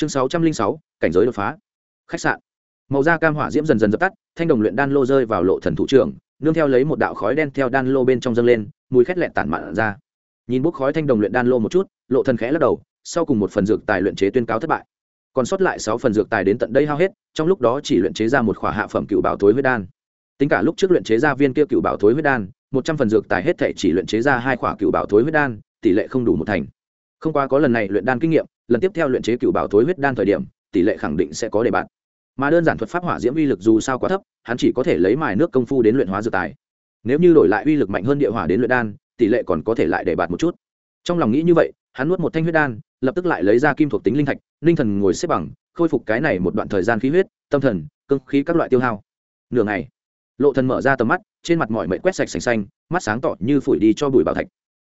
chương sáu trăm linh sáu, cảnh giới đột phá. Khách sạn. Màu da cam hỏa diễm dần dần dập tắt, thanh đồng luyện đan lô rơi vào lộ thần thủ trưởng, nương theo lấy một đạo khói đen theo đan lô bên trong dâng lên, mùi khét lẹn tản mạn ra. Nhìn bốc khói thanh đồng luyện đan lô một chút, lộ thần khẽ lắc đầu, sau cùng một phần dược tài luyện chế tuyên cáo thất bại. Còn sót lại sáu phần dược tài đến tận đây hao hết, trong lúc đó chỉ luyện chế ra một khỏa hạ phẩm cựu bảo thối huyết đan. Tính cả lúc trước luyện chế ra viên kia cựu bảo thối huyết đan, một trăm phần dược tài hết thể chỉ luyện chế ra hai khỏa cựu bảo thối huyết đan, tỷ lệ không đủ một thành. Không qua có lần này luyện đan kinh nghiệm lần tiếp theo luyện chế cựu bảo thối huyết đan thời điểm, tỷ lệ khẳng định sẽ có đề bạn mà đơn giản thuật pháp hỏa diễm uy lực dù sao quá thấp, hắn chỉ có thể lấy mài nước công phu đến luyện hóa dược tài. Nếu như đổi lại uy lực mạnh hơn địa hỏa đến luyện đan, tỷ lệ còn có thể lại để bạt một chút. Trong lòng nghĩ như vậy, hắn nuốt một thanh huyết đan, lập tức lại lấy ra kim thuộc tính linh thạch, linh thần ngồi xếp bằng, khôi phục cái này một đoạn thời gian khí huyết, tâm thần cưng khí các loại tiêu hao. Nửa ngày, lộ thần mở ra tầm mắt, trên mặt mọi mệnh quét sạch sành xanh, mắt sáng tỏ như phủi đi cho bụi bảo thạch.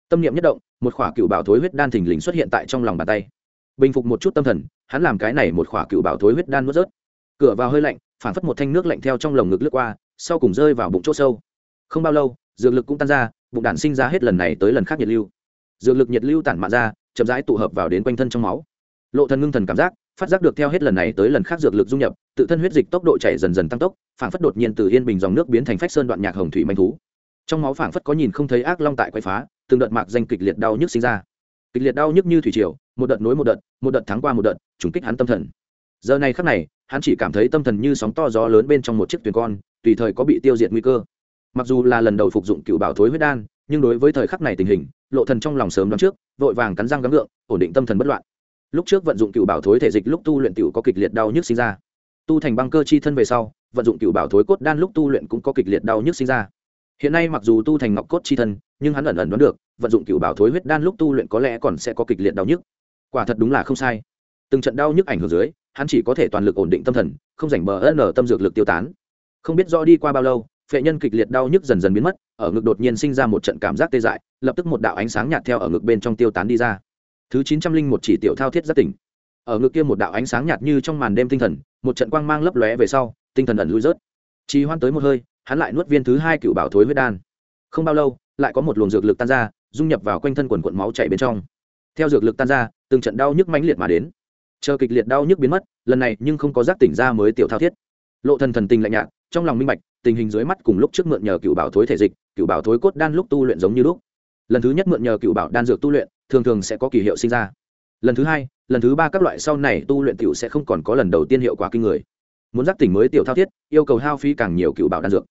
Tâm niệm nhất động, một khỏa cựu bảo thối huyết đan thình lình xuất hiện tại trong lòng bàn tay bình phục một chút tâm thần, hắn làm cái này một khỏa cựu bảo thối huyết đan nuốt rớt. Cửa vào hơi lạnh, phản phất một thanh nước lạnh theo trong lồng ngực lướt qua, sau cùng rơi vào bụng chỗ sâu. Không bao lâu, dược lực cũng tan ra, bụng đản sinh ra hết lần này tới lần khác nhiệt lưu. Dược lực nhiệt lưu tản mạn ra, chậm rãi tụ hợp vào đến quanh thân trong máu. Lộ thân ngưng thần cảm giác, phát giác được theo hết lần này tới lần khác dược lực dung nhập, tự thân huyết dịch tốc độ chảy dần dần tăng tốc phảng phất đột nhiên từ yên bình dòng nước biến thành phách sơn đoạn nhạc hồng thủy manh thú. Trong máu phảng phất có nhìn không thấy ác long tại quay phá, từng đợt mạc danh kịch liệt đau nhức sinh ra. Kịch liệt đau nhức như thủy triều một đợt nối một đợt một đợt thắng qua một đợt, trùng kích hắn tâm thần. Giờ này khắc này, hắn chỉ cảm thấy tâm thần như sóng to gió lớn bên trong một chiếc thuyền con, tùy thời có bị tiêu diệt nguy cơ. Mặc dù là lần đầu phục dụng cựu bảo thối huyết đan, nhưng đối với thời khắc này tình hình, lộ thần trong lòng sớm đoán trước, vội vàng cắn răng gắng gượng, ổn định tâm thần bất loạn. Lúc trước vận dụng cựu bảo thối thể dịch lúc tu luyện tiểu có kịch liệt đau nhức sinh ra. Tu thành băng cơ chi thân về sau, vận dụng cựu bảo thối cốt đan lúc tu luyện cũng có kịch liệt đau nhức sinh ra. Hiện nay mặc dù tu thành ngọc cốt chi thân, nhưng hắn ẩn ẩn đoán được, vận dụng cựu bảo thối huyết đan lúc tu luyện có lẽ còn sẽ có kịch liệt đau nhức quả thật đúng là không sai. Từng trận đau nhức ảnh hưởng dưới, hắn chỉ có thể toàn lực ổn định tâm thần, không rảnh bờ ân ở tâm dược lực tiêu tán. Không biết do đi qua bao lâu, phệ nhân kịch liệt đau nhức dần dần biến mất, ở ngực đột nhiên sinh ra một trận cảm giác tê dại, lập tức một đạo ánh sáng nhạt theo ở ngực bên trong tiêu tán đi ra. Thứ chín trăm linh một chỉ tiểu thao thiết rất tỉnh. Ở ngực kia một đạo ánh sáng nhạt như trong màn đêm tinh thần, một trận quang mang lấp lóe về sau, tinh thần ẩn lui rớt. Trì hoan tới một hơi, hắn lại nuốt viên thứ hai cựu bảo thối huyết đan. Không bao lâu, lại có một luồng dược lực tan ra, dung nhập vào quanh thân quần quận máu chảy bên trong theo dược lực tan ra, từng trận đau nhức mãnh liệt mà đến. Chờ kịch liệt đau nhức biến mất, lần này nhưng không có giác tỉnh ra mới tiểu thao thiết. Lộ thần thần tình lạnh nhạt, trong lòng minh bạch, tình hình dưới mắt cùng lúc trước mượn nhờ cựu bảo thối thể dịch, cựu bảo thối cốt đan lúc tu luyện giống như lúc. Lần thứ nhất mượn nhờ cựu bảo đan dược tu luyện, thường thường sẽ có kỳ hiệu sinh ra. Lần thứ hai, lần thứ ba các loại sau này tu luyện tiểu sẽ không còn có lần đầu tiên hiệu quả kinh người. Muốn giác tỉnh mới tiểu thao thiết, yêu cầu hao phí càng nhiều cựu bảo đan dược.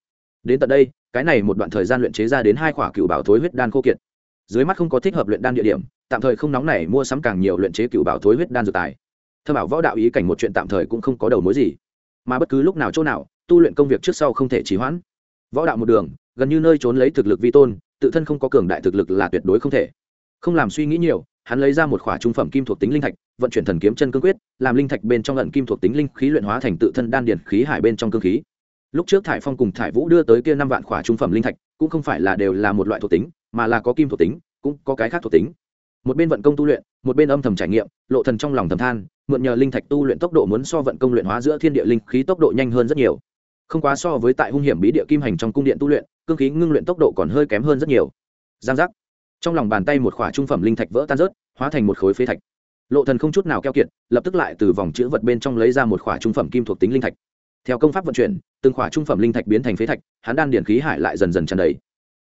Đến tận đây, cái này một đoạn thời gian luyện chế ra đến hai khỏa cựu bảo thối huyết đan khô kiệt. Dưới mắt không có thích hợp luyện đan địa điểm tạm thời không nóng này mua sắm càng nhiều luyện chế cựu bảo thối huyết đan dược tài. Thơ bảo võ đạo ý cảnh một chuyện tạm thời cũng không có đầu mối gì. Mà bất cứ lúc nào chỗ nào, tu luyện công việc trước sau không thể trì hoãn. Võ đạo một đường, gần như nơi trốn lấy thực lực vi tôn, tự thân không có cường đại thực lực là tuyệt đối không thể. Không làm suy nghĩ nhiều, hắn lấy ra một khỏa trung phẩm kim thuộc tính linh thạch, vận chuyển thần kiếm chân cương quyết, làm linh thạch bên trong lận kim thuộc tính linh khí luyện hóa thành tự thân đan điền khí hải bên trong cương khí. Lúc trước thải phong cùng thải vũ đưa tới kia năm vạn khỏa trung phẩm linh thạch, cũng không phải là đều là một loại thuộc tính, mà là có kim thuộc tính, cũng có cái khác thuộc tính một bên vận công tu luyện, một bên âm thầm trải nghiệm, lộ thần trong lòng thầm than, mượn nhờ linh thạch tu luyện tốc độ muốn so vận công luyện hóa giữa thiên địa linh khí tốc độ nhanh hơn rất nhiều. Không quá so với tại hung hiểm bí địa kim hành trong cung điện tu luyện, cương khí ngưng luyện tốc độ còn hơi kém hơn rất nhiều. Giang giác. Trong lòng bàn tay một khỏa trung phẩm linh thạch vỡ tan rớt, hóa thành một khối phế thạch. Lộ thần không chút nào keo kiệt, lập tức lại từ vòng chữ vật bên trong lấy ra một khỏa trung phẩm kim thuộc tính linh thạch. Theo công pháp vận chuyển, từng khỏa trung phẩm linh thạch biến thành phế thạch, hắn đan điển khí hải lại dần dần tràn đầy.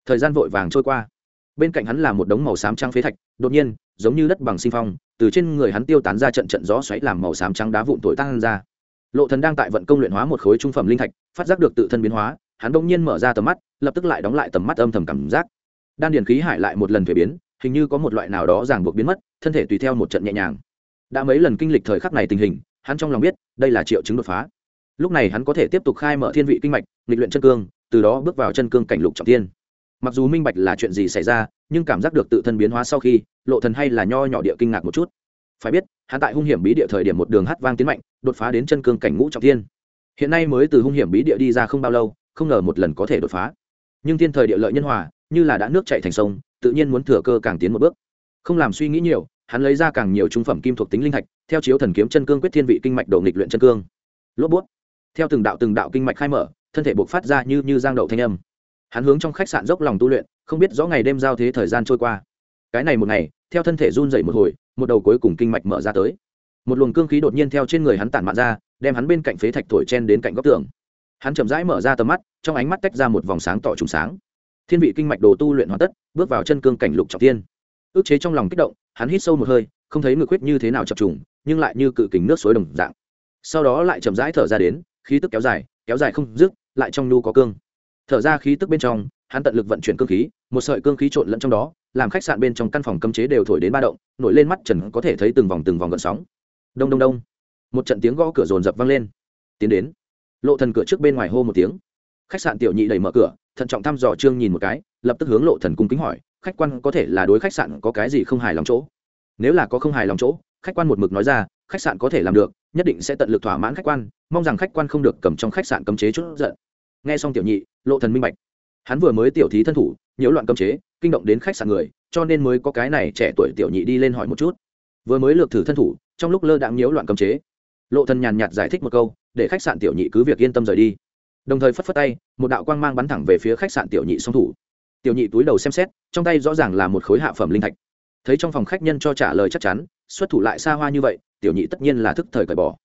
Thời gian vội vàng trôi qua. Bên cạnh hắn là một đống màu xám trắng phế thạch đột nhiên, giống như đất bằng sinh phong, từ trên người hắn tiêu tán ra trận trận gió xoáy làm màu xám trắng đá vụn thổi tăng ra. Lộ thần đang tại vận công luyện hóa một khối trung phẩm linh thạch, phát giác được tự thân biến hóa, hắn đông nhiên mở ra tầm mắt, lập tức lại đóng lại tầm mắt âm thầm cảm giác. Đan điền khí hải lại một lần thuế biến, hình như có một loại nào đó ràng buộc biến mất, thân thể tùy theo một trận nhẹ nhàng. Đã mấy lần kinh lịch thời khắc này tình hình, hắn trong lòng biết, đây là triệu chứng đột phá. Lúc này hắn có thể tiếp tục khai mở thiên vị kinh mạch, nghịch luyện chân cương, từ đó bước vào chân cương cảnh lục trọng thiên mặc dù minh bạch là chuyện gì xảy ra, nhưng cảm giác được tự thân biến hóa sau khi, lộ thần hay là nho nhỏ địa kinh ngạc một chút. Phải biết, hắn tại hung hiểm bí địa thời điểm một đường hát vang tiến mạnh, đột phá đến chân cương cảnh ngũ trọng thiên. Hiện nay mới từ hung hiểm bí địa đi ra không bao lâu, không ngờ một lần có thể đột phá. Nhưng thiên thời địa lợi nhân hòa, như là đã nước chảy thành sông, tự nhiên muốn thừa cơ càng tiến một bước. Không làm suy nghĩ nhiều, hắn lấy ra càng nhiều trung phẩm kim thuộc tính linh thạch, theo chiếu thần kiếm chân cương quyết thiên vị kinh mạch độ nghịch luyện chân cương. Lốp bút. Theo từng đạo từng đạo kinh mạch khai mở, thân thể buộc phát ra như như giang đậu thanh âm hắn hướng trong khách sạn dốc lòng tu luyện, không biết rõ ngày đêm giao thế thời gian trôi qua. Cái này một ngày, theo thân thể run dậy một hồi, một đầu cuối cùng kinh mạch mở ra tới. Một luồng cương khí đột nhiên theo trên người hắn tản mạn ra, đem hắn bên cạnh phế thạch thổi chen đến cạnh góc tường. Hắn chậm rãi mở ra tầm mắt, trong ánh mắt tách ra một vòng sáng tỏ trùng sáng. Thiên vị kinh mạch đồ tu luyện hoàn tất, bước vào chân cương cảnh lục trọng thiên. ước chế trong lòng kích động, hắn hít sâu một hơi, không thấy ngực huyết như thế nào chập trùng, nhưng lại như cự kính nước suối đồng dạng. Sau đó lại chậm rãi thở ra đến, khí tức kéo dài kéo dài không dứt, lại trong nu có cương thở ra khí tức bên trong, hắn tận lực vận chuyển cương khí, một sợi cương khí trộn lẫn trong đó, làm khách sạn bên trong căn phòng cấm chế đều thổi đến ba động, nổi lên mắt trần có thể thấy từng vòng từng vòng gợn sóng. Đông đông đông. Một trận tiếng gõ cửa rồn rập vang lên. Tiến đến. Lộ thần cửa trước bên ngoài hô một tiếng. Khách sạn tiểu nhị đẩy mở cửa, thận trọng thăm dò trương nhìn một cái, lập tức hướng lộ thần cung kính hỏi, khách quan có thể là đối khách sạn có cái gì không hài lòng chỗ? Nếu là có không hài lòng chỗ, khách quan một mực nói ra, khách sạn có thể làm được, nhất định sẽ tận lực thỏa mãn khách quan, mong rằng khách quan không được cầm trong khách sạn cấm chế chút giận nghe xong tiểu nhị, lộ thần minh bạch. Hắn vừa mới tiểu thí thân thủ, nhiễu loạn cấm chế, kinh động đến khách sạn người, cho nên mới có cái này trẻ tuổi tiểu nhị đi lên hỏi một chút. Vừa mới lược thử thân thủ, trong lúc lơ đãng nhiễu loạn cấm chế, lộ thần nhàn nhạt giải thích một câu, để khách sạn tiểu nhị cứ việc yên tâm rời đi. Đồng thời phất phất tay, một đạo quang mang bắn thẳng về phía khách sạn tiểu nhị song thủ. Tiểu nhị túi đầu xem xét, trong tay rõ ràng là một khối hạ phẩm linh thạch. Thấy trong phòng khách nhân cho trả lời chắc chắn, xuất thủ lại xa hoa như vậy, tiểu nhị tất nhiên là thức thời cởi bỏ.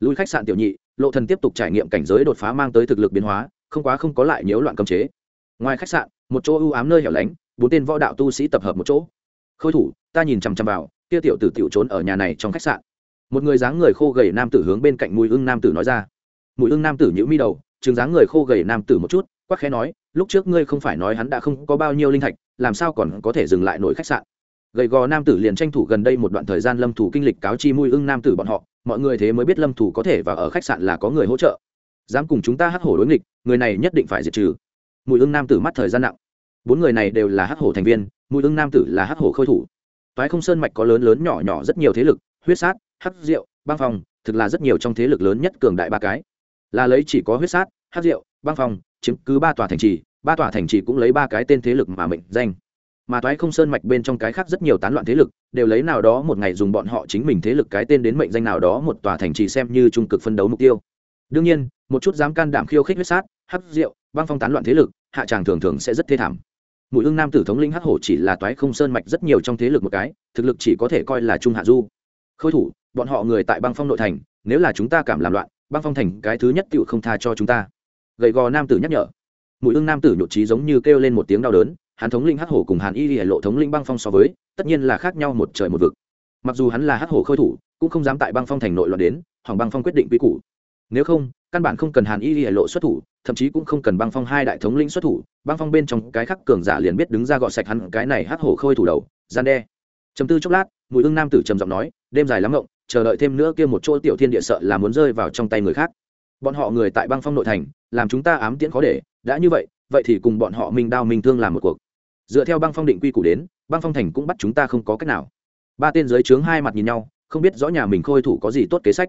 Lui khách sạn tiểu nhị, lộ thần tiếp tục trải nghiệm cảnh giới đột phá mang tới thực lực biến hóa không quá không có lại nhiễu loạn cấm chế. Ngoài khách sạn, một chỗ ưu ám nơi hẻo lánh, bốn tên võ đạo tu sĩ tập hợp một chỗ. Khôi thủ, ta nhìn chằm chằm vào, kia tiểu tử tiểu trốn ở nhà này trong khách sạn. Một người dáng người khô gầy nam tử hướng bên cạnh mùi ưng nam tử nói ra. Mùi ưng nam tử nhữ mi đầu chừng dáng người khô gầy nam tử một chút, quắc khẽ nói, lúc trước ngươi không phải nói hắn đã không có bao nhiêu linh thạch, làm sao còn có thể dừng lại nổi khách sạn? Gầy gò nam tử liền tranh thủ gần đây một đoạn thời gian lâm thủ kinh lịch cáo chi mùi ưng nam tử bọn họ, mọi người thế mới biết lâm thủ có thể và ở khách sạn là có người hỗ trợ dám cùng chúng ta hắc hổ đối nghịch, người này nhất định phải diệt trừ. Mùi ưng nam tử mắt thời gian nặng. Bốn người này đều là hắc hổ thành viên, mùi ưng nam tử là hắc hổ khôi thủ. Toái không sơn mạch có lớn lớn nhỏ nhỏ rất nhiều thế lực, huyết sát, hắc rượu băng phòng thực là rất nhiều trong thế lực lớn nhất cường đại ba cái. Là lấy chỉ có huyết sát, hắc rượu băng phòng chiếm cứ ba tòa thành trì, ba tòa thành trì cũng lấy ba cái tên thế lực mà mệnh danh. Mà toái không sơn mạch bên trong cái khác rất nhiều tán loạn thế lực, đều lấy nào đó một ngày dùng bọn họ chính mình thế lực cái tên đến mệnh danh nào đó một tòa thành trì xem như trung cực phân đấu mục tiêu. Đương nhiên một chút dám can đảm khiêu khích huyết sát, hắc rượu băng phong tán loạn thế lực, hạ tràng thường thường sẽ rất thê thảm. Mùi hương nam tử thống linh hắc hổ chỉ là toái không sơn mạch rất nhiều trong thế lực một cái, thực lực chỉ có thể coi là trung hạ du. Khôi thủ, bọn họ người tại băng phong nội thành, nếu là chúng ta cảm làm loạn, băng phong thành cái thứ nhất tựu không tha cho chúng ta. Gầy gò nam tử nhắc nhở. Mùi hương nam tử nhột trí giống như kêu lên một tiếng đau đớn, hắn thống linh hắc hổ cùng hàn y hệ lộ thống linh băng phong so với, tất nhiên là khác nhau một trời một vực. Mặc dù hắn là hắc hổ khôi thủ, cũng không dám tại băng phong thành nội loạn đến hoàng băng phong quyết định quy củ. Nếu không căn bản không cần hàn y hệ lộ xuất thủ, thậm chí cũng không cần băng phong hai đại thống lĩnh xuất thủ. Băng phong bên trong cái khắc cường giả liền biết đứng ra gọt sạch hắn cái này hắc hổ khôi thủ đầu, gian đe. Chấm tư chốc lát, mùi hương nam tử trầm giọng nói, đêm dài lắm ngộng, chờ đợi thêm nữa kia một chỗ tiểu thiên địa sợ là muốn rơi vào trong tay người khác. Bọn họ người tại băng phong nội thành, làm chúng ta ám tiễn khó để, đã như vậy vậy thì cùng bọn họ minh đao minh thương làm một cuộc. Dựa theo băng phong định quy củ đến, băng phong thành cũng bắt chúng ta không có cách nào. Ba tên giới trướng hai mặt nhìn nhau, không biết rõ nhà mình khôi thủ có gì tốt kế sách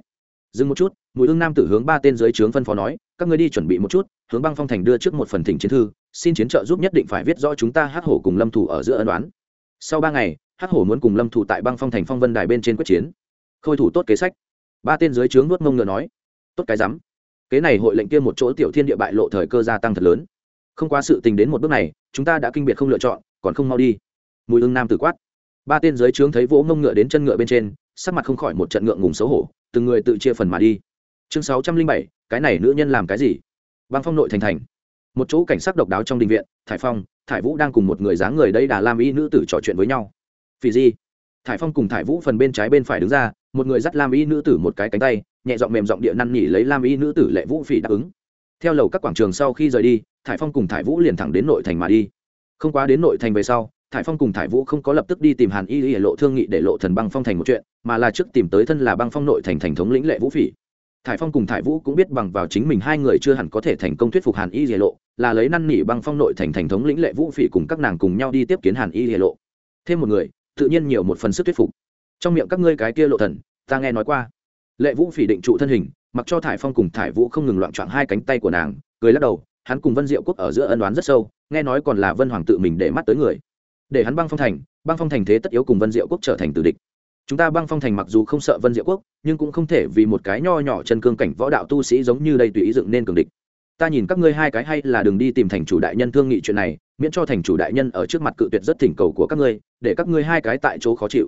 dừng một chút, mùi ương nam tử hướng ba tên dưới trướng phân phó nói, các người đi chuẩn bị một chút, hướng băng phong thành đưa trước một phần thỉnh chiến thư, xin chiến trợ giúp nhất định phải viết rõ chúng ta hát hổ cùng lâm thủ ở giữa ân đoán sau ba ngày hát hổ muốn cùng lâm thủ tại băng phong thành phong vân đài bên trên quyết chiến. Khôi thủ tốt kế sách. Ba tên dưới trướng nuốt mông ngựa nói, tốt cái rắm. Kế này hội lệnh kia một chỗ tiểu thiên địa bại lộ thời cơ gia tăng thật lớn. Không qua sự tình đến một bước này, chúng ta đã kinh biệt không lựa chọn, còn không mau đi. Mùi ưng nam tử quát. Ba tên dưới trướng thấy vỗ mông ngựa đến chân ngựa bên trên, sắc mặt không khỏi một trận ngượng ngùng xấu hổ từng người tự chia phần mà đi. Chương sáu trăm linh bảy, cái này nữ nhân làm cái gì? Băng phong nội thành thành. Một chỗ cảnh sát độc đáo trong đình viện, thải phong, thải vũ đang cùng một người dáng người đây đà lam y nữ tử trò chuyện với nhau. Vì gì thải phong cùng thải vũ phần bên trái bên phải đứng ra, một người dắt lam y nữ tử một cái cánh tay, nhẹ giọng mềm giọng địa năn nỉ lấy lam y nữ tử lệ vũ phỉ đáp ứng. Theo lầu các quảng trường sau khi rời đi, thải phong cùng thải vũ liền thẳng đến nội thành mà đi. Không quá đến nội thành về sau thải phong cùng thải vũ không có lập tức đi tìm hàn y y lộ thương nghị để lộ thần băng phong thành một chuyện, mà là trước tìm tới thân là băng phong nội thành thành thống lĩnh lệ vũ phỉ. Thải phong cùng thải vũ cũng biết bằng vào chính mình hai người chưa hẳn có thể thành công thuyết phục hàn y y lộ, là lấy năn nỉ băng phong nội thành thành thống lĩnh lệ vũ phỉ cùng các nàng cùng nhau đi tiếp kiến hàn y y lộ. Thêm một người, tự nhiên nhiều một phần sức thuyết phục. Trong miệng các ngươi cái kia lộ thần, ta nghe nói qua. Lệ vũ phỉ định trụ thân hình, mặc cho thải phong cùng thải vũ không ngừng loạn choạng hai cánh tay của nàng, cười lắc đầu, hắn cùng vân diệu quốc ở giữa ân đoán rất sâu, nghe nói còn là vân hoàng tự mình để mắt tới người để hắn băng phong thành, băng phong thành thế tất yếu cùng vân diệu quốc trở thành tử địch. Chúng ta băng phong thành mặc dù không sợ vân diệu quốc, nhưng cũng không thể vì một cái nho nhỏ chân cương cảnh võ đạo tu sĩ giống như đây tùy ý dựng nên cường địch. Ta nhìn các ngươi hai cái hay là đừng đi tìm thành chủ đại nhân thương nghị chuyện này, miễn cho thành chủ đại nhân ở trước mặt cự tuyệt rất thỉnh cầu của các ngươi, để các ngươi hai cái tại chỗ khó chịu.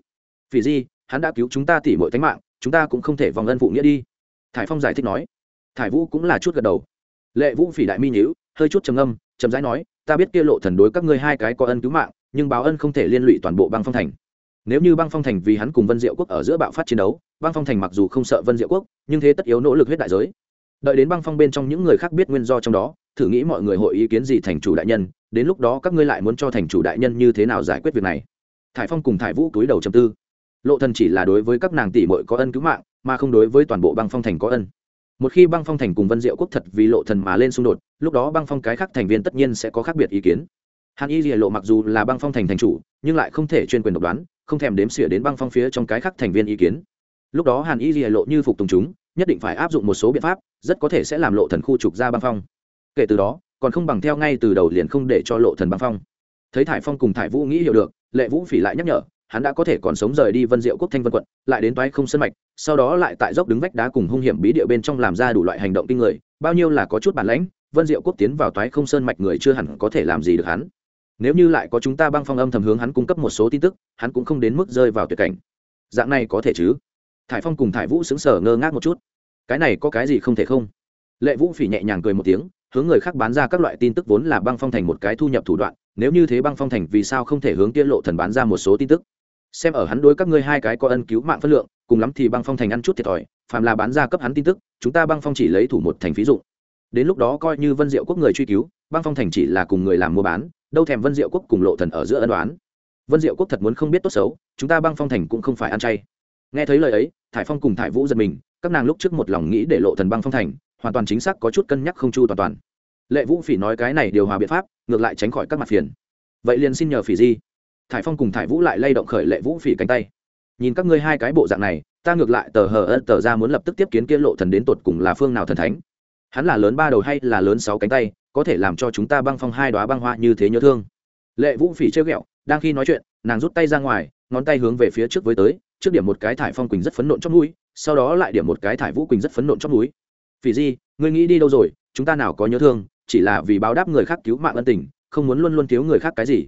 Vì gì hắn đã cứu chúng ta tỉ mọi tánh mạng, chúng ta cũng không thể vòng ân phụ nghĩa đi. Thải phong giải thích nói. Thải vũ cũng là chút gật đầu. Lệ vũ phỉ đại mi nhữ hơi chút trầm âm trầm rãi nói, ta biết kia lộ thần đối các ngươi hai cái có ân cứu mạng nhưng báo ân không thể liên lụy toàn bộ băng phong thành. Nếu như băng phong thành vì hắn cùng vân diệu quốc ở giữa bạo phát chiến đấu, băng phong thành mặc dù không sợ vân diệu quốc, nhưng thế tất yếu nỗ lực huyết đại giới. Đợi đến băng phong bên trong những người khác biết nguyên do trong đó, thử nghĩ mọi người hội ý kiến gì thành chủ đại nhân, đến lúc đó các ngươi lại muốn cho thành chủ đại nhân như thế nào giải quyết việc này. Thải phong cùng thải vũ túi đầu chầm tư. Lộ thần chỉ là đối với các nàng tỷ muội có ân cứu mạng, mà không đối với toàn bộ băng phong thành có ân. Một khi băng phong thành cùng vân diệu quốc thật vì lộ thần mà lên xung đột, lúc đó băng phong cái khác thành viên tất nhiên sẽ có khác biệt ý kiến hàn y lìa lộ mặc dù là băng phong thành thành chủ, nhưng lại không thể chuyên quyền độc đoán, không thèm đếm xỉa đến băng phong phía trong cái khác thành viên ý kiến. Lúc đó hàn y lìa lộ như phục tùng chúng, nhất định phải áp dụng một số biện pháp, rất có thể sẽ làm lộ thần khu trục ra băng phong. Kể từ đó, còn không bằng theo ngay từ đầu liền không để cho lộ thần băng phong. Thấy thải phong cùng thải vũ nghĩ hiểu được, lệ vũ phỉ lại nhắc nhở, hắn đã có thể còn sống rời đi vân diệu quốc thanh vân quận, lại đến toái không sân mạch, sau đó lại tại dốc đứng vách đá cùng hung hiểm bí địa bên trong làm ra đủ loại hành động kinh người, bao nhiêu là có chút bản lãnh, vân diệu quốc tiến vào toái không sơn mạch người chưa hẳn có thể làm gì được hắn nếu như lại có chúng ta băng phong âm thầm hướng hắn cung cấp một số tin tức, hắn cũng không đến mức rơi vào tuyệt cảnh. Dạng này có thể chứ? Thải phong cùng thải vũ xứng sở ngơ ngác một chút. Cái này có cái gì không thể không? Lệ vũ phỉ nhẹ nhàng cười một tiếng, hướng người khác bán ra các loại tin tức vốn là băng phong thành một cái thu nhập thủ đoạn, nếu như thế băng phong thành vì sao không thể hướng tiết lộ thần bán ra một số tin tức? Xem ở hắn đối các ngươi hai cái có ân cứu mạng phân lượng, cùng lắm thì băng phong thành ăn chút thiệt thòi, phàm là bán ra cấp hắn tin tức, chúng ta băng phong chỉ lấy thủ một thành ví dụ đến lúc đó coi như vân diệu quốc người truy cứu, băng phong thành chỉ là cùng người làm mua bán đâu thèm vân diệu quốc cùng lộ thần ở giữa ân đoán vân diệu quốc thật muốn không biết tốt xấu, chúng ta băng phong thành cũng không phải ăn chay. Nghe thấy lời ấy, thải phong cùng thải vũ giật mình, các nàng lúc trước một lòng nghĩ để lộ thần băng phong thành, hoàn toàn chính xác có chút cân nhắc không chu toàn toàn. Lệ vũ phỉ nói cái này điều hòa biện pháp, ngược lại tránh khỏi các mặt phiền. Vậy liền xin nhờ phỉ di. Thải phong cùng thải vũ lại lay động khởi lệ vũ phỉ cánh tay. Nhìn các ngươi hai cái bộ dạng này, ta ngược lại tờ hờ ân tờ ra muốn lập tức tiếp kiến kia lộ thần đến tột cùng là phương nào thần thánh? Hắn là lớn ba đầu hay là lớn sáu cánh tay? Có thể làm cho chúng ta băng phong hai đoá băng hoa như thế nhớ thương. Lệ vũ phỉ chơi ghẹo, đang khi nói chuyện, nàng rút tay ra ngoài, ngón tay hướng về phía trước với tới, trước điểm một cái thải phong quỳnh rất phấn nộn trong núi sau đó lại điểm một cái thải vũ quỳnh rất phấn nộn trong núi phỉ di, ngươi nghĩ đi đâu rồi? Chúng ta nào có nhớ thương, chỉ là vì báo đáp người khác cứu mạng ân tình, không muốn luôn luôn thiếu người khác cái gì.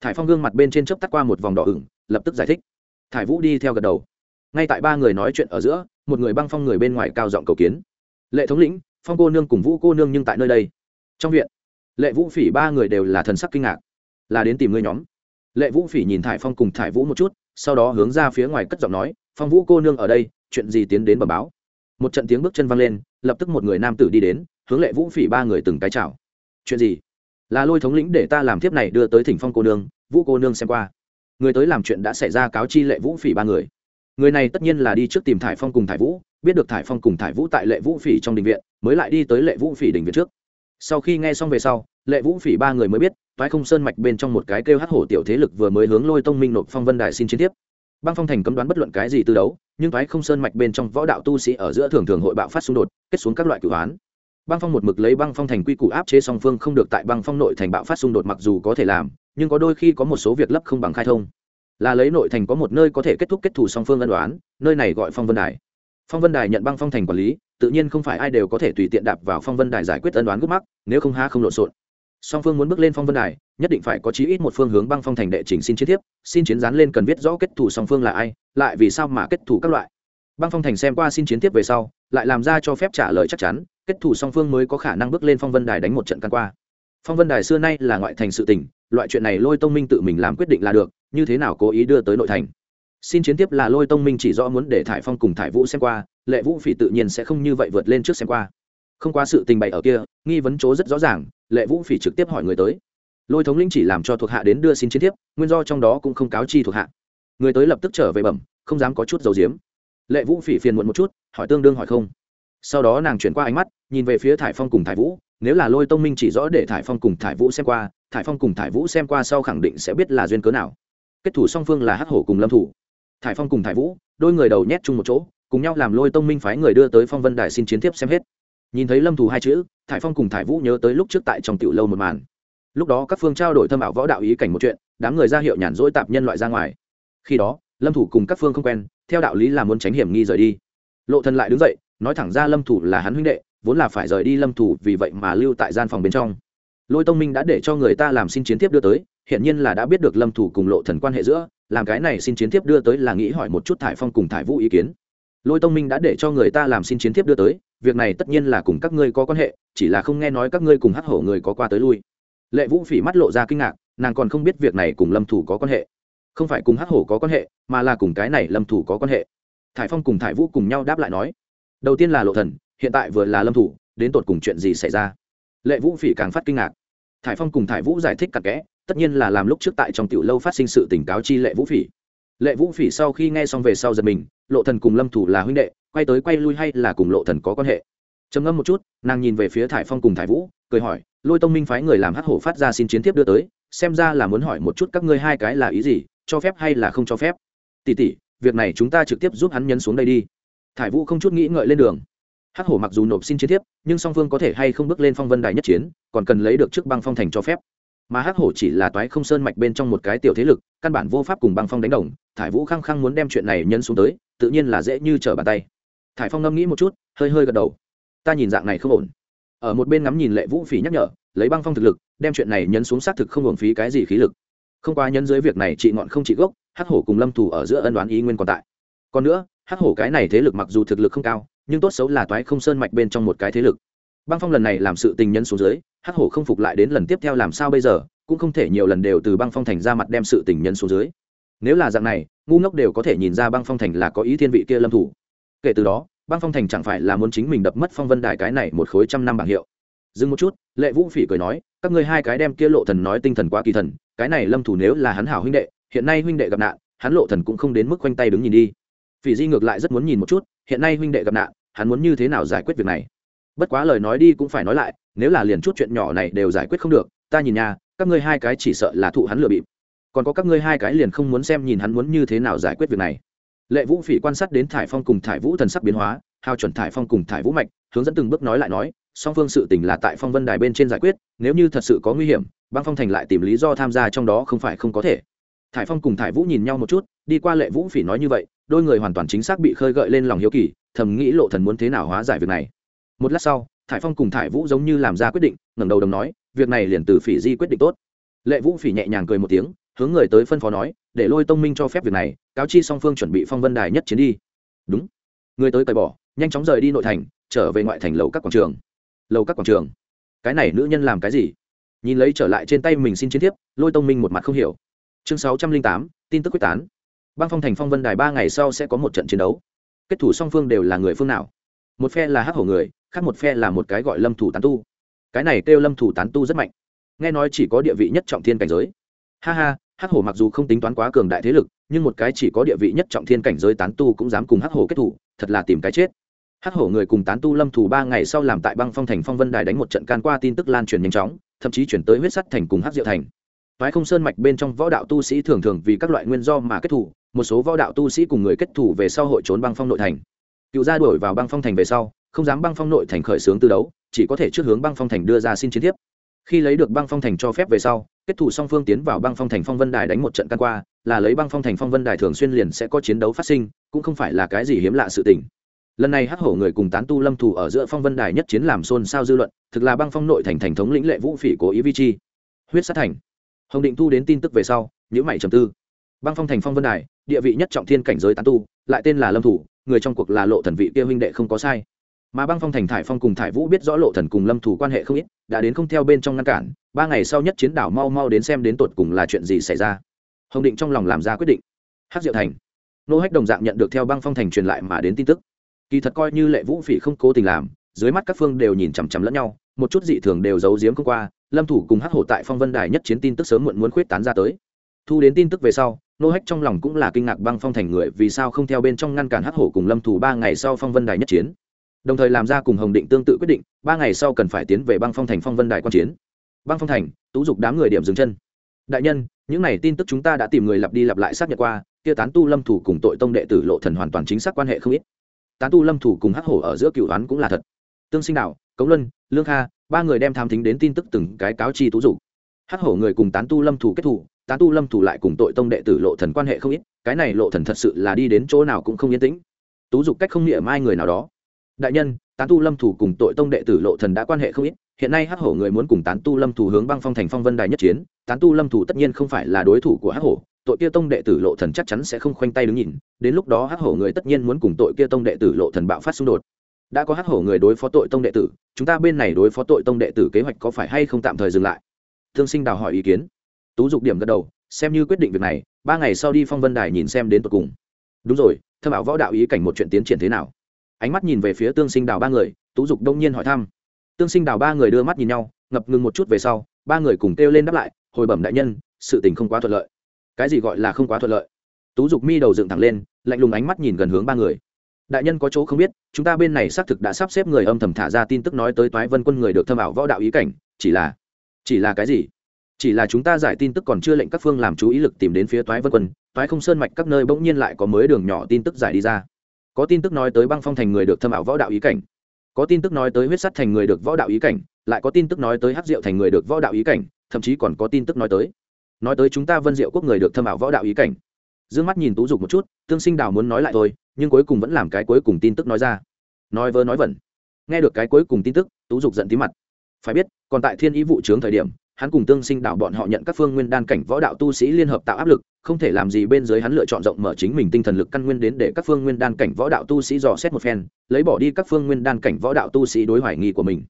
Thải phong gương mặt bên trên chớp tắt qua một vòng đỏ ửng, lập tức giải thích. Thải vũ đi theo gật đầu. Ngay tại ba người nói chuyện ở giữa, một người băng phong người bên ngoài cao giọng cầu kiến. Lệ thống lĩnh, phong cô nương cùng vũ cô nương nhưng tại nơi đây trong viện, lệ vũ phỉ ba người đều là thần sắc kinh ngạc. Là đến tìm ngươi nhóm. Lệ vũ phỉ nhìn thải phong cùng thải vũ một chút, sau đó hướng ra phía ngoài cất giọng nói, phong vũ cô nương ở đây, chuyện gì tiến đến bờ báo? Một trận tiếng bước chân văng lên, lập tức một người nam tử đi đến, hướng lệ vũ phỉ ba người từng cái chào. Chuyện gì? Là lôi thống lĩnh để ta làm thiếp này đưa tới thỉnh phong cô nương, vũ cô nương xem qua. Người tới làm chuyện đã xảy ra cáo chi lệ vũ phỉ ba người. Người này tất nhiên là đi trước tìm thải phong cùng thải vũ, biết được thải phong cùng thải vũ tại lệ vũ phỉ trong đình viện, mới lại đi tới lệ vũ phỉ đình viện trước sau khi nghe xong về sau, lệ vũ phỉ ba người mới biết, toái không sơn mạch bên trong một cái kêu hát hổ tiểu thế lực vừa mới hướng lôi tông minh nộp phong vân đài xin chiến tiếp. Băng phong thành cấm đoán bất luận cái gì từ đấu, nhưng toái không sơn mạch bên trong võ đạo tu sĩ ở giữa thường thường hội bạo phát xung đột, kết xuống các loại cửu án băng phong một mực lấy băng phong thành quy củ áp chế song phương không được tại băng phong nội thành bạo phát xung đột mặc dù có thể làm, nhưng có đôi khi có một số việc lấp không bằng khai thông. Là lấy nội thành có một nơi có thể kết thúc kết thù song phương ân đoán nơi này gọi phong vân đài phong vân đài nhận băng phong thành quản lý, tự nhiên không phải ai đều có thể tùy tiện đạp vào phong vân đài giải quyết ân đoán gốc mắc, nếu không ha không lộn xộn. Song phương muốn bước lên phong vân đài, nhất định phải có chí ít một phương hướng băng phong thành đệ trình xin chiến tiếp xin chiến dán lên cần viết rõ kết thủ song phương là ai, lại vì sao mà kết thủ các loại. Băng phong thành xem qua xin chiến tiếp về sau, lại làm ra cho phép trả lời chắc chắn, kết thủ song phương mới có khả năng bước lên phong vân đài đánh một trận căn qua. Phong vân đài xưa nay là ngoại thành sự tình, loại chuyện này lôi tông minh tự mình làm quyết định là được, như thế nào cố ý đưa tới nội thành? Xin chiến tiếp là lôi tông minh chỉ rõ muốn để thải phong cùng thải vũ xem qua, lệ vũ phỉ tự nhiên sẽ không như vậy vượt lên trước xem qua. Không qua sự tình bày ở kia, nghi vấn chỗ rất rõ ràng, lệ vũ phỉ trực tiếp hỏi người tới. Lôi thống lĩnh chỉ làm cho thuộc hạ đến đưa xin chiến tiếp, nguyên do trong đó cũng không cáo chi thuộc hạ. Người tới lập tức trở về bẩm, không dám có chút dầu diếm. Lệ vũ phỉ phiền muộn một chút, hỏi tương đương hỏi không. Sau đó nàng chuyển qua ánh mắt, nhìn về phía thải phong cùng thải vũ, nếu là lôi tông minh chỉ rõ để thải phong cùng thải vũ xem qua, thải phong cùng thải vũ xem qua sau khẳng định sẽ biết là duyên cớ nào. Kết thủ song phương là hắc hổ cùng lâm thủ thải phong cùng thải vũ, đôi người đầu nhét chung một chỗ, cùng nhau làm lôi tông minh phái người đưa tới phong vân đài xin chiến tiếp xem hết. Nhìn thấy lâm thủ hai chữ, thải phong cùng thải vũ nhớ tới lúc trước tại trong tiểu lâu một màn. Lúc đó các phương trao đổi thâm ảo võ đạo ý cảnh một chuyện, đám người ra hiệu nhàn rỗi tạp nhân loại ra ngoài. Khi đó, lâm thủ cùng các phương không quen, theo đạo lý là muốn tránh hiểm nghi rời đi. Lộ thần lại đứng dậy, nói thẳng ra lâm thủ là hắn huynh đệ, vốn là phải rời đi lâm thủ vì vậy mà lưu tại gian phòng bên trong. Lôi tông minh đã để cho người ta làm xin chiến tiếp đưa tới hiện nhiên là đã biết được lâm thủ cùng lộ thần quan hệ giữa làm cái này xin chiến tiếp đưa tới là nghĩ hỏi một chút thải phong cùng thải vũ ý kiến. Lôi tông minh đã để cho người ta làm xin chiến thiếp đưa tới, việc này tất nhiên là cùng các ngươi có quan hệ, chỉ là không nghe nói các ngươi cùng hắc hổ người có qua tới lui. Lệ vũ phỉ mắt lộ ra kinh ngạc, nàng còn không biết việc này cùng lâm thủ có quan hệ. Không phải cùng hắc hổ có quan hệ, mà là cùng cái này lâm thủ có quan hệ. Thải phong cùng thải vũ cùng nhau đáp lại nói, đầu tiên là lộ thần, hiện tại vừa là lâm thủ, đến tột cùng chuyện gì xảy ra? Lệ vũ phỉ càng phát kinh ngạc. Thải phong cùng thải vũ giải thích cặn kẽ tất nhiên là làm lúc trước tại trong tiểu lâu phát sinh sự tỉnh cáo chi lệ vũ phỉ. Lệ vũ phỉ sau khi nghe xong về sau giật mình, lộ thần cùng lâm thủ là huynh đệ, quay tới quay lui hay là cùng lộ thần có quan hệ? Trầm ngâm một chút, nàng nhìn về phía thải phong cùng thải vũ, cười hỏi, lôi tông minh phái người làm hắc hổ phát ra xin chiến tiếp đưa tới, xem ra là muốn hỏi một chút các ngươi hai cái là ý gì, cho phép hay là không cho phép? Tỷ tỷ, việc này chúng ta trực tiếp giúp hắn nhấn xuống đây đi. Thải vũ không chút nghĩ ngợi lên đường. Hắc hổ mặc dù nộp xin chiến tiếp nhưng song phương có thể hay không bước lên phong vân đài nhất chiến, còn cần lấy được trước băng phong thành cho phép mà hắc hổ chỉ là toái không sơn mạch bên trong một cái tiểu thế lực, căn bản vô pháp cùng băng phong đánh đồng, thải vũ khăng khăng muốn đem chuyện này nhân xuống tới, tự nhiên là dễ như trở bàn tay. Thải phong ngâm nghĩ một chút, hơi hơi gật đầu. Ta nhìn dạng này không ổn. Ở một bên ngắm nhìn lệ vũ phỉ nhắc nhở, lấy băng phong thực lực, đem chuyện này nhấn xuống xác thực không hưởng phí cái gì khí lực. Không qua nhấn dưới việc này trị ngọn không trị gốc, hắc hổ cùng lâm thủ ở giữa ân đoán ý nguyên còn tại. Còn nữa, hắc hổ cái này thế lực mặc dù thực lực không cao, nhưng tốt xấu là toái không sơn mạch bên trong một cái thế lực băng phong lần này làm sự tình nhân xuống dưới, hắc hổ không phục lại đến lần tiếp theo làm sao bây giờ, cũng không thể nhiều lần đều từ băng phong thành ra mặt đem sự tình nhân xuống dưới. Nếu là dạng này, ngu ngốc đều có thể nhìn ra băng phong thành là có ý thiên vị kia lâm thủ. Kể từ đó, băng phong thành chẳng phải là muốn chính mình đập mất phong vân đài cái này một khối trăm năm bảng hiệu. Dừng một chút, lệ vũ phỉ cười nói, các ngươi hai cái đem kia lộ thần nói tinh thần quá kỳ thần, cái này lâm thủ nếu là hắn hảo huynh đệ, hiện nay huynh đệ gặp nạn, hắn lộ thần cũng không đến mức quanh tay đứng nhìn đi. Phỉ di ngược lại rất muốn nhìn một chút, hiện nay huynh đệ gặp nạn, hắn muốn như thế nào giải quyết việc này? Bất quá lời nói đi cũng phải nói lại, nếu là liền chút chuyện nhỏ này đều giải quyết không được, ta nhìn nha, các ngươi hai cái chỉ sợ là thụ hắn lừa bịp. Còn có các ngươi hai cái liền không muốn xem nhìn hắn muốn như thế nào giải quyết việc này. Lệ vũ phỉ quan sát đến thải phong cùng thải vũ thần sắc biến hóa hao chuẩn thải phong cùng thải vũ mạch, hướng dẫn từng bước nói lại nói, song phương sự tình là tại phong vân đài bên trên giải quyết, nếu như thật sự có nguy hiểm, băng phong thành lại tìm lý do tham gia trong đó không phải không có thể. Thải phong cùng thải vũ nhìn nhau một chút, đi qua lệ vũ phỉ nói như vậy, đôi người hoàn toàn chính xác bị khơi gợi lên lòng hiếu kỳ, thầm nghĩ lộ thần muốn thế nào hóa giải việc này một lát sau, thải phong cùng thải vũ giống như làm ra quyết định, ngẩng đầu đồng nói, việc này liền từ phỉ di quyết định tốt. Lệ vũ phỉ nhẹ nhàng cười một tiếng, hướng người tới phân phó nói, để lôi tông minh cho phép việc này, cáo chi song phương chuẩn bị phong vân đài nhất chiến đi. Đúng. Người tới cởi bỏ, nhanh chóng rời đi nội thành, trở về ngoại thành lầu các quảng trường. Lầu các quảng trường. Cái này nữ nhân làm cái gì? Nhìn lấy trở lại trên tay mình xin chiến thiếp, lôi tông minh một mặt không hiểu. Chương sáu trăm linh tám, tin tức quyết tán. Băng phong thành phong vân đài ba ngày sau sẽ có một trận chiến đấu. Kết thủ song phương đều là người phương nào? Một phe là hắc hổ người khác một phe là một cái gọi lâm thủ tán tu. Cái này kêu lâm thủ tán tu rất mạnh. Nghe nói chỉ có địa vị nhất trọng thiên cảnh giới. Ha ha, hắc hổ mặc dù không tính toán quá cường đại thế lực, nhưng một cái chỉ có địa vị nhất trọng thiên cảnh giới tán tu cũng dám cùng hắc hổ kết thủ, thật là tìm cái chết. Hắc hổ người cùng tán tu lâm thủ ba ngày sau làm tại băng phong thành phong vân đài đánh một trận can qua tin tức lan truyền nhanh chóng, thậm chí chuyển tới huyết sắt thành cùng hắc diệu thành. Phái không sơn mạch bên trong võ đạo tu sĩ thường thường vì các loại nguyên do mà kết thủ, một số võ đạo tu sĩ cùng người kết thủ về sau hội trốn băng phong nội thành. Cựu gia đổi vào băng phong thành về sau không dám băng phong nội thành khởi xướng tư đấu, chỉ có thể trước hướng băng phong thành đưa ra xin chiến tiếp khi lấy được băng phong thành cho phép về sau, kết thủ song phương tiến vào băng phong thành phong vân đài đánh một trận căn qua, là lấy băng phong thành phong vân đài thường xuyên liền sẽ có chiến đấu phát sinh, cũng không phải là cái gì hiếm lạ sự tình. Lần này hắc hổ người cùng tán tu lâm thủ ở giữa phong vân đài nhất chiến làm xôn xao dư luận, thực là băng phong nội thành thành thống lĩnh lệ vũ phỉ cố ý vi chi. Huyết sát thành. Hồng định thu đến tin tức về sau nhữ mảy trầm tư. Băng phong thành phong vân đài, địa vị nhất trọng thiên cảnh giới tán tu, lại tên là lâm thủ người trong cuộc là lộ thần vị kia huynh đệ không có sai mà băng phong thành thải phong cùng thải vũ biết rõ lộ thần cùng lâm thủ quan hệ không ít, đã đến không theo bên trong ngăn cản, ba ngày sau nhất chiến đảo mau mau đến xem đến tột cùng là chuyện gì xảy ra. Hồng định trong lòng làm ra quyết định. Hát diệu thành. Nô hách đồng dạng nhận được theo băng phong thành truyền lại mà đến tin tức. Kỳ thật coi như lệ vũ phỉ không cố tình làm, dưới mắt các phương đều nhìn chằm chằm lẫn nhau, một chút dị thường đều giấu giếm không qua, lâm thủ cùng hắc hổ tại phong vân đài nhất chiến tin tức sớm muộn muốn khuyết tán ra tới. Thu đến tin tức về sau, nô hách trong lòng cũng là kinh ngạc băng phong thành người vì sao không theo bên trong ngăn cản hắc hổ cùng lâm thủ ba ngày sau phong vân đài nhất chiến đồng thời làm ra cùng hồng định tương tự quyết định, ba ngày sau cần phải tiến về băng phong thành phong vân đài quan chiến. Băng phong thành, tú dục đám người điểm dừng chân. Đại nhân, những này tin tức chúng ta đã tìm người lặp đi lặp lại xác nhận qua, kia tán tu lâm thủ cùng tội tông đệ tử lộ thần hoàn toàn chính xác quan hệ không ít. Tán tu lâm thủ cùng hắc hổ ở giữa cựu đoán cũng là thật. Tương sinh đạo, cống luân, lương kha, ba người đem tham thính đến tin tức từng cái cáo chi tú dục. Hắc hổ người cùng tán tu lâm thủ kết thủ tán tu lâm thủ lại cùng tội tông đệ tử lộ thần quan hệ không ít, cái này lộ thần thật sự là đi đến chỗ nào cũng không yên tĩnh. Tú dục cách không nghĩa mai người nào đó đại nhân, tán tu lâm thủ cùng tội tông đệ tử lộ thần đã quan hệ không ít, hiện nay hắc hổ người muốn cùng tán tu lâm thủ hướng băng phong thành phong vân đài nhất chiến, tán tu lâm thủ tất nhiên không phải là đối thủ của hắc hổ, tội kia tông đệ tử lộ thần chắc chắn sẽ không khoanh tay đứng nhìn, đến lúc đó hắc hổ người tất nhiên muốn cùng tội kia tông đệ tử lộ thần bạo phát xung đột. Đã có hắc hổ người đối phó tội tông đệ tử, chúng ta bên này đối phó tội tông đệ tử kế hoạch có phải hay không tạm thời dừng lại? Thương sinh đào hỏi ý kiến. Tú dục điểm gật đầu, xem như quyết định việc này, ba ngày sau đi phong vân đài nhìn xem đến cuối cùng. Đúng rồi, thâm bảo võ đạo ý cảnh một chuyện tiến triển thế nào? Ánh mắt nhìn về phía tương sinh đào ba người, tú dục đông nhiên hỏi thăm. Tương sinh đào ba người đưa mắt nhìn nhau, ngập ngừng một chút về sau, ba người cùng kêu lên đáp lại, hồi bẩm đại nhân, sự tình không quá thuận lợi. Cái gì gọi là không quá thuận lợi? Tú dục mi đầu dựng thẳng lên, lạnh lùng ánh mắt nhìn gần hướng ba người. Đại nhân có chỗ không biết, chúng ta bên này xác thực đã sắp xếp người âm thầm thả ra tin tức nói tới toái vân quân người được thâm ảo võ đạo ý cảnh, chỉ là chỉ là cái gì? Chỉ là chúng ta giải tin tức còn chưa lệnh các phương làm chú ý lực tìm đến phía toái vân quân, toái không sơn mạch các nơi bỗng nhiên lại có mới đường nhỏ tin tức giải đi ra có tin tức nói tới băng phong thành người được thâm ảo võ đạo ý cảnh. Có tin tức nói tới huyết sắt thành người được võ đạo ý cảnh, lại có tin tức nói tới hát rượu thành người được võ đạo ý cảnh, thậm chí còn có tin tức nói tới. Nói tới chúng ta vân diệu quốc người được thâm ảo võ đạo ý cảnh. D ư ơ n g mắt nhìn tú dục một chút, tương sinh đào muốn nói lại thôi, nhưng cuối cùng vẫn làm cái cuối cùng tin tức nói ra. Nói vơ nói vẩn. Nghe được cái cuối cùng tin tức, tú dục giận tí mặt. Phải biết, còn tại thiên ý vụ trướng thời điểm hắn cùng tương sinh đạo bọn họ nhận các phương nguyên đan cảnh võ đạo tu sĩ liên hợp tạo áp lực, không thể làm gì bên dưới hắn lựa chọn rộng mở chính mình tinh thần lực căn nguyên đến để các phương nguyên đan cảnh võ đạo tu sĩ dò xét một phen, lấy bỏ đi các phương nguyên đan cảnh võ đạo tu sĩ đối hoài nghi của mình.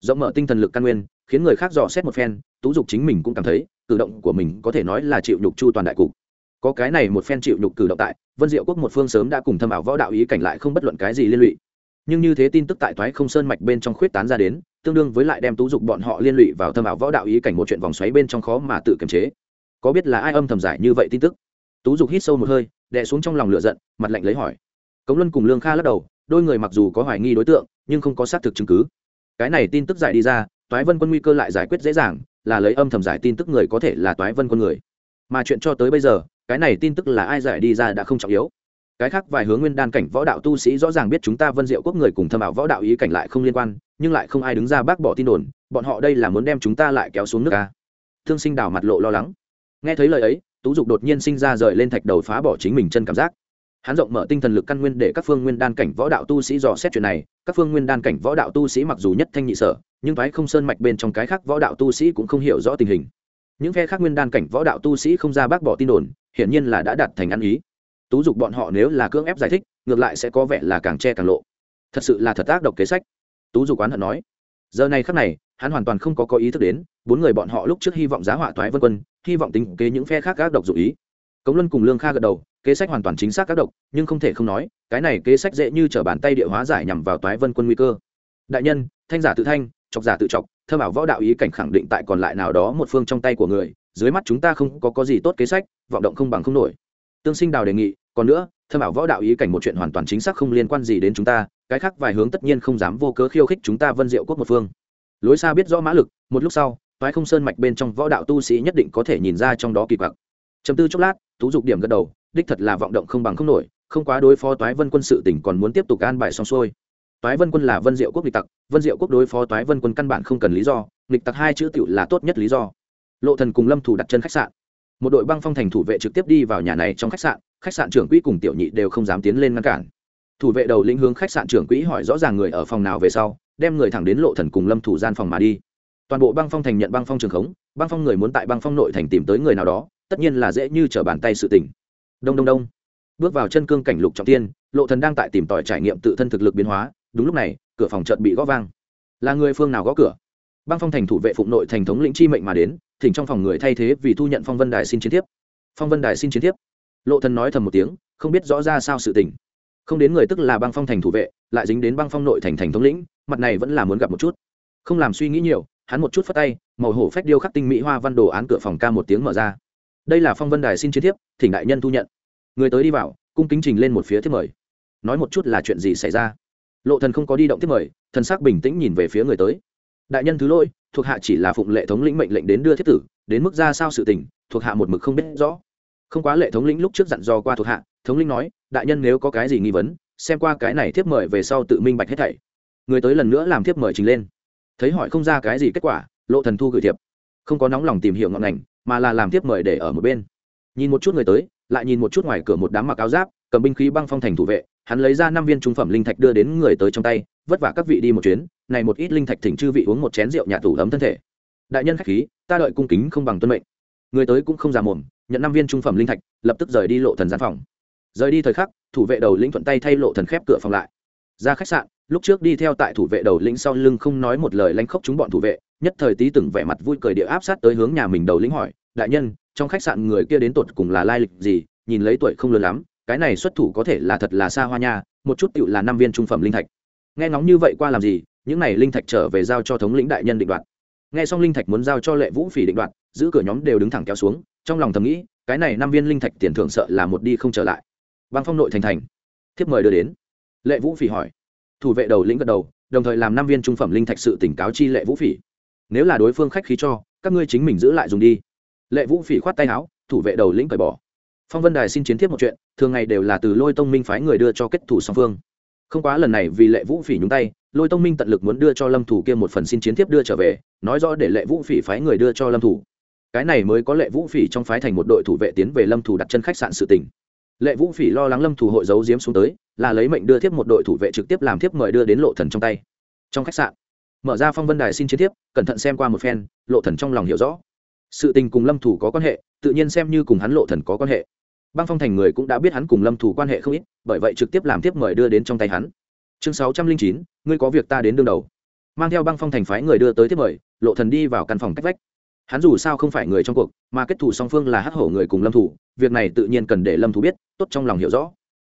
Rộng mở tinh thần lực căn nguyên, khiến người khác dò xét một phen, tú dục chính mình cũng cảm thấy, cử động của mình có thể nói là chịu nhục chu toàn đại cục. Có cái này một phen chịu nhục cử động tại, vân diệu quốc một phương sớm đã cùng thâm ảo võ đạo ý cảnh lại không bất luận cái gì liên lụy nhưng như thế tin tức tại thoái không sơn mạch bên trong khuyết tán ra đến, tương đương với lại đem tú dục bọn họ liên lụy vào thâm ảo võ đạo ý cảnh một chuyện vòng xoáy bên trong khó mà tự kiềm chế. Có biết là ai âm thầm giải như vậy tin tức? Tú dục hít sâu một hơi, đè xuống trong lòng lửa giận, mặt lạnh lấy hỏi. Cống luân cùng lương kha lắc đầu, đôi người mặc dù có hoài nghi đối tượng, nhưng không có xác thực chứng cứ. Cái này tin tức giải đi ra, toái vân quân nguy cơ lại giải quyết dễ dàng, là lấy âm thầm giải tin tức người có thể là toái vân quân người. Mà chuyện cho tới bây giờ, cái này tin tức là ai giải đi ra đã không trọng yếu cái khác vài hướng nguyên đan cảnh võ đạo tu sĩ rõ ràng biết chúng ta vân diệu quốc người cùng thâm ảo võ đạo ý cảnh lại không liên quan, nhưng lại không ai đứng ra bác bỏ tin đồn, bọn họ đây là muốn đem chúng ta lại kéo xuống nước ta thương sinh đào mặt lộ lo lắng. Nghe thấy lời ấy, tú dục đột nhiên sinh ra rời lên thạch đầu phá bỏ chính mình chân cảm giác. Hắn rộng mở tinh thần lực căn nguyên để các phương nguyên đan cảnh võ đạo tu sĩ dò xét chuyện này, các phương nguyên đan cảnh võ đạo tu sĩ mặc dù nhất thanh nhị sở, nhưng thoái không sơn mạch bên trong cái khác võ đạo tu sĩ cũng không hiểu rõ tình hình. Những phe khác nguyên đan cảnh võ đạo tu sĩ không ra bác bỏ tin đồn, hiển nhiên là đã đạt thành ăn ý tú dục bọn họ nếu là cưỡng ép giải thích, ngược lại sẽ có vẻ là càng che càng lộ. Thật sự là thật ác độc kế sách. Tú dục oán hận nói. Giờ này khắc này, hắn hoàn toàn không có có ý thức đến, bốn người bọn họ lúc trước hy vọng giá họa toái vân quân, hy vọng tính kế những phe khác ác độc dụ ý. Cống luân cùng lương kha gật đầu, kế sách hoàn toàn chính xác ác độc, nhưng không thể không nói, cái này kế sách dễ như t r ở bàn tay địa hóa giải nhằm vào toái vân quân nguy cơ. Đại nhân, thanh giả tự thanh, chọc giả tự chọc thơ bảo võ đạo ý cảnh khẳng định tại còn lại nào đó một phương trong tay của người, dưới mắt chúng ta không có có gì tốt kế sách, vọng động không bằng không nổi. Tương sinh đào đề nghị còn nữa, thâm bảo võ đạo ý cảnh một chuyện hoàn toàn chính xác không liên quan gì đến chúng ta, cái khác vài hướng tất nhiên không dám vô cớ khiêu khích chúng ta vân diệu quốc một phương. Lối xa biết rõ mã lực, một lúc sau, toái không sơn mạch bên trong võ đạo tu sĩ nhất định có thể nhìn ra trong đó kỳ quặc. Chấm tư chốc lát, tú dục điểm gật đầu, đích thật là vọng động không bằng không nổi, không quá đối phó toái vân quân sự tỉnh còn muốn tiếp tục an bài xong xuôi. Toái vân quân là vân diệu quốc địch tặc, vân diệu quốc đối phó toái vân quân căn bản không cần lý do địch tặc hai chữ tựu là tốt nhất lý do. Lộ thần cùng lâm thủ đặt chân khách sạn. Một đội băng phong thành thủ vệ trực tiếp đi vào nhà này trong khách sạn khách sạn trưởng quỹ cùng tiểu nhị đều không dám tiến lên ngăn cản. Thủ vệ đầu lĩnh hướng khách sạn trưởng quỹ hỏi rõ ràng người ở phòng nào về sau, đem người thẳng đến lộ thần cùng lâm thủ gian phòng mà đi. Toàn bộ băng phong thành nhận băng phong trường khống, băng phong người muốn tại băng phong nội thành tìm tới người nào đó, tất nhiên là dễ như trở bàn tay sự tình. đông đông đông. Bước vào chân cương cảnh lục trọng tiên, lộ thần đang tại tìm tòi trải nghiệm tự thân thực lực biến hóa, đúng lúc này, cửa phòng chợt bị gõ vang. Là người phương nào gõ cửa? Băng phong thành thủ vệ phụng nội thành thống lĩnh chi mệnh mà đến, thỉnh trong phòng người thay thế vì thu nhận phong vân đài xin chiến tiếp phong vân đài xin chiến tiếp lộ thần nói thầm một tiếng, không biết rõ ra sao sự tình. Không đến người tức là băng phong thành thủ vệ, lại dính đến băng phong nội thành thành thống lĩnh, mặt này vẫn là muốn gặp một chút. Không làm suy nghĩ nhiều, hắn một chút phát tay, màu hổ phách điêu khắc tinh mỹ hoa văn đồ án cửa phòng ca một tiếng mở ra. Đây là phong vân đài xin chiến thiếp, thỉnh đại nhân thu nhận. Người tới đi vào, cung kính trình lên một phía thiếp mời. Nói một chút là chuyện gì xảy ra? Lộ thần không có đi động thiếp mời, thần sắc bình tĩnh nhìn về phía người tới. Đại nhân thứ lỗi, thuộc hạ chỉ là phụng lệ thống lĩnh mệnh lệnh đến đưa thiết tử, đến mức ra sao sự tình, thuộc hạ một mực không biết rõ không quá lệ thống lĩnh lúc trước dặn dò qua thuộc hạ, thống lĩnh nói, đại nhân nếu có cái gì nghi vấn, xem qua cái này thiếp mời về sau tự minh bạch hết thảy. Người tới lần nữa làm thiếp mời trình lên. Thấy hỏi không ra cái gì kết quả, lộ thần thu gửi thiệp. Không có nóng lòng tìm hiểu ngọn ngành, mà là làm thiếp mời để ở một bên. Nhìn một chút người tới, lại nhìn một chút ngoài cửa một đám mặc áo giáp, cầm binh khí băng phong thành thủ vệ, hắn lấy ra năm viên trung phẩm linh thạch đưa đến người tới trong tay, vất vả các vị đi một chuyến, này một ít linh thạch thỉnh chư vị uống một chén rượu nhà tủ ấm thân thể. Đại nhân khách khí, ta đợi cung kính không bằng tuân mệnh. Người tới cũng không già mồm nhận năm viên trung phẩm linh thạch, lập tức rời đi lộ thần gian phòng. Rời đi thời khắc, thủ vệ đầu lĩnh thuận tay thay lộ thần khép cửa phòng lại. Ra khách sạn, lúc trước đi theo tại thủ vệ đầu lĩnh sau lưng không nói một lời lanh khóc chúng bọn thủ vệ, nhất thời tí từng vẻ mặt vui cười địa áp sát tới hướng nhà mình đầu lĩnh hỏi, đại nhân, trong khách sạn người kia đến tột cùng là lai lịch gì? Nhìn lấy tuổi không lớn lắm, cái này xuất thủ có thể là thật là xa hoa nha, một chút tựu là năm viên trung phẩm linh thạch. Nghe ngóng như vậy qua làm gì, những này linh thạch trở về giao cho thống lĩnh đại nhân định đoạt nghe xong linh thạch muốn giao cho lệ vũ phỉ định đoạt, giữ cửa nhóm đều đứng thẳng kéo xuống, trong lòng thầm nghĩ, cái này năm viên linh thạch tiền thưởng sợ là một đi không trở lại. Băng phong nội thành thành, thiếp mời đưa đến. Lệ vũ phỉ hỏi. Thủ vệ đầu lĩnh gật đầu, đồng thời làm năm viên trung phẩm linh thạch sự tỉnh cáo chi lệ vũ phỉ. Nếu là đối phương khách khí cho, các ngươi chính mình giữ lại dùng đi. Lệ vũ phỉ khoát tay áo, thủ vệ đầu lĩnh cởi bỏ. Phong vân đài xin chiến thiếp một chuyện, thường ngày đều là từ lôi tông minh phái người đưa cho kết thủ song phương không quá lần này vì lệ vũ phỉ nhúng tay, lôi tông minh tận lực muốn đưa cho lâm thủ kia một phần xin chiến tiếp đưa trở về, nói rõ để lệ vũ phỉ phái người đưa cho lâm thủ. Cái này mới có lệ vũ phỉ trong phái thành một đội thủ vệ tiến về lâm thủ đặt chân khách sạn sự tình. Lệ vũ phỉ lo lắng lâm thủ hội giấu diếm xuống tới, là lấy mệnh đưa thiếp một đội thủ vệ trực tiếp làm thiếp mời đưa đến lộ thần trong tay. Trong khách sạn, mở ra phong vân đài xin chiến thiếp, cẩn thận xem qua một phen, lộ thần trong lòng hiểu rõ. Sự tình cùng lâm thủ có quan hệ, tự nhiên xem như cùng hắn lộ thần có quan hệ băng phong thành người cũng đã biết hắn cùng lâm thủ quan hệ không ít, bởi vậy trực tiếp làm tiếp mời đưa đến trong tay hắn. Chương sáu trăm linh chín, ngươi có việc ta đến đương đầu. Mang theo băng phong thành phái người đưa tới tiếp mời, lộ thần đi vào căn phòng cách vách. Hắn dù sao không phải người trong cuộc, mà kết thủ song phương là hắc hổ người cùng lâm thủ việc này tự nhiên cần để lâm thủ biết, tốt trong lòng hiểu rõ.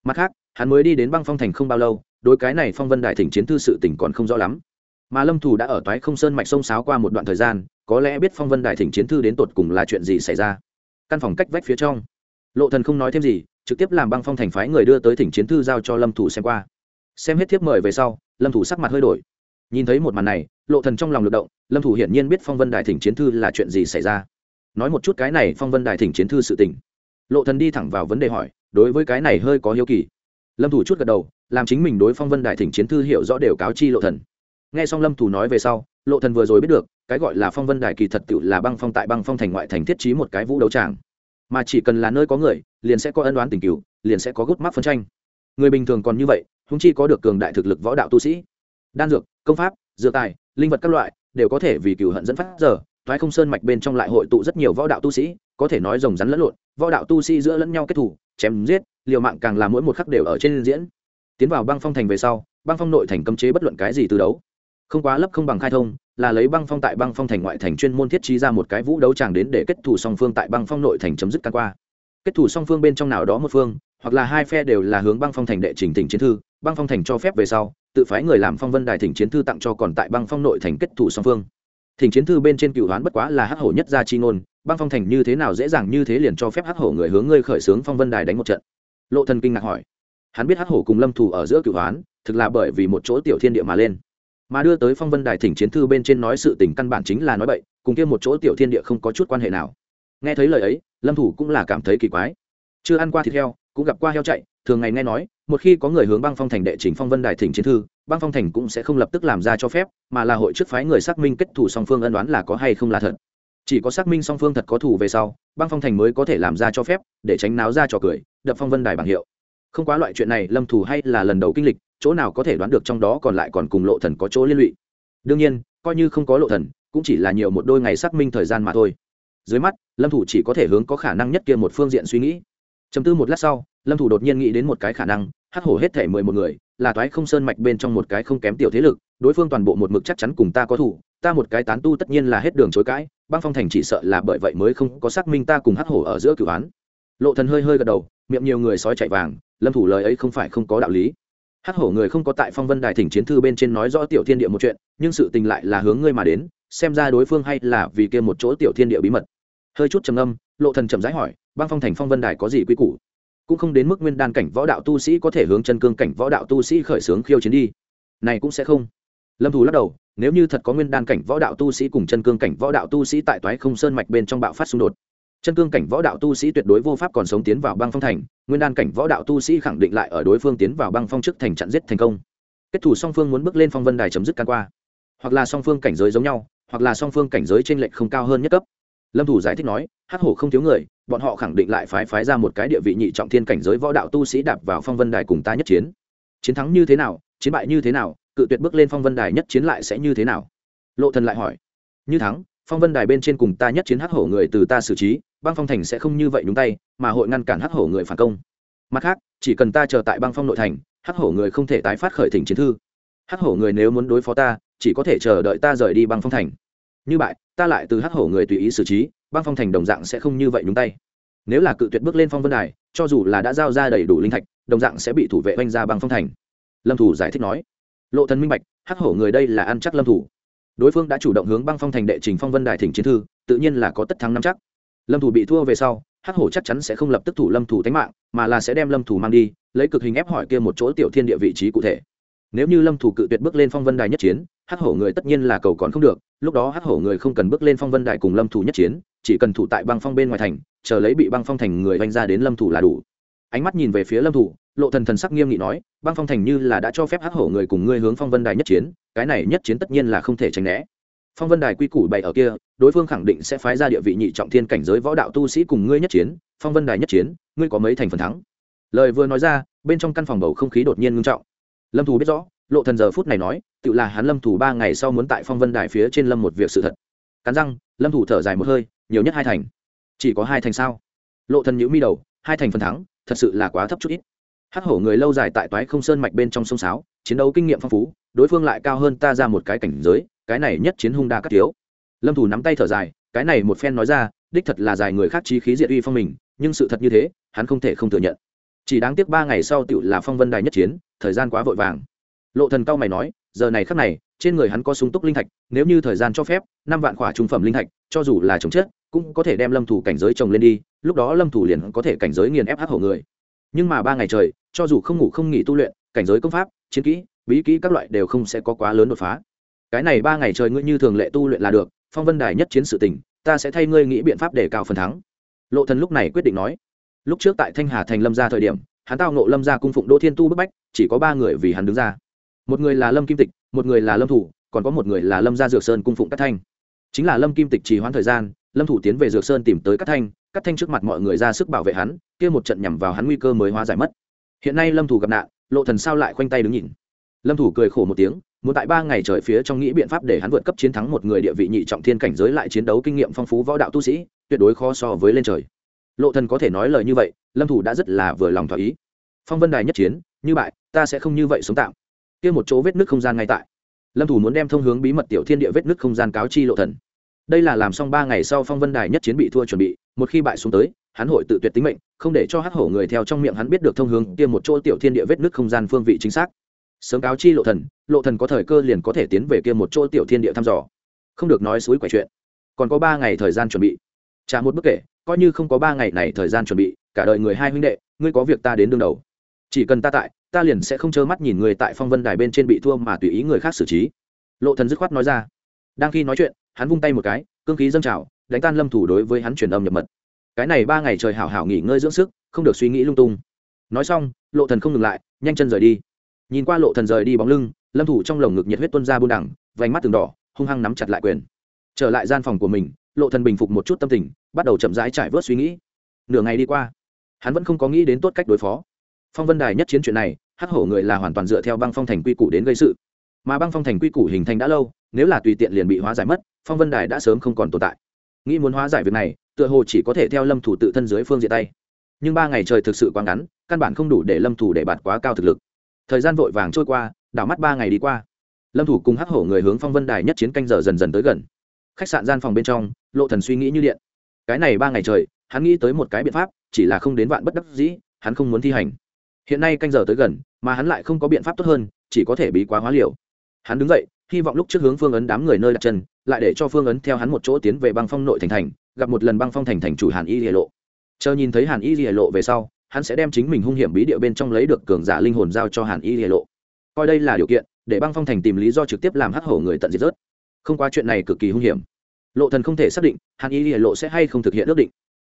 Mặt khác, hắn mới đi đến băng phong thành không bao lâu, đối cái này phong vân đại thỉnh chiến thư sự tỉnh còn không rõ lắm. Mà lâm thủ đã ở toái không sơn mạch sông sáo qua một đoạn thời gian, có lẽ biết phong vân đại thỉnh chiến thư đến tột cùng là chuyện gì xảy ra. Căn phòng cách vách phía trong lộ thần không nói thêm gì, trực tiếp làm băng phong thành phái người đưa tới thỉnh chiến thư giao cho lâm thủ xem qua. Xem hết thiếp mời về sau, lâm thủ sắc mặt hơi đổi. Nhìn thấy một màn này, lộ thần trong lòng lực động, lâm thủ hiển nhiên biết phong vân đại thỉnh chiến thư là chuyện gì xảy ra. Nói một chút cái này phong vân đại thỉnh chiến thư sự tình. Lộ thần đi thẳng vào vấn đề hỏi, đối với cái này hơi có hiếu kỳ. Lâm thủ chút gật đầu, làm chính mình đối phong vân đại thỉnh chiến thư hiểu rõ đều cáo chi lộ thần. Nghe xong lâm thủ nói về sau, lộ thần vừa rồi biết được, cái gọi là phong vân đại kỳ thật tự là băng phong tại băng phong thành ngoại thành thiết trí một cái vũ đấu tràng mà chỉ cần là nơi có người, liền sẽ có ân đoán tình cứu liền sẽ có gút mắc phân tranh. Người bình thường còn như vậy húng chi có được cường đại thực lực võ đạo tu sĩ. Đan dược, công pháp, dược tài, linh vật các loại, đều có thể vì cựu hận dẫn phát giờ, thoái không sơn mạch bên trong lại hội tụ rất nhiều võ đạo tu sĩ, có thể nói rồng rắn lẫn lộn, võ đạo tu sĩ giữa lẫn nhau kết thủ, chém giết, liều mạng càng là mỗi một khắc đều ở trên diễn. Tiến vào băng phong thành về sau, băng phong nội thành cấm chế bất luận cái gì từ đấu không quá lấp không bằng khai thông, là lấy băng phong tại băng phong thành ngoại thành chuyên môn thiết trí ra một cái vũ đấu tràng đến để kết thủ song phương tại băng phong nội thành chấm dứt căn qua. Kết thủ song phương bên trong nào đó một phương, hoặc là hai phe đều là hướng băng phong thành đệ trình tỉnh chiến thư, băng phong thành cho phép về sau, tự phái người làm phong vân đài thỉnh chiến thư tặng cho còn tại băng phong nội thành kết thủ song phương. Thỉnh chiến thư bên trên cựu đoán bất quá là hắc hổ nhất gia chi ngôn, băng phong thành như thế nào dễ dàng như thế liền cho phép hắc hổ người hướng ngươi khởi xướng phong vân đài đánh một trận. Lộ thần kinh ngạc hỏi. Hắn biết hắc hổ cùng lâm thủ ở giữa cựu đoán thực là bởi vì một chỗ tiểu thiên địa mà lên mà đưa tới phong vân đài thỉnh chiến thư bên trên nói sự tình căn bản chính là nói bậy, cùng kia một chỗ tiểu thiên địa không có chút quan hệ nào. Nghe thấy lời ấy, lâm thủ cũng là cảm thấy kỳ quái. Chưa ăn qua thịt heo, cũng gặp qua heo chạy, thường ngày nghe nói, một khi có người hướng băng phong thành đệ trình phong vân đài thỉnh chiến thư, băng phong thành cũng sẽ không lập tức làm ra cho phép, mà là hội trước phái người xác minh kết thủ song phương ân đoán là có hay không là thật. Chỉ có xác minh song phương thật có thủ về sau, băng phong thành mới có thể làm ra cho phép, để tránh náo ra trò cười, đập phong vân đài bảng hiệu. Không quá loại chuyện này, lâm thủ hay là lần đầu kinh lịch chỗ nào có thể đoán được trong đó còn lại còn cùng lộ thần có chỗ liên lụy. Đương nhiên, coi như không có lộ thần, cũng chỉ là nhiều một đôi ngày xác minh thời gian mà thôi. Dưới mắt, lâm thủ chỉ có thể hướng có khả năng nhất kia một phương diện suy nghĩ. Chấm tư một lát sau, lâm thủ đột nhiên nghĩ đến một cái khả năng, hắc hổ hết thể mười một người, là toái không sơn mạch bên trong một cái không kém tiểu thế lực, đối phương toàn bộ một mực chắc chắn cùng ta có thủ, ta một cái tán tu tất nhiên là hết đường chối cãi, băng phong thành chỉ sợ là bởi vậy mới không có xác minh ta cùng hắc hổ ở giữa cửu án. Lộ thần hơi hơi gật đầu, miệng nhiều người sói chạy vàng, lâm thủ lời ấy không phải không có đạo lý hắc hổ người không có tại phong vân đài thỉnh chiến thư bên trên nói rõ tiểu thiên địa một chuyện, nhưng sự tình lại là hướng ngươi mà đến, xem ra đối phương hay là vì kia một chỗ tiểu thiên địa bí mật. Hơi chút trầm âm lộ thần trầm rãi hỏi, băng phong thành phong vân đài có gì quy củ? Cũng không đến mức nguyên đan cảnh võ đạo tu sĩ có thể hướng chân cương cảnh võ đạo tu sĩ khởi xướng khiêu chiến đi. Này cũng sẽ không. Lâm thủ lắc đầu, nếu như thật có nguyên đan cảnh võ đạo tu sĩ cùng chân cương cảnh võ đạo tu sĩ tại toái không sơn mạch bên trong bạo phát xung đột chân cương cảnh võ đạo tu sĩ tuyệt đối vô pháp còn sống tiến vào băng phong thành, nguyên đan cảnh võ đạo tu sĩ khẳng định lại ở đối phương tiến vào băng phong trước thành chặn giết thành công. Kết thủ song phương muốn bước lên phong vân đài chấm dứt can qua. Hoặc là song phương cảnh giới giống nhau, hoặc là song phương cảnh giới trên lệnh không cao hơn nhất cấp. Lâm thủ giải thích nói, hắc hổ không thiếu người, bọn họ khẳng định lại phái phái ra một cái địa vị nhị trọng thiên cảnh giới võ đạo tu sĩ đạp vào phong vân đài cùng ta nhất chiến. Chiến thắng như thế nào, chiến bại như thế nào, cự tuyệt bước lên phong vân đài nhất chiến lại sẽ như thế nào? Lộ thần lại hỏi. Như thắng, phong vân đài bên trên cùng ta nhất chiến hắc hổ người từ ta xử trí băng phong thành sẽ không như vậy nhúng tay, mà hội ngăn cản hắc hổ người phản công. Mặt khác, chỉ cần ta chờ tại băng phong nội thành, hắc hổ người không thể tái phát khởi thỉnh chiến thư. Hắc hổ người nếu muốn đối phó ta, chỉ có thể chờ đợi ta rời đi băng phong thành. Như vậy, ta lại từ hắc hổ người tùy ý xử trí, băng phong thành đồng dạng sẽ không như vậy nhúng tay. Nếu là cự tuyệt bước lên phong vân đài, cho dù là đã giao ra đầy đủ linh thạch, đồng dạng sẽ bị thủ vệ oanh ra băng phong thành. Lâm thủ giải thích nói. Lộ thần minh bạch, hắc hổ người đây là ăn chắc lâm thủ. Đối phương đã chủ động hướng băng phong thành đệ trình phong vân đài thỉnh chiến thư, tự nhiên là có tất thắng năm chắc lâm thủ bị thua về sau, hắc hổ chắc chắn sẽ không lập tức thủ lâm thủ tánh mạng, mà là sẽ đem lâm thủ mang đi, lấy cực hình ép hỏi kia một chỗ tiểu thiên địa vị trí cụ thể. Nếu như lâm thủ cự tuyệt bước lên phong vân đài nhất chiến, hắc hổ người tất nhiên là cầu còn không được, lúc đó hắc hổ người không cần bước lên phong vân đài cùng lâm thủ nhất chiến, chỉ cần thủ tại băng phong bên ngoài thành, chờ lấy bị băng phong thành người vanh ra đến lâm thủ là đủ. Ánh mắt nhìn về phía lâm thủ lộ thần thần sắc nghiêm nghị nói, băng phong thành như là đã cho phép hắc hổ người cùng ngươi hướng phong vân đài nhất chiến, cái này nhất chiến tất nhiên là không thể tránh né phong vân đài quy củ bày ở kia, đối phương khẳng định sẽ phái ra địa vị nhị trọng thiên cảnh giới võ đạo tu sĩ cùng ngươi nhất chiến, phong vân đài nhất chiến, ngươi có mấy thành phần thắng? Lời vừa nói ra, bên trong căn phòng bầu không khí đột nhiên ngưng trọng. Lâm thủ biết rõ, lộ thần giờ phút này nói, tự là hắn lâm thủ ba ngày sau muốn tại phong vân đài phía trên lâm một việc sự thật. Cắn răng, lâm thủ thở dài một hơi, nhiều nhất hai thành. Chỉ có hai thành sao? Lộ thần nhíu mi đầu, hai thành phần thắng, thật sự là quá thấp chút ít. Hắc hổ người lâu dài tại toái không sơn mạch bên trong sông sáo, chiến đấu kinh nghiệm phong phú, đối phương lại cao hơn ta ra một cái cảnh giới cái này nhất chiến hung đa cắt thiếu. Lâm thủ nắm tay thở dài, cái này một phen nói ra, đích thật là dài người khác trí khí diệt uy phong mình, nhưng sự thật như thế, hắn không thể không thừa nhận. Chỉ đáng tiếc ba ngày sau tựu là phong vân đài nhất chiến, thời gian quá vội vàng. Lộ thần cao mày nói, giờ này khắc này, trên người hắn có súng túc linh thạch, nếu như thời gian cho phép, năm vạn khỏa trung phẩm linh thạch, cho dù là chống chết, cũng có thể đem lâm thủ cảnh giới trồng lên đi, lúc đó lâm thủ liền có thể cảnh giới nghiền ép hắc hổ người. Nhưng mà ba ngày trời, cho dù không ngủ không nghỉ tu luyện, cảnh giới công pháp, chiến kỹ, bí kỹ các loại đều không sẽ có quá lớn đột phá cái này ba ngày trời ngươi như thường lệ tu luyện là được, phong vân đài nhất chiến sự tình, ta sẽ thay ngươi nghĩ biện pháp để cao phần thắng. Lộ thần lúc này quyết định nói. Lúc trước tại thanh hà thành lâm gia thời điểm, hắn tao nộ lâm gia cung phụng đỗ thiên tu bức bách, chỉ có ba người vì hắn đứng ra. Một người là lâm kim tịch, một người là lâm thủ, còn có một người là lâm gia dược sơn cung phụng cát thanh. Chính là lâm kim tịch trì hoãn thời gian, lâm thủ tiến về dược sơn tìm tới cát thanh cát thanh trước mặt mọi người ra sức bảo vệ hắn, kia một trận nhằm vào hắn nguy cơ mới hóa giải mất. Hiện nay lâm thủ gặp nạn, lộ thần sao lại khoanh tay đứng nhìn. Lâm thủ cười khổ một tiếng muốn tại ba ngày trời phía trong nghĩ biện pháp để hắn vượt cấp chiến thắng một người địa vị nhị trọng thiên cảnh giới lại chiến đấu kinh nghiệm phong phú võ đạo tu sĩ, tuyệt đối khó so với lên trời. Lộ thần có thể nói lời như vậy, lâm thủ đã rất là vừa lòng thỏa ý. Phong vân đài nhất chiến, như bại, ta sẽ không như vậy sống tạm. Kia một chỗ vết nứt không gian ngay tại. Lâm thủ muốn đem thông hướng bí mật tiểu thiên địa vết nứt không gian cáo chi lộ thần. Đây là làm xong ba ngày sau phong vân đài nhất chiến bị thua chuẩn bị, một khi bại xuống tới, hắn hội tự tuyệt tính mệnh, không để cho hắc hổ người theo trong miệng hắn biết được thông hướng kia một chỗ tiểu thiên địa vết nứt không gian phương vị chính xác sớm cáo chi lộ thần lộ thần có thời cơ liền có thể tiến về kia một chỗ tiểu thiên địa thăm dò. Không được nói suối quẻ chuyện. Còn có ba ngày thời gian chuẩn bị. Trả một bức kể coi như không có ba ngày này thời gian chuẩn bị, cả đời người hai huynh đệ, ngươi có việc ta đến đương đầu. Chỉ cần ta tại, ta liền sẽ không trơ mắt nhìn người tại phong vân đài bên trên bị thua mà tùy ý người khác xử trí. Lộ thần dứt khoát nói ra. Đang khi nói chuyện, hắn vung tay một cái, cương khí dâng trào, đánh tan lâm thủ đối với hắn truyền âm nhập mật. Cái này ba ngày trời hảo hảo nghỉ ngơi dưỡng sức, không được suy nghĩ lung tung. Nói xong, lộ thần không ngừng lại, nhanh chân rời đi nhìn qua lộ thần rời đi bóng lưng, lâm thủ trong lồng ngực nhiệt huyết tuôn ra buôn đẳng vành mắt từng đỏ, hung hăng nắm chặt lại quyền. Trở lại gian phòng của mình, lộ thần bình phục một chút tâm tình, bắt đầu chậm rãi trải vớt suy nghĩ. Nửa ngày đi qua, hắn vẫn không có nghĩ đến tốt cách đối phó. Phong vân đài nhất chiến chuyện này, hắc hổ người là hoàn toàn dựa theo băng phong thành quy củ đến gây sự. Mà băng phong thành quy củ hình thành đã lâu, nếu là tùy tiện liền bị hóa giải mất, phong vân đài đã sớm không còn tồn tại. Nghĩ muốn hóa giải việc này, tựa hồ chỉ có thể theo lâm thủ tự thân dưới phương diện tay. Nhưng ba ngày trời thực sự quá ngắn, căn bản không đủ để lâm thủ để bạt quá cao thực lực thời gian vội vàng trôi qua, đảo mắt ba ngày đi qua. Lâm thủ cùng hắc hổ người hướng phong vân đài nhất chiến canh giờ dần dần tới gần. Khách sạn gian phòng bên trong, lộ thần suy nghĩ như điện. Cái này ba ngày trời, hắn nghĩ tới một cái biện pháp, chỉ là không đến vạn bất đắc dĩ, hắn không muốn thi hành. Hiện nay canh giờ tới gần, mà hắn lại không có biện pháp tốt hơn, chỉ có thể bí quá hóa liều. Hắn đứng dậy, hy vọng lúc trước hướng phương ấn đám người nơi đặt chân, lại để cho phương ấn theo hắn một chỗ tiến về băng phong nội thành thành, gặp một lần băng phong thành thành chủ hàn y lìa lộ. Chờ nhìn thấy hàn y lìa lộ về sau hắn sẽ đem chính mình hung hiểm bí địa bên trong lấy được cường giả linh hồn giao cho hàn y lìa lộ. Coi đây là điều kiện, để băng phong thành tìm lý do trực tiếp làm hắc hổ người tận diệt rớt. Không qua chuyện này cực kỳ hung hiểm. Lộ thần không thể xác định hàn y lìa lộ sẽ hay không thực hiện ước định.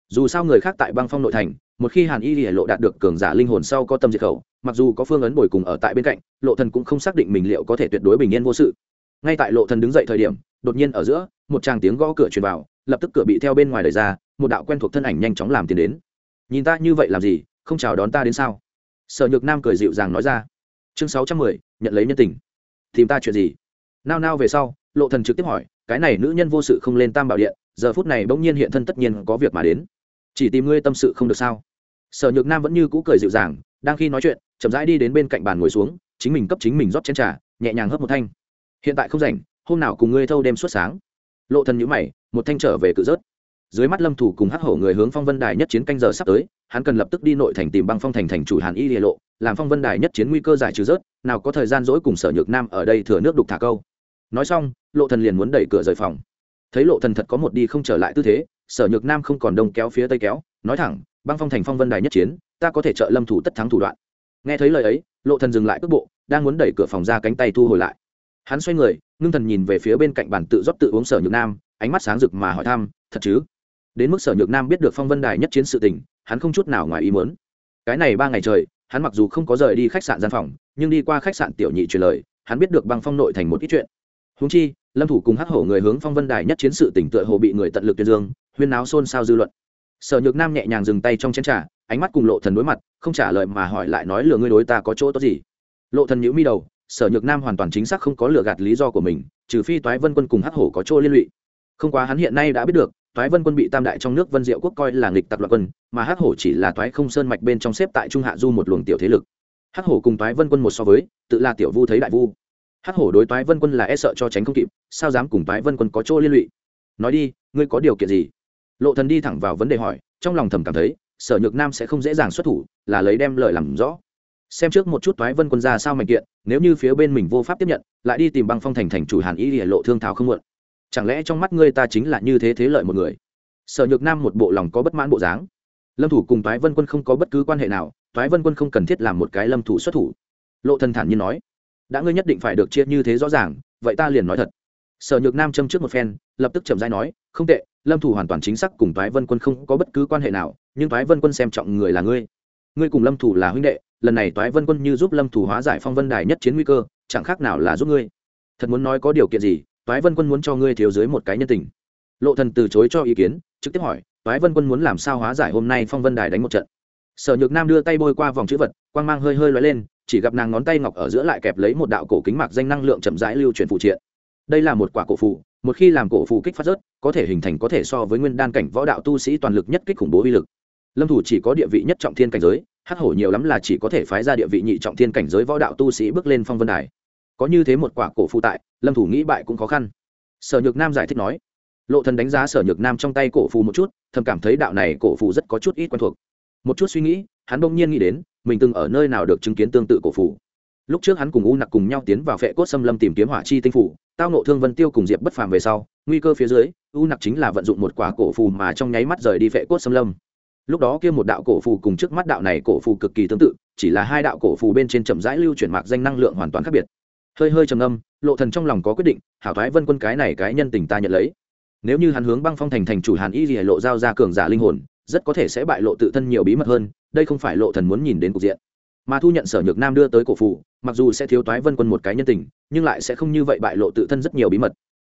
Dù sao người khác tại băng phong nội thành, một khi hàn y lìa lộ đạt được cường giả linh hồn sau có tâm diệt khẩu, mặc dù có phương ấn bồi cùng ở tại bên cạnh, lộ thần cũng không xác định mình liệu có thể tuyệt đối bình yên vô sự. Ngay tại lộ thần đứng dậy thời điểm, đột nhiên ở giữa, một tràng tiếng gõ cửa truyền vào, lập tức cửa bị theo bên ngoài đẩy ra, một đạo quen thuộc thân ảnh nhanh chóng làm tiến đến nhìn ta như vậy làm gì, không chào đón ta đến sao? Sở nhược nam cười dịu dàng nói ra. Chương sáu trăm mười, nhận lấy nhân tình. Tìm ta chuyện gì? Nao nao về sau, lộ thần trực tiếp hỏi, cái này nữ nhân vô sự không lên tam bảo điện, giờ phút này bỗng nhiên hiện thân tất nhiên có việc mà đến. Chỉ tìm ngươi tâm sự không được sao? Sở nhược nam vẫn như cũ cười dịu dàng, đang khi nói chuyện, chậm rãi đi đến bên cạnh bàn ngồi xuống, chính mình cấp chính mình rót chén trà, nhẹ nhàng hấp một thanh. Hiện tại không rảnh, hôm nào cùng ngươi thâu đêm suốt sáng. Lộ thần nhíu mày, một thanh trở về cự rớt dưới mắt lâm thủ cùng hắc hổ người hướng phong vân đài nhất chiến canh giờ sắp tới, hắn cần lập tức đi nội thành tìm băng phong thành thành chủ hàn y địa lộ, làm phong vân đài nhất chiến nguy cơ giải trừ rớt, nào có thời gian dỗi cùng sở nhược nam ở đây thừa nước đục thả câu. Nói xong, lộ thần liền muốn đẩy cửa rời phòng. Thấy lộ thần thật có một đi không trở lại tư thế, sở nhược nam không còn đông kéo phía tây kéo, nói thẳng, băng phong thành phong vân đài nhất chiến, ta có thể trợ lâm thủ tất thắng thủ đoạn. Nghe thấy lời ấy, lộ thần dừng lại cước bộ, đang muốn đẩy cửa phòng ra cánh tay thu hồi lại. Hắn xoay người, ngưng thần nhìn về phía bên cạnh bàn tự rót tự uống sở nhược nam, ánh mắt sáng rực mà hỏi thăm, thật chứ? Đến mức sở nhược nam biết được phong vân đài nhất chiến sự tình, hắn không chút nào ngoài ý muốn. Cái này ba ngày trời, hắn mặc dù không có rời đi khách sạn gian phòng, nhưng đi qua khách sạn tiểu nhị truyền lời, hắn biết được băng phong nội thành một ít chuyện. Húng chi, lâm thủ cùng hắc hổ người hướng phong vân đài nhất chiến sự tỉnh tựa hồ bị người tận lực tuyên dương, huyên náo xôn xao dư luận. Sở nhược nam nhẹ nhàng dừng tay trong chén trà, ánh mắt cùng lộ thần đối mặt, không trả lời mà hỏi lại nói lừa ngươi đối ta có chỗ tốt gì? Lộ thần nhíu mi đầu, sở nhược nam hoàn toàn chính xác không có lừa gạt lý do của mình, trừ phi toái vân quân cùng hắc hổ có chỗ liên lụy. Không quá hắn hiện nay đã biết được toái vân quân bị tam đại trong nước vân diệu quốc coi là nghịch tặc loạn quân, mà hắc hổ chỉ là toái không sơn mạch bên trong xếp tại trung hạ du một luồng tiểu thế lực. Hắc hổ cùng toái vân quân một so với, tự là tiểu vu thấy đại vu. Hắc hổ đối toái vân quân là e sợ cho tránh không kịp, sao dám cùng toái vân quân có chỗ liên lụy? Nói đi, ngươi có điều kiện gì? Lộ thần đi thẳng vào vấn đề hỏi, trong lòng thầm cảm thấy, sở nhược nam sẽ không dễ dàng xuất thủ, là lấy đem lời làm rõ. Xem trước một chút toái vân quân ra sao mạnh kiện, nếu như phía bên mình vô pháp tiếp nhận, lại đi tìm băng phong thành thành chủ hàn ý để lộ thương thảo không muộn chẳng lẽ trong mắt ngươi ta chính là như thế thế lợi một người? Sở nhược nam một bộ lòng có bất mãn bộ dáng. Lâm thủ cùng toái vân quân không có bất cứ quan hệ nào, toái vân quân không cần thiết làm một cái lâm thủ xuất thủ. Lộ thần thản nhiên nói, đã ngươi nhất định phải được chia như thế rõ ràng, vậy ta liền nói thật. Sở nhược nam châm trước một phen, lập tức chậm rãi nói, không tệ, lâm thủ hoàn toàn chính xác cùng toái vân quân không có bất cứ quan hệ nào, nhưng toái vân quân xem trọng người là ngươi. Ngươi cùng lâm thủ là huynh đệ, lần này toái vân quân như giúp lâm thủ hóa giải phong vân đài nhất chiến nguy cơ, chẳng khác nào là giúp ngươi. Thật muốn nói có điều kiện gì toái vân quân muốn cho ngươi thiếu dưới một cái nhân tình. Lộ thần từ chối cho ý kiến, trực tiếp hỏi, toái vân quân muốn làm sao hóa giải hôm nay phong vân đài đánh một trận? Sở nhược nam đưa tay bôi qua vòng chữ vật, quang mang hơi hơi lóe lên, chỉ gặp nàng ngón tay ngọc ở giữa lại kẹp lấy một đạo cổ kính mạc danh năng lượng chậm rãi lưu chuyển phụ triện. Đây là một quả cổ phù, một khi làm cổ phù kích phát rớt, có thể hình thành có thể so với nguyên đan cảnh võ đạo tu sĩ toàn lực nhất kích khủng bố uy lực. Lâm thủ chỉ có địa vị nhất trọng thiên cảnh giới, hắc hổ nhiều lắm là chỉ có thể phái ra địa vị nhị trọng thiên cảnh giới võ đạo tu sĩ bước lên phong vân đài có như thế một quả cổ phù tại, lâm thủ nghĩ bại cũng khó khăn. Sở nhược nam giải thích nói, lộ thần đánh giá sở nhược nam trong tay cổ phù một chút, thầm cảm thấy đạo này cổ phù rất có chút ít quen thuộc. Một chút suy nghĩ, hắn bỗng nhiên nghĩ đến, mình từng ở nơi nào được chứng kiến tương tự cổ phù. Lúc trước hắn cùng u nặc cùng nhau tiến vào phệ cốt xâm lâm tìm kiếm hỏa chi tinh phủ, tao nộ thương vân tiêu cùng diệp bất phàm về sau, nguy cơ phía dưới, u nặc chính là vận dụng một quả cổ phù mà trong nháy mắt rời đi phệ cốt xâm lâm. Lúc đó kia một đạo cổ phù cùng trước mắt đạo này cổ phù cực kỳ tương tự, chỉ là hai đạo cổ phù bên trên chậm rãi lưu chuyển mạc danh năng lượng hoàn toàn khác biệt hơi hơi trầm âm lộ thần trong lòng có quyết định, hảo thoái vân quân cái này cái nhân tình ta nhận lấy. Nếu như hắn hướng băng phong thành thành chủ hàn y lìa lộ giao ra cường giả linh hồn, rất có thể sẽ bại lộ tự thân nhiều bí mật hơn, đây không phải lộ thần muốn nhìn đến cục diện. Mà thu nhận sở nhược nam đưa tới cổ phù, mặc dù sẽ thiếu toái vân quân một cái nhân tình, nhưng lại sẽ không như vậy bại lộ tự thân rất nhiều bí mật.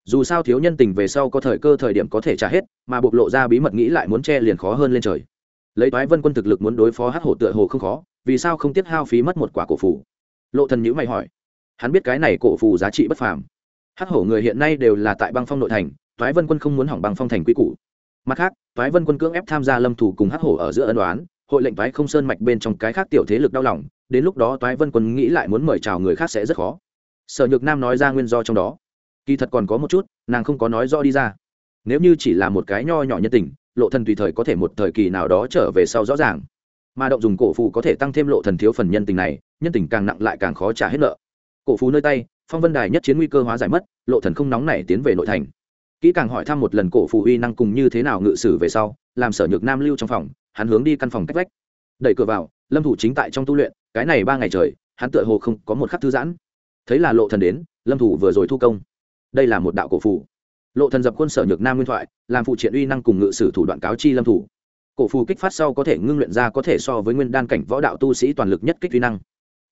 Dù sao thiếu nhân tình về sau có thời cơ thời điểm có thể trả hết, mà bộc lộ ra bí mật nghĩ lại muốn che liền khó hơn lên trời. Lấy toái vân quân thực lực muốn đối phó hắc hổ tựa hồ không khó, vì sao không tiếc hao phí mất một quả cổ phù? Lộ thần nhữ mày hỏi hắn biết cái này cổ phù giá trị bất phàm. Hắc hổ người hiện nay đều là tại băng phong nội thành, toái vân quân không muốn hỏng băng phong thành quy củ. Mặt khác, toái vân quân cưỡng ép tham gia lâm thủ cùng hắc hổ ở giữa ân đoán hội lệnh toái không sơn mạch bên trong cái khác tiểu thế lực đau lòng, đến lúc đó toái vân quân nghĩ lại muốn mời chào người khác sẽ rất khó. Sở nhược nam nói ra nguyên do trong đó. Kỳ thật còn có một chút, nàng không có nói rõ đi ra. Nếu như chỉ là một cái nho nhỏ nhân tình, lộ thần tùy thời có thể một thời kỳ nào đó trở về sau rõ ràng. Mà động dùng cổ phù có thể tăng thêm lộ thần thiếu phần nhân tình này, nhân tình càng nặng lại càng khó trả hết nợ cổ phú nơi tay, phong vân đài nhất chiến nguy cơ hóa giải mất, lộ thần không nóng nảy tiến về nội thành. Kỹ càng hỏi thăm một lần cổ phù uy năng cùng như thế nào ngự sử về sau, làm sở nhược nam lưu trong phòng, hắn hướng đi căn phòng cách vách. Đẩy cửa vào, lâm thủ chính tại trong tu luyện, cái này ba ngày trời, hắn tựa hồ không có một khắc thư giãn. Thấy là lộ thần đến, lâm thủ vừa rồi thu công. Đây là một đạo cổ phù. Lộ thần dập quân sở nhược nam nguyên thoại, làm phụ triện uy năng cùng ngự sử thủ đoạn cáo chi lâm thủ. Cổ phù kích phát sau có thể ngưng luyện ra có thể so với nguyên đan cảnh võ đạo tu sĩ toàn lực nhất kích uy năng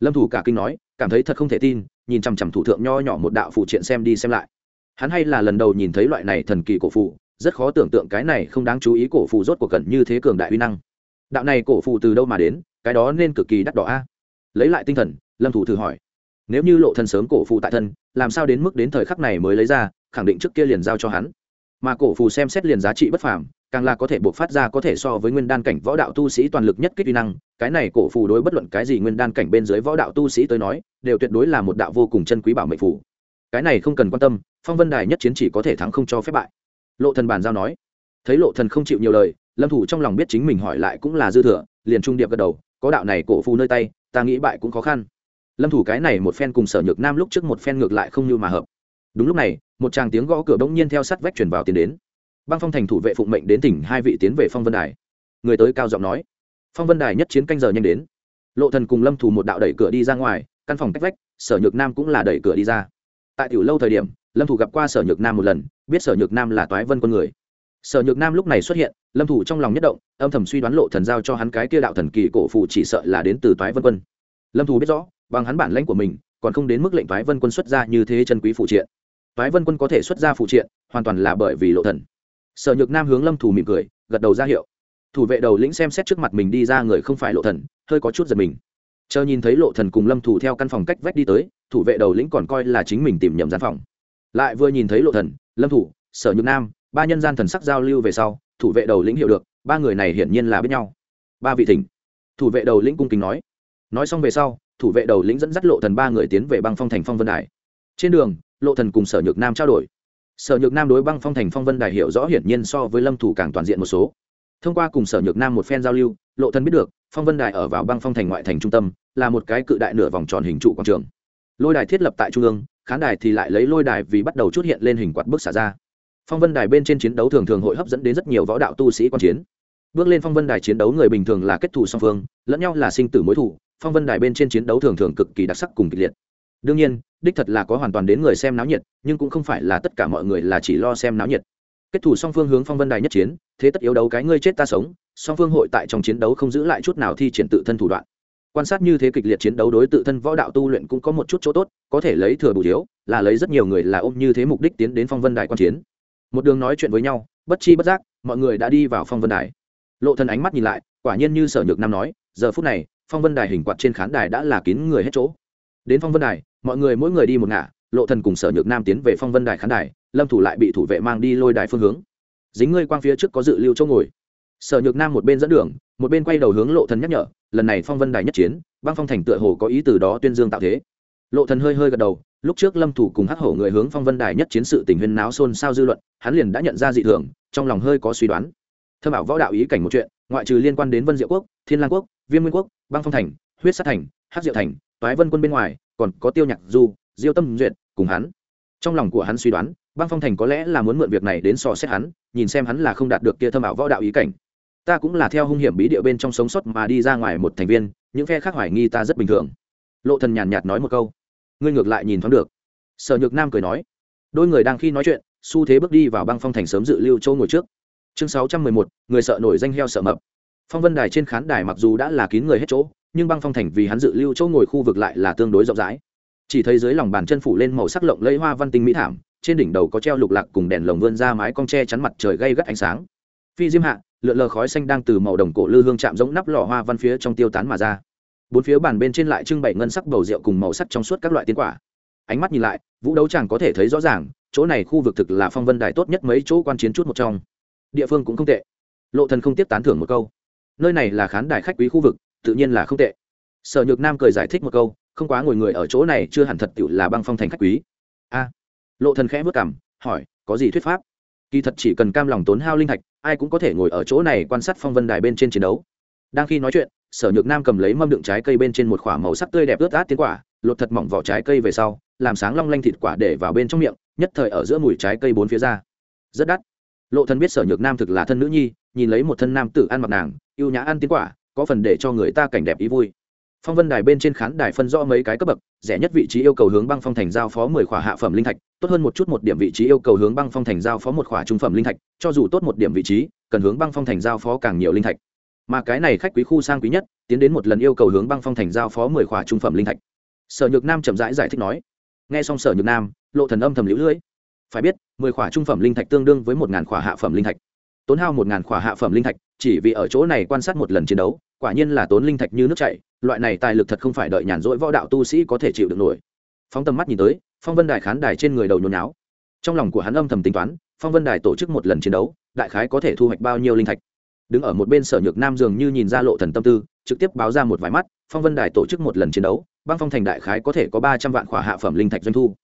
lâm thủ cả kinh nói cảm thấy thật không thể tin nhìn chằm chằm thủ thượng nho nhỏ một đạo phụ triện xem đi xem lại. Hắn hay là lần đầu nhìn thấy loại này thần kỳ cổ phụ, rất khó tưởng tượng cái này không đáng chú ý cổ phụ rốt cuộc cẩn như thế cường đại uy năng. Đạo này cổ phụ từ đâu mà đến cái đó nên cực kỳ đắt đỏ a. Lấy lại tinh thần lâm thủ thử hỏi. Nếu như lộ thân sớm cổ phụ tại thân làm sao đến mức đến thời khắc này mới lấy ra khẳng định trước kia liền giao cho hắn. Mà cổ phù xem xét liền giá trị bất phàm càng là có thể buộc phát ra có thể so với nguyên đan cảnh võ đạo tu sĩ toàn lực nhất kích uy năng, cái này cổ phù đối bất luận cái gì nguyên đan cảnh bên dưới võ đạo tu sĩ tới nói, đều tuyệt đối là một đạo vô cùng chân quý bảo mệnh phù. Cái này không cần quan tâm, phong vân đài nhất chiến chỉ có thể thắng không cho phép bại. Lộ thần bàn giao nói. Thấy lộ thần không chịu nhiều lời, lâm thủ trong lòng biết chính mình hỏi lại cũng là dư thừa, liền trung điệp gật đầu, có đạo này cổ phù nơi tay, ta nghĩ bại cũng khó khăn. Lâm thủ cái này một phen cùng sở nhược nam lúc trước một phen ngược lại không như mà hợp. Đúng lúc này, một tràng tiếng gõ cửa bỗng nhiên theo sắt vách truyền vào tiến đến băng phong thành thủ vệ phụng mệnh đến tỉnh hai vị tiến về phong vân đài. Người tới cao giọng nói, phong vân đài nhất chiến canh giờ nhanh đến. Lộ thần cùng lâm thủ một đạo đẩy cửa đi ra ngoài, căn phòng cách vách, sở nhược nam cũng là đẩy cửa đi ra. Tại tiểu lâu thời điểm, lâm thủ gặp qua sở nhược nam một lần, biết sở nhược nam là toái vân quân người. Sở nhược nam lúc này xuất hiện, lâm thủ trong lòng nhất động, âm thầm suy đoán lộ thần giao cho hắn cái kia đạo thần kỳ cổ phụ chỉ sợ là đến từ toái vân quân. Lâm thủ biết rõ, bằng hắn bản lãnh của mình, còn không đến mức lệnh toái vân quân xuất ra như thế chân quý phụ triện. Toái vân quân có thể xuất ra phụ triện, hoàn toàn là bởi vì lộ thần sở nhược nam hướng lâm thủ mỉm cười, gật đầu ra hiệu. Thủ vệ đầu lĩnh xem xét trước mặt mình đi ra người không phải lộ thần, hơi có chút giật mình. Chờ nhìn thấy lộ thần cùng lâm thủ theo căn phòng cách vách đi tới, thủ vệ đầu lĩnh còn coi là chính mình tìm nhầm gian phòng. Lại vừa nhìn thấy lộ thần, lâm thủ sở nhược nam, ba nhân gian thần sắc giao lưu về sau, thủ vệ đầu lĩnh hiểu được, ba người này hiển nhiên là biết nhau. Ba vị thỉnh. Thủ vệ đầu lĩnh cung kính nói. Nói xong về sau, thủ vệ đầu lĩnh dẫn dắt lộ thần ba người tiến về băng phong thành phong vân đài. Trên đường, lộ thần cùng sở nhược nam trao đổi sở nhược nam đối băng phong thành phong vân đài hiểu rõ hiển nhiên so với lâm thủ càng toàn diện một số. thông qua cùng sở nhược nam một phen giao lưu, lộ thân biết được, phong vân đài ở vào băng phong thành ngoại thành trung tâm, là một cái cự đại nửa vòng tròn hình trụ quảng trường. lôi đài thiết lập tại trung ương, khán đài thì lại lấy lôi đài vì bắt đầu chút hiện lên hình quạt bức xả ra. phong vân đài bên trên chiến đấu thường thường hội hấp dẫn đến rất nhiều võ đạo tu sĩ quan chiến. bước lên phong vân đài chiến đấu người bình thường là kết thù song phương, lẫn nhau là sinh tử mối thủ phong vân đài bên trên chiến đấu thường thường cực kỳ đặc sắc cùng kịch liệt đương nhiên, đích thật là có hoàn toàn đến người xem náo nhiệt, nhưng cũng không phải là tất cả mọi người là chỉ lo xem náo nhiệt. Kết thủ song phương hướng phong vân đài nhất chiến, thế tất yếu đấu cái ngươi chết ta sống, song phương hội tại trong chiến đấu không giữ lại chút nào thi triển tự thân thủ đoạn. Quan sát như thế kịch liệt chiến đấu đối tự thân võ đạo tu luyện cũng có một chút chỗ tốt, có thể lấy thừa bù thiếu là lấy rất nhiều người là ôm như thế mục đích tiến đến phong vân đài quan chiến. Một đường nói chuyện với nhau, bất chi bất giác, mọi người đã đi vào phong vân đài. Lộ thân ánh mắt nhìn lại, quả nhiên như sở nhược nam nói, giờ phút này, phong vân đài hình quạt trên khán đài đã là kín người hết chỗ đến phong vân đài, mọi người mỗi người đi một ngả, lộ thần cùng sở nhược nam tiến về phong vân đài khán đài, lâm thủ lại bị thủ vệ mang đi lôi đài phương hướng. Dính ngươi quang phía trước có dự lưu chỗ ngồi. Sở nhược nam một bên dẫn đường, một bên quay đầu hướng lộ thần nhắc nhở, lần này phong vân đài nhất chiến, băng phong thành tựa hồ có ý từ đó tuyên dương tạo thế. Lộ thần hơi hơi gật đầu, lúc trước lâm thủ cùng hắc hổ người hướng phong vân đài nhất chiến sự tình huyên náo xôn xao dư luận, hắn liền đã nhận ra dị thường, trong lòng hơi có suy đoán. Thơ bảo võ đạo ý cảnh một chuyện, ngoại trừ liên quan đến vân diệu quốc, thiên lang quốc, viêm nguyên quốc, băng phong thành, huyết sát thành, hắc diệu thành toái vân quân bên ngoài, còn có tiêu nhạc du, diêu tâm duyệt cùng hắn. Trong lòng của hắn suy đoán, băng phong thành có lẽ là muốn mượn việc này đến so xét hắn, nhìn xem hắn là không đạt được kia thâm ảo võ đạo ý cảnh. Ta cũng là theo hung hiểm bí địa bên trong sống sót mà đi ra ngoài một thành viên, những phe khác hoài nghi ta rất bình thường. Lộ thần nhàn nhạt nói một câu. Ngươi ngược lại nhìn thoáng được. Sở nhược nam cười nói. Đôi người đang khi nói chuyện, xu thế bước đi vào băng phong thành sớm dự lưu châu ngồi trước. Chương sáu trăm mười một, người sợ nổi danh heo sợ mập. Phong vân đài trên khán đài mặc dù đã là kín người hết chỗ nhưng băng phong thành vì hắn dự lưu chỗ ngồi khu vực lại là tương đối rộng rãi. Chỉ thấy dưới lòng bàn chân phủ lên màu sắc lộng lẫy hoa văn tinh mỹ thảm, trên đỉnh đầu có treo lục lạc cùng đèn lồng vươn ra mái cong tre chắn mặt trời gây gắt ánh sáng. Phi diêm hạ, lượn lờ khói xanh đang từ màu đồng cổ lư hương chạm giống nắp lọ hoa văn phía trong tiêu tán mà ra. Bốn phía bàn bên trên lại trưng bày ngân sắc bầu rượu cùng màu sắc trong suốt các loại tiến quả. Ánh mắt nhìn lại, vũ đấu chẳng có thể thấy rõ ràng, chỗ này khu vực thực là phong vân đài tốt nhất mấy chỗ quan chiến chút một trong. Địa phương cũng không tệ. Lộ thần không tiếp tán thưởng một câu. Nơi này là khán đài khách quý khu vực tự nhiên là không tệ. Sở nhược nam cười giải thích một câu, không quá ngồi người ở chỗ này chưa hẳn thật tựu là băng phong thành khách quý. A. Lộ thần khẽ vất cảm hỏi, có gì thuyết pháp? Kỳ thật chỉ cần cam lòng tốn hao linh thạch, ai cũng có thể ngồi ở chỗ này quan sát phong vân đài bên trên chiến đấu. Đang khi nói chuyện, sở nhược nam cầm lấy mâm đựng trái cây bên trên một k màu sắc tươi đẹp ướt át tiến quả, lột thật mỏng vỏ trái cây về sau, làm sáng long lanh thịt quả để vào bên trong miệng, nhất thời ở giữa mùi trái cây bốn phía ra. Rất đắt. Lộ thần biết sở nhược nam thực là thân nữ nhi, nhìn lấy một thân nam tử ăn mặc nàng, yêu nhã ăn tiến quả có phần để cho người ta cảnh đẹp ý vui. Phong vân đài bên trên khán đài phân rõ mấy cái cấp bậc rẻ nhất vị trí yêu cầu hướng băng phong thành giao phó mười khỏa hạ phẩm linh thạch tốt hơn một chút một điểm vị trí yêu cầu hướng băng phong thành giao phó một khỏa trung phẩm linh thạch cho dù tốt một điểm vị trí cần hướng băng phong thành giao phó càng nhiều linh thạch. Mà cái này khách quý khu sang quý nhất tiến đến một lần yêu cầu hướng băng phong thành giao phó mười khỏa trung phẩm linh thạch. Sở nhược nam chậm rãi giải, giải thích nói. Nghe xong sở nhược nam lộ thần âm thầm lũ lưỡi phải biết mười khỏa trung phẩm linh thạch tương đương với một ngàn khỏa hạ phẩm linh thạch. Tốn hao một ngàn khỏa hạ phẩm linh thạch chỉ vì ở chỗ này quan sát một lần chiến đấu quả nhiên là tốn linh thạch như nước chảy, loại này tài lực thật không phải đợi nhàn rỗi võ đạo tu sĩ có thể chịu được nổi. Phóng tầm mắt nhìn tới, phong vân đài khán đài trên người đầu nhốn náo trong lòng của hắn âm thầm tính toán, phong vân đài tổ chức một lần chiến đấu, đại khái có thể thu hoạch bao nhiêu linh thạch. Đứng ở một bên sở nhược nam dường như nhìn ra lộ thần tâm tư, trực tiếp báo ra một vài mắt, phong vân đài tổ chức một lần chiến đấu, băng phong thành đại khái có thể có ba trăm vạn khỏa hạ phẩm linh thạch doanh thu.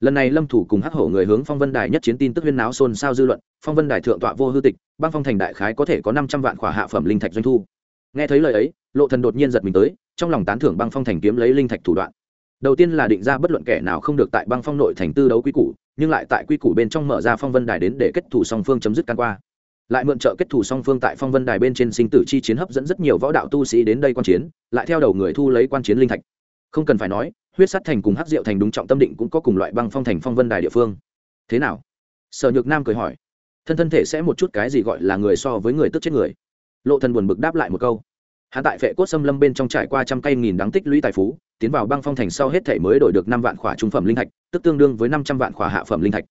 Lần này lâm thủ cùng hắc hổ người hướng phong vân đài nhất chiến tin tức huyên náo xôn xao dư luận, phong vân đài thượng tọa vô hư tịch, băng phong thành đại khái có thể có năm trăm vạn khỏa hạ phẩm linh thạch doanh thu nghe thấy lời ấy, lộ thần đột nhiên giật mình tới, trong lòng tán thưởng băng phong thành kiếm lấy linh thạch thủ đoạn. Đầu tiên là định ra bất luận kẻ nào không được tại băng phong nội thành tư đấu quy củ, nhưng lại tại quy củ bên trong mở ra phong vân đài đến để kết thủ song phương chấm dứt can qua. Lại mượn trợ kết thủ song phương tại phong vân đài bên trên sinh tử chi chiến hấp dẫn rất nhiều võ đạo tu sĩ đến đây quan chiến, lại theo đầu người thu lấy quan chiến linh thạch. Không cần phải nói, huyết sắt thành cùng hắc diệu thành đúng trọng tâm định cũng có cùng loại băng phong thành phong vân đài địa phương. Thế nào? Sở nhược nam cười hỏi. Thân thân thể sẽ một chút cái gì gọi là người so với người tức chết người? Lộ thần buồn bực đáp lại một câu. Hạ tại phệ cốt xâm lâm bên trong trải qua trăm cây nghìn đáng tích lũy tài phú, tiến vào băng phong thành sau hết thể mới đổi được năm vạn khỏa trung phẩm linh thạch, tức tương đương với năm trăm vạn khỏa hạ phẩm linh thạch.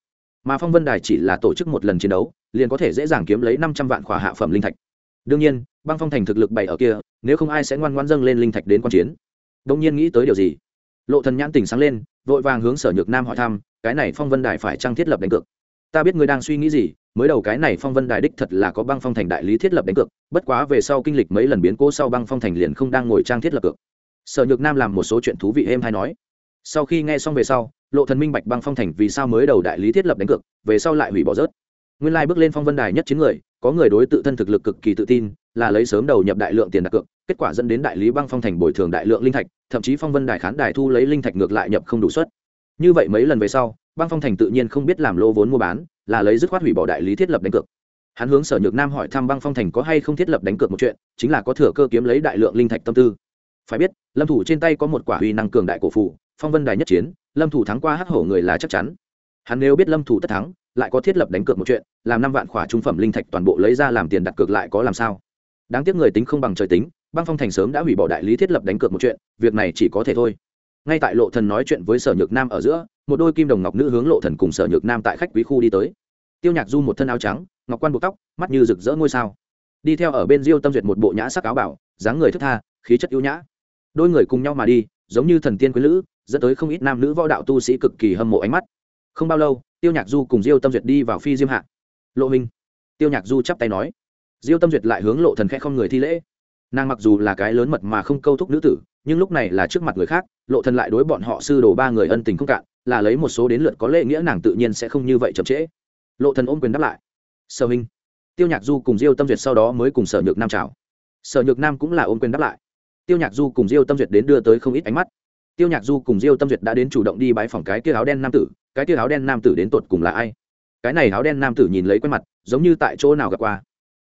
Mà phong vân đài chỉ là tổ chức một lần chiến đấu, liền có thể dễ dàng kiếm lấy năm trăm vạn khỏa hạ phẩm linh thạch. Đương nhiên, băng phong thành thực lực bày ở kia, nếu không ai sẽ ngoan ngoan dâng lên linh thạch đến quan chiến. Đông nhiên nghĩ tới điều gì? Lộ thần nhãn tỉnh sáng lên, vội vàng hướng sở nhược nam hỏi thăm, cái này phong vân đài phải trang thiết lập đánh cược? Ta biết ngươi đang suy nghĩ gì mới đầu cái này phong vân đài đích thật là có băng phong thành đại lý thiết lập đánh cược, bất quá về sau kinh lịch mấy lần biến cố sau băng phong thành liền không đang ngồi trang thiết lập cược. Sở nhược nam làm một số chuyện thú vị êm hay nói. Sau khi nghe xong về sau, lộ thần minh bạch băng phong thành vì sao mới đầu đại lý thiết lập đánh cược, về sau lại hủy bỏ rớt. Nguyên lai bước lên phong vân đài nhất chín người, có người đối tự thân thực lực cực kỳ tự tin, là lấy sớm đầu nhập đại lượng tiền đặt cược, kết quả dẫn đến đại lý băng phong thành bồi thường đại lượng linh thạch, thậm chí phong vân đài khán đài thu lấy linh thạch ngược lại nhập không đủ suất. Như vậy mấy lần về sau, băng phong thành tự nhiên không biết làm lô vốn mua bán là lấy dứt khoát hủy bỏ đại lý thiết lập đánh cược. Hắn hướng sở nhược nam hỏi thăm băng phong thành có hay không thiết lập đánh cược một chuyện, chính là có thừa cơ kiếm lấy đại lượng linh thạch tâm tư. Phải biết, lâm thủ trên tay có một quả huy năng cường đại cổ phủ phong vân đài nhất chiến, lâm thủ thắng qua hắc hổ người là chắc chắn. Hắn nếu biết lâm thủ tất thắng, lại có thiết lập đánh cược một chuyện, làm năm vạn khỏa trung phẩm linh thạch toàn bộ lấy ra làm tiền đặt cược lại có làm sao? Đáng tiếc người tính không bằng trời tính, băng phong thành sớm đã hủy bỏ đại lý thiết lập đánh cược một chuyện, việc này chỉ có thể thôi ngay tại lộ thần nói chuyện với sở nhược nam ở giữa một đôi kim đồng ngọc nữ hướng lộ thần cùng sở nhược nam tại khách quý khu đi tới. Tiêu nhạc du một thân áo trắng ngọc quan buộc tóc mắt như rực rỡ ngôi sao. Đi theo ở bên diêu tâm duyệt một bộ nhã sắc áo bảo dáng người thức tha khí chất yêu nhã. Đôi người cùng nhau mà đi giống như thần tiên quý nữ, dẫn tới không ít nam nữ võ đạo tu sĩ cực kỳ hâm mộ ánh mắt. Không bao lâu tiêu nhạc du cùng diêu tâm duyệt đi vào phi diêm hạ. Lộ minh tiêu nhạc du chắp tay nói. Diêu tâm duyệt lại hướng lộ thần khẽ không người thi lễ. Nàng mặc dù là cái lớn mật mà không câu thúc nữ tử nhưng lúc này là trước mặt người khác lộ thần lại đối bọn họ sư đồ ba người ân tình không cạn, là lấy một số đến lượt có lễ nghĩa nàng tự nhiên sẽ không như vậy chậm trễ. Lộ thần ôm quyền đáp lại. Sở minh tiêu nhạc du cùng diêu tâm duyệt sau đó mới cùng sở nhược nam chào. Sở nhược nam cũng là ôm quyền đáp lại. Tiêu nhạc du cùng diêu tâm duyệt đến đưa tới không ít ánh mắt. Tiêu nhạc du cùng diêu tâm duyệt đã đến chủ động đi bãi phòng cái kia áo đen nam tử, cái kia áo đen nam tử đến tột cùng là ai? Cái này áo đen nam tử nhìn lấy quen mặt, giống như tại chỗ nào gặp qua.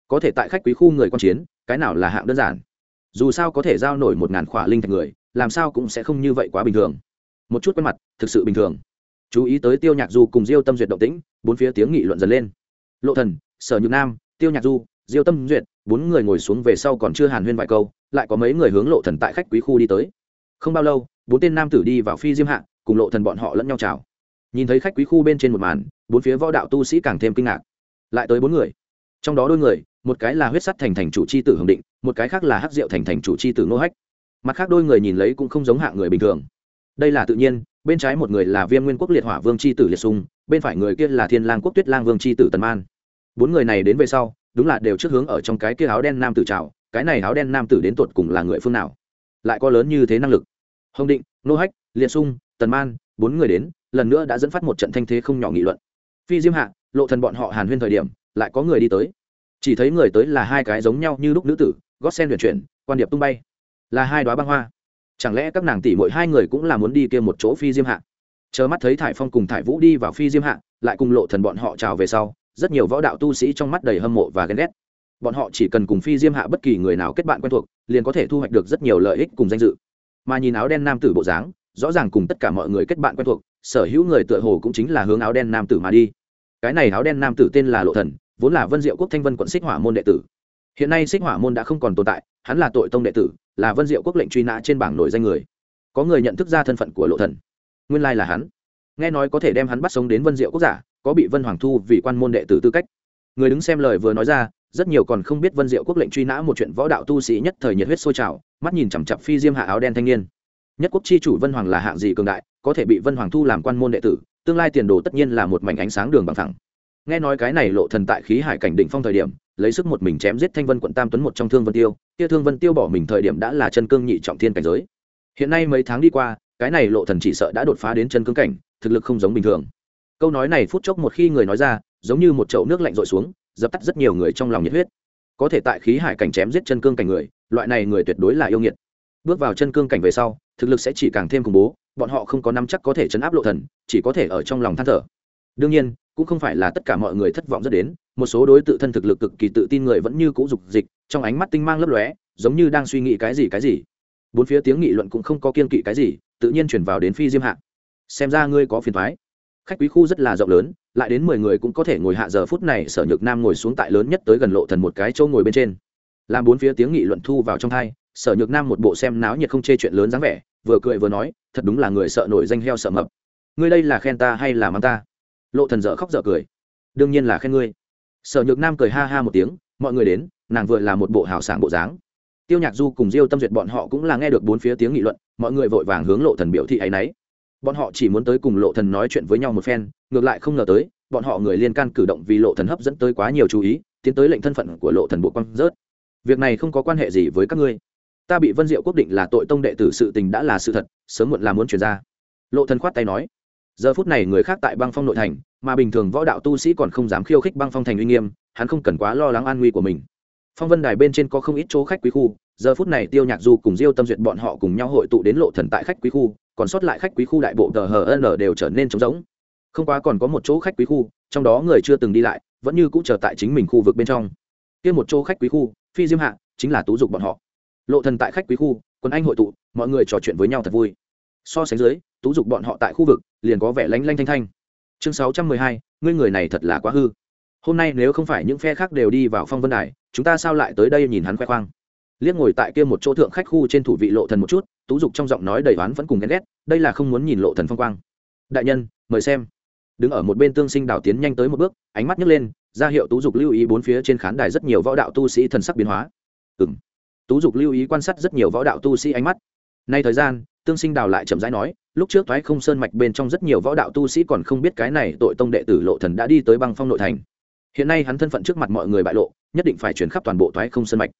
Có thể tại khách quý khu người quan chiến, cái nào là hạng đơn giản. Dù sao có thể giao nổi một ngàn khỏa linh thạch người làm sao cũng sẽ không như vậy quá bình thường. Một chút quen mặt, thực sự bình thường. Chú ý tới tiêu nhạc du cùng diêu tâm duyệt động tĩnh, bốn phía tiếng nghị luận dần lên. Lộ thần, sở nhược nam, tiêu nhạc du, diêu tâm duyệt, bốn người ngồi xuống về sau còn chưa hàn huyên vài câu, lại có mấy người hướng lộ thần tại khách quý khu đi tới. Không bao lâu, bốn tên nam tử đi vào phi diêm hạ, cùng lộ thần bọn họ lẫn nhau chào. Nhìn thấy khách quý khu bên trên một màn, bốn phía võ đạo tu sĩ càng thêm kinh ngạc. Lại tới bốn người. Trong đó đôi người, một cái là huyết sắt thành thành chủ chi tử hồng định, một cái khác là hắc diệu thành thành chủ chi tử nô hách mặt khác đôi người nhìn lấy cũng không giống hạng người bình thường. Đây là tự nhiên, bên trái một người là viêm nguyên quốc liệt hỏa vương c h i tử liệt sung, bên phải người kia là thiên lang quốc tuyết lang vương c h i tử tần man. Bốn người này đến về sau, đúng là đều trước hướng ở trong cái kia áo đen nam tử trào cái này áo đen nam tử đến tột cùng là người phương nào? Lại có lớn như thế năng lực? Hồng định, nô hách, liệt sung, tần man, bốn người đến, lần nữa đã dẫn phát một trận thanh thế không nhỏ nghị luận. Phi diêm hạ, lộ thần bọn họ hàn huyên thời điểm, lại có người đi tới. Chỉ thấy người tới là hai cái giống nhau như lúc nữ tử, gót sen luyện chuyển, quan điệp tung bay là hai đoá băng hoa. Chẳng lẽ các nàng tỷ mỗi hai người cũng là muốn đi kia một chỗ phi diêm hạ? Chờ mắt thấy thải phong cùng thải vũ đi vào phi diêm hạ, lại cùng lộ thần bọn họ chào về sau, rất nhiều võ đạo tu sĩ trong mắt đầy hâm mộ và ghen ghét. Bọn họ chỉ cần cùng phi diêm hạ bất kỳ người nào kết bạn quen thuộc, liền có thể thu hoạch được rất nhiều lợi ích cùng danh dự. Mà nhìn áo đen nam tử bộ dáng, rõ ràng cùng tất cả mọi người kết bạn quen thuộc, sở hữu người tựa hồ cũng chính là hướng áo đen nam tử mà đi. Cái này áo đen nam tử tên là lộ thần, vốn là vân diệu quốc thanh vân quận xích hỏa môn đệ tử. Hiện nay xích hỏa môn đã không còn tồn tại, hắn là tội tông đệ tử là vân diệu quốc lệnh truy nã trên bảng nổi danh người. Có người nhận thức ra thân phận của lộ thần. Nguyên lai là hắn. Nghe nói có thể đem hắn bắt sống đến vân diệu quốc giả, có bị vân hoàng thu vì quan môn đệ tử tư cách. Người đứng xem lời vừa nói ra, rất nhiều còn không biết vân diệu quốc lệnh truy nã một chuyện võ đạo tu sĩ nhất thời nhiệt huyết sôi trào, mắt nhìn chằm chặp phi diêm hạ áo đen thanh niên. Nhất quốc chi chủ vân hoàng là hạng gì cường đại, có thể bị vân hoàng thu làm quan môn đệ tử, tương lai tiền đồ tất nhiên là một mảnh ánh sáng đường bằng thẳng nghe nói cái này lộ thần tại khí hải cảnh đỉnh phong thời điểm, lấy sức một mình chém giết thanh vân quận tam tuấn một trong thương vân tiêu kia thương vân tiêu bỏ mình thời điểm đã là chân cương nhị trọng thiên cảnh giới. Hiện nay mấy tháng đi qua, cái này lộ thần chỉ sợ đã đột phá đến chân cương cảnh, thực lực không giống bình thường. Câu nói này phút chốc một khi người nói ra, giống như một chậu nước lạnh rội xuống, dập tắt rất nhiều người trong lòng nhiệt huyết. Có thể tại khí hải cảnh chém giết chân cương cảnh người, loại này người tuyệt đối là yêu nghiệt. Bước vào chân cương cảnh về sau, thực lực sẽ chỉ càng thêm khủng bố, bọn họ không có năm chắc có thể chấn áp lộ thần, chỉ có thể ở trong lòng than thở đương nhiên, cũng không phải là tất cả mọi người thất vọng rất đến, một số đối tự thân thực lực cực kỳ tự tin người vẫn như cũ dục dịch, trong ánh mắt tinh mang lấp lóe, giống như đang suy nghĩ cái gì cái gì. Bốn phía tiếng nghị luận cũng không có kiên kỵ cái gì, tự nhiên chuyển vào đến phi diêm hạ. Xem ra ngươi có phiền thoái khách quý khu rất là rộng lớn, lại đến mười người cũng có thể ngồi hạ giờ phút này, sở nhược nam ngồi xuống tại lớn nhất tới gần lộ thần một cái chỗ ngồi bên trên. Làm bốn phía tiếng nghị luận thu vào trong thai sở nhược nam một bộ xem náo nhiệt không chê chuyện lớn dáng vẻ, vừa cười vừa nói, thật đúng là người sợ nổi danh heo sợ mập. Ngươi đây là khen ta hay là mắng ta? Lộ thần dở khóc dở cười. Đương nhiên là khen ngươi. Sở nhược nam cười ha ha một tiếng, mọi người đến, nàng vừa là một bộ hào sảng bộ dáng. Tiêu nhạc du cùng diêu tâm duyệt bọn họ cũng là nghe được bốn phía tiếng nghị luận, mọi người vội vàng hướng lộ thần biểu thị ấy nấy. Bọn họ chỉ muốn tới cùng lộ thần nói chuyện với nhau một phen, ngược lại không ngờ tới, bọn họ người liên can cử động vì lộ thần hấp dẫn tới quá nhiều chú ý, tiến tới lệnh thân phận của lộ thần bộ quang rớt. Việc này không có quan hệ gì với các ngươi. Ta bị vân diệu quốc định là tội tông đệ tử sự tình đã là sự thật, sớm muộn là muốn truyền ra. Lộ thần khoát tay nói giờ phút này người khác tại băng phong nội thành, mà bình thường võ đạo tu sĩ còn không dám khiêu khích băng phong thành uy nghiêm, hắn không cần quá lo lắng an nguy của mình. Phong vân đài bên trên có không ít chỗ khách quý khu, giờ phút này tiêu nhạc du cùng diêu tâm duyệt bọn họ cùng nhau hội tụ đến lộ thần tại khách quý khu, còn sót lại khách quý khu đại bộ tờ hn đều trở nên trống rỗng. Không quá còn có một chỗ khách quý khu, trong đó người chưa từng đi lại, vẫn như cũng chờ tại chính mình khu vực bên trong. Kia một chỗ khách quý khu, phi diêm hạ, chính là tú dục bọn họ. Lộ thần tại khách quý khu, quân anh hội tụ, mọi người trò chuyện với nhau thật vui. So sánh dưới tú dục bọn họ tại khu vực, liền có vẻ lanh lanh thanh thanh. Chương sáu trăm mười hai, ngươi người này thật là quá hư. Hôm nay nếu không phải những phe khác đều đi vào phong vân đài, chúng ta sao lại tới đây nhìn hắn khoe khoang? Liếc ngồi tại kia một chỗ thượng khách khu trên thủ vị lộ thần một chút, tú dục trong giọng nói đầy oán vẫn cùng ghen ghét, đây là không muốn nhìn lộ thần phong quang. Đại nhân, mời xem. Đứng ở một bên tương sinh đảo tiến nhanh tới một bước, ánh mắt nhấc lên, ra hiệu tú dục lưu ý bốn phía trên khán đài rất nhiều võ đạo tu sĩ thần sắc biến hóa. Ừm. Tú dục lưu ý quan sát rất nhiều võ đạo tu sĩ ánh mắt. Nay thời gian, tương sinh đào lại chậm rãi nói lúc trước thoái không sơn mạch bên trong rất nhiều võ đạo tu sĩ còn không biết cái này tội tông đệ tử lộ thần đã đi tới băng phong nội thành. Hiện nay hắn thân phận trước mặt mọi người bại lộ, nhất định phải chuyển khắp toàn bộ thoái không sơn mạch.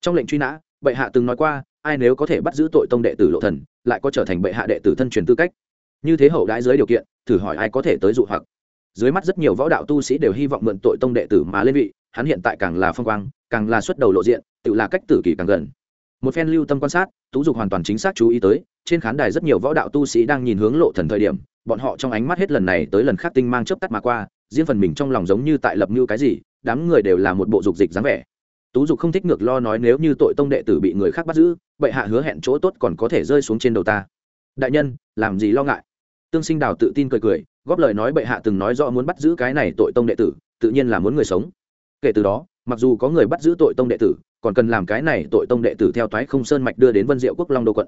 Trong lệnh truy nã, bệ hạ từng nói qua, ai nếu có thể bắt giữ tội tông đệ tử lộ thần, lại có trở thành bệ hạ đệ tử thân truyền tư cách. Như thế hậu đãi dưới điều kiện, thử hỏi ai có thể tới dụ hoặc. Dưới mắt rất nhiều võ đạo tu sĩ đều hy vọng mượn tội tông đệ tử mà lên vị, hắn hiện tại càng là phong quang, càng là xuất đầu lộ diện, tự là cách tử kỳ càng gần một phen lưu tâm quan sát, tú dục hoàn toàn chính xác chú ý tới, trên khán đài rất nhiều võ đạo tu sĩ đang nhìn hướng lộ thần thời điểm, bọn họ trong ánh mắt hết lần này tới lần khác tinh mang chớp tắt mà qua, riêng phần mình trong lòng giống như tại lập mưu cái gì, đám người đều là một bộ dục dịch dáng vẻ. Tú dục không thích ngược lo nói nếu như tội tông đệ tử bị người khác bắt giữ bệ hạ hứa hẹn chỗ tốt còn có thể rơi xuống trên đầu ta. Đại nhân, làm gì lo ngại? Tương sinh đào tự tin cười cười, góp lời nói bệ hạ từng nói rõ muốn bắt giữ cái này tội tông đệ tử, tự nhiên là muốn người sống. Kể từ đó, mặc dù có người bắt giữ tội tông đệ tử còn cần làm cái này tội tông đệ tử theo toái không sơn mạch đưa đến vân diệu quốc long đô quận.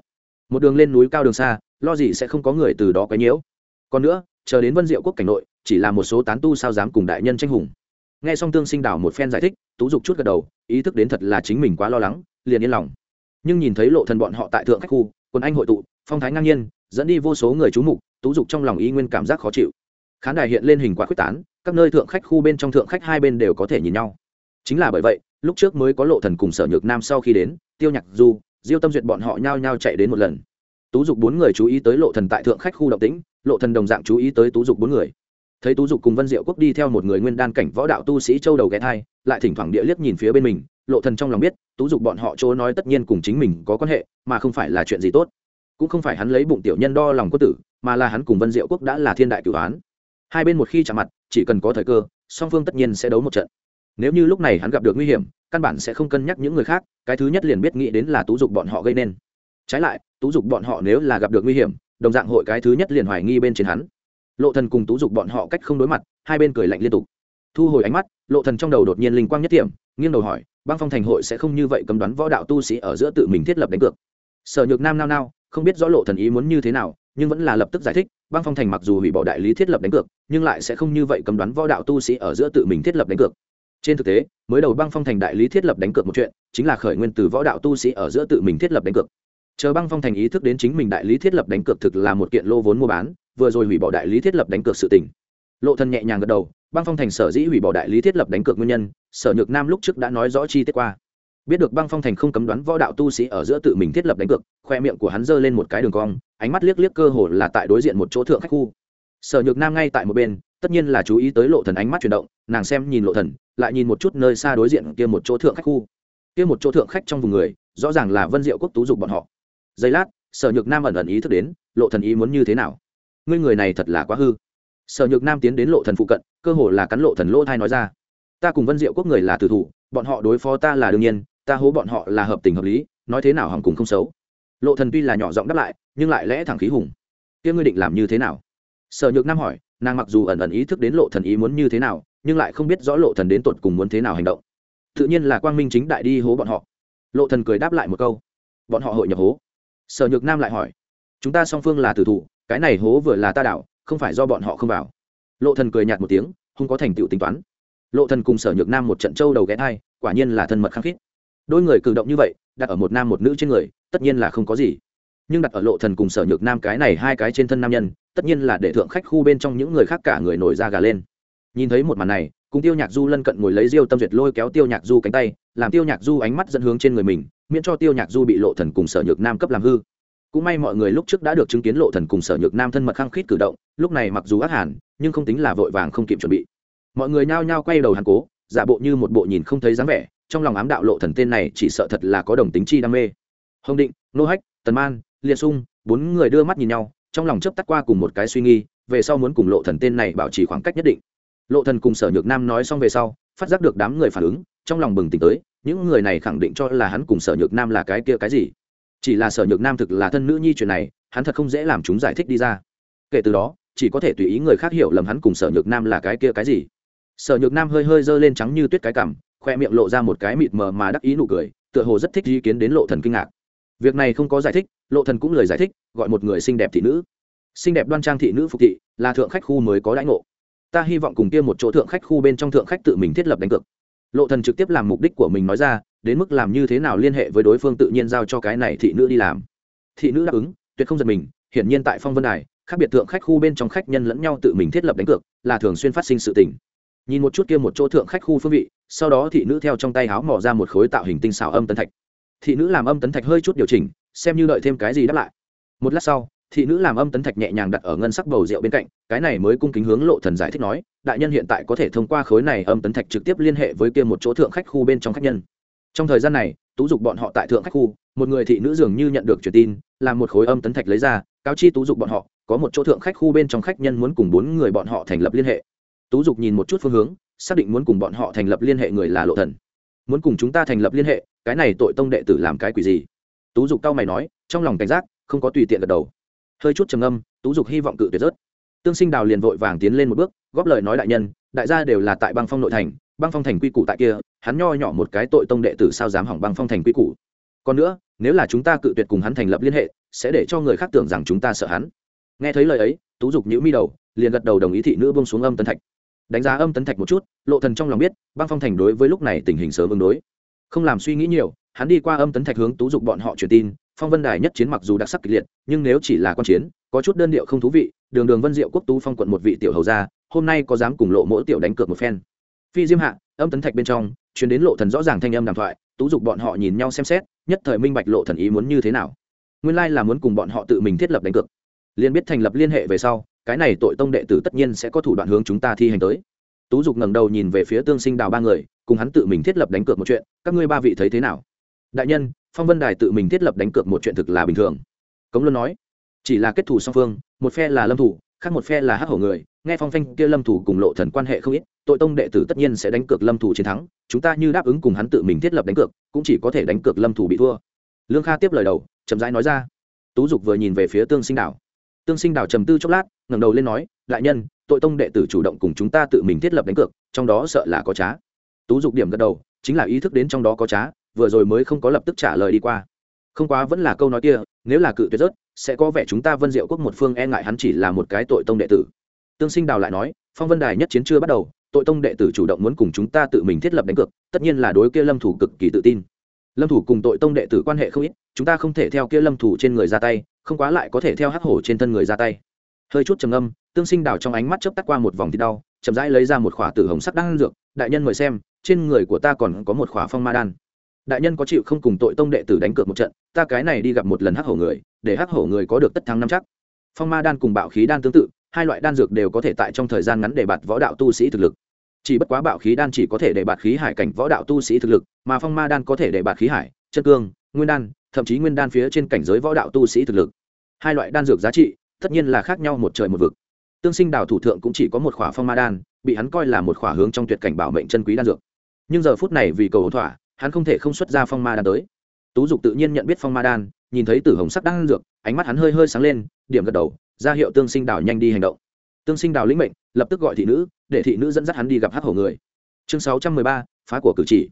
Một đường lên núi cao đường xa, lo gì sẽ không có người từ đó quấy nhiễu. Còn nữa, chờ đến vân diệu quốc cảnh nội, chỉ là một số tán tu sao dám cùng đại nhân tranh hùng. Nghe xong tương sinh đảo một phen giải thích, tú dục chút gật đầu, ý thức đến thật là chính mình quá lo lắng, liền yên lòng. Nhưng nhìn thấy lộ thần bọn họ tại thượng khách khu quân anh hội tụ, phong thái ngang nhiên, dẫn đi vô số người chú mục, tú dục trong lòng y nguyên cảm giác khó chịu. Khán đài hiện lên hình quá quyết tán, các nơi thượng khách khu bên trong thượng khách hai bên đều có thể nhìn nhau. Chính là bởi vậy lúc trước mới có lộ thần cùng sở nhược nam sau khi đến, tiêu nhạc du, diêu tâm duyệt bọn họ nhao nhao chạy đến một lần. Tú dục bốn người chú ý tới lộ thần tại thượng khách khu động tĩnh, lộ thần đồng dạng chú ý tới tú dục bốn người. Thấy tú dục cùng vân diệu quốc đi theo một người nguyên đan cảnh võ đạo tu sĩ châu đầu ghé thai, lại thỉnh thoảng địa liếc nhìn phía bên mình, lộ thần trong lòng biết, tú dục bọn họ chỗ nói tất nhiên cùng chính mình có quan hệ, mà không phải là chuyện gì tốt. Cũng không phải hắn lấy bụng tiểu nhân đo lòng quốc tử, mà là hắn cùng vân diệu quốc đã là thiên đại cửu án. Hai bên một khi chạm mặt, chỉ cần có thời cơ, song phương tất nhiên sẽ đấu một trận nếu như lúc này hắn gặp được nguy hiểm, căn bản sẽ không cân nhắc những người khác, cái thứ nhất liền biết nghĩ đến là tú dục bọn họ gây nên. Trái lại, tú dục bọn họ nếu là gặp được nguy hiểm, đồng dạng hội cái thứ nhất liền hoài nghi bên trên hắn. Lộ thần cùng tú dục bọn họ cách không đối mặt, hai bên cười lạnh liên tục. Thu hồi ánh mắt, lộ thần trong đầu đột nhiên linh quang nhất điểm, nghiêng đầu hỏi, băng phong thành hội sẽ không như vậy cấm đoán võ đạo tu sĩ ở giữa tự mình thiết lập đánh cược? Sở nhược nam nao nao, không biết rõ lộ thần ý muốn như thế nào, nhưng vẫn là lập tức giải thích, băng phong thành mặc dù hủy bỏ đại lý thiết lập đánh cược, nhưng lại sẽ không như vậy cấm đoán võ đạo tu sĩ ở giữa tự mình thiết lập đánh cược trên thực tế, mới đầu băng phong thành đại lý thiết lập đánh cược một chuyện, chính là khởi nguyên từ võ đạo tu sĩ ở giữa tự mình thiết lập đánh cược. Chờ băng phong thành ý thức đến chính mình đại lý thiết lập đánh cược thực là một kiện lô vốn mua bán, vừa rồi hủy bỏ đại lý thiết lập đánh cược sự tình. Lộ thân nhẹ nhàng gật đầu, băng phong thành sở dĩ hủy bỏ đại lý thiết lập đánh cược nguyên nhân, sở nhược nam lúc trước đã nói rõ chi tiết qua. Biết được băng phong thành không cấm đoán võ đạo tu sĩ ở giữa tự mình thiết lập đánh cược, khoe miệng của hắn giơ lên một cái đường cong, ánh mắt liếc liếc cơ hồ là tại đối diện một chỗ thượng khách khu. Sở nhược nam ngay tại một bên tất nhiên là chú ý tới lộ thần ánh mắt chuyển động, nàng xem nhìn lộ thần, lại nhìn một chút nơi xa đối diện kia một chỗ thượng khách khu. Kia một chỗ thượng khách trong vùng người, rõ ràng là vân diệu quốc tú dục bọn họ. Giây lát, sở nhược nam ẩn ẩn ý thức đến, lộ thần ý muốn như thế nào? Ngươi người này thật là quá hư. Sở nhược nam tiến đến lộ thần phụ cận, cơ hồ là cắn lộ thần lỗ thai nói ra. Ta cùng vân diệu quốc người là tử thủ, bọn họ đối phó ta là đương nhiên, ta hố bọn họ là hợp tình hợp lý, nói thế nào hỏng cùng không xấu. Lộ thần tuy là nhỏ giọng đáp lại, nhưng lại lẽ thẳng khí hùng. Kia ngươi định làm như thế nào? Sở nhược nam hỏi nàng mặc dù ẩn ẩn ý thức đến lộ thần ý muốn như thế nào, nhưng lại không biết rõ lộ thần đến tột cùng muốn thế nào hành động. Tự nhiên là quang minh chính đại đi hố bọn họ. Lộ thần cười đáp lại một câu. Bọn họ hội nhập hố. Sở nhược nam lại hỏi. Chúng ta song phương là tử thủ, cái này hố vừa là ta đảo, không phải do bọn họ không vào. Lộ thần cười nhạt một tiếng, không có thành tựu tính toán. Lộ thần cùng sở nhược nam một trận châu đầu ghé hai quả nhiên là thân mật khăng khít. Đôi người cử động như vậy, đặt ở một nam một nữ trên người, tất nhiên là không có gì nhưng đặt ở lộ thần cùng sở nhược nam cái này hai cái trên thân nam nhân, tất nhiên là để thượng khách khu bên trong những người khác cả người nổi da gà lên. Nhìn thấy một màn này, cùng tiêu nhạc du lân cận ngồi lấy diêu tâm duyệt lôi kéo tiêu nhạc du cánh tay, làm tiêu nhạc du ánh mắt dẫn hướng trên người mình, miễn cho tiêu nhạc du bị lộ thần cùng sở nhược nam cấp làm hư. Cũng may mọi người lúc trước đã được chứng kiến lộ thần cùng sở nhược nam thân mật khăng khít cử động, lúc này mặc dù ác hẳn, nhưng không tính là vội vàng không kịp chuẩn bị. Mọi người nhao nhao quay đầu hàn cố, giả bộ như một bộ nhìn không thấy dáng vẻ, trong lòng ám đạo lộ thần tên này chỉ sợ thật là có đồng tính chi đam mê. Hồng định, nô hách, tần man Liệt sung, bốn người đưa mắt nhìn nhau, trong lòng chớp tắt qua cùng một cái suy nghi về sau muốn cùng lộ thần tên này bảo trì khoảng cách nhất định. Lộ thần cùng sở nhược nam nói xong về sau, phát giác được đám người phản ứng, trong lòng bừng tỉnh tới, những người này khẳng định cho là hắn cùng sở nhược nam là cái kia cái gì? Chỉ là sở nhược nam thực là thân nữ nhi chuyện này, hắn thật không dễ làm chúng giải thích đi ra. Kể từ đó, chỉ có thể tùy ý người khác hiểu lầm hắn cùng sở nhược nam là cái kia cái gì. Sở nhược nam hơi hơi giơ lên trắng như tuyết cái cằm, khoe miệng lộ ra một cái mịt mờ mà đắc ý nụ cười, tựa hồ rất thích ý kiến đến lộ thần kinh ngạc việc này không có giải thích, lộ thần cũng lời giải thích, gọi một người xinh đẹp thị nữ. Xinh đẹp đoan trang thị nữ phục thị, là thượng khách khu mới có đãi ngộ. Ta hy vọng cùng kia một chỗ thượng khách khu bên trong thượng khách tự mình thiết lập đánh cược. Lộ thần trực tiếp làm mục đích của mình nói ra, đến mức làm như thế nào liên hệ với đối phương tự nhiên giao cho cái này thị nữ đi làm. Thị nữ đáp ứng, tuyệt không giật mình, hiển nhiên tại phong vân đài, khác biệt thượng khách khu bên trong khách nhân lẫn nhau tự mình thiết lập đánh cược, là thường xuyên phát sinh sự tình. Nhìn một chút kia một chỗ thượng khách khu phương vị, sau đó thị nữ theo trong tay háo mỏ ra một khối tạo hình tinh xảo âm tân thạch thị nữ làm âm tấn thạch hơi chút điều chỉnh, xem như đợi thêm cái gì đáp lại. Một lát sau, thị nữ làm âm tấn thạch nhẹ nhàng đặt ở ngân sắc bầu rượu bên cạnh, cái này mới cung kính hướng lộ thần giải thích nói, đại nhân hiện tại có thể thông qua khối này âm tấn thạch trực tiếp liên hệ với kia một chỗ thượng khách khu bên trong khách nhân. Trong thời gian này, tú dục bọn họ tại thượng khách khu, một người thị nữ dường như nhận được truyền tin, làm một khối âm tấn thạch lấy ra, cáo chi tú dục bọn họ, có một chỗ thượng khách khu bên trong khách nhân muốn cùng bốn người bọn họ thành lập liên hệ. Tú dục nhìn một chút phương hướng, xác định muốn cùng bọn họ thành lập liên hệ người là lộ thần muốn cùng chúng ta thành lập liên hệ, cái này tội tông đệ tử làm cái quỷ gì? Tú dục cao mày nói, trong lòng cảnh giác, không có tùy tiện gật đầu. Hơi chút trầm âm tú dục hy vọng cự tuyệt rớt. Tương sinh đào liền vội vàng tiến lên một bước, góp lời nói đại nhân, đại gia đều là tại băng phong nội thành, băng phong thành quy củ tại kia, hắn nho nhỏ một cái tội tông đệ tử sao dám hỏng băng phong thành quy củ? Còn nữa, nếu là chúng ta cự tuyệt cùng hắn thành lập liên hệ, sẽ để cho người khác tưởng rằng chúng ta sợ hắn. Nghe thấy lời ấy, tú dục nhữ mi đầu, liền gật đầu đồng ý thị nữ bông xuống âm tân thạch đánh giá âm tấn thạch một chút, lộ thần trong lòng biết, băng phong thành đối với lúc này tình hình sớm ứng đối. Không làm suy nghĩ nhiều, hắn đi qua âm tấn thạch hướng tú dục bọn họ truyền tin, phong vân đài nhất chiến mặc dù đặc sắc kịch liệt, nhưng nếu chỉ là quan chiến, có chút đơn điệu không thú vị, đường đường vân diệu quốc tú phong quận một vị tiểu hầu gia, hôm nay có dám cùng lộ mỗi tiểu đánh cược một phen. Phi diêm hạ, âm tấn thạch bên trong, truyền đến lộ thần rõ ràng thanh âm đàm thoại, tú dục bọn họ nhìn nhau xem xét, nhất thời minh bạch lộ thần ý muốn như thế nào. Nguyên lai là muốn cùng bọn họ tự mình thiết lập đánh cược. Liền biết thành lập liên hệ về sau cái này tội tông đệ tử tất nhiên sẽ có thủ đoạn hướng chúng ta thi hành tới. Tú dục ngẩng đầu nhìn về phía tương sinh đào ba người, cùng hắn tự mình thiết lập đánh cược một chuyện, các ngươi ba vị thấy thế nào? Đại nhân, phong vân đài tự mình thiết lập đánh cược một chuyện thực là bình thường. Cống luân nói, chỉ là kết thủ song phương, một phe là lâm thủ, khác một phe là hắc hổ người, nghe phong phanh kia lâm thủ cùng lộ thần quan hệ không ít, tội tông đệ tử tất nhiên sẽ đánh cược lâm thủ chiến thắng, chúng ta như đáp ứng cùng hắn tự mình thiết lập đánh cược, cũng chỉ có thể đánh cược lâm thủ bị thua. Lương kha tiếp lời đầu, chậm rãi nói ra. Tú dục vừa nhìn về phía tương sinh đảo tương sinh đảo trầm tư chốc lát ngẩng đầu lên nói, đại nhân, tội tông đệ tử chủ động cùng chúng ta tự mình thiết lập đánh cược, trong đó sợ là có trá. Tú dục điểm gật đầu, chính là ý thức đến trong đó có trá, vừa rồi mới không có lập tức trả lời đi qua. Không quá vẫn là câu nói kia, nếu là cự tuyệt rớt, sẽ có vẻ chúng ta vân diệu quốc một phương e ngại hắn chỉ là một cái tội tông đệ tử. Tương sinh đào lại nói, phong vân đài nhất chiến chưa bắt đầu, tội tông đệ tử chủ động muốn cùng chúng ta tự mình thiết lập đánh cược, tất nhiên là đối kia lâm thủ cực kỳ tự tin. Lâm thủ cùng tội tông đệ tử quan hệ không ít, chúng ta không thể theo kia lâm thủ trên người ra tay, không quá lại có thể theo hắc hổ trên thân người ra tay hơi chút trầm âm tương sinh đào trong ánh mắt chớp tắt qua một vòng thì đau, chậm rãi lấy ra một khỏa tử hồng sắc đan dược, đại nhân mời xem, trên người của ta còn có một khỏa phong ma đan. Đại nhân có chịu không cùng tội tông đệ tử đánh cược một trận, ta cái này đi gặp một lần hắc hổ người, để hắc hổ người có được tất thắng năm chắc. Phong ma đan cùng bạo khí đan tương tự, hai loại đan dược đều có thể tại trong thời gian ngắn để bạt võ đạo tu sĩ thực lực. Chỉ bất quá bạo khí đan chỉ có thể để bạt khí hải cảnh võ đạo tu sĩ thực lực, mà phong ma đan có thể để bạt khí hải, chân cương, nguyên đan, thậm chí nguyên đan phía trên cảnh giới võ đạo tu sĩ thực lực. Hai loại đan dược giá trị tất nhiên là khác nhau một trời một vực. Tương sinh đào thủ thượng cũng chỉ có một khỏa phong ma đan, bị hắn coi là một khỏa hướng trong tuyệt cảnh bảo mệnh chân quý đan dược. Nhưng giờ phút này vì cầu thỏa, hắn không thể không xuất ra phong ma đan tới. Tú dục tự nhiên nhận biết phong ma đan, nhìn thấy tử hồng sắc đan dược, ánh mắt hắn hơi hơi sáng lên, điểm gật đầu, ra hiệu tương sinh đào nhanh đi hành động. Tương sinh đào lĩnh mệnh, lập tức gọi thị nữ, để thị nữ dẫn dắt hắn đi gặp hắc hổ người. Chương sáu trăm mười ba, phá của cử chỉ.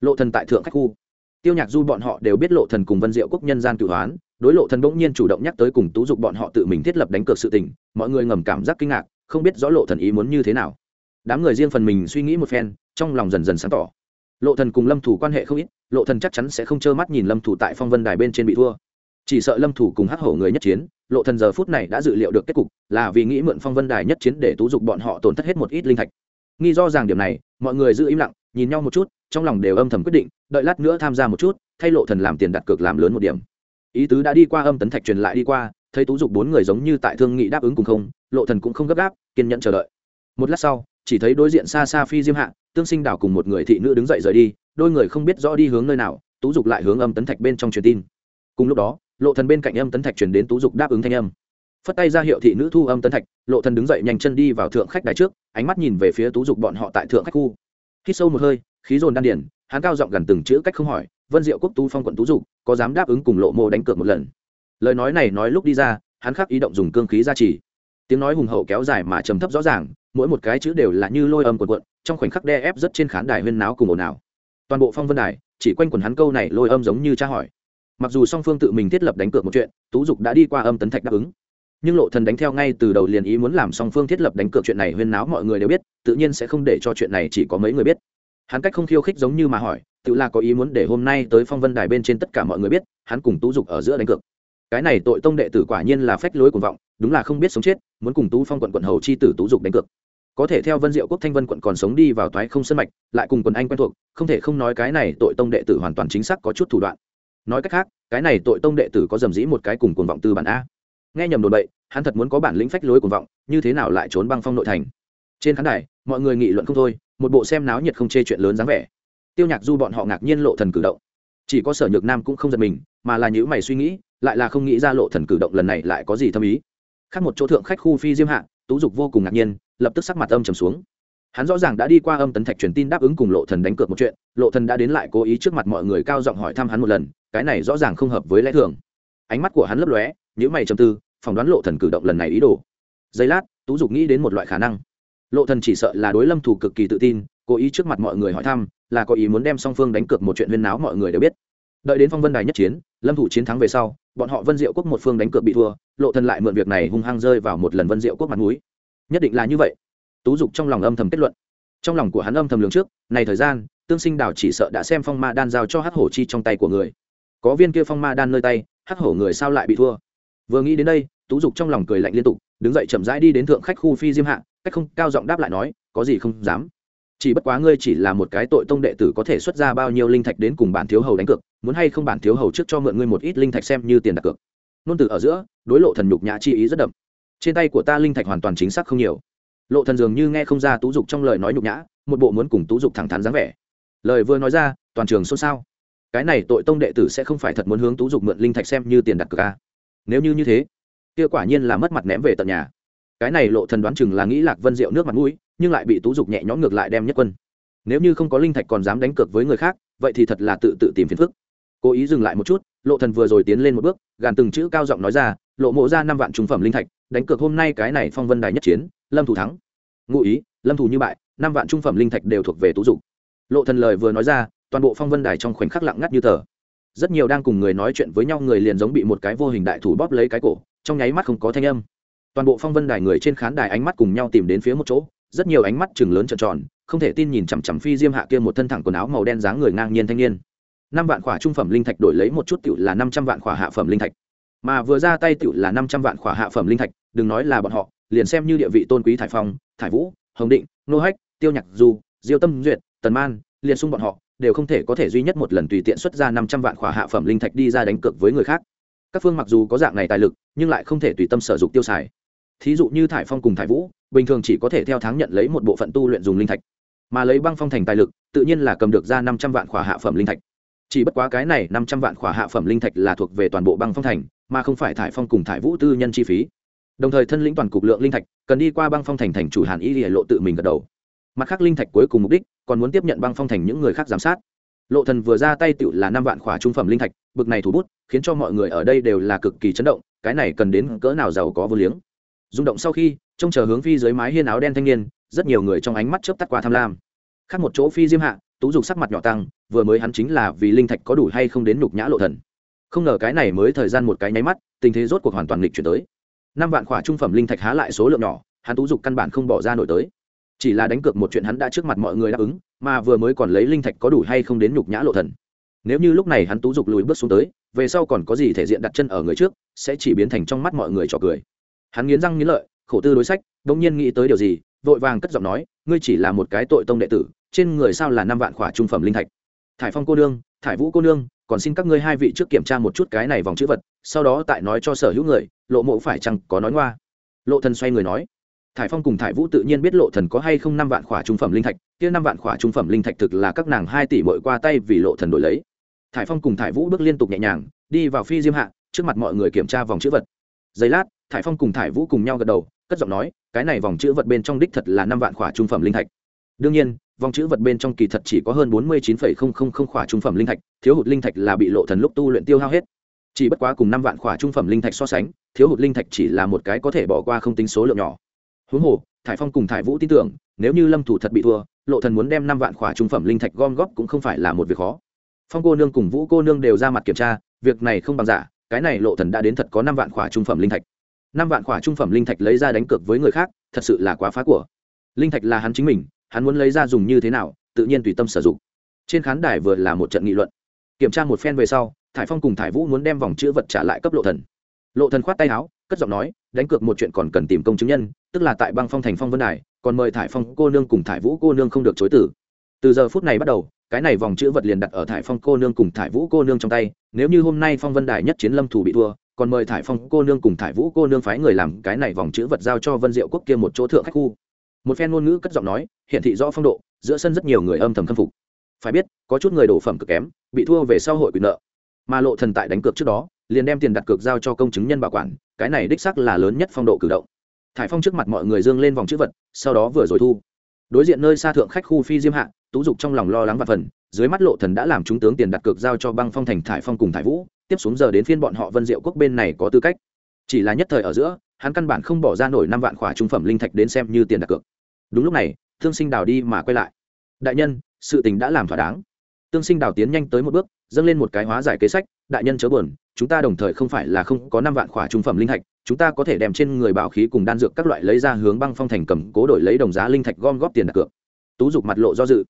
Lộ thần tại thượng khách khu. Tiêu nhạc du bọn họ đều biết lộ thần cùng vân diệu quốc nhân gian cửu hoán đối lộ thần bỗng nhiên chủ động nhắc tới cùng tú dục bọn họ tự mình thiết lập đánh cược sự tình, mọi người ngầm cảm giác kinh ngạc, không biết rõ lộ thần ý muốn như thế nào. Đám người riêng phần mình suy nghĩ một phen, trong lòng dần dần sáng tỏ. Lộ thần cùng lâm thủ quan hệ không ít, lộ thần chắc chắn sẽ không trơ mắt nhìn lâm thủ tại phong vân đài bên trên bị thua. Chỉ sợ lâm thủ cùng hắc hổ người nhất chiến, lộ thần giờ phút này đã dự liệu được kết cục, là vì nghĩ mượn phong vân đài nhất chiến để tú dục bọn họ tổn thất hết một ít linh thạch. Nghi do rằng điểm này, mọi người giữ im lặng, nhìn nhau một chút, trong lòng đều âm thầm quyết định, đợi lát nữa tham gia một chút, thay lộ thần làm tiền đặt cược làm lớn một điểm ý tứ đã đi qua âm tấn thạch truyền lại đi qua, thấy tú dục bốn người giống như tại thương nghị đáp ứng cùng không, lộ thần cũng không gấp gáp, kiên nhẫn chờ đợi. Một lát sau, chỉ thấy đối diện xa xa phi diêm hạ, tương sinh đảo cùng một người thị nữ đứng dậy rời đi, đôi người không biết rõ đi hướng nơi nào, tú dục lại hướng âm tấn thạch bên trong truyền tin. Cùng lúc đó, lộ thần bên cạnh âm tấn thạch truyền đến tú dục đáp ứng thanh âm. Phất tay ra hiệu thị nữ thu âm tấn thạch, lộ thần đứng dậy nhanh chân đi vào thượng khách đài trước, ánh mắt nhìn về phía tú dục bọn họ tại thượng khách khu. Hít sâu một hơi, khí dồn đan điển hắn cao giọng gần từng chữ cách không hỏi vân diệu quốc tú phong quận tú dục, có dám đáp ứng cùng lộ mô đánh cược một lần? Lời nói này nói lúc đi ra, hắn khắc ý động dùng cương khí ra trì. Tiếng nói hùng hậu kéo dài mà trầm thấp rõ ràng, mỗi một cái chữ đều là như lôi âm quần quận trong khoảnh khắc đe ép rất trên khán đài huyên náo cùng ồn ào. Toàn bộ phong vân đài, chỉ quanh quần hắn câu này lôi âm giống như tra hỏi. Mặc dù song phương tự mình thiết lập đánh cược một chuyện, tú dục đã đi qua âm tấn thạch đáp ứng. Nhưng lộ thần đánh theo ngay từ đầu liền ý muốn làm song phương thiết lập đánh cược chuyện này huyên náo mọi người đều biết, tự nhiên sẽ không để cho chuyện này chỉ có mấy người biết. Hắn cách không khiêu khích giống như mà hỏi tự là có ý muốn để hôm nay tới phong vân đài bên trên tất cả mọi người biết, hắn cùng tú dục ở giữa đánh cược. Cái này tội tông đệ tử quả nhiên là phách lối cuồng vọng, đúng là không biết sống chết, muốn cùng tú phong quận quận hầu chi tử tú dục đánh cược. Có thể theo vân diệu quốc thanh vân quận còn sống đi vào toái không sân mạch, lại cùng quần anh quen thuộc, không thể không nói cái này tội tông đệ tử hoàn toàn chính xác có chút thủ đoạn. Nói cách khác, cái này tội tông đệ tử có dầm dĩ một cái cùng cuồng vọng từ bản a. Nghe nhầm đồn bậy, hắn thật muốn có bản lĩnh phách lối cuồng vọng, như thế nào lại trốn băng phong nội thành? Trên khán đài, mọi người nghị luận không thôi, một bộ xem náo nhiệt không chê chuyện lớn dáng vẻ tiêu nhạc du bọn họ ngạc nhiên lộ thần cử động. Chỉ có sở nhược nam cũng không giật mình, mà là những mày suy nghĩ, lại là không nghĩ ra lộ thần cử động lần này lại có gì thâm ý. Khác một chỗ thượng khách khu phi diêm hạ, tú dục vô cùng ngạc nhiên, lập tức sắc mặt âm trầm xuống. Hắn rõ ràng đã đi qua âm tấn thạch truyền tin đáp ứng cùng lộ thần đánh cược một chuyện, lộ thần đã đến lại cố ý trước mặt mọi người cao giọng hỏi thăm hắn một lần, cái này rõ ràng không hợp với lẽ thường. Ánh mắt của hắn lấp lóe những mày trầm tư, phỏng đoán lộ thần cử động lần này ý đồ. Giây lát, tú dục nghĩ đến một loại khả năng. Lộ thần chỉ sợ là đối lâm thủ cực kỳ tự tin cố ý trước mặt mọi người hỏi thăm, là có ý muốn đem song phương đánh cược một chuyện huyên náo mọi người đều biết. Đợi đến phong vân đài nhất chiến, lâm thủ chiến thắng về sau, bọn họ vân diệu quốc một phương đánh cược bị thua, lộ thần lại mượn việc này hung hăng rơi vào một lần vân diệu quốc mặt mũi. Nhất định là như vậy. Tú dục trong lòng âm thầm kết luận. Trong lòng của hắn âm thầm lường trước, này thời gian, tương sinh đảo chỉ sợ đã xem phong ma đan giao cho hắc hổ chi trong tay của người. Có viên kia phong ma đan nơi tay, hắc hổ người sao lại bị thua? Vừa nghĩ đến đây, tú dục trong lòng cười lạnh liên tục, đứng dậy chậm rãi đi đến thượng khách khu phi diêm hạ, cách không cao giọng đáp lại nói, có gì không dám? Chỉ bất quá ngươi chỉ là một cái tội tông đệ tử có thể xuất ra bao nhiêu linh thạch đến cùng bản thiếu hầu đánh cược, muốn hay không bản thiếu hầu trước cho mượn ngươi một ít linh thạch xem như tiền đặt cược. Nôn từ ở giữa, đối lộ thần nhục nhã chi ý rất đậm. Trên tay của ta linh thạch hoàn toàn chính xác không nhiều. Lộ thần dường như nghe không ra tú dục trong lời nói nhục nhã, một bộ muốn cùng tú dục thẳng thắn dáng vẻ. Lời vừa nói ra, toàn trường xôn xao. Cái này tội tông đệ tử sẽ không phải thật muốn hướng tú dục mượn linh thạch xem như tiền đặt cược à. nếu như như thế, kia quả nhiên là mất mặt ném về tận nhà. Cái này lộ thần đoán chừng là nghĩ lạc vân diệu nước mặt mũi nhưng lại bị tú dục nhẹ nhõm ngược lại đem nhất quân. Nếu như không có linh thạch còn dám đánh cược với người khác, vậy thì thật là tự tự tìm phiền phức. Cố ý dừng lại một chút, lộ thần vừa rồi tiến lên một bước, gàn từng chữ cao giọng nói ra, lộ mộ ra năm vạn trung phẩm linh thạch, đánh cược hôm nay cái này phong vân đài nhất chiến, lâm thủ thắng. Ngụ ý, lâm thủ như bại, năm vạn trung phẩm linh thạch đều thuộc về tú dục. Lộ thần lời vừa nói ra, toàn bộ phong vân đài trong khoảnh khắc lặng ngắt như tờ. Rất nhiều đang cùng người nói chuyện với nhau người liền giống bị một cái vô hình đại thủ bóp lấy cái cổ, trong nháy mắt không có thanh âm. Toàn bộ phong vân đài người trên khán đài ánh mắt cùng nhau tìm đến phía một chỗ rất nhiều ánh mắt chừng lớn trợn tròn, không thể tin nhìn chằm chằm phi diêm hạ kia một thân thẳng quần áo màu đen dáng người ngang nhiên thanh niên. Năm vạn khỏa trung phẩm linh thạch đổi lấy một chút tiểu là năm trăm vạn khỏa hạ phẩm linh thạch. Mà vừa ra tay tiểu là năm trăm vạn khỏa hạ phẩm linh thạch, đừng nói là bọn họ, liền xem như địa vị tôn quý thải phong, thải vũ, hồng định, nô hách, tiêu nhạc du, diêu tâm duyệt, tần man, liền xung bọn họ, đều không thể có thể duy nhất một lần tùy tiện xuất ra năm trăm vạn khỏa hạ phẩm linh thạch đi ra đánh cược với người khác. Các phương mặc dù có dạng này tài lực, nhưng lại không thể tùy tâm sở dụng tiêu xài. Thí dụ như thải phong cùng thải vũ bình thường chỉ có thể theo tháng nhận lấy một bộ phận tu luyện dùng linh thạch, mà lấy băng phong thành tài lực, tự nhiên là cầm được ra năm trăm vạn khỏa hạ phẩm linh thạch. Chỉ bất quá cái này năm trăm vạn khỏa hạ phẩm linh thạch là thuộc về toàn bộ băng phong thành, mà không phải thải phong cùng thải vũ tư nhân chi phí. Đồng thời thân lĩnh toàn cục lượng linh thạch, cần đi qua băng phong thành thành chủ hàn y lìa lộ tự mình gật đầu. Mặt khác linh thạch cuối cùng mục đích, còn muốn tiếp nhận băng phong thành những người khác giám sát. Lộ thần vừa ra tay tựu là năm vạn khỏa trung phẩm linh thạch, bực này thủ bút, khiến cho mọi người ở đây đều là cực kỳ chấn động, cái này cần đến cỡ nào giàu có vô liếng rung động sau khi, trông chờ hướng phi dưới mái hiên áo đen thanh niên, rất nhiều người trong ánh mắt chớp tắt qua tham lam. Khác một chỗ phi diêm hạ, tú dục sắc mặt nhỏ tăng, vừa mới hắn chính là vì linh thạch có đủ hay không đến nhục nhã lộ thần. Không ngờ cái này mới thời gian một cái nháy mắt, tình thế rốt cuộc hoàn toàn lịch chuyển tới. Năm vạn khỏa trung phẩm linh thạch há lại số lượng nhỏ, hắn tú dục căn bản không bỏ ra nổi tới. Chỉ là đánh cược một chuyện hắn đã trước mặt mọi người đáp ứng, mà vừa mới còn lấy linh thạch có đủ hay không đến nhục nhã lộ thần. Nếu như lúc này hắn tú dục lùi bước xuống tới, về sau còn có gì thể diện đặt chân ở người trước, sẽ chỉ biến thành trong mắt mọi người trò cười hắn nghiến răng nghiến lợi, khổ tư đối sách đống nhiên nghĩ tới điều gì, vội vàng cất giọng nói, ngươi chỉ là một cái tội tông đệ tử, trên người sao là năm vạn khỏa trung phẩm linh thạch? Thải phong cô nương, thải vũ cô nương, còn xin các ngươi hai vị trước kiểm tra một chút cái này vòng chữ vật, sau đó tại nói cho sở hữu người, lộ mộ phải chăng có nói ngoa? Lộ thần xoay người nói, thải phong cùng thải vũ tự nhiên biết lộ thần có hay không năm vạn khỏa trung phẩm linh thạch, kia năm vạn khỏa trung phẩm linh thạch thực là các nàng hai tỷ bội qua tay vì lộ thần đổi lấy. Thải phong cùng thải vũ bước liên tục nhẹ nhàng, đi vào phi diêm hạ, trước mặt mọi người kiểm tra vòng chữ vật. Giây lát thải phong cùng thải vũ cùng nhau gật đầu, cất giọng nói, cái này vòng chữ vật bên trong đích thật là năm vạn khỏa trung phẩm linh thạch. Đương nhiên, vòng chữ vật bên trong kỳ thật chỉ có hơn bốn mươi chín phần không không không khỏa trung phẩm linh thạch, thiếu hụt linh thạch là bị lộ thần lúc tu luyện tiêu hao hết. Chỉ bất quá cùng năm vạn khỏa trung phẩm linh thạch so sánh, thiếu hụt linh thạch chỉ là một cái có thể bỏ qua không tính số lượng nhỏ. Huống hồ, thải phong cùng thải vũ tin tưởng, nếu như lâm thủ thật bị thua, lộ thần muốn đem năm vạn khỏa trung phẩm linh thạch gom góp cũng không phải là một việc khó. Phong cô nương cùng vũ cô nương đều ra mặt kiểm tra, việc này không bằng giả, cái này lộ thần đã đến thật có năm vạn khỏa trung phẩm linh thạch năm vạn khỏa trung phẩm linh thạch lấy ra đánh cược với người khác, thật sự là quá phá của. Linh thạch là hắn chính mình, hắn muốn lấy ra dùng như thế nào, tự nhiên tùy tâm sử dụng. Trên khán đài vừa là một trận nghị luận. Kiểm tra một phen về sau, thải phong cùng thải vũ muốn đem vòng chữ vật trả lại cấp lộ thần. Lộ thần khoát tay áo, cất giọng nói, đánh cược một chuyện còn cần tìm công chứng nhân, tức là tại băng phong thành phong vân đài, còn mời thải phong cô nương cùng thải vũ cô nương không được chối tử từ giờ phút này bắt đầu, cái này vòng chữ vật liền đặt ở thải phong cô nương cùng thải vũ cô nương trong tay, nếu như hôm nay phong vân đài nhất chiến lâm thủ bị thua còn mời thải phong cô nương cùng thải vũ cô nương phái người làm cái này vòng chữ vật giao cho vân diệu quốc kia một chỗ thượng khách khu một phen ngôn ngữ cất giọng nói hiện thị rõ phong độ giữa sân rất nhiều người âm thầm khâm phục phải biết có chút người đổ phẩm cực kém bị thua về sau hội quyền nợ mà lộ thần tại đánh cược trước đó liền đem tiền đặt cược giao cho công chứng nhân bảo quản cái này đích xác là lớn nhất phong độ cử động thải phong trước mặt mọi người dương lên vòng chữ vật sau đó vừa rồi thu đối diện nơi xa thượng khách khu phi diêm hạ tú dục trong lòng lo lắng và phần dưới mắt lộ thần đã làm chúng tướng tiền đặt cược giao cho băng phong thành thải phong cùng thải vũ tiếp xuống giờ đến phiên bọn họ vân diệu quốc bên này có tư cách. Chỉ là nhất thời ở giữa, hắn căn bản không bỏ ra nổi năm vạn khỏa trung phẩm linh thạch đến xem như tiền đặt cược. Đúng lúc này, thương sinh đào đi mà quay lại. Đại nhân, sự tình đã làm thỏa đáng. Tương sinh đào tiến nhanh tới một bước, dâng lên một cái hóa giải kế sách, đại nhân chớ buồn, chúng ta đồng thời không phải là không có năm vạn khỏa trung phẩm linh thạch, chúng ta có thể đem trên người bảo khí cùng đan dược các loại lấy ra hướng băng phong thành cầm cố đổi lấy đồng giá linh thạch gom góp tiền đặt cược. Tú dục mặt lộ do dự.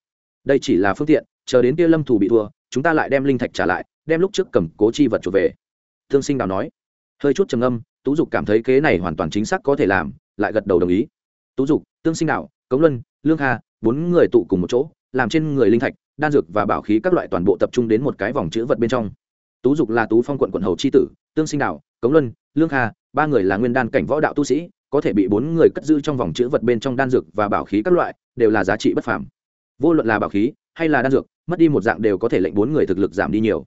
Đây chỉ là phương tiện, chờ đến kia lâm thủ bị thua chúng ta lại đem linh thạch trả lại, đem lúc trước cầm cố chi vật trở về. Thương sinh đào nói. Hơi chút trầm âm tú dục cảm thấy kế này hoàn toàn chính xác có thể làm, lại gật đầu đồng ý. Tú dục tương sinh đạo cống luân, lương kha, bốn người tụ cùng một chỗ, làm trên người linh thạch, đan dược và bảo khí các loại toàn bộ tập trung đến một cái vòng chữ vật bên trong. Tú dục là tú phong quận quận hầu c h i tử tương sinh đạo cống luân, lương kha, ba người là nguyên đan cảnh võ đạo tu sĩ, có thể bị bốn người cất giữ trong vòng chữ vật bên trong đan dược và bảo khí các loại, đều là giá trị bất phàm. Vô luận là bảo khí hay là đan dược mất đi một dạng đều có thể lệnh bốn người thực lực giảm đi nhiều.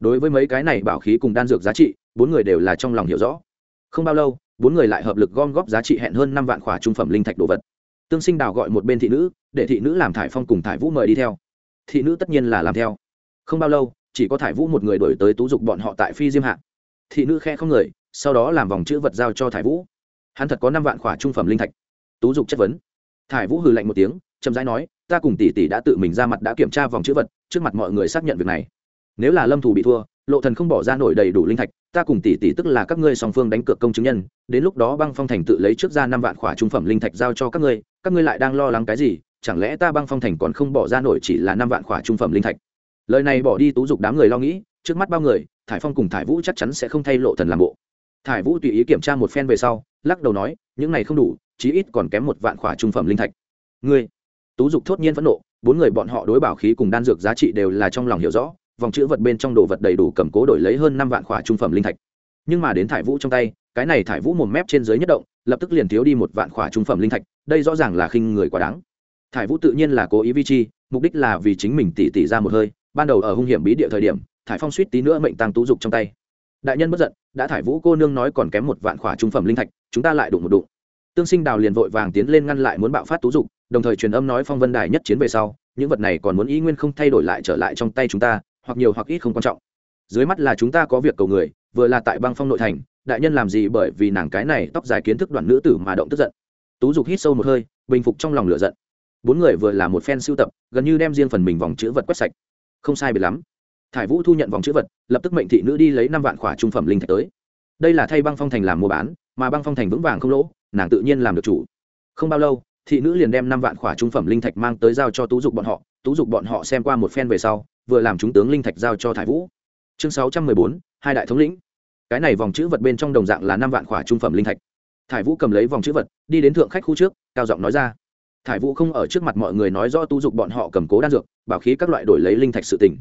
Đối với mấy cái này bảo khí cùng đan dược giá trị, bốn người đều là trong lòng hiểu rõ. Không bao lâu, bốn người lại hợp lực gom góp giá trị hẹn hơn năm vạn khỏa trung phẩm linh thạch đồ vật. Tương sinh đào gọi một bên thị nữ, để thị nữ làm thải phong cùng thải vũ mời đi theo. Thị nữ tất nhiên là làm theo. Không bao lâu, chỉ có thải vũ một người đổi tới tú dục bọn họ tại phi diêm hạ. Thị nữ khe không người, sau đó làm vòng chữ vật giao cho thải vũ. Hắn thật có năm vạn khỏa trung phẩm linh thạch. Tú dục chất vấn. Thải vũ hừ lạnh một tiếng, chậm rãi nói ta cùng tỷ tỷ đã tự mình ra mặt đã kiểm tra vòng chữ vật, trước mặt mọi người xác nhận việc này. Nếu là lâm thủ bị thua, lộ thần không bỏ ra nổi đầy đủ linh thạch, ta cùng tỷ tỷ tức là các ngươi song phương đánh cược công chứng nhân, đến lúc đó băng phong thành tự lấy trước ra năm vạn khỏa trung phẩm linh thạch giao cho các ngươi các ngươi lại đang lo lắng cái gì, chẳng lẽ ta băng phong thành còn không bỏ ra nổi chỉ là năm vạn khỏa trung phẩm linh thạch? Lời này bỏ đi tú dục đám người lo nghĩ, trước mắt bao người, thải phong cùng thải vũ chắc chắn sẽ không thay lộ thần làm bộ. Thải vũ tùy ý kiểm tra một phen về sau, lắc đầu nói, những này không đủ, chí ít còn kém một vạn khỏa trung phẩm linh thạch. Ngươi tú dục thốt nhiên phẫn nộ, bốn người bọn họ đối bảo khí cùng đan dược giá trị đều là trong lòng hiểu rõ, vòng chữ vật bên trong đồ vật đầy đủ cầm cố đổi lấy hơn năm vạn khỏa trung phẩm linh thạch. Nhưng mà đến thải vũ trong tay, cái này thải vũ mồm mép trên dưới nhất động, lập tức liền thiếu đi một vạn khỏa trung phẩm linh thạch, đây rõ ràng là khinh người quá đáng. Thải vũ tự nhiên là cố ý vi chi, mục đích là vì chính mình tỉ tỉ ra một hơi, ban đầu ở hung hiểm bí địa thời điểm, thải phong suýt tí nữa mệnh tăng tú dục trong tay. Đại nhân bất giận, đã thải vũ cô nương nói còn kém một vạn khỏa trung phẩm linh thạch, chúng ta lại đụng một đụng. Tương sinh đào liền vội vàng tiến lên ngăn lại muốn bạo phát tú dục đồng thời truyền âm nói phong vân đài nhất chiến về sau, những vật này còn muốn ý nguyên không thay đổi lại trở lại trong tay chúng ta, hoặc nhiều hoặc ít không quan trọng. Dưới mắt là chúng ta có việc cầu người, vừa là tại băng phong nội thành, đại nhân làm gì bởi vì nàng cái này tóc dài kiến thức đoàn nữ tử mà động tức giận. Tú dục hít sâu một hơi, bình phục trong lòng lửa giận. Bốn người vừa là một phen sưu tập, gần như đem riêng phần mình vòng chữ vật quét sạch. Không sai biệt lắm. Thải vũ thu nhận vòng chữ vật, lập tức mệnh thị nữ đi lấy năm vạn khỏa trung phẩm linh thạch tới. Đây là thay băng phong thành làm mua bán, mà băng phong thành vững vàng không lỗ, nàng tự nhiên làm được chủ. Không bao lâu thị nữ liền đem năm vạn khỏa trung phẩm linh thạch mang tới giao cho tú dục bọn họ, tú dục bọn họ xem qua một phen về sau, vừa làm chúng tướng linh thạch giao cho thải vũ. Chương sáu trăm mười bốn, hai đại thống lĩnh. Cái này vòng chữ vật bên trong đồng dạng là năm vạn khỏa trung phẩm linh thạch. Thải vũ cầm lấy vòng chữ vật, đi đến thượng khách khu trước, cao giọng nói ra. Thải vũ không ở trước mặt mọi người nói rõ tu dục bọn họ cầm cố đan dược, bảo khí các loại đổi lấy linh thạch sự tình.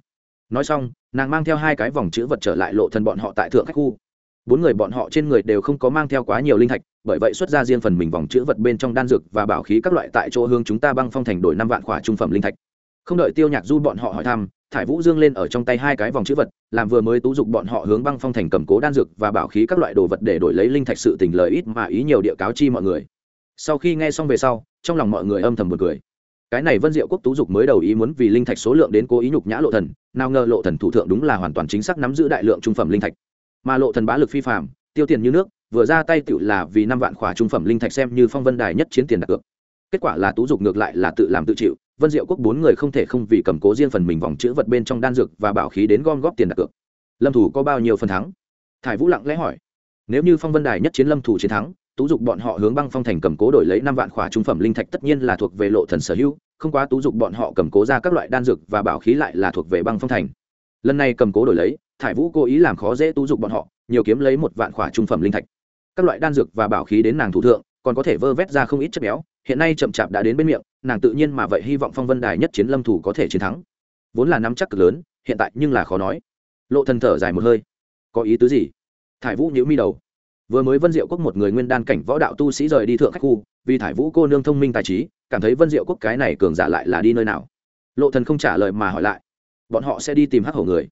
Nói xong, nàng mang theo hai cái vòng chữ vật trở lại lộ thần bọn họ tại thượng khách khu. Bốn người bọn họ trên người đều không có mang theo quá nhiều linh thạch bởi vậy xuất ra riêng phần mình vòng chữ vật bên trong đan dược và bảo khí các loại tại chỗ hướng chúng ta băng phong thành đổi năm vạn khỏa trung phẩm linh thạch. Không đợi tiêu nhạc du bọn họ hỏi thăm, thải vũ dương lên ở trong tay hai cái vòng chữ vật, làm vừa mới tú dục bọn họ hướng băng phong thành cầm cố đan dược và bảo khí các loại đồ vật để đổi lấy linh thạch sự tình lời ít mà ý nhiều địa cáo chi mọi người. Sau khi nghe xong về sau, trong lòng mọi người âm thầm một cười. Cái này vân diệu quốc tú dục mới đầu ý muốn vì linh thạch số lượng đến cố ý nhục nhã lộ thần, nào ngờ lộ thần thủ thượng đúng là hoàn toàn chính xác nắm giữ đại lượng trung phẩm linh thạch. Mà lộ thần bá lực phi phạm tiêu tiền như nước vừa ra tay tựu là vì năm vạn khỏa trung phẩm linh thạch xem như phong vân đài nhất chiến tiền đặt cược. Kết quả là tú dục ngược lại là tự làm tự chịu, vân diệu quốc bốn người không thể không vì cầm cố riêng phần mình vòng chữ vật bên trong đan dược và bảo khí đến gom góp tiền đặt cược. Lâm thủ có bao nhiêu phần thắng? Thải vũ lặng lẽ hỏi. Nếu như phong vân đài nhất chiến lâm thủ chiến thắng, tú dục bọn họ hướng băng phong thành cầm cố đổi lấy năm vạn khỏa trung phẩm linh thạch tất nhiên là thuộc về lộ thần sở hữu, không quá tú dục bọn họ cầm cố ra các loại đan dược và bảo khí lại là thuộc về băng phong thành. Lần này cầm cố đổi lấy, thải vũ cố ý làm khó dễ tú dục bọn họ, nhiều kiếm lấy một vạn khỏa trung phẩm linh thạch các loại đan dược và bảo khí đến nàng thủ thượng, còn có thể vơ vét ra không ít chất béo. Hiện nay chậm chạp đã đến bên miệng, nàng tự nhiên mà vậy hy vọng phong vân đài nhất chiến lâm thủ có thể chiến thắng. Vốn là nắm chắc cực lớn, hiện tại nhưng là khó nói. Lộ thần thở dài một hơi. Có ý tứ gì? Thải vũ nhíu mi đầu. Vừa mới vân diệu quốc một người nguyên đan cảnh võ đạo tu sĩ rời đi thượng khách khu, vì thải vũ cô nương thông minh tài trí, cảm thấy vân diệu quốc cái này cường giả lại là đi nơi nào? Lộ thần không trả lời mà hỏi lại. Bọn họ sẽ đi tìm hắc hổ người.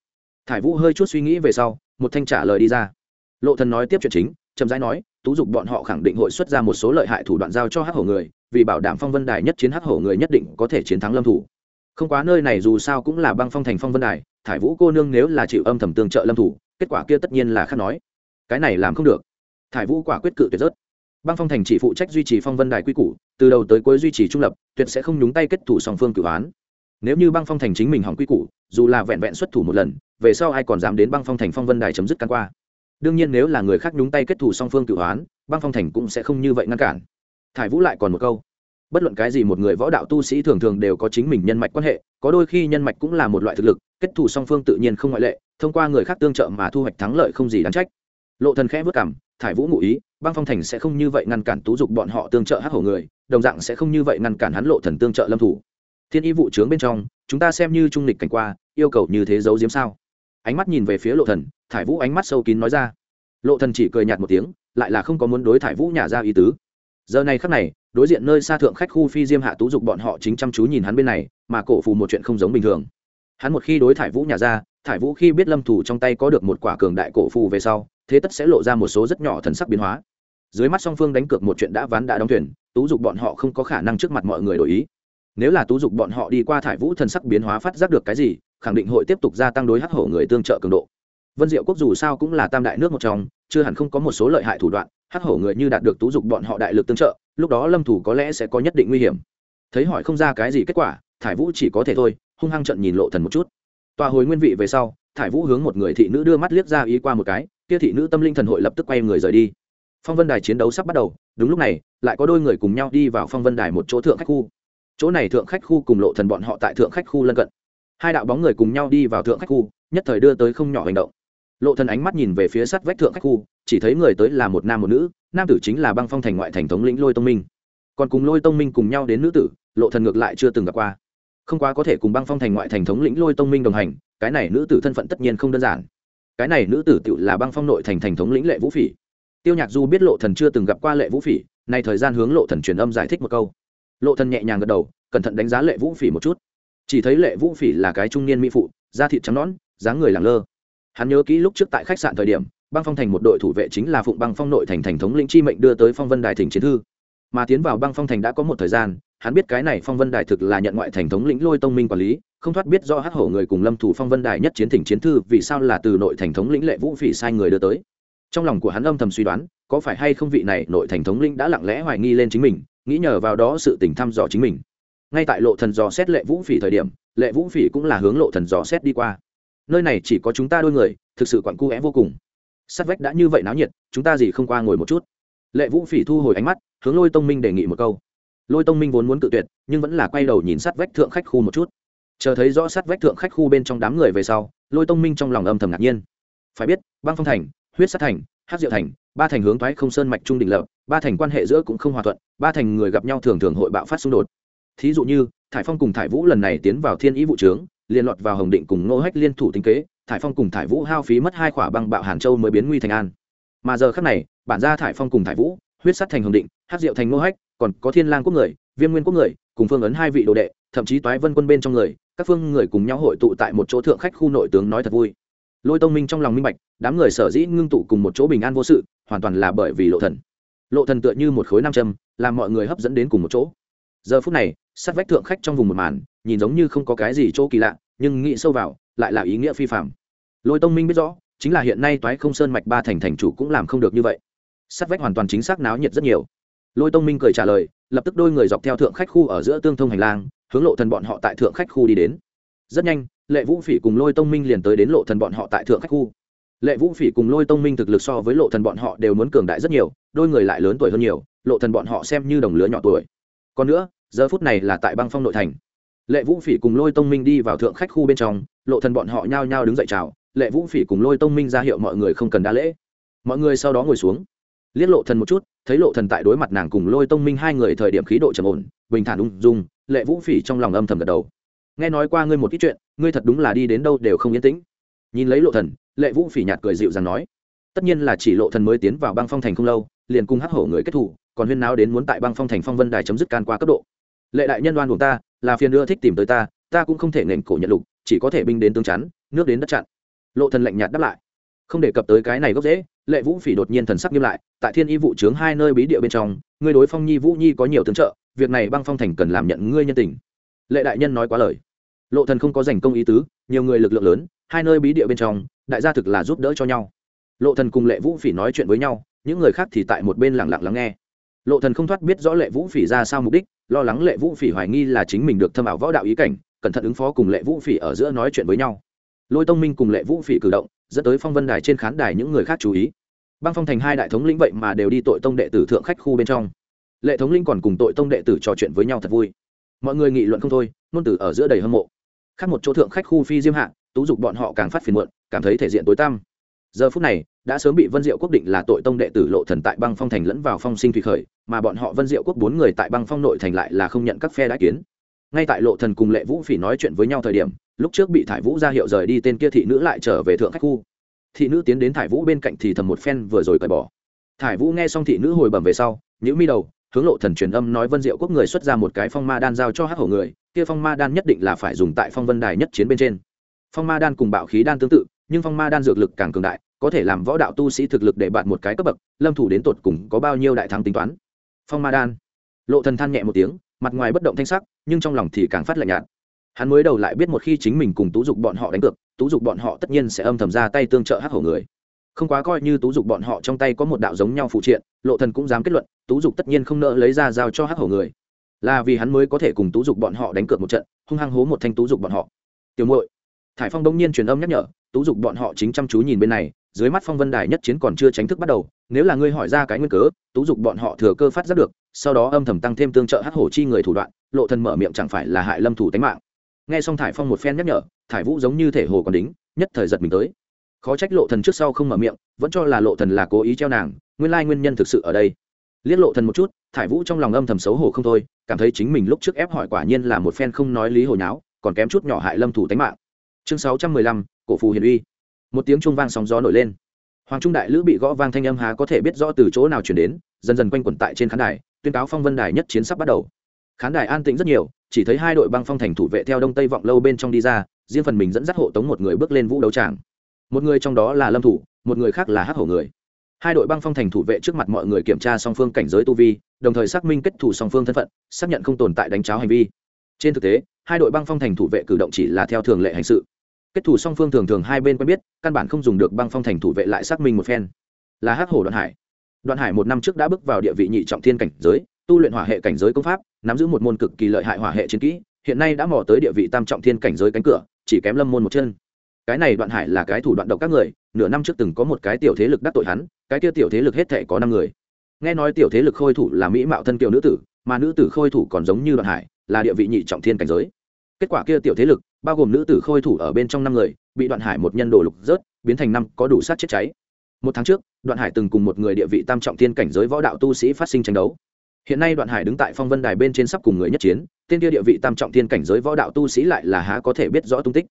Thải vũ hơi chút suy nghĩ về sau, một thanh trả lời đi ra. Lộ thần nói tiếp chuyện chính chậm rãi nói, tú dục bọn họ khẳng định hội xuất ra một số lợi hại thủ đoạn giao cho hắc hổ người, vì bảo đảm phong vân đài nhất chiến hắc hổ người nhất định có thể chiến thắng lâm thủ. Không quá nơi này dù sao cũng là băng phong thành phong vân đài, thải vũ cô nương nếu là chịu âm thầm tương trợ lâm thủ, kết quả kia tất nhiên là khác nói. Cái này làm không được. Thải vũ quả quyết cự tuyệt rớt. Băng phong thành chỉ phụ trách duy trì phong vân đài quy củ, từ đầu tới cuối duy trì trung lập, tuyệt sẽ không nhúng tay kết thủ song phương cử án. Nếu như băng phong thành chính mình hỏng quy củ, dù là vẹn vẹn xuất thủ một lần, về sau ai còn dám đến băng phong thành phong vân đài chấm dứt căn qua? Đương nhiên nếu là người khác nhúng tay kết thủ song phương cựu hoán băng phong thành cũng sẽ không như vậy ngăn cản. Thải vũ lại còn một câu. Bất luận cái gì một người võ đạo tu sĩ thường thường đều có chính mình nhân mạch quan hệ, có đôi khi nhân mạch cũng là một loại thực lực, kết thủ song phương tự nhiên không ngoại lệ, thông qua người khác tương trợ mà thu hoạch thắng lợi không gì đáng trách. Lộ thần khẽ vất cảm thải vũ ngụ ý, băng phong thành sẽ không như vậy ngăn cản tú dục bọn họ tương trợ hắc hổ người, đồng dạng sẽ không như vậy ngăn cản hắn lộ thần tương trợ lâm thủ. Thiên y vụ trướng bên trong, chúng ta xem như trung lịch cảnh qua, yêu cầu như thế giấu diếm sao? Ánh mắt nhìn về phía lộ thần, thải vũ ánh mắt sâu kín nói ra. Lộ thần chỉ cười nhạt một tiếng, lại là không có muốn đối thải vũ nhả ra ý tứ. Giờ này khắc này, đối diện nơi xa thượng khách khu phi diêm hạ tú dục bọn họ chính chăm chú nhìn hắn bên này, mà cổ phù một chuyện không giống bình thường. Hắn một khi đối thải vũ nhả ra, thải vũ khi biết lâm thủ trong tay có được một quả cường đại cổ phù về sau, thế tất sẽ lộ ra một số rất nhỏ thần sắc biến hóa. Dưới mắt song phương đánh cược một chuyện đã ván đã đóng thuyền, tú dục bọn họ không có khả năng trước mặt mọi người đổi ý. Nếu là tú dục bọn họ đi qua thải vũ thần sắc biến hóa phát giác được cái gì khẳng định hội tiếp tục gia tăng đối hắc hổ người tương trợ cường độ. Vân diệu quốc dù sao cũng là tam đại nước một trong, chưa hẳn không có một số lợi hại thủ đoạn, hắc hổ người như đạt được tú dục bọn họ đại lực tương trợ, lúc đó lâm thủ có lẽ sẽ có nhất định nguy hiểm. Thấy hỏi không ra cái gì kết quả, thải vũ chỉ có thể thôi, hung hăng trận nhìn lộ thần một chút. Tòa hồi nguyên vị về sau, thải vũ hướng một người thị nữ đưa mắt liếc ra ý qua một cái, kia thị nữ tâm linh thần hội lập tức quay người rời đi. Phong vân đài chiến đấu sắp bắt đầu, đúng lúc này, lại có đôi người cùng nhau đi vào phong vân đài một chỗ thượng khách khu. Chỗ này thượng khách khu cùng lộ thần bọn họ tại thượng khách khu lân cận hai đạo bóng người cùng nhau đi vào thượng khách khu, nhất thời đưa tới không nhỏ hành động. Lộ thần ánh mắt nhìn về phía sắt vách thượng khách khu, chỉ thấy người tới là một nam một nữ, nam tử chính là băng phong thành ngoại thành thống lĩnh lôi tông minh. Còn cùng lôi tông minh cùng nhau đến nữ tử, lộ thần ngược lại chưa từng gặp qua. Không quá có thể cùng băng phong thành ngoại thành thống lĩnh lôi tông minh đồng hành, cái này nữ tử thân phận tất nhiên không đơn giản. Cái này nữ tử tự là băng phong nội thành thành thống lĩnh lệ vũ phỉ. Tiêu nhạc du biết lộ thần chưa từng gặp qua lệ vũ phỉ, nay thời gian hướng lộ thần truyền âm giải thích một câu. Lộ thần nhẹ nhàng gật đầu, cẩn thận đánh giá lệ vũ phỉ một chút chỉ thấy lệ vũ phỉ là cái trung niên mỹ phụ, da thịt trắng nõn, dáng người lẳng lơ. Hắn nhớ kỹ lúc trước tại khách sạn thời điểm, băng phong thành một đội thủ vệ chính là phụng băng phong nội thành thành thống lĩnh chi mệnh đưa tới phong vân đài thỉnh chiến thư. Mà tiến vào băng phong thành đã có một thời gian, hắn biết cái này phong vân đài thực là nhận ngoại thành thống lĩnh lôi tông minh quản lý, không thoát biết do hắc hổ người cùng lâm thủ phong vân đài nhất chiến thỉnh chiến thư vì sao là từ nội thành thống lĩnh lệ vũ phỉ sai người đưa tới. Trong lòng của hắn âm thầm suy đoán, có phải hay không vị này nội thành thống lĩnh đã lặng lẽ hoài nghi lên chính mình, nghĩ nhờ vào đó sự tình thăm dò chính mình ngay tại lộ thần dò xét lệ vũ phỉ thời điểm, lệ vũ phỉ cũng là hướng lộ thần dò xét đi qua. Nơi này chỉ có chúng ta đôi người, thực sự quặn cu é vô cùng. Sát vách đã như vậy náo nhiệt, chúng ta gì không qua ngồi một chút. Lệ vũ phỉ thu hồi ánh mắt, hướng lôi tông minh đề nghị một câu. Lôi tông minh vốn muốn tự tuyệt, nhưng vẫn là quay đầu nhìn sát vách thượng khách khu một chút. Chờ thấy rõ sát vách thượng khách khu bên trong đám người về sau, lôi tông minh trong lòng âm thầm ngạc nhiên. Phải biết, băng phong thành, huyết sát thành hát diệu thành, ba thành hướng thoái không sơn mạch trung định lập, ba thành quan hệ giữa cũng không hòa thuận, ba thành người gặp nhau thường thường hội bạo phát xung đột thí dụ như, thải phong cùng thải vũ lần này tiến vào thiên ý vụ trướng liên lọt vào hồng định cùng ngô hách liên thủ tính kế, thải phong cùng thải vũ hao phí mất hai khỏa băng bạo hàn châu mới biến nguy thành an. Mà giờ khác này, bản ra thải phong cùng thải vũ, huyết sắt thành hồng định hát diệu thành ngô hách, còn có thiên lang quốc người, viêm nguyên quốc người, cùng phương ấn hai vị đồ đệ, thậm chí toái vân quân bên trong người, các phương người cùng nhau hội tụ tại một chỗ thượng khách khu nội tướng nói thật vui. Lôi tông minh trong lòng minh bạch, đám người sở dĩ ngưng tụ cùng một chỗ bình an vô sự, hoàn toàn là bởi vì lộ thần. Lộ thần tựa như một khối nam châm, làm mọi người hấp dẫn đến cùng một chỗ giờ phút này, sát vách thượng khách trong vùng một màn, nhìn giống như không có cái gì chỗ kỳ lạ, nhưng nghĩ sâu vào, lại là ý nghĩa phi phạm lôi tông minh biết rõ, chính là hiện nay toái không sơn mạch ba thành thành chủ cũng làm không được như vậy. Sát vách hoàn toàn chính xác náo nhiệt rất nhiều. Lôi tông minh cười trả lời, lập tức đôi người dọc theo thượng khách khu ở giữa tương thông hành lang, hướng lộ thần bọn họ tại thượng khách khu đi đến. Rất nhanh, lệ vũ phỉ cùng lôi tông minh liền tới đến lộ thần bọn họ tại thượng khách khu. Lệ vũ phỉ cùng lôi tông minh thực lực so với lộ thần bọn họ đều muốn cường đại rất nhiều, đôi người lại lớn tuổi hơn nhiều, lộ thần bọn họ xem như đồng lứa nhỏ tuổi. Còn nữa giờ phút này là tại băng phong nội thành. Lệ vũ phỉ cùng lôi tông minh đi vào thượng khách khu bên trong, lộ thần bọn họ nhao nhao đứng dậy chào. Lệ vũ phỉ cùng lôi tông minh ra hiệu mọi người không cần đa lễ. Mọi người sau đó ngồi xuống. Liếc lộ thần một chút, thấy lộ thần tại đối mặt nàng cùng lôi tông minh hai người thời điểm khí độ trầm ổn, bình thản ung dung, lệ vũ phỉ trong lòng âm thầm gật đầu. Nghe nói qua ngươi một ít chuyện, ngươi thật đúng là đi đến đâu đều không yên tĩnh. Nhìn lấy lộ thần, lệ vũ phỉ nhạt cười dịu dàng nói, tất nhiên là chỉ lộ thần mới tiến vào băng phong thành không lâu, liền cung hắc hổ người kết thủ, còn huyên náo đến muốn tại băng phong thành phong vân đài chấm dứt can qua cấp độ lệ đại nhân đoan của ta, là phiền đưa thích tìm tới ta ta cũng không thể nền cổ nhận lục, chỉ có thể binh đến tương chắn, nước đến đất chặn. Lộ thần lạnh nhạt đáp lại. Không đề cập tới cái này gốc dễ lệ vũ phỉ đột nhiên thần sắc nghiêm lại, tại thiên y vụ trướng hai nơi bí địa bên trong, ngươi đối phong nhi vũ nhi có nhiều tướng trợ, việc này băng phong thành cần làm nhận ngươi nhân tình. Lệ đại nhân nói quá lời. Lộ thần không có giành công ý tứ, nhiều người lực lượng lớn, hai nơi bí địa bên trong, đại gia thực là giúp đỡ cho nhau. Lộ thần cùng lệ vũ phỉ nói chuyện với nhau, những người khác thì tại một bên lặng lặng lắng nghe lộ thần không thoát biết rõ lệ vũ phỉ ra sao mục đích, lo lắng lệ vũ phỉ hoài nghi là chính mình được thâm ảo võ đạo ý cảnh, cẩn thận ứng phó cùng lệ vũ phỉ ở giữa nói chuyện với nhau. Lôi tông minh cùng lệ vũ phỉ cử động, dẫn tới phong vân đài trên khán đài những người khác chú ý. Băng phong thành hai đại thống lĩnh vậy mà đều đi tội tông đệ tử thượng khách khu bên trong. Lệ thống lĩnh còn cùng tội tông đệ tử trò chuyện với nhau thật vui. Mọi người nghị luận không thôi nôn tử ở giữa đầy hâm mộ. Khác một chỗ thượng khách khu phi diêm hạ, tú dục bọn họ càng phát phiền muộn, cảm thấy thể diện tối tăm. Giờ phút này đã sớm bị vân diệu quốc định là tội tông đệ tử lộ thần tại băng phong thành lẫn vào phong sinh thủy khởi, mà bọn họ vân diệu quốc bốn người tại băng phong nội thành lại là không nhận các phe đã kiến. Ngay tại lộ thần cùng lệ vũ phỉ nói chuyện với nhau thời điểm, lúc trước bị thải vũ ra hiệu rời đi tên kia thị nữ lại trở về thượng khách khu. Thị nữ tiến đến thải vũ bên cạnh thì thầm một phen vừa rồi cởi bỏ. Thải vũ nghe xong thị nữ hồi bẩm về sau nhữ mi đầu, hướng lộ thần truyền âm nói vân diệu quốc người xuất ra một cái phong ma đan giao cho hắc hổ người, kia phong ma đan nhất định là phải dùng tại phong vân đài nhất chiến bên trên. Phong ma đan cùng bạo khí đan tương tự, nhưng phong ma đan dược lực càng cường đại có thể làm võ đạo tu sĩ thực lực để bạn một cái cấp bậc, lâm thủ đến tột cùng có bao nhiêu đại thắng tính toán. Phong ma đan. Lộ thần than nhẹ một tiếng, mặt ngoài bất động thanh sắc, nhưng trong lòng thì càng phát lạnh nhạt. Hắn mới đầu lại biết một khi chính mình cùng tú dục bọn họ đánh cược, tú dục bọn họ tất nhiên sẽ âm thầm ra tay tương trợ hắc hổ người. Không quá coi như tú dục bọn họ trong tay có một đạo giống nhau phụ triện, lộ thần cũng dám kết luận, tú dục tất nhiên không nỡ lấy ra giao cho hắc hổ người. Là vì hắn mới có thể cùng tú dục bọn họ đánh cược một trận, hung hăng hố một thanh tú dục bọn họ. Tiểu muội. Thải phong đông nhiên truyền âm nhắc nhở, tú dục bọn họ chính chăm chú nhìn bên này dưới mắt phong vân đài nhất chiến còn chưa tránh thức bắt đầu, nếu là ngươi hỏi ra cái nguyên cớ, tú dục bọn họ thừa cơ phát giác được, sau đó âm thầm tăng thêm tương trợ hắc hổ chi người thủ đoạn, lộ thần mở miệng chẳng phải là hại lâm thủ tính mạng. Nghe xong thải phong một phen nhắc nhở, thải vũ giống như thể hồ còn đính, nhất thời giật mình tới. Khó trách lộ thần trước sau không mở miệng, vẫn cho là lộ thần là cố ý treo nàng, nguyên lai nguyên nhân thực sự ở đây. Liếc lộ thần một chút, thải vũ trong lòng âm thầm xấu hổ không thôi, cảm thấy chính mình lúc trước ép hỏi quả nhiên là một phen không nói lý hồi nháo, còn kém chút nhỏ hại lâm thủ tánh mạng. Chương sáu trăm mười lăm, cổ phù hiền uy một tiếng chuông vang sóng gió nổi lên. Hoàng trung đại lữ bị gõ vang thanh âm há có thể biết rõ từ chỗ nào chuyển đến, dần dần quanh quẩn tại trên khán đài, tuyên cáo phong vân đài nhất chiến sắp bắt đầu. Khán đài an tĩnh rất nhiều, chỉ thấy hai đội băng phong thành thủ vệ theo đông tây vọng lâu bên trong đi ra, riêng phần mình dẫn dắt hộ tống một người bước lên vũ đấu tràng. Một người trong đó là lâm thủ, một người khác là hắc hổ người. Hai đội băng phong thành thủ vệ trước mặt mọi người kiểm tra song phương cảnh giới tu vi, đồng thời xác minh kết thủ song phương thân phận, xác nhận không tồn tại đánh cháo hành vi. Trên thực tế, hai đội băng phong thành thủ vệ cử động chỉ là theo thường lệ hành sự kết thủ song phương thường thường hai bên quen biết, căn bản không dùng được băng phong thành thủ vệ lại xác minh một phen. Là hắc hổ đoạn hải. Đoạn hải một năm trước đã bước vào địa vị nhị trọng thiên cảnh giới, tu luyện hỏa hệ cảnh giới công pháp, nắm giữ một môn cực kỳ lợi hại hỏa hệ chiến kỹ, hiện nay đã mò tới địa vị tam trọng thiên cảnh giới cánh cửa, chỉ kém lâm môn một chân. Cái này đoạn hải là cái thủ đoạn độc các người, nửa năm trước từng có một cái tiểu thế lực đắc tội hắn, cái kia tiểu thế lực hết thể có năm người. Nghe nói tiểu thế lực khôi thủ là mỹ mạo thân kiều nữ tử, mà nữ tử khôi thủ còn giống như đoạn hải, là địa vị nhị trọng thiên cảnh giới. Kết quả kia tiểu thế lực bao gồm nữ tử khôi thủ ở bên trong năm người, bị đoạn hải một nhân đồ lục rớt, biến thành năm, có đủ sát chết cháy. Một tháng trước, đoạn hải từng cùng một người địa vị tam trọng thiên cảnh giới võ đạo tu sĩ phát sinh tranh đấu. Hiện nay đoạn hải đứng tại phong vân đài bên trên sắp cùng người nhất chiến, tên kia địa vị tam trọng thiên cảnh giới võ đạo tu sĩ lại là há có thể biết rõ tung tích.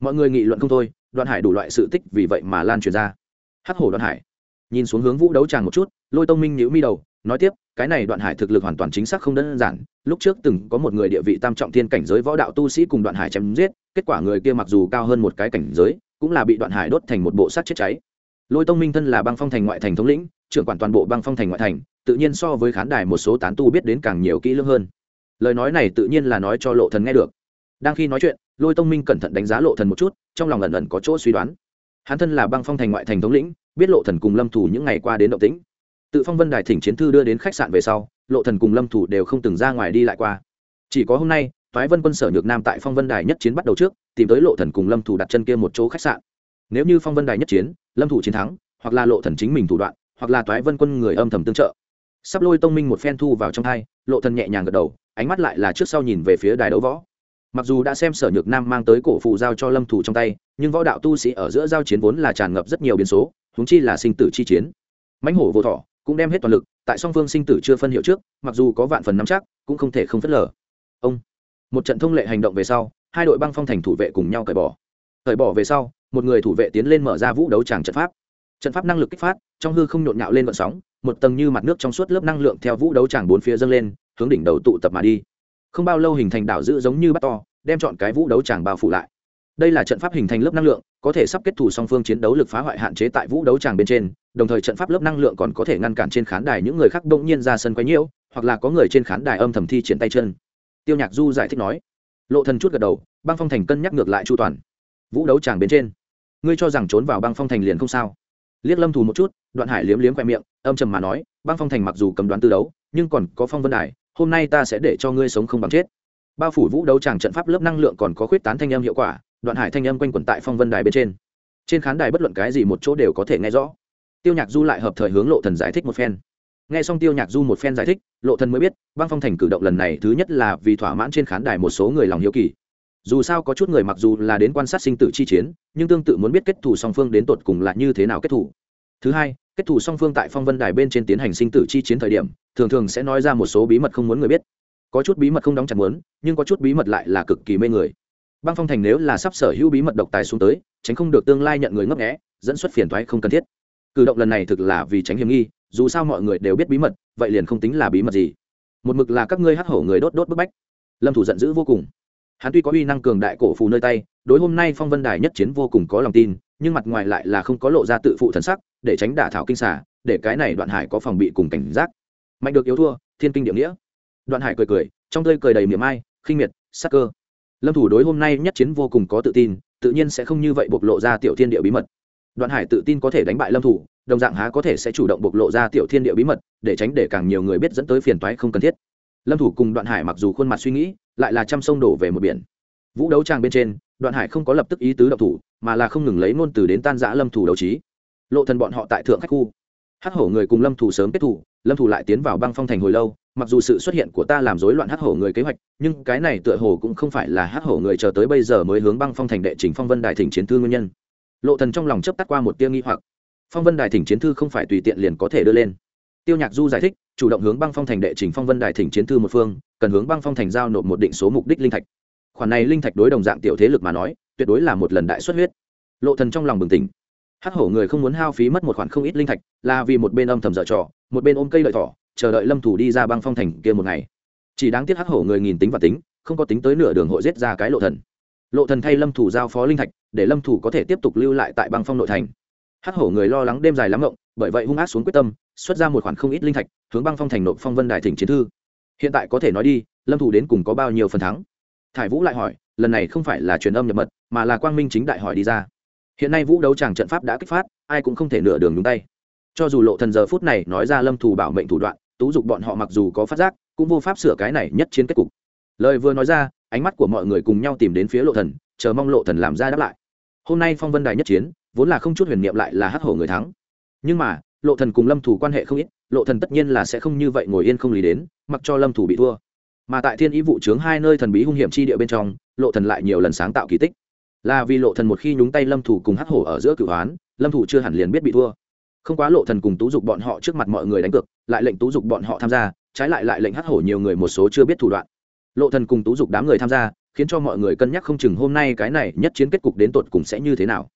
Mọi người nghị luận không thôi, đoạn hải đủ loại sự tích vì vậy mà lan truyền ra. Hắc hổ đoạn hải. Nhìn xuống hướng vũ đấu tràng một chút, lôi tông minh nhữ mi đầu nói tiếp, cái này đoạn hải thực lực hoàn toàn chính xác không đơn giản. Lúc trước từng có một người địa vị tam trọng thiên cảnh giới võ đạo tu sĩ cùng đoạn hải chém giết, kết quả người kia mặc dù cao hơn một cái cảnh giới, cũng là bị đoạn hải đốt thành một bộ sát chết cháy. Lôi tông minh thân là băng phong thành ngoại thành thống lĩnh, trưởng quản toàn bộ băng phong thành ngoại thành, tự nhiên so với khán đài một số tán tu biết đến càng nhiều kỹ lưỡng hơn. Lời nói này tự nhiên là nói cho lộ thần nghe được. Đang khi nói chuyện, lôi tông minh cẩn thận đánh giá lộ thần một chút, trong lòng ẩn ẩn có chỗ suy đoán. Hắn thân là băng phong thành ngoại thành thống lĩnh, biết lộ thần cùng lâm thủ những ngày qua đến động tĩnh tự phong vân đài thỉnh chiến thư đưa đến khách sạn về sau, lộ thần cùng lâm thủ đều không từng ra ngoài đi lại qua. Chỉ có hôm nay thoái vân quân sở nhược nam tại phong vân đài nhất chiến bắt đầu trước, tìm tới lộ thần cùng lâm thủ đặt chân kia một chỗ khách sạn. Nếu như phong vân đài nhất chiến, lâm thủ chiến thắng, hoặc là lộ thần chính mình thủ đoạn, hoặc là thoái vân quân người âm thầm tương trợ. Sắp lôi tông minh một phen thu vào trong hai, lộ thần nhẹ nhàng gật đầu, ánh mắt lại là trước sau nhìn về phía đài đấu võ. Mặc dù đã xem sở nhược nam mang tới cổ phụ giao cho lâm thủ trong tay, nhưng võ đạo tu sĩ ở giữa giao chiến vốn là tràn ngập rất nhiều biến số, huống chi là sinh tử chi chiến. Mãnh hổ vô thọ cũng đem hết toàn lực, tại song phương sinh tử chưa phân hiệu trước, mặc dù có vạn phần nắm chắc, cũng không thể không phớt lờ. Ông, một trận thông lệ hành động về sau, hai đội băng phong thành thủ vệ cùng nhau cởi bỏ. Cởi bỏ về sau, một người thủ vệ tiến lên mở ra vũ đấu tràng trận pháp. Trận pháp năng lực kích phát, trong hư không nhộn nhạo lên vận sóng, một tầng như mặt nước trong suốt lớp năng lượng theo vũ đấu tràng bốn phía dâng lên, hướng đỉnh đầu tụ tập mà đi. Không bao lâu hình thành đảo giữ giống như bắt to, đem chọn cái vũ đấu tràng bao phủ lại đây là trận pháp hình thành lớp năng lượng, có thể sắp kết thủ song phương chiến đấu lực phá hoại hạn chế tại vũ đấu tràng bên trên, đồng thời trận pháp lớp năng lượng còn có thể ngăn cản trên khán đài những người khác đông nhiên ra sân quấy nhiễu, hoặc là có người trên khán đài âm thầm thi triển tay chân. Tiêu nhạc du giải thích nói. Lộ thần chút gật đầu, băng phong thành cân nhắc ngược lại chu toàn. Vũ đấu tràng bên trên. Ngươi cho rằng trốn vào băng phong thành liền không sao? Liếc lâm thù một chút, đoạn hải liếm liếm khoe miệng, âm trầm mà nói, băng phong thành mặc dù cầm đoán tư đấu, nhưng còn có phong vân đài, hôm nay ta sẽ để cho ngươi sống không bằng chết. Bao phủ vũ đấu tràng trận pháp lớp năng lượng còn có khuyết tán thanh âm hiệu quả đoạn hải thanh âm quanh quẩn tại phong vân đài bên trên. Trên khán đài bất luận cái gì một chỗ đều có thể nghe rõ. Tiêu nhạc du lại hợp thời hướng lộ thần giải thích một phen. Nghe xong tiêu nhạc du một phen giải thích, lộ thần mới biết, băng phong thành cử động lần này thứ nhất là vì thỏa mãn trên khán đài một số người lòng hiếu kỳ. Dù sao có chút người mặc dù là đến quan sát sinh tử chi chiến, nhưng tương tự muốn biết kết thủ song phương đến tột cùng là như thế nào kết thủ thứ hai, kết thủ song phương tại phong vân đài bên trên tiến hành sinh tử chi chiến thời điểm, thường thường sẽ nói ra một số bí mật không muốn người biết. Có chút bí mật không đóng chặt muốn, nhưng có chút bí mật lại là cực kỳ mê người băng phong thành nếu là sắp sở hữu bí mật độc tài xuống tới, tránh không được tương lai nhận người ngấp nghẽ dẫn xuất phiền thoái không cần thiết. Cử động lần này thực là vì tránh hiểm nghi, dù sao mọi người đều biết bí mật, vậy liền không tính là bí mật gì. Một mực là các ngươi hắc hổ người đốt đốt bức bách. Lâm thủ giận dữ vô cùng. Hắn tuy có uy năng cường đại cổ phù nơi tay, đối hôm nay phong vân đài nhất chiến vô cùng có lòng tin, nhưng mặt ngoài lại là không có lộ ra tự phụ thần sắc, để tránh đả thảo kinh xả để cái này đoạn hải có phòng bị cùng cảnh giác. Mạnh được yếu thua, thiên kinh địa nghĩa. Đoạn hải cười cười, trong tươi cười đầy miệng ai, khinh miệt, sắc cơ lâm thủ đối hôm nay nhất chiến vô cùng có tự tin, tự nhiên sẽ không như vậy bộc lộ ra tiểu thiên địa bí mật. Đoạn hải tự tin có thể đánh bại lâm thủ, đồng dạng há có thể sẽ chủ động bộc lộ ra tiểu thiên địa bí mật, để tránh để càng nhiều người biết dẫn tới phiền toái không cần thiết. Lâm thủ cùng đoạn hải mặc dù khuôn mặt suy nghĩ, lại là trăm sông đổ về một biển. Vũ đấu trang bên trên, đoạn hải không có lập tức ý tứ động thủ, mà là không ngừng lấy ngôn từ đến tan giã lâm thủ đấu trí. Lộ thần bọn họ tại thượng khách khu hắc hổ người cùng lâm thủ sớm kết thủ, lâm thủ lại tiến vào băng phong thành hồi lâu, mặc dù sự xuất hiện của ta làm rối loạn hắc hổ người kế hoạch, nhưng cái này tựa hồ cũng không phải là hắc hổ người chờ tới bây giờ mới hướng băng phong thành đệ trình phong vân đài thỉnh chiến thư nguyên nhân. Lộ thần trong lòng chớp tắt qua một tia nghi hoặc. Phong vân đài thỉnh chiến thư không phải tùy tiện liền có thể đưa lên. Tiêu nhạc du giải thích, chủ động hướng băng phong thành đệ trình phong vân đài thỉnh chiến thư một phương, cần hướng băng phong thành giao nộp một định số mục đích linh thạch. Khoản này linh thạch đối đồng dạng tiểu thế lực mà nói, tuyệt đối là một lần đại xuất huyết. Lộ thần trong lòng bừng tỉnh hắc hổ người không muốn hao phí mất một khoản không ít linh thạch, là vì một bên âm thầm dở trò, một bên ôm cây lợi thỏ, chờ đợi lâm thủ đi ra băng phong thành kia một ngày. Chỉ đáng tiếc hắc hổ người nghìn tính và tính, không có tính tới nửa đường hội giết ra cái lộ thần. Lộ thần thay lâm thủ giao phó linh thạch, để lâm thủ có thể tiếp tục lưu lại tại băng phong nội thành. Hắc hổ người lo lắng đêm dài lắm ngộng, bởi vậy hung ác xuống quyết tâm, xuất ra một khoản không ít linh thạch, hướng băng phong thành nội phong vân đài thỉnh chiến thư. Hiện tại có thể nói đi, lâm thủ đến cùng có bao nhiêu phần thắng? Thải vũ lại hỏi, lần này không phải là truyền âm nhập mật, mà là quang minh chính đại hỏi đi ra hiện nay vũ đấu tràng trận pháp đã kích phát, ai cũng không thể nửa đường nhúng tay. Cho dù lộ thần giờ phút này nói ra lâm thủ bảo mệnh thủ đoạn, tú dục bọn họ mặc dù có phát giác, cũng vô pháp sửa cái này nhất chiến kết cục. Lời vừa nói ra, ánh mắt của mọi người cùng nhau tìm đến phía lộ thần, chờ mong lộ thần làm ra đáp lại. Hôm nay phong vân đài nhất chiến, vốn là không chút huyền niệm lại là hắc hổ người thắng. Nhưng mà, lộ thần cùng lâm thủ quan hệ không ít, lộ thần tất nhiên là sẽ không như vậy ngồi yên không lý đến, mặc cho lâm thủ bị thua. Mà tại thiên ý vụ trướng hai nơi thần bí hung hiểm chi địa bên trong, lộ thần lại nhiều lần sáng tạo kỳ tích là vì lộ thần một khi nhúng tay lâm thủ cùng hắc hổ ở giữa cửu hoán, lâm thủ chưa hẳn liền biết bị thua. Không quá lộ thần cùng tú dục bọn họ trước mặt mọi người đánh cược, lại lệnh tú dục bọn họ tham gia, trái lại lại lệnh hắc hổ nhiều người một số chưa biết thủ đoạn. Lộ thần cùng tú dục đám người tham gia, khiến cho mọi người cân nhắc không chừng hôm nay cái này nhất chiến kết cục đến tột cùng sẽ như thế nào.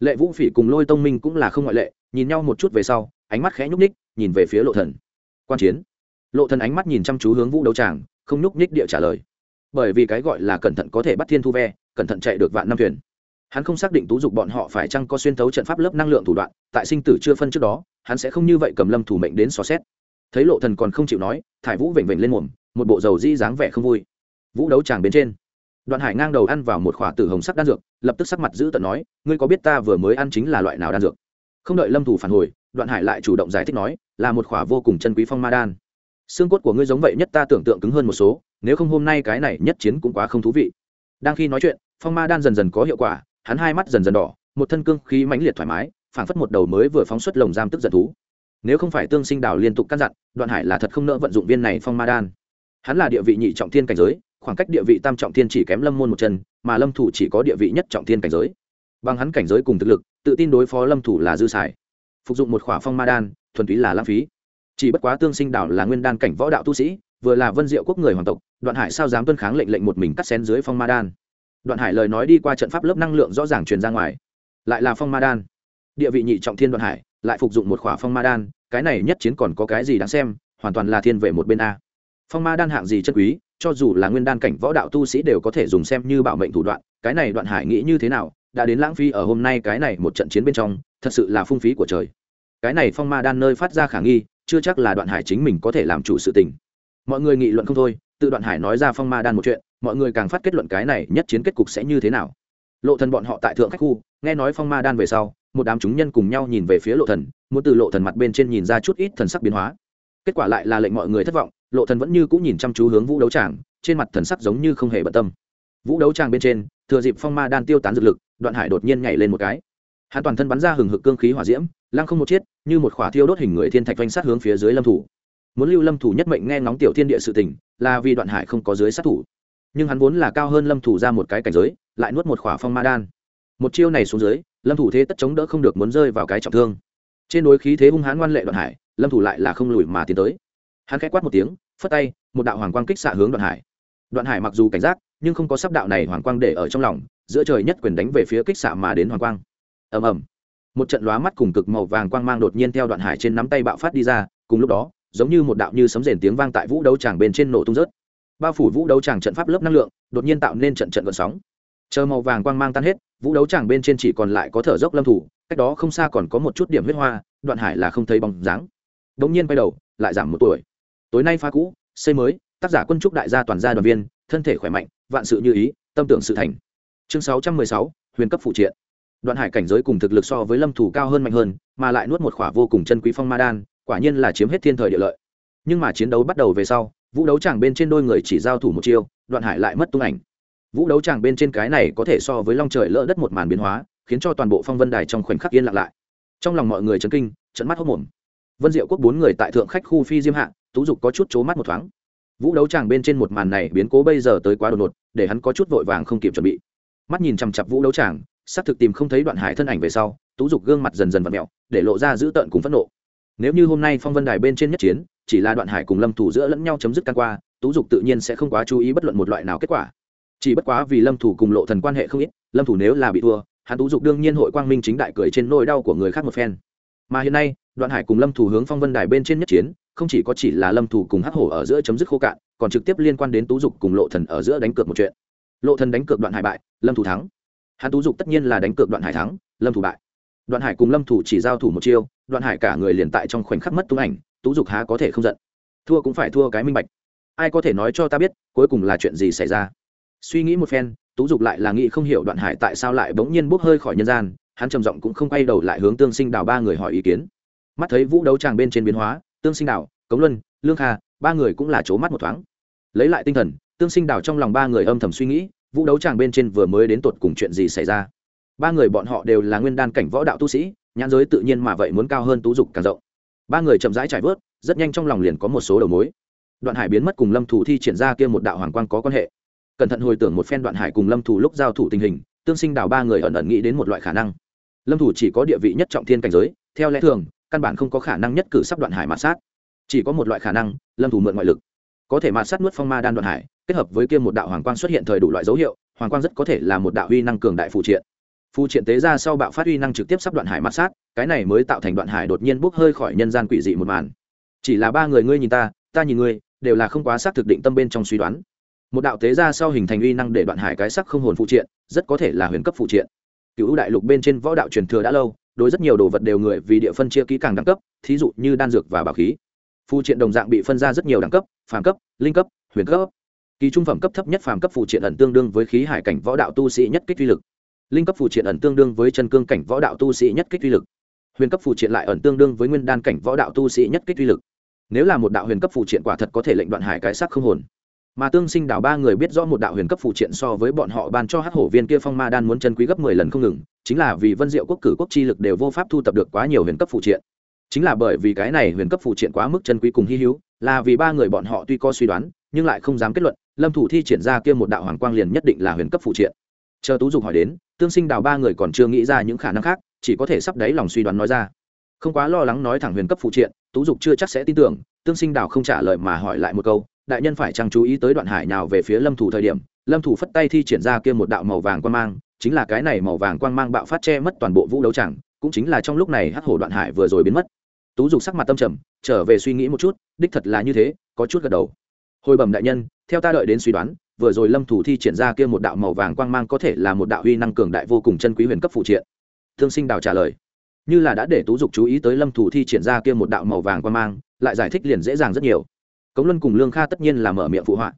Lệ vũ phỉ cùng lôi tông minh cũng là không ngoại lệ, nhìn nhau một chút về sau, ánh mắt khẽ nhúc ních nhìn về phía lộ thần. Quan chiến. Lộ thần ánh mắt nhìn chăm chú hướng vũ đấu tràng, không nhúc nhích địa trả lời bởi vì cái gọi là cẩn thận có thể bắt thiên thu ve, cẩn thận chạy được vạn năm thuyền. Hắn không xác định tú dục bọn họ phải chăng có xuyên thấu trận pháp lớp năng lượng thủ đoạn, tại sinh tử chưa phân trước đó, hắn sẽ không như vậy cầm lâm thủ mệnh đến xò xét. Thấy lộ thần còn không chịu nói, thải vũ vểnh vểnh lên mồm, một bộ dầu di dáng vẻ không vui. Vũ đấu chàng bên trên, đoạn hải ngang đầu ăn vào một khỏa tử hồng sắc đan dược, lập tức sắc mặt giữ tận nói, ngươi có biết ta vừa mới ăn chính là loại nào đan dược? Không đợi lâm thủ phản hồi, đoạn hải lại chủ động giải thích nói, là một khỏa vô cùng chân quý phong ma đan xương cốt của ngươi giống vậy nhất ta tưởng tượng cứng hơn một số, nếu không hôm nay cái này nhất chiến cũng quá không thú vị. Đang khi nói chuyện, phong ma đan dần dần có hiệu quả, hắn hai mắt dần dần đỏ, một thân cương khí mãnh liệt thoải mái, phảng phất một đầu mới vừa phóng xuất lồng giam tức giận thú. Nếu không phải tương sinh đào liên tục căn dặn, đoạn hải là thật không nỡ vận dụng viên này phong ma đan. Hắn là địa vị nhị trọng thiên cảnh giới, khoảng cách địa vị tam trọng thiên chỉ kém lâm môn một chân, mà lâm thủ chỉ có địa vị nhất trọng thiên cảnh giới. Bằng hắn cảnh giới cùng thực lực, tự tin đối phó lâm thủ là dư xài. Phục dụng một khỏa phong ma đan, thuần túy là lãng phí chỉ bất quá tương sinh đảo là nguyên đan cảnh võ đạo tu sĩ, vừa là vân diệu quốc người hoàng tộc, đoạn hải sao dám tuân kháng lệnh lệnh một mình cắt xén dưới phong ma đan. Đoạn hải lời nói đi qua trận pháp lớp năng lượng rõ ràng truyền ra ngoài. Lại là phong ma đan. Địa vị nhị trọng thiên đoạn hải, lại phục dụng một khỏa phong ma đan, cái này nhất chiến còn có cái gì đáng xem, hoàn toàn là thiên vệ một bên a. Phong ma đan hạng gì chất quý, cho dù là nguyên đan cảnh võ đạo tu sĩ đều có thể dùng xem như bảo mệnh thủ đoạn, cái này đoạn hải nghĩ như thế nào, đã đến lãng phí ở hôm nay cái này một trận chiến bên trong, thật sự là phung phí của trời. Cái này phong ma đan nơi phát ra khả nghi chưa chắc là đoạn hải chính mình có thể làm chủ sự tình. Mọi người nghị luận không thôi, tự đoạn hải nói ra phong ma đan một chuyện, mọi người càng phát kết luận cái này nhất chiến kết cục sẽ như thế nào. Lộ thần bọn họ tại thượng khách khu, nghe nói phong ma đan về sau, một đám chúng nhân cùng nhau nhìn về phía lộ thần, muốn từ lộ thần mặt bên trên nhìn ra chút ít thần sắc biến hóa. Kết quả lại là lệnh mọi người thất vọng, lộ thần vẫn như cũ nhìn chăm chú hướng vũ đấu tràng, trên mặt thần sắc giống như không hề bận tâm. Vũ đấu tràng bên trên, thừa dịp phong ma đan tiêu tán dược lực, đoạn hải đột nhiên nhảy lên một cái. Hắn toàn thân bắn ra hừng hực cương khí hỏa diễm lăng không một chiết, như một khỏa thiêu đốt hình người thiên thạch vanh sát hướng phía dưới lâm thủ. Muốn lưu lâm thủ nhất mệnh nghe ngóng tiểu thiên địa sự tình, là vì đoạn hải không có dưới sát thủ. Nhưng hắn vốn là cao hơn lâm thủ ra một cái cảnh giới, lại nuốt một khỏa phong ma đan. Một chiêu này xuống dưới, lâm thủ thế tất chống đỡ không được muốn rơi vào cái trọng thương. Trên đối khí thế hung hãn ngoan lệ đoạn hải, lâm thủ lại là không lùi mà tiến tới. Hắn khẽ quát một tiếng, phất tay, một đạo hoàng quang kích xạ hướng đoạn hải. Đoạn hải mặc dù cảnh giác, nhưng không có sắp đạo này hoàng quang để ở trong lòng, giữa trời nhất quyền đánh về phía kích xạ mà đến hoàng quang. Ầm ầm một trận lóa mắt cùng cực màu vàng quang mang đột nhiên theo đoạn hải trên nắm tay bạo phát đi ra, cùng lúc đó, giống như một đạo như sấm rền tiếng vang tại vũ đấu tràng bên trên nổ tung rớt. Bao phủ vũ đấu tràng trận pháp lớp năng lượng, đột nhiên tạo nên trận trận gợn sóng. Chờ màu vàng quang mang tan hết, vũ đấu tràng bên trên chỉ còn lại có thở dốc lâm thủ, cách đó không xa còn có một chút điểm huyết hoa, đoạn hải là không thấy bóng dáng. Đ ỗ n g nhiên quay đầu, lại giảm một tuổi. Tối nay pha cũ, xây mới, tác giả quân trúc đại gia toàn gia đoàn viên, thân thể khỏe mạnh, vạn sự như ý, tâm tưởng sự thành. Chương sáu trăm mười sáu, huyền cấp phụ triện đoạn hải cảnh giới cùng thực lực so với lâm thủ cao hơn mạnh hơn, mà lại nuốt một khỏa vô cùng chân quý phong ma đan, quả nhiên là chiếm hết thiên thời địa lợi. Nhưng mà chiến đấu bắt đầu về sau, vũ đấu tràng bên trên đôi người chỉ giao thủ một chiêu, đoạn hải lại mất tung ảnh. Vũ đấu tràng bên trên cái này có thể so với long trời lỡ đất một màn biến hóa, khiến cho toàn bộ phong vân đài trong khoảnh khắc yên lặng lại. Trong lòng mọi người chấn kinh trận mắt hốc mồm vân diệu quốc bốn người tại thượng khách khu phi diêm hạ, tú dục có chút c mắt một thoáng. Vũ đấu tràng bên trên một màn này biến cố bây giờ tới quá đột ngột, để hắn có chút vội vàng không kịp chuẩn bị. Mắt nhìn chằm chặp vũ đấu tràng xác thực tìm không thấy đoạn hải thân ảnh về sau, tú dục gương mặt dần dần v ặ mẹo, để lộ ra dữ tợn cùng phẫn nộ. Nếu như hôm nay phong vân đài bên trên nhất chiến, chỉ là đoạn hải cùng lâm thủ giữa lẫn nhau chấm dứt căn qua, tú dục tự nhiên sẽ không quá chú ý bất luận một loại nào kết quả. Chỉ bất quá vì lâm thủ cùng lộ thần quan hệ không ít, lâm thủ nếu là bị thua, hắn tú dục đương nhiên hội quang minh chính đại cười trên nỗi đau của người khác một phen. Mà hiện nay, đoạn hải cùng lâm thủ hướng phong vân đài bên trên nhất chiến, không chỉ có chỉ là lâm thủ cùng hắc hổ ở giữa chấm dứt khô cạn, còn trực tiếp liên quan đến tú dục cùng lộ thần ở giữa đánh cược một chuyện. Lộ thần đánh cược đoạn hải bại, lâm thủ thắng hắn tú dục tất nhiên là đánh cược đoạn hải thắng, lâm thủ bại. Đoạn hải cùng lâm thủ chỉ giao thủ một chiêu, đoạn hải cả người liền tại trong khoảnh khắc mất tung ảnh, tú dục há có thể không giận. Thua cũng phải thua cái minh bạch. Ai có thể nói cho ta biết, cuối cùng là chuyện gì xảy ra? Suy nghĩ một phen, tú dục lại là nghĩ không hiểu đoạn hải tại sao lại bỗng nhiên bốc hơi khỏi nhân gian, hắn trầm giọng cũng không quay đầu lại hướng tương sinh đào ba người hỏi ý kiến. Mắt thấy vũ đấu tràng bên trên biến hóa, tương sinh đào cống luân, lương kha, ba người cũng là c mắt một thoáng. Lấy lại tinh thần, tương sinh đào trong lòng ba người âm thầm suy nghĩ vũ đấu tràng bên trên vừa mới đến tột cùng chuyện gì xảy ra? Ba người bọn họ đều là nguyên đan cảnh võ đạo tu sĩ, nhãn giới tự nhiên mà vậy muốn cao hơn tú dục càng rộng. Ba người chậm rãi trải vớt, rất nhanh trong lòng liền có một số đầu mối. Đoạn hải biến mất cùng lâm thủ thi triển ra kia một đạo hoàng quang có quan hệ. Cẩn thận hồi tưởng một phen đoạn hải cùng lâm thủ lúc giao thủ tình hình, tương sinh đào ba người ẩn ẩn nghĩ đến một loại khả năng. Lâm thủ chỉ có địa vị nhất trọng thiên cảnh giới, theo lẽ thường, căn bản không có khả năng nhất cử sắp đoạn hải mạt sát. Chỉ có một loại khả năng, lâm thủ mượn ngoại lực. Có thể mạt sát nuốt phong ma đan đoạn hải kết hợp với kia một đạo hoàng quang xuất hiện thời đủ loại dấu hiệu, hoàng quang rất có thể là một đạo uy năng cường đại phụ triện. Phụ triện tế ra sau bạo phát uy năng trực tiếp sắp đoạn hải mạt sát, cái này mới tạo thành đoạn hải đột nhiên bốc hơi khỏi nhân gian quỷ dị một màn. Chỉ là ba người ngươi nhìn ta ta nhìn ngươi, đều là không quá xác thực định tâm bên trong suy đoán. Một đạo tế ra sau hình thành uy năng để đoạn hải cái sắc không hồn phụ triện, rất có thể là huyền cấp phụ triện. Cựu đại lục bên trên võ đạo truyền thừa đã lâu, đối rất nhiều đồ vật đều người vì địa phân chia kỹ càng đẳng cấp, thí dụ như đan dược và bảo khí. Phụ triện đồng dạng bị phân ra rất nhiều đẳng cấp, phàm cấp, linh cấp, huyền cấp kỳ trung phẩm cấp thấp nhất phàm cấp phụ triện ẩn tương đương với khí hải cảnh võ đạo tu sĩ nhất kích uy lực. Linh cấp phụ triện ẩn tương đương với chân cương cảnh võ đạo tu sĩ nhất kích uy lực. Huyền cấp phụ triện lại ẩn tương đương với nguyên đan cảnh võ đạo tu sĩ nhất kích uy lực. Nếu là một đạo huyền cấp phụ triện quả thật có thể lệnh đoạn hải cái sắc không hồn. Mà tương sinh đảo ba người biết rõ một đạo huyền cấp phụ triện so với bọn họ ban cho hắc hổ viên kia phong ma đan muốn chân quý gấp mười lần không ngừng, chính là vì vân diệu quốc cử quốc chi lực đều vô pháp thu tập được quá nhiều huyền cấp phụ triện. Chính là bởi vì cái này huyền cấp phụ triện quá mức chân quý cùng hy hữu, là vì ba người bọn họ tuy có suy đoán, nhưng lại không dám kết luận lâm thủ thi triển ra kia một đạo hoàng quang liền nhất định là huyền cấp phụ triện. Chờ tú dục hỏi đến, tương sinh đào ba người còn chưa nghĩ ra những khả năng khác, chỉ có thể sắp đáy lòng suy đoán nói ra. Không quá lo lắng nói thẳng huyền cấp phụ triện, tú dục chưa chắc sẽ tin tưởng, tương sinh đào không trả lời mà hỏi lại một câu, đại nhân phải chăng chú ý tới đoạn hải nào về phía lâm thủ thời điểm, lâm thủ phất tay thi triển ra kia một đạo màu vàng quang mang, chính là cái này màu vàng quang mang bạo phát che mất toàn bộ vũ đấu chẳng, cũng chính là trong lúc này hắc hổ đoạn hải vừa rồi biến mất. Tú dục sắc mặt tâm trầm, trở về suy nghĩ một chút, đích thật là như thế, có chút gật đầu. Hồi bẩm đại nhân theo ta đợi đến suy đoán, vừa rồi lâm thủ thi triển ra kia một đạo màu vàng quang mang có thể là một đạo huy năng cường đại vô cùng chân quý huyền cấp phụ triện. Thương sinh đào trả lời. Như là đã để tú dục chú ý tới lâm thủ thi triển ra kia một đạo màu vàng quang mang, lại giải thích liền dễ dàng rất nhiều. Cống luân cùng lương kha tất nhiên là mở miệng phụ họa.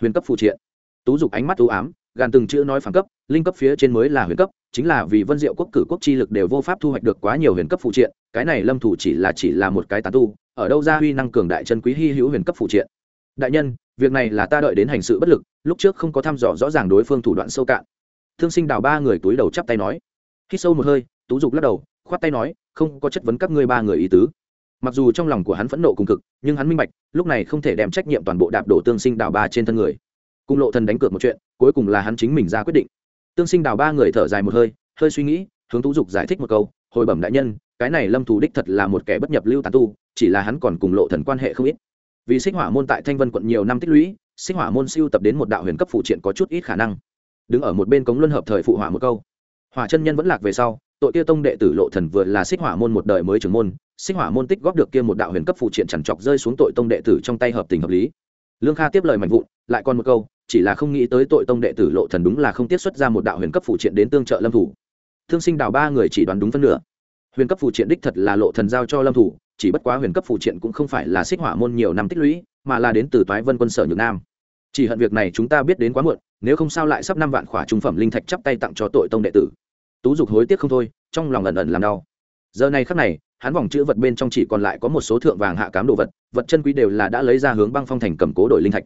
Huyền cấp phụ triện. Tú dục ánh mắt ưu ám, gàn từng chữ nói phản cấp, linh cấp phía trên mới là huyền cấp, chính là vì vân diệu quốc cử quốc chi lực đều vô pháp thu hoạch được quá nhiều huyền cấp phụ triện, cái này lâm thủ chỉ là chỉ là một cái tán tu, ở đâu ra huy năng cường đại chân quý hy hữu huyền cấp phụ triện. Đại nhân việc này là ta đợi đến hành sự bất lực, lúc trước không có thăm dò rõ ràng đối phương thủ đoạn sâu cạn. Thương sinh đào ba người túi đầu chắp tay nói. Khi sâu một hơi, tú dục lắc đầu, khoát tay nói, không có chất vấn các ngươi ba người ý tứ. Mặc dù trong lòng của hắn phẫn nộ cùng cực, nhưng hắn minh bạch, lúc này không thể đem trách nhiệm toàn bộ đạp đổ tương sinh đào ba trên thân người. Cùng lộ thần đánh cược một chuyện, cuối cùng là hắn chính mình ra quyết định. Tương sinh đào ba người thở dài một hơi hơi suy nghĩ, hướng tú dục giải thích một câu, hồi bẩm đại nhân, cái này lâm thù đích thật là một kẻ bất nhập lưu tán tu, chỉ là hắn còn cùng lộ thần quan hệ không ít vì xích hỏa môn tại thanh vân quận nhiều năm tích lũy, xích hỏa môn siêu tập đến một đạo huyền cấp phụ triện có chút ít khả năng. Đứng ở một bên cống luân hợp thời phụ hỏa một câu. Hỏa chân nhân vẫn lạc về sau, tội kia tông đệ tử lộ thần vừa là xích hỏa môn một đời mới trưởng môn, xích hỏa môn tích góp được kia một đạo huyền cấp phụ triện chẳng chọc rơi xuống tội tông đệ tử trong tay hợp tình hợp lý. Lương kha tiếp lời mạnh vụn, lại còn một câu, chỉ là không nghĩ tới tội tông đệ tử lộ thần đúng là không tiết xuất ra một đạo huyền cấp phụ triện đến tương trợ lâm thủ. Thương sinh đào ba người chỉ đoán đúng phân nửa. Huyền cấp phụ triện đích thật là lộ thần giao cho lâm thủ chỉ bất quá huyền cấp phụ triện cũng không phải là xích hỏa môn nhiều năm tích lũy, mà là đến từ toái vân quân sở nhược nam. Chỉ hận việc này chúng ta biết đến quá muộn, nếu không sao lại sắp năm vạn khỏa trung phẩm linh thạch chắp tay tặng cho tội tông đệ tử. Tú dục hối tiếc không thôi, trong lòng ẩn ẩn làm đau. Giờ này khắc này, hắn vòng chữ vật bên trong chỉ còn lại có một số thượng vàng hạ cám đồ vật vật chân quý đều là đã lấy ra hướng băng phong thành cầm cố đổi linh thạch.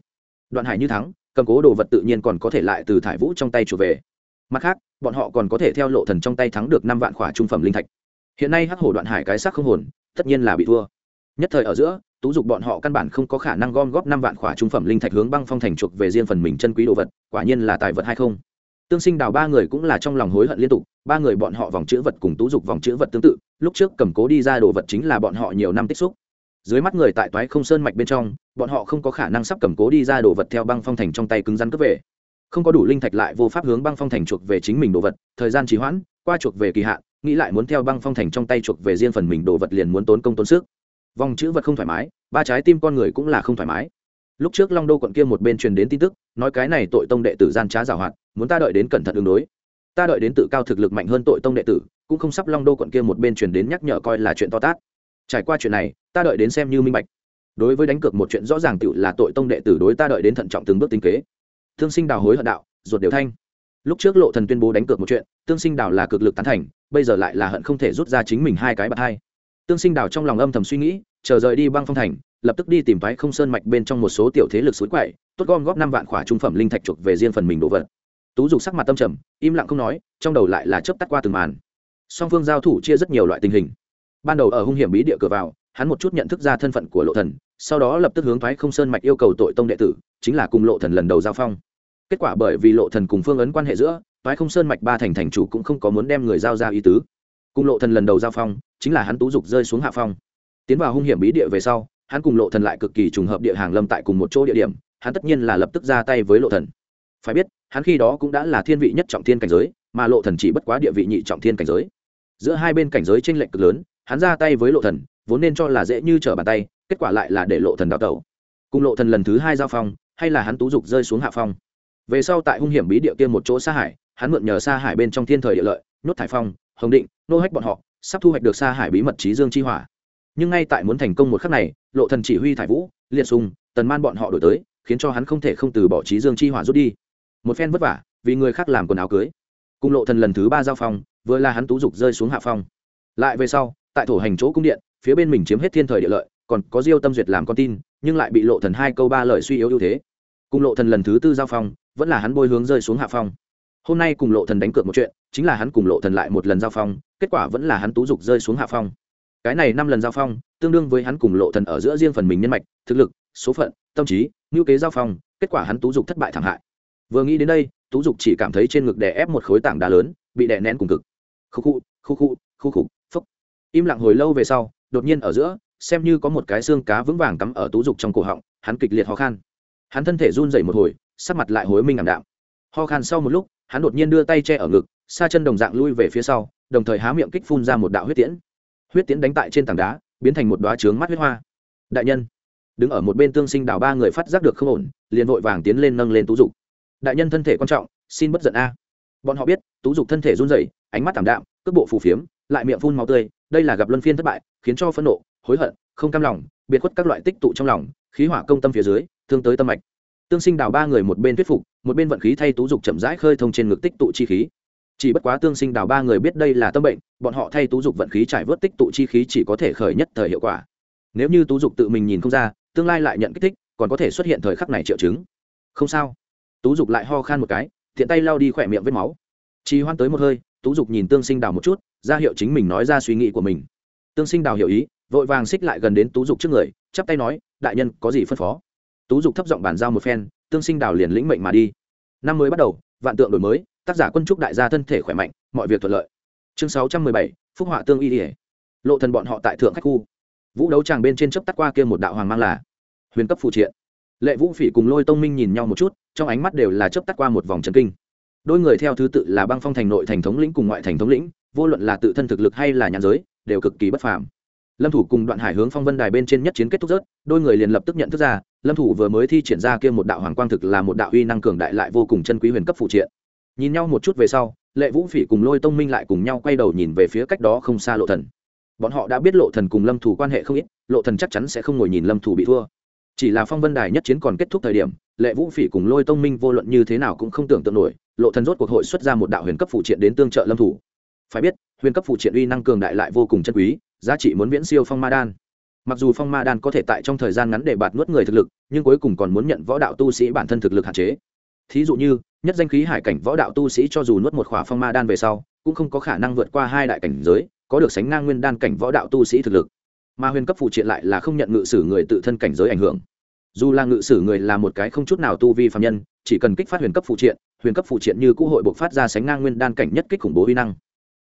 Đoạn hải như thắng, cầm cố đồ vật tự nhiên còn có thể lại từ thải vũ trong tay trở về. Mặt khác, bọn họ còn có thể theo lộ thần trong tay thắng được năm vạn khỏa trung phẩm linh thạch. Hiện nay hắc hổ đoạn hải cái xác không hồn tất nhiên là bị thua. Nhất thời ở giữa, tú dục bọn họ căn bản không có khả năng gom góp năm vạn khỏa trung phẩm linh thạch hướng băng phong thành chuộc về riêng phần mình chân quý đồ vật, quả nhiên là tài vật hay không. Tương sinh đào ba người cũng là trong lòng hối hận liên tục, ba người bọn họ vòng chữ vật cùng tú dục vòng chữ vật tương tự, lúc trước cầm cố đi ra đồ vật chính là bọn họ nhiều năm tích xúc. Dưới mắt người tại toái không sơn mạch bên trong, bọn họ không có khả năng sắp cầm cố đi ra đồ vật theo băng phong thành trong tay cứng rắn cướp về. Không có đủ linh thạch lại vô pháp hướng băng phong thành chuộc về chính mình đồ vật, thời gian trì hoãn, qua chuộc về kỳ hạn nghĩ lại muốn theo băng phong thành trong tay chuộc về riêng phần mình đồ vật liền muốn tốn công tốn sức. Vòng chữ vật không thoải mái, ba trái tim con người cũng là không thoải mái. Lúc trước long đô quận kia một bên truyền đến tin tức, nói cái này tội tông đệ tử gian trá giảo hoạt, muốn ta đợi đến cẩn thận đường đối. Ta đợi đến tự cao thực lực mạnh hơn tội tông đệ tử, cũng không sắp long đô quận kia một bên truyền đến nhắc nhở coi là chuyện to tát. Trải qua chuyện này, ta đợi đến xem như minh bạch. Đối với đánh cược một chuyện rõ ràng tựu là tội tông đệ tử đối ta đợi đến thận trọng từng bước tính kế. Thương sinh đào hối hận đạo, ruột đều thanh lúc trước lộ thần tuyên bố đánh cược một chuyện, tương sinh đảo là cực lực tán thành, bây giờ lại là hận không thể rút ra chính mình hai cái bạc hai. Tương sinh đảo trong lòng âm thầm suy nghĩ, chờ rời đi băng phong thành, lập tức đi tìm phái không sơn mạch bên trong một số tiểu thế lực suối quậy, tốt gom góp năm vạn khỏa trung phẩm linh thạch chuộc về riêng phần mình đồ vật. Tú dục sắc mặt tâm trầm, im lặng không nói, trong đầu lại là chớp tắt qua từng màn. Song phương giao thủ chia rất nhiều loại tình hình. Ban đầu ở hung hiểm bí địa cửa vào, hắn một chút nhận thức ra thân phận của lộ thần, sau đó lập tức hướng phái không sơn mạch yêu cầu tội tông đệ tử, chính là cùng lộ thần lần đầu giao phong kết quả bởi vì lộ thần cùng phương ấn quan hệ giữa, toái không sơn mạch ba thành thành chủ cũng không có muốn đem người giao ra ý tứ. Cùng lộ thần lần đầu giao phong, chính là hắn tú dục rơi xuống hạ phong. Tiến vào hung hiểm bí địa về sau, hắn cùng lộ thần lại cực kỳ trùng hợp địa hàng lâm tại cùng một chỗ địa điểm, hắn tất nhiên là lập tức ra tay với lộ thần. Phải biết, hắn khi đó cũng đã là thiên vị nhất trọng thiên cảnh giới, mà lộ thần chỉ bất quá địa vị nhị trọng thiên cảnh giới. Giữa hai bên cảnh giới tranh lệch cực lớn, hắn ra tay với lộ thần, vốn nên cho là dễ như trở bàn tay, kết quả lại là để lộ thần đào tẩu. Cùng lộ thần lần thứ hai giao phong, hay là hắn tú dục rơi xuống hạ phong? Về sau tại hung hiểm bí địa kia một chỗ xa hải, hắn mượn nhờ xa hải bên trong thiên thời địa lợi, nhốt thải phong, hồng định, nô hách bọn họ, sắp thu hoạch được xa hải bí mật trí dương chi hỏa. Nhưng ngay tại muốn thành công một khắc này, lộ thần chỉ huy thải vũ, liệt sùng tần man bọn họ đổi tới, khiến cho hắn không thể không từ bỏ trí dương chi hỏa rút đi. Một phen vất vả, vì người khác làm quần áo cưới. Cùng lộ thần lần thứ ba giao phong, vừa là hắn tú dục rơi xuống hạ phong. Lại về sau, tại thổ hành chỗ cung điện, phía bên mình chiếm hết thiên thời địa lợi, còn có diêu tâm duyệt làm con tin, nhưng lại bị lộ thần hai câu ba lời suy yếu ưu thế cùng lộ thần lần thứ tư giao phong, vẫn là hắn bôi hướng rơi xuống hạ phong. Hôm nay cùng lộ thần đánh cược một chuyện, chính là hắn cùng lộ thần lại một lần giao phong, kết quả vẫn là hắn tú dục rơi xuống hạ phong. Cái này năm lần giao phong, tương đương với hắn cùng lộ thần ở giữa riêng phần mình nhân mạch, thực lực, số phận, tâm trí ngưu kế giao phong, kết quả hắn tú dục thất bại thảm hại. Vừa nghĩ đến đây, tú dục chỉ cảm thấy trên ngực đè ép một khối tảng đá lớn, bị đè nén cùng cực. Khu khu khu khu khu khu phúc im lặng hồi lâu về sau, đột nhiên ở giữa, xem như có một cái xương cá vững vàng cắm ở tú dục trong cổ họng, hắn kịch liệt ho khan hắn thân thể run rẩy một hồi, sắc mặt lại hối minh ảm đạm. Ho khan sau một lúc, hắn đột nhiên đưa tay che ở ngực, xa chân đồng dạng lui về phía sau, đồng thời há miệng kích phun ra một đạo huyết tiễn. Huyết tiễn đánh tại trên tảng đá, biến thành một đoá trướng mắt huyết hoa. Đại nhân, đứng ở một bên tương sinh đào ba người phát giác được không ổn, liền vội vàng tiến lên nâng lên tú dục. Đại nhân thân thể quan trọng, xin bất giận a. Bọn họ biết, tú dục thân thể run rẩy, ánh mắt thảm đạm, cước bộ phù phiếm, lại miệng phun máu tươi, đây là gặp luân phiên thất bại, khiến cho phẫn nộ, hối hận, không cam lòng, biệt khuất các loại tích tụ trong lòng, khí hỏa công tâm phía dưới thương tới tâm mạch. Tương sinh đào ba người một bên thuyết phục, một bên vận khí thay tú dục chậm rãi khơi thông trên ngực tích tụ chi khí. Chỉ bất quá tương sinh đào ba người biết đây là tâm bệnh, bọn họ thay tú dục vận khí trải vớt tích tụ chi khí chỉ có thể khởi nhất thời hiệu quả. Nếu như tú dục tự mình nhìn không ra, tương lai lại nhận kích thích, còn có thể xuất hiện thời khắc này triệu chứng. Không sao. Tú dục lại ho khan một cái, thiện tay lao đi khỏe miệng vết máu. Trì hoan tới một hơi, tú dục nhìn tương sinh đào một chút, ra hiệu chính mình nói ra suy nghĩ của mình. Tương sinh đào hiểu ý, vội vàng xích lại gần đến tú dục trước người, chắp tay nói, đại nhân, có gì phân phó? Tú dục thấp giọng bàn giao một phen, tương sinh đào liền lĩnh mệnh mà đi. Năm mới bắt đầu, vạn tượng đổi mới, tác giả quân trúc đại gia thân thể khỏe mạnh, mọi việc thuận lợi. Chương sáu trăm mười bảy, phúc họa tương y ỉa lộ thần bọn họ tại thượng khách khu. Vũ đấu tràng bên trên chấp tắt qua kia một đạo hoàng mang là huyền cấp phụ triện. Lệ vũ phỉ cùng lôi tông minh nhìn nhau một chút, trong ánh mắt đều là chấp tắt qua một vòng trần kinh. Đôi người theo thứ tự là băng phong thành nội thành thống lĩnh cùng ngoại thành thống lĩnh, vô luận là tự thân thực lực hay là nhãn giới, đều cực kỳ bất phàm lâm thủ cùng đoạn hải hướng phong vân đài bên trên nhất chiến kết thúc rớt, đôi người liền lập tức nhận thức ra, lâm thủ vừa mới thi triển ra kia một đạo hoàng quang thực là một đạo uy năng cường đại lại vô cùng chân quý huyền cấp phụ triện. Nhìn nhau một chút về sau, lệ vũ phỉ cùng lôi tông minh lại cùng nhau quay đầu nhìn về phía cách đó không xa lộ thần. Bọn họ đã biết lộ thần cùng lâm thủ quan hệ không ít, lộ thần chắc chắn sẽ không ngồi nhìn lâm thủ bị thua. Chỉ là phong vân đài nhất chiến còn kết thúc thời điểm, lệ vũ phỉ cùng lôi tông minh vô luận như thế nào cũng không tưởng tượng nổi, lộ thần rốt cuộc hội xuất ra một đạo huyền cấp phụ triện đến tương trợ lâm thủ. Phải biết, huyền cấp phụ triện uy năng cường đại lại vô cùng chân quý giá trị muốn viễn siêu phong ma đan. Mặc dù phong ma đan có thể tại trong thời gian ngắn để bạt nuốt người thực lực, nhưng cuối cùng còn muốn nhận võ đạo tu sĩ bản thân thực lực hạn chế. Thí dụ như, nhất danh khí hải cảnh võ đạo tu sĩ cho dù nuốt một khỏa phong ma đan về sau, cũng không có khả năng vượt qua hai đại cảnh giới, có được sánh ngang nguyên đan cảnh võ đạo tu sĩ thực lực. Mà huyền cấp phụ triện lại là không nhận ngự sử người tự thân cảnh giới ảnh hưởng. Dù là ngự sử người là một cái không chút nào tu vi phạm nhân, chỉ cần kích phát huyền cấp phụ triện, huyền cấp phụ triện như cũ hội buộc phát ra sánh ngang nguyên đan cảnh nhất kích khủng bố huy năng.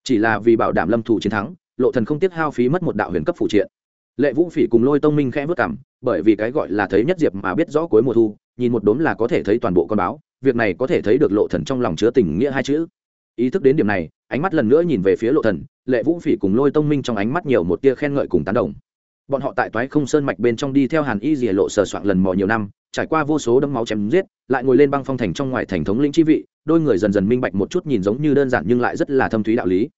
Chỉ là vì bảo đảm lâm thủ chiến thắng lộ thần không tiếc hao phí mất một đạo huyền cấp phụ triện. Lệ vũ phỉ cùng lôi tông minh khẽ vất cảm, bởi vì cái gọi là thấy nhất diệp mà biết rõ cuối mùa thu, nhìn một đốm là có thể thấy toàn bộ con báo, việc này có thể thấy được lộ thần trong lòng chứa tình nghĩa hai chữ. Ý thức đến điểm này, ánh mắt lần nữa nhìn về phía lộ thần, lệ vũ phỉ cùng lôi tông minh trong ánh mắt nhiều một tia khen ngợi cùng tán đồng. Bọn họ tại toái không sơn mạch bên trong đi theo hàn y dìa lộ sờ soạn lần mò nhiều năm, trải qua vô số đấm máu chém giết, lại ngồi lên băng phong thành trong ngoài thành thống lĩnh chi vị, đôi người dần dần minh bạch một chút nhìn giống như đơn giản nhưng lại rất là thâm thúy đạo lý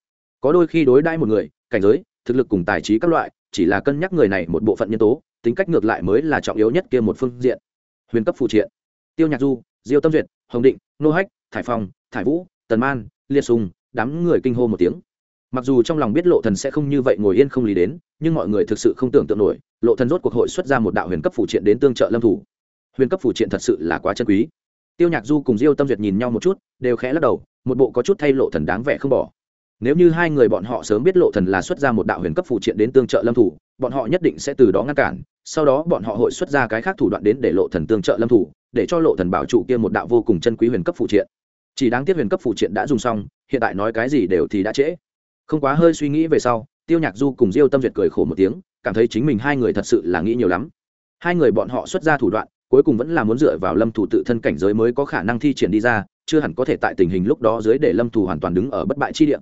có đôi khi đối đãi một người, cảnh giới, thực lực cùng tài trí các loại, chỉ là cân nhắc người này một bộ phận nhân tố, tính cách ngược lại mới là trọng yếu nhất kia một phương diện. Huyền cấp phụ triện. Tiêu nhạc du, diêu tâm duyệt, hồng định, nô hách, thải phong, thải vũ, tần man, liệt sùng, đám người kinh hô một tiếng. Mặc dù trong lòng biết lộ thần sẽ không như vậy ngồi yên không lý đến, nhưng mọi người thực sự không tưởng tượng nổi, lộ thần rốt cuộc hội xuất ra một đạo huyền cấp phụ triện đến tương trợ lâm thủ. Huyền cấp phụ triện thật sự là quá chân quý. Tiêu nhạc du cùng diêu tâm duyệt nhìn nhau một chút, đều khẽ lắc đầu, một bộ có chút thay lộ thần đáng vẻ không bỏ nếu như hai người bọn họ sớm biết lộ thần là xuất ra một đạo huyền cấp phụ triện đến tương trợ lâm thủ, bọn họ nhất định sẽ từ đó ngăn cản. Sau đó bọn họ hội xuất ra cái khác thủ đoạn đến để lộ thần tương trợ lâm thủ, để cho lộ thần bảo trụ kia một đạo vô cùng chân quý huyền cấp phụ triện. Chỉ đáng tiếc huyền cấp phụ triện đã dùng xong, hiện tại nói cái gì đều thì đã trễ. Không quá hơi suy nghĩ về sau, tiêu nhạc du cùng diêu tâm duyệt cười khổ một tiếng, cảm thấy chính mình hai người thật sự là nghĩ nhiều lắm. Hai người bọn họ xuất ra thủ đoạn, cuối cùng vẫn là muốn dựa vào lâm thủ tự thân cảnh giới mới có khả năng thi triển đi ra, chưa hẳn có thể tại tình hình lúc đó dưới để lâm thủ hoàn toàn đứng ở bất bại chi địa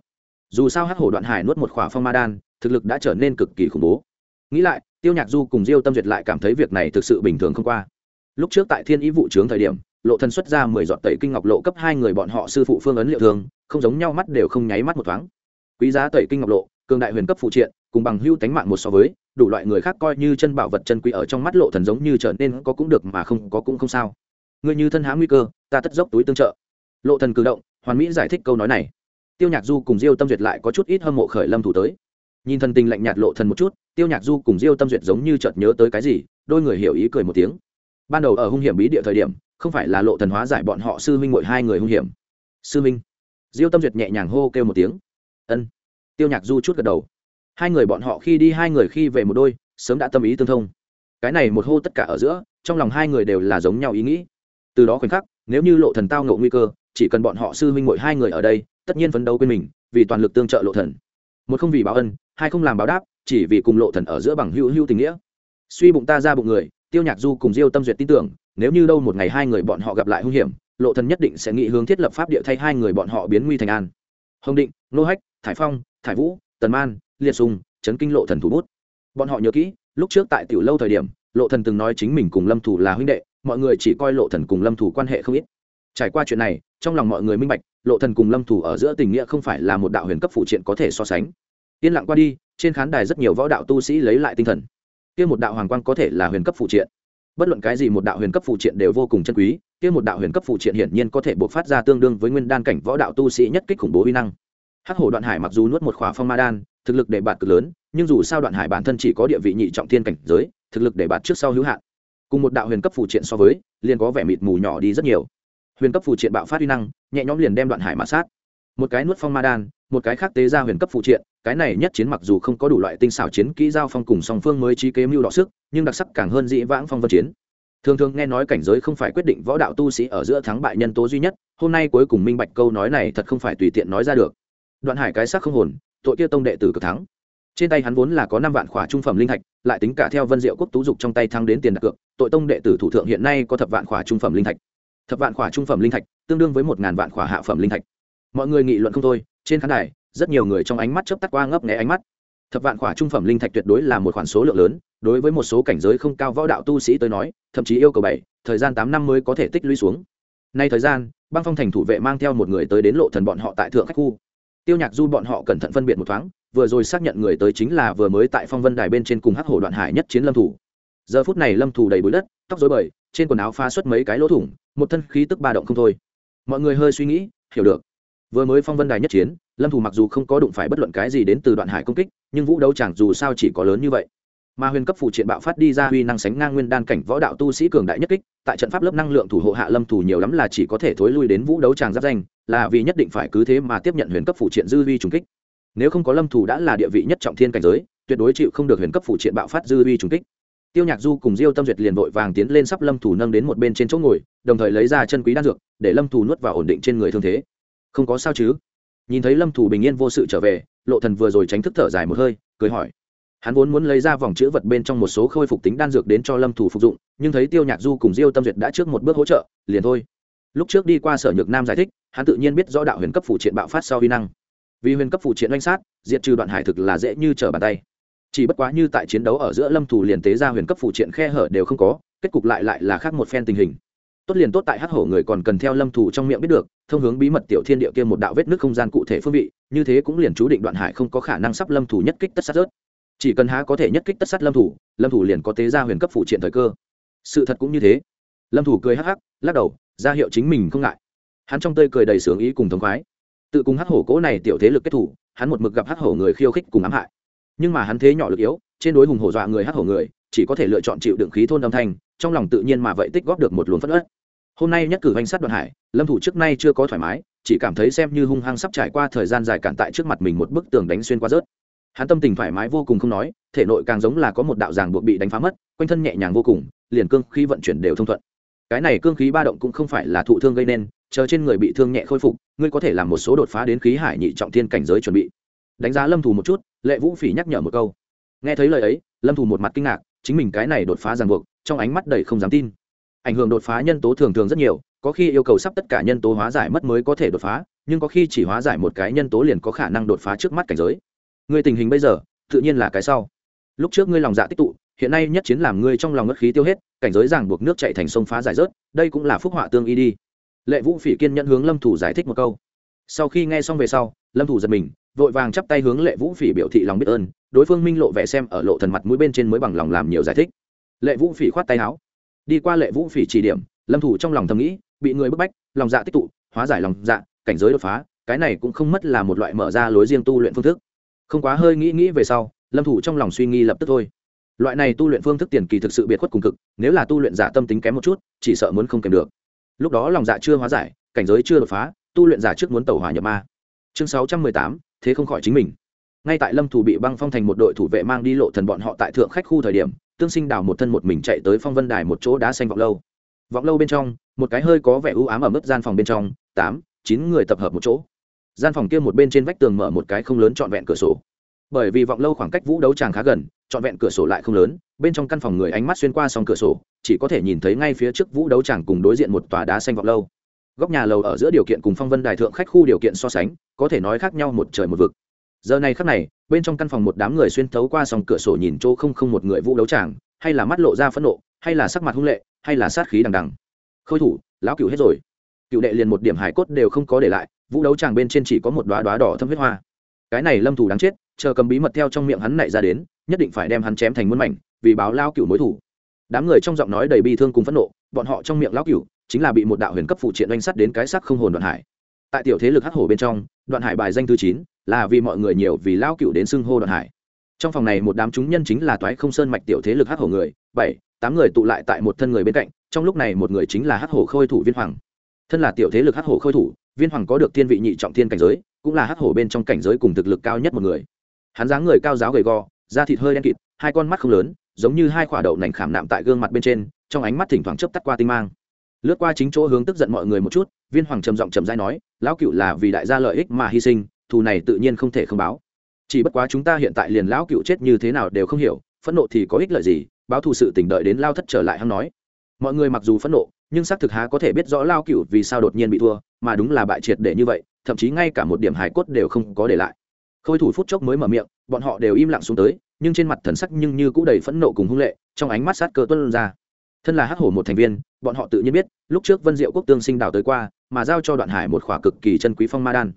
dù sao hắc hổ đoạn hải nuốt một khỏa phong ma đan, thực lực đã trở nên cực kỳ khủng bố. Nghĩ lại, tiêu nhạc du cùng diêu tâm duyệt lại cảm thấy việc này thực sự bình thường không qua. Lúc trước tại thiên ý vụ trướng thời điểm, lộ thần xuất ra mười dọn tẩy kinh ngọc lộ cấp hai người bọn họ sư phụ phương ấn liệu thường không giống nhau mắt đều không nháy mắt một thoáng. Quý giá tẩy kinh ngọc lộ, cường đại huyền cấp phụ triện, cùng bằng hưu tánh mạng một so với, đủ loại người khác coi như chân bảo vật chân quý ở trong mắt lộ thần giống như trở nên có cũng được mà không có cũng không sao. Ngươi như thân há nguy cơ, ta tất dốc túi tương trợ. Lộ thần cử động, hoàn mỹ giải thích câu nói này tiêu nhạc du cùng diêu tâm duyệt lại có chút ít hâm mộ khởi lâm thủ tới. Nhìn thần tình lạnh nhạt lộ thần một chút, tiêu nhạc du cùng diêu tâm duyệt giống như chợt nhớ tới cái gì, đôi người hiểu ý cười một tiếng. Ban đầu ở hung hiểm bí địa thời điểm, không phải là lộ thần hóa giải bọn họ sư minh ngội hai người hung hiểm. Sư minh diêu tâm duyệt nhẹ nhàng hô kêu một tiếng. Ân. Tiêu nhạc du chút gật đầu. Hai người bọn họ khi đi hai người khi về một đôi, sớm đã tâm ý tương thông. Cái này một hô tất cả ở giữa, trong lòng hai người đều là giống nhau ý nghĩ. Từ đó khoảnh khắc, nếu như lộ thần tao ngộ nguy cơ chỉ cần bọn họ sư huynh muội hai người ở đây, tất nhiên phấn đấu quên mình, vì toàn lực tương trợ lộ thần. Một không vì báo ân, hai không làm báo đáp, chỉ vì cùng lộ thần ở giữa bằng hữu hữu tình nghĩa. Suy bụng ta ra bụng người, tiêu nhạc du cùng diêu tâm duyệt tin tưởng, nếu như đâu một ngày hai người bọn họ gặp lại hung hiểm, lộ thần nhất định sẽ nghị hướng thiết lập pháp địa thay hai người bọn họ biến nguy thành an. Hồng định, nô hách, thải phong, thải vũ, tần man, liệt sùng, chấn kinh lộ thần thủ bút. Bọn họ nhớ kỹ, lúc trước tại tiểu lâu thời điểm, lộ thần từng nói chính mình cùng lâm thủ là huynh đệ, mọi người chỉ coi lộ thần cùng lâm thủ quan hệ không ít. Trải qua chuyện này trong lòng mọi người minh bạch, lộ thần cùng lâm thủ ở giữa tình nghĩa không phải là một đạo huyền cấp phụ triện có thể so sánh. Yên lặng qua đi, trên khán đài rất nhiều võ đạo tu sĩ lấy lại tinh thần. Kia một đạo hoàng quang có thể là huyền cấp phụ triện. Bất luận cái gì một đạo huyền cấp phụ triện đều vô cùng chân quý, kia một đạo huyền cấp phụ triện hiển nhiên có thể buộc phát ra tương đương với nguyên đan cảnh võ đạo tu sĩ nhất kích khủng bố uy năng. Hắc hổ đoạn hải mặc dù nuốt một khóa phong ma đan, thực lực để bạt cực lớn, nhưng dù sao đoạn hải bản thân chỉ có địa vị nhị trọng thiên cảnh giới, thực lực để bạt trước sau hữu hạn. Cùng một đạo huyền cấp phụ triện so với, liền có vẻ mịt mù nhỏ đi rất nhiều huyền cấp phụ triện bạo phát uy năng, nhẹ nhõm liền đem đoạn hải mã sát. Một cái nuốt phong ma đan, một cái khác tế ra huyền cấp phụ triện, cái này nhất chiến mặc dù không có đủ loại tinh xảo chiến kỹ giao phong cùng song phương mới trí kế mưu đọ sức, nhưng đặc sắc càng hơn dĩ vãng phong vân chiến. Thường thường nghe nói cảnh giới không phải quyết định võ đạo tu sĩ ở giữa thắng bại nhân tố duy nhất, hôm nay cuối cùng minh bạch câu nói này thật không phải tùy tiện nói ra được. Đoạn hải cái sắc không hồn, tội kia tông đệ tử cực thắng. Trên tay hắn vốn là có năm vạn khỏa trung phẩm linh thạch, lại tính cả theo vân diệu quốc tú dục trong tay thắng đến tiền đặt cược, tội tông đệ tử thủ thượng hiện nay có thập vạn khỏa trung phẩm linh thạch thập vạn khỏa trung phẩm linh thạch, tương đương với một ngàn vạn khỏa hạ phẩm linh thạch. Mọi người nghị luận không thôi, trên khán đài, rất nhiều người trong ánh mắt chớp tắt qua ngấp nghé ánh mắt. Thập vạn khỏa trung phẩm linh thạch tuyệt đối là một khoản số lượng lớn, đối với một số cảnh giới không cao võ đạo tu sĩ tới nói, thậm chí yêu cầu bảy, thời gian tám năm mới có thể tích lũy xuống. Nay thời gian, băng phong thành thủ vệ mang theo một người tới đến lộ thần bọn họ tại thượng khách khu. Tiêu nhạc du bọn họ cẩn thận phân biệt một thoáng, vừa rồi xác nhận người tới chính là vừa mới tại phong vân đài bên trên cùng hắc hổ đoạn hải nhất chiến lâm thủ. Giờ phút này lâm thủ đầy bụi đất, tóc rối bời trên quần áo pha xuất mấy cái lỗ thủng, một thân khí tức ba động không thôi. Mọi người hơi suy nghĩ, hiểu được. Vừa mới phong vân đài nhất chiến, lâm thủ mặc dù không có đụng phải bất luận cái gì đến từ đoạn hải công kích, nhưng vũ đấu chẳng dù sao chỉ có lớn như vậy. Mà huyền cấp phụ triện bạo phát đi ra huy năng sánh ngang nguyên đan cảnh võ đạo tu sĩ cường đại nhất kích, tại trận pháp lớp năng lượng thủ hộ hạ lâm thủ nhiều lắm là chỉ có thể thối lui đến vũ đấu tràng giáp danh, là vì nhất định phải cứ thế mà tiếp nhận huyền cấp phụ triện dư vi trùng kích. Nếu không có lâm thủ đã là địa vị nhất trọng thiên cảnh giới, tuyệt đối chịu không được huyền cấp phụ triện bạo phát dư vi trùng kích tiêu nhạc du cùng diêu tâm duyệt liền vội vàng tiến lên sắp lâm thủ nâng đến một bên trên chỗ ngồi, đồng thời lấy ra chân quý đan dược, để lâm thủ nuốt vào ổn định trên người thương thế. Không có sao chứ? Nhìn thấy lâm thủ bình yên vô sự trở về, lộ thần vừa rồi tránh thức thở dài một hơi, cười hỏi. Hắn vốn muốn lấy ra vòng chữ vật bên trong một số khôi phục tính đan dược đến cho lâm thủ phục dụng, nhưng thấy tiêu nhạc du cùng diêu tâm duyệt đã trước một bước hỗ trợ, liền thôi. Lúc trước đi qua sở nhược nam giải thích, hắn tự nhiên biết rõ đạo huyền cấp phụ triện bạo phát sau vi năng. Vì huyền cấp phụ triện oanh sát, diệt trừ đoạn hải thực là dễ như trở bàn tay chỉ bất quá như tại chiến đấu ở giữa lâm thủ liền tế ra huyền cấp phụ triện khe hở đều không có, kết cục lại lại là khác một phen tình hình. Tốt liền tốt tại hắc hổ người còn cần theo lâm thủ trong miệng biết được, thông hướng bí mật tiểu thiên địa kia một đạo vết nước không gian cụ thể phương vị, như thế cũng liền chú định đoạn hải không có khả năng sắp lâm thủ nhất kích tất sát rớt. Chỉ cần há có thể nhất kích tất sát lâm thủ lâm thủ liền có tế ra huyền cấp phụ triện thời cơ. Sự thật cũng như thế. Lâm thủ cười hắc hắc, lắc đầu, ra hiệu chính mình không ngại. Hắn trong tơi cười đầy sướng ý cùng thống khoái. Tự cùng hắc hổ cố này tiểu thế lực kết thủ, hắn một mực gặp hắc hổ người khiêu khích cùng ám hại nhưng mà hắn thế nhỏ lực yếu, trên đối hùng hổ dọa người hắc hổ người, chỉ có thể lựa chọn chịu đựng khí thôn âm thanh, trong lòng tự nhiên mà vậy tích góp được một luồng phất ớt hôm nay nhất cử danh sát đoạn hải, lâm thủ trước nay chưa có thoải mái, chỉ cảm thấy xem như hung hăng sắp trải qua thời gian dài cản tại trước mặt mình một bức tường đánh xuyên qua rớt. Hắn tâm tình thoải mái vô cùng không nói, thể nội càng giống là có một đạo ràng buộc bị đánh phá mất, quanh thân nhẹ nhàng vô cùng, liền cương khí vận chuyển đều thông thuận. Cái này cương khí ba động cũng không phải là thụ thương gây nên, chờ trên người bị thương nhẹ khôi phục, ngươi có thể làm một số đột phá đến khí hải nhị trọng thiên cảnh giới chuẩn bị đánh giá lâm thủ một chút, lệ vũ phỉ nhắc nhở một câu. Nghe thấy lời ấy, lâm thủ một mặt kinh ngạc, chính mình cái này đột phá ràng buộc, trong ánh mắt đầy không dám tin. Ảnh hưởng đột phá nhân tố thường thường rất nhiều, có khi yêu cầu sắp tất cả nhân tố hóa giải mất mới có thể đột phá, nhưng có khi chỉ hóa giải một cái nhân tố liền có khả năng đột phá trước mắt cảnh giới. Ngươi tình hình bây giờ, tự nhiên là cái sau. Lúc trước ngươi lòng dạ tích tụ, hiện nay nhất chiến làm ngươi trong lòng ngất khí tiêu hết, cảnh giới ràng buộc nước chạy thành sông phá giải rớt, đây cũng là phúc họa tương y đi. Lệ vũ phỉ kiên nhẫn hướng lâm thủ giải thích một câu. Sau khi nghe xong về sau, lâm thủ giật mình vội vàng chắp tay hướng lệ vũ phỉ biểu thị lòng biết ơn, đối phương minh lộ vẻ xem ở lộ thần mặt mũi bên trên mới bằng lòng làm nhiều giải thích. Lệ vũ phỉ khoát tay áo. Đi qua lệ vũ phỉ chỉ điểm, lâm thủ trong lòng thầm nghĩ, bị người bức bách, lòng dạ tích tụ, hóa giải lòng dạ cảnh giới đột phá, cái này cũng không mất là một loại mở ra lối riêng tu luyện phương thức. Không quá hơi nghĩ nghĩ về sau, lâm thủ trong lòng suy nghi lập tức thôi. Loại này tu luyện phương thức tiền kỳ thực sự biệt khuất cùng cực, nếu là tu luyện giả tâm tính kém một chút, chỉ sợ muốn không kèm được. Lúc đó lòng dạ chưa hóa giải, cảnh giới chưa đột phá, tu luyện giả trước muốn tẩu hỏa nhập ma. Chương sáu trăm mười tám thế không khỏi chính mình. Ngay tại lâm thủ bị băng phong thành một đội thủ vệ mang đi lộ thần bọn họ tại thượng khách khu thời điểm, tương sinh đào một thân một mình chạy tới phong vân đài một chỗ đá xanh vọng lâu. Vọng lâu bên trong, một cái hơi có vẻ ưu ám ở mức gian phòng bên trong, tám, chín người tập hợp một chỗ. Gian phòng kia một bên trên vách tường mở một cái không lớn trọn vẹn cửa sổ. Bởi vì vọng lâu khoảng cách vũ đấu tràng khá gần, trọn vẹn cửa sổ lại không lớn, bên trong căn phòng người ánh mắt xuyên qua song cửa sổ, chỉ có thể nhìn thấy ngay phía trước vũ đấu tràng cùng đối diện một tòa đá xanh vọng lâu góc nhà lầu ở giữa điều kiện cùng phong vân đài thượng khách khu điều kiện so sánh, có thể nói khác nhau một trời một vực. Giờ này khắc này, bên trong căn phòng một đám người xuyên thấu qua song cửa sổ nhìn chỗ không không một người vũ đấu tràng, hay là mắt lộ ra phẫn nộ, hay là sắc mặt hung lệ, hay là sát khí đằng đằng. Khôi thủ, lão cựu hết rồi. Cựu đệ liền một điểm hải cốt đều không có để lại, vũ đấu tràng bên trên chỉ có một đoá đoá đỏ thâm huyết hoa. Cái này lâm thủ đáng chết, chờ cầm bí mật theo trong miệng hắn nảy ra đến, nhất định phải đem hắn chém thành muôn mảnh, vì báo lao cựu mối thủ. Đám người trong giọng nói đầy bi thương cùng phẫn nộ, bọn họ trong miệng lão cựu chính là bị một đạo huyền cấp phụ triện oanh sắt đến cái sắc không hồn đoạn hải. Tại tiểu thế lực hắc hổ bên trong, đoạn hải bài danh thứ chín là vì mọi người nhiều vì lao cựu đến xưng hô đoạn hải. Trong phòng này một đám chúng nhân chính là toái không sơn mạch tiểu thế lực hắc hổ người, bảy, tám người tụ lại tại một thân người bên cạnh, trong lúc này một người chính là hắc hổ khôi thủ viên hoàng. Thân là tiểu thế lực hắc hổ khôi thủ, viên hoàng có được thiên vị nhị trọng thiên cảnh giới, cũng là hắc hổ bên trong cảnh giới cùng thực lực cao nhất một người. Hắn dáng người cao giáo gầy gò, da thịt hơi đen kịt, hai con mắt không lớn, giống như hai quả đậu nành khảm nạm tại gương mặt bên trên, trong ánh mắt thỉnh thoảng chớp tắt qua tinh mang lướt qua chính chỗ hướng tức giận mọi người một chút, viên hoàng trầm giọng trầm dai nói, lão cựu là vì đại gia lợi ích mà hy sinh, thù này tự nhiên không thể không báo. Chỉ bất quá chúng ta hiện tại liền lão cựu chết như thế nào đều không hiểu, phẫn nộ thì có ích lợi gì, báo thù sự tỉnh đợi đến lao thất trở lại hắn nói. Mọi người mặc dù phẫn nộ, nhưng xác thực há có thể biết rõ lao cựu vì sao đột nhiên bị thua, mà đúng là bại triệt để như vậy, thậm chí ngay cả một điểm hải cốt đều không có để lại. Khôi thủ phút chốc mới mở miệng, bọn họ đều im lặng xuống tới, nhưng trên mặt thần sắc nhưng như cũng đầy phẫn nộ cùng hung lệ, trong ánh mắt sát cơ tuân ra thân là hắc hổ một thành viên, bọn họ tự nhiên biết, lúc trước vân diệu quốc tương sinh đào tới qua, mà giao cho đoạn hải một khỏa cực kỳ chân quý phong ma đan.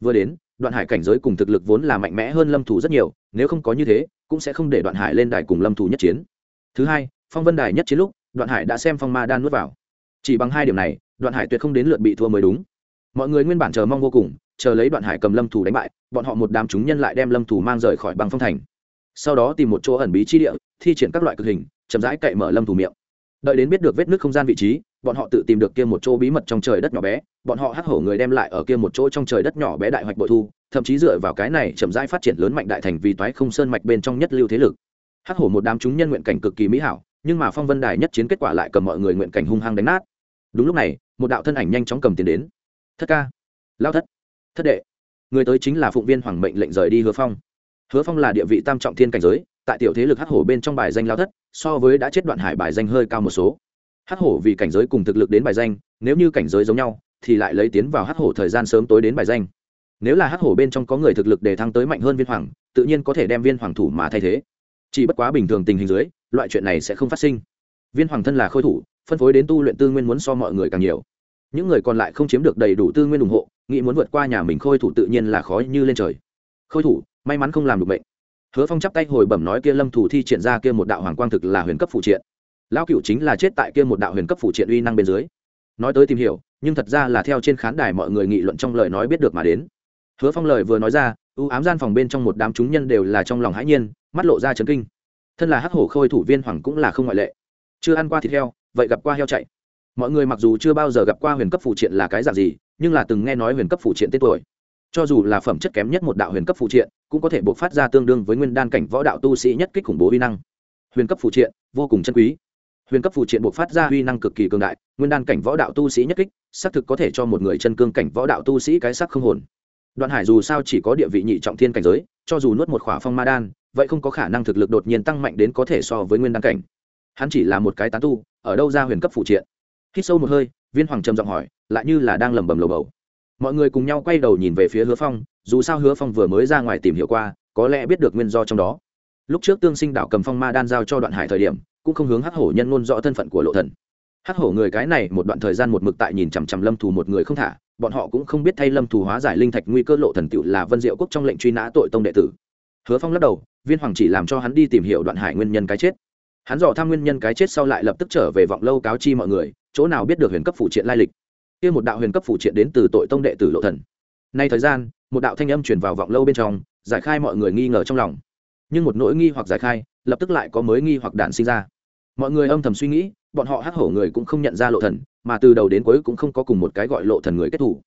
Vừa đến, đoạn hải cảnh giới cùng thực lực vốn là mạnh mẽ hơn lâm thủ rất nhiều, nếu không có như thế, cũng sẽ không để đoạn hải lên đài cùng lâm thủ nhất chiến. Thứ hai, phong vân đài nhất chiến lúc, đoạn hải đã xem phong ma đan nuốt vào. Chỉ bằng hai điểm này, đoạn hải tuyệt không đến lượt bị thua mới đúng. Mọi người nguyên bản chờ mong vô cùng, chờ lấy đoạn hải cầm lâm thủ đánh bại, bọn họ một đám chúng nhân lại đem lâm thủ mang rời khỏi băng phong thành. Sau đó tìm một chỗ ẩn bí chi địa, thi triển các loại cực hình, chậm rãi cậy mở lâm thủ miệng đợi đến biết được vết nước không gian vị trí, bọn họ tự tìm được kia một chỗ bí mật trong trời đất nhỏ bé. Bọn họ hắc hổ người đem lại ở kia một chỗ trong trời đất nhỏ bé đại hoạch bội thu, thậm chí dựa vào cái này chậm rãi phát triển lớn mạnh đại thành vì toái không sơn mạch bên trong nhất lưu thế lực. Hắc hổ một đám chúng nhân nguyện cảnh cực kỳ mỹ hảo, nhưng mà phong vân đài nhất chiến kết quả lại cầm mọi người nguyện cảnh hung hăng đánh nát. Đúng lúc này, một đạo thân ảnh nhanh chóng cầm tiền đến. Thất ca. Lao thất. Thất đệ. Người tới chính là phụng viên hoàng mệnh lệnh rời đi hứa phong. Hứa phong là địa vị tam trọng thiên cảnh giới, tại tiểu thế lực hắc hổ bên trong bài danh lao thất so với đã chết đoạn hải bài danh hơi cao một số. Hắc hổ vì cảnh giới cùng thực lực đến bài danh, nếu như cảnh giới giống nhau, thì lại lấy tiến vào hắc hổ thời gian sớm tối đến bài danh. Nếu là hắc hổ bên trong có người thực lực để thăng tới mạnh hơn viên hoàng, tự nhiên có thể đem viên hoàng thủ mà thay thế. Chỉ bất quá bình thường tình hình dưới, loại chuyện này sẽ không phát sinh. Viên hoàng thân là khôi thủ, phân phối đến tu luyện tư nguyên muốn so mọi người càng nhiều. Những người còn lại không chiếm được đầy đủ tư nguyên ủng hộ, nghĩ muốn vượt qua nhà mình khôi thủ tự nhiên là khó như lên trời. Khôi thủ, may mắn không làm được bệnh hứa phong chắp tay hồi bẩm nói kia lâm thủ thi triển ra kia một đạo hoàng quang thực là huyền cấp phụ triện. Lão cựu chính là chết tại kia một đạo huyền cấp phụ triện uy năng bên dưới. Nói tới tìm hiểu, nhưng thật ra là theo trên khán đài mọi người nghị luận trong lời nói biết được mà đến. Hứa phong lời vừa nói ra ưu ám gian phòng bên trong một đám chúng nhân đều là trong lòng hãi nhiên, mắt lộ ra chấn kinh. Thân là hắc hổ khôi thủ viên hoàng cũng là không ngoại lệ. Chưa ăn qua thịt heo, vậy gặp qua heo chạy. Mọi người mặc dù chưa bao giờ gặp qua huyền cấp phụ triện là cái dạng gì, nhưng là từng nghe nói huyền cấp phụ triện tên tuổi cho dù là phẩm chất kém nhất một đạo huyền cấp phụ triện, cũng có thể buộc phát ra tương đương với nguyên đan cảnh võ đạo tu sĩ nhất kích khủng bố uy năng. Huyền cấp phụ triện, vô cùng chân quý. Huyền cấp phụ triện buộc phát ra uy năng cực kỳ cường đại, nguyên đan cảnh võ đạo tu sĩ nhất kích, xác thực có thể cho một người chân cương cảnh võ đạo tu sĩ cái sắc không hồn. Đoạn hải dù sao chỉ có địa vị nhị trọng thiên cảnh giới, cho dù nuốt một khỏa phong ma đan, vậy không có khả năng thực lực đột nhiên tăng mạnh đến có thể so với nguyên đan cảnh. Hắn chỉ là một cái tán tu, ở đâu ra huyền cấp phụ triện? Hít sâu một hơi, viên hoàng trầm giọng hỏi, lại như là đang lẩm bẩm lầu bầu mọi người cùng nhau quay đầu nhìn về phía hứa phong, dù sao hứa phong vừa mới ra ngoài tìm hiểu qua, có lẽ biết được nguyên do trong đó. Lúc trước tương sinh đạo cầm phong ma đan giao cho đoạn hải thời điểm, cũng không hướng hắc hổ nhân ngôn rõ thân phận của lộ thần. Hắc hổ người cái này một đoạn thời gian một mực tại nhìn chằm chằm lâm thù một người không thả, bọn họ cũng không biết thay lâm thù hóa giải linh thạch nguy cơ lộ thần tựu là vân diệu quốc trong lệnh truy nã tội tông đệ tử. Hứa phong lắc đầu, viên hoàng chỉ làm cho hắn đi tìm hiểu đoạn hải nguyên nhân cái chết. Hắn dò tham nguyên nhân cái chết sau lại lập tức trở về vọng lâu cáo chi mọi người, chỗ nào biết được huyền cấp phụ triện lai lịch kia một đạo huyền cấp phụ triện đến từ tội tông đệ tử lộ thần. Nay thời gian, một đạo thanh âm truyền vào vọng lâu bên trong, giải khai mọi người nghi ngờ trong lòng. Nhưng một nỗi nghi hoặc giải khai, lập tức lại có mới nghi hoặc đạn sinh ra. Mọi người âm thầm suy nghĩ, bọn họ hắc hổ người cũng không nhận ra lộ thần, mà từ đầu đến cuối cũng không có cùng một cái gọi lộ thần người kết thủ.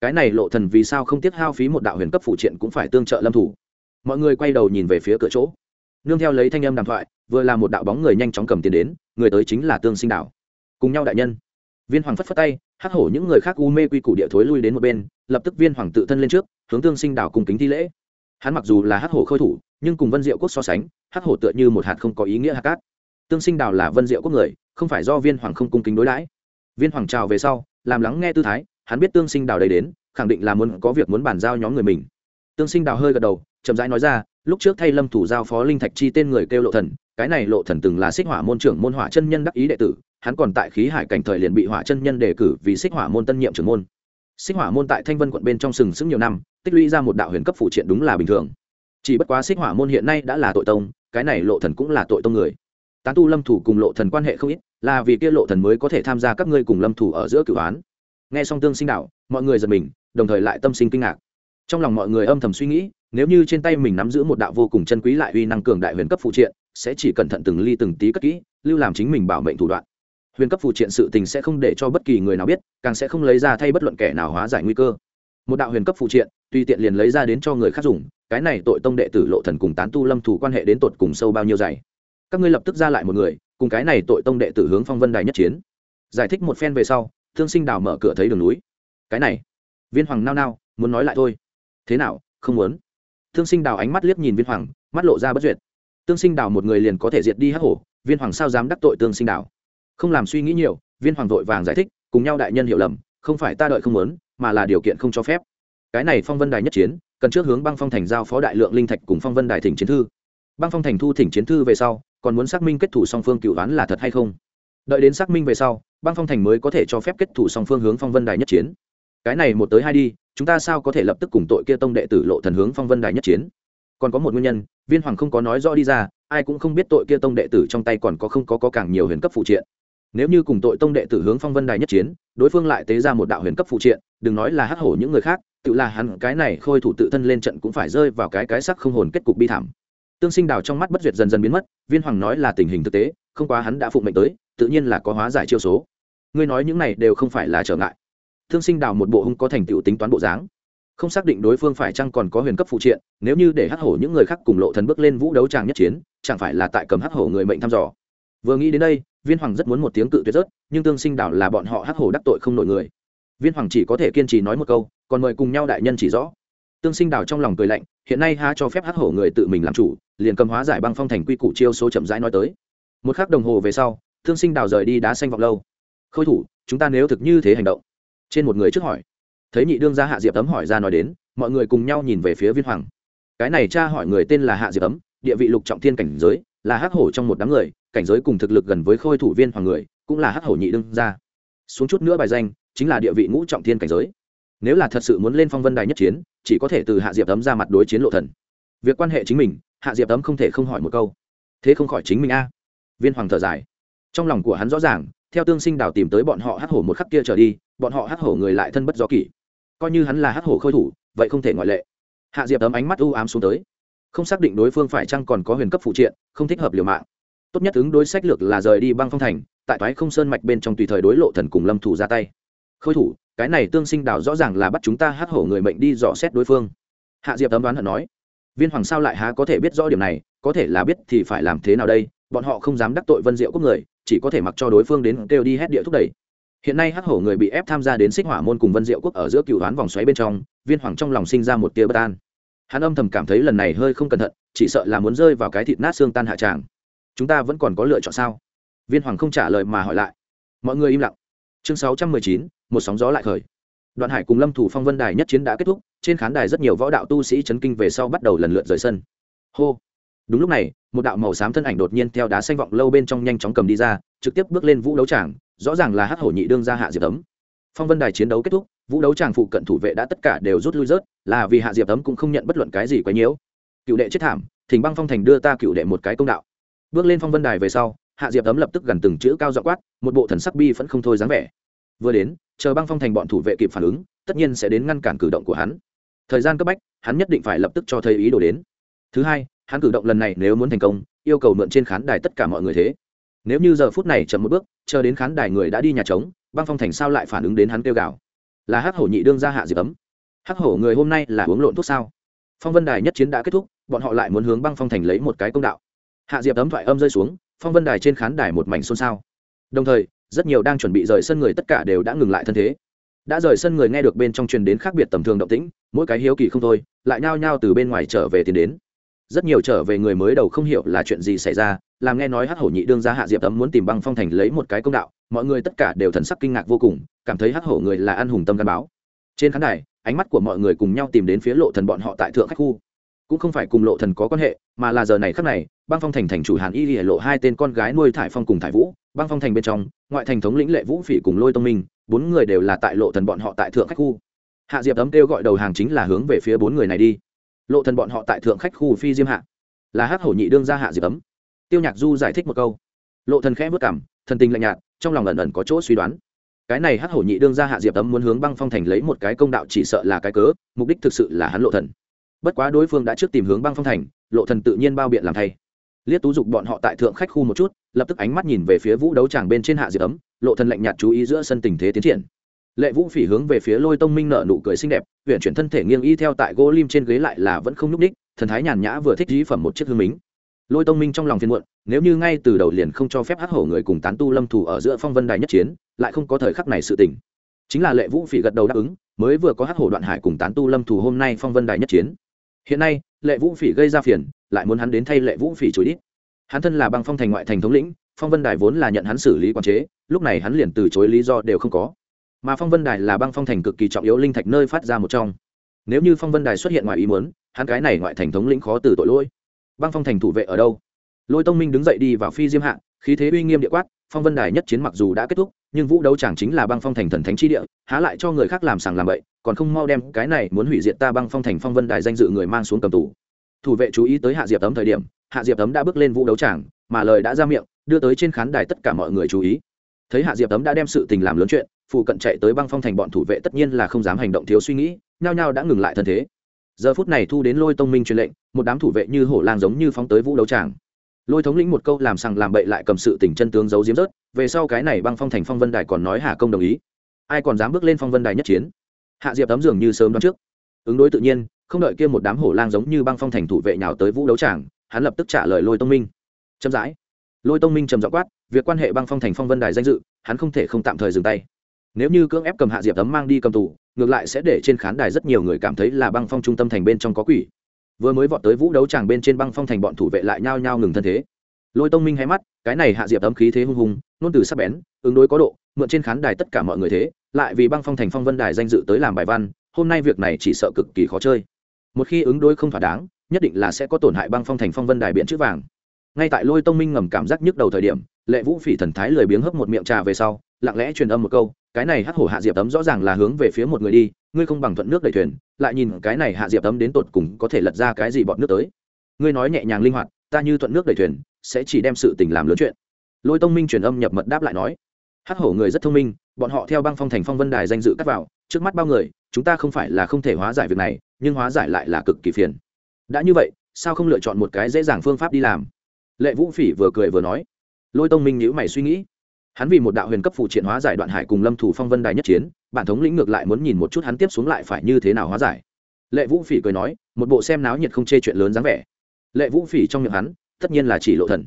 Cái này lộ thần vì sao không tiếc hao phí một đạo huyền cấp phụ triện cũng phải tương trợ lâm thủ. Mọi người quay đầu nhìn về phía cửa chỗ. Nương theo lấy thanh âm đàm thoại, vừa là một đạo bóng người nhanh chóng cầm tiền đến, người tới chính là tương sinh đảo. Cùng nhau đại nhân. Viên hoàng phất phất tay hắc hổ những người khác u mê quy củ địa thối lui đến một bên, lập tức viên hoàng tự thân lên trước, hướng tương sinh đảo cùng kính thi lễ. Hắn mặc dù là hắc hổ khôi thủ, nhưng cùng vân diệu quốc so sánh, hắc hổ tựa như một hạt không có ý nghĩa hạt cát. Tương sinh đảo là vân diệu quốc người, không phải do viên hoàng không cung kính đối đãi. Viên hoàng trào về sau, làm lắng nghe tư thái, hắn biết tương sinh đảo đây đến, khẳng định là muốn có việc muốn bàn giao nhóm người mình. Tương sinh đảo hơi gật đầu, chậm rãi nói ra, lúc trước thay lâm thủ giao phó linh thạch chi tên người kêu lộ thần, cái này lộ thần từng là xích hỏa môn trưởng môn hỏa chân nhân đắc ý đệ tử hắn còn tại khí hải cảnh thời liền bị hỏa chân nhân đề cử vì xích hỏa môn tân nhiệm trưởng môn. Xích hỏa môn tại thanh vân quận bên trong sừng sững nhiều năm, tích lũy ra một đạo huyền cấp phụ triện đúng là bình thường. Chỉ bất quá xích hỏa môn hiện nay đã là tội tông, cái này lộ thần cũng là tội tông người. Tán tu lâm thủ cùng lộ thần quan hệ không ít, là vì kia lộ thần mới có thể tham gia các ngươi cùng lâm thủ ở giữa cửu án nghe xong tương sinh đạo, mọi người giật mình, đồng thời lại tâm sinh kinh ngạc. Trong lòng mọi người âm thầm suy nghĩ, nếu như trên tay mình nắm giữ một đạo vô cùng chân quý lại uy năng cường đại huyền cấp phụ triện, sẽ chỉ cẩn thận từng ly từng tí cất kỹ, lưu làm chính mình bảo mệnh thủ đoạn huyền cấp phụ triện sự tình sẽ không để cho bất kỳ người nào biết, càng sẽ không lấy ra thay bất luận kẻ nào hóa giải nguy cơ. Một đạo huyền cấp phụ triện tùy tiện liền lấy ra đến cho người khác dùng, cái này tội tông đệ tử lộ thần cùng tán tu lâm thủ quan hệ đến tột cùng sâu bao nhiêu dày? Các ngươi lập tức ra lại một người, cùng cái này tội tông đệ tử hướng phong vân đài nhất chiến. Giải thích một phen về sau, thương sinh đào mở cửa thấy đường núi. Cái này, viên hoàng nao nao, muốn nói lại thôi. Thế nào, không muốn? Thương sinh đào ánh mắt liếc nhìn viên hoàng, mắt lộ ra bất duyệt. Tương sinh đào một người liền có thể diệt đi hắc hổ, viên hoàng sao dám đắc tội tương sinh đào? Không làm suy nghĩ nhiều viên hoàng vội vàng giải thích cùng nhau đại nhân hiểu lầm không phải ta đợi không muốn mà là điều kiện không cho phép. Cái này phong vân đài nhất chiến cần trước hướng băng phong thành giao phó đại lượng linh thạch cùng phong vân đài thỉnh chiến thư. Băng phong thành thu thỉnh chiến thư về sau còn muốn xác minh kết thủ song phương cựu đoán là thật hay không. Đợi đến xác minh về sau băng phong thành mới có thể cho phép kết thủ song phương hướng phong vân đài nhất chiến. Cái này một tới hai đi chúng ta sao có thể lập tức cùng tội kia tông đệ tử lộ thần hướng phong vân đài nhất chiến? Còn có một nguyên nhân viên hoàng không có nói rõ đi ra ai cũng không biết tội kia tông đệ tử trong tay còn có không có, có càng nhiều huyền cấp phụ triện nếu như cùng tội tông đệ tử hướng phong vân đài nhất chiến, đối phương lại tế ra một đạo huyền cấp phụ triện, đừng nói là hắc hổ những người khác, tự là hắn cái này khôi thủ tự thân lên trận cũng phải rơi vào cái cái sắc không hồn kết cục bi thảm. Tương sinh đào trong mắt bất duyệt dần dần biến mất, viên hoàng nói là tình hình thực tế, không quá hắn đã phụng mệnh tới, tự nhiên là có hóa giải chiêu số. Ngươi nói những này đều không phải là trở ngại. Thương sinh đào một bộ hung có thành tựu tính toán bộ dáng. Không xác định đối phương phải chăng còn có huyền cấp phụ triện, nếu như để hắc hổ những người khác cùng lộ thần bước lên vũ đấu tràng nhất chiến, chẳng phải là tại cầm hắc hổ người mệnh thăm dò vừa nghĩ đến đây viên hoàng rất muốn một tiếng cự tuyệt rớt nhưng tương sinh đảo là bọn họ hắc hổ đắc tội không nổi người. Viên hoàng chỉ có thể kiên trì nói một câu còn mời cùng nhau đại nhân chỉ rõ. Tương sinh đảo trong lòng cười lạnh hiện nay há cho phép hắc hổ người tự mình làm chủ liền cầm hóa giải băng phong thành quy củ chiêu số chậm rãi nói tới. Một khắc đồng hồ về sau tương sinh đào rời đi đá xanh vọng lâu. Khôi thủ chúng ta nếu thực như thế hành động? Trên một người trước hỏi. Thấy nhị đương ra hạ diệp tấm hỏi ra nói đến mọi người cùng nhau nhìn về phía viên hoàng. Cái này cha hỏi người tên là hạ diệp tấm, địa vị lục trọng thiên cảnh giới là hắc hổ trong một đám người cảnh giới cùng thực lực gần với khôi thủ viên hoàng người, cũng là hắc hổ nhị đương ra xuống chút nữa bài danh, chính là địa vị ngũ trọng thiên cảnh giới. Nếu là thật sự muốn lên phong vân đài nhất chiến, chỉ có thể từ hạ diệp tấm ra mặt đối chiến lộ thần. Việc quan hệ chính mình, hạ diệp tấm không thể không hỏi một câu. Thế không khỏi chính mình a. Viên hoàng thở dài. Trong lòng của hắn rõ ràng, theo tương sinh đào tìm tới bọn họ hắc hổ một khắc kia trở đi, bọn họ hắc hổ người lại thân bất do kỷ. Coi như hắn là hắc hổ khôi thủ, vậy không thể ngoại lệ. Hạ diệp tấm ánh mắt u ám xuống tới. Không xác định đối phương phải chăng còn có huyền cấp phụ triện, không thích hợp liều mạng tốt nhất ứng đối sách lược là rời đi băng phong thành, tại toái không sơn mạch bên trong tùy thời đối lộ thần cùng lâm thủ ra tay. Khôi thủ, cái này tương sinh đảo rõ ràng là bắt chúng ta hắc hổ người mệnh đi dò xét đối phương. Hạ diệp tấm đoán hận nói, viên hoàng sao lại há có thể biết rõ điểm này, có thể là biết thì phải làm thế nào đây, bọn họ không dám đắc tội vân diệu quốc người, chỉ có thể mặc cho đối phương đến kêu đi hết địa thúc đẩy. Hiện nay hắc hổ người bị ép tham gia đến xích hỏa môn cùng vân diệu quốc ở giữa cựu đoán vòng xoáy bên trong, viên hoàng trong lòng sinh ra một tia bất an. Hắn âm thầm cảm thấy lần này hơi không cẩn thận, chỉ sợ là muốn rơi vào cái thịt nát xương tan hạ tràng chúng ta vẫn còn có lựa chọn sao? Viên hoàng không trả lời mà hỏi lại. Mọi người im lặng. Chương sáu trăm mười chín, một sóng gió lại khởi. Đoạn hải cùng lâm thủ phong vân đài nhất chiến đã kết thúc, trên khán đài rất nhiều võ đạo tu sĩ chấn kinh về sau bắt đầu lần lượt rời sân. Hô! Đúng lúc này, một đạo màu xám thân ảnh đột nhiên theo đá xanh vọng lâu bên trong nhanh chóng cầm đi ra, trực tiếp bước lên vũ đấu tràng, rõ ràng là Hát hổ nhị đương ra hạ diệp tấm phong vân đài chiến đấu kết thúc, vũ đấu tràng phụ cận thủ vệ đã tất cả đều rút lui rớt, là vì hạ diệp tấm cũng không nhận bất luận cái gì quấy nhiễu cựu đệ chết thảm, thỉnh băng phong thành đưa ta cựu đệ một cái công đạo bước lên phong vân đài về sau, hạ diệp ấm lập tức gần từng chữ cao dọ quát, một bộ thần sắc bi vẫn không thôi dáng vẻ. Vừa đến, chờ băng phong thành bọn thủ vệ kịp phản ứng, tất nhiên sẽ đến ngăn cản cử động của hắn. Thời gian cấp bách, hắn nhất định phải lập tức cho thấy ý đồ đến. Thứ hai, hắn cử động lần này nếu muốn thành công, yêu cầu mượn trên khán đài tất cả mọi người thế. Nếu như giờ phút này chậm một bước, chờ đến khán đài người đã đi nhà trống, băng phong thành sao lại phản ứng đến hắn kêu gào? Là hắc hổ nhị đương ra hạ diệp ấm. Hắc hổ, người hôm nay là uống lộn thuốc sao? Phong vân đài nhất chiến đã kết thúc, bọn họ lại muốn hướng băng phong thành lấy một cái công đạo hạ diệp ấm thoại âm rơi xuống, phong vân đài trên khán đài một mảnh xôn xao. Đồng thời, rất nhiều đang chuẩn bị rời sân người tất cả đều đã ngừng lại thân thế. Đã rời sân người nghe được bên trong truyền đến khác biệt tầm thường động tĩnh, mỗi cái hiếu kỳ không thôi, lại nhao nhao từ bên ngoài trở về tiến đến. Rất nhiều trở về người mới đầu không hiểu là chuyện gì xảy ra, làm nghe nói hát hổ nhị đương ra hạ diệp ấm muốn tìm băng phong thành lấy một cái công đạo, mọi người tất cả đều thần sắc kinh ngạc vô cùng, cảm thấy hát hổ người là ăn hùng tâm gắn báo. Trên khán đài, ánh mắt của mọi người cùng nhau tìm đến phía lộ thần bọn họ tại thượng khách khu cũng không phải cùng lộ thần có quan hệ, mà là giờ này khắc này, băng phong thành thành chủ hàn y lìa lộ hai tên con gái nuôi thải phong cùng thải vũ, băng phong thành bên trong, ngoại thành thống lĩnh lệ vũ phỉ cùng lôi tông minh, bốn người đều là tại lộ thần bọn họ tại thượng khách khu. Hạ diệp ấm kêu gọi đầu hàng chính là hướng về phía bốn người này đi. Lộ thần bọn họ tại thượng khách khu phi diêm hạ. Là hắc hổ nhị đương ra hạ diệp ấm. Tiêu nhạc du giải thích một câu. Lộ thần khẽ bước cảm, thần tình lạnh nhạt, trong lòng ẩn ẩn có chỗ suy đoán. Cái này hắc hổ nhị đương ra hạ diệp ấm muốn hướng băng phong thành lấy một cái công đạo chỉ sợ là cái cớ, mục đích thực sự là hắn lộ thần bất quá đối phương đã trước tìm hướng băng phong thành, lộ thần tự nhiên bao biện làm thay. Liếc tú dục bọn họ tại thượng khách khu một chút, lập tức ánh mắt nhìn về phía vũ đấu tràng bên trên hạ diệp ấm, lộ thần lạnh nhạt chú ý giữa sân tình thế tiến triển. Lệ vũ phỉ hướng về phía lôi tông minh nở nụ cười xinh đẹp huyện chuyển thân thể nghiêng y theo tại gỗ lim trên ghế lại là vẫn không nhúc ních thần thái nhàn nhã vừa thích dí phẩm một chiếc hương mính. Lôi tông minh trong lòng phiền muộn, nếu như ngay từ đầu liền không cho phép hắc hổ người cùng tán tu lâm thủ ở giữa phong vân đài nhất chiến, lại không có thời khắc này sự tình. Chính là lệ vũ phỉ gật đầu đáp ứng, mới vừa có hắc hổ đoạn hải cùng tán tu lâm thủ hôm nay phong vân đài nhất chiến hiện nay, lệ vũ phỉ gây ra phiền, lại muốn hắn đến thay lệ vũ phỉ chối đít. Hắn thân là băng phong thành ngoại thành thống lĩnh, phong vân đài vốn là nhận hắn xử lý quản chế, lúc này hắn liền từ chối lý do đều không có. Mà phong vân đài là băng phong thành cực kỳ trọng yếu linh thạch nơi phát ra một trong. Nếu như phong vân đài xuất hiện ngoài ý muốn, hắn cái này ngoại thành thống lĩnh khó từ tội lỗi. Băng phong thành thủ vệ ở đâu? Lôi tông minh đứng dậy đi vào phi diêm hạ, khí thế uy nghiêm địa quát, phong vân đài nhất chiến mặc dù đã kết thúc, nhưng vũ đấu chẳng chính là băng phong thành thần thánh chi địa, há lại cho người khác làm sàng làm bậy còn không mau đem cái này muốn hủy diệt ta băng phong thành phong vân đài danh dự người mang xuống cầm tù. Thủ vệ chú ý tới hạ diệp tấm thời điểm, hạ diệp tấm đã bước lên vũ đấu tràng, mà lời đã ra miệng, đưa tới trên khán đài tất cả mọi người chú ý. Thấy hạ diệp tấm đã đem sự tình làm lớn chuyện, phụ cận chạy tới băng phong thành bọn thủ vệ tất nhiên là không dám hành động thiếu suy nghĩ, nhao nhao đã ngừng lại thân thế. Giờ phút này thu đến lôi tông minh truyền lệnh, một đám thủ vệ như hổ lang giống như phóng tới vũ đấu tràng. Lôi thống lĩnh một câu làm sằng làm bậy lại cầm sự tình chân tướng giấu diếm rớt, về sau cái này băng phong thành phong vân đài còn nói hà công đồng ý. Ai còn dám bước lên phong vân đài nhất chiến? Hạ diệp tấm dường như sớm đoán trước. Ứng đối tự nhiên, không đợi kia một đám hổ lang giống như băng phong thành thủ vệ nhào tới vũ đấu tràng, hắn lập tức trả lời lôi tông minh. Chậm rãi. Lôi tông minh trầm dọ quát, việc quan hệ băng phong thành phong vân đài danh dự, hắn không thể không tạm thời dừng tay. Nếu như cưỡng ép cầm hạ diệp tấm mang đi cầm tù, ngược lại sẽ để trên khán đài rất nhiều người cảm thấy là băng phong trung tâm thành bên trong có quỷ. Vừa mới vọt tới vũ đấu tràng bên trên băng phong thành bọn thủ vệ lại nhao nhao ngừng thân thế. Lôi tông minh hay mắt, cái này hạ diệp tấm khí thế hung hùng nôn từ sắc bén, ứng đối có độ, mượn trên khán đài tất cả mọi người thế lại vì băng phong thành phong vân đài danh dự tới làm bài văn, hôm nay việc này chỉ sợ cực kỳ khó chơi. Một khi ứng đối không thỏa đáng, nhất định là sẽ có tổn hại băng phong thành phong vân đài biện chữ vàng. Ngay tại lôi tông minh ngầm cảm giác nhức đầu thời điểm, lệ vũ phỉ thần thái lười biếng hấp một miệng trà về sau, lặng lẽ truyền âm một câu, cái này hắc hổ hạ diệp tấm rõ ràng là hướng về phía một người đi, ngươi không bằng thuận nước đầy thuyền, lại nhìn cái này hạ diệp tấm đến tột cùng có thể lật ra cái gì bọn nước tới. Ngươi nói nhẹ nhàng linh hoạt, ta như thuận nước đầy thuyền, sẽ chỉ đem sự tình làm lớn chuyện. Lôi tông minh truyền âm nhập mật đáp lại nói, hắc hổ người rất thông minh bọn họ theo băng phong thành phong vân đài danh dự cắt vào, trước mắt bao người, chúng ta không phải là không thể hóa giải việc này, nhưng hóa giải lại là cực kỳ phiền. Đã như vậy, sao không lựa chọn một cái dễ dàng phương pháp đi làm? Lệ vũ phỉ vừa cười vừa nói. Lôi tông minh nhữ mày suy nghĩ. Hắn vì một đạo huyền cấp phụ triện hóa giải đoạn hải cùng lâm thủ phong vân đài nhất chiến, bản thống lĩnh ngược lại muốn nhìn một chút hắn tiếp xuống lại phải như thế nào hóa giải. Lệ vũ phỉ cười nói, một bộ xem náo nhiệt không chê chuyện lớn dáng vẻ. Lệ vũ phỉ trong miệng hắn, tất nhiên là chỉ lộ thần.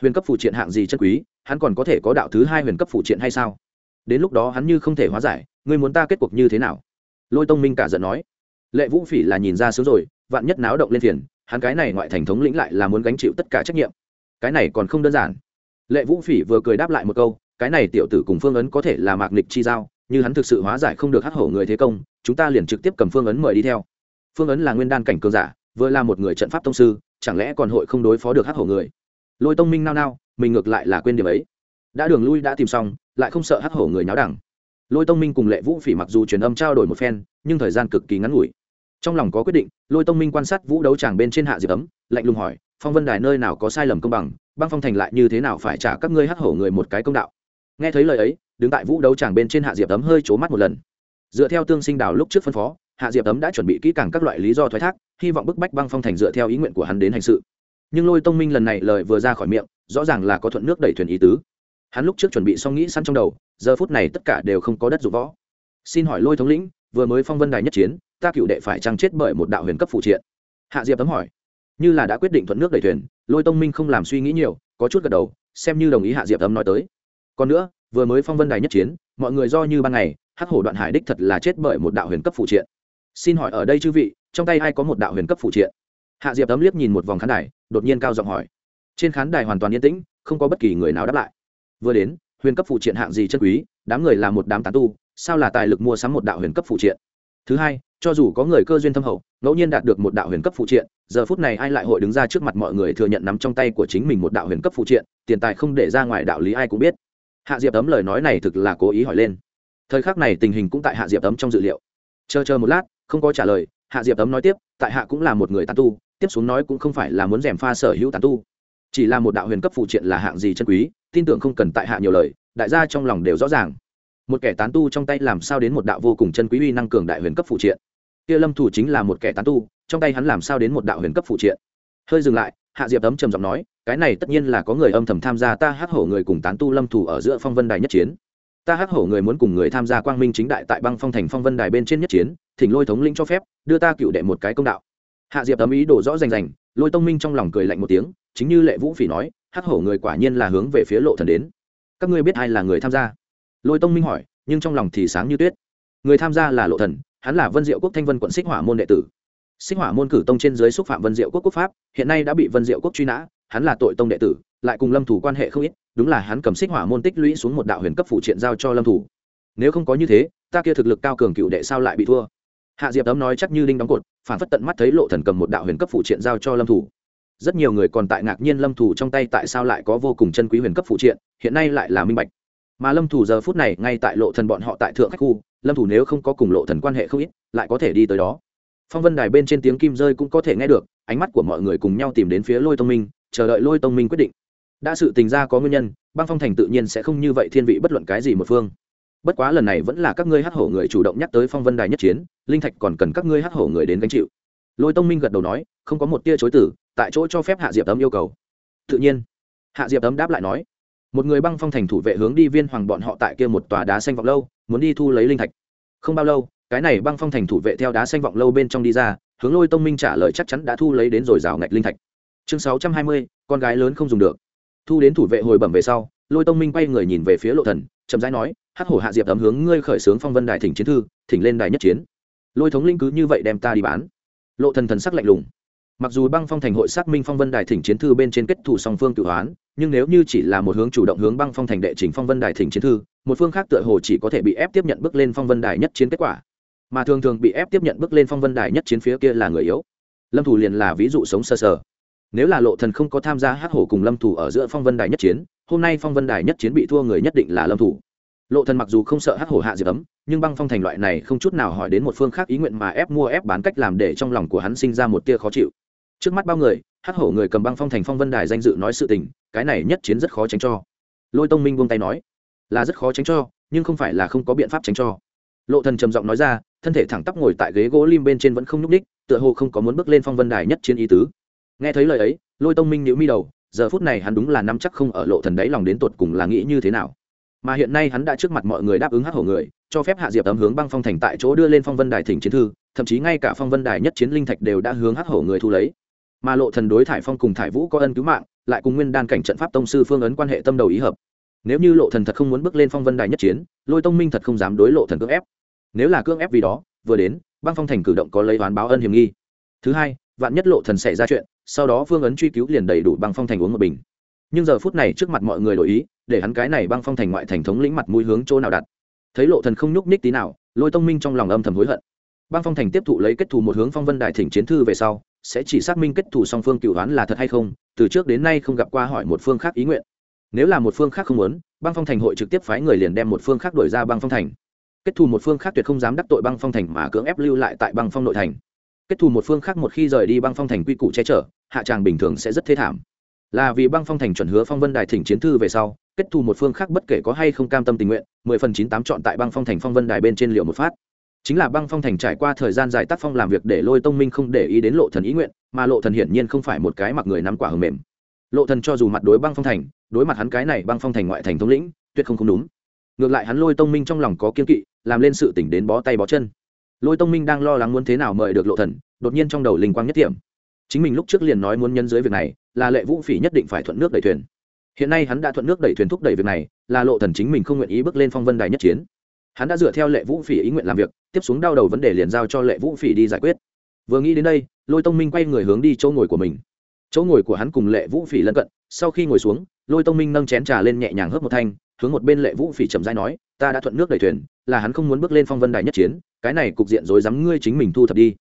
Huyền cấp phụ triện hạng gì chân quý, hắn còn có thể có đạo thứ hai huyền cấp phụ triện hay sao? Đến lúc đó hắn như không thể hóa giải, ngươi muốn ta kết cuộc như thế nào? Lôi tông minh cả giận nói. Lệ vũ phỉ là nhìn ra sớm rồi, vạn nhất náo động lên phiền, hắn cái này ngoại thành thống lĩnh lại là muốn gánh chịu tất cả trách nhiệm. Cái này còn không đơn giản. Lệ vũ phỉ vừa cười đáp lại một câu, cái này tiểu tử cùng phương ấn có thể là mạc nịch chi giao, như hắn thực sự hóa giải không được hắc hổ người thế công, chúng ta liền trực tiếp cầm phương ấn mời đi theo. Phương ấn là nguyên đan cảnh cường giả, vừa là một người trận pháp tông sư, chẳng lẽ còn hội không đối phó được hắc hổ người? Lôi tông minh nao nao, mình ngược lại là quên điểm ấy đã đường lui đã tìm xong, lại không sợ hắc hổ người nháo đẳng. Lôi tông minh cùng lệ vũ phỉ mặc dù truyền âm trao đổi một phen, nhưng thời gian cực kỳ ngắn ngủi. Trong lòng có quyết định, lôi tông minh quan sát vũ đấu tràng bên trên hạ diệp ấm, lạnh lùng hỏi, phong vân đài nơi nào có sai lầm công bằng? Băng phong thành lại như thế nào phải trả các ngươi hắc hổ người một cái công đạo? Nghe thấy lời ấy, đứng tại vũ đấu tràng bên trên hạ diệp ấm hơi c mắt một lần. Dựa theo tương sinh đào lúc trước phân phó, hạ diệp ấm đã chuẩn bị kỹ càng các loại lý do thoái thác, hy vọng bức bách băng phong thành dựa theo ý nguyện của hắn đến hành sự. Nhưng lôi tông minh lần này lời vừa ra khỏi miệng, rõ ràng là có thuận nước đẩy thuyền ý tứ hắn lúc trước chuẩn bị xong nghĩ sẵn trong đầu, giờ phút này tất cả đều không có đất dụng võ. Xin hỏi lôi thống lĩnh, vừa mới phong vân đài nhất chiến, ta cựu đệ phải trăng chết bởi một đạo huyền cấp phụ triện? Hạ diệp tấm hỏi. Như là đã quyết định thuận nước đẩy thuyền, lôi tông minh không làm suy nghĩ nhiều, có chút gật đầu, xem như đồng ý hạ diệp tấm nói tới. Còn nữa, vừa mới phong vân đài nhất chiến, mọi người do như ban ngày, hắc hổ đoạn hải đích thật là chết bởi một đạo huyền cấp phụ triện. Xin hỏi ở đây chư vị, trong tay ai có một đạo huyền cấp phụ triện? Hạ diệp tấm liếc nhìn một vòng khán đài, đột nhiên cao giọng hỏi. Trên khán đài hoàn toàn yên tĩnh, không có bất kỳ người nào đáp lại vừa đến, huyền cấp phụ triện hạng gì chân quý, đám người là một đám tán tu, sao là tài lực mua sắm một đạo huyền cấp phụ triện? Thứ hai, cho dù có người cơ duyên thâm hậu, ngẫu nhiên đạt được một đạo huyền cấp phụ triện, giờ phút này ai lại hội đứng ra trước mặt mọi người thừa nhận nắm trong tay của chính mình một đạo huyền cấp phụ triện, tiền tài không để ra ngoài đạo lý ai cũng biết. Hạ diệp tấm lời nói này thực là cố ý hỏi lên. Thời khắc này tình hình cũng tại hạ diệp tấm trong dự liệu. Chờ chờ một lát, không có trả lời, hạ diệp tấm nói tiếp, tại hạ cũng là một người tàn tu, tiếp xuống nói cũng không phải là muốn rèm pha sở hữu tàn tu. Chỉ là một đạo huyền cấp phụ triện là hạng gì chân quý tin tưởng không cần tại hạ nhiều lời, đại gia trong lòng đều rõ ràng. Một kẻ tán tu trong tay làm sao đến một đạo vô cùng chân quý uy năng cường đại huyền cấp phụ triện. Kia lâm thủ chính là một kẻ tán tu, trong tay hắn làm sao đến một đạo huyền cấp phụ triện. Hơi dừng lại, hạ diệp ấm trầm giọng nói, cái này tất nhiên là có người âm thầm tham gia ta hắc hổ người cùng tán tu lâm thủ ở giữa phong vân đài nhất chiến. Ta hắc hổ người muốn cùng người tham gia quang minh chính đại tại băng phong thành phong vân đài bên trên nhất chiến, thỉnh lôi thống Linh cho phép, đưa ta cựu đệ một cái công đạo. Hạ diệp ấm ý đổ rõ rành rành, lôi tông minh trong lòng cười lạnh một tiếng, chính như lệ vũ phỉ nói hắc hổ người quả nhiên là hướng về phía lộ thần đến. Các ngươi biết ai là người tham gia? Lôi tông minh hỏi, nhưng trong lòng thì sáng như tuyết. Người tham gia là lộ thần, hắn là vân diệu quốc thanh vân quận xích hỏa môn đệ tử. Xích hỏa môn cử tông trên dưới xúc phạm vân diệu quốc quốc pháp, hiện nay đã bị vân diệu quốc truy nã, hắn là tội tông đệ tử, lại cùng lâm thủ quan hệ không ít, đúng là hắn cầm xích hỏa môn tích lũy xuống một đạo huyền cấp phụ triện giao cho lâm thủ. Nếu không có như thế, ta kia thực lực cao cường cựu đệ sao lại bị thua? Hạ diệp tấm nói chắc như đinh đóng cột, phản phất tận mắt thấy lộ thần cầm một đạo huyền cấp phụ triện giao cho lâm thủ rất nhiều người còn tại ngạc nhiên lâm thủ trong tay tại sao lại có vô cùng chân quý huyền cấp phụ triện, hiện nay lại là minh bạch. Mà lâm thủ giờ phút này ngay tại lộ thần bọn họ tại thượng khách khu, lâm thủ nếu không có cùng lộ thần quan hệ không ít, lại có thể đi tới đó. Phong vân đài bên trên tiếng kim rơi cũng có thể nghe được, ánh mắt của mọi người cùng nhau tìm đến phía lôi tông minh, chờ đợi lôi tông minh quyết định. Đã sự tình ra có nguyên nhân, băng phong thành tự nhiên sẽ không như vậy thiên vị bất luận cái gì một phương. Bất quá lần này vẫn là các ngươi hắc hổ người chủ động nhắc tới phong vân đài nhất chiến, linh thạch còn cần các ngươi hắc hổ người đến gánh chịu. Lôi tông minh gật đầu nói, không có một tia chối tử tại chỗ cho phép hạ diệp tấm yêu cầu. Tự nhiên, hạ diệp tấm đáp lại nói, một người băng phong thành thủ vệ hướng đi viên hoàng bọn họ tại kia một tòa đá xanh vọng lâu, muốn đi thu lấy linh thạch. Không bao lâu, cái này băng phong thành thủ vệ theo đá xanh vọng lâu bên trong đi ra, hướng lôi tông minh trả lời chắc chắn đã thu lấy đến rồi rào ngạch linh thạch. Chương sáu trăm hai mươi, con gái lớn không dùng được. Thu đến thủ vệ hồi bẩm về sau, lôi tông minh quay người nhìn về phía lộ thần, chậm rãi nói, hắc hổ hạ diệp tấm hướng ngươi khởi xướng phong vân đài thỉnh chiến thư, thỉnh lên đài nhất chiến. Lôi thống linh cứ như vậy đem ta đi bán. Lộ thần thần sắc lạnh lùng mặc dù băng phong thành hội xác minh phong vân đài thỉnh chiến thư bên trên kết thủ song phương tự hoán nhưng nếu như chỉ là một hướng chủ động hướng băng phong thành đệ trình phong vân đài thỉnh chiến thư một phương khác tựa hồ chỉ có thể bị ép tiếp nhận bước lên phong vân đài nhất chiến kết quả. Mà thường thường bị ép tiếp nhận bước lên phong vân đài nhất chiến phía kia là người yếu. Lâm thủ liền là ví dụ sống sơ sờ, sờ. Nếu là lộ thần không có tham gia hắc hổ cùng lâm thủ ở giữa phong vân đài nhất chiến hôm nay phong vân đài nhất chiến bị thua người nhất định là lâm thủ. Lộ thần mặc dù không sợ hắc hổ hạ diệp ấm nhưng băng phong thành loại này không chút nào hỏi đến một phương khác ý nguyện mà ép mua ép bán cách làm để trong lòng của hắn sinh ra một tia khó chịu trước mắt bao người, hắc hổ người cầm băng phong thành phong vân đài danh dự nói sự tình, cái này nhất chiến rất khó tránh cho. Lôi tông minh buông tay nói, là rất khó tránh cho, nhưng không phải là không có biện pháp tránh cho. Lộ thần trầm giọng nói ra, thân thể thẳng tắp ngồi tại ghế gỗ lim bên trên vẫn không nhúc đích tựa hồ không có muốn bước lên phong vân đài nhất chiến ý tứ. Nghe thấy lời ấy, lôi tông minh nhíu mi đầu, giờ phút này hắn đúng là nắm chắc không ở lộ thần đấy lòng đến tột cùng là nghĩ như thế nào. Mà hiện nay hắn đã trước mặt mọi người đáp ứng hắc hổ người, cho phép hạ diệp tấm hướng băng phong thành tại chỗ đưa lên phong vân đài thỉnh chiến thư, thậm chí ngay cả phong vân đài nhất chiến linh thạch đều đã hướng hắc hổ người thu lấy mà lộ thần đối thải phong cùng thải vũ có ân cứu mạng, lại cùng nguyên đan cảnh trận pháp tông sư phương ấn quan hệ tâm đầu ý hợp. Nếu như lộ thần thật không muốn bước lên phong vân đài nhất chiến, lôi tông minh thật không dám đối lộ thần cưỡng ép. Nếu là cưỡng ép vì đó, vừa đến, băng phong thành cử động có lấy oán báo ân hiểm nghi. Thứ hai, vạn nhất lộ thần xảy ra chuyện, sau đó phương ấn truy cứu liền đầy đủ băng phong thành uống một bình. Nhưng giờ phút này trước mặt mọi người đổi ý, để hắn cái này băng phong thành ngoại thành thống lĩnh mặt mũi hướng chỗ nào đặt. Thấy lộ thần không nhúc nhích tí nào, lôi tông minh trong lòng âm thầm hối hận. Băng phong thành tiếp thụ lấy kết thù một hướng phong vân đại thỉnh chiến thư về sau sẽ chỉ xác minh kết thù song phương cựu đoán là thật hay không, từ trước đến nay không gặp qua hỏi một phương khác ý nguyện. Nếu là một phương khác không muốn, băng phong thành hội trực tiếp phái người liền đem một phương khác đổi ra băng phong thành. Kết thù một phương khác tuyệt không dám đắc tội băng phong thành mà cưỡng ép lưu lại tại băng phong nội thành. Kết thù một phương khác một khi rời đi băng phong thành quy củ che chở, hạ tràng bình thường sẽ rất thế thảm. Là vì băng phong thành chuẩn hứa phong vân đài thỉnh chiến thư về sau, kết thù một phương khác bất kể có hay không cam tâm tình nguyện, mười phần chín tám chọn tại băng phong thành phong vân đài bên trên liệu một phát chính là băng phong thành trải qua thời gian dài tác phong làm việc để lôi tông minh không để ý đến lộ thần ý nguyện, mà lộ thần hiển nhiên không phải một cái mặc người nắm quả hầm mềm. Lộ thần cho dù mặt đối băng phong thành, đối mặt hắn cái này băng phong thành ngoại thành thống lĩnh, tuyệt không không đúng. Ngược lại hắn lôi tông minh trong lòng có kiên kỵ, làm lên sự tỉnh đến bó tay bó chân. Lôi tông minh đang lo lắng muốn thế nào mời được lộ thần, đột nhiên trong đầu linh quang nhất tiệm. Chính mình lúc trước liền nói muốn nhân dưới việc này, là lệ vũ phỉ nhất định phải thuận nước đẩy thuyền. Hiện nay hắn đã thuận nước đẩy thuyền thúc đẩy việc này, là lộ thần chính mình không nguyện ý bước lên phong vân đài nhất chiến hắn đã dựa theo lệ vũ phỉ ý nguyện làm việc, tiếp xuống đau đầu vấn đề liền giao cho lệ vũ phỉ đi giải quyết. Vừa nghĩ đến đây, lôi tông minh quay người hướng đi chỗ ngồi của mình. Chỗ ngồi của hắn cùng lệ vũ phỉ lân cận, sau khi ngồi xuống, lôi tông minh nâng chén trà lên nhẹ nhàng hớp một thanh, hướng một bên lệ vũ phỉ chậm dai nói, ta đã thuận nước đầy thuyền, là hắn không muốn bước lên phong vân đài nhất chiến, cái này cục diện rồi dám ngươi chính mình thu thập đi.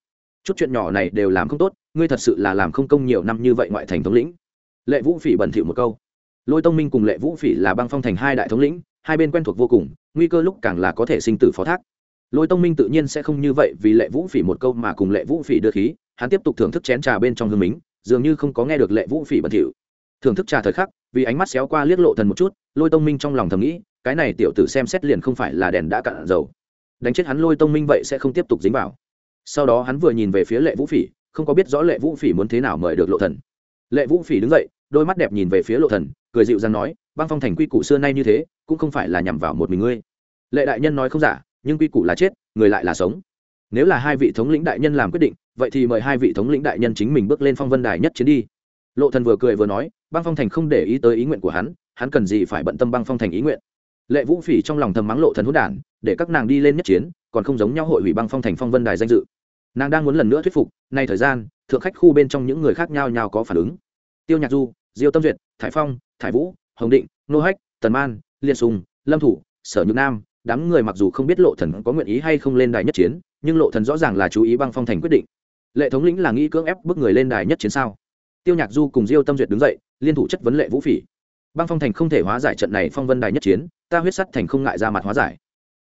Chút chuyện nhỏ này đều làm không tốt, ngươi thật sự là làm không công nhiều năm như vậy ngoại thành thống lĩnh. Lệ vũ phỉ bẩn thỉu một câu. Lôi tông minh cùng lệ vũ phỉ là băng phong thành hai đại thống lĩnh hai bên quen thuộc vô cùng, nguy cơ lúc càng là có thể sinh tử phó thác. Lôi tông minh tự nhiên sẽ không như vậy vì lệ vũ phỉ một câu mà cùng lệ vũ phỉ đưa khí, hắn tiếp tục thưởng thức chén trà bên trong hương mính, dường như không có nghe được lệ vũ phỉ bẩn thỉu. Thưởng thức trà thời khắc, vì ánh mắt xéo qua liếc lộ thần một chút, lôi tông minh trong lòng thầm nghĩ, cái này tiểu tử xem xét liền không phải là đèn đã cạn dầu. Đánh chết hắn lôi tông minh vậy sẽ không tiếp tục dính vào. Sau đó hắn vừa nhìn về phía lệ vũ phỉ, không có biết rõ lệ vũ phỉ muốn thế nào mời được lộ thần. Lệ vũ phỉ đứng dậy, đôi mắt đẹp nhìn về phía lộ thần, cười dịu dàng nói, băng phong thành quy củ xưa nay như thế cũng không phải là nhằm vào một mình ngươi. Lệ đại nhân nói không giả, nhưng quy củ là chết, người lại là sống. Nếu là hai vị thống lĩnh đại nhân làm quyết định, vậy thì mời hai vị thống lĩnh đại nhân chính mình bước lên phong vân đài nhất chiến đi. Lộ thần vừa cười vừa nói, băng phong thành không để ý tới ý nguyện của hắn hắn cần gì phải bận tâm băng phong thành ý nguyện. Lệ vũ phỉ trong lòng thầm mắng lộ thần hỗn đản, để các nàng đi lên nhất chiến, còn không giống nhau hội hủy băng phong thành phong vân đài danh dự. Nàng đang muốn lần nữa thuyết phục, nay thời gian, thượng khách khu bên trong những người khác nhau nhau có phản ứng. Tiêu nhạc du, diêu tâm duyệt, thải phong, thải vũ, hồng định, nô hách, tần man liên sùng lâm thủ, sở nhược nam, đám người mặc dù không biết lộ thần có nguyện ý hay không lên đài nhất chiến, nhưng lộ thần rõ ràng là chú ý băng phong thành quyết định. Lệ thống lĩnh là nghĩ cưỡng ép bước người lên đài nhất chiến sao? Tiêu nhạc du cùng diêu tâm duyệt đứng dậy, liên thủ chất vấn lệ vũ phỉ. Băng phong thành không thể hóa giải trận này phong vân đài nhất chiến, ta huyết sắt thành không ngại ra mặt hóa giải.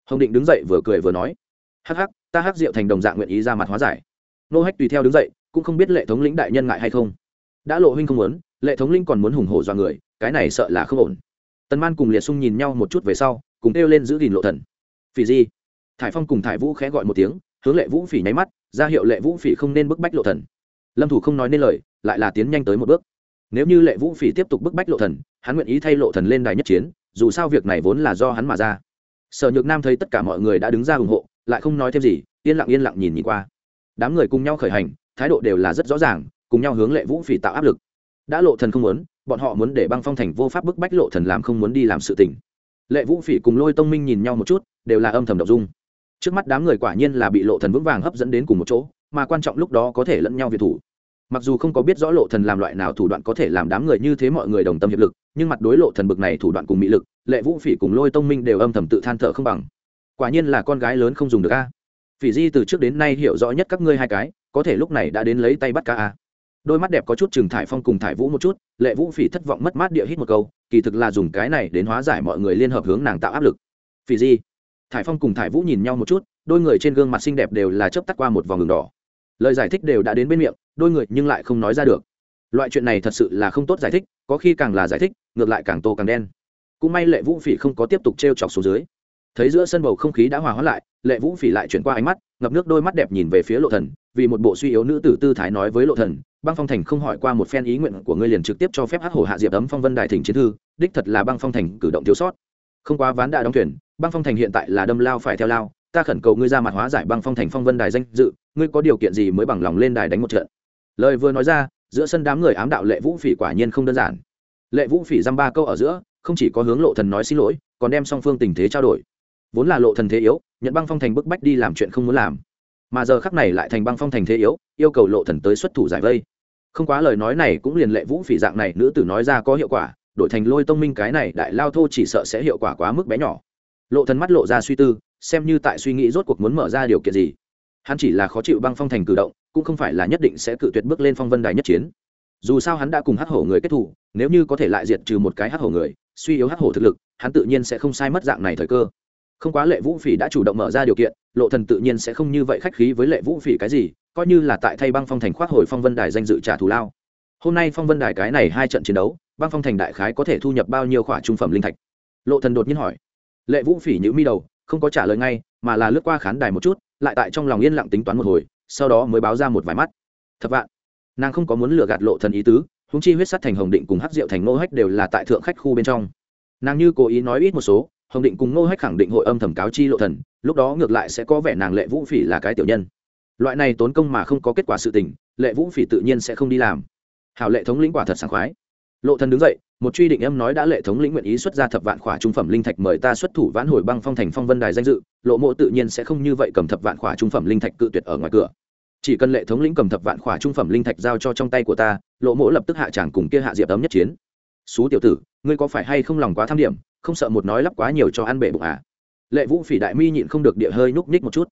Hồng định đứng dậy vừa cười vừa nói, hắc hắc, ta hắc diệu thành đồng dạng nguyện ý ra mặt hóa giải. Nô hách tùy theo đứng dậy, cũng không biết lệ thống lĩnh đại nhân ngại hay không. Đã lộ huynh không muốn, lệ thống lĩnh còn muốn hùng hổ do người, cái này sợ là không ổn tần man cùng liệt sung nhìn nhau một chút về sau, cùng kêu lên giữ gìn lộ thần. Phỉ di. Thải phong cùng thải vũ khẽ gọi một tiếng, hướng lệ vũ phỉ nháy mắt, ra hiệu lệ vũ phỉ không nên bức bách lộ thần. Lâm thủ không nói nên lời, lại là tiến nhanh tới một bước. Nếu như lệ vũ phỉ tiếp tục bức bách lộ thần, hắn nguyện ý thay lộ thần lên đài nhất chiến, dù sao việc này vốn là do hắn mà ra. Sở nhược nam thấy tất cả mọi người đã đứng ra ủng hộ, lại không nói thêm gì, yên lặng yên lặng nhìn nhìn qua. Đám người cùng nhau khởi hành, thái độ đều là rất rõ ràng, cùng nhau hướng lệ vũ phỉ tạo áp lực đã lộ thần không muốn, bọn họ muốn để băng phong thành vô pháp bức bách lộ thần làm không muốn đi làm sự tình. Lệ vũ phỉ cùng lôi tông minh nhìn nhau một chút, đều là âm thầm độc dung. Trước mắt đám người quả nhiên là bị lộ thần vững vàng hấp dẫn đến cùng một chỗ, mà quan trọng lúc đó có thể lẫn nhau việt thủ. Mặc dù không có biết rõ lộ thần làm loại nào thủ đoạn có thể làm đám người như thế mọi người đồng tâm hiệp lực, nhưng mặt đối lộ thần bực này thủ đoạn cùng mỹ lực, lệ vũ phỉ cùng lôi tông minh đều âm thầm tự than thở không bằng. Quả nhiên là con gái lớn không dùng được a. Phỉ di từ trước đến nay hiểu rõ nhất các ngươi hai cái, có thể lúc này đã đến lấy tay bắt ca a đôi mắt đẹp có chút chừng thải phong cùng thải vũ một chút, lệ vũ phỉ thất vọng mất mát địa hít một câu, kỳ thực là dùng cái này đến hóa giải mọi người liên hợp hướng nàng tạo áp lực. Phỉ di thải phong cùng thải vũ nhìn nhau một chút, đôi người trên gương mặt xinh đẹp đều là chớp tắt qua một vòng đường đỏ. Lời giải thích đều đã đến bên miệng, đôi người nhưng lại không nói ra được. Loại chuyện này thật sự là không tốt giải thích, có khi càng là giải thích, ngược lại càng tô càng đen. Cũng may lệ vũ phỉ không có tiếp tục t r e o chọc xuống dưới. Thấy giữa sân bầu không khí đã hòa hóa lại, lệ vũ phỉ lại chuyển qua ánh mắt, ngập nước đôi mắt đẹp nhìn về phía lộ thần, vì một bộ suy yếu nữ tử tư thái nói với lộ thần băng phong thành không hỏi qua một phen ý nguyện của ngươi liền trực tiếp cho phép hát hổ hạ diệp ấm phong vân đài thỉnh chiến thư, đích thật là băng phong thành cử động thiếu sót. Không quá ván đã đóng thuyền, băng phong thành hiện tại là đâm lao phải theo lao, ta khẩn cầu ngươi ra mặt hóa giải băng phong thành phong vân đài danh dự, ngươi có điều kiện gì mới bằng lòng lên đài đánh một trận? Lời vừa nói ra, giữa sân đám người ám đạo lệ vũ phỉ quả nhiên không đơn giản. Lệ vũ phỉ dăm ba câu ở giữa, không chỉ có hướng lộ thần nói xin lỗi, còn đem song phương tình thế trao đổi. Vốn là lộ thần thế yếu, nhận băng phong thành bức bách đi làm chuyện không muốn làm mà giờ khắc này lại thành băng phong thành thế yếu, yêu cầu lộ thần tới xuất thủ giải vây. Không quá lời nói này cũng liền lệ vũ phỉ dạng này nữ tử nói ra có hiệu quả, đổi thành lôi tông minh cái này đại lao thô chỉ sợ sẽ hiệu quả quá mức bé nhỏ. Lộ thần mắt lộ ra suy tư, xem như tại suy nghĩ rốt cuộc muốn mở ra điều kiện gì. Hắn chỉ là khó chịu băng phong thành cử động, cũng không phải là nhất định sẽ cự tuyệt bước lên phong vân đài nhất chiến. Dù sao hắn đã cùng hắc hổ người kết thủ, nếu như có thể lại diệt trừ một cái hắc hổ người, suy yếu hắc hổ thực lực, hắn tự nhiên sẽ không sai mất dạng này thời cơ. Không quá lệ vũ phỉ đã chủ động mở ra điều kiện lộ thần tự nhiên sẽ không như vậy khách khí với lệ vũ phỉ cái gì, coi như là tại thay băng phong thành khoác hồi phong vân đài danh dự trả thù lao. Hôm nay phong vân đài cái này hai trận chiến đấu, băng phong thành đại khái có thể thu nhập bao nhiêu khỏa trung phẩm linh thạch? Lộ thần đột nhiên hỏi. Lệ vũ phỉ nhữ mi đầu, không có trả lời ngay, mà là lướt qua khán đài một chút, lại tại trong lòng yên lặng tính toán một hồi, sau đó mới báo ra một vài mắt. Thập vạn. Nàng không có muốn lừa gạt lộ thần ý tứ húng chi huyết sắt thành hồng định cùng hắc diệu thành ngô hách đều là tại thượng khách khu bên trong. Nàng như cố ý nói ít một số, hồng định cùng ngô hách khẳng định hội âm thầm cáo chi lộ thần lúc đó ngược lại sẽ có vẻ nàng lệ vũ phỉ là cái tiểu nhân. Loại này tốn công mà không có kết quả sự tình, lệ vũ phỉ tự nhiên sẽ không đi làm. Hảo lệ thống lĩnh quả thật sảng khoái. Lộ thần đứng dậy, một truy định âm nói đã lệ thống lĩnh nguyện ý xuất ra thập vạn khỏa trung phẩm linh thạch mời ta xuất thủ vãn hồi băng phong thành phong vân đài danh dự, lộ mộ tự nhiên sẽ không như vậy cầm thập vạn khỏa trung phẩm linh thạch cự tuyệt ở ngoài cửa. Chỉ cần lệ thống lĩnh cầm thập vạn khỏa trung phẩm linh thạch giao cho trong tay của ta, lộ mộ lập tức hạ tràng cùng kia hạ diệp ấm nhất chiến. Xú tiểu tử, ngươi có phải hay không lòng quá tham điểm, không sợ một nói lắp quá nhiều cho ăn bể bụng à? Lệ vũ phỉ đại mi nhịn không được địa hơi núp ních một chút.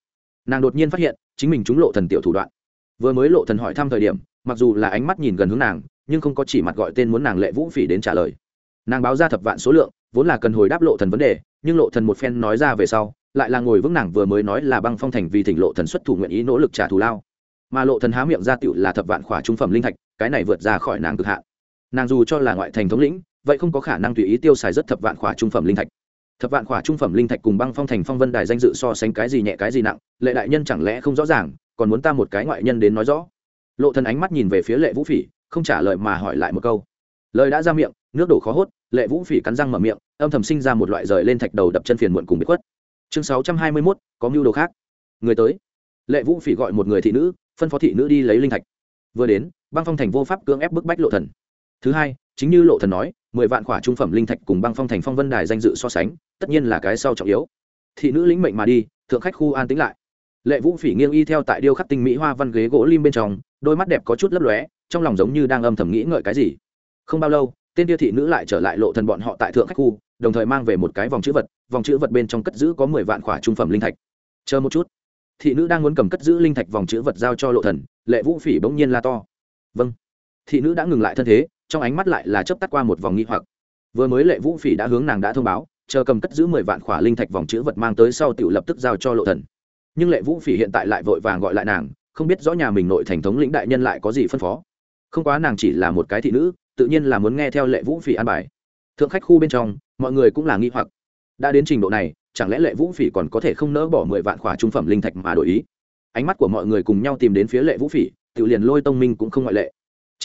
Nàng đột nhiên phát hiện, chính mình trúng lộ thần tiểu thủ đoạn. Vừa mới lộ thần hỏi thăm thời điểm, mặc dù là ánh mắt nhìn gần hướng nàng, nhưng không có chỉ mặt gọi tên muốn nàng lệ vũ phỉ đến trả lời. Nàng báo ra thập vạn số lượng, vốn là cần hồi đáp lộ thần vấn đề, nhưng lộ thần một phen nói ra về sau, lại là ngồi vững nàng vừa mới nói là băng phong thành vì thỉnh lộ thần xuất thủ nguyện ý nỗ lực trả thù lao. Mà lộ thần há miệng ra tiểu là thập vạn khỏa trung phẩm linh thạch, cái này vượt ra khỏi nàng cực hạn. Nàng dù cho là ngoại thành thống lĩnh, vậy không có khả năng tùy ý tiêu xài rất thập vạn khỏa trung phẩm linh thạch thập vạn khỏa trung phẩm linh thạch cùng băng phong thành phong vân đài danh dự so sánh cái gì nhẹ cái gì nặng lệ đại nhân chẳng lẽ không rõ ràng còn muốn ta một cái ngoại nhân đến nói rõ? Lộ thần ánh mắt nhìn về phía lệ vũ phỉ không trả lời mà hỏi lại một câu. Lời đã ra miệng nước đổ khó hốt lệ vũ phỉ cắn răng mở miệng âm thầm sinh ra một loại rời lên thạch đầu đập chân phiền muộn cùng bị khuất. Chương sáu trăm hai mươi 621, có mưu đồ khác. Người tới. Lệ vũ phỉ gọi một người thị nữ phân phó thị nữ đi lấy linh thạch. Vừa đến băng phong thành vô pháp cưỡng ép bức bách lộ thần. Thứ hai chính như lộ thần nói mười vạn khỏa trung phẩm linh thạch cùng băng phong thành phong vân đài danh dự so sánh tất nhiên là cái sau trọng yếu. Thị nữ lĩnh mệnh mà đi, thượng khách khu an tĩnh lại. Lệ vũ phỉ nghiêng y theo tại điêu khắc tinh mỹ hoa văn ghế gỗ lim bên trong, đôi mắt đẹp có chút lấp lóe, trong lòng giống như đang âm thầm nghĩ ngợi cái gì. Không bao lâu, tên tiêu thị nữ lại trở lại lộ thần bọn họ tại thượng khách khu, đồng thời mang về một cái vòng chữ vật, vòng chữ vật bên trong cất giữ có mười vạn khỏa trung phẩm linh thạch. Chờ một chút. Thị nữ đang muốn cầm cất giữ linh thạch vòng chữ vật giao cho lộ thần, lệ vũ phỉ bỗng nhiên la to. Vâng. Thị nữ đã ngừng lại thân thế, trong ánh mắt lại là chớp tắt qua một vòng nghi hoặc. Vừa mới lệ vũ phỉ đã hướng nàng đã thông báo chờ cầm cất giữ mười vạn khỏa linh thạch vòng chữ vật mang tới sau tiểu lập tức giao cho lộ thần. Nhưng lệ vũ phỉ hiện tại lại vội vàng gọi lại nàng, không biết rõ nhà mình nội thành thống lĩnh đại nhân lại có gì phân phó. Không quá nàng chỉ là một cái thị nữ, tự nhiên là muốn nghe theo lệ vũ phỉ an bài. Thượng khách khu bên trong, mọi người cũng là nghi hoặc. Đã đến trình độ này, chẳng lẽ lệ vũ phỉ còn có thể không nỡ bỏ mười vạn khỏa trung phẩm linh thạch mà đổi ý? Ánh mắt của mọi người cùng nhau tìm đến phía lệ vũ phỉ tự liền lôi tông minh cũng không ngoại lệ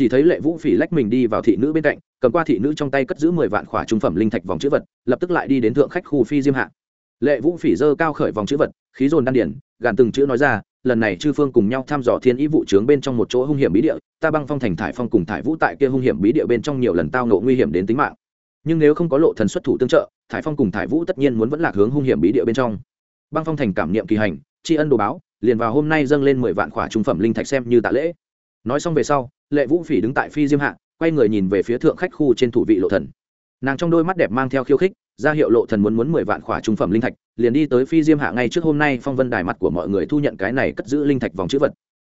chỉ thấy lệ vũ phỉ lách mình đi vào thị nữ bên cạnh, cầm qua thị nữ trong tay cất giữ mười vạn khỏa trung phẩm linh thạch vòng chữ vật, lập tức lại đi đến thượng khách khu phi diêm hạ. Lệ vũ phỉ dơ cao khởi vòng chữ vật, khí dồn đan điển, gàn từng chữ nói ra, lần này chư phương cùng nhau thăm dò thiên ý vụ trướng bên trong một chỗ hung hiểm bí địa, ta băng phong thành thải phong cùng thải vũ tại kia hung hiểm bí địa bên trong nhiều lần tao ngộ nguy hiểm đến tính mạng. Nhưng nếu không có lộ thần xuất thủ tương trợ, thải phong cùng thải vũ tất nhiên muốn vẫn lạc hướng hung hiểm bí địa bên trong. Băng phong thành cảm niệm kỳ hành, tri ân đồ báo, liền vào hôm nay dâng lên mười vạn khỏa trung phẩm linh thạch xem như tạ lễ. Nói xong về sau lệ vũ phỉ đứng tại phi diêm hạ, quay người nhìn về phía thượng khách khu trên thủ vị lộ thần. Nàng trong đôi mắt đẹp mang theo khiêu khích, ra hiệu lộ thần muốn muốn mười vạn khỏa trung phẩm linh thạch, liền đi tới phi diêm hạ ngay trước hôm nay phong vân đài mặt của mọi người thu nhận cái này cất giữ linh thạch vòng chữ vật.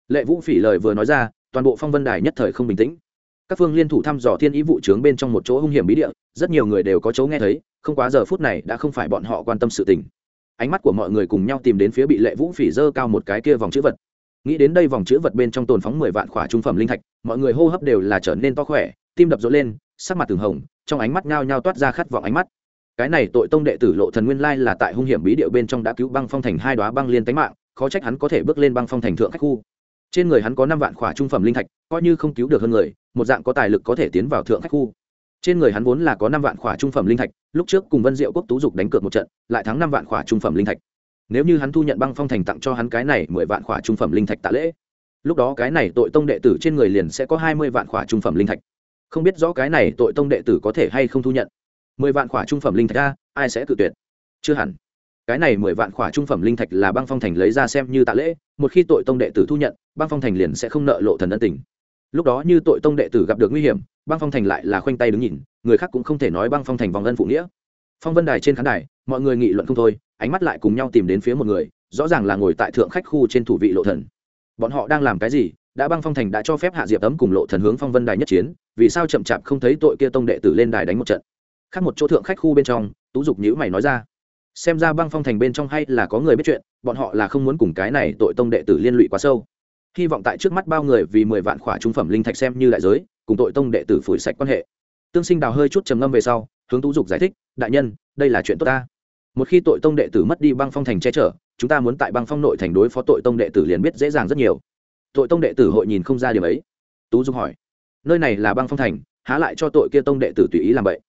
Lệ vũ phỉ lời vừa nói ra, toàn bộ phong vân đài nhất thời không bình tĩnh. Các phương liên thủ thăm dò thiên ý vụ trướng bên trong một chỗ hung hiểm bí địa, rất nhiều người đều có chỗ nghe thấy, không quá giờ phút này đã không phải bọn họ quan tâm sự tình. Ánh mắt của mọi người cùng nhau tìm đến phía bị lệ vũ phỉ dơ cao một cái kia vòng chữ vật nghĩ đến đây vòng chữ vật bên trong tồn phóng mười vạn khỏa trung phẩm linh thạch, mọi người hô hấp đều là trở nên to khỏe, tim đập rộn lên, sắc mặt từng hồng, trong ánh mắt ngao nhao toát ra khát vọng ánh mắt. Cái này tội tông đệ tử lộ thần nguyên lai là tại hung hiểm bí điệu bên trong đã cứu băng phong thành hai đóa băng liên tánh mạng, khó trách hắn có thể bước lên băng phong thành thượng khách khu. Trên người hắn có năm vạn khỏa trung phẩm linh thạch, coi như không cứu được hơn người, một dạng có tài lực có thể tiến vào thượng khách khu. Trên người hắn vốn là có năm vạn khỏa trung phẩm linh thạch, lúc trước cùng vân diệu quốc tú dục đánh cược một trận, lại thắng năm vạn khỏa trung phẩm linh thạch nếu như hắn thu nhận băng phong thành tặng cho hắn cái này mười vạn khỏa trung phẩm linh thạch tạ lễ, lúc đó cái này tội tông đệ tử trên người liền sẽ có hai mươi vạn khỏa trung phẩm linh thạch. Không biết rõ cái này tội tông đệ tử có thể hay không thu nhận. Mười vạn khỏa trung phẩm linh thạch ra ai sẽ cự tuyệt? Chưa hẳn. Cái này mười vạn khỏa trung phẩm linh thạch là băng phong thành lấy ra xem như tạ lễ, một khi tội tông đệ tử thu nhận, băng phong thành liền sẽ không nợ lộ thần ân tình. Lúc đó như tội tông đệ tử gặp được nguy hiểm, băng phong thành lại là khoanh tay đứng nhìn, người khác cũng không thể nói băng phong thành vòng ân phụ nghĩa. Phong vân đài trên khán đài, mọi người nghị luận không thôi ánh mắt lại cùng nhau tìm đến phía một người, rõ ràng là ngồi tại thượng khách khu trên thủ vị lộ thần. Bọn họ đang làm cái gì? Đã băng phong thành đã cho phép hạ diệp tấm cùng lộ thần hướng phong vân đài nhất chiến, vì sao chậm chạp không thấy tội kia tông đệ tử lên đài đánh một trận? Khác một chỗ thượng khách khu bên trong, tú dục nhữ mày nói ra. Xem ra băng phong thành bên trong hay là có người biết chuyện, bọn họ là không muốn cùng cái này tội tông đệ tử liên lụy quá sâu. Hy vọng tại trước mắt bao người vì mười vạn khỏa trung phẩm linh thạch xem như đại giới, cùng tội tông đệ tử phủi sạch quan hệ. Tương sinh đào hơi chút trầm ngâm về sau, hướng tú dục giải thích, đại nhân, đây là chuyện tốt ta một khi tội tông đệ tử mất đi băng phong thành che chở, chúng ta muốn tại băng phong nội thành đối phó tội tông đệ tử liền biết dễ dàng rất nhiều. Tội tông đệ tử hội nhìn không ra điều ấy. Tú dung hỏi, nơi này là băng phong thành, há lại cho tội kia tông đệ tử tùy ý làm vậy?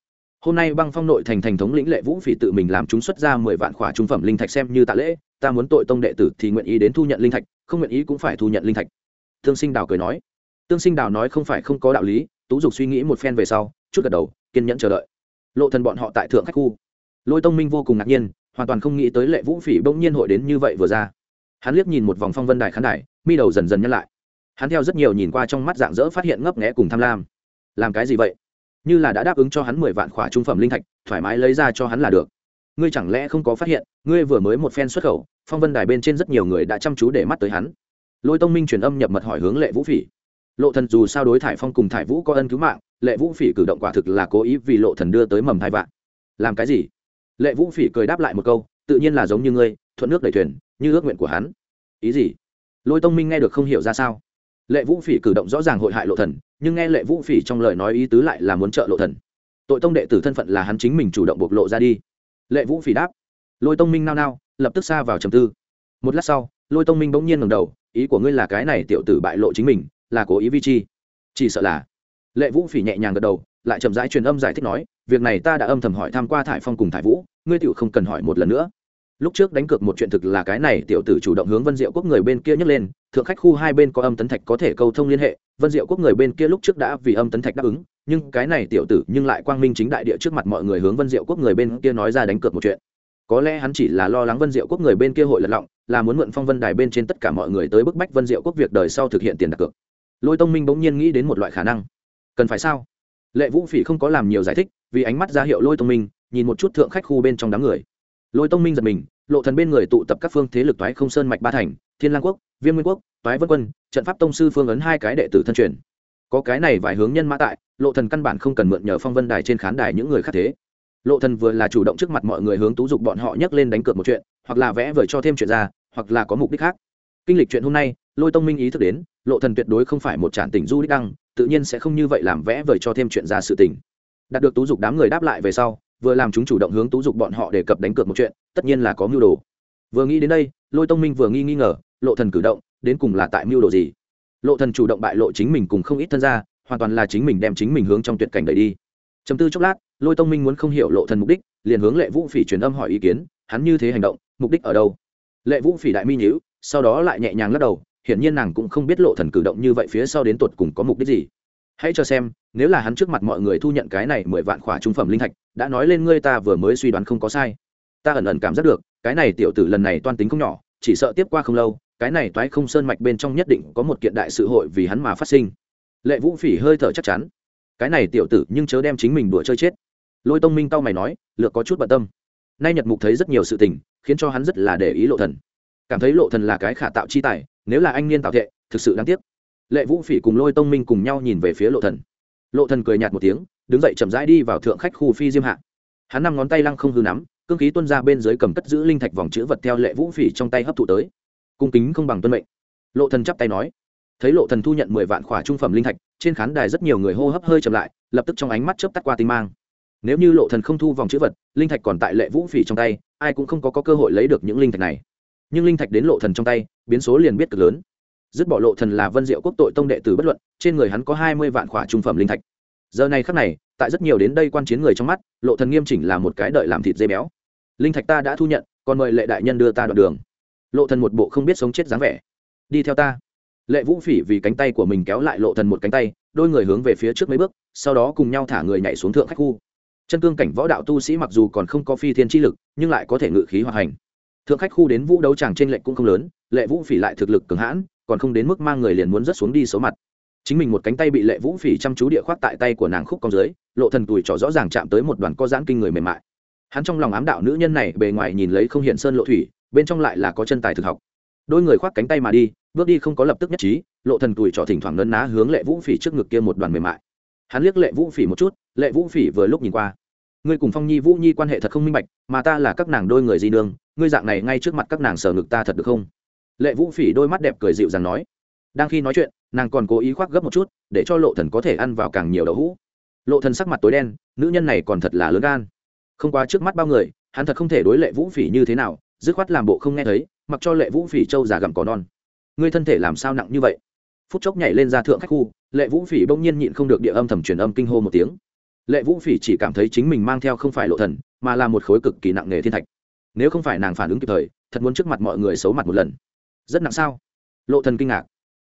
Hôm nay băng phong nội thành thành thống lĩnh lệ vũ phỉ tự mình làm chúng xuất ra mười vạn khỏa trung phẩm linh thạch xem như tạ lễ, ta muốn tội tông đệ tử thì nguyện ý đến thu nhận linh thạch, không nguyện ý cũng phải thu nhận linh thạch. Tương sinh đào cười nói. Tương sinh đào nói không phải không có đạo lý, tú dục suy nghĩ một phen về sau, chút gật đầu, kiên nhẫn chờ đợi. Lộ thần bọn họ tại thượng khách khu lôi tông minh vô cùng ngạc nhiên, hoàn toàn không nghĩ tới lệ vũ phỉ bỗng nhiên hội đến như vậy vừa ra. Hắn liếc nhìn một vòng phong vân đài khán đài, mi đầu dần dần nhăn lại. Hắn theo rất nhiều nhìn qua trong mắt dạng dỡ phát hiện ngấp nghẽ cùng tham lam. Làm cái gì vậy? Như là đã đáp ứng cho hắn mười vạn khỏa trung phẩm linh thạch, thoải mái lấy ra cho hắn là được. Ngươi chẳng lẽ không có phát hiện, ngươi vừa mới một phen xuất khẩu, phong vân đài bên trên rất nhiều người đã chăm chú để mắt tới hắn. Lôi tông minh truyền âm nhập mật hỏi hướng lệ vũ phỉ. Lộ thần dù sao đối thải phong cùng thải vũ có ân cứu mạng, lệ vũ phỉ cử động quả thực là cố ý vì lộ thần đưa tới mầm hai vạn. Làm cái gì? Lệ vũ phỉ cười đáp lại một câu, tự nhiên là giống như ngươi, thuận nước đẩy thuyền, như ước nguyện của hắn. Ý gì? Lôi tông minh nghe được không hiểu ra sao. Lệ vũ phỉ cử động rõ ràng hội hại lộ thần, nhưng nghe lệ vũ phỉ trong lời nói ý tứ lại là muốn trợ lộ thần. Tội tông đệ tử thân phận là hắn chính mình chủ động bộc lộ ra đi. Lệ vũ phỉ đáp. Lôi tông minh nao nao, lập tức xa vào trầm tư. Một lát sau, lôi tông minh bỗng nhiên ngầm đầu, ý của ngươi là cái này tiểu tử bại lộ chính mình, là cố ý vi chi? Chỉ sợ là. Lệ vũ phỉ nhẹ nhàng gật đầu, lại chậm rãi truyền âm giải thích nói việc này ta đã âm thầm hỏi tham q u a thải phong cùng thải vũ, ngươi tiểu không cần hỏi một lần nữa. Lúc trước đánh cược một chuyện thực là cái này, tiểu tử chủ động hướng vân diệu quốc người bên kia nhấc lên, thượng khách khu hai bên có âm tấn thạch có thể câu thông liên hệ, vân diệu quốc người bên kia lúc trước đã vì âm tấn thạch đáp ứng, nhưng cái này tiểu tử nhưng lại quang minh chính đại địa trước mặt mọi người hướng vân diệu quốc người bên kia nói ra đánh cược một chuyện. Có lẽ hắn chỉ là lo lắng vân diệu quốc người bên kia hội lật lọng, là muốn mượn phong vân đài bên trên tất cả mọi người tới bức bách vân diệu quốc việc đời sau thực hiện tiền đặt cược. Lôi tông minh bỗng nhiên nghĩ đến một loại khả năng. Cần phải sao? Lệ vũ phỉ không có làm nhiều giải thích, vì ánh mắt ra hiệu lôi tông minh, nhìn một chút thượng khách khu bên trong đám người. Lôi tông minh giật mình, lộ thần bên người tụ tập các phương thế lực toái không sơn mạch ba thành, thiên lang quốc, viêm nguyên quốc, toái vân quân, trận pháp tông sư phương ấn hai cái đệ tử thân truyền. Có cái này vài hướng nhân mã tại, lộ thần căn bản không cần mượn nhờ phong vân đài trên khán đài những người khác thế. Lộ thần vừa là chủ động trước mặt mọi người hướng tú dục bọn họ nhấc lên đánh cược một chuyện, hoặc là vẽ vời cho thêm chuyện ra, hoặc là có mục đích khác. Kinh lịch chuyện hôm nay, lôi tông minh ý thức đến, lộ thần tuyệt đối không phải một tràn tình du đích đăng tự nhiên sẽ không như vậy làm vẽ vời cho thêm chuyện ra sự tình. Đạt được tú dục đám người đáp lại về sau vừa làm chúng chủ động hướng tú dục bọn họ đề cập đánh cược một chuyện tất nhiên là có mưu đồ. Vừa nghĩ đến đây lôi tông minh vừa nghi nghi ngờ lộ thần cử động đến cùng là tại mưu đồ gì? Lộ thần chủ động bại lộ chính mình cùng không ít thân gia, hoàn toàn là chính mình đem chính mình hướng trong tuyệt cảnh đẩy đi. Chấm tư chốc lát lôi tông minh muốn không hiểu lộ thần mục đích liền hướng lệ vũ phỉ truyền âm hỏi ý kiến hắn như thế hành động mục đích ở đâu? Lệ vũ phỉ đại mi nhíu sau đó lại nhẹ nhàng lắc đầu hiển nhiên nàng cũng không biết lộ thần cử động như vậy phía sau đến tuột cùng có mục đích gì. Hãy cho xem, nếu là hắn trước mặt mọi người thu nhận cái này mười vạn khỏa trung phẩm linh thạch, đã nói lên ngươi ta vừa mới suy đoán không có sai. Ta ẩn ẩn cảm giác được, cái này tiểu tử lần này toan tính không nhỏ, chỉ sợ tiếp qua không lâu, cái này toái không sơn mạch bên trong nhất định có một kiện đại sự hội vì hắn mà phát sinh. Lệ vũ phỉ hơi thở chắc chắn. Cái này tiểu tử nhưng chớ đem chính mình đùa chơi chết. Lôi tông minh tao mày nói, lược có chút bận tâm. Nay nhật mục thấy rất nhiều sự tình, khiến cho hắn rất là để ý lộ thần. Cảm thấy lộ thần là cái khả tạo chi tài nếu là anh niên tạo thệ thực sự đáng tiếc. Lệ vũ phỉ cùng lôi tông minh cùng nhau nhìn về phía lộ thần. Lộ thần cười nhạt một tiếng đứng dậy chậm rãi đi vào thượng khách khu phi diêm hạ. Hắn năm ngón tay lăng không hư nắm cương khí tuôn ra bên dưới cầm cất giữ linh thạch vòng chữ vật theo lệ vũ phỉ trong tay hấp thụ tới. Cung kính không bằng tuân mệnh. Lộ thần chắp tay nói. Thấy lộ thần thu nhận mười vạn khỏa trung phẩm linh thạch trên khán đài rất nhiều người hô hấp hơi chậm lại lập tức trong ánh mắt chớp tắt qua tinh mang. Nếu như lộ thần không thu vòng chữ vật linh thạch còn tại lệ vũ phỉ trong tay ai cũng không có, có cơ hội lấy được những linh thạch này nhưng linh thạch đến lộ thần trong tay, biến số liền biết cực lớn. Dứt bỏ lộ thần là vân diệu quốc tội tông đệ tử bất luận, trên người hắn có hai mươi vạn khỏa trung phẩm linh thạch. Giờ này khắc này, tại rất nhiều đến đây quan chiến người trong mắt, lộ thần nghiêm chỉnh là một cái đợi làm thịt dây béo. Linh thạch ta đã thu nhận, còn mời lệ đại nhân đưa ta đoạn đường. Lộ thần một bộ không biết sống chết dáng vẻ. Đi theo ta. Lệ vũ phỉ vì cánh tay của mình kéo lại lộ thần một cánh tay, đôi người hướng về phía trước mấy bước, sau đó cùng nhau thả người nhảy xuống thượng khách khu. Chân cương cảnh võ đạo tu sĩ mặc dù còn không có phi thiên chi lực, nhưng lại có thể ngự khí hoạt hành thượng khách khu đến vũ đấu tràng trên lệnh cũng không lớn, lệ vũ phỉ lại thực lực cường hãn, còn không đến mức mang người liền muốn rớt xuống đi số mặt. Chính mình một cánh tay bị lệ vũ phỉ chăm chú địa khoác tại tay của nàng khúc con dưới, lộ thần tuổi trỏ rõ ràng chạm tới một đoàn co giãn kinh người mềm mại. Hắn trong lòng ám đạo nữ nhân này bề ngoài nhìn lấy không hiện sơn lộ thủy, bên trong lại là có chân tài thực học. Đôi người khoác cánh tay mà đi, bước đi không có lập tức nhất trí, lộ thần tuổi trỏ thỉnh thoảng nấn ná hướng lệ vũ phỉ trước ngực kia một đoàn mềm mại. Hắn liếc lệ vũ phỉ một chút, lệ vũ phỉ vừa lúc nhìn qua ngươi cùng phong nhi vũ nhi quan hệ thật không minh bạch, mà ta là các nàng đôi người di đường ngươi dạng này ngay trước mặt các nàng sờ ngực ta thật được không? Lệ vũ phỉ đôi mắt đẹp cười dịu dàng nói. Đang khi nói chuyện, nàng còn cố ý khoác gấp một chút, để cho lộ thần có thể ăn vào càng nhiều đậu hũ. Lộ thần sắc mặt tối đen, nữ nhân này còn thật là lớn gan. Không qua trước mắt bao người, hắn thật không thể đối lệ vũ phỉ như thế nào, dứt khoát làm bộ không nghe thấy, mặc cho lệ vũ phỉ trâu già gặm cỏ non. Ngươi thân thể làm sao nặng như vậy? Phút chốc nhảy lên ra thượng khách khu, lệ vũ phỉ bỗng nhiên nhịn không được địa âm thầm truyền âm kinh hô một tiếng lệ vũ phỉ chỉ cảm thấy chính mình mang theo không phải lộ thần, mà là một khối cực kỳ nặng nề thiên thạch. Nếu không phải nàng phản ứng kịp thời, thật muốn trước mặt mọi người xấu mặt một lần. Rất nặng sao? Lộ thần kinh ngạc.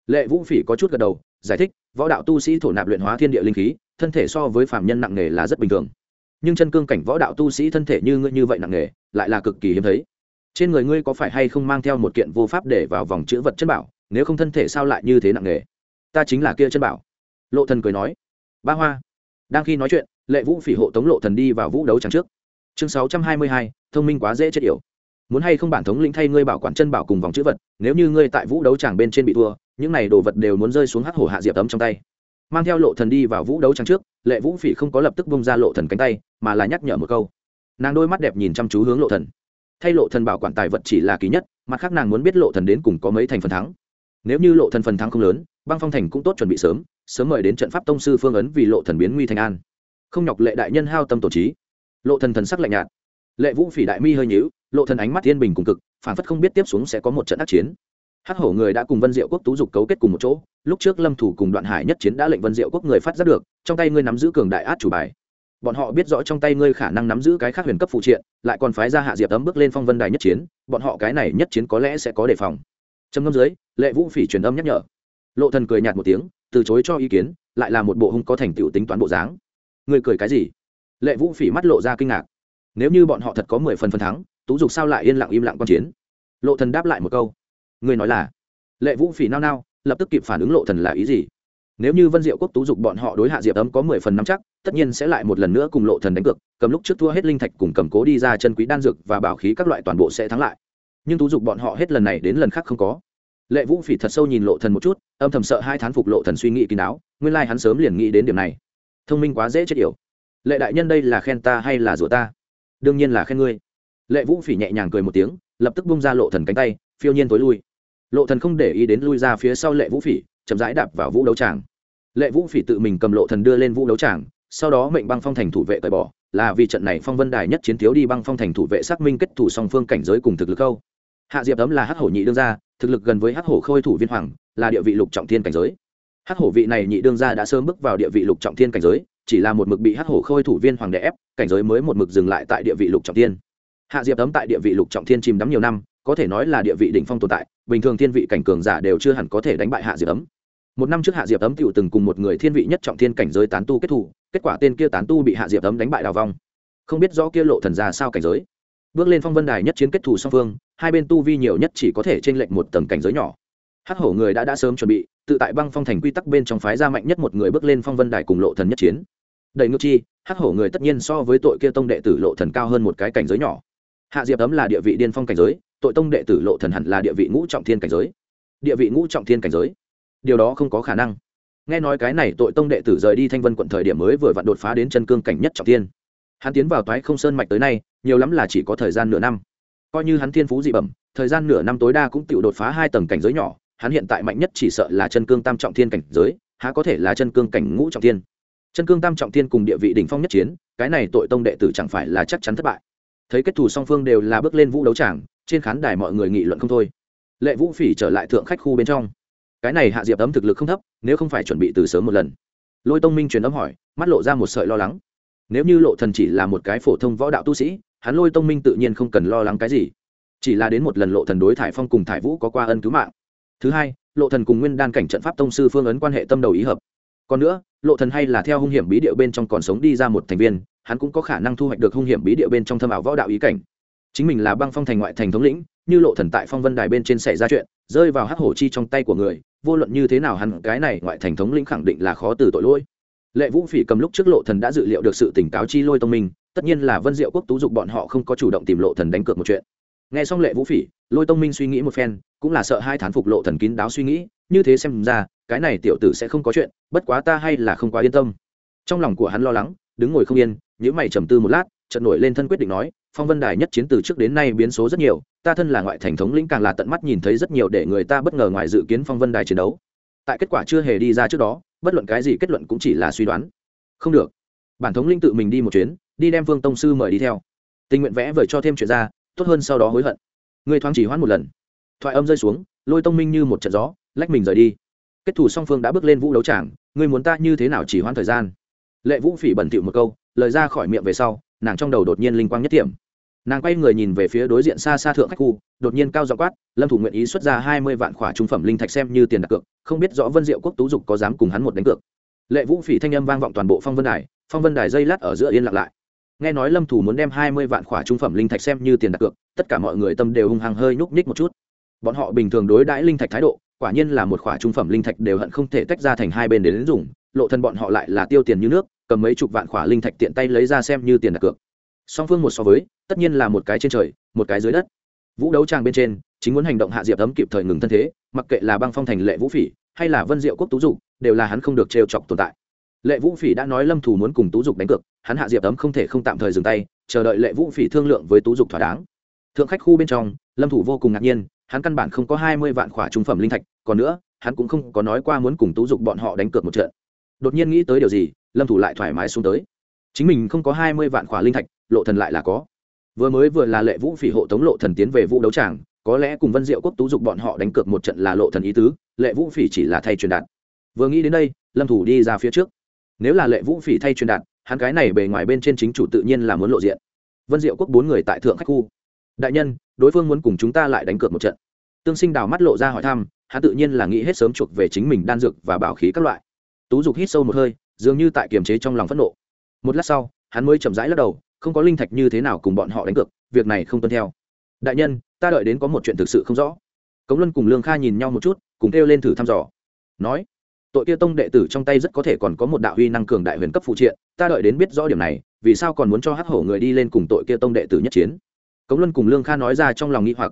Lệ vũ phỉ có chút gật đầu, giải thích, võ đạo tu sĩ thổ nạp luyện hóa thiên địa linh khí, thân thể so với phạm nhân nặng nề là rất bình thường. Nhưng chân cương cảnh võ đạo tu sĩ thân thể như ngươi như vậy nặng nề lại là cực kỳ hiếm thấy. Trên người ngươi có phải hay không mang theo một kiện vô pháp để vào vòng chữ vật chân bảo, nếu không thân thể sao lại như thế nặng nề ta chính là kia chân bảo. Lộ thần cười nói. Ba hoa đang khi nói chuyện, lệ vũ phỉ hộ tống lộ thần đi vào vũ đấu trắng trước. Chương sáu trăm hai mươi hai, thông minh quá dễ chết yểu. Muốn hay không bản thống lĩnh thay ngươi bảo quản chân bảo cùng vòng chữ vật, nếu như ngươi tại vũ đấu tràng bên trên bị thua, những này đồ vật đều muốn rơi xuống hắc hổ hạ diệp tấm trong tay. Mang theo lộ thần đi vào vũ đấu tràng trước, lệ vũ phỉ không có lập tức bung ra lộ thần cánh tay, mà là nhắc nhở một câu. Nàng đôi mắt đẹp nhìn chăm chú hướng lộ thần. Thay lộ thần bảo quản tài vật chỉ là ký nhất, mặt khác nàng muốn biết lộ thần đến cùng có mấy thành phần thắng. Nếu như lộ thần phần thắng không lớn băng phong thành cũng tốt chuẩn bị sớm sớm mời đến trận pháp tông sư phương ấn vì lộ thần biến nguy thành an. Không nhọc lệ đại nhân hao tâm tổ trí. Lộ thần thần sắc lạnh nhạt. Lệ vũ phỉ đại mi hơi nhíu, lộ thần ánh mắt thiên bình cùng cực, phản phất không biết tiếp xuống sẽ có một trận ác chiến. Hắc hổ người đã cùng vân diệu quốc tú dục cấu kết cùng một chỗ, lúc trước lâm thủ cùng đoạn hải nhất chiến đã lệnh vân diệu quốc người phát giác được, trong tay ngươi nắm giữ cường đại át chủ bài. Bọn họ biết rõ trong tay ngươi khả năng nắm giữ cái khác huyền cấp phụ triện, lại còn phái ra hạ diệp ấm bước lên phong vân đài nhất chiến, bọn họ cái này nhất chiến có lẽ sẽ có đề phòng. Trầm ngâm dưới, lệ vũ phỉ truyền âm nhắc nhở lộ thần cười nhạt một tiếng, từ chối cho ý kiến, lại là một bộ hung có thành tựu tính toán bộ dáng. Người cười cái gì? Lệ vũ phỉ mắt lộ ra kinh ngạc. Nếu như bọn họ thật có mười phần phần thắng, tú dục sao lại yên lặng im lặng quan chiến? Lộ thần đáp lại một câu. Người nói là, lệ vũ phỉ nao nao, lập tức kịp phản ứng lộ thần là ý gì? Nếu như vân diệu quốc tú dục bọn họ đối hạ diệp ấm có mười phần năm chắc, tất nhiên sẽ lại một lần nữa cùng lộ thần đánh cược, cầm lúc trước thua hết linh thạch cùng cầm cố đi ra chân quý đan dược và bảo khí các loại toàn bộ sẽ thắng lại. Nhưng tú dục bọn họ hết lần này đến lần khác không có lệ vũ phỉ thật sâu nhìn lộ thần một chút, âm thầm sợ hai thán phục lộ thần suy nghĩ kín đáo, nguyên lai hắn sớm liền nghĩ đến điểm này. Thông minh quá dễ chết yểu. Lệ đại nhân đây là khen ta hay là rủa ta? Đương nhiên là khen ngươi. Lệ vũ phỉ nhẹ nhàng cười một tiếng, lập tức bung ra lộ thần cánh tay, phiêu nhiên tối lui. Lộ thần không để ý đến lui ra phía sau lệ vũ phỉ, chậm rãi đạp vào vũ đấu tràng. Lệ vũ phỉ tự mình cầm lộ thần đưa lên vũ đấu tràng, sau đó mệnh băng phong thành thủ vệ cởi bỏ, là vì trận này phong vân đài nhất chiến thiếu đi băng phong thành thủ vệ xác minh kết thủ song phương cảnh giới cùng thực lực câu hạ diệp ấm là hắc hổ nhị đương gia, thực lực gần với hắc hổ khôi thủ viên hoàng, là địa vị lục trọng thiên cảnh giới. Hắc hổ vị này nhị đương gia đã sớm bước vào địa vị lục trọng thiên cảnh giới, chỉ là một mực bị hắc hổ khôi thủ viên hoàng đè ép, cảnh giới mới một mực dừng lại tại địa vị lục trọng thiên. Hạ diệp ấm tại địa vị lục trọng thiên chìm đắm nhiều năm, có thể nói là địa vị đỉnh phong tồn tại, bình thường thiên vị cảnh cường giả đều chưa hẳn có thể đánh bại hạ diệp ấm. Một năm trước hạ diệp ấm tựu từng cùng một người thiên vị nhất trọng thiên cảnh giới tán tu kết thủ kết quả tên kia tán tu bị hạ diệp ấm đánh bại đào vong. Không biết rõ kia lộ thần ra sao cảnh giới. Bước lên phong vân đài nhất chiến kết thù song phương hai bên tu vi nhiều nhất chỉ có thể trên lệnh một tầng cảnh giới nhỏ. Hắc hổ người đã đã sớm chuẩn bị, tự tại băng phong thành quy tắc bên trong phái ra mạnh nhất một người bước lên phong vân đài cùng lộ thần nhất chiến. Đầy ngược chi, hắc hổ người tất nhiên so với tội kia tông đệ tử lộ thần cao hơn một cái cảnh giới nhỏ. Hạ diệp ấm là địa vị điên phong cảnh giới, tội tông đệ tử lộ thần hẳn là địa vị ngũ trọng thiên cảnh giới. Địa vị ngũ trọng thiên cảnh giới. Điều đó không có khả năng. Nghe nói cái này tội tông đệ tử rời đi thanh vân quận thời điểm mới vừa vặn đột phá đến chân cương cảnh nhất trọng thiên. Hắn tiến vào toái không sơn mạch tới nay, nhiều lắm là chỉ có thời gian nửa năm coi như hắn thiên phú dị bẩm, thời gian nửa năm tối đa cũng tự đột phá hai tầng cảnh giới nhỏ, hắn hiện tại mạnh nhất chỉ sợ là chân cương tam trọng thiên cảnh giới, há có thể là chân cương cảnh ngũ trọng thiên. Chân cương tam trọng thiên cùng địa vị đỉnh phong nhất chiến, cái này tội tông đệ tử chẳng phải là chắc chắn thất bại. Thấy kết thù song phương đều là bước lên vũ đấu tràng, trên khán đài mọi người nghị luận không thôi. Lệ vũ phỉ trở lại thượng khách khu bên trong. Cái này hạ diệp ấm thực lực không thấp, nếu không phải chuẩn bị từ sớm một lần. Lôi tông minh truyền âm hỏi, mắt lộ ra một sợi lo lắng. Nếu như lộ thần chỉ là một cái phổ thông võ đạo tu sĩ hắn lôi tông minh tự nhiên không cần lo lắng cái gì. Chỉ là đến một lần lộ thần đối thải phong cùng thải vũ có qua ân cứu mạng. Thứ hai, lộ thần cùng nguyên đan cảnh trận pháp tông sư phương ấn quan hệ tâm đầu ý hợp. Còn nữa, lộ thần hay là theo hung hiểm bí địa bên trong còn sống đi ra một thành viên, hắn cũng có khả năng thu hoạch được hung hiểm bí địa bên trong thâm ảo võ đạo ý cảnh. Chính mình là băng phong thành ngoại thành thống lĩnh, như lộ thần tại phong vân đài bên trên xảy ra chuyện, rơi vào hắc hổ chi trong tay của người, vô luận như thế nào hắn cái này ngoại thành thống lĩnh khẳng định là khó từ tội lỗi. Lệ vũ phỉ cầm lúc trước lộ thần đã dự liệu được sự tỉnh cáo chi lôi tông minh tất nhiên là vân diệu quốc tú dục bọn họ không có chủ động tìm lộ thần đánh cược một chuyện. Nghe xong lệ vũ phỉ, lôi tông minh suy nghĩ một phen, cũng là sợ hai thán phục lộ thần kín đáo suy nghĩ, như thế xem ra, cái này tiểu tử sẽ không có chuyện, bất quá ta hay là không quá yên tâm. Trong lòng của hắn lo lắng, đứng ngồi không yên những mày trầm tư một lát trận nổi lên thân quyết định nói, phong vân đài nhất chiến từ trước đến nay biến số rất nhiều, ta thân là ngoại thành thống lĩnh càng là tận mắt nhìn thấy rất nhiều để người ta bất ngờ ngoài dự kiến phong vân đài chiến đấu. Tại kết quả chưa hề đi ra trước đó, bất luận cái gì kết luận cũng chỉ là suy đoán. Không được. Bản thống linh tự mình đi một chuyến đi đem vương tông sư mời đi theo. Tình nguyện vẽ vời cho thêm chuyện ra, tốt hơn sau đó hối hận. Người thoáng chỉ hoãn một lần. Thoại âm rơi xuống, lôi tông minh như một trận gió, lách mình rời đi. Kết thủ song phương đã bước lên vũ đấu tràng, ngươi muốn ta như thế nào chỉ hoãn thời gian? Lệ vũ phỉ bẩn thỉu một câu, lời ra khỏi miệng về sau, nàng trong đầu đột nhiên linh quang nhất điểm nàng quay người nhìn về phía đối diện xa xa thượng khách khu, đột nhiên cao dọ quát, lâm thủ nguyện ý xuất ra hai mươi vạn khỏa trung phẩm linh thạch xem như tiền đặt cược, không biết rõ vân diệu quốc tú dục có dám cùng hắn một đánh cược. Lệ vũ phỉ thanh âm vang vọng toàn bộ phong vân đài, phong vân đài dây lát ở giữa yên lặng lại nghe nói lâm thủ muốn đem hai mươi vạn khỏa trung phẩm linh thạch xem như tiền đặt cược, tất cả mọi người tâm đều hung hăng hơi nhúc nhích một chút. Bọn họ bình thường đối đãi linh thạch thái độ, quả nhiên là một khỏa trung phẩm linh thạch đều hận không thể tách ra thành hai bên đến dùng, lộ thân bọn họ lại là tiêu tiền như nước, cầm mấy chục vạn khỏa linh thạch tiện tay lấy ra xem như tiền đặt cược. Song phương một so với, tất nhiên là một cái trên trời, một cái dưới đất. Vũ đấu tràng bên trên, chính muốn hành động hạ diệp ấm kịp thời ngừng thân thế, mặc kệ là băng phong thành lệ vũ phỉ, hay là vân diệu quốc tú dục, đều là hắn không được trêu chọc tồn tại lệ vũ phỉ đã nói lâm thủ muốn cùng tú dục đánh cược, hắn hạ diệp ấm không thể không tạm thời dừng tay, chờ đợi lệ vũ phỉ thương lượng với tú dục thỏa đáng. Thượng khách khu bên trong, lâm thủ vô cùng ngạc nhiên, hắn căn bản không có hai mươi vạn khỏa trung phẩm linh thạch, còn nữa, hắn cũng không có nói qua muốn cùng tú dục bọn họ đánh cược một trận. Đột nhiên nghĩ tới điều gì, lâm thủ lại thoải mái xuống tới. Chính mình không có hai mươi vạn khỏa linh thạch, lộ thần lại là có. Vừa mới vừa là lệ vũ phỉ hộ tống lộ thần tiến về vũ đấu tràng, có lẽ cùng vân diệu quốc tú dục bọn họ đánh cược một trận là lộ thần ý tứ, lệ vũ phỉ chỉ là thay truyền đạt. Vừa nghĩ đến đây, lâm thủ đi ra phía trước nếu là lệ vũ phỉ thay truyền đạt, hắn cái này bề ngoài bên trên chính chủ tự nhiên là muốn lộ diện. Vân diệu quốc bốn người tại thượng khách khu. Đại nhân, đối phương muốn cùng chúng ta lại đánh cược một trận. Tương sinh đào mắt lộ ra hỏi thăm, hắn tự nhiên là nghĩ hết sớm chuộc về chính mình đan dược và bảo khí các loại. Tú dục hít sâu một hơi, dường như tại kiềm chế trong lòng phẫn nộ. Một lát sau, hắn mới chậm rãi lắc đầu, không có linh thạch như thế nào cùng bọn họ đánh cược, việc này không tuân theo. Đại nhân, ta đợi đến có một chuyện thực sự không rõ. Cống luân cùng lương kha nhìn nhau một chút, cùng kêu lên thử thăm dò. Nói tội kia tông đệ tử trong tay rất có thể còn có một đạo huy năng cường đại huyền cấp phụ triện, ta đợi đến biết rõ điểm này, vì sao còn muốn cho hắc hổ người đi lên cùng tội kia tông đệ tử nhất chiến? Cống luân cùng lương kha nói ra trong lòng nghi hoặc.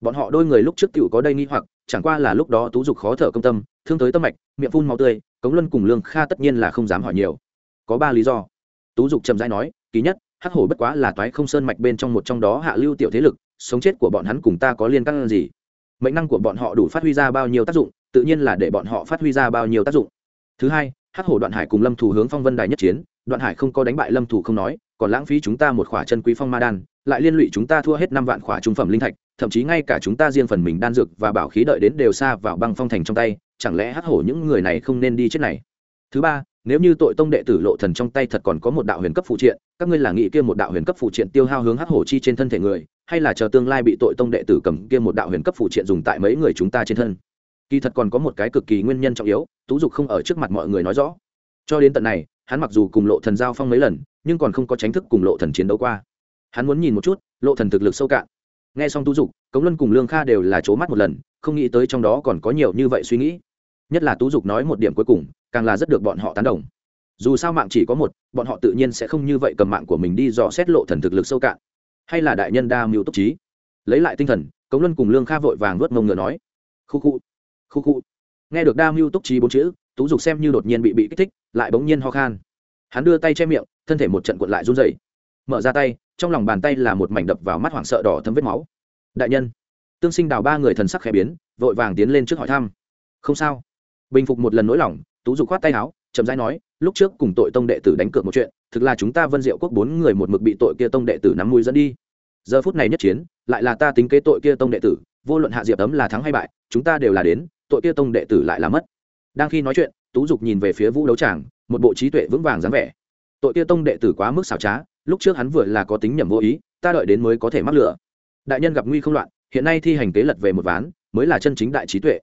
Bọn họ đôi người lúc trước t có đây nghi hoặc, chẳng qua là lúc đó tú dục khó thở công tâm, thương tới tâm mạch, miệng phun máu tươi, cống luân cùng lương kha tất nhiên là không dám hỏi nhiều. Có ba lý do. Tú dục trầm rãi nói ký nhất, hắc hổ bất quá là toái không sơn mạch bên trong một trong đó hạ lưu tiểu thế lực, sống chết của bọn hắn cùng ta có liên căn gì? Mệnh năng của bọn họ đủ phát huy ra bao nhiêu tác dụng, tự nhiên là để bọn họ phát huy ra bao nhiêu tác dụng. Thứ hai, hắc hổ đoạn hải cùng lâm thủ hướng phong vân đài nhất chiến, đoạn hải không có đánh bại lâm thủ không nói, còn lãng phí chúng ta một khỏa chân quý phong ma đan, lại liên lụy chúng ta thua hết năm vạn khỏa trung phẩm linh thạch, thậm chí ngay cả chúng ta riêng phần mình đan dược và bảo khí đợi đến đều xa vào băng phong thành trong tay, chẳng lẽ hắc hổ những người này không nên đi chết này? Thứ ba, nếu như tội tông đệ tử lộ thần trong tay thật còn có một đạo huyền cấp phụ triện, các ngươi là nghĩ kia một đạo huyền cấp phụ triện tiêu hao hướng hắc hổ chi trên thân thể người hay là chờ tương lai bị tội tông đệ tử cầm kia một đạo huyền cấp phụ triện dùng tại mấy người chúng ta trên thân. Kỳ thật còn có một cái cực kỳ nguyên nhân trọng yếu, tú dục không ở trước mặt mọi người nói rõ. Cho đến tận này, hắn mặc dù cùng lộ thần giao phong mấy lần, nhưng còn không có tránh thức cùng lộ thần chiến đấu qua. Hắn muốn nhìn một chút, lộ thần thực lực sâu cạn. Nghe xong tú dục, cống luân cùng lương kha đều là c mắt một lần, không nghĩ tới trong đó còn có nhiều như vậy suy nghĩ. Nhất là tú dục nói một điểm cuối cùng, càng là rất được bọn họ tán đồng. Dù sao mạng chỉ có một, bọn họ tự nhiên sẽ không như vậy cầm mạng của mình đi dò xét lộ thần thực lực sâu cạn hay là đại nhân đa mưu túc trí? Lấy lại tinh thần, cống luân cùng lương kha vội vàng vớt mông ngựa nói. Khu khu khu khu. Nghe được đa mưu túc trí bốn chữ, tú dục xem như đột nhiên bị bị kích thích, lại bỗng nhiên ho khan. Hắn đưa tay che miệng, thân thể một trận cuộn lại run rẩy. Mở ra tay, trong lòng bàn tay là một mảnh đập vào mắt hoảng sợ đỏ thấm vết máu. Đại nhân, tương sinh đào ba người thần sắc khẽ biến, vội vàng tiến lên trước hỏi thăm. Không sao. Bình phục một lần nỗi lòng, tú dục khoát tay áo, chậm rãi nói, lúc trước cùng tội tông đệ tử đánh cược một chuyện thực là chúng ta vân diệu quốc bốn người một mực bị tội kia tông đệ tử nắm mũi dẫn đi. Giờ phút này nhất chiến, lại là ta tính kế tội kia tông đệ tử, vô luận hạ diệp ấm là thắng hay bại, chúng ta đều là đến, tội kia tông đệ tử lại là mất. Đang khi nói chuyện, tú dục nhìn về phía vũ đấu tràng, một bộ trí tuệ vững vàng dáng vẻ. Tội kia tông đệ tử quá mức xảo trá, lúc trước hắn vừa là có tính nhầm vô ý, ta đợi đến mới có thể mắc lửa. Đại nhân gặp nguy không loạn, hiện nay thi hành kế lật về một ván, mới là chân chính đại trí tuệ.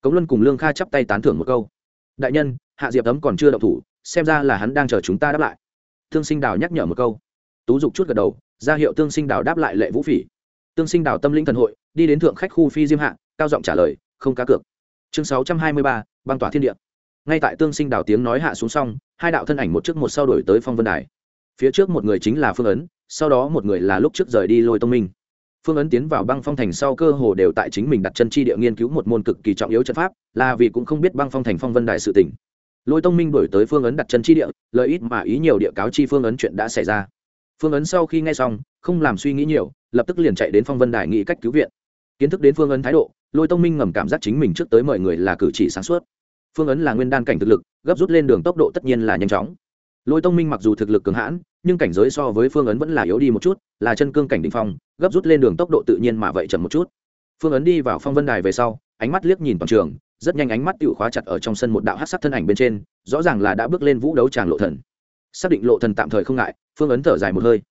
Cống luân cùng lương kha chắp tay tán thưởng một câu. Đại nhân, hạ diệp ấm còn chưa động thủ, xem ra là hắn đang chờ chúng ta đáp lại tương sinh đào nhắc nhở một câu. Tú dục chút gật đầu, ra hiệu tương sinh đào đáp lại lệ vũ phỉ. Tương sinh đào tâm linh thần hội, đi đến thượng khách khu phi diêm hạ, cao giọng trả lời, không cá cược. Chương sáu trăm hai mươi ba, băng tỏa thiên địa. Ngay tại tương sinh đào tiếng nói hạ xuống xong, hai đạo thân ảnh một trước một sau đổi tới phong vân đài. Phía trước một người chính là phương ấn, sau đó một người là lúc trước rời đi lôi tông minh. Phương ấn tiến vào băng phong thành sau cơ hồ đều tại chính mình đặt chân chi địa nghiên cứu một môn cực kỳ trọng yếu trận pháp, là vì cũng không biết băng phong thành phong vân đại sự tỉnh lôi tông minh đổi tới phương ấn đặt chân chi địa, lợi ít mà ý nhiều địa cáo chi phương ấn chuyện đã xảy ra. Phương ấn sau khi nghe xong, không làm suy nghĩ nhiều, lập tức liền chạy đến phong vân đài nghĩ cách cứu viện. Kiến thức đến phương ấn thái độ, lôi tông minh ngầm cảm giác chính mình trước tới mọi người là cử chỉ sáng suốt. Phương ấn là nguyên đan cảnh thực lực, gấp rút lên đường tốc độ tất nhiên là nhanh chóng. Lôi tông minh mặc dù thực lực cường hãn, nhưng cảnh giới so với phương ấn vẫn là yếu đi một chút, là chân cương cảnh đình phong, gấp rút lên đường tốc độ tự nhiên mà vậy chậm một chút. Phương ấn đi vào phong vân đài về sau, ánh mắt liếc nhìn toàn trường rất nhanh ánh mắt tự khóa chặt ở trong sân một đạo hát sắc thân ảnh bên trên, rõ ràng là đã bước lên vũ đấu tràng lộ thần. Xác định lộ thần tạm thời không ngại, phương ấn thở dài một hơi.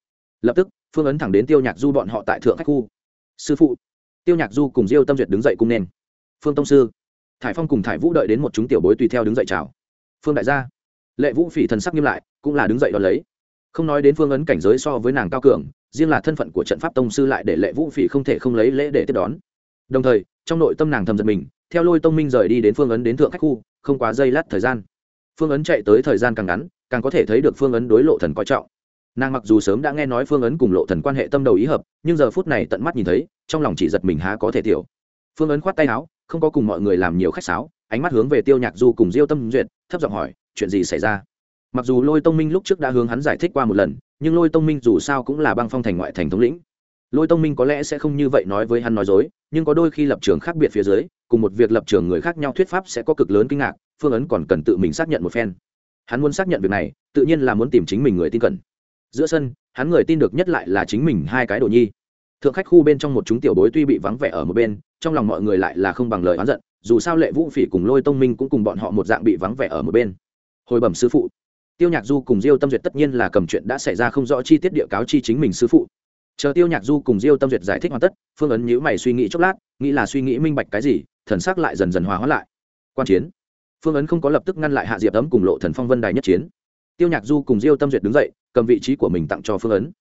Lập tức, phương ấn thẳng đến tiêu nhạc du bọn họ tại thượng khách khu. Sư phụ. Tiêu nhạc du cùng diêu tâm duyệt đứng dậy cung nên. Phương tông sư. Thải phong cùng thải vũ đợi đến một chúng tiểu bối tùy theo đứng dậy chào. Phương đại gia. Lệ vũ phỉ thần sắc nghiêm lại, cũng là đứng dậy đón lấy. Không nói đến phương ấn cảnh giới so với nàng cao cường, riêng là thân phận của trận pháp tông sư lại để lệ vũ phỉ không thể không lấy lễ để tiếp đón. Đồng thời, trong nội tâm nàng thầm giật mình theo lôi tông minh rời đi đến phương ấn đến thượng khách khu, không quá dây lát thời gian. Phương ấn chạy tới thời gian càng ngắn, càng có thể thấy được phương ấn đối lộ thần coi trọng. Nàng mặc dù sớm đã nghe nói phương ấn cùng lộ thần quan hệ tâm đầu ý hợp, nhưng giờ phút này tận mắt nhìn thấy, trong lòng chỉ giật mình há có thể tiểu. Phương ấn khoát tay áo, không có cùng mọi người làm nhiều khách sáo, ánh mắt hướng về tiêu nhạc du cùng diêu tâm duyệt, thấp giọng hỏi, chuyện gì xảy ra? Mặc dù lôi tông minh lúc trước đã hướng hắn giải thích qua một lần, nhưng lôi tông minh dù sao cũng là băng phong thành ngoại thành thống lĩnh. Lôi tông minh có lẽ sẽ không như vậy nói với hắn nói dối, nhưng có đôi khi lập trường khác biệt phía dưới cùng một việc lập trường người khác nhau thuyết pháp sẽ có cực lớn kinh ngạc, phương ấn còn cần tự mình xác nhận một phen. Hắn muốn xác nhận việc này, tự nhiên là muốn tìm chính mình người tin cẩn. Giữa sân, hắn người tin được nhất lại là chính mình hai cái đồ nhi. Thượng khách khu bên trong một chúng tiểu bối tuy bị vắng vẻ ở một bên, trong lòng mọi người lại là không bằng lời oán giận, dù sao lệ vũ phỉ cùng lôi tông minh cũng cùng bọn họ một dạng bị vắng vẻ ở một bên. Hồi bẩm sư phụ. Tiêu nhạc du cùng diêu tâm duyệt tất nhiên là cầm chuyện đã xảy ra không rõ chi tiết địa cáo chi chính mình sư phụ. Chờ tiêu nhạc du cùng diêu tâm duyệt giải thích hoàn tất, phương ấn nhữ mày suy nghĩ chốc lát, nghĩ là suy nghĩ minh bạch cái gì thần sắc lại dần dần hòa hóa lại. Quan chiến. Phương ấn không có lập tức ngăn lại hạ diệp ấm cùng lộ thần phong vân đài nhất chiến. Tiêu nhạc du cùng diêu tâm duyệt đứng dậy, cầm vị trí của mình tặng cho phương ấn.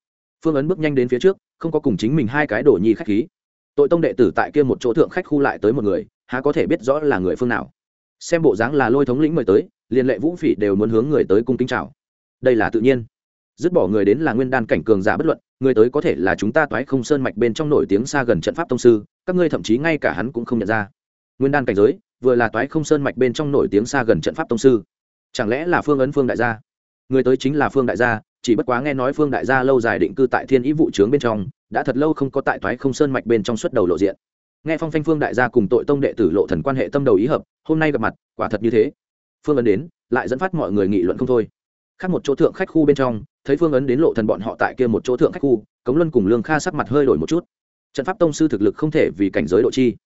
Phương ấn bước nhanh đến phía trước, không có cùng chính mình hai cái đồ nhi khách khí. Tội tông đệ tử tại kia một chỗ thượng khách khu lại tới một người, há có thể biết rõ là người phương nào. Xem bộ dáng là lôi thống lĩnh mời tới, liền lệ vũ phỉ đều muốn hướng người tới cung kính chào. Đây là tự nhiên. Dứt bỏ người đến là nguyên đan cảnh cường giả bất luận, người tới có thể là chúng ta toái không sơn mạch bên trong nổi tiếng xa gần trận pháp tông sư, các ngươi thậm chí ngay cả hắn cũng không nhận ra nguyên đan cảnh giới, vừa là toái không sơn mạch bên trong nổi tiếng xa gần trận pháp tông sư. Chẳng lẽ là phương ấn phương đại gia? Người tới chính là phương đại gia, chỉ bất quá nghe nói phương đại gia lâu dài định cư tại thiên ý vụ trướng bên trong, đã thật lâu không có tại toái không sơn mạch bên trong xuất đầu lộ diện. Nghe phong phanh phương đại gia cùng tội tông đệ tử lộ thần quan hệ tâm đầu ý hợp, hôm nay gặp mặt, quả thật như thế. Phương ấn đến, lại dẫn phát mọi người nghị luận không thôi. Khác một chỗ thượng khách khu bên trong, thấy phương ấn đến lộ thần bọn họ tại kia một chỗ thượng khách khu, cống luân cùng lương kha sắc mặt hơi đổi một chút. Trận pháp tông sư thực lực không thể vì cảnh giới độ chi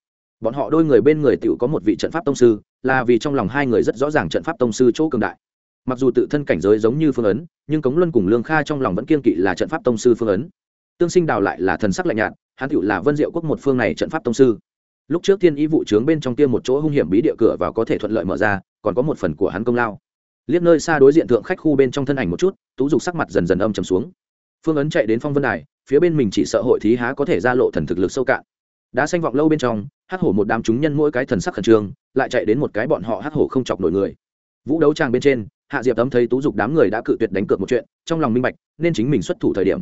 bọn họ đôi người bên người tựu có một vị trận pháp tông sư, là vì trong lòng hai người rất rõ ràng trận pháp tông sư chỗ cường đại. Mặc dù tự thân cảnh giới giống như phương ấn, nhưng cống luân cùng lương kha trong lòng vẫn kiên kỵ là trận pháp tông sư phương ấn. Tương sinh đào lại là thần sắc lạnh nhạt, hắn tựu là vân diệu quốc một phương này trận pháp tông sư. Lúc trước thiên ý vụ trướng bên trong tiêm một chỗ hung hiểm bí địa cửa vào có thể thuận lợi mở ra, còn có một phần của hắn công lao. Liếc nơi xa đối diện thượng khách khu bên trong thân ảnh một chút, tú dục sắc mặt dần dần âm trầm xuống. Phương ấn chạy đến phong vân đài, phía bên mình chỉ sợ hội thí há có thể ra lộ thần thực lực sâu cạn. Đã xanh vọng lâu bên trong hắc hổ một đám chúng nhân mỗi cái thần sắc khẩn trương, lại chạy đến một cái bọn họ hắc hổ không chọc nổi người. Vũ đấu tràng bên trên, hạ diệp tấm thấy tú dục đám người đã cự tuyệt đánh cược một chuyện, trong lòng minh bạch, nên chính mình xuất thủ thời điểm.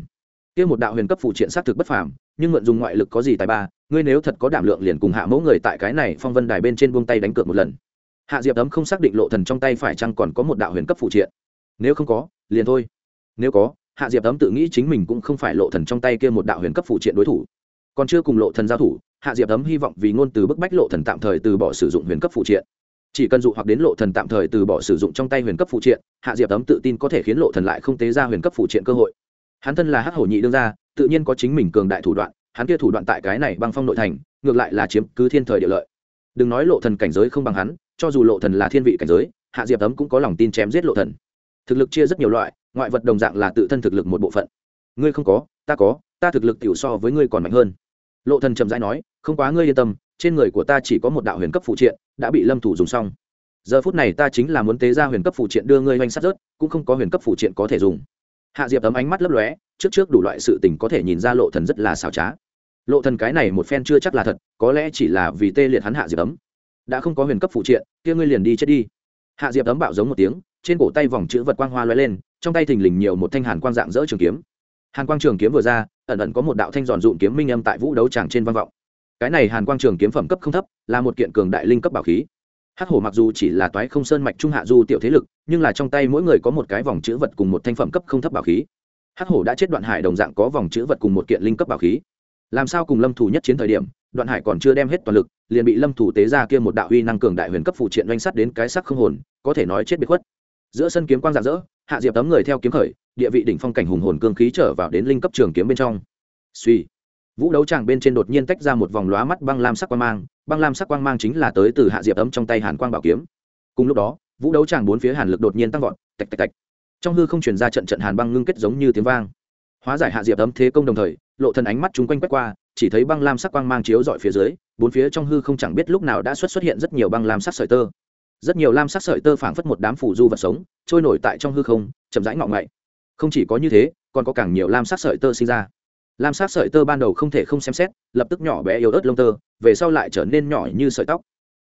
Kia một đạo huyền cấp phụ triện xác thực bất phàm, nhưng mượn dùng ngoại lực có gì tài ba, ngươi nếu thật có đảm lượng liền cùng hạ mẫu người tại cái này phong vân đài bên trên buông tay đánh cược một lần. Hạ diệp tấm không xác định lộ thần trong tay phải chăng còn có một đạo huyền cấp phụ triện. Nếu không có, liền thôi. Nếu có, hạ diệp tấm tự nghĩ chính mình cũng không phải lộ thần trong tay kia một đạo huyền cấp phụ triện đối thủ còn chưa cùng lộ thần giao thủ, hạ diệp ấm hy vọng vì ngôn từ bức bách lộ thần tạm thời từ bỏ sử dụng huyền cấp phụ triện. Chỉ cần dụ hoặc đến lộ thần tạm thời từ bỏ sử dụng trong tay huyền cấp phụ triện, hạ diệp ấm tự tin có thể khiến lộ thần lại không tế ra huyền cấp phụ triện cơ hội. Hắn thân là hắc hổ nhị đương gia, tự nhiên có chính mình cường đại thủ đoạn, hắn kia thủ đoạn tại cái này băng phong nội thành, ngược lại là chiếm cứ thiên thời địa lợi. Đừng nói lộ thần cảnh giới không bằng hắn, cho dù lộ thần là thiên vị cảnh giới, hạ diệp ấm cũng có lòng tin chém giết lộ thần. Thực lực chia rất nhiều loại, ngoại vật đồng dạng là tự thân thực lực một bộ phận. Ngươi không có, ta có, ta thực lực tiểu so với ngươi còn mạnh hơn lộ thần trầm rãi nói, không quá ngươi yên tâm, trên người của ta chỉ có một đạo huyền cấp phụ triện, đã bị lâm thủ dùng xong. Giờ phút này ta chính là muốn tế ra huyền cấp phụ triện đưa ngươi hoành sát rớt, cũng không có huyền cấp phụ triện có thể dùng. Hạ diệp ấm ánh mắt lấp lóe, trước trước đủ loại sự tình có thể nhìn ra lộ thần rất là xảo trá. Lộ thần cái này một phen chưa chắc là thật, có lẽ chỉ là vì tê liệt hắn hạ diệp ấm. Đã không có huyền cấp phụ triện, kia ngươi liền đi chết đi. Hạ diệp ấm bạo giống một tiếng, trên cổ tay vòng chữ vật quang hoa lóe lên, trong tay thình lình nhiều một thanh hàn quang dạng dỡ trường kiếm hàn quang trường kiếm vừa ra, ẩn ẩn có một đạo thanh giòn dụng kiếm minh âm tại vũ đấu tràng trên vang vọng. Cái này hàn quang trường kiếm phẩm cấp không thấp, là một kiện cường đại linh cấp bảo khí. Hắc hổ mặc dù chỉ là toái không sơn mạch trung hạ du tiểu thế lực, nhưng là trong tay mỗi người có một cái vòng chữ vật cùng một thanh phẩm cấp không thấp bảo khí. Hắc hổ đã chết đoạn hải đồng dạng có vòng chữ vật cùng một kiện linh cấp bảo khí. Làm sao cùng lâm thủ nhất chiến thời điểm, đoạn hải còn chưa đem hết toàn lực, liền bị lâm thủ tế ra kia một đạo uy năng cường đại huyền cấp phụ triện doanh sắt đến cái sắc không hồn, có thể nói chết biệt khuất. Giữa sân kiếm quang rạng rỡ, hạ diệp tấm người theo kiếm khởi địa vị đỉnh phong cảnh hùng hồn cương khí trở vào đến linh cấp trường kiếm bên trong. Suy vũ đấu tràng bên trên đột nhiên tách ra một vòng lóa mắt băng lam sắc quang mang, băng lam sắc quang mang chính là tới từ hạ diệp ấm trong tay hàn quang bảo kiếm. Cùng lúc đó, vũ đấu tràng bốn phía hàn lực đột nhiên tăng vọt, tạch tạch tạch. Trong hư không chuyển ra trận trận hàn băng ngưng kết giống như tiếng vang. Hóa giải hạ diệp ấm thế công đồng thời, lộ thần ánh mắt chúng quanh quét qua, chỉ thấy băng lam sắc quang mang chiếu dọi phía dưới, bốn phía trong hư không chẳng biết lúc nào đã xuất xuất hiện rất nhiều băng lam sắc sợi tơ. Rất nhiều lam sắc sợi tơ phảng phất một đám phủ du vật sống, trôi nổi tại trong hư không, chậm rãi ngọ ngậy không chỉ có như thế, còn có càng nhiều lam sắc sợi tơ sinh ra. Lam sắc sợi tơ ban đầu không thể không xem xét, lập tức nhỏ bé yếu ớt lông tơ, về sau lại trở nên nhỏ như sợi tóc.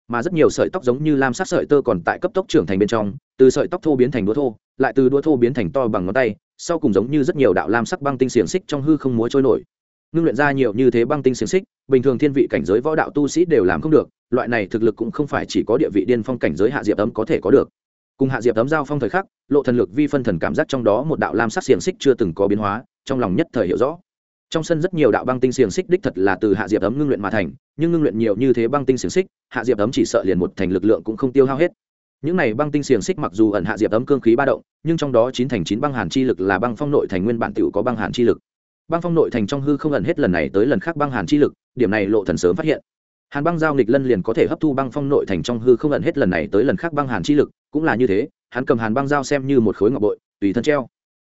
Mà rất nhiều sợi tóc giống như lam sắc sợi tơ còn tại cấp tốc trưởng thành bên trong, từ sợi tóc thô biến thành đũa thô, lại từ đũa thô biến thành to bằng ngón tay, sau cùng giống như rất nhiều đạo lam sắc băng tinh xiềng xích trong hư không múa trôi nổi. Ngưng luyện ra nhiều như thế băng tinh xiềng xích, bình thường thiên vị cảnh giới võ đạo tu sĩ đều làm không được, loại này thực lực cũng không phải chỉ có địa vị điên phong cảnh giới hạ diệp ấm có thể có được cùng hạ diệp ấm giao phong thời khắc, lộ thần lực vi phân thần cảm giác trong đó một đạo lam sắc xiềng xích chưa từng có biến hóa, trong lòng nhất thời hiểu rõ. Trong sân rất nhiều đạo băng tinh xiềng xích đích thật là từ hạ diệp ấm ngưng luyện mà thành, nhưng ngưng luyện nhiều như thế băng tinh xiềng xích, hạ diệp ấm chỉ sợ liền một thành lực lượng cũng không tiêu hao hết. Những này băng tinh xiềng xích mặc dù ẩn hạ diệp ấm cương khí ba động, nhưng trong đó chín thành chín băng hàn chi lực là băng phong nội thành nguyên bản tiểu có băng hàn chi lực. Băng phong nội thành trong hư không ẩn hết lần này tới lần khác băng hàn chi lực, điểm này lộ thần sớm phát hiện hàn băng giao nghịch lân liền có thể hấp thu băng phong nội thành trong hư không lận hết lần này tới lần khác băng hàn chi lực, cũng là như thế, hắn cầm hàn băng giao xem như một khối ngọc bội, tùy thân treo.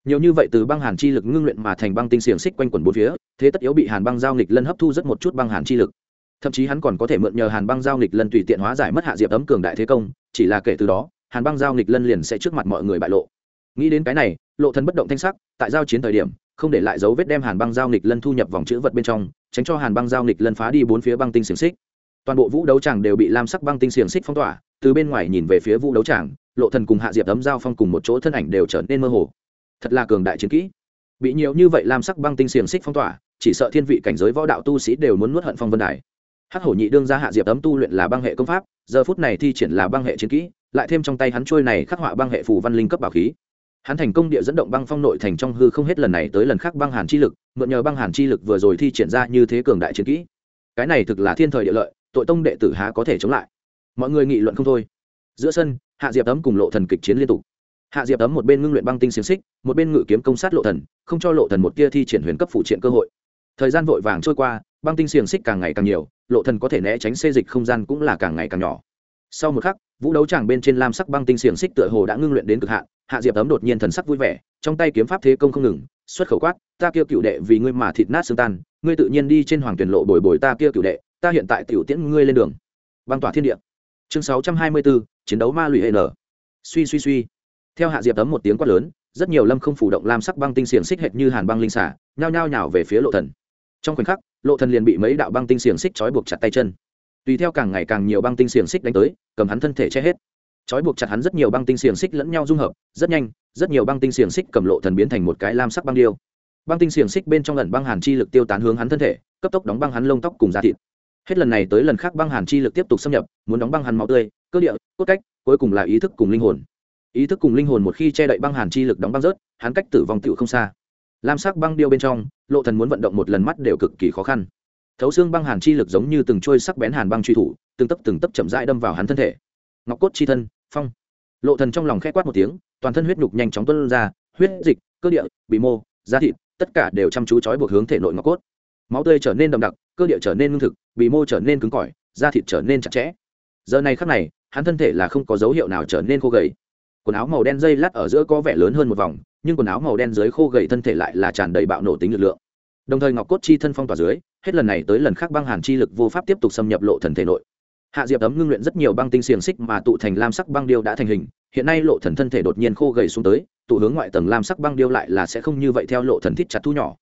Nhiều như vậy từ băng hàn chi lực ngưng luyện mà thành băng tinh xiềng xích quanh quần bốn phía, thế tất yếu bị hàn băng giao nghịch lân hấp thu rất một chút băng hàn chi lực. Thậm chí hắn còn có thể mượn nhờ hàn băng giao nghịch lân tùy tiện hóa giải mất hạ diệp ấm cường đại thế công, chỉ là kể từ đó, hàn băng giao nghịch lân liền sẽ trước mặt mọi người bại lộ. Nghĩ đến cái này, lộ thần bất động thanh sắc, tại giao chiến thời điểm, không để lại dấu vết đem hàn băng giao nghịch lân thu nhập vòng chữ vật bên trong, tránh cho hàn băng giao nghịch lân phá đi bốn phía băng tinh xiềng xích toàn bộ vũ đấu tràng đều bị lam sắc băng tinh xiềng xích phong tỏa, từ bên ngoài nhìn về phía vũ đấu tràng, lộ thần cùng hạ diệp ấm giao phong cùng một chỗ thân ảnh đều trở nên mơ hồ. Thật là cường đại chiến kỹ. Bị nhiều như vậy lam sắc băng tinh xiềng xích phong tỏa, chỉ sợ thiên vị cảnh giới võ đạo tu sĩ đều muốn nuốt hận phong vân đài. Hắc hổ nhị đương ra hạ diệp ấm tu luyện là băng hệ công pháp, giờ phút này thi triển là băng hệ chiến kỹ, lại thêm trong tay hắn trôi này khắc họa băng hệ phù văn linh cấp bảo khí. Hắn thành công địa dẫn động băng phong nội thành trong hư không hết lần này tới lần khác băng hàn chi lực, mượn nhờ băng hàn chi lực vừa rồi thi triển ra như thế cường đại chiến kỹ. Cái này thực là thiên thời địa lợi tội tông đệ tử há có thể chống lại. Mọi người nghị luận không thôi. Giữa sân, hạ diệp ấm cùng lộ thần kịch chiến liên tục. Hạ diệp ấm một bên ngưng luyện băng tinh xiềng xích, một bên ngự kiếm công sát lộ thần, không cho lộ thần một kia thi triển huyền cấp phụ triện cơ hội. Thời gian vội vàng trôi qua, băng tinh xiềng xích càng ngày càng nhiều, lộ thần có thể né tránh xê dịch không gian cũng là càng ngày càng nhỏ. Sau một khắc, vũ đấu tràng bên trên lam sắc băng tinh xiềng xích tựa hồ đã ngưng luyện đến cực hạn, hạ diệp ấm đột nhiên thần sắc vui vẻ, trong tay kiếm pháp thế công không ngừng, xuất khẩu quát, ta kia cựu đệ vì ngươi mà thịt nát xương tan, ngươi tự nhiên đi trên hoàng tuyển lộ bồi bồi ta kia cựu đệ ta hiện tại tiểu tiễn ngươi lên đường. Băng tỏa thiên địa. Chương sáu trăm hai mươi bốn chiến đấu ma lụy n. suy suy suy. Theo hạ diệp tấm một tiếng quát lớn, rất nhiều lâm không phủ động lam sắc băng tinh xiềng xích hệt như hàn băng linh xả, nhao nhao nhào về phía lộ thần. Trong khoảnh khắc, lộ thần liền bị mấy đạo băng tinh xiềng xích trói buộc chặt tay chân. Tùy theo càng ngày càng nhiều băng tinh xiềng xích đánh tới, cầm hắn thân thể che hết. Trói buộc chặt hắn rất nhiều băng tinh xiềng xích lẫn nhau dung hợp, rất nhanh, rất nhiều băng tinh xiềng xích cầm lộ thần biến thành một cái lam sắc băng điêu. Băng tinh xiềng xích bên trong lần băng hàn chi lực tiêu tán hướng hắn thân thể, cấp tốc đóng băng hắn lông tóc cùng da thịt hết lần này tới lần khác băng hàn chi lực tiếp tục xâm nhập, muốn đóng băng hàn máu tươi, cơ địa, cốt cách, cuối cùng là ý thức cùng linh hồn. Ý thức cùng linh hồn một khi che đậy băng hàn chi lực đóng băng rớt, hắn cách tử vong tựu không xa. Lam sắc băng điêu bên trong, lộ thần muốn vận động một lần mắt đều cực kỳ khó khăn. Thấu xương băng hàn chi lực giống như từng trôi sắc bén hàn băng truy thủ, từng tấp từng tấp chậm rãi đâm vào hắn thân thể. Ngọc cốt chi thân, phong. Lộ thần trong lòng khẽ quát một tiếng, toàn thân huyết nhục nhanh chóng tuôn ra, huyết dịch, cơ địa, bị mô, da thịt, tất cả đều chăm chú chói buộc hướng thể nội ngọc cốt. Máu tươi trở nên đậm đặc cơ địa trở nên ngưng thực bị mô trở nên cứng cỏi, da thịt trở nên chặt chẽ. Giờ này khắc này, hắn thân thể là không có dấu hiệu nào trở nên khô gầy. Quần áo màu đen dây lát ở giữa có vẻ lớn hơn một vòng, nhưng quần áo màu đen dưới khô gầy thân thể lại là tràn đầy bạo nổ tính lực lượng. Đồng thời ngọc cốt chi thân phong tỏa dưới, hết lần này tới lần khác băng hàn chi lực vô pháp tiếp tục xâm nhập lộ thần thể nội. Hạ diệp ấm ngưng luyện rất nhiều băng tinh xiềng xích mà tụ thành lam sắc băng điêu đã thành hình, hiện nay lộ thần thân thể đột nhiên khô gầy xuống tới, tụ hướng ngoại tầng lam sắc băng điêu lại là sẽ không như vậy theo lộ thần thiết chặt thu nhỏ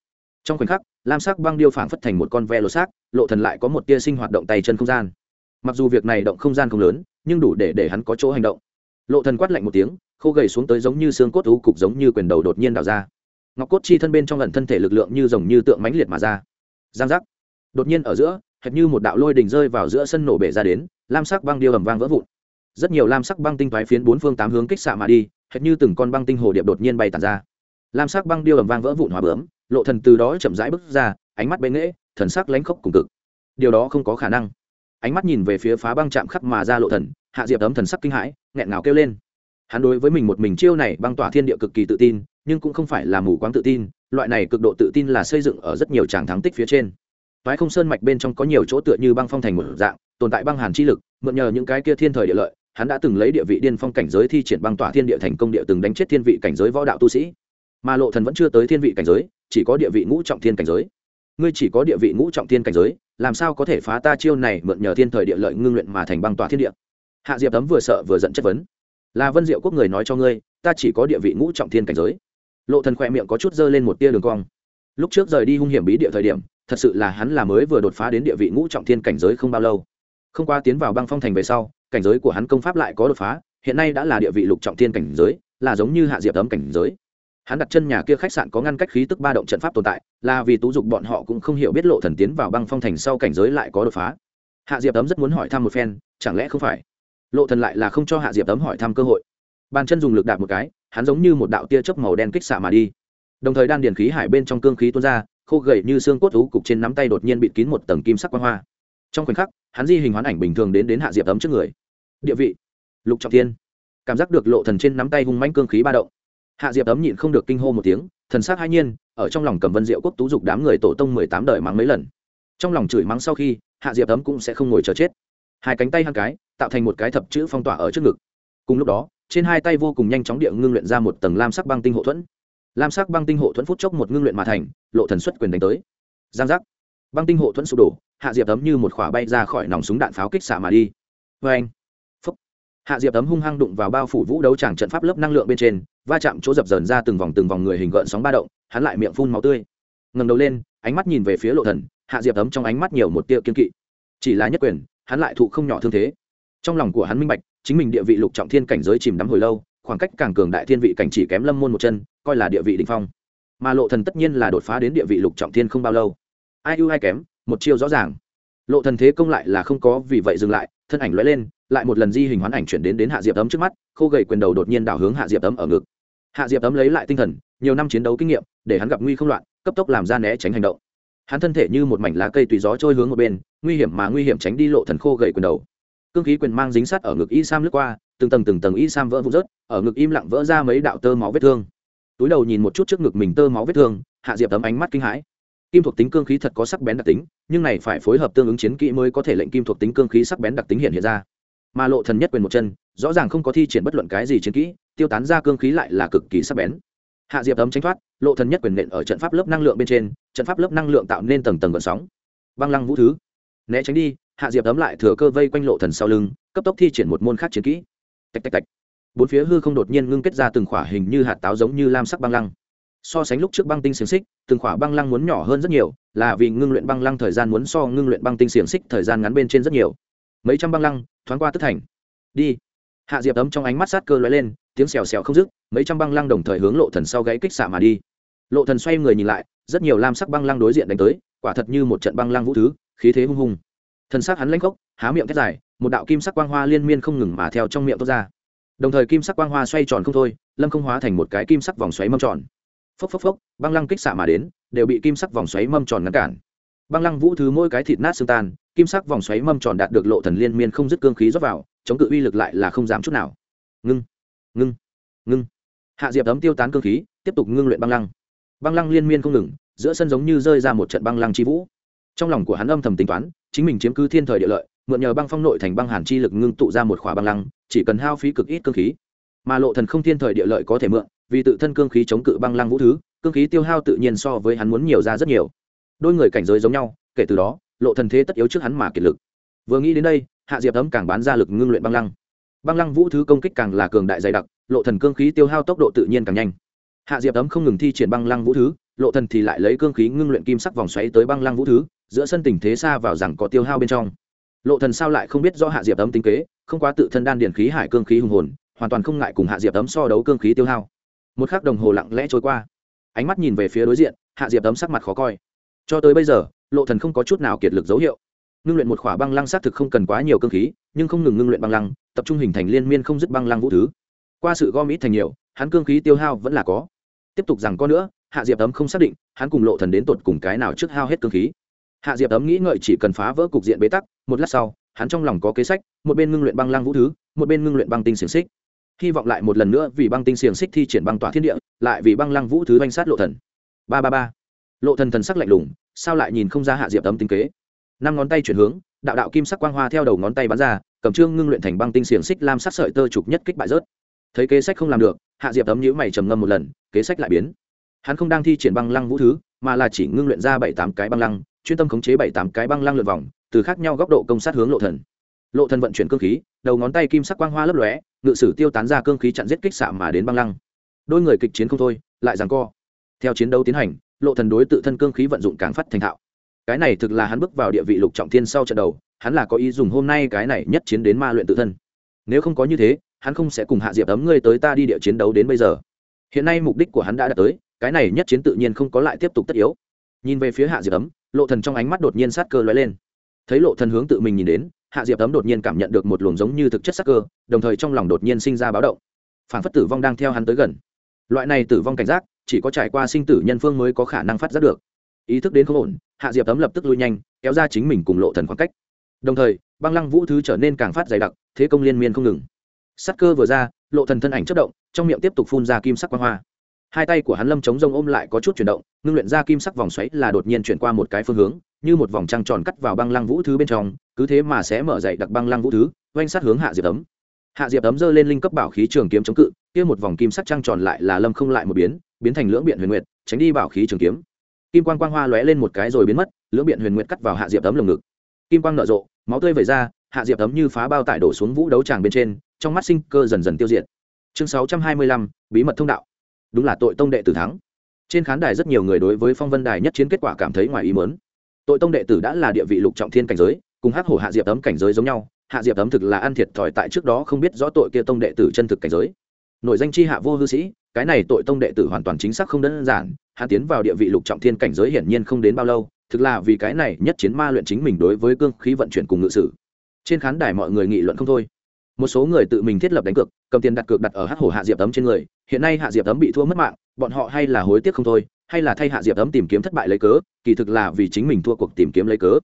trong khoảnh khắc, lam sắc băng điêu phảng phất thành một con ve lột xác, lộ thần lại có một tia sinh hoạt động tay chân không gian. Mặc dù việc này động không gian không lớn, nhưng đủ để để hắn có chỗ hành động. Lộ thần quát lạnh một tiếng, khô gầy xuống tới giống như xương cốt u cục giống như quyền đầu đột nhiên đào ra. Ngọc cốt chi thân bên trong lần thân thể lực lượng như rồng như tượng mãnh liệt mà ra. Giang giác. Đột nhiên ở giữa, hệt như một đạo lôi đình rơi vào giữa sân nổ bể ra đến, lam sắc băng điêu ầm vang vỡ vụn. Rất nhiều lam sắc băng tinh toái phiến bốn phương tám hướng kích xạ mà đi, hệt như từng con băng tinh hồ điệp đột nhiên bay tàn ra. Lam sắc băng điêu ầm vang vỡ vụn hòa bướm lộ thần từ đó chậm rãi bước ra, ánh mắt bên nghễ, thần sắc lánh khốc cùng cực. Điều đó không có khả năng. Ánh mắt nhìn về phía phá băng chạm khắc mà ra lộ thần, hạ diệp ấm thần sắc kinh hãi, nghẹn ngào kêu lên. Hắn đối với mình một mình chiêu này băng tỏa thiên địa cực kỳ tự tin, nhưng cũng không phải là mù quáng tự tin, loại này cực độ tự tin là xây dựng ở rất nhiều tràng thắng tích phía trên. Toái không sơn mạch bên trong có nhiều chỗ tựa như băng phong thành một dạng, tồn tại băng hàn chi lực, mượn nhờ những cái kia thiên thời địa lợi, hắn đã từng lấy địa vị điên phong cảnh giới thi triển băng tỏa thiên địa thành công địa từng đánh chết thiên vị cảnh giới võ đạo tu sĩ. Mà lộ thần vẫn chưa tới thiên vị cảnh giới chỉ có địa vị ngũ trọng thiên cảnh giới. Ngươi chỉ có địa vị ngũ trọng thiên cảnh giới, làm sao có thể phá ta chiêu này mượn nhờ thiên thời địa lợi ngưng luyện mà thành băng tỏa thiên địa? Hạ diệp tấm vừa sợ vừa giận chất vấn. Là vân diệu quốc người nói cho ngươi, ta chỉ có địa vị ngũ trọng thiên cảnh giới. Lộ thần khỏe miệng có chút dơ lên một tia đường cong. Lúc trước rời đi hung hiểm bí địa thời điểm, thật sự là hắn là mới vừa đột phá đến địa vị ngũ trọng thiên cảnh giới không bao lâu. Không qua tiến vào băng phong thành về sau, cảnh giới của hắn công pháp lại có đột phá, hiện nay đã là địa vị lục trọng thiên cảnh giới, là giống như hạ diệp tấm cảnh giới hắn đặt chân nhà kia khách sạn có ngăn cách khí tức ba động trận pháp tồn tại, là vì tú dục bọn họ cũng không hiểu biết lộ thần tiến vào băng phong thành sau cảnh giới lại có đột phá. Hạ diệp tấm rất muốn hỏi thăm một phen, chẳng lẽ không phải? Lộ thần lại là không cho hạ diệp tấm hỏi thăm cơ hội. Bàn chân dùng lực đạp một cái, hắn giống như một đạo tia chớp màu đen kích xạ mà đi. Đồng thời đan điền khí hải bên trong cương khí tuôn ra, khô gầy như xương cốt thú cục trên nắm tay đột nhiên bịt kín một tầng kim sắc quang hoa. Trong khoảnh khắc, hắn di hình hoán ảnh bình thường đến đến hạ diệp Tấm trước người. Địa vị. Lục trọng thiên. Cảm giác được lộ thần trên nắm tay hung mãnh cương khí ba động hạ diệp ấm nhịn không được kinh hô một tiếng, thần sắc hai nhiên, ở trong lòng cầm vân diệu quốc tú dục đám người tổ tông mười tám đời mắng mấy lần. Trong lòng chửi mắng sau khi, hạ diệp ấm cũng sẽ không ngồi chờ chết. Hai cánh tay hăng cái, tạo thành một cái thập chữ phong tỏa ở trước ngực. Cùng lúc đó, trên hai tay vô cùng nhanh chóng địa ngưng luyện ra một tầng lam sắc băng tinh hộ thuẫn. Lam sắc băng tinh hộ thuẫn phút chốc một ngưng luyện mà thành, lộ thần xuất quyền đánh tới. Giang giác. Băng tinh hộ thuẫn sụp đổ, hạ diệp ấm như một khỏa bay ra khỏi nòng súng đạn pháo kích xả mà đi. Vê anh hạ diệp Tấm hung hăng đụng vào bao phủ vũ đấu tràng trận pháp lớp năng lượng bên trên, va chạm chỗ dập dờn ra từng vòng từng vòng người hình gợn sóng ba động, hắn lại miệng phun máu tươi. Ngẩng đầu lên, ánh mắt nhìn về phía lộ thần, hạ diệp Tấm trong ánh mắt nhiều một tia kiên kỵ. Chỉ là nhất quyền, hắn lại thụ không nhỏ thương thế. Trong lòng của hắn minh bạch, chính mình địa vị lục trọng thiên cảnh giới chìm đắm hồi lâu, khoảng cách càng cường đại thiên vị cảnh chỉ kém lâm môn một chân, coi là địa vị đỉnh phong. Mà lộ thần tất nhiên là đột phá đến địa vị lục trọng thiên không bao lâu. Ai ưu ai kém, một chiêu rõ ràng. Lộ thần thế công lại là không có, vì vậy dừng lại, thân ảnh lóe lên lại một lần di hình hoán ảnh chuyển đến đến hạ diệp Tấm trước mắt, khô gầy quyền đầu đột nhiên đảo hướng hạ diệp Tấm ở ngực. Hạ diệp Tấm lấy lại tinh thần, nhiều năm chiến đấu kinh nghiệm, để hắn gặp nguy không loạn, cấp tốc làm ra né tránh hành động. Hắn thân thể như một mảnh lá cây tùy gió trôi hướng một bên, nguy hiểm mà nguy hiểm tránh đi lộ thần khô gầy quyền đầu. Cương khí quyền mang dính sắt ở ngực y sam lướt qua, từng tầng từng tầng y sam vỡ vụn rớt, ở ngực im lặng vỡ ra mấy đạo tơ máu vết thương. Túi đầu nhìn một chút trước ngực mình tơ máu vết thương, hạ diệp tấm ánh mắt kinh hãi. Kim thuộc tính cương khí thật có sắc bén đặc tính, nhưng này phải phối hợp tương ứng chiến kỹ mới có thể lệnh kim thuộc tính cương khí sắc bén đặc tính hiện hiện ra mà lộ thần nhất quyền một chân, rõ ràng không có thi triển bất luận cái gì chiến kỹ, tiêu tán ra cương khí lại là cực kỳ sắc bén. Hạ diệp tấm tránh thoát, lộ thần nhất quyền nện ở trận pháp lớp năng lượng bên trên, trận pháp lớp năng lượng tạo nên tầng tầng gợn sóng. Băng lăng vũ thứ. Né tránh đi, hạ diệp tấm lại thừa cơ vây quanh lộ thần sau lưng, cấp tốc thi triển một môn khác chiến kỹ. Tạch tạch tạch. Bốn phía hư không đột nhiên ngưng kết ra từng khỏa hình như hạt táo giống như lam sắc băng lăng. So sánh lúc trước băng tinh xiềng xích, từng khỏa băng lăng muốn nhỏ hơn rất nhiều, là vì ngưng luyện băng lăng thời gian muốn so ngưng luyện băng tinh xiềng xích thời gian ngắn bên trên rất nhiều mấy trăm băng lăng, thoáng qua tức thành. Đi. Hạ diệp ấm trong ánh mắt sát cơ lóe lên, tiếng xèo xèo không dứt, mấy trăm băng lăng đồng thời hướng lộ thần sau gãy kích xạ mà đi. Lộ thần xoay người nhìn lại, rất nhiều lam sắc băng lăng đối diện đánh tới, quả thật như một trận băng lăng vũ thứ, khí thế hung hùng. Thần sắc hắn lãnh khốc há miệng thét dài, một đạo kim sắc quang hoa liên miên không ngừng mà theo trong miệng tuôn ra. Đồng thời kim sắc quang hoa xoay tròn không thôi, lâm không hóa thành một cái kim sắc vòng xoáy mâm tròn. Phốc phốc phốc, băng lăng kích xạ mà đến, đều bị kim sắc vòng xoáy mâm tròn ngăn cản. Băng lăng vũ thứ mỗi cái thịt nát xương tan kim sắc vòng xoáy mâm tròn đạt được lộ thần liên miên không dứt cương khí rót vào, chống cự uy lực lại là không giảm chút nào. Ngưng ngưng ngưng. Hạ diệp ấm tiêu tán cương khí, tiếp tục ngưng luyện băng lăng. Băng lăng liên miên không ngừng, giữa sân giống như rơi ra một trận băng lăng chi vũ. Trong lòng của hắn âm thầm tính toán, chính mình chiếm cứ thiên thời địa lợi, mượn nhờ băng phong nội thành băng hàn chi lực ngưng tụ ra một khỏa băng lăng, chỉ cần hao phí cực ít cương khí. Mà lộ thần không thiên thời địa lợi có thể mượn, vì tự thân cương khí chống cự băng lăng vũ thứ, cương khí tiêu hao tự nhiên so với hắn muốn nhiều ra rất nhiều. Đôi người cảnh giới giống nhau, kể từ đó lộ thần thế tất yếu trước hắn mà kiệt lực. Vừa nghĩ đến đây, hạ diệp ấm càng bán ra lực ngưng luyện băng lăng. Băng lăng vũ thứ công kích càng là cường đại dày đặc, lộ thần cương khí tiêu hao tốc độ tự nhiên càng nhanh. Hạ diệp ấm không ngừng thi triển băng lăng vũ thứ, lộ thần thì lại lấy cương khí ngưng luyện kim sắc vòng xoáy tới băng lăng vũ thứ, giữa sân tình thế xa vào rằng có tiêu hao bên trong. Lộ thần sao lại không biết do hạ diệp ấm tính kế, không quá tự thân đan điển khí hải cương khí hùng hồn, hoàn toàn không ngại cùng hạ diệp ấm so đấu cương khí tiêu hao. Một khắc đồng hồ lặng lẽ trôi qua. Ánh mắt nhìn về phía đối diện, hạ diệp ấm sắc mặt khó coi. Cho tới bây giờ lộ thần không có chút nào kiệt lực dấu hiệu. Ngưng luyện một khỏa băng lăng xác thực không cần quá nhiều cương khí, nhưng không ngừng ngưng luyện băng lăng, tập trung hình thành liên miên không dứt băng lăng vũ thứ. Qua sự gom ít thành nhiều, hắn cương khí tiêu hao vẫn là có. Tiếp tục rằng có nữa, hạ diệp ấm không xác định, hắn cùng lộ thần đến tột cùng cái nào trước hao hết cương khí. Hạ diệp ấm nghĩ ngợi chỉ cần phá vỡ cục diện bế tắc, một lát sau, hắn trong lòng có kế sách, một bên ngưng luyện băng lăng vũ thứ, một bên ngưng luyện băng tinh xiềng xích. Hy vọng lại một lần nữa vì băng tinh xiềng xích thi triển băng tỏa thiên địa, lại vì băng lăng vũ thứ oanh sát lộ thần. Ba ba ba. Lộ thần thần sắc lạnh lùng sao lại nhìn không ra hạ diệp tấm tính kế? Năm ngón tay chuyển hướng, đạo đạo kim sắc quang hoa theo đầu ngón tay bắn ra, cầm trương ngưng luyện thành băng tinh xiềng xích lam sắc sợi tơ trục nhất kích bại rớt. Thấy kế sách không làm được, hạ diệp tấm nhữ mày trầm ngâm một lần, kế sách lại biến. Hắn không đang thi triển băng lăng vũ thứ, mà là chỉ ngưng luyện ra bảy tám cái băng lăng, chuyên tâm khống chế bảy tám cái băng lăng lượn vòng, từ khác nhau góc độ công sát hướng lộ thần. Lộ thần vận chuyển cương khí, đầu ngón tay kim sắc quang hoa lấp lóe, ngự sử tiêu tán ra cương khí chặn giết kích xạ mà đến băng lăng. Đôi người kịch chiến không thôi, lại giằng co. Theo chiến đấu tiến hành lộ thần đối tự thân cương khí vận dụng càng phát thành thạo. Cái này thực là hắn bước vào địa vị lục trọng thiên sau trận đầu, hắn là có ý dùng hôm nay cái này nhất chiến đến ma luyện tự thân. Nếu không có như thế, hắn không sẽ cùng hạ diệp ấm ngươi tới ta đi địa chiến đấu đến bây giờ. Hiện nay mục đích của hắn đã đạt tới, cái này nhất chiến tự nhiên không có lại tiếp tục tất yếu. Nhìn về phía hạ diệp ấm, lộ thần trong ánh mắt đột nhiên sát cơ lóe lên. Thấy lộ thần hướng tự mình nhìn đến, hạ diệp ấm đột nhiên cảm nhận được một luồng giống như thực chất sát cơ, đồng thời trong lòng đột nhiên sinh ra báo động. Phản phất tử vong đang theo hắn tới gần. Loại này tử vong cảnh giác chỉ có trải qua sinh tử nhân phương mới có khả năng phát giác được. Ý thức đến không ổn, hạ diệp ấm lập tức lui nhanh, kéo ra chính mình cùng lộ thần khoảng cách. Đồng thời, băng lăng vũ thứ trở nên càng phát dày đặc, thế công liên miên không ngừng. Sắc cơ vừa ra, lộ thần thân ảnh chất động, trong miệng tiếp tục phun ra kim sắc quang hoa. Hai tay của hắn lâm chống rông ôm lại có chút chuyển động, ngưng luyện ra kim sắc vòng xoáy là đột nhiên chuyển qua một cái phương hướng, như một vòng trăng tròn cắt vào băng lăng vũ thứ bên trong, cứ thế mà sẽ mở dậy đặc băng lăng vũ thứ, oanh sát hướng hạ diệp ấm. Hạ diệp ấm giơ lên linh cấp bảo khí trường kiếm chống cự, kia một vòng kim sắc trăng tròn lại là lâm không lại một biến biến thành lưỡng biện huyền nguyệt, tránh đi bảo khí trường kiếm. Kim quang quang hoa lóe lên một cái rồi biến mất, lưỡng biện huyền nguyệt cắt vào hạ diệp tấm lồng ngực. Kim quang nở rộ, máu tươi vẩy ra, hạ diệp tấm như phá bao tải đổ xuống vũ đấu tràng bên trên, trong mắt sinh cơ dần dần tiêu diệt. Chương sáu trăm hai mươi lăm, bí mật thông đạo. Đúng là tội tông đệ tử thắng. Trên khán đài rất nhiều người đối với phong vân đài nhất chiến kết quả cảm thấy ngoài ý mớn tội tông đệ tử đã là địa vị lục trọng thiên cảnh giới, cùng hắc hổ hạ diệp tấm cảnh giới giống nhau, hạ diệp tấm thực là ăn thiệt thòi tại trước đó không biết rõ tội kia tông đệ tử chân thực cảnh giới. Nội danh chi hạ vô hư sĩ cái này tội tông đệ tử hoàn toàn chính xác không đơn giản hạ tiến vào địa vị lục trọng thiên cảnh giới hiển nhiên không đến bao lâu, thực là vì cái này nhất chiến ma luyện chính mình đối với cương khí vận chuyển cùng ngự sử. Trên khán đài mọi người nghị luận không thôi. Một số người tự mình thiết lập đánh cược, cầm tiền đặt cược đặt ở hắc hổ hạ diệp ấm trên người, hiện nay hạ diệp ấm bị thua mất mạng, bọn họ hay là hối tiếc không thôi, hay là thay hạ diệp ấm tìm kiếm thất bại lấy cớ, kỳ thực là vì chính mình thua cuộc tìm kiếm lấy cớ.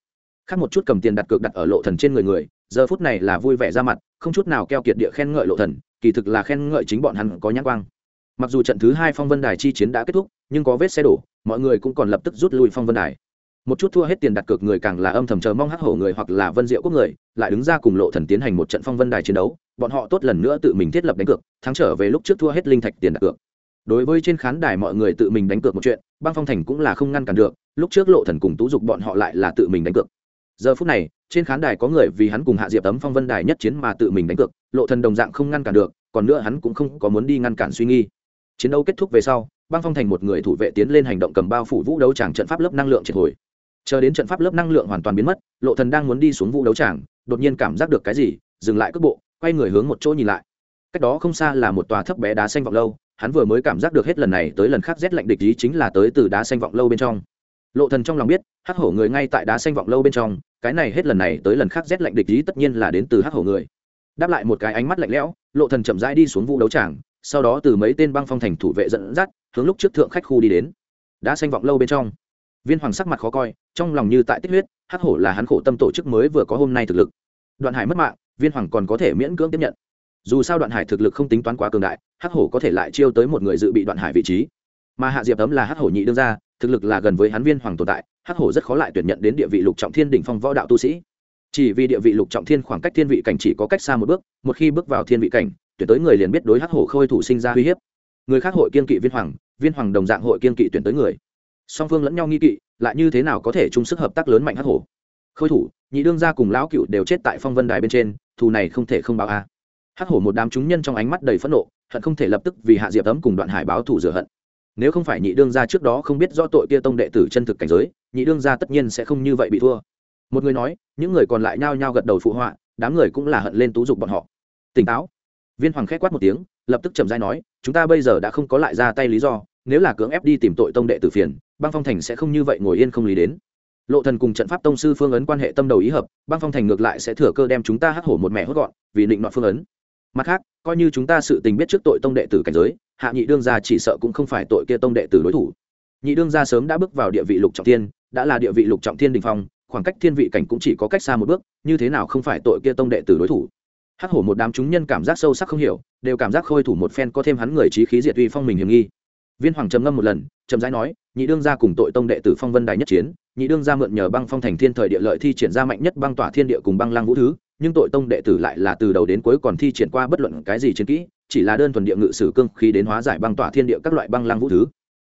Khác một chút cầm tiền đặt cược đặt ở lộ thần trên người người, giờ phút này là vui vẻ ra mặt, không chút nào keo kiệt địa khen ngợi lộ thần, kỳ thực là khen ngợi chính bọn hắn có nhãn quang mặc dù trận thứ hai phong vân đài chi chiến đã kết thúc, nhưng có vết xe đổ, mọi người cũng còn lập tức rút lui phong vân đài. Một chút thua hết tiền đặt cược người càng là âm thầm chờ mong hắc hổ người hoặc là vân diệu quốc người, lại đứng ra cùng lộ thần tiến hành một trận phong vân đài chiến đấu, bọn họ tốt lần nữa tự mình thiết lập đánh cược, thắng trở về lúc trước thua hết linh thạch tiền đặt cược. Đối với trên khán đài mọi người tự mình đánh cược một chuyện, băng phong thành cũng là không ngăn cản được, lúc trước lộ thần cùng tú dục bọn họ lại là tự mình đánh cược. Giờ phút này, trên khán đài có người vì hắn cùng hạ diệp tấm phong vân đài nhất chiến mà tự mình đánh cược, lộ thần đồng dạng không ngăn cản được, còn nữa hắn cũng không có muốn đi ngăn cản suy nghi chiến đấu kết thúc về sau, băng phong thành một người thủ vệ tiến lên hành động cầm bao phủ vũ đấu tràng trận pháp lớp năng lượng triệt hồi. Chờ đến trận pháp lớp năng lượng hoàn toàn biến mất, lộ thần đang muốn đi xuống vũ đấu tràng, đột nhiên cảm giác được cái gì, dừng lại cước bộ, quay người hướng một chỗ nhìn lại. Cách đó không xa là một tòa thấp bé đá xanh vọng lâu, hắn vừa mới cảm giác được hết lần này tới lần khác rét lạnh địch ý chính là tới từ đá xanh vọng lâu bên trong. Lộ thần trong lòng biết, hắc hổ người ngay tại đá xanh vọng lâu bên trong, cái này hết lần này tới lần khác rét lạnh địch ý tất nhiên là đến từ hắc hổ người. Đáp lại một cái ánh mắt lạnh lẽo, lộ thần chậm rãi đi xuống vũ đấu tràng sau đó từ mấy tên băng phong thành thủ vệ dẫn dắt, hướng lúc trước thượng khách khu đi đến. Đã xanh vọng lâu bên trong, viên hoàng sắc mặt khó coi, trong lòng như tại tích huyết, hắc hổ là hắn khổ tâm tổ chức mới vừa có hôm nay thực lực. Đoạn hải mất mạng, viên hoàng còn có thể miễn cưỡng tiếp nhận. Dù sao đoạn hải thực lực không tính toán quá cường đại, hắc hổ có thể lại chiêu tới một người dự bị đoạn hải vị trí. Mà hạ diệp tấm là hắc hổ nhị đương ra thực lực là gần với hắn viên hoàng tồn tại, hắc hổ rất khó lại tuyển nhận đến địa vị lục trọng thiên đỉnh phong võ đạo tu sĩ. Chỉ vì địa vị lục trọng thiên khoảng cách thiên vị cảnh chỉ có cách xa một bước, một khi bước vào thiên vị cảnh tuyển tới người liền biết đối hắc hổ khôi thủ sinh ra uy hiếp. Người khác hội kiên kỵ viên hoàng viên hoàng đồng dạng hội kiên kỵ tuyển tới người. Song phương lẫn nhau nghi kỵ, lại như thế nào có thể chung sức hợp tác lớn mạnh hắc hổ? Khôi thủ, nhị đương gia cùng lão cựu đều chết tại phong vân đài bên trên, thù này không thể không báo a. Hắc hổ một đám chúng nhân trong ánh mắt đầy phẫn nộ, hận không thể lập tức vì hạ diệp tấm cùng đoạn hải báo thủ rửa hận. Nếu không phải nhị đương gia trước đó không biết do tội kia tông đệ tử chân thực cảnh giới, nhị đương gia tất nhiên sẽ không như vậy bị thua. Một người nói, những người còn lại nhao nhao gật đầu phụ họa, đám người cũng là hận lên tú dục bọn họ. Tỉnh táo viên hoàng k h ẽ quát một tiếng, lập tức chậm dai nói, chúng ta bây giờ đã không có lại ra tay lý do, nếu là cưỡng ép đi tìm tội tông đệ tử phiền, băng phong thành sẽ không như vậy ngồi yên không lý đến. Lộ thần cùng trận pháp tông sư phương ấn quan hệ tâm đầu ý hợp, băng phong thành ngược lại sẽ thừa cơ đem chúng ta hắc hổ một mẹ hốt gọn, vì định nọ phương ấn. Mặt khác, coi như chúng ta sự tình biết trước tội tông đệ tử cảnh giới, hạ nhị đương gia chỉ sợ cũng không phải tội kia tông đệ tử đối thủ. Nhị đương gia sớm đã bước vào địa vị lục trọng thiên, đã là địa vị lục trọng thiên đình phong, khoảng cách thiên vị cảnh cũng chỉ có cách xa một bước, như thế nào không phải tội kia tông đệ tử đối thủ? Hắc hổ một đám chúng nhân cảm giác sâu sắc không hiểu, đều cảm giác khôi thủ một phen có thêm hắn người trí khí diệt uy phong mình hiểm nghi. Viên hoàng trầm ngâm một lần trầm rãi nói, nhị đương gia cùng tội tông đệ tử phong vân đài nhất chiến, nhị đương gia mượn nhờ băng phong thành thiên thời địa lợi thi triển ra mạnh nhất băng tỏa thiên địa cùng băng lăng vũ thứ, nhưng tội tông đệ tử lại là từ đầu đến cuối còn thi triển qua bất luận cái gì chiến kỹ, chỉ là đơn thuần địa ngự sử cương khi đến hóa giải băng tỏa thiên địa các loại băng lăng vũ thứ.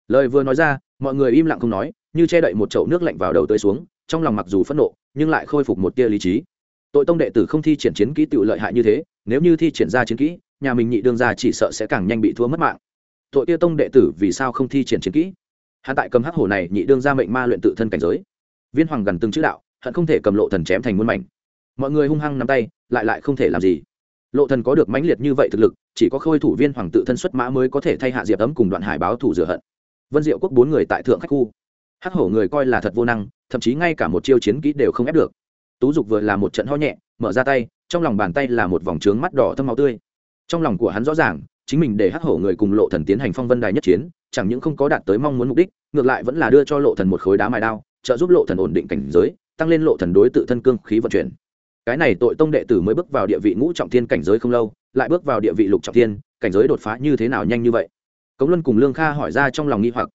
Lời vừa nói ra, mọi người im lặng không nói, như che đậy một chậu nước lạnh vào đầu tới xuống, trong lòng mặc dù phẫn nộ, nhưng lại khôi phục một tia lý trí tội tông đệ tử không thi triển chiến kỹ tự lợi hại như thế, nếu như thi triển ra chiến kỹ, nhà mình nhị đương ra chỉ sợ sẽ càng nhanh bị thua mất mạng. Tội tia tông đệ tử vì sao không thi triển chiến kỹ? Hạ tại cầm hắc hổ này nhị đương ra mệnh ma luyện tự thân cảnh giới. Viên hoàng gần từng chữ đạo, hận không thể cầm lộ thần chém thành muôn mảnh. Mọi người hung hăng nắm tay, lại lại không thể làm gì. Lộ thần có được mãnh liệt như vậy thực lực, chỉ có khôi thủ viên hoàng tự thân xuất mã mới có thể thay hạ diệp ấm cùng đoạn hải báo thủ rửa hận. Vân diệu quốc bốn người tại thượng khách khu. Hắc hổ người coi là thật vô năng, thậm chí ngay cả một chiêu chiến kỹ đều không ép được tú dục vừa là một trận ho nhẹ, mở ra tay, trong lòng bàn tay là một vòng trướng mắt đỏ thâm máu tươi. Trong lòng của hắn rõ ràng, chính mình để hắc hổ người cùng lộ thần tiến hành phong vân đài nhất chiến, chẳng những không có đạt tới mong muốn mục đích, ngược lại vẫn là đưa cho lộ thần một khối đá mài đao, trợ giúp lộ thần ổn định cảnh giới, tăng lên lộ thần đối tự thân cương khí vận chuyển. Cái này tội tông đệ tử mới bước vào địa vị ngũ trọng thiên cảnh giới không lâu, lại bước vào địa vị lục trọng thiên, cảnh giới đột phá như thế nào nhanh như vậy? Cống luân cùng lương kha hỏi ra trong lòng nghi hoặc.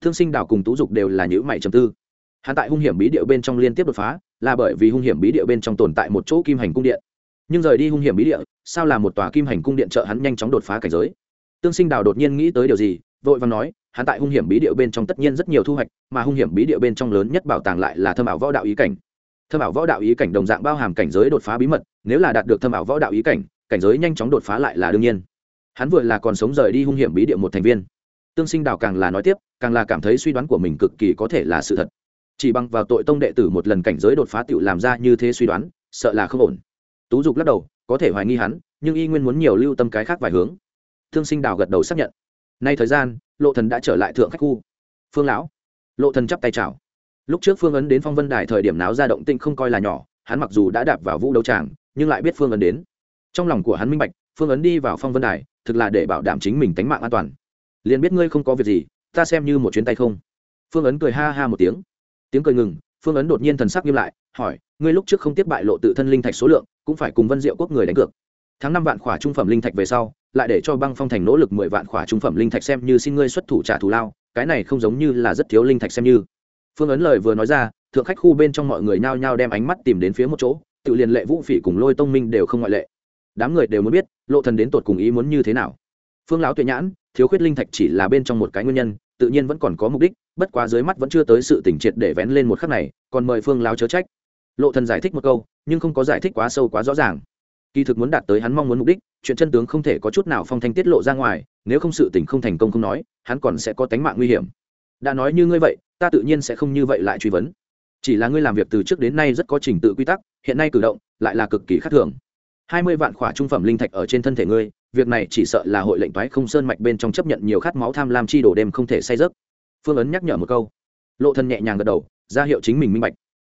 Thương sinh đảo cùng tú dục đều là những mảy trầm tư. Hắn tại hung hiểm bí địa bên trong liên tiếp đột phá là bởi vì hung hiểm bí địa bên trong tồn tại một chỗ kim hành cung điện. Nhưng rời đi hung hiểm bí địa, sao là một tòa kim hành cung điện trợ hắn nhanh chóng đột phá cảnh giới? Tương sinh đào đột nhiên nghĩ tới điều gì, vội vàng nói, hắn tại hung hiểm bí địa bên trong tất nhiên rất nhiều thu hoạch, mà hung hiểm bí địa bên trong lớn nhất bảo tàng lại là thâm ảo võ đạo ý cảnh. Thâm ảo võ đạo ý cảnh đồng dạng bao hàm cảnh giới đột phá bí mật, nếu là đạt được thâm ảo võ đạo ý cảnh cảnh giới nhanh chóng đột phá lại là đương nhiên. Hắn vừa là còn sống rời đi hung hiểm bí địa một thành viên. Tương sinh đào càng là nói tiếp, càng là cảm thấy suy đoán của mình cực kỳ có thể là sự thật chỉ bằng vào tội tông đệ tử một lần cảnh giới đột phá tựu làm ra như thế suy đoán, sợ là không ổn. Tú dục lắc đầu, có thể hoài nghi hắn, nhưng y nguyên muốn nhiều lưu tâm cái khác vài hướng. Thương sinh đào gật đầu xác nhận. Nay thời gian, lộ thần đã trở lại thượng khách khu. Phương lão. Lộ thần chắp tay chào. Lúc trước phương ấn đến phong vân đài thời điểm náo ra động tinh không coi là nhỏ, hắn mặc dù đã đạp vào vũ đấu tràng, nhưng lại biết phương ấn đến. Trong lòng của hắn minh bạch, phương ấn đi vào phong vân đài, thực là để bảo đảm chính mình tính mạng an toàn. Liền biết ngươi không có việc gì, ta xem như một chuyến tay không. Phương ấn cười ha ha một tiếng tiếng cười ngừng, phương ấn đột nhiên thần sắc nghiêm lại, hỏi, ngươi lúc trước không tiếp bại lộ tự thân linh thạch số lượng, cũng phải cùng vân diệu quốc người đánh cược. Tháng năm vạn khỏa trung phẩm linh thạch về sau, lại để cho băng phong thành nỗ lực mười vạn khỏa trung phẩm linh thạch xem như xin ngươi xuất thủ trả thù lao, cái này không giống như là rất thiếu linh thạch xem như. Phương ấn lời vừa nói ra, thượng khách khu bên trong mọi người nhao nhao đem ánh mắt tìm đến phía một chỗ, tự liền lệ vũ phỉ cùng lôi tông minh đều không ngoại lệ. Đám người đều muốn biết, lộ thần đến tột cùng ý muốn như thế nào. Phương lão tuệ nhãn, thiếu khuyết linh thạch chỉ là bên trong một cái nguyên nhân tự nhiên vẫn còn có mục đích, bất quá dưới mắt vẫn chưa tới sự tỉnh triệt để vén lên một khắc này, còn mời phương lao chớ trách. Lộ thần giải thích một câu, nhưng không có giải thích quá sâu quá rõ ràng. Kỳ thực muốn đạt tới hắn mong muốn mục đích, chuyện chân tướng không thể có chút nào phong thanh tiết lộ ra ngoài, nếu không sự tình không thành công không nói, hắn còn sẽ có tánh mạng nguy hiểm. Đã nói như ngươi vậy, ta tự nhiên sẽ không như vậy lại truy vấn. Chỉ là ngươi làm việc từ trước đến nay rất có trình tự quy tắc, hiện nay cử động, lại là cực kỳ khác thường hai mươi vạn khỏa trung phẩm linh thạch ở trên thân thể ngươi, việc này chỉ sợ là hội lệnh toái không sơn mạch bên trong chấp nhận nhiều khát máu tham lam chi đổ đêm không thể say giấc. Phương ấn nhắc nhở một câu. Lộ thần nhẹ nhàng gật đầu, ra hiệu chính mình minh bạch.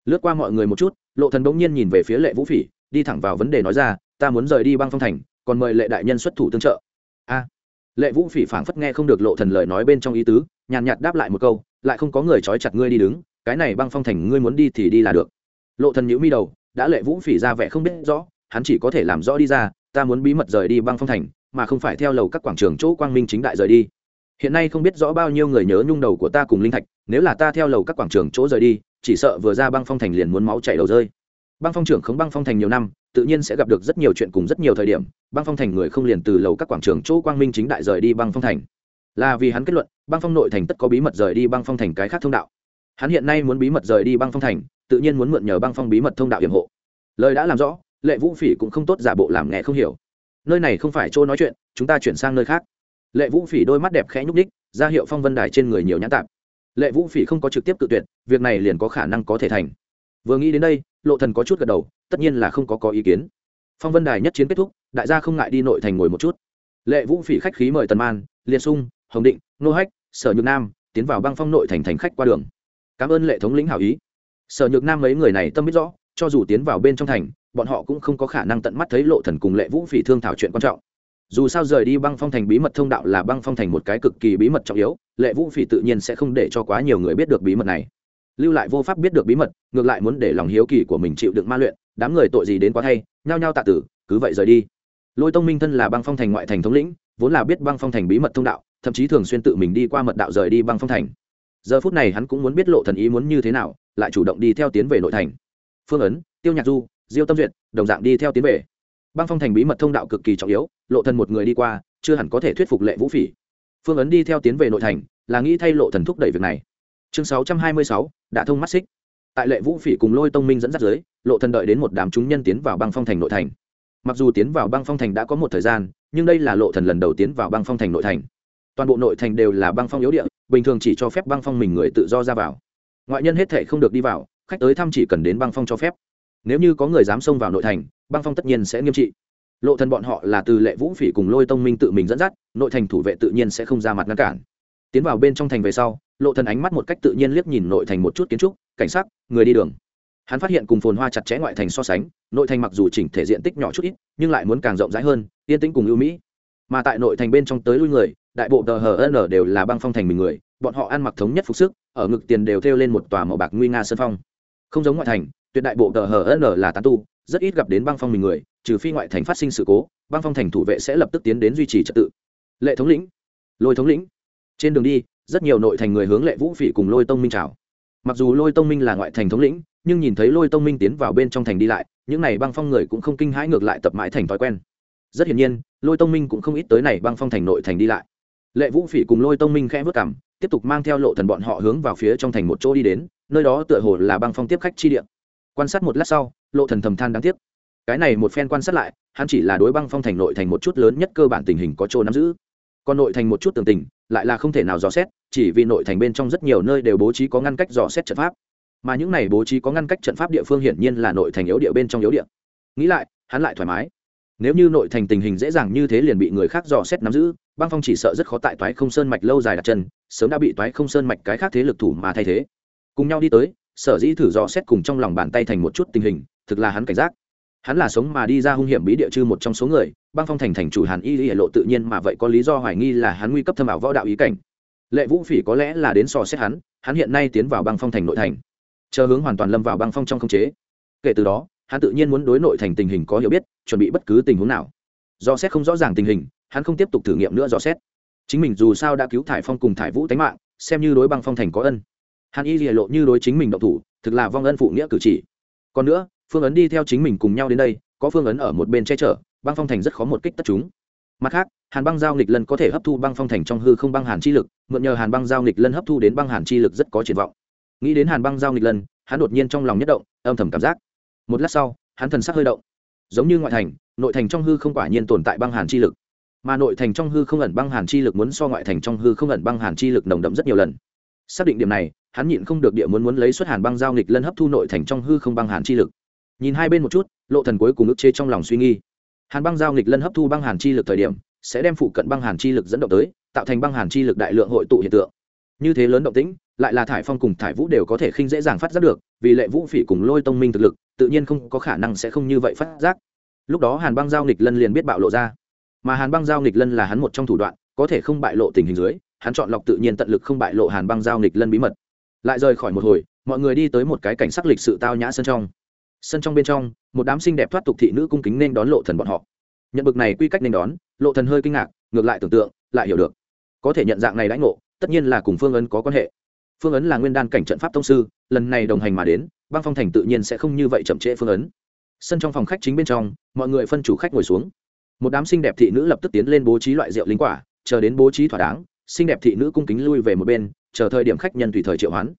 Lướt qua mọi người một chút, lộ thần bỗng nhiên nhìn về phía lệ vũ phỉ, đi thẳng vào vấn đề nói ra, ta muốn rời đi băng phong thành, còn mời lệ đại nhân xuất thủ tương trợ. A. Lệ vũ phỉ phảng phất nghe không được lộ thần lời nói bên trong ý tứ, nhàn nhạt đáp lại một câu, lại không có người trói chặt ngươi đi đứng, cái này băng phong thành ngươi muốn đi thì đi là được. Lộ thần nhíu mi đầu, đã lệ vũ phỉ ra vẻ không biết rõ hắn chỉ có thể làm rõ đi ra ta muốn bí mật rời đi băng phong thành mà không phải theo lầu các quảng trường chỗ quang minh chính đại rời đi hiện nay không biết rõ bao nhiêu người nhớ nhung đầu của ta cùng linh thạch nếu là ta theo lầu các quảng trường chỗ rời đi chỉ sợ vừa ra băng phong thành liền muốn máu chảy đầu rơi băng phong trưởng không băng phong thành nhiều năm tự nhiên sẽ gặp được rất nhiều chuyện cùng rất nhiều thời điểm băng phong thành người không liền từ lầu các quảng trường chỗ quang minh chính đại rời đi băng phong thành là vì hắn kết luận băng phong nội thành tất có bí mật rời đi băng phong thành cái khác thông đạo hắn hiện nay muốn bí mật rời đi băng phong thành tự nhiên muốn mượn nhờ băng phong bí mật thông đạo hiểm hộ lời đã làm rõ lệ vũ phỉ cũng không tốt giả bộ làm nghe không hiểu. Nơi này không phải chỗ nói chuyện, chúng ta chuyển sang nơi khác. Lệ vũ phỉ đôi mắt đẹp khẽ nhúc ních ra hiệu phong vân đài trên người nhiều nhãn tạp. Lệ vũ phỉ không có trực tiếp tự tuyệt, việc này liền có khả năng có thể thành. Vừa nghĩ đến đây, lộ thần có chút gật đầu, tất nhiên là không có có ý kiến. Phong vân đài nhất chiến kết thúc, đại gia không ngại đi nội thành ngồi một chút. Lệ vũ phỉ khách khí mời tần man, liên sung hồng định, nô hách, sở nhược nam, tiến vào băng phong nội thành thành khách qua đường. Cảm ơn lệ thống lĩnh hảo ý. Sở nhược nam mấy người này tâm biết rõ cho dù tiến vào bên trong thành, bọn họ cũng không có khả năng tận mắt thấy lộ thần cùng lệ vũ phỉ thương thảo chuyện quan trọng. Dù sao rời đi băng phong thành bí mật thông đạo là băng phong thành một cái cực kỳ bí mật trọng yếu, lệ vũ phỉ tự nhiên sẽ không để cho quá nhiều người biết được bí mật này. Lưu lại vô pháp biết được bí mật, ngược lại muốn để lòng hiếu kỳ của mình chịu đựng ma luyện, đám người tội gì đến quá thay, nhao nhao tạ tử, cứ vậy rời đi. Lôi tông minh thân là băng phong thành ngoại thành thống lĩnh, vốn là biết băng phong thành bí mật thông đạo, thậm chí thường xuyên tự mình đi qua mật đạo rời đi băng phong thành. Giờ phút này hắn cũng muốn biết lộ thần ý muốn như thế nào, lại chủ động đi theo tiến về nội thành phương ấn tiêu nhạc du diêu tâm duyệt đồng dạng đi theo tiến về. Băng phong thành bí mật thông đạo cực kỳ trọng yếu lộ thần một người đi qua chưa hẳn có thể thuyết phục lệ vũ phỉ. Phương ấn đi theo tiến về nội thành là nghĩ thay lộ thần thúc đẩy việc này. Chương 626, đã thông mắt xích. Tại lệ vũ phỉ cùng lôi tông minh dẫn dắt dưới lộ thần đợi đến một đám chúng nhân tiến vào băng phong thành nội thành. Mặc dù tiến vào băng phong thành đã có một thời gian nhưng đây là lộ thần lần đầu tiến vào băng phong thành nội thành. Toàn bộ nội thành đều là băng phong yếu địa bình thường chỉ cho phép băng phong mình người tự do ra vào. Ngoại nhân hết thể không được đi vào khách tới thăm chỉ cần đến băng phong cho phép. Nếu như có người dám xông vào nội thành, băng phong tất nhiên sẽ nghiêm trị. Lộ thần bọn họ là từ lệ vũ phỉ cùng lôi tông minh tự mình dẫn dắt, nội thành thủ vệ tự nhiên sẽ không ra mặt ngăn cản. Tiến vào bên trong thành về sau, lộ thần ánh mắt một cách tự nhiên liếc nhìn nội thành một chút kiến trúc, cảnh sắc, người đi đường. Hắn phát hiện cùng phồn hoa chặt chẽ ngoại thành so sánh, nội thành mặc dù chỉnh thể diện tích nhỏ chút ít, nhưng lại muốn càng rộng rãi hơn, yên tĩnh cùng ưu mỹ. Mà tại nội thành bên trong tới lui người, đại bộ tờ hờ n đều là băng phong thành mình người, bọn họ ăn mặc thống nhất phục sức, ở ngực tiền đều thêu lên một tòa màu bạc nguy nga sơn phong không giống ngoại thành, tuyệt đại bộ tờ hờ n là tán tu, rất ít gặp đến băng phong mình người, trừ phi ngoại thành phát sinh sự cố, băng phong thành thủ vệ sẽ lập tức tiến đến duy trì trật tự. Lệ thống lĩnh, lôi thống lĩnh. Trên đường đi, rất nhiều nội thành người hướng lệ vũ phỉ cùng lôi tông minh chào. Mặc dù lôi tông minh là ngoại thành thống lĩnh, nhưng nhìn thấy lôi tông minh tiến vào bên trong thành đi lại, những n à y băng phong người cũng không kinh hãi ngược lại tập mãi thành thói quen. Rất hiển nhiên, lôi tông minh cũng không ít tới này băng phong thành nội thành đi lại. Lệ vũ phỉ cùng lôi tông minh khẽ vất cảm tiếp tục mang theo lộ thần bọn họ hướng vào phía trong thành một chỗ đi đến nơi đó tựa hồ là băng phong tiếp khách chi điện quan sát một lát sau, lộ thần thầm than đáng tiếc. Cái này một phen quan sát lại, hắn chỉ là đối băng phong thành nội thành một chút lớn nhất cơ bản tình hình có chỗ nắm giữ. Còn nội thành một chút tường tình, lại là không thể nào dò xét, chỉ vì nội thành bên trong rất nhiều nơi đều bố trí có ngăn cách dò xét trận pháp. Mà những này bố trí có ngăn cách trận pháp địa phương hiển nhiên là nội thành yếu địa bên trong yếu địa. Nghĩ lại, hắn lại thoải mái. Nếu như nội thành tình hình dễ dàng như thế liền bị người khác dò xét nắm giữ, băng phong chỉ sợ rất khó tại toái không sơn mạch lâu dài đặt chân, sớm đã bị toái không sơn mạch cái khác thế lực thủ mà thay thế cùng nhau đi tới, sở dĩ thử dò xét cùng trong lòng bàn tay thành một chút tình hình, thực là hắn cảnh giác. Hắn là sống mà đi ra hung hiểm bí địa chư một trong số người, băng phong thành thành chủ hàn y y lộ tự nhiên mà vậy có lý do hoài nghi là hắn nguy cấp thâm ảo võ đạo ý cảnh. Lệ vũ phỉ có lẽ là đến sò xét hắn hắn hiện nay tiến vào băng phong thành nội thành, chờ hướng hoàn toàn lâm vào băng phong trong không chế. Kể từ đó, hắn tự nhiên muốn đối nội thành tình hình có hiểu biết, chuẩn bị bất cứ tình huống nào. Do xét không rõ ràng tình hình, hắn không tiếp tục thử nghiệm nữa do xét. Chính mình dù sao đã cứu thải phong cùng thải vũ tánh mạng, xem như đối băng phong thành có ân hàn y lìa lộ như đối chính mình động thủ, thực là vong ân phụ nghĩa cử chỉ. Còn nữa, phương ấn đi theo chính mình cùng nhau đến đây, có phương ấn ở một bên che chở, băng phong thành rất khó một kích tất chúng. Mặt khác, hàn băng giao nghịch lân có thể hấp thu băng phong thành trong hư không băng hàn chi lực, mượn nhờ hàn băng giao nghịch lân hấp thu đến băng hàn chi lực rất có triển vọng. Nghĩ đến hàn băng giao nghịch lân, hắn đột nhiên trong lòng nhất động, âm thầm cảm giác. Một lát sau, hắn thần sắc hơi động. Giống như ngoại thành, nội thành trong hư không quả nhiên tồn tại băng hàn chi lực. Mà nội thành trong hư không ẩn băng hàn chi lực muốn so ngoại thành trong hư không ẩn băng hàn chi lực nồng đậm rất nhiều lần. Xác định điểm này hắn nhịn không được địa muốn muốn lấy xuất hàn băng giao nghịch lân hấp thu nội thành trong hư không băng hàn chi lực. Nhìn hai bên một chút, lộ thần cuối cùng ức chế trong lòng suy nghi hàn băng giao nghịch lân hấp thu băng hàn chi lực thời điểm, sẽ đem phụ cận băng hàn chi lực dẫn động tới, tạo thành băng hàn chi lực đại lượng hội tụ hiện tượng. Như thế lớn động tĩnh, lại là thải phong cùng thải vũ đều có thể khinh dễ dàng phát giác được, vì lệ vũ phỉ cùng lôi tông minh thực lực, tự nhiên không có khả năng sẽ không như vậy phát giác. Lúc đó hàn băng giao nghịch lân liền biết bạo lộ ra. Mà hàn băng giao nghịch lân là hắn một trong thủ đoạn, có thể không bại lộ tình hình dưới, hắn chọn lọc tự nhiên tận lực không bại lộ hàn băng giao nghịch lân bí mật lại rời khỏi một hồi, mọi người đi tới một cái cảnh sắc lịch sự tao nhã sân trong. Sân trong bên trong, một đám xinh đẹp thoát tục thị nữ cung kính nên đón lộ thần bọn họ. Nhận bực này quy cách nên đón, lộ thần hơi kinh ngạc, ngược lại tưởng tượng, lại hiểu được. Có thể nhận dạng này lãnh ngộ, tất nhiên là cùng phương ấn có quan hệ. Phương ấn là nguyên đan cảnh trận pháp tông sư, lần này đồng hành mà đến, băng phong thành tự nhiên sẽ không như vậy chậm trễ phương ấn. Sân trong phòng khách chính bên trong, mọi người phân chủ khách ngồi xuống. Một đám xinh đẹp thị nữ lập tức tiến lên bố trí loại rượu linh quả, chờ đến bố trí thỏa đáng xinh đẹp thị nữ cung kính lui về một bên, chờ thời điểm khách nhân tùy thời triệu hoán.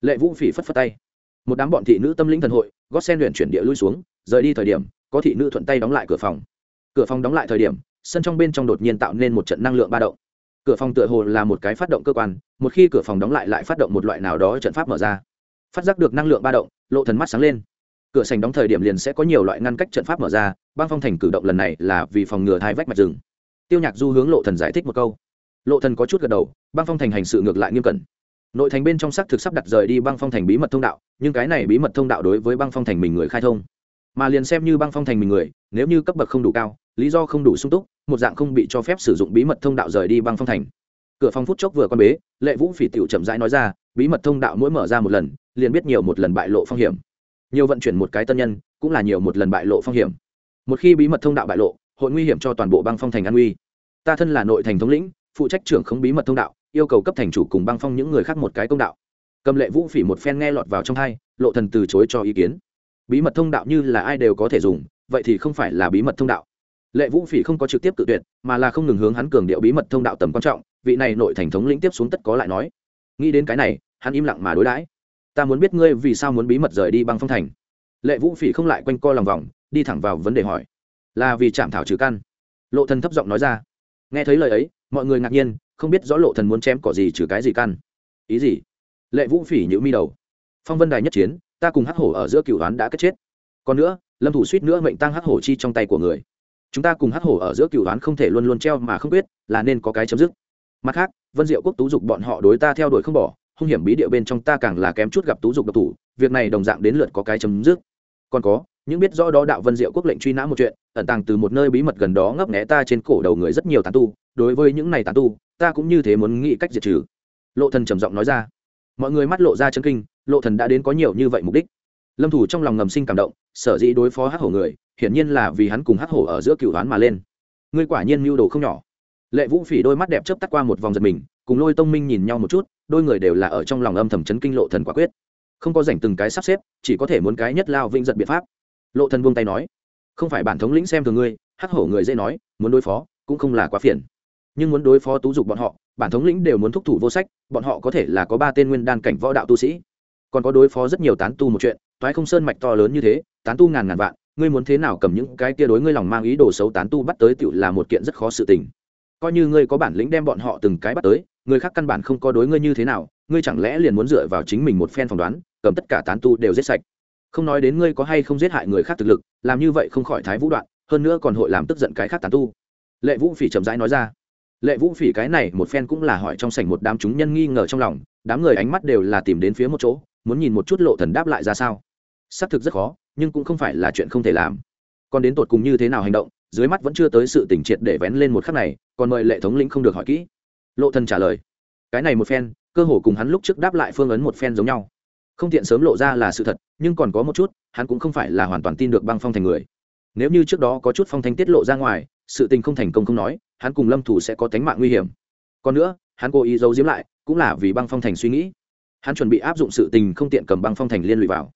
Lệ vũ phỉ phất phất tay. Một đám bọn thị nữ tâm linh thần hội, gót sen luyện chuyển địa lui xuống, rời đi thời điểm, có thị nữ thuận tay đóng lại cửa phòng. Cửa phòng đóng lại thời điểm, sân trong bên trong đột nhiên tạo nên một trận năng lượng ba động. Cửa phòng tựa hồ là một cái phát động cơ quan, một khi cửa phòng đóng lại lại phát động một loại nào đó trận pháp mở ra. Phát giác được năng lượng ba động, lộ thần mắt sáng lên. Cửa sành đóng thời điểm liền sẽ có nhiều loại ngăn cách trận pháp mở ra, băng phong thành cử động lần này là vì phòng ngừa thai vách mạch rừng. Tiêu nhạc du hướng lộ thần giải thích một câu lộ thần có chút gật đầu, băng phong thành hành sự ngược lại nghiêm cẩn. Nội thành bên trong xác thực sắp đặt rời đi băng phong thành bí mật thông đạo, nhưng cái này bí mật thông đạo đối với băng phong thành mình người khai thông. Mà liền xem như băng phong thành mình người, nếu như cấp bậc không đủ cao, lý do không đủ sung túc, một dạng không bị cho phép sử dụng bí mật thông đạo rời đi băng phong thành. Cửa phòng phút chốc vừa quan bế, lệ vũ phỉ tiểu chậm rãi nói ra, bí mật thông đạo mỗi mở ra một lần, liền biết nhiều một lần bại lộ phong hiểm. Nhiều vận chuyển một cái tân nhân, cũng là nhiều một lần bại lộ phong hiểm. Một khi bí mật thông đạo bại lộ, hội nguy hiểm cho toàn bộ băng phong thành an nguy. Ta thân là nội thành thống lĩnh phụ trách trưởng không bí mật thông đạo, yêu cầu cấp thành chủ cùng băng phong những người khác một cái công đạo. Cầm lệ vũ phỉ một phen nghe lọt vào trong hai, lộ thần từ chối cho ý kiến. Bí mật thông đạo như là ai đều có thể dùng, vậy thì không phải là bí mật thông đạo. Lệ vũ phỉ không có trực tiếp tự tuyệt, mà là không ngừng hướng hắn cường điệu bí mật thông đạo tầm quan trọng, vị này nội thành thống lĩnh tiếp xuống tất có lại nói. Nghĩ đến cái này, hắn im lặng mà đối đãi. Ta muốn biết ngươi vì sao muốn bí mật rời đi băng phong thành. Lệ vũ phỉ không lại quanh co lòng vòng, đi thẳng vào vấn đề hỏi. Là vì chạm thảo trừ căn. Lộ thần thấp giọng nói ra. Nghe thấy lời ấy mọi người ngạc nhiên không biết rõ lộ thần muốn chém cỏ gì trừ cái gì căn ý gì? Lệ vũ phỉ nhữ mi đầu. Phong vân đài nhất chiến ta cùng hắc hổ ở giữa cựu đoán đã kết chết. Còn nữa lâm thủ suýt nữa mệnh tăng hắc hổ chi trong tay của người. Chúng ta cùng hắc hổ ở giữa cựu đoán không thể luôn luôn treo mà không biết, là nên có cái chấm dứt. Mặt khác vân diệu quốc tú dục bọn họ đối ta theo đuổi không bỏ hung hiểm bí địa bên trong ta càng là kém chút gặp tú dục độc thủ việc này đồng dạng đến lượt có cái chấm dứt. Còn có những biết rõ đó đạo vân diệu quốc lệnh truy nã một chuyện, ẩn tàng từ một nơi bí mật gần đó ngấp nghé ta trên cổ đầu người rất nhiều tán tu, đối với những này tán tu, ta cũng như thế muốn nghĩ cách diệt trừ. Lộ thần trầm giọng nói ra. Mọi người mắt lộ ra chân kinh, lộ thần đã đến có nhiều như vậy mục đích. Lâm thủ trong lòng ngầm sinh cảm động, sở dĩ đối phó hắc hổ người, hiển nhiên là vì hắn cùng hắc hổ ở giữa cựu đoán mà lên. Ngươi quả nhiên mưu đồ không nhỏ. Lệ vũ phỉ đôi mắt đẹp chớp tắt qua một vòng giật mình, cùng lôi tông minh nhìn nhau một chút, đôi người đều là ở trong lòng âm thầm chấn kinh lộ thần quả quyết. Không có rảnh từng cái sắp xếp, chỉ có thể muốn cái nhất lao vinh giật biện pháp lộ thần buông tay nói, không phải bản thống lĩnh xem thường ngươi, hắc hổ người dễ nói, muốn đối phó cũng không là quá phiền. Nhưng muốn đối phó tú dục bọn họ, bản thống lĩnh đều muốn thúc thủ vô sách, bọn họ có thể là có ba tên nguyên đan cảnh võ đạo tu sĩ. Còn có đối phó rất nhiều tán tu một chuyện, toái không sơn mạch to lớn như thế, tán tu ngàn ngàn vạn, ngươi muốn thế nào cầm những cái kia đối ngươi lòng mang ý đồ xấu tán tu bắt tới tựu là một kiện rất khó sự tình. Coi như ngươi có bản lĩnh đem bọn họ từng cái bắt tới, người khác căn bản không có đối ngươi như thế nào, ngươi chẳng lẽ liền muốn dựa vào chính mình một phen phỏng đoán, cầm tất cả tán tu đều giết sạch? Không nói đến ngươi có hay không giết hại người khác thực lực, làm như vậy không khỏi thái vũ đoạn, hơn nữa còn hội làm tức giận cái khác tàn tu. Lệ vũ phỉ chậm rãi nói ra. Lệ vũ phỉ cái này một phen cũng là hỏi trong sảnh một đám chúng nhân nghi ngờ trong lòng, đám người ánh mắt đều là tìm đến phía một chỗ, muốn nhìn một chút lộ thần đáp lại ra sao. Xác thực rất khó, nhưng cũng không phải là chuyện không thể làm. Còn đến tột cùng như thế nào hành động, dưới mắt vẫn chưa tới sự tỉnh triệt để vén lên một khắc này, còn mời lệ thống lĩnh không được hỏi kỹ. Lộ thần trả lời. Cái này một phen, cơ hồ cùng hắn lúc trước đáp lại phương ấn một phen giống nhau không tiện sớm lộ ra là sự thật, nhưng còn có một chút, hắn cũng không phải là hoàn toàn tin được băng phong thành người. Nếu như trước đó có chút phong thanh tiết lộ ra ngoài, sự tình không thành công không nói, hắn cùng lâm thủ sẽ có tánh mạng nguy hiểm. Còn nữa, hắn cố ý giấu giếm lại, cũng là vì băng phong thành suy nghĩ. Hắn chuẩn bị áp dụng sự tình không tiện cầm băng phong thành liên lụy vào.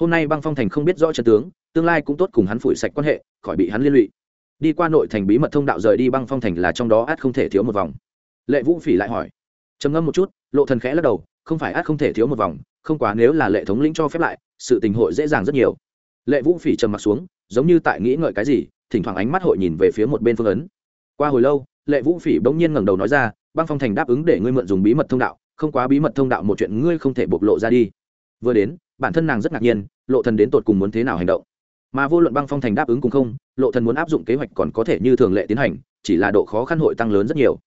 Hôm nay băng phong thành không biết rõ trận tướng, tương lai cũng tốt cùng hắn phủi sạch quan hệ, khỏi bị hắn liên lụy. Đi qua nội thành bí mật thông đạo rời đi băng phong thành là trong đó át không thể thiếu một vòng. Lệ vũ phỉ lại hỏi. Trầm ngâm một chút, lộ thần khẽ lắc đầu không phải át không thể thiếu một vòng, không quá nếu là lệ thống lĩnh cho phép lại, sự tình hội dễ dàng rất nhiều. Lệ vũ phỉ trầm mặt xuống, giống như tại nghĩ ngợi cái gì, thỉnh thoảng ánh mắt hội nhìn về phía một bên phương ấn. Qua hồi lâu, lệ vũ phỉ bỗng nhiên ngẩng đầu nói ra, băng phong thành đáp ứng để ngươi mượn dùng bí mật thông đạo, không quá bí mật thông đạo một chuyện ngươi không thể bộc lộ ra đi. Vừa đến, bản thân nàng rất ngạc nhiên, lộ thần đến tột cùng muốn thế nào hành động? Mà vô luận băng phong thành đáp ứng cũng không, lộ thần muốn áp dụng kế hoạch còn có thể như thường lệ tiến hành, chỉ là độ khó khăn hội tăng lớn rất nhiều.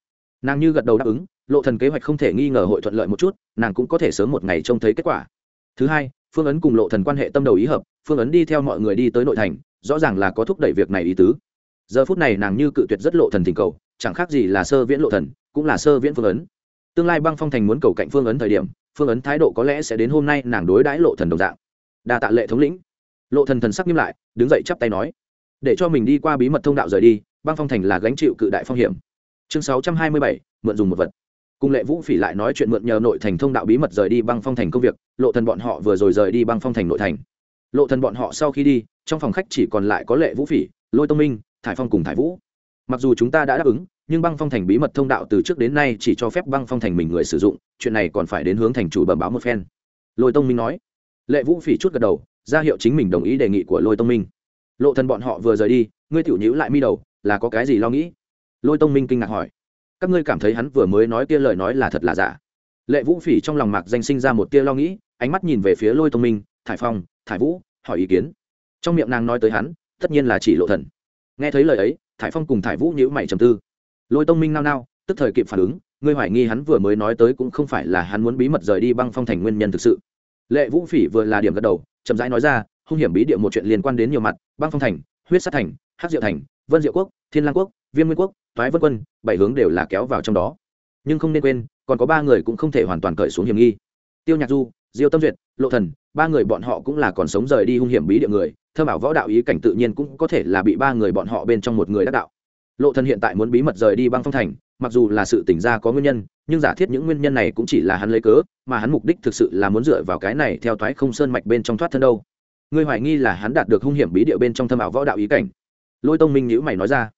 Nàng như gật đầu đáp ứng lộ thần kế hoạch không thể nghi ngờ hội thuận lợi một chút, nàng cũng có thể sớm một ngày trông thấy kết quả. Thứ hai, phương ấn cùng lộ thần quan hệ tâm đầu ý hợp, phương ấn đi theo mọi người đi tới nội thành, rõ ràng là có thúc đẩy việc này ý tứ. Giờ phút này nàng như cự tuyệt rất lộ thần tình cầu, chẳng khác gì là sơ viễn lộ thần, cũng là sơ viễn phương ấn. Tương lai băng phong thành muốn cầu cạnh phương ấn thời điểm, phương ấn thái độ có lẽ sẽ đến hôm nay nàng đối đãi lộ thần đồng dạng. Đa tạ lệ thống lĩnh. Lộ thần thần sắc nghiêm lại, đứng dậy chắp tay nói, để cho mình đi qua bí mật thông đạo rời đi, băng phong thành là gánh chịu cự đại phong hiểm. Chương sáu trăm hai mươi bảy, mượn dùng một vật cùng lệ vũ phỉ lại nói chuyện mượn nhờ nội thành thông đạo bí mật rời đi băng phong thành công việc, lộ thần bọn họ vừa rồi rời đi băng phong thành nội thành. Lộ thần bọn họ sau khi đi, trong phòng khách chỉ còn lại có lệ vũ phỉ, lôi tông minh, thải phong cùng thải vũ. Mặc dù chúng ta đã đáp ứng, nhưng băng phong thành bí mật thông đạo từ trước đến nay chỉ cho phép băng phong thành mình người sử dụng, chuyện này còn phải đến hướng thành chủ bẩm báo một phen. Lôi tông minh nói. Lệ vũ phỉ chút gật đầu, ra hiệu chính mình đồng ý đề nghị của lôi tông minh. Lộ thần bọn họ vừa rời đi, ngươi tiểu nhữ lại mi đầu, là có cái gì lo nghĩ? Lôi tông minh kinh ngạc hỏi các ngươi cảm thấy hắn vừa mới nói kia lời nói là thật là giả? Lệ vũ phỉ trong lòng mạc danh sinh ra một tia lo nghĩ, ánh mắt nhìn về phía lôi thông minh, thải phong, thải vũ, hỏi ý kiến. Trong miệng nàng nói tới hắn, tất nhiên là chỉ lộ thần. Nghe thấy lời ấy, thải phong cùng thải vũ nhữ mày trầm tư. Lôi tông minh nao nao, tức thời kịp phản ứng, ngươi hoài nghi hắn vừa mới nói tới cũng không phải là hắn muốn bí mật rời đi băng phong thành nguyên nhân thực sự. Lệ vũ phỉ vừa là điểm gật đầu, chậm rãi nói ra, hung hiểm bí địa một chuyện liên quan đến nhiều mặt, băng phong thành, huyết sát thành, hắc diệu thành, vân diệu quốc, thiên lang quốc, viêm nguyên quốc thoái vân quân, bảy hướng đều là kéo vào trong đó. Nhưng không nên quên, còn có ba người cũng không thể hoàn toàn cởi xuống hiểm nghi. Tiêu nhạc du, diêu tâm duyệt, lộ thần, ba người bọn họ cũng là còn sống rời đi hung hiểm bí địa người, thơ bảo võ đạo ý cảnh tự nhiên cũng có thể là bị ba người bọn họ bên trong một người đắc đạo. Lộ thần hiện tại muốn bí mật rời đi băng phong thành, mặc dù là sự tỉnh ra có nguyên nhân, nhưng giả thiết những nguyên nhân này cũng chỉ là hắn lấy cớ, mà hắn mục đích thực sự là muốn dựa vào cái này theo thoái không sơn mạch bên trong thoát thân đâu. Ngươi hoài nghi là hắn đạt được hung hiểm bí địa bên trong thâm ảo võ đạo ý cảnh. Lôi tông minh nhữ mày nói ra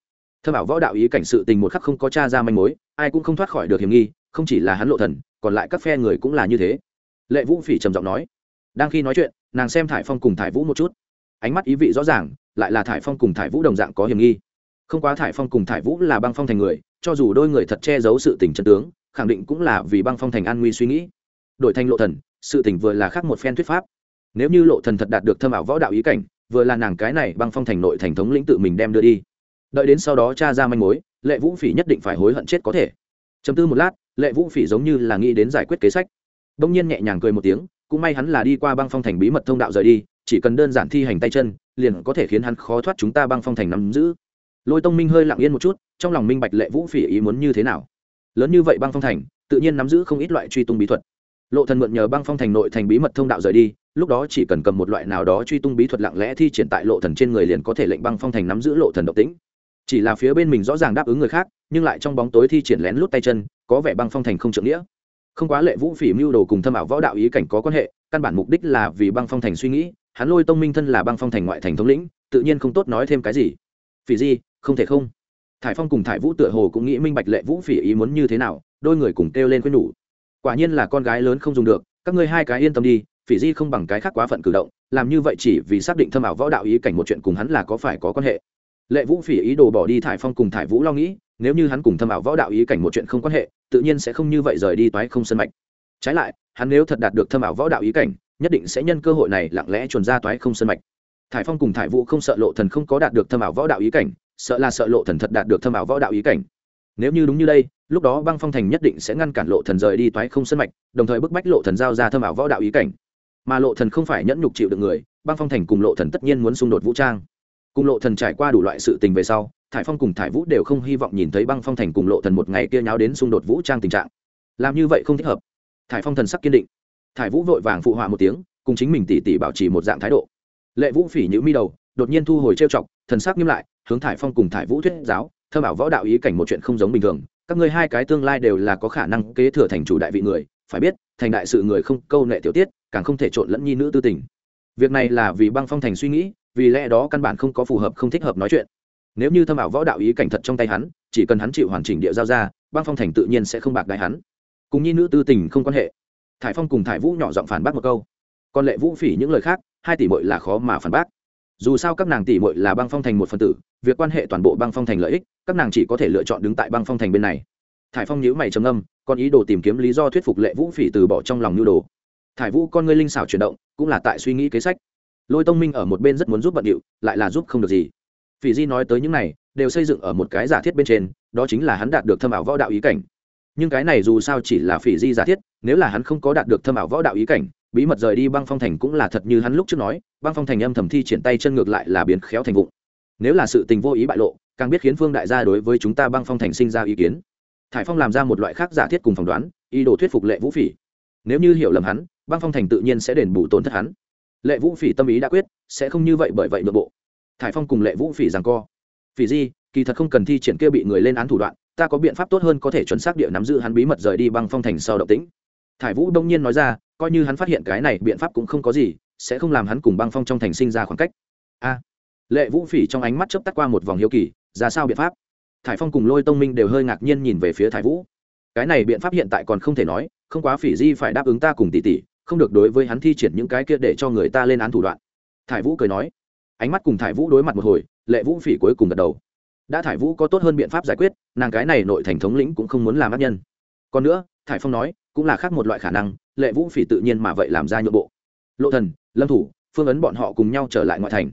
thâm ảo võ đạo ý cảnh sự tình một khắc không có cha ra manh mối, ai cũng không thoát khỏi được hiểm nghi, không chỉ là hắn lộ thần, còn lại các phe người cũng là như thế. Lệ vũ phỉ trầm giọng nói, đang khi nói chuyện, nàng xem thải phong cùng thải vũ một chút. Ánh mắt ý vị rõ ràng, lại là thải phong cùng thải vũ đồng dạng có hiểm nghi. Không quá thải phong cùng thải vũ là băng phong thành người, cho dù đôi người thật che giấu sự tình chân tướng, khẳng định cũng là vì băng phong thành an nguy suy nghĩ. Đổi thành lộ thần, sự tình vừa là khác một phen thuyết pháp. Nếu như lộ thần thật đạt được thâm ảo võ đạo ý cảnh, vừa là nàng cái này băng phong thành nội thành thống lĩnh tự mình đem đưa đi đợi đến sau đó cha ra manh mối, lệ vũ phỉ nhất định phải hối hận chết có thể. Chấm tư một lát, lệ vũ phỉ giống như là nghĩ đến giải quyết kế sách. Đông nhiên nhẹ nhàng cười một tiếng, cũng may hắn là đi qua băng phong thành bí mật thông đạo rời đi, chỉ cần đơn giản thi hành tay chân, liền có thể khiến hắn khó thoát chúng ta băng phong thành nắm giữ. Lôi tông minh hơi lặng yên một chút, trong lòng minh bạch lệ vũ phỉ ý muốn như thế nào. Lớn như vậy băng phong thành, tự nhiên nắm giữ không ít loại truy tung bí thuật. Lộ thần mượn nhờ băng phong thành nội thành bí mật thông đạo rời đi, lúc đó chỉ cần cầm một loại nào đó truy tung bí thuật lặng lẽ thi triển tại lộ thần trên người liền có thể lệnh băng phong thành nắm giữ lộ thần độc tĩnh chỉ là phía bên mình rõ ràng đáp ứng người khác, nhưng lại trong bóng tối thi triển lén lút tay chân, có vẻ băng phong thành không trượng nghĩa. Không quá lệ vũ phỉ mưu đồ cùng thâm ảo võ đạo ý cảnh có quan hệ, căn bản mục đích là vì băng phong thành suy nghĩ, hắn lôi tông minh thân là băng phong thành ngoại thành thống lĩnh, tự nhiên không tốt nói thêm cái gì. Phỉ di, không thể không. Thải phong cùng thải vũ tựa hồ cũng nghĩ minh bạch lệ vũ phỉ ý muốn như thế nào, đôi người cùng kêu lên khuyên nhủ. Quả nhiên là con gái lớn không dùng được, các ngươi hai cái yên tâm đi, phỉ di không bằng cái khác quá phận cử động, làm như vậy chỉ vì xác định thâm ảo võ đạo ý cảnh một chuyện cùng hắn là có phải có quan hệ lệ vũ phỉ ý đồ bỏ đi thải phong cùng thải vũ lo nghĩ, nếu như hắn cùng thâm ảo võ đạo ý cảnh một chuyện không quan hệ, tự nhiên sẽ không như vậy rời đi toái không sân mạch. Trái lại, hắn nếu thật đạt được thâm ảo võ đạo ý cảnh, nhất định sẽ nhân cơ hội này lặng lẽ chuồn ra toái không sân mạch. Thải phong cùng thải vũ không sợ lộ thần không có đạt được thâm ảo võ đạo ý cảnh, sợ là sợ lộ thần thật đạt được thâm ảo võ đạo ý cảnh. Nếu như đúng như đây, lúc đó băng phong thành nhất định sẽ ngăn cản lộ thần rời đi toái không sân mạch, đồng thời bức bách lộ thần giao ra thâm ảo võ đạo ý cảnh. Mà lộ thần không phải nhẫn nhục chịu được người, băng phong thành cùng lộ thần tất nhiên muốn xung đột vũ trang cùng lộ thần trải qua đủ loại sự tình về sau, thải phong cùng thải vũ đều không hy vọng nhìn thấy băng phong thành cùng lộ thần một ngày kia nháo đến xung đột vũ trang tình trạng. Làm như vậy không thích hợp. Thải phong thần sắc kiên định. Thải vũ vội vàng phụ họa một tiếng, cùng chính mình tỉ tỉ bảo trì một dạng thái độ. Lệ vũ phỉ nhữ mi đầu, đột nhiên thu hồi trêu chọc, thần sắc nghiêm lại, hướng thải phong cùng thải vũ thuyết giáo, thơ bảo võ đạo ý cảnh một chuyện không giống bình thường, các ngươi hai cái tương lai đều là có khả năng kế thừa thành chủ đại vị người, phải biết, thành đại sự người không câu nệ tiểu tiết, càng không thể trộn lẫn nhi nữ tư tình. Việc này là vì băng phong thành suy nghĩ vì lẽ đó căn bản không có phù hợp, không thích hợp nói chuyện. Nếu như thâm ảo võ đạo ý cảnh thật trong tay hắn, chỉ cần hắn chịu hoàn chỉnh địa giao ra, băng phong thành tự nhiên sẽ không bạc đại hắn. Cùng nhi nữ tư tình không quan hệ. Thải phong cùng thải vũ nhỏ giọng phản bác một câu. Còn lệ vũ phỉ những lời khác, hai tỷ bội là khó mà phản bác. Dù sao các nàng tỷ muội là băng phong thành một phần tử, việc quan hệ toàn bộ băng phong thành lợi ích, các nàng chỉ có thể lựa chọn đứng tại băng phong thành bên này. Thải phong nhíu mày trầm âm còn ý đồ tìm kiếm lý do thuyết phục lệ vũ phỉ từ bỏ trong lòng nhu đồ. Thải vũ con ngươi linh xảo chuyển động, cũng là tại suy nghĩ kế sách lôi tông minh ở một bên rất muốn giúp bận điệu, lại là giúp không được gì. Phỉ di nói tới những này, đều xây dựng ở một cái giả thiết bên trên, đó chính là hắn đạt được thâm ảo võ đạo ý cảnh. Nhưng cái này dù sao chỉ là phỉ di giả thiết, nếu là hắn không có đạt được thâm ảo võ đạo ý cảnh, bí mật rời đi băng phong thành cũng là thật như hắn lúc trước nói, băng phong thành âm thầm thi triển tay chân ngược lại là biến khéo thành vụng. Nếu là sự tình vô ý bại lộ, càng biết khiến phương đại gia đối với chúng ta băng phong thành sinh ra ý kiến. Thải phong làm ra một loại khác giả thiết cùng phỏng đoán, ý đồ thuyết phục lệ vũ phỉ. Nếu như hiểu lầm hắn, băng phong thành tự nhiên sẽ đền bù tổn thất hắn lệ vũ phỉ tâm ý đã quyết, sẽ không như vậy bởi vậy nội bộ. Thải phong cùng lệ vũ phỉ rằng co. Phỉ di, kỳ thật không cần thi triển kia bị người lên án thủ đoạn, ta có biện pháp tốt hơn có thể chuẩn xác địa nắm giữ hắn bí mật rời đi băng phong thành sau động tĩnh. Thải vũ đông nhiên nói ra, coi như hắn phát hiện cái này biện pháp cũng không có gì, sẽ không làm hắn cùng băng phong trong thành sinh ra khoảng cách. A. Lệ vũ phỉ trong ánh mắt chớp tắt qua một vòng hiếu kỳ, ra sao biện pháp? Thải phong cùng lôi tông minh đều hơi ngạc nhiên nhìn về phía thải vũ. Cái này biện pháp hiện tại còn không thể nói, không quá phỉ di phải đáp ứng ta cùng tỷ tỷ không được đối với hắn thi triển những cái kia để cho người ta lên án thủ đoạn. Thải vũ cười nói. Ánh mắt cùng thải vũ đối mặt một hồi, lệ vũ phỉ cuối cùng gật đầu. Đã thải vũ có tốt hơn biện pháp giải quyết, nàng cái này nội thành thống lĩnh cũng không muốn làm ác nhân. Còn nữa, thải phong nói, cũng là khác một loại khả năng, lệ vũ phỉ tự nhiên mà vậy làm ra nhượng bộ. Lộ thần, lâm thủ, phương ấn bọn họ cùng nhau trở lại ngoại thành.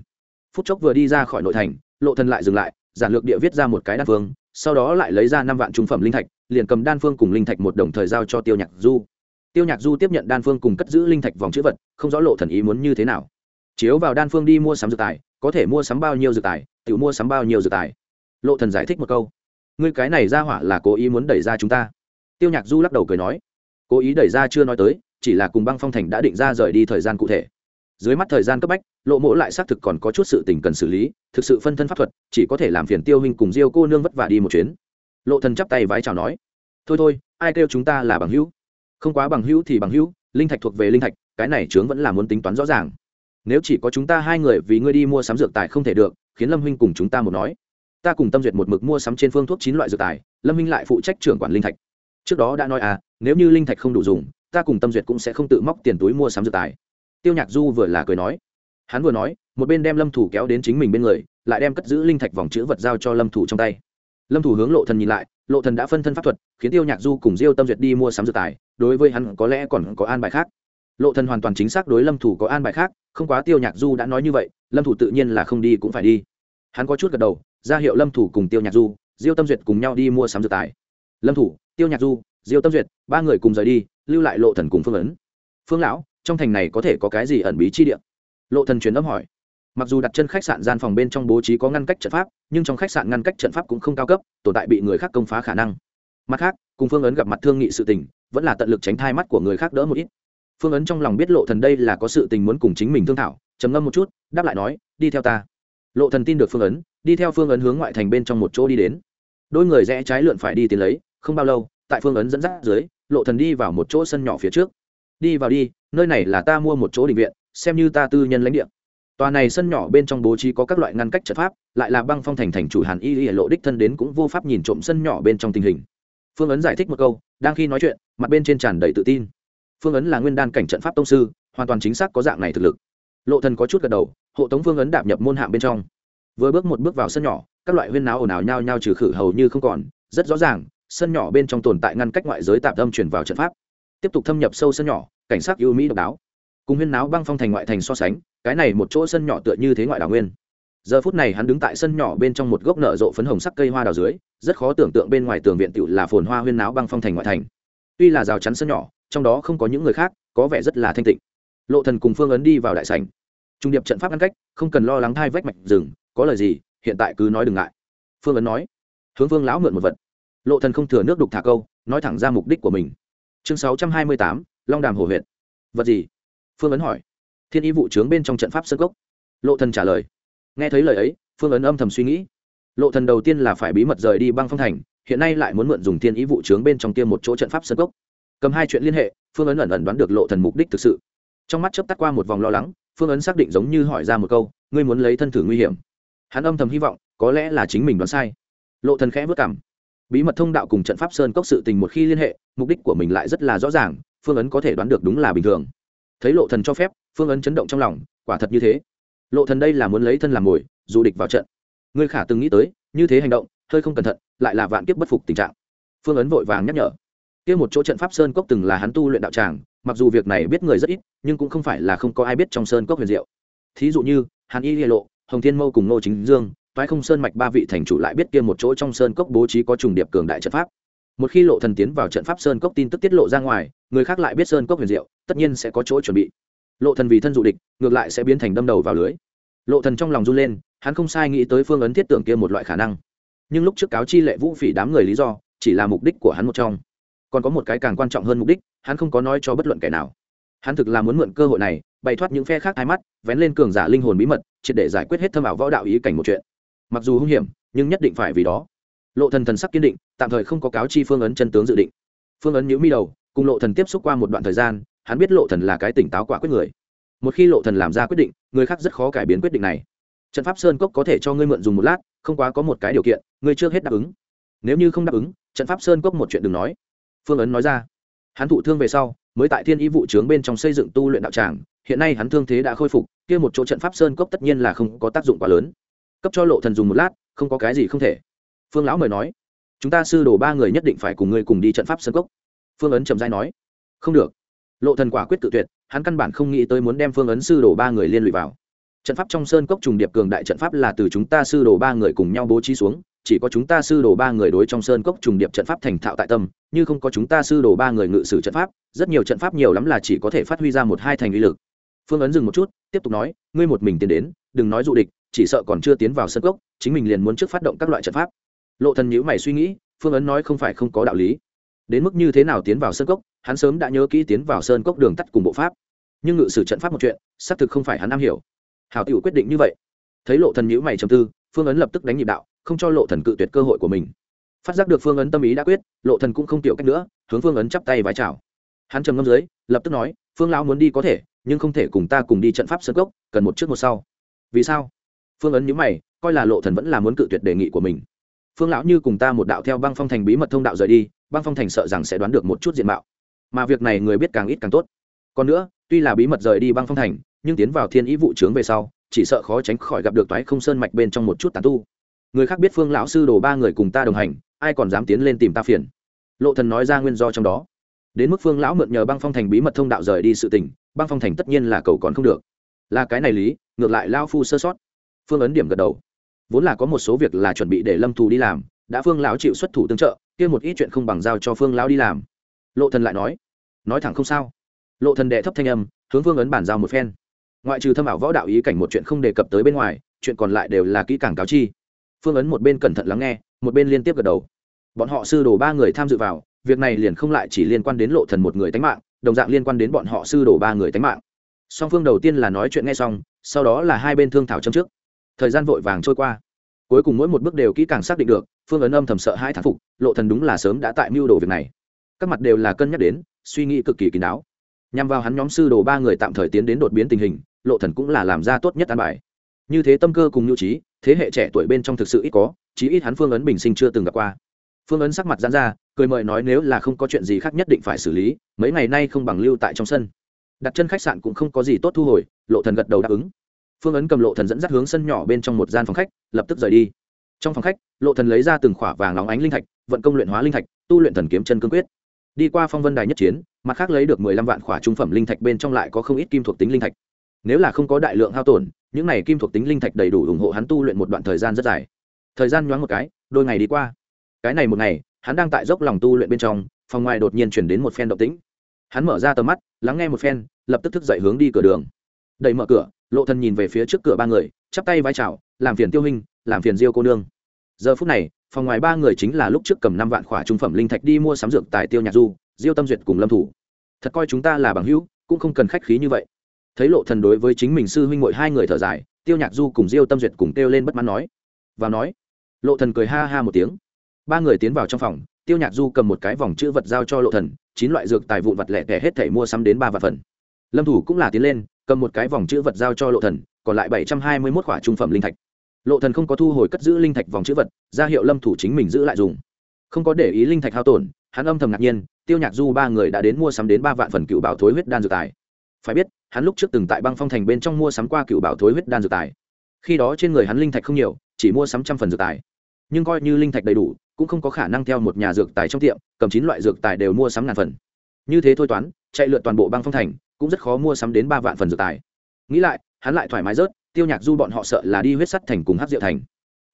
Phút chốc vừa đi ra khỏi nội thành, lộ thần lại dừng lại, giản lược địa viết ra một cái đan phương, sau đó lại lấy ra năm vạn trung phẩm linh thạch, liền cầm đan phương cùng linh thạch một đồng thời giao cho tiêu nhạc du tiêu nhạc du tiếp nhận đan phương cùng cất giữ linh thạch vòng chữ vật, không rõ lộ thần ý muốn như thế nào. Chiếu vào đan phương đi mua sắm dược tài, có thể mua sắm bao nhiêu dược tài, tự mua sắm bao nhiêu dược tài. Lộ thần giải thích một câu. Ngươi cái này ra hỏa là cố ý muốn đẩy ra chúng ta. Tiêu nhạc du lắc đầu cười nói. Cố ý đẩy ra chưa nói tới, chỉ là cùng băng phong thành đã định ra rời đi thời gian cụ thể. Dưới mắt thời gian cấp bách, lộ mỗ lại xác thực còn có chút sự tình cần xử lý, thực sự phân thân pháp thuật, chỉ có thể làm phiền tiêu huynh cùng diêu cô nương vất vả đi một chuyến. Lộ thần chắp tay vái chào nói. Thôi thôi, ai kêu chúng ta là bằng hữu? Không quá bằng hữu thì bằng hữu, linh thạch thuộc về linh thạch, cái này trướng vẫn là muốn tính toán rõ ràng. Nếu chỉ có chúng ta hai người vì ngươi đi mua sắm dược tài không thể được, khiến lâm huynh cùng chúng ta một nói. Ta cùng tâm duyệt một mực mua sắm trên phương thuốc chín loại dược tài, lâm huynh lại phụ trách trưởng quản linh thạch. Trước đó đã nói à nếu như linh thạch không đủ dùng, ta cùng tâm duyệt cũng sẽ không tự móc tiền túi mua sắm dược tài. Tiêu nhạc du vừa là cười nói. Hắn vừa nói, một bên đem lâm thủ kéo đến chính mình bên người, lại đem cất giữ linh thạch vòng chữ vật giao cho lâm thủ trong tay. Lâm thủ hướng lộ thần nhìn lại, lộ thần đã phân thân pháp thuật, khiến tiêu nhạc du cùng diêu tâm duyệt đi mua sắm dược tài đối với hắn có lẽ còn có an bài khác. Lộ thần hoàn toàn chính xác đối lâm thủ có an bài khác, không quá tiêu nhạc du đã nói như vậy, lâm thủ tự nhiên là không đi cũng phải đi. Hắn có chút gật đầu, ra hiệu lâm thủ cùng tiêu nhạc du, diêu tâm duyệt cùng nhau đi mua sắm dược tài. Lâm thủ, tiêu nhạc du, diêu tâm duyệt, ba người cùng rời đi, lưu lại lộ thần cùng phương ấn. Phương lão, trong thành này có thể có cái gì ẩn bí chi địa? Lộ thần truyền âm hỏi. Mặc dù đặt chân khách sạn gian phòng bên trong bố trí có ngăn cách trận pháp, nhưng trong khách sạn ngăn cách trận pháp cũng không cao cấp, tồn tại bị người khác công phá khả năng. Mặt khác, cùng phương ấn gặp mặt thương nghị sự tình vẫn là tận lực tránh thai mắt của người khác đỡ một ít. Phương ấn trong lòng biết lộ thần đây là có sự tình muốn cùng chính mình thương thảo, trầm ngâm một chút, đáp lại nói, đi theo ta. Lộ thần tin được phương ấn, đi theo phương ấn hướng ngoại thành bên trong một chỗ đi đến. Đôi người rẽ trái lượn phải đi tiến lấy, không bao lâu, tại phương ấn dẫn dắt dưới, lộ thần đi vào một chỗ sân nhỏ phía trước. Đi vào đi, nơi này là ta mua một chỗ định viện, xem như ta tư nhân lãnh địa. Tòa này sân nhỏ bên trong bố trí có các loại ngăn cách trận pháp, lại là băng phong thành thành chủ hàn y y lộ đích thân đến cũng vô pháp nhìn trộm sân nhỏ bên trong tình hình phương ấn giải thích một câu, đang khi nói chuyện, mặt bên trên tràn đầy tự tin. Phương ấn là nguyên đan cảnh trận pháp tông sư, hoàn toàn chính xác có dạng này thực lực. Lộ thần có chút gật đầu, hộ tống phương ấn đạp nhập môn hạng bên trong. Vừa bước một bước vào sân nhỏ, các loại huyên náo ồn ào nhao nhao trừ khử hầu như không còn, rất rõ ràng, sân nhỏ bên trong tồn tại ngăn cách ngoại giới tạm tâm chuyển vào trận pháp. Tiếp tục thâm nhập sâu sân nhỏ, cảnh sát ưu mỹ độc đáo. Cùng huyên náo băng phong thành ngoại thành so sánh, cái này một chỗ sân nhỏ tựa như thế ngoại đảo nguyên giờ phút này hắn đứng tại sân nhỏ bên trong một gốc nở rộ phấn hồng sắc cây hoa đào dưới, rất khó tưởng tượng bên ngoài tường viện tựu là phồn hoa huyên náo băng phong thành ngoại thành. Tuy là rào chắn sân nhỏ, trong đó không có những người khác, có vẻ rất là thanh tịnh. Lộ thần cùng phương ấn đi vào đại sảnh. Trung điệp trận pháp ngăn cách, không cần lo lắng thai vách mạch rừng, có lời gì, hiện tại cứ nói đừng ngại. Phương ấn nói. Hướng phương lão mượn một vật. Lộ thần không thừa nước đục thả câu, nói thẳng ra mục đích của mình. Chương sáu trăm hai mươi tám, long đàm hồ huyện vật gì? Phương ấn hỏi. Thiên y vụ trướng bên trong trận pháp sơ cốc lộ thần trả lời nghe thấy lời ấy, phương ấn âm thầm suy nghĩ. Lộ thần đầu tiên là phải bí mật rời đi băng phong thành, hiện nay lại muốn mượn dùng thiên ý vụ trướng bên trong tiêm một chỗ trận pháp sân cốc. Cầm hai chuyện liên hệ, phương ấn ẩn ẩn đoán được lộ thần mục đích thực sự. Trong mắt chớp tắt qua một vòng lo lắng, phương ấn xác định giống như hỏi ra một câu, ngươi muốn lấy thân thử nguy hiểm? Hắn âm thầm hy vọng, có lẽ là chính mình đoán sai. Lộ thần khẽ vất cảm bí mật thông đạo cùng trận pháp sơn cốc sự tình một khi liên hệ, mục đích của mình lại rất là rõ ràng, phương ấn có thể đoán được đúng là bình thường. Thấy lộ thần cho phép, phương ấn chấn động trong lòng, quả thật như thế lộ thần đây là muốn lấy thân làm mồi dụ địch vào trận. Ngươi khả từng nghĩ tới, như thế hành động, hơi không cẩn thận, lại là vạn kiếp bất phục tình trạng. Phương ấn vội vàng nhắc nhở. Kia một chỗ trận pháp sơn cốc từng là hắn tu luyện đạo tràng, mặc dù việc này biết người rất ít, nhưng cũng không phải là không có ai biết trong sơn cốc huyền diệu. Thí dụ như hàn y Lệ lộ, hồng thiên mâu cùng ngô chính dương, toái không sơn mạch ba vị thành chủ lại biết kia một chỗ trong sơn cốc bố trí có trùng điệp cường đại trận pháp. Một khi lộ thần tiến vào trận pháp sơn cốc tin tức tiết lộ ra ngoài, người khác lại biết sơn cốc huyền diệu, tất nhiên sẽ có chỗ chuẩn bị lộ thần vì thân dụ địch, ngược lại sẽ biến thành đâm đầu vào lưới. Lộ thần trong lòng run lên, hắn không sai nghĩ tới phương ấn thiết tưởng kia một loại khả năng. Nhưng lúc trước cáo chi lệ vũ phỉ đám người lý do, chỉ là mục đích của hắn một trong. Còn có một cái càng quan trọng hơn mục đích, hắn không có nói cho bất luận kẻ nào. Hắn thực là muốn mượn cơ hội này, bày thoát những phe khác hai mắt, vén lên cường giả linh hồn bí mật, triệt để giải quyết hết thâm ảo võ đạo ý cảnh một chuyện. Mặc dù hung hiểm, nhưng nhất định phải vì đó. Lộ thần thần sắc kiên định, tạm thời không có cáo chi phương ấn chân tướng dự định. Phương ấn nhíu mi đầu, cùng lộ thần tiếp xúc qua một đoạn thời gian hắn biết lộ thần là cái tỉnh táo quả quyết người. Một khi lộ thần làm ra quyết định, người khác rất khó cải biến quyết định này. Trận pháp sơn cốc có thể cho ngươi mượn dùng một lát, không quá có một cái điều kiện, ngươi chưa hết đáp ứng. Nếu như không đáp ứng, trận pháp sơn cốc một chuyện đừng nói. Phương ấn nói ra. Hắn thụ thương về sau, mới tại thiên ý vụ trướng bên trong xây dựng tu luyện đạo tràng, hiện nay hắn thương thế đã khôi phục, kia một chỗ trận pháp sơn cốc tất nhiên là không có tác dụng quá lớn. Cấp cho lộ thần dùng một lát, không có cái gì không thể. Phương lão mời nói. Chúng ta sư đồ ba người nhất định phải cùng ngươi cùng đi trận pháp sơn cốc. Phương ấn trầm dai nói. Không được lộ thần quả quyết tự tuyệt, hắn căn bản không nghĩ tới muốn đem phương ấn sư đồ ba người liên lụy vào. Trận pháp trong sơn cốc trùng điệp cường đại trận pháp là từ chúng ta sư đồ ba người cùng nhau bố trí xuống, chỉ có chúng ta sư đồ ba người đối trong sơn cốc trùng điệp trận pháp thành thạo tại tâm, như không có chúng ta sư đồ ba người ngự sử trận pháp, rất nhiều trận pháp nhiều lắm là chỉ có thể phát huy ra một hai thành uy lực. Phương ấn dừng một chút, tiếp tục nói, ngươi một mình tiến đến, đừng nói dụ địch, chỉ sợ còn chưa tiến vào sân cốc, chính mình liền muốn trước phát động các loại trận pháp. Lộ thần nhữ mày suy nghĩ, phương ấn nói không phải không có đạo lý đến mức như thế nào tiến vào sơn cốc, hắn sớm đã nhớ kỹ tiến vào sơn cốc đường tắt cùng bộ pháp. Nhưng ngự sử trận pháp một chuyện, xác thực không phải hắn am hiểu. Hảo tiểu quyết định như vậy. Thấy lộ thần nhữ mày trầm tư, phương ấn lập tức đánh nhịp đạo, không cho lộ thần cự tuyệt cơ hội của mình. Phát giác được phương ấn tâm ý đã quyết, lộ thần cũng không tiểu cách nữa, hướng phương ấn chắp tay vái chào. Hắn trầm ngâm dưới, lập tức nói, phương lão muốn đi có thể, nhưng không thể cùng ta cùng đi trận pháp sơn cốc, cần một trước một sau. Vì sao? Phương ấn nhíu mày, coi là lộ thần vẫn là muốn cự tuyệt đề nghị của mình. Phương lão như cùng ta một đạo theo băng phong thành bí mật thông đạo rời đi băng phong thành sợ rằng sẽ đoán được một chút diện mạo. Mà việc này người biết càng ít càng tốt. Còn nữa, tuy là bí mật rời đi băng phong thành, nhưng tiến vào thiên ý vụ trướng về sau, chỉ sợ khó tránh khỏi gặp được toái không sơn mạch bên trong một chút tàn tu. Người khác biết phương lão sư đồ ba người cùng ta đồng hành, ai còn dám tiến lên tìm ta phiền? Lộ thần nói ra nguyên do trong đó. Đến mức phương lão mượn nhờ băng phong thành bí mật thông đạo rời đi sự tình, băng phong thành tất nhiên là cầu còn không được. Là cái này lý, ngược lại lao phu sơ sót. Phương ấn điểm gật đầu. Vốn là có một số việc là chuẩn bị để lâm thù đi làm đã phương lão chịu xuất thủ tương trợ, kia một ít chuyện không bằng giao cho phương lão đi làm. Lộ thần lại nói nói thẳng không sao. Lộ thần đệ thấp thanh âm, hướng vương ấn bản giao một phen. Ngoại trừ thâm ảo võ đạo ý cảnh một chuyện không đề cập tới bên ngoài, chuyện còn lại đều là kỹ càng cáo chi. Phương ấn một bên cẩn thận lắng nghe, một bên liên tiếp gật đầu. Bọn họ sư đồ ba người tham dự vào, việc này liền không lại chỉ liên quan đến lộ thần một người tánh mạng, đồng dạng liên quan đến bọn họ sư đồ ba người tánh mạng. Song phương đầu tiên là nói chuyện nghe xong, sau đó là hai bên thương thảo châm trước. Thời gian vội vàng trôi qua. Cuối cùng mỗi một bước đều kỹ càng xác định được phương ấn âm thầm sợ hai thán phục, lộ thần đúng là sớm đã tại mưu đồ việc này. Các mặt đều là cân nhắc đến, suy nghĩ cực kỳ kín đáo. Nhằm vào hắn nhóm sư đồ ba người tạm thời tiến đến đột biến tình hình, lộ thần cũng là làm ra tốt nhất an bài. Như thế tâm cơ cùng nhu trí, thế hệ trẻ tuổi bên trong thực sự ít có, chí ít hắn phương ấn bình sinh chưa từng gặp qua. Phương ấn sắc mặt giãn ra, cười mời nói nếu là không có chuyện gì khác nhất định phải xử lý, mấy ngày nay không bằng lưu tại trong sân. Đặt chân khách sạn cũng không có gì tốt thu hồi, lộ thần gật đầu đáp ứng. Phương ấn cầm lộ thần dẫn dắt hướng sân nhỏ bên trong một gian phòng khách, lập tức rời đi trong phòng khách, lộ thần lấy ra từng khỏa vàng nóng ánh linh thạch, vận công luyện hóa linh thạch, tu luyện thần kiếm chân cương quyết. Đi qua phong vân đài nhất chiến, mặt khác lấy được mười lăm vạn khỏa trung phẩm linh thạch bên trong lại có không ít kim thuộc tính linh thạch. Nếu là không có đại lượng hao tổn, những này kim thuộc tính linh thạch đầy đủ ủng hộ hắn tu luyện một đoạn thời gian rất dài. Thời gian nhoáng một cái, đôi ngày đi qua. Cái này một ngày, hắn đang tại dốc lòng tu luyện bên trong, phòng ngoài đột nhiên chuyển đến một phen động tĩnh. Hắn mở ra tầm mắt, lắng nghe một phen, lập tức thức dậy hướng đi cửa đường. Đẩy mở cửa, lộ thần nhìn về phía trước cửa ba người, chắp tay vai chào, làm phiền tiêu hình làm phiền diêu cô nương giờ phút này, phòng ngoài ba người chính là lúc trước cầm năm vạn khỏa trung phẩm linh thạch đi mua sắm dược tại tiêu nhạc du, diêu tâm duyệt cùng lâm thủ. Thật coi chúng ta là bằng hữu, cũng không cần khách khí như vậy. Thấy lộ thần đối với chính mình sư huynh muội hai người thở dài, tiêu nhạc du cùng diêu tâm duyệt cùng kêu lên bất mãn nói. Và nói. Lộ thần cười ha ha một tiếng. Ba người tiến vào trong phòng, tiêu nhạc du cầm một cái vòng chữ vật giao cho lộ thần, chín loại dược tài vụn vật lẻ tẻ hết thảy mua sắm đến ba vạn phần. Lâm thủ cũng là tiến lên, cầm một cái vòng chữ vật giao cho lộ thần, còn lại bảy trăm hai mươi 721 khỏa trung phẩm linh thạch lộ thần không có thu hồi cất giữ linh thạch vòng chữ vật, ra hiệu lâm thủ chính mình giữ lại dùng. Không có để ý linh thạch hao tổn, hắn âm thầm ngạc nhiên, tiêu nhạc du ba người đã đến mua sắm đến ba vạn phần cựu bảo thối huyết đan dược tài. Phải biết, hắn lúc trước từng tại băng phong thành bên trong mua sắm qua cựu bảo thối huyết đan dược tài. Khi đó trên người hắn linh thạch không nhiều, chỉ mua sắm trăm phần dược tài. Nhưng coi như linh thạch đầy đủ, cũng không có khả năng theo một nhà dược tài trong tiệm, cầm chín loại dược tài đều mua sắm ngàn phần. Như thế thôi toán, chạy lượn toàn bộ băng phong thành, cũng rất khó mua sắm đến ba vạn phần dược tài. Nghĩ lại, hắn lại thoải mái rớt tiêu nhạc du bọn họ sợ là đi huyết sắt thành cùng hát diệu thành.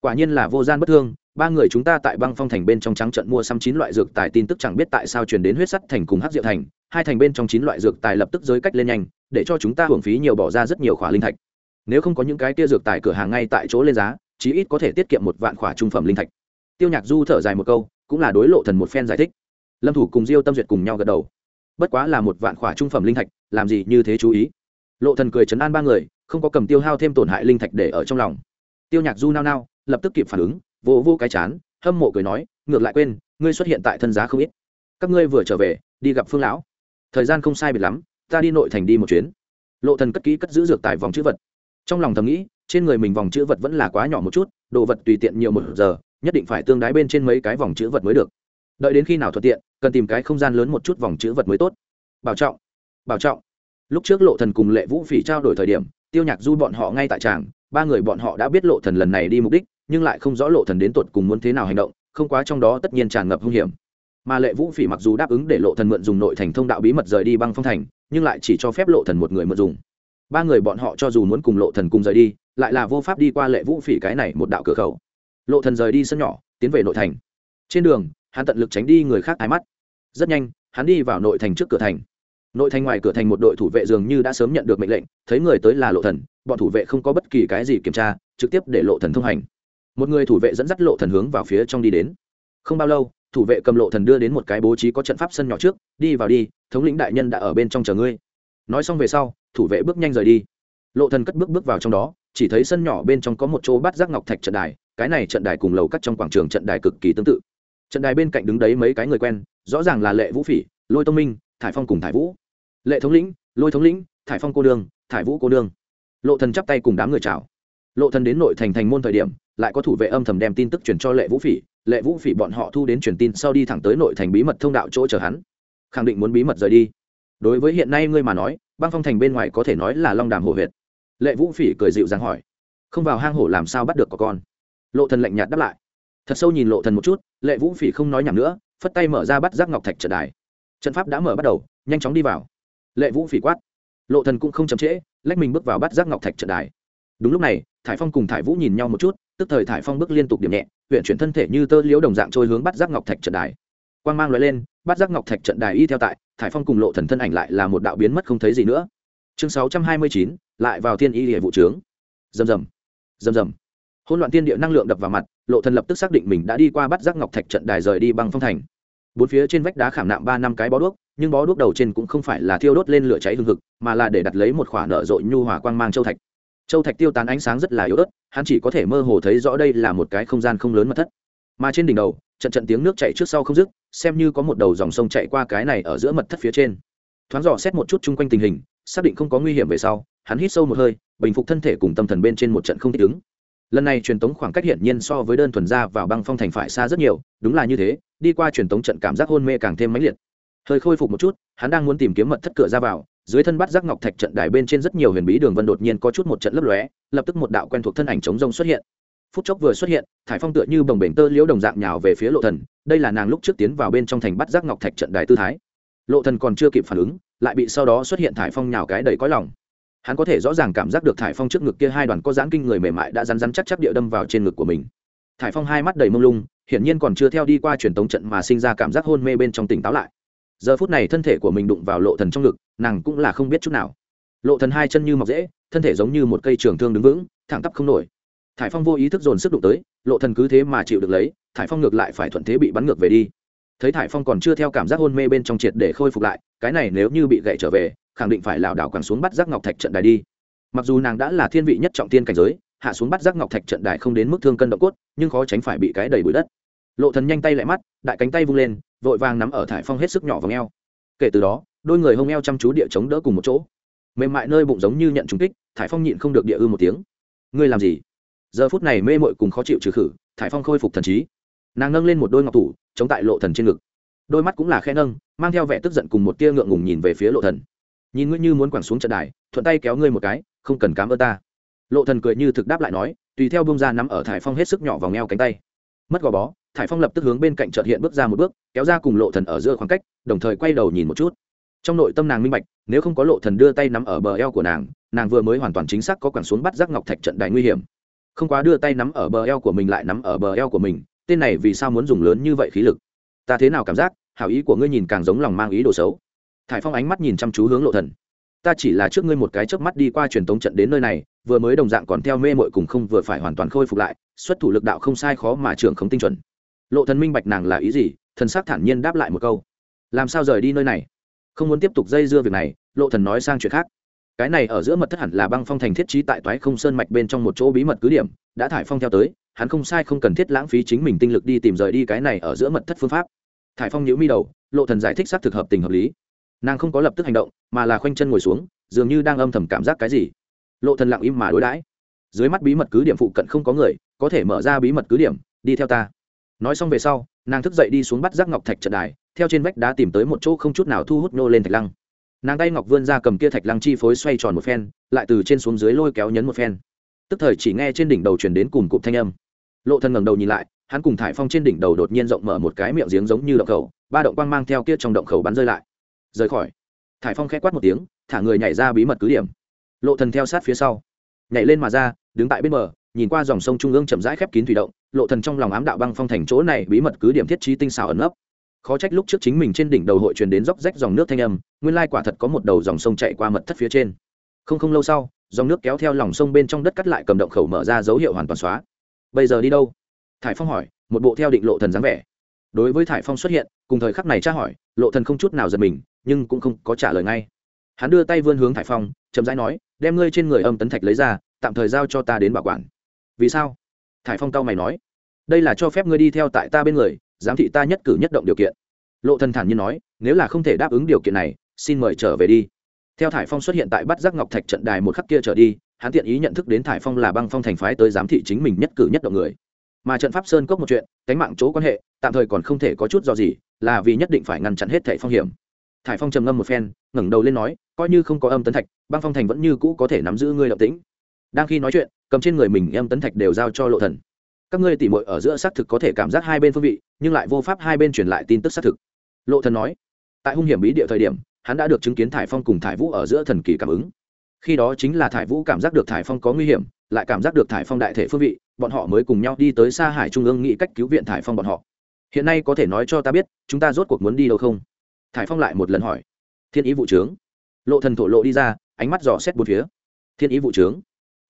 Quả nhiên là vô gian bất thương, ba người chúng ta tại băng phong thành bên trong trắng trận mua xăm chín loại dược tài tin tức chẳng biết tại sao truyền đến huyết sắt thành cùng hát diệu thành, hai thành bên trong chín loại dược tài lập tức giới cách lên nhanh, để cho chúng ta hưởng phí nhiều bỏ ra rất nhiều khỏa linh thạch. Nếu không có những cái kia dược tài cửa hàng ngay tại chỗ lên giá, chí ít có thể tiết kiệm một vạn khỏa trung phẩm linh thạch. Tiêu nhạc du thở dài một câu, cũng là đối lộ thần một phen giải thích. Lâm thủ cùng diêu tâm duyệt cùng nhau gật đầu. Bất quá là một vạn khỏa trung phẩm linh thạch, làm gì như thế chú ý. Lộ thần cười chấn an ba người không có cầm tiêu hao thêm tổn hại linh thạch để ở trong lòng. Tiêu nhạc du nao nao, lập tức kịp phản ứng, vô vô cái chán, hâm mộ cười nói, ngược lại quên, ngươi xuất hiện tại thân giá không ít. Các ngươi vừa trở về, đi gặp phương lão. Thời gian không sai biệt lắm, ta đi nội thành đi một chuyến. Lộ thần cất kỹ cất giữ dược tài vòng chữ vật. Trong lòng thầm nghĩ, trên người mình vòng chữ vật vẫn là quá nhỏ một chút, đồ vật tùy tiện nhiều một giờ, nhất định phải tương đái bên trên mấy cái vòng chữ vật mới được. Đợi đến khi nào thuận tiện, cần tìm cái không gian lớn một chút vòng chữ vật mới tốt. Bảo trọng bảo trọng. Lúc trước lộ thần cùng lệ vũ phỉ trao đổi thời điểm tiêu nhạc du bọn họ ngay tại tràng, ba người bọn họ đã biết lộ thần lần này đi mục đích, nhưng lại không rõ lộ thần đến tột cùng muốn thế nào hành động, không quá trong đó tất nhiên tràn ngập hung hiểm. Mà lệ vũ phỉ mặc dù đáp ứng để lộ thần mượn dùng nội thành thông đạo bí mật rời đi băng phong thành, nhưng lại chỉ cho phép lộ thần một người mượn dùng. Ba người bọn họ cho dù muốn cùng lộ thần cùng rời đi, lại là vô pháp đi qua lệ vũ phỉ cái này một đạo cửa khẩu. Lộ thần rời đi sân nhỏ, tiến về nội thành. Trên đường, hắn tận lực tránh đi người khác ái mắt. Rất nhanh, hắn đi vào nội thành trước cửa thành nội thành ngoài cửa thành một đội thủ vệ dường như đã sớm nhận được mệnh lệnh, thấy người tới là lộ thần, bọn thủ vệ không có bất kỳ cái gì kiểm tra, trực tiếp để lộ thần thông hành. Một người thủ vệ dẫn dắt lộ thần hướng vào phía trong đi đến. Không bao lâu, thủ vệ cầm lộ thần đưa đến một cái bố trí có trận pháp sân nhỏ trước, đi vào đi, thống lĩnh đại nhân đã ở bên trong chờ ngươi. Nói xong về sau, thủ vệ bước nhanh rời đi. Lộ thần cất bước bước vào trong đó, chỉ thấy sân nhỏ bên trong có một chỗ bát giác ngọc thạch trận đài, cái này trận đài cùng lầu cắt trong quảng trường trận đài cực kỳ tương tự. Trận đài bên cạnh đứng đấy mấy cái người quen, rõ ràng là lệ vũ phỉ, lôi tông minh thải phong cùng thải vũ. Lệ thống lĩnh, lôi thống lĩnh, thải phong cô đương thải vũ cô đương lộ thần chắp tay cùng đám người chào. Lộ thần đến nội thành thành môn thời điểm, lại có thủ vệ âm thầm đem tin tức truyền cho lệ vũ phỉ. Lệ vũ phỉ bọn họ thu đến truyền tin sau đi thẳng tới nội thành bí mật thông đạo chỗ chờ hắn. Khẳng định muốn bí mật rời đi. Đối với hiện nay ngươi mà nói, băng phong thành bên ngoài có thể nói là long đàm hổ huyệt. Lệ vũ phỉ cười dịu dàng hỏi. Không vào hang hổ làm sao bắt được có con? Lộ thần lạnh nhạt đáp lại. Thật sâu nhìn lộ thần một chút, lệ vũ phỉ không nói nhảm nữa, phất tay mở ra bắt giác ngọc thạch trận đài trận pháp đã mở bắt đầu, nhanh chóng đi vào. Lệ vũ phỉ quát. Lộ thần cũng không chậm trễ, lách mình bước vào bắt giác ngọc thạch trận đài. Đúng lúc này, thải phong cùng thải vũ nhìn nhau một chút, tức thời thải phong bước liên tục điểm nhẹ, huyện chuyển thân thể như tơ liễu đồng dạng trôi hướng bắt giác ngọc thạch trận đài. Quang mang lóe lên bắt giác ngọc thạch trận đài y theo tại, thải phong cùng lộ thần thân ảnh lại là một đạo biến mất không thấy gì nữa. Chương sáu trăm hai mươi chín, lại vào thiên y hệ vụ trướng. Rầm rầm rầm rầm. Hỗn loạn tiên địa năng lượng đập vào mặt, lộ thần lập tức xác định mình đã đi qua bắt giác ngọc thạch trận đài rời đi băng phong thành bốn phía trên vách đá khảm nạm ba năm cái bó đuốc, nhưng bó đuốc đầu trên cũng không phải là thiêu đốt lên lửa cháy hừng hực, mà là để đặt lấy một khoả nở rội nhu hòa quang mang châu thạch. Châu thạch tiêu tán ánh sáng rất là yếu ớt, hắn chỉ có thể mơ hồ thấy rõ đây là một cái không gian không lớn mật thất. Mà trên đỉnh đầu, trận trận tiếng nước chảy trước sau không dứt, xem như có một đầu dòng sông chạy qua cái này ở giữa mật thất phía trên. Thoáng dò xét một chút chung quanh tình hình, xác định không có nguy hiểm về sau, hắn hít sâu một hơi, bình phục thân thể cùng tâm thần bên trên một trận không thích ứng lần này truyền tống khoảng cách hiển nhiên so với đơn thuần ra vào băng phong thành phải xa rất nhiều, đúng là như thế, đi qua truyền tống trận cảm giác hôn mê càng thêm mãnh liệt. Hơi khôi phục một chút, hắn đang muốn tìm kiếm mật thất cửa ra vào, dưới thân bắt giác ngọc thạch trận đài bên trên rất nhiều huyền bí đường vân đột nhiên có chút một trận lấp lóe, lập tức một đạo quen thuộc thân ảnh chống rông xuất hiện. Phút chốc vừa xuất hiện, thải phong tựa như bồng bềnh tơ liễu đồng dạng nhào về phía lộ thần, đây là nàng lúc trước tiến vào bên trong thành bắt giác ngọc thạch trận đài tư thái. Lộ thần còn chưa kịp phản ứng, lại bị sau đó xuất hiện thải phong nhào cái đầy cõi lòng hắn có thể rõ ràng cảm giác được thải phong trước ngực kia hai đoàn có giãn kinh người mềm mại đã rắn rắn chắc chắc địa đâm vào trên ngực của mình. Thải phong hai mắt đầy mông lung, hiển nhiên còn chưa theo đi qua truyền tống trận mà sinh ra cảm giác hôn mê bên trong tỉnh táo lại. Giờ phút này thân thể của mình đụng vào lộ thần trong ngực, nàng cũng là không biết chút nào. Lộ thần hai chân như mọc dễ, thân thể giống như một cây trường thương đứng vững, thẳng tắp không nổi. Thải phong vô ý thức dồn sức đụng tới, lộ thần cứ thế mà chịu được lấy, thải phong ngược lại phải thuận thế bị bắn ngược về đi. Thấy thải phong còn chưa theo cảm giác hôn mê bên trong triệt để khôi phục lại, cái này nếu như bị gậy trở về khẳng định phải lảo đảo quẳng xuống bắt giác ngọc thạch trận đài đi. Mặc dù nàng đã là thiên vị nhất trọng tiên cảnh giới, hạ xuống bắt giác ngọc thạch trận đài không đến mức thương cân động cốt, nhưng khó tránh phải bị cái đầy bụi đất. Lộ thần nhanh tay lại mắt, đại cánh tay vung lên, vội vàng nắm ở thải phong hết sức nhỏ vào eo. Kể từ đó, đôi người hông eo chăm chú địa chống đỡ cùng một chỗ. Mềm mại nơi bụng giống như nhận trúng kích, thải phong nhịn không được địa ư một tiếng. Ngươi làm gì? Giờ phút này mê mội cùng khó chịu trừ khử, thải phong khôi phục thần trí. Nàng nâng lên một đôi ngọc thủ, chống tại lộ thần trên ngực. Đôi mắt cũng là khe nâng, mang theo vẻ tức giận cùng một tia ngượng ngùng nhìn về phía lộ thần nhìn ngươi như muốn quẳng xuống trận đài, thuận tay kéo ngươi một cái, không cần cám ơn ta. Lộ thần cười như thực đáp lại nói, tùy theo bông ra nắm ở thải phong hết sức nhỏ vào ngheo cánh tay. Mất gò bó, thải phong lập tức hướng bên cạnh chợt hiện bước ra một bước, kéo ra cùng lộ thần ở giữa khoảng cách, đồng thời quay đầu nhìn một chút. Trong nội tâm nàng minh bạch, nếu không có lộ thần đưa tay nắm ở bờ eo của nàng nàng vừa mới hoàn toàn chính xác có quẳng xuống bắt giác ngọc thạch trận đài nguy hiểm. Không quá đưa tay nắm ở bờ eo của mình lại nắm ở bờ eo của mình, tên này vì sao muốn dùng lớn như vậy khí lực? Ta thế nào cảm giác, hảo ý của ngươi nhìn càng giống lòng mang ý đồ xấu thải phong ánh mắt nhìn chăm chú hướng lộ thần. Ta chỉ là trước ngươi một cái chớp mắt đi qua truyền tống trận đến nơi này, vừa mới đồng dạng còn theo mê mội cùng không vừa phải hoàn toàn khôi phục lại, xuất thủ lực đạo không sai khó mà trưởng không tinh chuẩn. Lộ thần minh bạch nàng là ý gì, thần sắc thản nhiên đáp lại một câu. Làm sao rời đi nơi này? Không muốn tiếp tục dây dưa việc này. Lộ thần nói sang chuyện khác. Cái này ở giữa mật thất hẳn là băng phong thành thiết trí tại toái không sơn mạch bên trong một chỗ bí mật cứ điểm, đã thải phong theo tới, hắn không sai không cần thiết lãng phí chính mình tinh lực đi tìm rời đi cái này ở giữa mật thất phương pháp. Thải phong nhíu mi đầu, lộ thần giải thích xác thực hợp tình hợp lý nàng không có lập tức hành động, mà là khoanh chân ngồi xuống, dường như đang âm thầm cảm giác cái gì. Lộ thần lặng im mà đối đãi. Dưới mắt bí mật cứ điểm phụ cận không có người, có thể mở ra bí mật cứ điểm, đi theo ta. Nói xong về sau, nàng thức dậy đi xuống bắt giác ngọc thạch trận đài, theo trên vách đá tìm tới một chỗ không chút nào thu hút nô lên thạch lăng. Nàng tay ngọc vươn ra cầm kia thạch lăng chi phối xoay tròn một phen, lại từ trên xuống dưới lôi kéo nhấn một phen. Tức thời chỉ nghe trên đỉnh đầu truyền đến cùng cụm thanh âm. Lộ thần ngẩng đầu nhìn lại, hắn cùng thải phong trên đỉnh đầu đột nhiên rộng mở một cái miệng giếng giống như động khẩu, ba động quang mang theo kia trong động khẩu bắn rơi lại rời khỏi. Thải phong khẽ quát một tiếng, thả người nhảy ra bí mật cứ điểm. Lộ thần theo sát phía sau. Nhảy lên mà ra, đứng tại bên bờ, nhìn qua dòng sông trung ương chậm rãi khép kín thủy động, lộ thần trong lòng ám đạo băng phong thành chỗ này bí mật cứ điểm thiết trí tinh xảo ẩn ấp. khó trách lúc trước chính mình trên đỉnh đầu hội truyền đến róc rách dòng nước thanh âm, nguyên lai quả thật có một đầu dòng sông chạy qua mật thất phía trên. Không không lâu sau, dòng nước kéo theo lòng sông bên trong đất cắt lại cầm động khẩu mở ra dấu hiệu hoàn toàn xóa. Bây giờ đi đâu? Thải phong hỏi, một bộ theo định lộ thần dáng vẻ. Đối với thải phong xuất hiện, cùng thời khắc này tra hỏi, lộ thần không chút nào giật mình nhưng cũng không có trả lời ngay. Hắn đưa tay vươn hướng thải phong, chậm rãi nói, đem ngươi trên người âm tấn thạch lấy ra, tạm thời giao cho ta đến bảo quản. Vì sao? Thải phong cao mày nói, đây là cho phép ngươi đi theo tại ta bên người, giám thị ta nhất cử nhất động điều kiện. Lộ thần thản nhiên nói, nếu là không thể đáp ứng điều kiện này, xin mời trở về đi. Theo thải phong xuất hiện tại bắt giác ngọc thạch trận đài một khắc kia trở đi, hắn tiện ý nhận thức đến thải phong là băng phong thành phái tới giám thị chính mình nhất cử nhất động người. Mà trận pháp sơn cốc một chuyện, cánh mạng chỗ quan hệ, tạm thời còn không thể có chút do gì, là vì nhất định phải ngăn chặn hết thảy phong hiểm thải phong trầm ngâm một phen, ngẩng đầu lên nói, coi như không có âm tấn thạch, băng phong thành vẫn như cũ có thể nắm giữ ngươi động tĩnh. Đang khi nói chuyện, cầm trên người mình âm tấn thạch đều giao cho lộ thần. Các ngươi tỉ muội ở giữa xác thực có thể cảm giác hai bên phương vị, nhưng lại vô pháp hai bên truyền lại tin tức xác thực. Lộ thần nói, tại hung hiểm bí địa thời điểm, hắn đã được chứng kiến thải phong cùng thải vũ ở giữa thần kỳ cảm ứng. Khi đó chính là thải vũ cảm giác được thải phong có nguy hiểm, lại cảm giác được thải phong đại thể phương vị, bọn họ mới cùng nhau đi tới xa hải trung ương nghĩ cách cứu viện thải phong bọn họ. Hiện nay có thể nói cho ta biết, chúng ta rốt cuộc muốn đi đâu không? Thải phong lại một lần hỏi, thiên ý vụ trướng. Lộ thần thổ lộ đi ra, ánh mắt dò xét bốn phía. Thiên ý vụ trướng?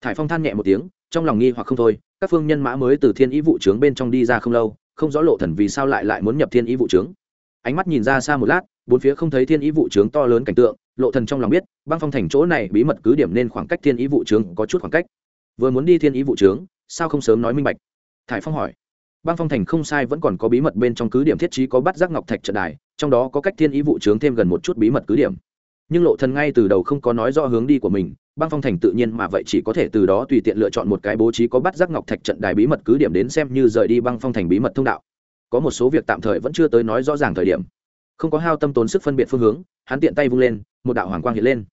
Thải phong than nhẹ một tiếng, trong lòng nghi hoặc không thôi, các phương nhân mã mới từ thiên ý vụ trướng bên trong đi ra không lâu, không rõ lộ thần vì sao lại lại muốn nhập thiên ý vụ trướng. Ánh mắt nhìn ra xa một lát, bốn phía không thấy thiên ý vụ trướng to lớn cảnh tượng, lộ thần trong lòng biết, băng phong thành chỗ này bí mật cứ điểm nên khoảng cách thiên ý vụ trướng có chút khoảng cách. Vừa muốn đi thiên ý vụ trướng, sao không sớm nói minh bạch? Thải phong hỏi băng phong thành không sai vẫn còn có bí mật bên trong cứ điểm thiết trí có bắt giác ngọc thạch trận đài, trong đó có cách thiên ý vụ trướng thêm gần một chút bí mật cứ điểm. Nhưng lộ thần ngay từ đầu không có nói rõ hướng đi của mình, băng phong thành tự nhiên mà vậy chỉ có thể từ đó tùy tiện lựa chọn một cái bố trí có bắt giác ngọc thạch trận đài bí mật cứ điểm đến xem như rời đi băng phong thành bí mật thông đạo. Có một số việc tạm thời vẫn chưa tới nói rõ ràng thời điểm. Không có hao tâm tốn sức phân biệt phương hướng, hắn tiện tay vung lên, một đạo hoàng quang hiện lên.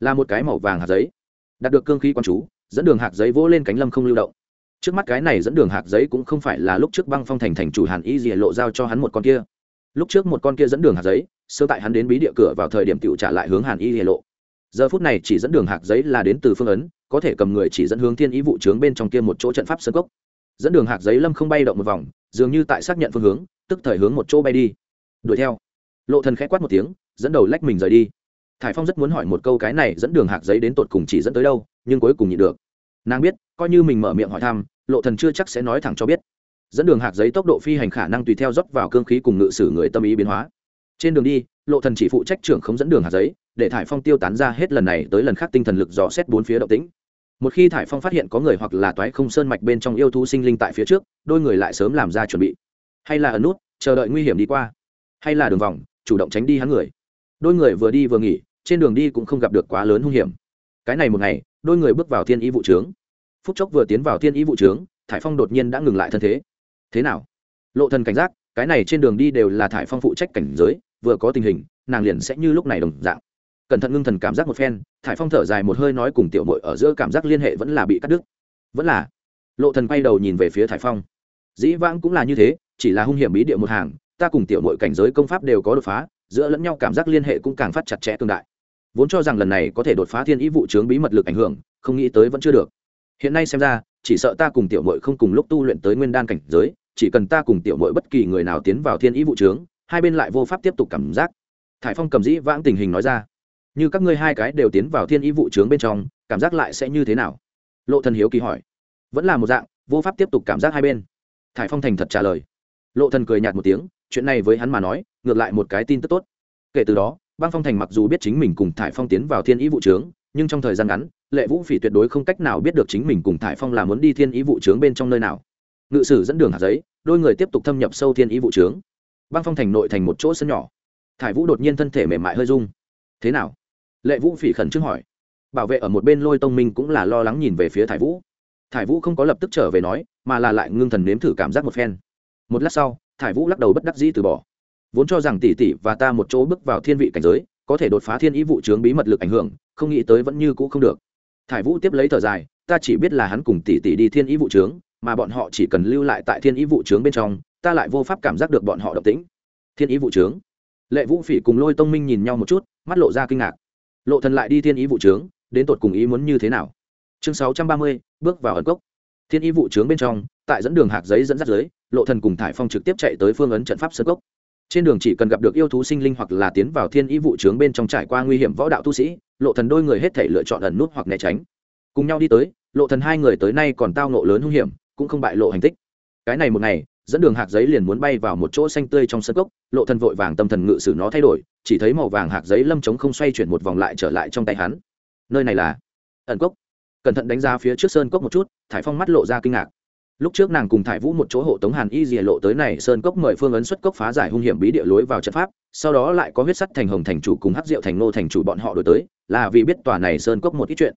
Là một cái màu vàng hạt giấy. Đạt được cương khí quan chú, dẫn đường hạt giấy vỗ lên cánh lâm không lưu động trước mắt cái này dẫn đường hạt giấy cũng không phải là lúc trước băng phong thành thành chủ hàn y dìa lộ giao cho hắn một con kia. Lúc trước một con kia dẫn đường hạt giấy, sơ tại hắn đến bí địa cửa vào thời điểm tựu trả lại hướng hàn y dìa lộ. Giờ phút này chỉ dẫn đường hạt giấy là đến từ phương ấn, có thể cầm người chỉ dẫn hướng thiên ý vụ trướng bên trong kia một chỗ trận pháp sơ cốc. Dẫn đường hạt giấy lâm không bay động một vòng, dường như tại xác nhận phương hướng, tức thời hướng một chỗ bay đi. Đuổi theo. Lộ thần khẽ quát một tiếng, dẫn đầu lách mình rời đi. Thải phong rất muốn hỏi một câu cái này dẫn đường hạt giấy đến tột cùng chỉ dẫn tới đâu, nhưng cuối cùng nhịn được. Nàng biết, coi như mình mở miệng hỏi thăm lộ thần chưa chắc sẽ nói thẳng cho biết. Dẫn đường hạt giấy tốc độ phi hành khả năng tùy theo dốc vào cương khí cùng ngự sử người tâm ý biến hóa. Trên đường đi, lộ thần chỉ phụ trách trưởng không dẫn đường hạt giấy, để thải phong tiêu tán ra hết lần này tới lần khác tinh thần lực dò xét bốn phía động tĩnh. Một khi thải phong phát hiện có người hoặc là toái không sơn mạch bên trong yêu thú sinh linh tại phía trước, đôi người lại sớm làm ra chuẩn bị. Hay là ẩn nút, chờ đợi nguy hiểm đi qua. Hay là đường vòng, chủ động tránh đi hắn người. Đôi người vừa đi vừa nghỉ, trên đường đi cũng không gặp được quá lớn hung hiểm. Cái này một ngày, đôi người bước vào thiên ý vụ trướng. Phút chốc vừa tiến vào thiên ý vụ trướng, thải phong đột nhiên đã ngừng lại thân thế. Thế nào? Lộ thần cảnh giác, cái này trên đường đi đều là thải phong phụ trách cảnh giới, vừa có tình hình, nàng liền sẽ như lúc này đồng dạng. Cẩn thận ngưng thần cảm giác một phen, thải phong thở dài một hơi nói cùng tiểu mội ở giữa cảm giác liên hệ vẫn là bị cắt đứt. Vẫn là. Lộ thần quay đầu nhìn về phía thải phong. Dĩ vãng cũng là như thế, chỉ là hung hiểm bí địa một hàng, ta cùng tiểu mội cảnh giới công pháp đều có đột phá, giữa lẫn nhau cảm giác liên hệ cũng càng phát chặt chẽ tương đại. Vốn cho rằng lần này có thể đột phá thiên ý vụ chướng bí mật lực ảnh hưởng, không nghĩ tới vẫn chưa được hiện nay xem ra, chỉ sợ ta cùng tiểu mội không cùng lúc tu luyện tới nguyên đan cảnh giới, chỉ cần ta cùng tiểu mội bất kỳ người nào tiến vào thiên ý vụ trướng, hai bên lại vô pháp tiếp tục cảm giác. Thải phong cầm dĩ vãng tình hình nói ra, như các ngươi hai cái đều tiến vào thiên ý vụ trướng bên trong, cảm giác lại sẽ như thế nào? Lộ thần hiếu kỳ hỏi. Vẫn là một dạng, vô pháp tiếp tục cảm giác hai bên. Thải phong thành thật trả lời. Lộ thần cười nhạt một tiếng, chuyện này với hắn mà nói, ngược lại một cái tin tức tốt. Kể từ đó, băng phong thành mặc dù biết chính mình cùng thải phong tiến vào thiên ý vụ trướng, nhưng trong thời gian ngắn lệ vũ phỉ tuyệt đối không cách nào biết được chính mình cùng thải phong là muốn đi thiên ý vụ trướng bên trong nơi nào. Ngự sử dẫn đường hạt giấy, đôi người tiếp tục thâm nhập sâu thiên ý vụ trướng. Băng phong thành nội thành một chỗ sân nhỏ. Thải vũ đột nhiên thân thể mềm mại hơi rung. Thế nào? Lệ vũ phỉ khẩn trương hỏi. Bảo vệ ở một bên lôi tông minh cũng là lo lắng nhìn về phía thải vũ. Thải vũ không có lập tức trở về nói, mà là lại ngưng thần nếm thử cảm giác một phen. Một lát sau, thải vũ lắc đầu bất đắc dĩ từ bỏ. Vốn cho rằng tỷ tỷ và ta một chỗ bước vào thiên vị cảnh giới, có thể đột phá thiên ý vụ Trướng bí mật lực ảnh hưởng, không nghĩ tới vẫn như cũ không được thải vũ tiếp lấy thở dài ta chỉ biết là hắn cùng tỷ tỷ đi thiên ý vụ Trướng, mà bọn họ chỉ cần lưu lại tại thiên ý vụ Trướng bên trong ta lại vô pháp cảm giác được bọn họ động tĩnh. Thiên ý vụ Trướng, lệ vũ phỉ cùng lôi tông minh nhìn nhau một chút mắt lộ ra kinh ngạc. Lộ thần lại đi thiên ý vụ Trướng, đến tột cùng ý muốn như thế nào? Chương sáu trăm ba mươi bước vào ẩn cốc. Thiên ý vụ Trướng bên trong tại dẫn đường hạc giấy dẫn dắt dưới lộ thần cùng thải phong trực tiếp chạy tới phương ấn trận pháp sơn cốc. Trên đường chỉ cần gặp được yêu thú sinh linh hoặc là tiến vào thiên ý vụ trướng bên trong trải qua nguy hiểm võ đạo tu sĩ lộ thần đôi người hết thể lựa chọn ẩn nút hoặc né tránh. Cùng nhau đi tới, lộ thần hai người tới nay còn tao nộ lớn hung hiểm, cũng không bại lộ hành tích. Cái này một ngày, dẫn đường hạt giấy liền muốn bay vào một chỗ xanh tươi trong sân cốc, lộ thần vội vàng tâm thần ngự sử nó thay đổi, chỉ thấy màu vàng hạt giấy lâm chống không xoay chuyển một vòng lại trở lại trong tay hắn. Nơi này là ẩn cốc. Cẩn thận đánh ra phía trước sơn cốc một chút, thải phong mắt lộ ra kinh ngạc lúc trước nàng cùng thải vũ một chỗ hộ tống hàn y dìa lộ tới này sơn cốc mời phương ấn xuất cốc phá giải hung hiểm bí địa lối vào trận pháp, sau đó lại có huyết sắt thành hồng thành chủ cùng hắc diệu thành nô thành chủ bọn họ đổi tới, là vì biết tòa này sơn cốc một ít chuyện.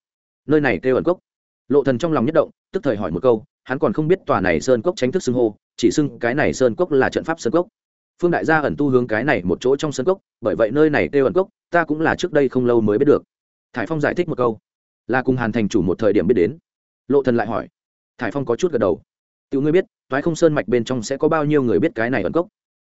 Nơi này kêu ẩn cốc. Lộ thần trong lòng nhất động, tức thời hỏi một câu, hắn còn không biết tòa này sơn cốc tránh thức xưng hô, chỉ xưng cái này sơn cốc là trận pháp sơn cốc. Phương đại gia ẩn tu hướng cái này một chỗ trong sơn cốc, bởi vậy nơi này kêu ẩn cốc, ta cũng là trước đây không lâu mới biết được. Thải phong giải thích một câu, là cùng hàn thành chủ một thời điểm biết đến. Lộ thần lại hỏi, thải phong có chút gật đầu. Tiểu ngươi biết, toái không sơn mạch bên trong sẽ có bao nhiêu người biết cái này ẩn cốc?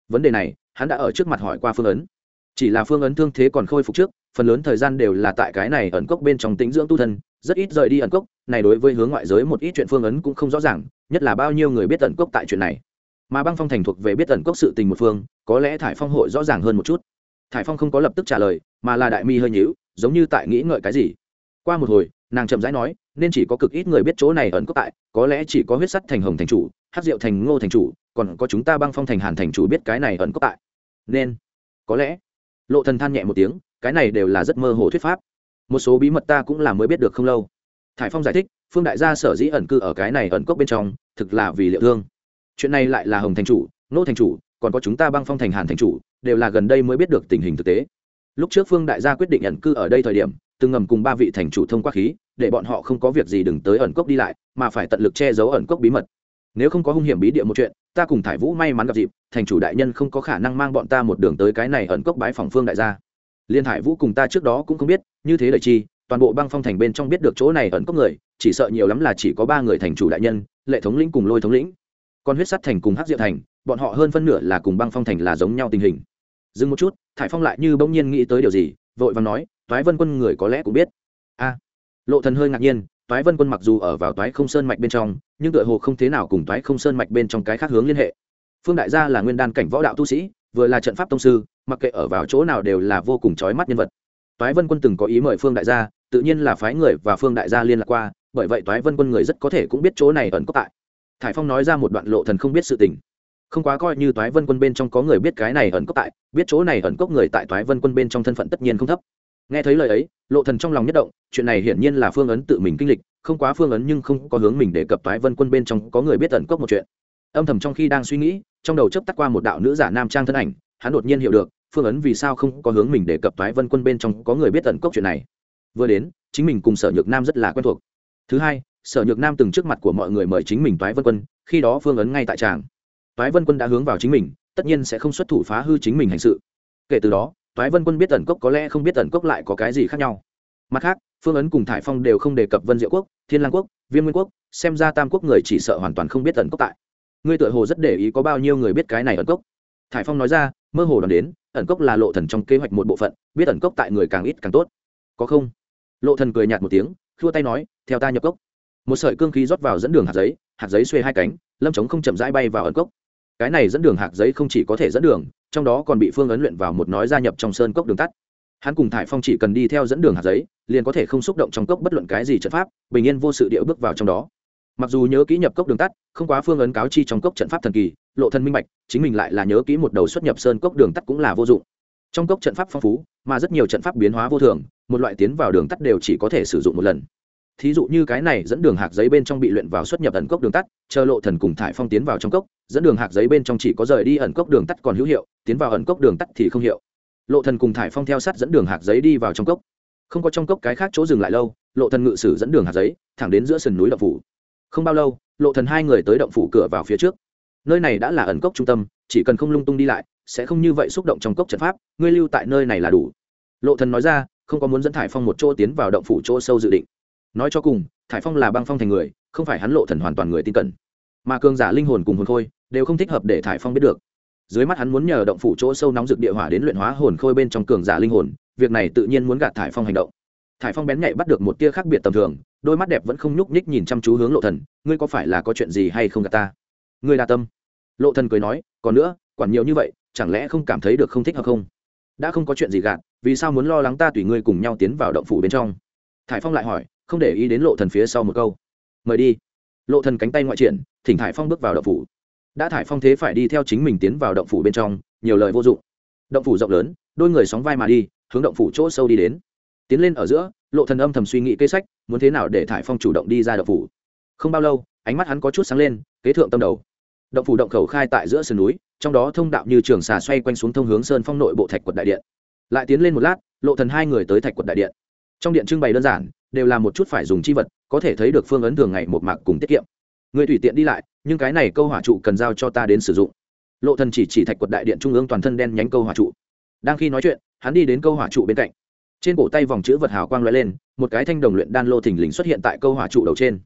Vấn đề này, hắn đã ở trước mặt hỏi qua Phương ấn. Chỉ là Phương ấn thương thế còn khôi phục trước, phần lớn thời gian đều là tại cái này ẩn cốc bên trong tĩnh dưỡng tu thân, rất ít rời đi ẩn cốc, này đối với hướng ngoại giới một ít chuyện Phương ấn cũng không rõ ràng, nhất là bao nhiêu người biết ẩn cốc tại chuyện này. Mà Băng Phong thành thuộc về biết ẩn cốc sự tình một phương, có lẽ Thải Phong hội rõ ràng hơn một chút. Thải Phong không có lập tức trả lời, mà là đại mi hơi nhíu, giống như tại nghĩ ngợi cái gì. Qua một hồi, nàng chậm rãi nói, nên chỉ có cực ít người biết chỗ này ẩn cốc tại, có lẽ chỉ có huyết sắt thành hồng thành chủ hát rượu thành ngô thành chủ, còn có chúng ta băng phong thành hàn thành chủ biết cái này ẩn cốc tại. Nên, có lẽ, lộ thần than nhẹ một tiếng, cái này đều là rất mơ hồ thuyết pháp. Một số bí mật ta cũng là mới biết được không lâu. Thải phong giải thích, phương đại gia sở dĩ ẩn cư ở cái này ẩn cốc bên trong, thực là vì liệu thương. Chuyện này lại là hồng thành chủ, ngô thành chủ, còn có chúng ta băng phong thành hàn thành chủ, đều là gần đây mới biết được tình hình thực tế. Lúc trước phương đại gia quyết định ẩn cư ở đây thời điểm, từng ngầm cùng ba vị thành chủ thông qua khí để bọn họ không có việc gì đừng tới ẩn cốc đi lại, mà phải tận lực che giấu ẩn cốc bí mật. Nếu không có hung hiểm bí địa một chuyện, ta cùng thải vũ may mắn gặp dịp, thành chủ đại nhân không có khả năng mang bọn ta một đường tới cái này ẩn cốc bái phòng phương đại gia. Liên thải vũ cùng ta trước đó cũng không biết, như thế lợi chi, toàn bộ băng phong thành bên trong biết được chỗ này ẩn cốc người, chỉ sợ nhiều lắm là chỉ có ba người thành chủ đại nhân, lệ thống lĩnh cùng lôi thống lĩnh. Còn huyết sắt thành cùng hắc diệu thành, bọn họ hơn phân nửa là cùng băng phong thành là giống nhau tình hình. Dừng một chút, thải phong lại như bỗng nhiên nghĩ tới điều gì, vội vàng nói thoái vân quân người có lẽ cũng biết. A lộ thần hơi ngạc nhiên, toái vân quân mặc dù ở vào toái không sơn mạch bên trong, nhưng tựa hồ không thế nào cùng toái không sơn mạch bên trong cái khác hướng liên hệ. Phương đại gia là nguyên đan cảnh võ đạo tu sĩ, vừa là trận pháp tông sư, mặc kệ ở vào chỗ nào đều là vô cùng chói mắt nhân vật. Toái vân quân từng có ý mời phương đại gia, tự nhiên là phái người và phương đại gia liên lạc qua, bởi vậy toái vân quân người rất có thể cũng biết chỗ này ẩn cốc tại. Thải phong nói ra một đoạn lộ thần không biết sự tình. Không quá coi như toái vân quân bên trong có người biết cái này ẩn cốc tại, biết chỗ này ẩn cốc người tại toái vân quân bên trong thân phận tất nhiên không thấp nghe thấy lời ấy, lộ thần trong lòng nhất động, chuyện này hiển nhiên là phương ấn tự mình kinh lịch, không quá phương ấn nhưng không có hướng mình để cập toái vân quân bên trong có người biết tận cốc một chuyện. Âm thầm trong khi đang suy nghĩ, trong đầu chớp tắt qua một đạo nữ giả nam trang thân ảnh, hắn đột nhiên hiểu được, phương ấn vì sao không có hướng mình để cập toái vân quân bên trong có người biết tận cốc chuyện này. Vừa đến, chính mình cùng sở nhược nam rất là quen thuộc. Thứ hai, sở nhược nam từng trước mặt của mọi người mời chính mình toái vân quân, khi đó phương ấn ngay tại tràng. Toái vân quân đã hướng vào chính mình, tất nhiên sẽ không xuất thủ phá hư chính mình hành sự. Kể từ đó toái vân quân biết ẩn cốc có lẽ không biết ẩn cốc lại có cái gì khác nhau. Mặt khác, phương ấn cùng thải phong đều không đề cập vân diệu quốc, thiên lang quốc, viêm nguyên quốc, xem ra tam quốc người chỉ sợ hoàn toàn không biết ẩn cốc tại. Ngươi tựa hồ rất để ý có bao nhiêu người biết cái này ẩn cốc. Thải phong nói ra, mơ hồ đoán đến, ẩn cốc là lộ thần trong kế hoạch một bộ phận, biết ẩn cốc tại người càng ít càng tốt. Có không? Lộ thần cười nhạt một tiếng, khua tay nói, theo ta nhập cốc. Một sợi cương khí rót vào dẫn đường hạt giấy hạt giấy xuê hai cánh, lâm trống không chậm rãi bay vào ẩn cốc cái này dẫn đường hạt giấy không chỉ có thể dẫn đường, trong đó còn bị phương ấn luyện vào một nói gia nhập trong sơn cốc đường tắt. Hắn cùng thải phong chỉ cần đi theo dẫn đường hạt giấy, liền có thể không xúc động trong cốc bất luận cái gì trận pháp, bình yên vô sự địa bước vào trong đó. Mặc dù nhớ kỹ nhập cốc đường tắt, không quá phương ấn cáo chi trong cốc trận pháp thần kỳ, lộ thân minh bạch, chính mình lại là nhớ kỹ một đầu xuất nhập sơn cốc đường tắt cũng là vô dụng. Trong cốc trận pháp phong phú, mà rất nhiều trận pháp biến hóa vô thường, một loại tiến vào đường tắt đều chỉ có thể sử dụng một lần thí dụ như cái này dẫn đường hạc giấy bên trong bị luyện vào xuất nhập ẩn cốc đường tắt, chờ lộ thần cùng thải phong tiến vào trong cốc, dẫn đường hạc giấy bên trong chỉ có rời đi ẩn cốc đường tắt còn hữu hiệu, tiến vào ẩn cốc đường tắt thì không hiệu. Lộ thần cùng thải phong theo sát dẫn đường hạc giấy đi vào trong cốc. Không có trong cốc cái khác chỗ dừng lại lâu, lộ thần ngự sử dẫn đường hạc giấy, thẳng đến giữa sườn núi động phủ. Không bao lâu, lộ thần hai người tới động phủ cửa vào phía trước. Nơi này đã là ẩn cốc trung tâm, chỉ cần không lung tung đi lại, sẽ không như vậy xúc động trong cốc trận pháp, ngươi lưu tại nơi này là đủ. Lộ thần nói ra, không có muốn dẫn thải phong một chỗ tiến vào động phủ chỗ sâu dự định nói cho cùng, thải phong là băng phong thành người, không phải hắn lộ thần hoàn toàn người tin cẩn. Mà cường giả linh hồn cùng hồn khôi, đều không thích hợp để thải phong biết được. Dưới mắt hắn muốn nhờ động phủ chỗ sâu nóng rực địa hỏa đến luyện hóa hồn khôi bên trong cường giả linh hồn, việc này tự nhiên muốn gạt thải phong hành động. Thải phong bén nhạy bắt được một tia khác biệt tầm thường, đôi mắt đẹp vẫn không nhúc nhích nhìn chăm chú hướng lộ thần, ngươi có phải là có chuyện gì hay không gạt ta? Ngươi đa tâm. Lộ thần cười nói, còn nữa, quản nhiều như vậy, chẳng lẽ không cảm thấy được không thích hợp không? Đã không có chuyện gì gạt, vì sao muốn lo lắng ta tùy ngươi cùng nhau tiến vào động phủ bên trong? Thải phong lại hỏi không để ý đến lộ thần phía sau một câu. Mời đi. Lộ thần cánh tay ngoại triển, thỉnh thải phong bước vào động phủ. Đã thải phong thế phải đi theo chính mình tiến vào động phủ bên trong, nhiều lời vô dụng. Động phủ rộng lớn, đôi người sóng vai mà đi, hướng động phủ chỗ sâu đi đến. Tiến lên ở giữa, lộ thần âm thầm suy nghĩ kế sách, muốn thế nào để thải phong chủ động đi ra động phủ. Không bao lâu, ánh mắt hắn có chút sáng lên, kế thượng tâm đầu. Động phủ động khẩu khai tại giữa sườn núi, trong đó thông đạo như trường xà xoay quanh xuống thông hướng sơn phong nội bộ thạch quật đại điện. Lại tiến lên một lát, lộ thần hai người tới thạch quật đại điện. Trong điện trưng bày đơn giản đều là một chút phải dùng chi vật, có thể thấy được phương ấn thường ngày một mạc cùng tiết kiệm. Người tùy tiện đi lại, nhưng cái này câu hỏa trụ cần giao cho ta đến sử dụng. Lộ thần chỉ chỉ thạch quật đại điện trung ương toàn thân đen nhánh câu hỏa trụ. Đang khi nói chuyện, hắn đi đến câu hỏa trụ bên cạnh. Trên cổ tay vòng chữ vật hào quang lóe lên, một cái thanh đồng luyện đan lô thình lình xuất hiện tại câu hỏa trụ đầu trên.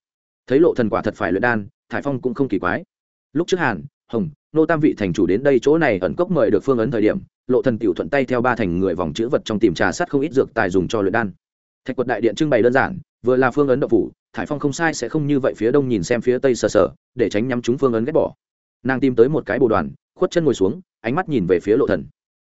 Thấy lộ thần quả thật phải luyện đan, thải phong cũng không kỳ quái. Lúc trước hàn, hồng, nô tam vị thành chủ đến đây chỗ này ẩn cốc mời được phương ấn thời điểm, lộ thần tiểu thuận tay theo ba thành người vòng chữ vật trong tìm trà sát không ít dược tài dùng cho luyện đan thạch quật đại điện trưng bày đơn giản, vừa là phương ấn đậu phủ, thải phong không sai sẽ không như vậy phía đông nhìn xem phía tây sờ sờ, để tránh nhắm chúng phương ấn ghét bỏ. Nàng tìm tới một cái bồ đoàn, khuất chân ngồi xuống, ánh mắt nhìn về phía lộ thần.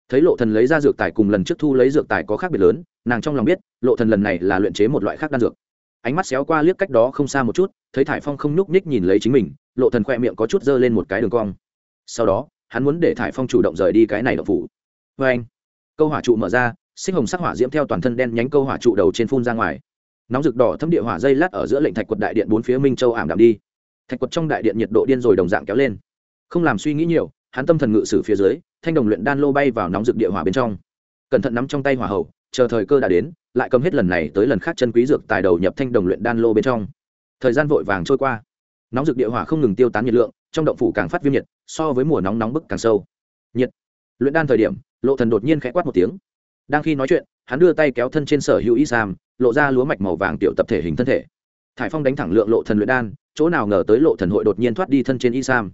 Thấy lộ thần lấy ra dược tài cùng lần trước thu lấy dược tài có khác biệt lớn, nàng trong lòng biết, lộ thần lần này là luyện chế một loại khác đan dược. Ánh mắt xéo qua liếc cách đó không xa một chút, thấy thải phong không nhúc nhích nhìn lấy chính mình, lộ thần khoe miệng có chút dơ lên một cái đường cong. Sau đó, hắn muốn để thải phong chủ động rời đi cái này đậu phủ. Với anh câu hỏa trụ mở ra sinh hồng sắc hỏa diễm theo toàn thân đen nhánh câu hỏa trụ đầu trên phun ra ngoài. Nóng rực đỏ thấm địa hỏa dây lát ở giữa lệnh thạch quật đại điện bốn phía minh châu ảm đạm đi. Thạch quật trong đại điện nhiệt độ điên rồi đồng dạng kéo lên. Không làm suy nghĩ nhiều, hắn tâm thần ngự sử phía dưới, thanh đồng luyện đan lô bay vào nóng rực địa hỏa bên trong. Cẩn thận nắm trong tay hỏa hậu chờ thời cơ đã đến, lại cầm hết lần này tới lần khác chân quý dược tài đầu nhập thanh đồng luyện đan lô bên trong. Thời gian vội vàng trôi qua. Nóng rực địa hỏa không ngừng tiêu tán nhiệt lượng, trong động phủ càng phát viêm nhiệt, so với mùa nóng nóng bức càng sâu. Nhiệt. Luyện đan thời điểm, lộ thần đột nhiên khẽ quát một tiếng đang khi nói chuyện, hắn đưa tay kéo thân trên sở hữu y sam, lộ ra lúa mạch màu vàng tiểu tập thể hình thân thể. Thải phong đánh thẳng lượng lộ thần luyện đan, chỗ nào ngờ tới lộ thần hội đột nhiên thoát đi thân trên y sam.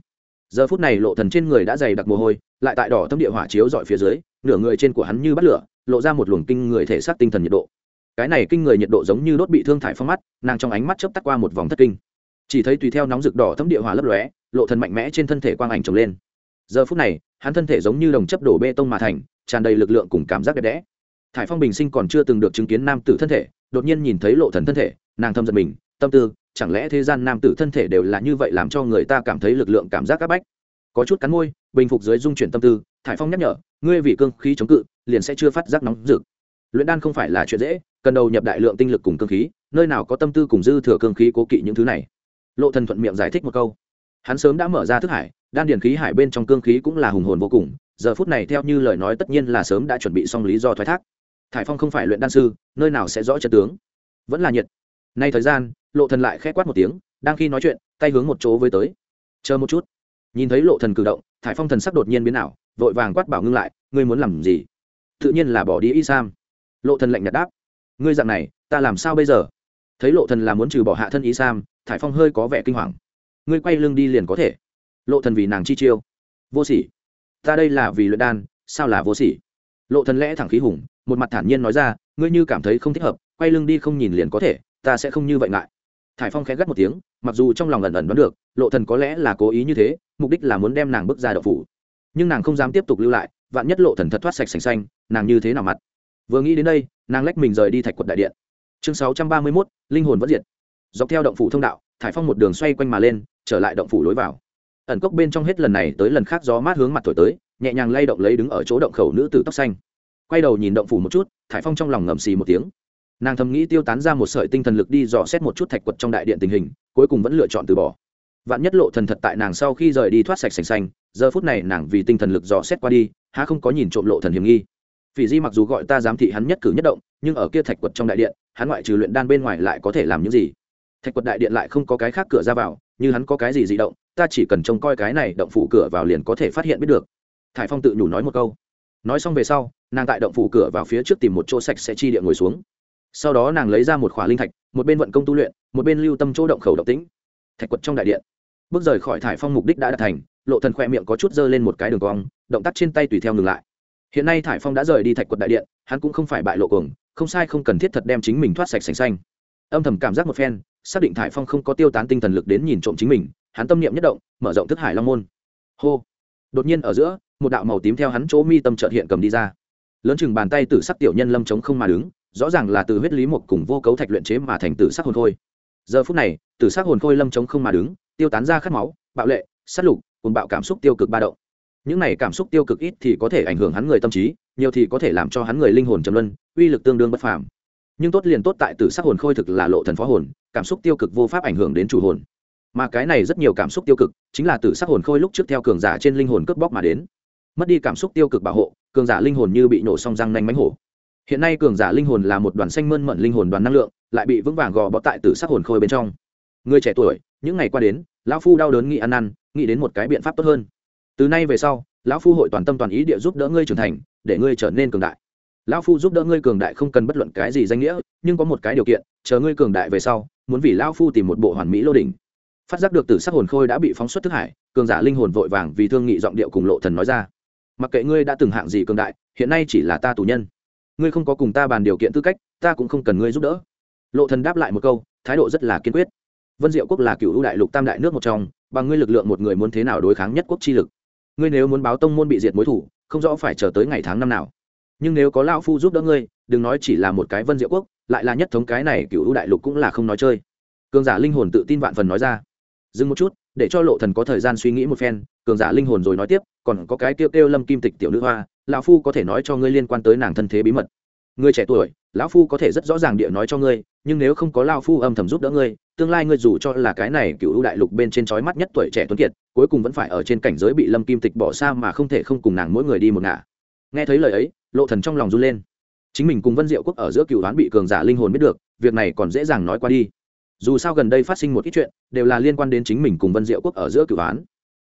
Giờ phút này lộ thần trên người đã dày đặc mồ hôi, lại tại đỏ thâm địa hỏa chiếu dọi phía dưới, nửa người trên của hắn như bắt lửa, lộ ra một luồng kinh người thể xác tinh thần nhiệt độ. Cái này kinh người nhiệt độ giống như đốt bị thương thải phong mắt, nàng trong ánh mắt chớp tắt qua một vòng thất kinh. Chỉ thấy tùy theo nóng rực đỏ thấm địa hỏa lấp lóe, lộ thần mạnh mẽ trên thân thể quang ảnh trồng lên. Giờ phút này, hắn thân thể giống như đồng chấp đổ bê tông mà thành tràn đầy lực lượng cùng cảm giác đẹp đẽ. Thải phong bình sinh còn chưa từng được chứng kiến nam tử thân thể, đột nhiên nhìn thấy lộ thần thân thể, nàng thâm giật mình, tâm tư, chẳng lẽ thế gian nam tử thân thể đều là như vậy làm cho người ta cảm thấy lực lượng cảm giác áp bách? Có chút cắn môi, bình phục dưới dung chuyển tâm tư, thải phong nhắc nhở, ngươi vì cương khí chống cự, liền sẽ chưa phát giác nóng rực. Luyện đan không phải là chuyện dễ, cần đầu nhập đại lượng tinh lực cùng cương khí, nơi nào có tâm tư cùng dư thừa cương khí cố kỵ những thứ này. Lộ thần thuận miệng giải thích một câu. Hắn sớm đã mở ra thức hải đan điển khí hải bên trong cương khí cũng là hùng hồn vô cùng, giờ phút này theo như lời nói tất nhiên là sớm đã chuẩn bị xong lý do thoái thác. Thải phong không phải luyện đan sư, nơi nào sẽ rõ chân tướng. Vẫn là nhiệt. Nay thời gian, lộ thần lại khẽ quát một tiếng, đang khi nói chuyện, tay hướng một chỗ với tới. Chờ một chút. Nhìn thấy lộ thần cử động, thải phong thần sắc đột nhiên biến ảo, vội vàng quát bảo ngưng lại, ngươi muốn làm gì? Tự nhiên là bỏ đi y sam. Lộ thần lạnh nhạt đáp, ngươi dạng này, ta làm sao bây giờ? Thấy lộ thần là muốn trừ bỏ hạ thân y sam, thải phong hơi có vẻ kinh hoàng. Ngươi quay lưng đi liền có thể lộ thần vì nàng chi chiêu. Vô sỉ. Ta đây là vì luyện đan sao là vô sỉ? Lộ thần lẽ thẳng khí hùng một mặt thản nhiên nói ra ngươi như cảm thấy không thích hợp quay lưng đi không nhìn liền có thể ta sẽ không như vậy ngại. Thải phong khẽ gắt một tiếng mặc dù trong lòng ẩn ẩn đoán được lộ thần có lẽ là cố ý như thế mục đích là muốn đem nàng bước ra đậu phủ. Nhưng nàng không dám tiếp tục lưu lại vạn nhất lộ thần thật thoát sạch sành xanh nàng như thế nào mặt? Vừa nghĩ đến đây nàng lách mình rời đi thạch quật đại điện. Chương sáu trăm ba mươi 631, linh hồn vẫn diệt. Dọc theo động phủ thông đạo thải phong một đường xoay quanh mà lên trở lại động phủ lối vào ẩn cốc bên trong hết lần này tới lần khác gió mát hướng mặt thổi tới, nhẹ nhàng lay động lấy đứng ở chỗ động khẩu nữ tử tóc xanh. Quay đầu nhìn động phủ một chút, thải phong trong lòng ngầm xì một tiếng. Nàng thầm nghĩ tiêu tán ra một sợi tinh thần lực đi dò xét một chút thạch quật trong đại điện tình hình, cuối cùng vẫn lựa chọn từ bỏ. Vạn nhất lộ thần thật tại nàng sau khi rời đi thoát sạch sành xanh, giờ phút này nàng vì tinh thần lực dò xét qua đi, há không có nhìn trộm lộ thần hiểm nghi. Phỉ di mặc dù gọi ta giám thị hắn nhất cử nhất động, nhưng ở kia thạch quật trong đại điện, hắn ngoại trừ luyện đan bên ngoài lại có thể làm những gì? Thạch quật đại điện lại không có cái khác cửa ra vào, như hắn có cái gì dị động, ta chỉ cần trông coi cái này động phủ cửa vào liền có thể phát hiện biết được. Thải phong tự nhủ nói một câu. Nói xong về sau, nàng tại động phủ cửa vào phía trước tìm một chỗ sạch sẽ chi địa ngồi xuống. Sau đó nàng lấy ra một khỏa linh thạch, một bên vận công tu luyện, một bên lưu tâm chỗ động khẩu động tĩnh. Thạch quật trong đại điện. Bước rời khỏi thải phong mục đích đã đạt thành, lộ thần khoe miệng có chút dơ lên một cái đường cong, động tác trên tay tùy theo ngừng lại. Hiện nay thải phong đã rời đi thạch quật đại điện, hắn cũng không phải bại lộ cuồng, không sai không cần thiết thật đem chính mình thoát sạch sành xanh. Âm thầm cảm giác một phen xác định thải phong không có tiêu tán tinh thần lực đến nhìn trộm chính mình, hắn tâm niệm nhất động, mở rộng thức hải long môn. Hô! Đột nhiên ở giữa, một đạo màu tím theo hắn chỗ mi tâm trợt hiện cầm đi ra. Lớn chừng bàn tay tử sắc tiểu nhân lâm chống không mà đứng, rõ ràng là từ huyết lý một cùng vô cấu thạch luyện chế mà thành tử sắc hồn khôi. Giờ phút này, tử sắc hồn khôi lâm chống không mà đứng, tiêu tán ra khát máu, bạo lệ, sát lục cùng bạo cảm xúc tiêu cực ba động. Những này cảm xúc tiêu cực ít thì có thể ảnh hưởng hắn người tâm trí, nhiều thì có thể làm cho hắn người linh hồn trầm luân, uy lực tương đương bất phàm nhưng tốt liền tốt tại tử sắc hồn khôi thực là lộ thần phó hồn, cảm xúc tiêu cực vô pháp ảnh hưởng đến chủ hồn. Mà cái này rất nhiều cảm xúc tiêu cực chính là tử sắc hồn khôi lúc trước theo cường giả trên linh hồn cướp bóc mà đến. Mất đi cảm xúc tiêu cực bảo hộ, cường giả linh hồn như bị nổ song răng nanh mánh hổ. Hiện nay cường giả linh hồn là một đoàn xanh mơn mận linh hồn đoàn năng lượng, lại bị vững vàng gò bó tại tử sắc hồn khôi bên trong. Người trẻ tuổi, những ngày qua đến, lão phu đau đớn nghĩ ăn năn, nghĩ đến một cái biện pháp tốt hơn. Từ nay về sau, lão phu hội toàn tâm toàn ý địa giúp đỡ ngươi trưởng thành, để ngươi trở nên cường đại lão phu giúp đỡ ngươi cường đại không cần bất luận cái gì danh nghĩa, nhưng có một cái điều kiện, chờ ngươi cường đại về sau, muốn vì lão phu tìm một bộ hoàn mỹ lô đỉnh. Phát giác được từ sắc hồn khôi đã bị phóng xuất thức hải, cường giả linh hồn vội vàng vì thương nghị giọng điệu cùng lộ thần nói ra. Mặc kệ ngươi đã từng hạng gì cường đại, hiện nay chỉ là ta tù nhân. Ngươi không có cùng ta bàn điều kiện tư cách, ta cũng không cần ngươi giúp đỡ. Lộ thần đáp lại một câu, thái độ rất là kiên quyết. Vân diệu quốc là cựu ưu đại lục tam đại nước một trong, bằng ngươi lực lượng một người muốn thế nào đối kháng nhất quốc chi lực. Ngươi nếu muốn báo tông môn bị diệt mối thủ, không rõ phải chờ tới ngày tháng năm nào nhưng nếu có lão phu giúp đỡ ngươi, đừng nói chỉ là một cái vân diệu quốc, lại là nhất thống cái này cựu ưu đại lục cũng là không nói chơi. Cường giả linh hồn tự tin vạn phần nói ra. Dừng một chút, để cho lộ thần có thời gian suy nghĩ một phen, cường giả linh hồn rồi nói tiếp, còn có cái kêu kêu lâm kim tịch tiểu nữ hoa, lão phu có thể nói cho ngươi liên quan tới nàng thân thế bí mật. Ngươi trẻ tuổi, lão phu có thể rất rõ ràng địa nói cho ngươi, nhưng nếu không có lão phu âm thầm giúp đỡ ngươi, tương lai ngươi dù cho là cái này cựu ưu đại lục bên trên chói mắt nhất tuổi trẻ tuấn kiệt, cuối cùng vẫn phải ở trên cảnh giới bị lâm kim tịch bỏ xa mà không thể không cùng nàng mỗi người đi một ngả. Nghe thấy lời ấy lộ thần trong lòng run lên. Chính mình cùng vân diệu quốc ở giữa cựu đoán bị cường giả linh hồn biết được, việc này còn dễ dàng nói qua đi. Dù sao gần đây phát sinh một ít chuyện, đều là liên quan đến chính mình cùng vân diệu quốc ở giữa cựu đoán.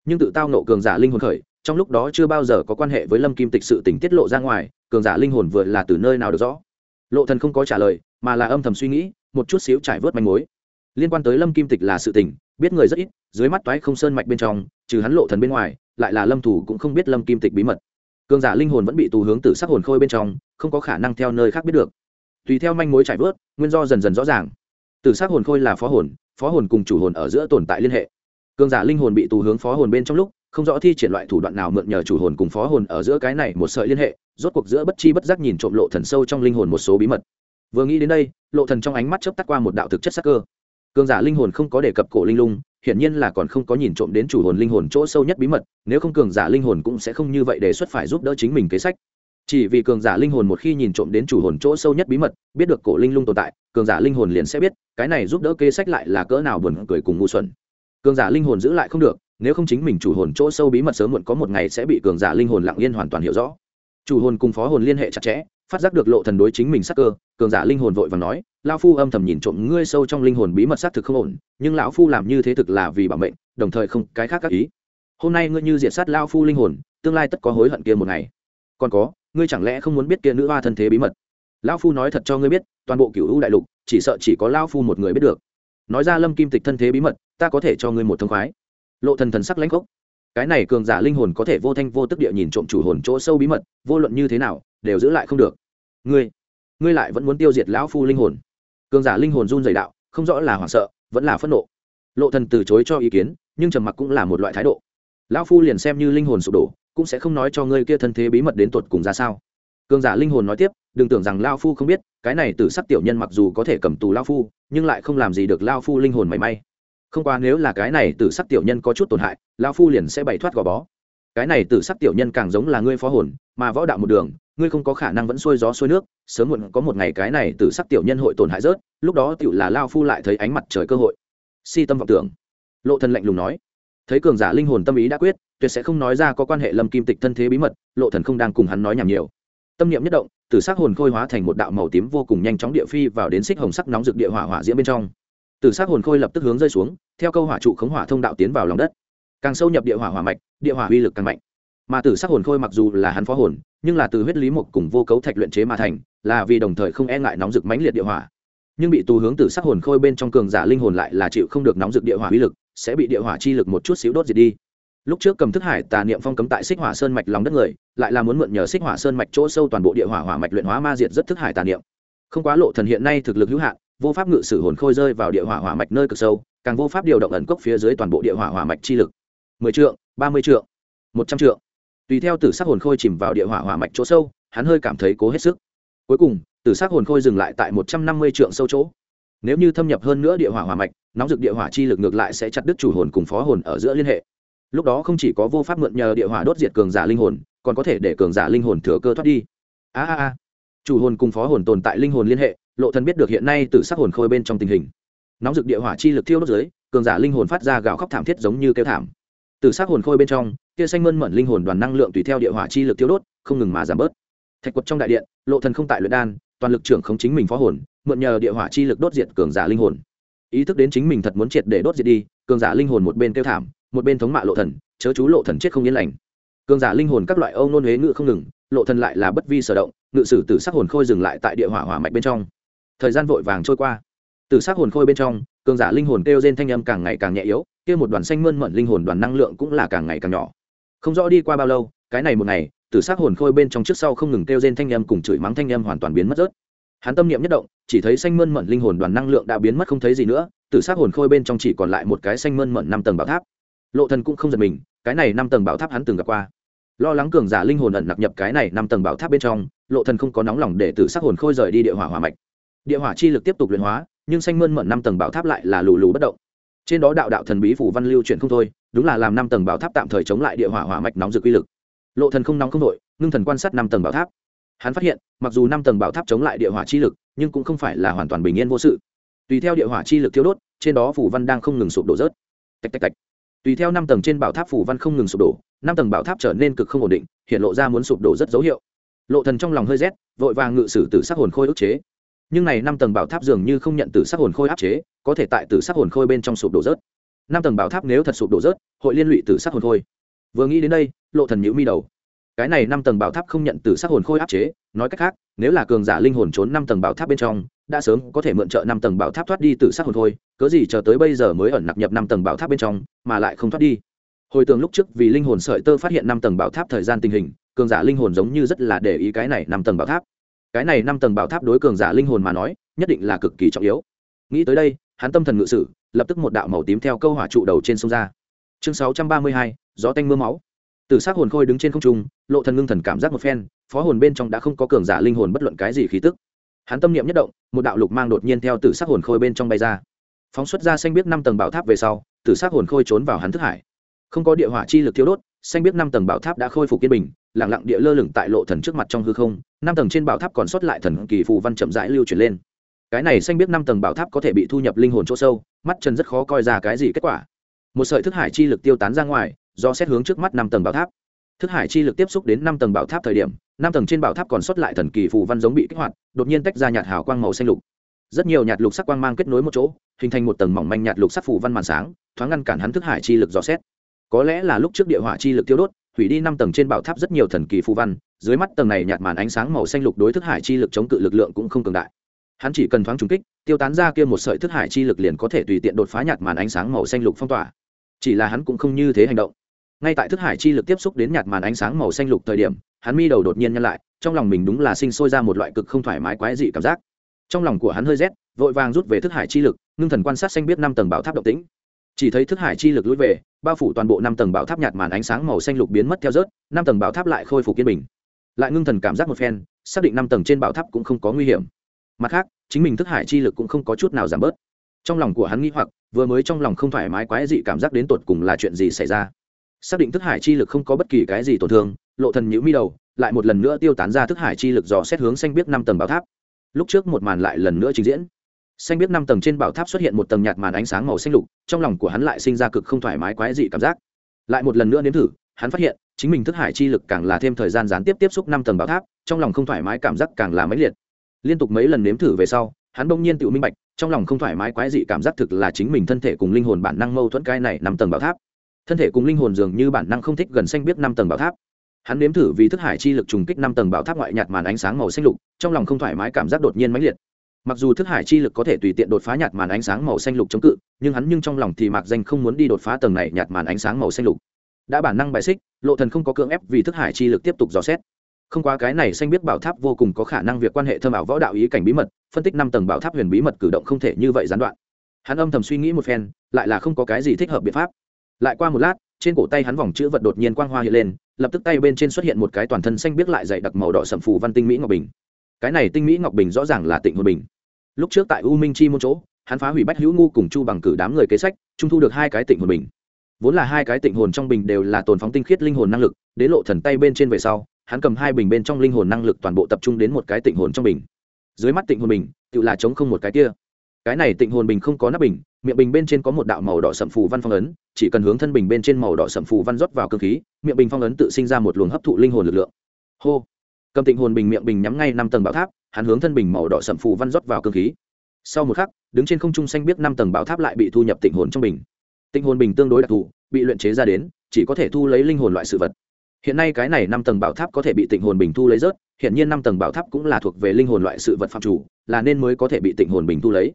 Nhưng tự tao nộ cường giả linh hồn khởi, trong lúc đó chưa bao giờ có quan hệ với lâm kim tịch sự tình tiết lộ ra ngoài, cường giả linh hồn vừa là từ nơi nào được rõ. Lộ thần không có trả lời, mà là âm thầm suy nghĩ, một chút xíu trải vớt manh mối. Liên quan tới lâm kim tịch là sự tình, biết người rất ít, dưới mắt toái không sơn mạch bên trong, trừ hắn lộ thần bên ngoài, lại là lâm thủ cũng không biết lâm kim tịch bí mật cường giả linh hồn vẫn bị tù hướng từ sắc hồn khôi bên trong, không có khả năng theo nơi khác biết được. Tùy theo manh mối trải vớt, nguyên do dần dần rõ ràng. Từ sắc hồn khôi là phó hồn phó hồn cùng chủ hồn ở giữa tồn tại liên hệ. Cường giả linh hồn bị tù hướng phó hồn bên trong lúc, không rõ thi triển loại thủ đoạn nào mượn nhờ chủ hồn cùng phó hồn ở giữa cái này một sợi liên hệ, rốt cuộc giữa bất chi bất giác nhìn trộm lộ thần sâu trong linh hồn một số bí mật. Vừa nghĩ đến đây, lộ thần trong ánh mắt chớp tắt qua một đạo thực chất sắc cơ. Cường giả linh hồn không có đề cập cổ linh lung hiển nhiên là còn không có nhìn trộm đến chủ hồn linh hồn chỗ sâu nhất bí mật, nếu không cường giả linh hồn cũng sẽ không như vậy đề xuất phải giúp đỡ chính mình kế sách. Chỉ vì cường giả linh hồn một khi nhìn trộm đến chủ hồn chỗ sâu nhất bí mật, biết được cổ linh lung tồn tại, cường giả linh hồn liền sẽ biết, cái này giúp đỡ kế sách lại là cỡ nào buồn cười cùng ngu xuẩn. Cường giả linh hồn giữ lại không được, nếu không chính mình chủ hồn chỗ sâu bí mật sớm muộn có một ngày sẽ bị cường giả linh hồn lặng yên hoàn toàn hiểu rõ. Chủ hồn cùng phó hồn liên hệ chặt chẽ phát giác được lộ thần đối chính mình sắc cơ, cường giả linh hồn vội vàng nói, lão phu âm thầm nhìn trộm ngươi sâu trong linh hồn bí mật xác thực không ổn, nhưng lão phu làm như thế thực là vì bảo mệnh, đồng thời không cái khác các ý. Hôm nay ngươi như diệt sát lão phu linh hồn, tương lai tất có hối hận kia một ngày. Còn có, ngươi chẳng lẽ không muốn biết kia nữ hoa thân thế bí mật? Lão phu nói thật cho ngươi biết, toàn bộ cửu u đại lục, chỉ sợ chỉ có lão phu một người biết được. Nói ra lâm kim tịch thân thế bí mật, ta có thể cho ngươi một thông khoái. Lộ thần thần sắc lãnh khốc. Cái này cường giả linh hồn có thể vô thanh vô tức địa nhìn trộm chủ hồn chỗ sâu bí mật, vô luận như thế nào đều giữ lại không được. Ngươi ngươi lại vẫn muốn tiêu diệt lão phu linh hồn. Cường giả linh hồn run dày đạo, không rõ là hoảng sợ, vẫn là phẫn nộ. Lộ thần từ chối cho ý kiến, nhưng trầm mặc cũng là một loại thái độ. Lão phu liền xem như linh hồn sụp đổ, cũng sẽ không nói cho ngươi kia thân thế bí mật đến tuột cùng ra sao. Cường giả linh hồn nói tiếp, đừng tưởng rằng lao phu không biết, cái này tử sắc tiểu nhân mặc dù có thể cầm tù lao phu, nhưng lại không làm gì được lao phu linh hồn mảy may. Không qua nếu là cái này tử sắc tiểu nhân có chút tổn hại lao phu liền sẽ bày thoát gò bó. Cái này tử sắc tiểu nhân càng giống là ngươi phó hồn, mà võ đạo một đường ngươi không có khả năng vẫn xuôi gió xuôi nước, sớm muộn có một ngày cái này tử sắc tiểu nhân hội tổn hại rớt, lúc đó tiểu là lao phu lại thấy ánh mặt trời cơ hội. Si tâm vọng tưởng. Lộ thần lạnh lùng nói. Thấy cường giả linh hồn tâm ý đã quyết, tuyệt sẽ không nói ra có quan hệ lâm kim tịch thân thế bí mật, lộ thần không đang cùng hắn nói nhảm nhiều. Tâm niệm nhất động tử sắc hồn khôi hóa thành một đạo màu tím vô cùng nhanh chóng địa phi vào đến xích hồng sắc nóng rực địa hỏa hỏa diễm bên trong. Tử sắc hồn khôi lập tức hướng rơi xuống, theo câu hỏa trụ khống hỏa thông đạo tiến vào lòng đất. Càng sâu nhập địa hỏa hỏa mạch, địa hỏa uy lực càng mạnh mà tử sắc hồn khôi mặc dù là hắn phó hồn, nhưng là từ huyết lý mục cùng vô cấu thạch luyện chế mà thành, là vì đồng thời không e ngại nóng rực mãnh liệt địa hỏa. Nhưng bị tù hướng tử sắc hồn khôi bên trong cường giả linh hồn lại là chịu không được nóng rực địa hỏa uy lực, sẽ bị địa hỏa chi lực một chút xíu đốt diệt đi. Lúc trước cầm thức hải tà niệm phong cấm tại xích hỏa sơn mạch lòng đất người, lại là muốn mượn nhờ xích hỏa sơn mạch chỗ sâu toàn bộ địa hỏa hỏa mạch luyện hóa ma diệt rất thức hải tà niệm. Không quá lộ thần hiện nay thực lực hữu hạn, vô pháp ngự sử hồn khôi rơi vào địa hỏa hỏa mạch nơi cực sâu, càng vô pháp điều động ẩn cốc phía dưới toàn bộ địa hỏa hỏa mạch chi lực. Mười trượng, ba mươi trượng, một trăm trượng tùy theo tử sắc hồn khôi chìm vào địa hỏa hỏa mạch chỗ sâu, hắn hơi cảm thấy cố hết sức. Cuối cùng, tử sắc hồn khôi dừng lại tại một trăm năm mươi trượng sâu chỗ. Nếu như thâm nhập hơn nữa địa hỏa hỏa mạch, nóng rực địa hỏa chi lực ngược lại sẽ chặt đứt chủ hồn cùng phó hồn ở giữa liên hệ. Lúc đó không chỉ có vô pháp mượn nhờ địa hỏa đốt diệt cường giả linh hồn, còn có thể để cường giả linh hồn thừa cơ thoát đi. A a a. Chủ hồn cùng phó hồn tồn tại linh hồn liên hệ, lộ thần biết được hiện nay từ sắc hồn khôi bên trong tình hình. Nóng rực địa hỏa chi lực thiêu đốt dưới, cường giả linh hồn phát ra gào khóc thảm thiết giống như kêu thảm từ sắc hồn khôi bên trong, kia xanh mơn mẩn linh hồn đoàn năng lượng tùy theo địa hỏa chi lực tiêu đốt, không ngừng mà giảm bớt. Thạch quật trong đại điện, lộ thần không tại luyện đan, toàn lực trưởng không chính mình phó hồn, mượn nhờ địa hỏa chi lực đốt diệt cường giả linh hồn. Ý thức đến chính mình thật muốn triệt để đốt diệt đi, cường giả linh hồn một bên kêu thảm, một bên thống mạ lộ thần, chớ chú lộ thần chết không yên lành. Cường giả linh hồn các loại âu nôn huế ngự không ngừng, lộ thần lại là bất vi sở động, ngự sử tử sắc hồn khôi dừng lại tại địa hỏa hỏa mạch bên trong. Thời gian vội vàng trôi qua. Tử sắc hồn khôi bên trong, cường giả linh hồn kêu trên thanh âm càng ngày càng nhẹ yếu kia một đoàn xanh mơn mận linh hồn đoàn năng lượng cũng là càng ngày càng nhỏ. Không rõ đi qua bao lâu, cái này một ngày, tử sắc hồn khôi bên trong trước sau không ngừng kêu rên thanh âm cùng chửi mắng thanh âm hoàn toàn biến mất rớt. Hắn tâm niệm nhất động, chỉ thấy xanh mơn mận linh hồn đoàn năng lượng đã biến mất không thấy gì nữa, tử sắc hồn khôi bên trong chỉ còn lại một cái xanh mơn mận năm tầng bảo tháp. Lộ thần cũng không giật mình, cái này năm tầng bảo tháp hắn từng gặp qua. Lo lắng cường giả linh hồn ẩn nặc nhập cái này năm tầng bảo tháp bên trong, lộ thần không có nóng lòng để tử sắc hồn khôi rời đi địa hỏa hỏa mạch. Địa hỏa chi lực tiếp tục luyện hóa, nhưng xanh mơn mận năm tầng bảo tháp lại là lù lù bất động trên đó đạo đạo thần bí phủ văn lưu chuyển không thôi, đúng là làm năm tầng bảo tháp tạm thời chống lại địa hỏa hỏa mạch nóng rực uy lực. Lộ thần không nóng không đội ngưng thần quan sát năm tầng bảo tháp. Hắn phát hiện, mặc dù năm tầng bảo tháp chống lại địa hỏa chi lực, nhưng cũng không phải là hoàn toàn bình yên vô sự. Tùy theo địa hỏa chi lực thiêu đốt, trên đó phủ văn đang không ngừng sụp đổ rớt. Tạch tạch tạch. Tùy theo năm tầng trên bảo tháp phủ văn không ngừng sụp đổ, năm tầng bảo tháp trở nên cực không ổn định, hiện lộ ra muốn sụp đổ rất dấu hiệu. Lộ thần trong lòng hơi rét, vội vàng ngự sử tử sắc hồn khôi ức chế nhưng này năm tầng bảo tháp dường như không nhận tử sắc hồn khôi áp chế, có thể tại tử sắc hồn khôi bên trong sụp đổ rớt. Năm tầng bảo tháp nếu thật sụp đổ rớt, hội liên lụy tử sắc hồn khôi. Vừa nghĩ đến đây, lộ thần nhíu mi đầu. Cái này năm tầng bảo tháp không nhận tử sắc hồn khôi áp chế, nói cách khác, nếu là cường giả linh hồn trốn năm tầng bảo tháp bên trong, đã sớm có thể mượn trợ năm tầng bảo tháp thoát đi tử sắc hồn khôi, cớ gì chờ tới bây giờ mới ẩn nặc nhập năm tầng bảo tháp bên trong, mà lại không thoát đi. Hồi tưởng lúc trước vì linh hồn sợi tơ phát hiện năm tầng bảo tháp thời gian tình hình, cường giả linh hồn giống như rất là để ý cái này năm tầng bảo tháp cái này năm tầng bảo tháp đối cường giả linh hồn mà nói, nhất định là cực kỳ trọng yếu. Nghĩ tới đây, hắn tâm thần ngự sử, lập tức một đạo màu tím theo câu hỏa trụ đầu trên sông ra. Chương sáu trăm ba mươi hai, gió tanh mưa máu. Từ s hồn khôi đứng trên không trung, lộ thần ngưng thần cảm giác một phen, phó hồn bên trong đã không có cường giả linh hồn bất luận cái gì khí tức. Hắn tâm niệm nhất động, một đạo lục mang đột nhiên theo từ s hồn khôi bên trong bay ra. Phóng xuất ra xanh biết năm tầng bảo tháp về sau, từ s hồn khôi trốn vào hắn thức hải. Không có địa hỏa chi lực thiếu đốt xanh biết năm tầng bảo tháp đã khôi phục yên bình, lặng lặng địa lơ lửng tại lộ thần trước mặt trong hư không, năm tầng trên bảo tháp còn sót lại thần kỳ phù văn chậm rãi lưu chuyển lên. Cái này xanh biết năm tầng bảo tháp có thể bị thu nhập linh hồn chỗ sâu, mắt trần rất khó coi ra cái gì kết quả. Một sợi thức hải chi lực tiêu tán ra ngoài, do xét hướng trước mắt năm tầng bảo tháp. Thức hải chi lực tiếp xúc đến năm tầng bảo tháp thời điểm, năm tầng trên bảo tháp còn sót lại thần kỳ phù văn giống bị kích hoạt, đột nhiên tách ra nhạt hào quang màu xanh lục. Rất nhiều nhạt lục sắc quang mang kết nối một chỗ, hình thành một tầng mỏng manh nhạt lục sắc phù văn màn sáng, thoáng ngăn cản hắn thức hải chi lực dò xét có lẽ là lúc trước địa hỏa chi lực tiêu đốt, hủy đi năm tầng trên bảo tháp rất nhiều thần kỳ phù văn, dưới mắt tầng này nhạt màn ánh sáng màu xanh lục đối thức hải chi lực chống cự lực lượng cũng không cường đại. Hắn chỉ cần thoáng trúng kích, tiêu tán ra kia một sợi thức hải chi lực liền có thể tùy tiện đột phá nhạt màn ánh sáng màu xanh lục phong tỏa. Chỉ là hắn cũng không như thế hành động. Ngay tại thức hải chi lực tiếp xúc đến nhạt màn ánh sáng màu xanh lục thời điểm, hắn mi đầu đột nhiên nhăn lại, trong lòng mình đúng là sinh sôi ra một loại cực không thoải mái quái dị cảm giác. Trong lòng của hắn hơi rét, vội vàng rút về thức hải chi lực, ngưng thần quan sát xanh biết năm tầng bảo tháp động tĩnh chỉ thấy thức hải chi lực lũi về, bao phủ toàn bộ năm tầng bảo tháp nhạt màn ánh sáng màu xanh lục biến mất theo rớt, năm tầng bảo tháp lại khôi phục yên bình. Lại ngưng thần cảm giác một phen, xác định năm tầng trên bảo tháp cũng không có nguy hiểm. Mặt khác, chính mình thức hải chi lực cũng không có chút nào giảm bớt. Trong lòng của hắn nghĩ hoặc, vừa mới trong lòng không thoải mái quái dị cảm giác đến tột cùng là chuyện gì xảy ra. Xác định thức hải chi lực không có bất kỳ cái gì tổn thương, lộ thần nhữ mi đầu, lại một lần nữa tiêu tán ra thức hải chi lực dò xét hướng xanh biết năm tầng bảo tháp. Lúc trước một màn lại lần nữa trình diễn xanh biết năm tầng trên bảo tháp xuất hiện một tầng nhạt màn ánh sáng màu xanh lục, trong lòng của hắn lại sinh ra cực không thoải mái quái dị cảm giác. Lại một lần nữa nếm thử, hắn phát hiện, chính mình thức hải chi lực càng là thêm thời gian gián tiếp tiếp xúc năm tầng bảo tháp, trong lòng không thoải mái cảm giác càng là mãnh liệt. Liên tục mấy lần nếm thử về sau, hắn bỗng nhiên tự minh bạch, trong lòng không thoải mái quái dị cảm giác thực là chính mình thân thể cùng linh hồn bản năng mâu thuẫn cái này năm tầng bảo tháp. Thân thể cùng linh hồn dường như bản năng không thích gần xanh biết năm tầng bảo tháp. Hắn nếm thử vì thức hải chi lực trùng kích năm tầng bảo tháp ngoại nhạt màn ánh sáng màu xanh lục, trong lòng không thoải mái cảm giác đột nhiên mãnh liệt mặc dù thức hải chi lực có thể tùy tiện đột phá nhạt màn ánh sáng màu xanh lục chống cự, nhưng hắn nhưng trong lòng thì mạc danh không muốn đi đột phá tầng này nhạt màn ánh sáng màu xanh lục. Đã bản năng bài xích, lộ thần không có cưỡng ép vì thức hải chi lực tiếp tục dò xét. Không quá cái này xanh biết bảo tháp vô cùng có khả năng việc quan hệ thâm ảo võ đạo ý cảnh bí mật, phân tích năm tầng bảo tháp huyền bí mật cử động không thể như vậy gián đoạn. Hắn âm thầm suy nghĩ một phen, lại là không có cái gì thích hợp biện pháp. Lại qua một lát, trên cổ tay hắn vòng chữ vật đột nhiên quang hoa hiện lên, lập tức tay bên trên xuất hiện một cái toàn thân xanh biết lại dày đặc màu đỏ sậm phù văn tinh mỹ ngọc bình. Cái này tinh mỹ ngọc bình rõ ràng là tịnh hồn bình lúc trước tại u minh chi môn chỗ, hắn phá hủy bách hữu ngu cùng chu bằng cử đám người kế sách, trung thu được hai cái tịnh hồn bình. Vốn là hai cái tịnh hồn trong bình đều là tồn phóng tinh khiết linh hồn năng lực đến lộ thần tay bên trên về sau, hắn cầm hai bình bên trong linh hồn năng lực toàn bộ tập trung đến một cái tịnh hồn trong bình. Dưới mắt tịnh hồn bình, tự là chống không một cái kia. Cái này tịnh hồn bình không có nắp bình, miệng bình bên trên có một đạo màu đỏ sậm phù văn phong ấn, chỉ cần hướng thân bình bên trên màu đỏ sậm phù văn rót vào cơ khí, miệng bình phong ấn tự sinh ra một luồng hấp thụ linh hồn lực lượng. Hô! Cầm tịnh hồn bình miệng bình nhắm ngay năm tầng bảo tháp hắn hướng thân bình màu đỏ sậm phù văn rót vào cơ khí. Sau một khắc, đứng trên không trung xanh biết năm tầng bảo tháp lại bị thu nhập tịnh hồn trong bình. Tịnh hồn bình tương đối đặc thù, bị luyện chế ra đến, chỉ có thể thu lấy linh hồn loại sự vật. Hiện nay cái này năm tầng bảo tháp có thể bị tịnh hồn bình thu lấy rớt, hiện nhiên năm tầng bảo tháp cũng là thuộc về linh hồn loại sự vật phạm chủ, là nên mới có thể bị tịnh hồn bình thu lấy.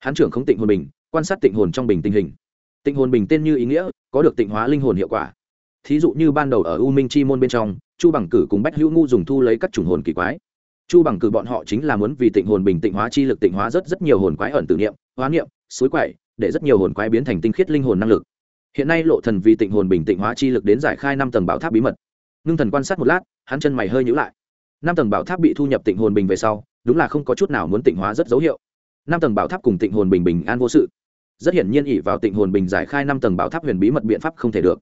Hắn trưởng không tịnh hồn bình, quan sát tịnh hồn trong bình tình hình. Tịnh hồn bình tên như ý nghĩa, có được tịnh hóa linh hồn hiệu quả. Thí dụ như ban đầu ở u minh chi môn bên trong, chu bằng cử cùng bách hữu ngu dùng thu lấy các chủng hồn kỳ quái chu bằng cử bọn họ chính là muốn vì tịnh hồn bình tịnh hóa chi lực tịnh hóa rất rất nhiều hồn quái ẩn tử niệm, hóa niệm, suối quậy, để rất nhiều hồn quái biến thành tinh khiết linh hồn năng lực. Hiện nay lộ thần vì tịnh hồn bình tịnh hóa chi lực đến giải khai năm tầng bảo tháp bí mật. Ngưng thần quan sát một lát, hắn chân mày hơi nhíu lại. Năm tầng bảo tháp bị thu nhập tịnh hồn bình về sau, đúng là không có chút nào muốn tịnh hóa rất dấu hiệu. Năm tầng bảo tháp cùng tịnh hồn bình bình an vô sự. Rất hiển nhiên ỉ vào tịnh hồn bình giải khai năm tầng bảo tháp huyền bí mật biện pháp không thể được.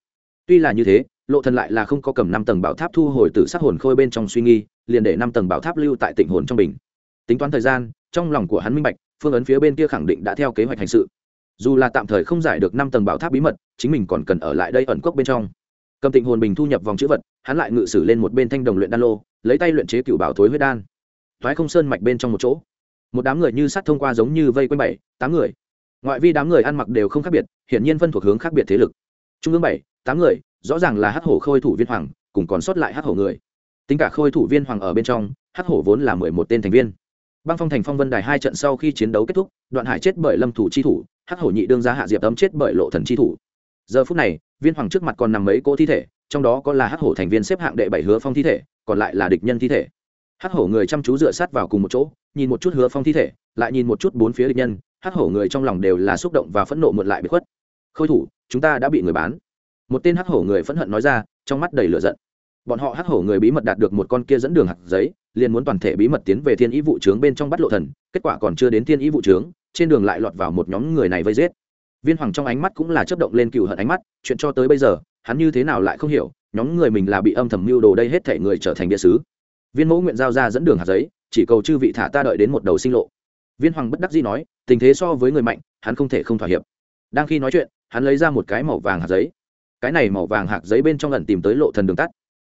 Tuy là như thế, lộ thần lại là không có cầm năm tầng bảo tháp thu hồi từ sắc hồn khôi bên trong suy nghi liền để năm tầng bảo tháp lưu tại tịnh hồn trong bình. Tính toán thời gian, trong lòng của hắn minh bạch, phương ấn phía bên kia khẳng định đã theo kế hoạch hành sự. Dù là tạm thời không giải được năm tầng bảo tháp bí mật, chính mình còn cần ở lại đây ẩn cốc bên trong. Cầm tịnh hồn bình thu nhập vòng chữ vật, hắn lại ngự sử lên một bên thanh đồng luyện đan lô, lấy tay luyện chế cựu bảo thối huyết đan. Thoái không sơn mạch bên trong một chỗ. Một đám người như sát thông qua giống như vây quanh bảy, tám người. Ngoại vi đám người ăn mặc đều không khác biệt, hiển nhiên phân thuộc hướng khác biệt thế lực. Trung ương bảy, tám người, rõ ràng là hát hổ khôi thủ viên hoàng, cùng còn sót lại hát hổ người tính cả khôi thủ viên hoàng ở bên trong, hắc hổ vốn là mười một tên thành viên. Băng phong thành phong vân đài hai trận sau khi chiến đấu kết thúc, đoạn hải chết bởi lâm thủ chi thủ, hắc hổ nhị đương ra hạ diệp ấm chết bởi lộ thần chi thủ. Giờ phút này, viên hoàng trước mặt còn nằm mấy cỗ thi thể, trong đó có là hắc hổ thành viên xếp hạng đệ bảy hứa phong thi thể, còn lại là địch nhân thi thể. Hắc hổ người chăm chú dựa sát vào cùng một chỗ, nhìn một chút hứa phong thi thể, lại nhìn một chút bốn phía địch nhân, hắc hổ người trong lòng đều là xúc động và phẫn nộ mượn lại bị khuất. Khôi thủ, chúng ta đã bị người bán. Một tên hắc hổ người phẫn hận nói ra, trong mắt đầy lửa giận bọn họ hắc hổ người bí mật đạt được một con kia dẫn đường hạt giấy, liền muốn toàn thể bí mật tiến về thiên ý vụ trướng bên trong bắt lộ thần, kết quả còn chưa đến thiên ý vụ trướng, trên đường lại lọt vào một nhóm người này vây giết. Viên hoàng trong ánh mắt cũng là chấp động lên cựu hận ánh mắt, chuyện cho tới bây giờ, hắn như thế nào lại không hiểu, nhóm người mình là bị âm thầm mưu đồ đây hết thể người trở thành địa sứ. Viên mẫu nguyện giao ra dẫn đường hạt giấy, chỉ cầu chư vị thả ta đợi đến một đầu sinh lộ. Viên hoàng bất đắc dĩ nói, tình thế so với người mạnh, hắn không thể không thỏa hiệp. Đang khi nói chuyện, hắn lấy ra một cái màu vàng hạt giấy. Cái này màu vàng hạt giấy bên trong lần tìm tới lộ thần đường tắt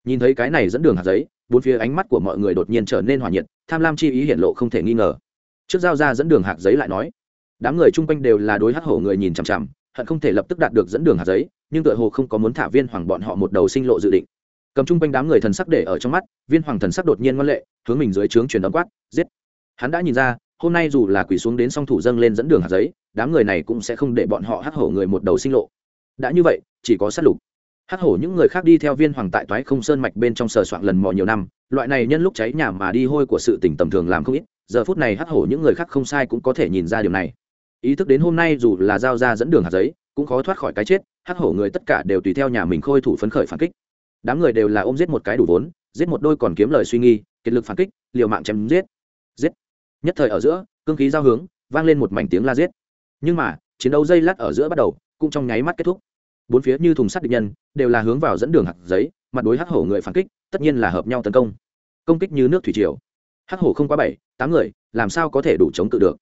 nhìn thấy cái này dẫn đường hạt giấy, bốn phía ánh mắt của mọi người đột nhiên trở nên hòa nhiệt, tham lam chi ý hiện lộ không thể nghi ngờ. Trước giao ra dẫn đường hạt giấy lại nói, đám người chung quanh đều là đối hắc hổ người nhìn chằm chằm, hận không thể lập tức đạt được dẫn đường hạt giấy, nhưng tựa hồ không có muốn thả viên hoàng bọn họ một đầu sinh lộ dự định. Cầm chung quanh đám người thần sắc để ở trong mắt, viên hoàng thần sắc đột nhiên ngoan lệ, hướng mình dưới trướng truyền đón quát, giết! Hắn đã nhìn ra, hôm nay dù là quỷ xuống đến song thủ dâng lên dẫn đường hạt giấy, đám người này cũng sẽ không để bọn họ hắc hổ người một đầu sinh lộ. Đã như vậy, chỉ có sát lục hắc hổ những người khác đi theo viên hoàng tại toái không sơn mạch bên trong sờ soạn lần mò nhiều năm, loại này nhân lúc cháy nhà mà đi hôi của sự tỉnh tầm thường làm không ít, giờ phút này hắc hổ những người khác không sai cũng có thể nhìn ra điều này. Ý thức đến hôm nay dù là giao ra dẫn đường hạt giấy, cũng khó thoát khỏi cái chết, hắc hổ người tất cả đều tùy theo nhà mình khôi thủ phấn khởi phản kích. Đám người đều là ôm giết một cái đủ vốn, giết một đôi còn kiếm lời suy nghi, kiệt lực phản kích, liều mạng chém giết. Giết. Nhất thời ở giữa, cương khí giao hướng, vang lên một mảnh tiếng la giết. Nhưng mà, chiến đấu dây lát ở giữa bắt đầu, cũng trong nháy mắt kết thúc bốn phía như thùng sắt địch nhân, đều là hướng vào dẫn đường hạt giấy, mặt đối hắc hổ người phản kích, tất nhiên là hợp nhau tấn công. Công kích như nước thủy triều. Hắc hổ không quá bảy, tám người, làm sao có thể đủ chống cự được?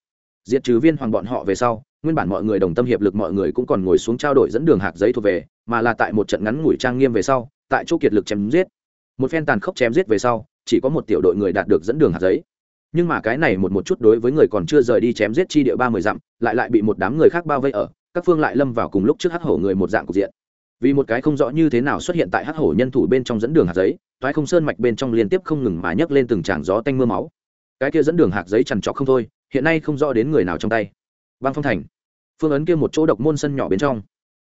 Diệt trừ viên hoàng bọn họ về sau, nguyên bản mọi người đồng tâm hiệp lực mọi người cũng còn ngồi xuống trao đổi dẫn đường hạt giấy thuộc về, mà là tại một trận ngắn ngủi trang nghiêm về sau, tại chỗ kiệt lực chém giết. Một phen tàn khốc chém giết về sau, chỉ có một tiểu đội người đạt được dẫn đường hạt giấy. Nhưng mà cái này một một chút đối với người còn chưa rời đi chém giết chi địa ba mươi dặm, lại lại bị một đám người khác bao vây ở các phương lại lâm vào cùng lúc trước hắc hổ người một dạng cục diện. Vì một cái không rõ như thế nào xuất hiện tại hắc hổ nhân thủ bên trong dẫn đường hạt giấy, toái không sơn mạch bên trong liên tiếp không ngừng mà nhấc lên từng tràng gió tanh mưa máu. Cái kia dẫn đường hạt giấy chằn trọc không thôi, hiện nay không rõ đến người nào trong tay. Băng phong thành. Phương ấn kia một chỗ độc môn sân nhỏ bên trong.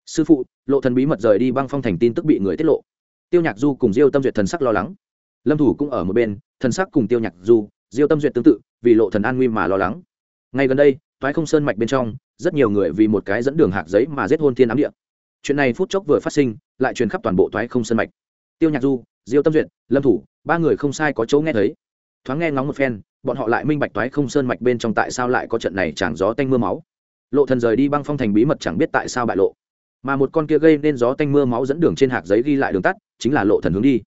Sư phụ, lộ thần bí mật rời đi băng phong thành tin tức bị người tiết lộ. Tiêu nhạc du cùng diêu tâm duyệt thần sắc lo lắng. Lâm thủ cũng ở một bên, thần sắc cùng tiêu nhạc du, diêu tâm duyệt tương tự, vì lộ thần an nguy mà lo lắng ngay gần đây thoái không sơn mạch bên trong, rất nhiều người vì một cái dẫn đường hạt giấy mà giết hôn thiên ám địa. Chuyện này phút chốc vừa phát sinh, lại truyền khắp toàn bộ thoái không sơn mạch. Tiêu nhạc du, diêu tâm duyệt, lâm thủ, ba người không sai có chỗ nghe thấy. Thoáng nghe ngóng một phen, bọn họ lại minh bạch thoái không sơn mạch bên trong tại sao lại có trận này chẳng gió tanh mưa máu. Lộ thần rời đi băng phong thành bí mật chẳng biết tại sao bại lộ. Mà một con kia gây nên gió tanh mưa máu dẫn đường trên hạt giấy ghi lại đường tắt, chính là lộ thần hướng đi.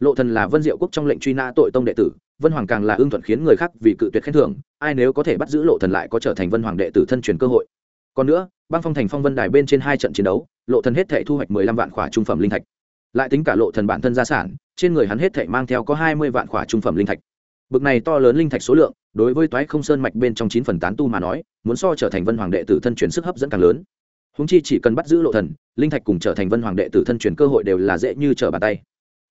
Lộ thần là vân diệu quốc trong lệnh truy nã tội tông đệ tử vân hoàng càng là ưng thuận khiến người khác vì cự tuyệt khen thưởng, ai nếu có thể bắt giữ lộ thần lại có trở thành vân hoàng đệ tử thân truyền cơ hội. Còn nữa, băng phong thành phong vân đài bên trên hai trận chiến đấu, lộ thần hết thệ thu hoạch mười lăm vạn khỏa trung phẩm linh thạch. Lại tính cả lộ thần bản thân gia sản, trên người hắn hết thệ mang theo có hai mươi vạn khỏa trung phẩm linh thạch. Bực này to lớn linh thạch số lượng, đối với toái không sơn mạch bên trong chín phần tán tu mà nói, muốn so trở thành vân hoàng đệ tử thân truyền sức hấp dẫn càng lớn. Húng chi chỉ cần bắt giữ lộ thần, linh thạch cùng trở thành vân hoàng đệ tử thân truyền cơ hội đều là dễ như trở bàn tay.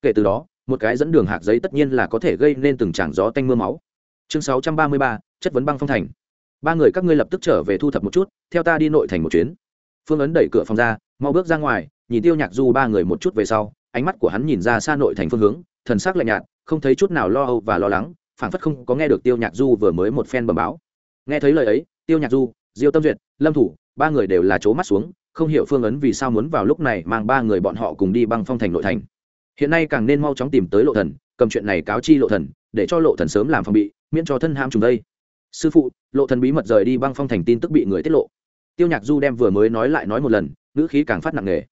Kể từ đó một cái dẫn đường hạc giấy tất nhiên là có thể gây nên từng tràng gió tanh mưa máu. Chương sáu trăm ba mươi ba, chất vấn băng phong thành. Ba người các ngươi lập tức trở về thu thập một chút, theo ta đi nội thành một chuyến. Phương ấn đẩy cửa phòng ra, mau bước ra ngoài, nhìn tiêu nhạc du ba người một chút về sau, ánh mắt của hắn nhìn ra xa nội thành phương hướng, thần sắc lạnh nhạt, không thấy chút nào lo âu và lo lắng, phảng phất không có nghe được tiêu nhạc du vừa mới một phen bầm báo. Nghe thấy lời ấy, tiêu nhạc du, diêu tâm duyệt, lâm thủ, ba người đều là c mắt xuống, không hiểu phương ấn vì sao muốn vào lúc này mang ba người bọn họ cùng đi băng phong thành nội thành hiện nay càng nên mau chóng tìm tới lộ thần, cầm chuyện này cáo chi lộ thần, để cho lộ thần sớm làm phòng bị, miễn cho thân ham trùng đây. Sư phụ, lộ thần bí mật rời đi băng phong thành tin tức bị người tiết lộ. Tiêu nhạc du đem vừa mới nói lại nói một lần, ngữ khí càng phát nặng nề.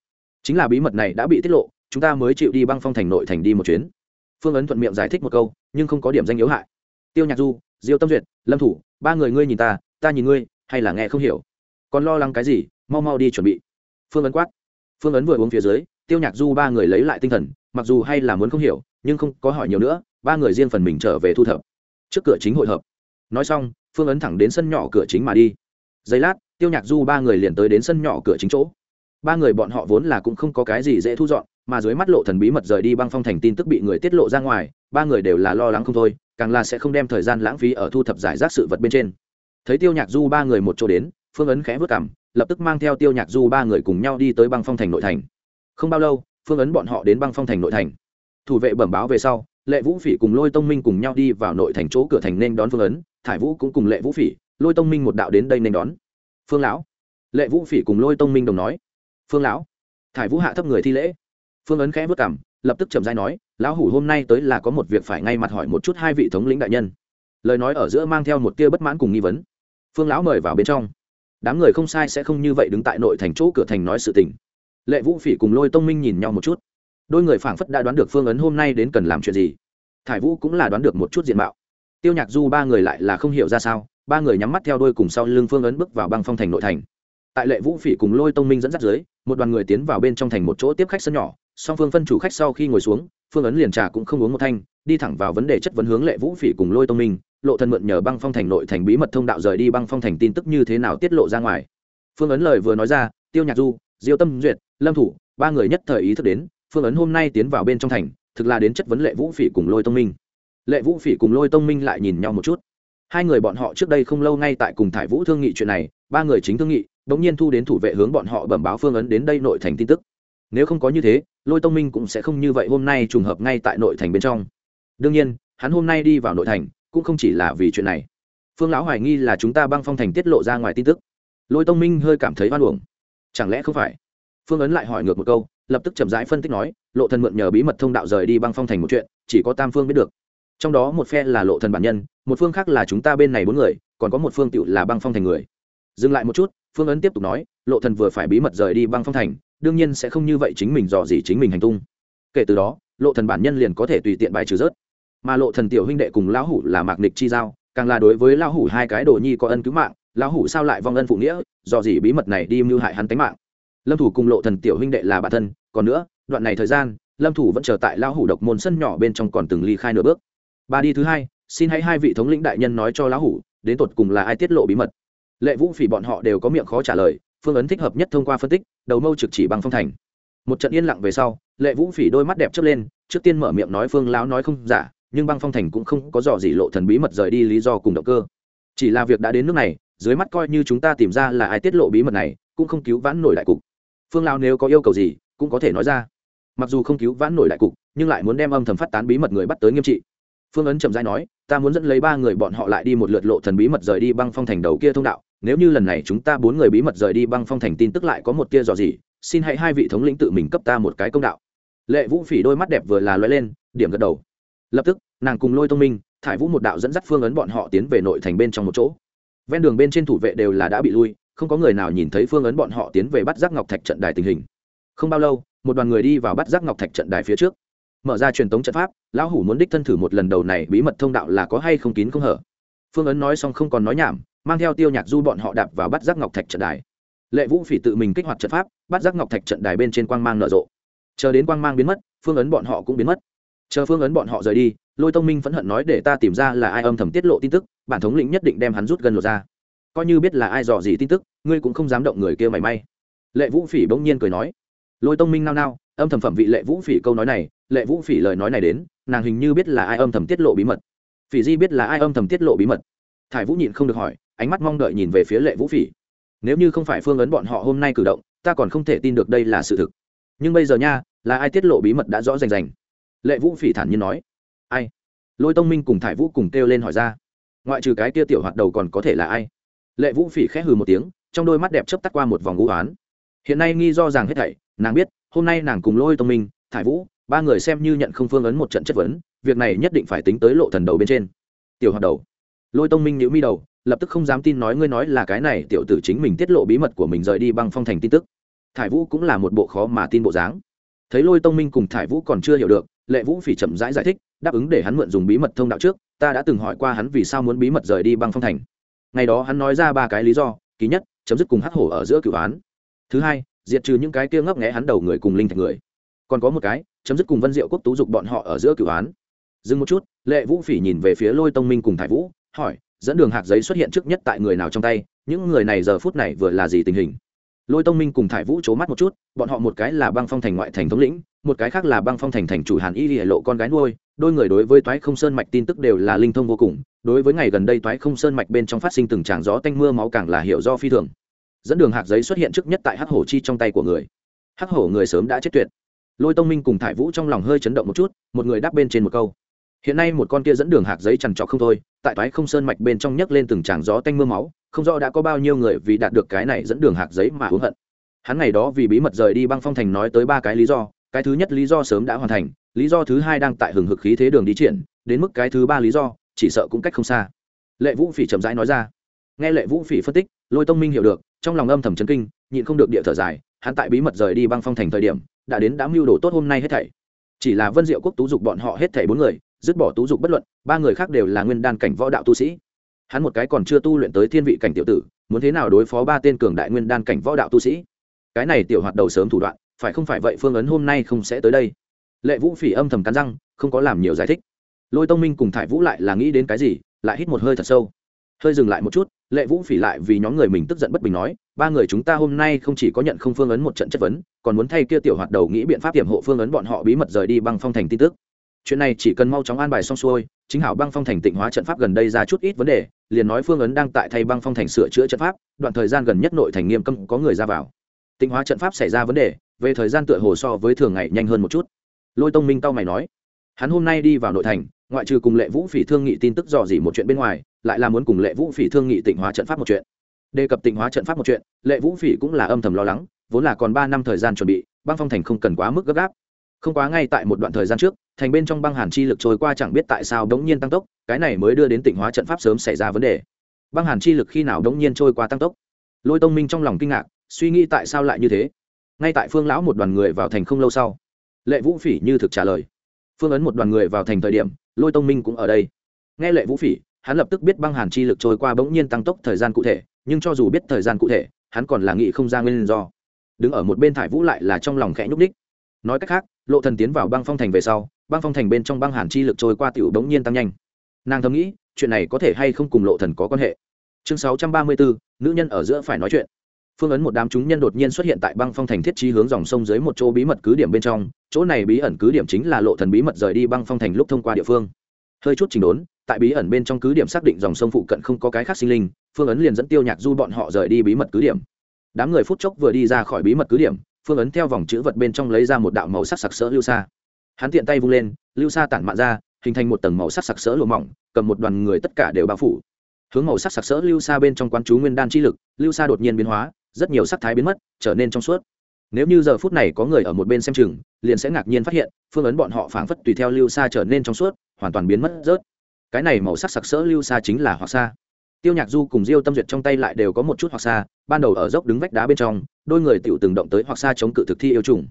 Chính là bí mật này đã bị tiết lộ, chúng ta mới chịu đi băng phong thành nội thành đi một chuyến. Phương ấn thuận miệng giải thích một câu, nhưng không có điểm danh yếu hại. Tiêu nhạc du, diêu tâm duyệt, lâm thủ, ba người ngươi nhìn ta ta nhìn ngươi, hay là nghe không hiểu? Còn lo lắng cái gì, mau mau đi chuẩn bị. Phương ấn quát. Phương ấn vừa uống phía dưới, tiêu nhạc du ba người lấy lại tinh thần mặc dù hay là muốn không hiểu, nhưng không có hỏi nhiều nữa, ba người riêng phần mình trở về thu thập. Trước cửa chính hội hợp. Nói xong, phương ấn thẳng đến sân nhỏ cửa chính mà đi. Giây lát, tiêu nhạc du ba người liền tới đến sân nhỏ cửa chính chỗ. Ba người bọn họ vốn là cũng không có cái gì dễ thu dọn, mà dưới mắt lộ thần bí mật rời đi băng phong thành tin tức bị người tiết lộ ra ngoài, ba người đều là lo lắng không thôi, càng là sẽ không đem thời gian lãng phí ở thu thập giải rác sự vật bên trên. Thấy tiêu nhạc du ba người một chỗ đến, phương ấn khẽ vất cảm lập tức mang theo tiêu nhạc du ba người cùng nhau đi tới băng phong thành nội thành. Không bao lâu phương ấn bọn họ đến băng phong thành nội thành. Thủ vệ bẩm báo về sau, lệ vũ phỉ cùng lôi tông minh cùng nhau đi vào nội thành chỗ cửa thành nên đón phương ấn, thải vũ cũng cùng lệ vũ phỉ, lôi tông minh một đạo đến đây nên đón. Phương lão. Lệ vũ phỉ cùng lôi tông minh đồng nói. Phương lão. Thải vũ hạ thấp người thi lễ. Phương ấn khẽ vất cảm, lập tức chậm dai nói, lão hủ hôm nay tới là có một việc phải ngay mặt hỏi một chút hai vị thống lĩnh đại nhân. Lời nói ở giữa mang theo một tia bất mãn cùng nghi vấn. Phương lão mời vào bên trong. Đám người không sai sẽ không như vậy đứng tại nội thành chỗ cửa thành nói sự tình lệ vũ phỉ cùng lôi tông minh nhìn nhau một chút. Đôi người phảng phất đã đoán được phương ấn hôm nay đến cần làm chuyện gì. Thải vũ cũng là đoán được một chút diện mạo. Tiêu nhạc du ba người lại là không hiểu ra sao, ba người nhắm mắt theo đôi cùng sau lưng phương ấn bước vào băng phong thành nội thành. Tại lệ vũ phỉ cùng lôi tông minh dẫn dắt dưới, một đoàn người tiến vào bên trong thành một chỗ tiếp khách sân nhỏ, song phương phân chủ khách sau khi ngồi xuống, phương ấn liền trà cũng không uống một thanh, đi thẳng vào vấn đề chất vấn hướng lệ vũ phỉ cùng lôi tông minh, lộ thân mượn nhờ băng phong thành nội thành bí mật thông đạo rời đi băng phong thành tin tức như thế nào tiết lộ ra ngoài. Phương ấn lời vừa nói ra, tiêu nhạc du diêu tâm duyệt, lâm thủ, ba người nhất thời ý thức đến, phương ấn hôm nay tiến vào bên trong thành, thực là đến chất vấn lệ vũ phỉ cùng lôi tông minh. Lệ vũ phỉ cùng lôi tông minh lại nhìn nhau một chút. Hai người bọn họ trước đây không lâu ngay tại cùng thải vũ thương nghị chuyện này, ba người chính thương nghị đ ỗ n g nhiên thu đến thủ vệ hướng bọn họ bẩm báo phương ấn đến đây nội thành tin tức. Nếu không có như thế, lôi tông minh cũng sẽ không như vậy hôm nay trùng hợp ngay tại nội thành bên trong. Đương nhiên, hắn hôm nay đi vào nội thành, cũng không chỉ là vì chuyện này. Phương lão hoài nghi là chúng ta băng phong thành tiết lộ ra ngoài tin tức. Lôi tông minh hơi cảm thấy hoan uổng chẳng lẽ không phải? Phương ấn lại hỏi ngược một câu, lập tức chậm rãi phân tích nói, lộ thần mượn nhờ bí mật thông đạo rời đi băng phong thành một chuyện, chỉ có tam phương biết được. Trong đó một phe là lộ thần bản nhân, một phương khác là chúng ta bên này bốn người, còn có một phương tựu là băng phong thành người. Dừng lại một chút, phương ấn tiếp tục nói, lộ thần vừa phải bí mật rời đi băng phong thành, đương nhiên sẽ không như vậy chính mình dò gì chính mình hành tung. Kể từ đó, lộ thần bản nhân liền có thể tùy tiện bài trừ rớt. Mà lộ thần tiểu huynh đệ cùng lão hủ là mạc nịch chi giao, càng là đối với lão hủ hai cái đồ nhi có ân cứu mạng lão hủ sao lại vong ân phụ nghĩa, do gì bí mật này đi mưu hại hắn tính mạng. Lâm thủ cùng lộ thần tiểu huynh đệ là bạn thân, còn nữa, đoạn này thời gian, lâm thủ vẫn chờ tại lão hủ độc môn sân nhỏ bên trong còn từng ly khai nửa bước. Ba đi thứ hai, xin hãy hai vị thống lĩnh đại nhân nói cho lão hủ, đến tột cùng là ai tiết lộ bí mật. Lệ vũ phỉ bọn họ đều có miệng khó trả lời, phương ấn thích hợp nhất thông qua phân tích, đầu mâu trực chỉ bằng phong thành. Một trận yên lặng về sau, lệ vũ phỉ đôi mắt đẹp chớp lên, trước tiên mở miệng nói phương lão nói không giả, nhưng băng phong thành cũng không có dò gì lộ thần bí mật rời đi lý do cùng động cơ. Chỉ là việc đã đến nước này dưới mắt coi như chúng ta tìm ra là ai tiết lộ bí mật này, cũng không cứu vãn nổi đại cục. Phương lão nếu có yêu cầu gì, cũng có thể nói ra. Mặc dù không cứu vãn nổi đại cục, nhưng lại muốn đem âm thầm phát tán bí mật người bắt tới nghiêm trị. Phương ấn trầm dai nói, ta muốn dẫn lấy ba người bọn họ lại đi một lượt lộ thần bí mật rời đi băng phong thành đầu kia thông đạo. Nếu như lần này chúng ta bốn người bí mật rời đi băng phong thành tin tức lại có một kia dò gì xin hãy hai vị thống lĩnh tự mình cấp ta một cái công đạo. Lệ vũ phỉ đôi mắt đẹp vừa là loay lên, điểm gật đầu. Lập tức, nàng cùng lôi Thông minh, thải vũ một đạo dẫn dắt phương ấn bọn họ tiến về nội thành bên trong một chỗ ven đường bên trên thủ vệ đều là đã bị lui, không có người nào nhìn thấy phương ấn bọn họ tiến về bắt giác ngọc thạch trận đài tình hình. Không bao lâu, một đoàn người đi vào bắt giác ngọc thạch trận đài phía trước. Mở ra truyền tống trận pháp, lão hủ muốn đích thân thử một lần đầu này bí mật thông đạo là có hay không kín không hở. Phương ấn nói xong không còn nói nhảm, mang theo tiêu nhạc du bọn họ đạp vào bắt giác ngọc thạch trận đài. Lệ vũ phỉ tự mình kích hoạt trận pháp, bắt giác ngọc thạch trận đài bên trên quang mang nở rộ. Chờ đến quang mang biến mất, phương ấn bọn họ cũng biến mất. Chờ phương ấn bọn họ rời đi, lôi tông minh phẫn hận nói để ta tìm ra là ai âm thầm tiết lộ tin tức bản thống lĩnh nhất định đem hắn rút gần lột ra. Coi như biết là ai dò gì tin tức, ngươi cũng không dám động người kia mảy may. Lệ vũ phỉ bỗng nhiên cười nói. Lôi tông minh nao nao, âm thầm phẩm vị lệ vũ phỉ câu nói này, lệ vũ phỉ lời nói này đến, nàng hình như biết là ai âm thầm tiết lộ bí mật. Phỉ di biết là ai âm thầm tiết lộ bí mật. Thải vũ nhịn không được hỏi, ánh mắt mong đợi nhìn về phía lệ vũ phỉ. Nếu như không phải phương ấn bọn họ hôm nay cử động, ta còn không thể tin được đây là sự thực. Nhưng bây giờ nha, là ai tiết lộ bí mật đã rõ rành rành? Lệ vũ phỉ thản nhiên nói. Ai? Lôi tông minh cùng thải vũ cùng kêu lên hỏi ra ngoại trừ cái kia tiểu hoạt đầu còn có thể là ai? Lệ vũ phỉ khẽ hừ một tiếng, trong đôi mắt đẹp chấp tắt qua một vòng ngũ oán hiện nay nghi do rằng hết thảy, nàng biết, hôm nay nàng cùng lôi tông minh, thải vũ, ba người xem như nhận không phương ấn một trận chất vấn, việc này nhất định phải tính tới lộ thần đầu bên trên. Tiểu hoạt đầu. Lôi tông minh nhíu mi đầu, lập tức không dám tin nói ngươi nói là cái này tiểu tử chính mình tiết lộ bí mật của mình rời đi băng phong thành tin tức. Thải vũ cũng là một bộ khó mà tin bộ dáng. Thấy lôi tông minh cùng thải vũ còn chưa hiểu được lệ vũ phỉ chậm rãi giải, giải thích đáp ứng để hắn mượn dùng bí mật thông đạo trước ta đã từng hỏi qua hắn vì sao muốn bí mật rời đi băng phong thành. Ngày đó hắn nói ra ba cái lý do ký nhất chấm dứt cùng hắc hổ ở giữa cửu án. Thứ hai diệt trừ những cái kia ngấp nghẽ hắn đầu người cùng linh thạch người. Còn có một cái chấm dứt cùng vân diệu quốc tú dục bọn họ ở giữa cửu án. Dừng một chút lệ vũ phỉ nhìn về phía lôi tông minh cùng thải vũ hỏi dẫn đường hạc giấy xuất hiện trước nhất tại người nào trong tay? Những người này giờ phút này vừa là gì tình hình? Lôi tông minh cùng thải vũ c h ố mắt một chút, bọn họ một cái là băng phong thành ngoại thành thống lĩnh, một cái khác là băng phong thành thành chủ hàn y hệ lộ con gái nuôi, đôi người đối với toái không sơn mạch tin tức đều là linh thông vô cùng, đối với ngày gần đây toái không sơn mạch bên trong phát sinh từng tràng gió tanh mưa máu càng là hiểu do phi thường. Dẫn đường hạt giấy xuất hiện trước nhất tại hắc hổ chi trong tay của người. Hắc hổ người sớm đã chết tuyệt. Lôi tông minh cùng thải vũ trong lòng hơi chấn động một chút, một người đáp bên trên một câu. Hiện nay một con kia dẫn đường hạt giấy trằn trọc không thôi, tại toái không sơn mạch bên trong nhấc lên từng tràng gió tanh mưa máu không rõ đã có bao nhiêu người vì đạt được cái này dẫn đường hạc giấy mà hối hận. Hắn ngày đó vì bí mật rời đi băng phong thành nói tới ba cái lý do, cái thứ nhất lý do sớm đã hoàn thành, lý do thứ hai đang tại hừng hực khí thế đường đi triển, đến mức cái thứ ba lý do, chỉ sợ cũng cách không xa. Lệ vũ phỉ chậm rãi nói ra. Nghe lệ vũ phỉ phân tích, lôi tông minh hiểu được, trong lòng âm thầm chấn kinh, nhịn không được địa thở dài, hắn tại bí mật rời đi băng phong thành thời điểm, đã đến đã mưu đồ tốt hôm nay hết thảy. Chỉ là vân diệu quốc tú dục bọn họ hết thảy bốn người, dứt bỏ tú dục bất luận, ba người khác đều là nguyên đan cảnh võ đạo tu sĩ hắn một cái còn chưa tu luyện tới thiên vị cảnh tiểu tử, muốn thế nào đối phó ba tên cường đại nguyên đan cảnh võ đạo tu sĩ? Cái này tiểu hoạt đầu sớm thủ đoạn, phải không phải vậy phương ấn hôm nay không sẽ tới đây? Lệ vũ phỉ âm thầm cắn răng, không có làm nhiều giải thích. Lôi tông minh cùng thải vũ lại là nghĩ đến cái gì, lại hít một hơi thật sâu. Hơi dừng lại một chút, lệ vũ phỉ lại vì nhóm người mình tức giận bất bình nói, ba người chúng ta hôm nay không chỉ có nhận không phương ấn một trận chất vấn, còn muốn thay kia tiểu hoạt đầu nghĩ biện pháp tiềm hộ phương ấn bọn họ bí mật rời đi băng phong thành tin tức. Chuyện này chỉ cần mau chóng an bài xong xuôi, chính hảo băng phong thành tịnh hóa trận pháp gần đây ra chút ít vấn đề liền nói phương ấn đang tại thay băng phong thành sửa chữa trận pháp, đoạn thời gian gần nhất nội thành nghiêm cấm có người ra vào. Tịnh hóa trận pháp xảy ra vấn đề, về thời gian tựa hồ so với thường ngày nhanh hơn một chút. Lôi tông minh tao mày nói, hắn hôm nay đi vào nội thành, ngoại trừ cùng lệ vũ phỉ thương nghị tin tức dò dỉ một chuyện bên ngoài, lại là muốn cùng lệ vũ phỉ thương nghị tịnh hóa trận pháp một chuyện. Đề cập tịnh hóa trận pháp một chuyện, lệ vũ phỉ cũng là âm thầm lo lắng, vốn là còn ba năm thời gian chuẩn bị, băng phong thành không cần quá mức gấp gáp không quá ngay tại một đoạn thời gian trước, thành bên trong băng hàn chi lực trôi qua chẳng biết tại sao đống nhiên tăng tốc, cái này mới đưa đến tỉnh hóa trận pháp sớm xảy ra vấn đề. Băng hàn chi lực khi nào đống nhiên trôi qua tăng tốc? Lôi tông minh trong lòng kinh ngạc, suy nghĩ tại sao lại như thế? Ngay tại phương lão một đoàn người vào thành không lâu sau, lệ vũ phỉ như thực trả lời. Phương ấn một đoàn người vào thành thời điểm, lôi tông minh cũng ở đây. Nghe lệ vũ phỉ, hắn lập tức biết băng hàn chi lực trôi qua bỗng nhiên tăng tốc thời gian cụ thể, nhưng cho dù biết thời gian cụ thể, hắn còn là nghĩ không ra nguyên do. Đứng ở một bên thải vũ lại là trong lòng khẽ nhúc đích nói cách khác lộ thần tiến vào băng phong thành về sau băng phong thành bên trong băng hàn chi lực trôi qua tiểu đống nhiên tăng nhanh. Nàng thầm nghĩ chuyện này có thể hay không cùng lộ thần có quan hệ? Chương 634, nữ nhân ở giữa phải nói chuyện. Phương ấn một đám chúng nhân đột nhiên xuất hiện tại băng phong thành thiết trí hướng dòng sông dưới một chỗ bí mật cứ điểm bên trong chỗ này bí ẩn cứ điểm chính là lộ thần bí mật rời đi băng phong thành lúc thông qua địa phương. Hơi chút chỉnh đốn tại bí ẩn bên trong cứ điểm xác định dòng sông phụ cận không có cái khác sinh linh phương ấn liền dẫn tiêu nhạc du bọn họ rời đi bí mật cứ điểm. Đám người phút chốc vừa đi ra khỏi bí mật cứ điểm phương ấn theo vòng chữ vật bên trong lấy ra một đạo màu sắc sặc sỡ lưu xa hắn tiện tay vung lên, lưu xa tản mạn ra, hình thành một tầng màu sắc sặc sỡ lụa mỏng, cầm một đoàn người tất cả đều bao phủ. Hướng màu sắc sặc sỡ lưu xa bên trong quán chú nguyên đan chi lực, lưu xa đột nhiên biến hóa, rất nhiều sắc thái biến mất, trở nên trong suốt. Nếu như giờ phút này có người ở một bên xem chừng, liền sẽ ngạc nhiên phát hiện, phương ấn bọn họ phảng phất tùy theo lưu xa trở nên trong suốt, hoàn toàn biến mất rớt. Cái này màu sắc sặc sỡ lưu xa chính là hoặc xa tiêu nhạc du cùng diêu tâm duyệt trong tay lại đều có một chút hoặc xa ban đầu ở dốc đứng vách đá bên trong đôi người tiểu từng động tới hoặc xa chống cự thực thi yêu trùng.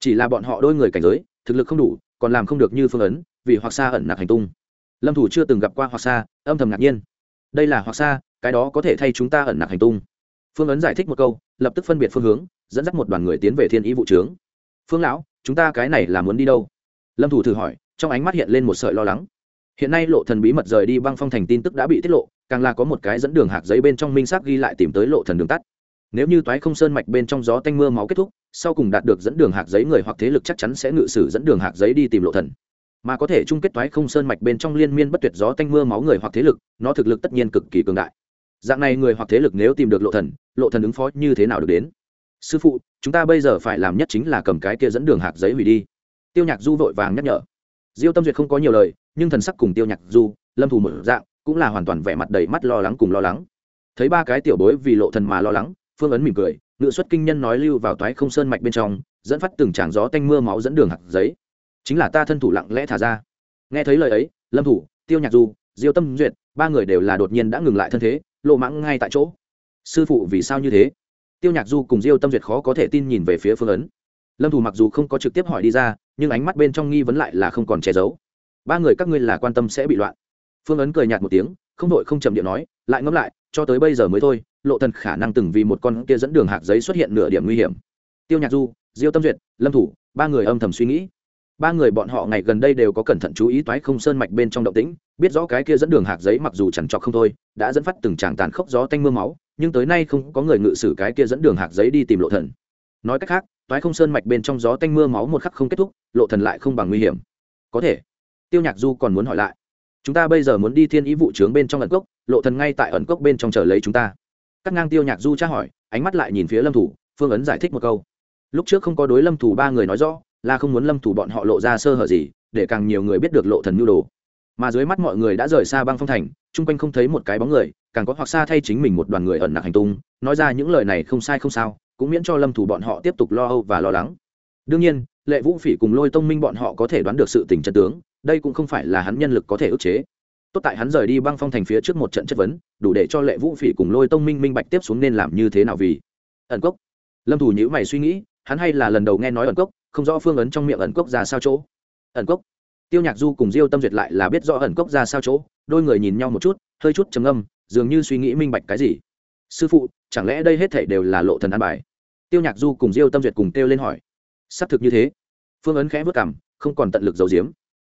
Chỉ là bọn họ đôi người cảnh giới, thực lực không đủ, còn làm không được như phương ấn, vì hoặc xa ẩn nặc hành tung. Lâm thủ chưa từng gặp qua hoặc xa, âm thầm ngạc nhiên. Đây là hoặc xa, cái đó có thể thay chúng ta ẩn nặc hành tung. Phương ấn giải thích một câu, lập tức phân biệt phương hướng, dẫn dắt một đoàn người tiến về thiên ý vụ trướng. Phương lão, chúng ta cái này là muốn đi đâu? Lâm thủ thử hỏi, trong ánh mắt hiện lên một sợi lo lắng. Hiện nay lộ thần bí mật rời đi băng phong thành tin tức đã bị tiết lộ, càng là có một cái dẫn đường hạc giấy bên trong minh xác ghi lại tìm tới lộ thần đường tắt nếu như toái không sơn mạch bên trong gió tanh mưa máu kết thúc, sau cùng đạt được dẫn đường hạc giấy người hoặc thế lực chắc chắn sẽ ngự sử dẫn đường hạc giấy đi tìm lộ thần. Mà có thể chung kết toái không sơn mạch bên trong liên miên bất tuyệt gió tanh mưa máu người hoặc thế lực, nó thực lực tất nhiên cực kỳ cường đại. Dạng này người hoặc thế lực nếu tìm được lộ thần lộ thần ứng phó như thế nào được đến? Sư phụ, chúng ta bây giờ phải làm nhất chính là cầm cái kia dẫn đường hạc giấy hủy đi. Tiêu nhạc du vội vàng nhắc nhở. Diêu tâm duyệt không có nhiều lời, nhưng thần sắc cùng tiêu nhạc du, lâm thù một dạng, cũng là hoàn toàn vẻ mặt đầy mắt lo lắng cùng lo lắng. Thấy ba cái tiểu bối vì lộ thần mà lo lắng phương ấn mỉm cười, ngự xuất kinh nhân nói lưu vào toái không sơn mạch bên trong, dẫn phát từng tràng gió tanh mưa máu dẫn đường hạt giấy. Chính là ta thân thủ lặng lẽ thả ra. Nghe thấy lời ấy, lâm thủ, tiêu nhạc du, diêu tâm duyệt, ba người đều là đột nhiên đã ngừng lại thân thế, lộ mãng ngay tại chỗ. Sư phụ vì sao như thế? Tiêu nhạc du cùng diêu tâm duyệt khó có thể tin nhìn về phía phương ấn. Lâm thủ mặc dù không có trực tiếp hỏi đi ra, nhưng ánh mắt bên trong nghi vấn lại là không còn che giấu. Ba người các ngươi là quan tâm sẽ bị loạn. Phương ấn cười nhạt một tiếng, không đội không chậm điện nói, lại ngẫm lại cho tới bây giờ mới thôi, lộ thần khả năng từng vì một con kia dẫn đường hạc giấy xuất hiện nửa điểm nguy hiểm. Tiêu nhạc du, diêu tâm duyệt, lâm thủ, ba người âm thầm suy nghĩ. Ba người bọn họ ngày gần đây đều có cẩn thận chú ý toái không sơn mạch bên trong động tĩnh, biết rõ cái kia dẫn đường hạc giấy mặc dù chẳng trọc không thôi, đã dẫn phát từng tràng tàn khốc gió tanh mưa máu, nhưng tới nay không có người ngự sử cái kia dẫn đường hạc giấy đi tìm lộ thần. Nói cách khác, toái không sơn mạch bên trong gió tanh mưa máu một khắc không kết thúc, lộ thần lại không bằng nguy hiểm. Có thể. Tiêu nhạc du còn muốn hỏi lại chúng ta bây giờ muốn đi thiên ý vụ trướng bên trong ẩn cốc, lộ thần ngay tại ẩn cốc bên trong chờ lấy chúng ta. Cắt ngang tiêu nhạc du tra hỏi, ánh mắt lại nhìn phía lâm thủ, phương ấn giải thích một câu. Lúc trước không có đối lâm thủ ba người nói rõ, là không muốn lâm thủ bọn họ lộ ra sơ hở gì, để càng nhiều người biết được lộ thần nhu đồ. Mà dưới mắt mọi người đã rời xa băng phong thành, chung quanh không thấy một cái bóng người, càng có hoặc xa thay chính mình một đoàn người ẩn nặc hành tung, nói ra những lời này không sai không sao, cũng miễn cho lâm thủ bọn họ tiếp tục lo âu và lo lắng. Đương nhiên, lệ vũ phỉ cùng lôi tông minh bọn họ có thể đoán được sự tình chân tướng đây cũng không phải là hắn nhân lực có thể ức chế. Tốt tại hắn rời đi băng phong thành phía trước một trận chất vấn, đủ để cho lệ vũ phỉ cùng lôi tông minh minh bạch tiếp xuống nên làm như thế nào vì? Ẩn cốc. Lâm thủ nhữ mày suy nghĩ, hắn hay là lần đầu nghe nói ẩn cốc, không rõ phương ấn trong miệng ẩn cốc ra sao chỗ. Ẩn cốc. Tiêu nhạc du cùng diêu tâm duyệt lại là biết rõ ẩn cốc ra sao chỗ, đôi người nhìn nhau một chút, hơi chút trầm âm dường như suy nghĩ minh bạch cái gì. Sư phụ, chẳng lẽ đây hết thể đều là lộ thần an bài? Tiêu nhạc du cùng diêu tâm duyệt cùng kêu lên hỏi. Xác thực như thế. Phương ấn khẽ vất cảm không còn tận lực giấu giếm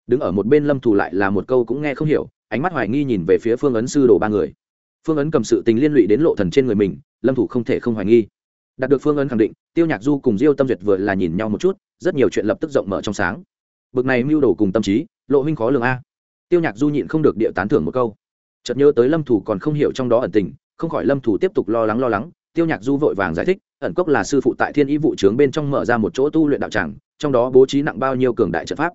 đứng ở một bên lâm thủ lại là một câu cũng nghe không hiểu, ánh mắt hoài nghi nhìn về phía phương ấn sư đồ ba người. Phương ấn cầm sự tình liên lụy đến lộ thần trên người mình, lâm thủ không thể không hoài nghi. Đạt được phương ấn khẳng định, tiêu nhạc du cùng diêu tâm duyệt vừa là nhìn nhau một chút, rất nhiều chuyện lập tức rộng mở trong sáng. Bực này mưu đồ cùng tâm trí, lộ huynh khó lường a. Tiêu nhạc du nhịn không được địa tán thưởng một câu. Chợt nhớ tới lâm thủ còn không hiểu trong đó ẩn tình, không khỏi lâm thủ tiếp tục lo lắng lo lắng, tiêu nhạc du vội vàng giải thích, ẩn cốc là sư phụ tại thiên ý vụ trướng bên trong mở ra một chỗ tu luyện đạo tràng, trong đó bố trí nặng bao nhiêu cường đại trận pháp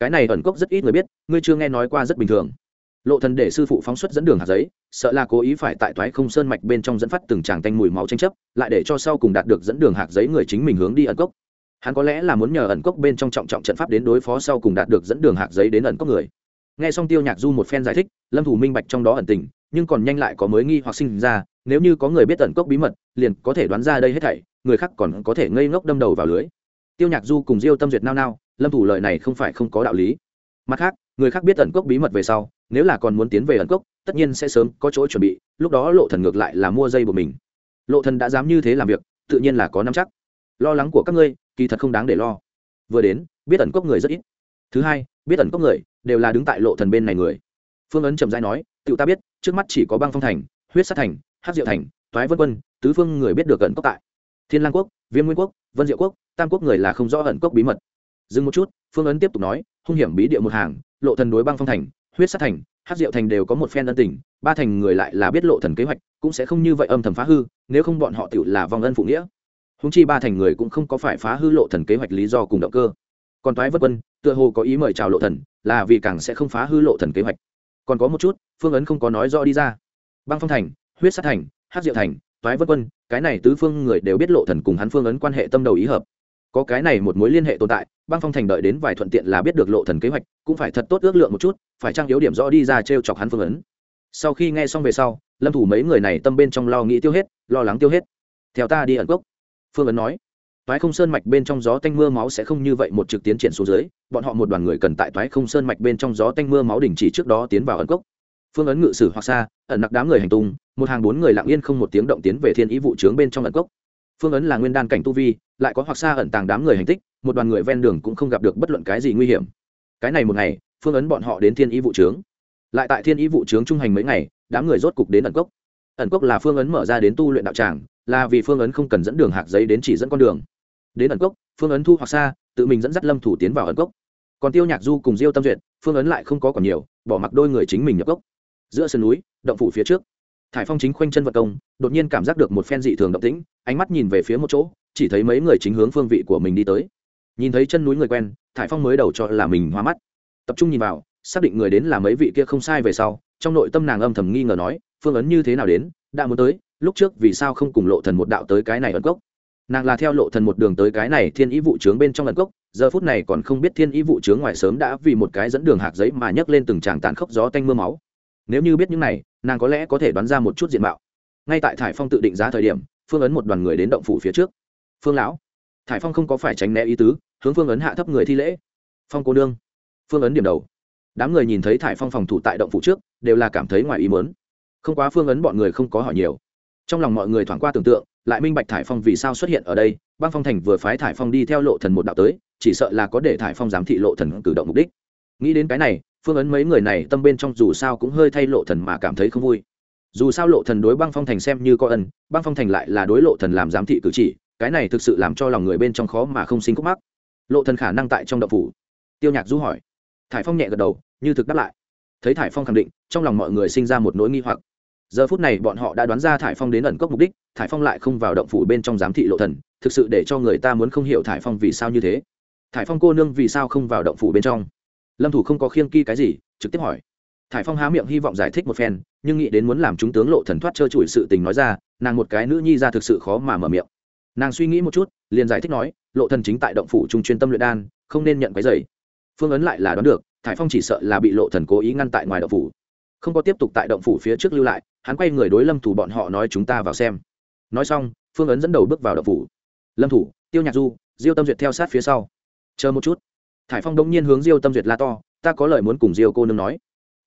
cái này ẩn cốc rất ít người biết, ngươi chưa nghe nói qua rất bình thường. Lộ thần để sư phụ phóng xuất dẫn đường hạt giấy, sợ là cố ý phải tại toái không sơn mạch bên trong dẫn phát từng tràng tanh mùi máu tranh chấp, lại để cho sau cùng đạt được dẫn đường hạt giấy người chính mình hướng đi ẩn cốc. Hắn có lẽ là muốn nhờ ẩn cốc bên trong trọng trọng trận pháp đến đối phó sau cùng đạt được dẫn đường hạt giấy đến ẩn cốc người. Nghe xong tiêu nhạc du một phen giải thích, lâm thủ minh bạch trong đó ẩn tình, nhưng còn nhanh lại có mới nghi hoặc sinh ra, nếu như có người biết ẩn cốc bí mật, liền có thể đoán ra đây hết thảy, người khác còn có thể ngây ngốc đâm đầu vào lưới. Tiêu nhạc du cùng diêu tâm duyệt nao nao lâm thủ lời này không phải không có đạo lý. Mặt khác, người khác biết ẩn cốc bí mật về sau, nếu là còn muốn tiến về ẩn cốc, tất nhiên sẽ sớm có chỗ chuẩn bị, lúc đó lộ thần ngược lại là mua dây của mình. Lộ thần đã dám như thế làm việc, tự nhiên là có nắm chắc. Lo lắng của các ngươi, kỳ thật không đáng để lo. Vừa đến, biết ẩn cốc người rất ít. Thứ hai, biết ẩn cốc người, đều là đứng tại lộ thần bên này người. Phương ấn trầm rãi nói tự ta biết, trước mắt chỉ có băng phong thành, huyết sát thành, hắc diệu thành thoái vân quân, tứ phương người biết được ẩn cốc tại. Thiên lang quốc, viêm nguyên quốc, vân diệu quốc, tam quốc người là không rõ ẩn cốc bí mật dừng một chút, phương ấn tiếp tục nói, hung hiểm bí địa một hàng, lộ thần đối băng phong thành, huyết sát thành hát diệu thành đều có một phen ân tình, ba thành người lại là biết lộ thần kế hoạch, cũng sẽ không như vậy âm thầm phá hư, nếu không bọn họ tự là vong ân phụ nghĩa. Húng chi ba thành người cũng không có phải phá hư lộ thần kế hoạch lý do cùng động cơ. Còn toái vất quân, tựa hồ có ý mời chào lộ thần, là vì càng sẽ không phá hư lộ thần kế hoạch. Còn có một chút, phương ấn không có nói rõ đi ra. Băng phong thành, huyết sát thành hát diệu thành, toái vất quân, cái này tứ phương người đều biết lộ thần cùng hắn phương ấn quan hệ tâm đầu ý hợp có cái này một mối liên hệ tồn tại, băng phong thành đợi đến vài thuận tiện là biết được lộ thần kế hoạch, cũng phải thật tốt ước lượng một chút, phải trang yếu điểm rõ đi ra trêu chọc hắn phương ấn sau khi nghe xong về sau, lâm thủ mấy người này tâm bên trong lo nghĩ tiêu hết, lo lắng tiêu hết. Theo ta đi ẩn cốc. Phương ấn nói, toái không sơn mạch bên trong gió tanh mưa máu sẽ không như vậy một trực tiến triển xuống dưới, bọn họ một đoàn người cần tại toái không sơn mạch bên trong gió tanh mưa máu đình chỉ trước đó tiến vào ẩn cốc. Phương ấn ngự sử hoặc xa, ẩn nặc đám người hành tung, một hàng bốn người lặng yên không một tiếng động tiến về thiên ý vụ trướng bên trong ẩn cốc phương ấn là nguyên đan cảnh tu vi, lại có hoặc xa ẩn tàng đám người hành tích, một đoàn người ven đường cũng không gặp được bất luận cái gì nguy hiểm. Cái này một ngày, phương ấn bọn họ đến thiên ý vụ trướng. Lại tại thiên ý vụ trướng trung hành mấy ngày, đám người rốt cục đến ẩn cốc. Ẩn cốc là phương ấn mở ra đến tu luyện đạo tràng, là vì phương ấn không cần dẫn đường hạc giấy đến chỉ dẫn con đường. Đến ẩn cốc, phương ấn thu hoặc xa, tự mình dẫn dắt lâm thủ tiến vào ẩn cốc. Còn tiêu nhạc du cùng diêu tâm duyệt, phương ấn lại không có còn nhiều, bỏ mặc đôi người chính mình nhập cốc. Giữa sườn núi, động phủ phía trước thải phong chính khoanh chân vật công, đột nhiên cảm giác được một phen dị thường động tĩnh, ánh mắt nhìn về phía một chỗ, chỉ thấy mấy người chính hướng phương vị của mình đi tới. Nhìn thấy chân núi người quen, thải phong mới đầu cho là mình hoa mắt. Tập trung nhìn vào, xác định người đến là mấy vị kia không sai về sau, trong nội tâm nàng âm thầm nghi ngờ nói, phương ấn như thế nào đến, đã muốn tới, lúc trước vì sao không cùng lộ thần một đạo tới cái này ẩn cốc? Nàng là theo lộ thần một đường tới cái này thiên ý vụ trướng bên trong ẩn cốc, giờ phút này còn không biết thiên ý vụ trướng ngoài sớm đã vì một cái dẫn đường hạc giấy mà nhấc lên từng tràng tàn khốc gió tanh mưa máu. Nếu như biết những này nàng có lẽ có thể đoán ra một chút diện mạo. Ngay tại thải phong tự định giá thời điểm, phương ấn một đoàn người đến động phủ phía trước. Phương lão. Thải phong không có phải tránh né ý tứ, hướng phương ấn hạ thấp người thi lễ. Phong cô nương. Phương ấn điểm đầu. Đám người nhìn thấy thải phong phòng thủ tại động phủ trước, đều là cảm thấy ngoài ý mớn không quá phương ấn bọn người không có hỏi nhiều. Trong lòng mọi người thoảng qua tưởng tượng, lại minh bạch thải phong vì sao xuất hiện ở đây, băng phong thành vừa phái thải phong đi theo lộ thần một đạo tới, chỉ sợ là có để thải phong giám thị lộ thần cử động mục đích. Nghĩ đến cái này phương ấn mấy người này tâm bên trong dù sao cũng hơi thay lộ thần mà cảm thấy không vui. Dù sao lộ thần đối băng phong thành xem như có ân, băng phong thành lại là đối lộ thần làm giám thị cử chỉ, cái này thực sự làm cho lòng người bên trong khó mà không sinh khúc mắc. Lộ thần khả năng tại trong động phủ. Tiêu nhạc du hỏi. Thải phong nhẹ gật đầu, như thực đáp lại. Thấy thải phong khẳng định, trong lòng mọi người sinh ra một nỗi nghi hoặc. Giờ phút này bọn họ đã đoán ra thải phong đến ẩn cốc mục đích, thải phong lại không vào động phủ bên trong giám thị lộ thần, thực sự để cho người ta muốn không hiểu thải phong vì sao như thế. Thải phong cô nương vì sao không vào động phủ bên trong? Lâm thủ không có khiêng ki cái gì, trực tiếp hỏi. Thải phong há miệng hy vọng giải thích một phen, nhưng nghĩ đến muốn làm chúng tướng lộ thần thoát trơ trụi sự tình nói ra, nàng một cái nữ nhi ra thực sự khó mà mở miệng. Nàng suy nghĩ một chút, liền giải thích nói, lộ thần chính tại động phủ trung chuyên tâm luyện đan, không nên nhận cái giày phương ấn lại là đoán được, thải phong chỉ sợ là bị lộ thần cố ý ngăn tại ngoài động phủ. Không có tiếp tục tại động phủ phía trước lưu lại, hắn quay người đối lâm thủ bọn họ nói chúng ta vào xem. Nói xong, phương ấn dẫn đầu bước vào động phủ. Lâm thủ, tiêu nhạc du, diêu tâm duyệt theo sát phía sau. Chờ một chút thải phong đông nhiên hướng diêu tâm duyệt la to, ta có lời muốn cùng diêu cô nương nói.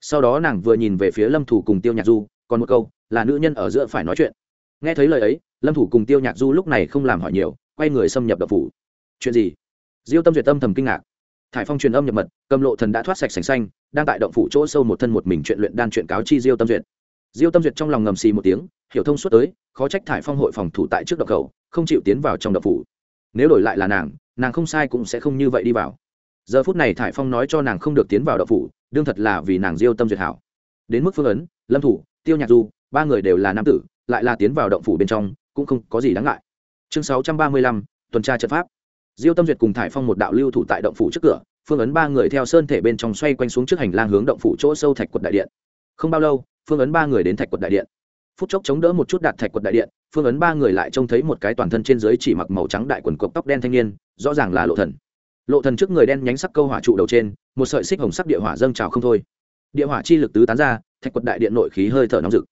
Sau đó nàng vừa nhìn về phía lâm thủ cùng tiêu nhạc du, còn một câu, là nữ nhân ở giữa phải nói chuyện. Nghe thấy lời ấy, lâm thủ cùng tiêu nhạc du lúc này không làm hỏi nhiều, quay người xâm nhập đập phủ. Chuyện gì? Diêu tâm duyệt tâm thầm kinh ngạc. Thải phong truyền âm nhập mật, cầm lộ thần đã thoát sạch sành xanh, đang tại động phủ chỗ sâu một thân một mình chuyện luyện đan chuyện cáo chi diêu tâm duyệt. Diêu tâm duyệt trong lòng ngầm xì một tiếng, hiểu thông suốt tới, khó trách thải phong hội phòng thủ tại trước đập khẩu, không chịu tiến vào trong đập phủ. Nếu đổi lại là nàng nàng không sai cũng sẽ không như vậy đi vào giờ phút này thải phong nói cho nàng không được tiến vào đậu phủ, đương thật là vì nàng diêu tâm duyệt hảo. Đến mức phương ấn, lâm thủ, tiêu nhạc du, ba người đều là nam tử, lại là tiến vào động phủ bên trong, cũng không có gì đáng ngại. Chương sáu trăm ba mươi lăm, tuần tra trận pháp. Diêu tâm duyệt cùng thải phong một đạo lưu thủ tại động phủ trước cửa, phương ấn ba người theo sơn thể bên trong xoay quanh xuống trước hành lang hướng động phủ chỗ sâu thạch quật đại điện. Không bao lâu, phương ấn ba người đến thạch quật đại điện. Phút chốc chống đỡ một chút đạt thạch quật đại điện, phương ấn ba người lại trông thấy một cái toàn thân trên dưới chỉ mặc màu trắng đại quần cộc tóc đen thanh niên, rõ ràng là lộ thần lộ thần trước người đen nhánh sắc câu hỏa trụ đầu trên, một sợi xích hồng sắc địa hỏa dâng trào không thôi. Địa hỏa chi lực tứ tán ra, thạch quật đại điện nội khí hơi thở nóng rực.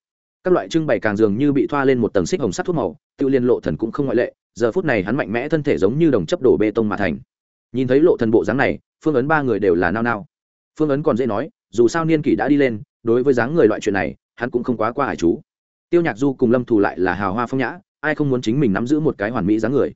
Các loại trưng bày càng dường như bị thoa lên một tầng xích hồng sắc thuốc màu, tự liên lộ thần cũng không ngoại lệ, giờ phút này hắn mạnh mẽ thân thể giống như đồng chấp đổ bê tông mà thành. Nhìn thấy lộ thần bộ dáng này, phương ấn ba người đều là nao nao. Phương ấn còn dễ nói, dù sao niên kỷ đã đi lên, đối với dáng người loại chuyện này, hắn cũng không quá qua hải chú. Tiêu nhạc du cùng lâm thù lại là hào hoa phong nhã, ai không muốn chính mình nắm giữ một cái hoàn mỹ dáng người.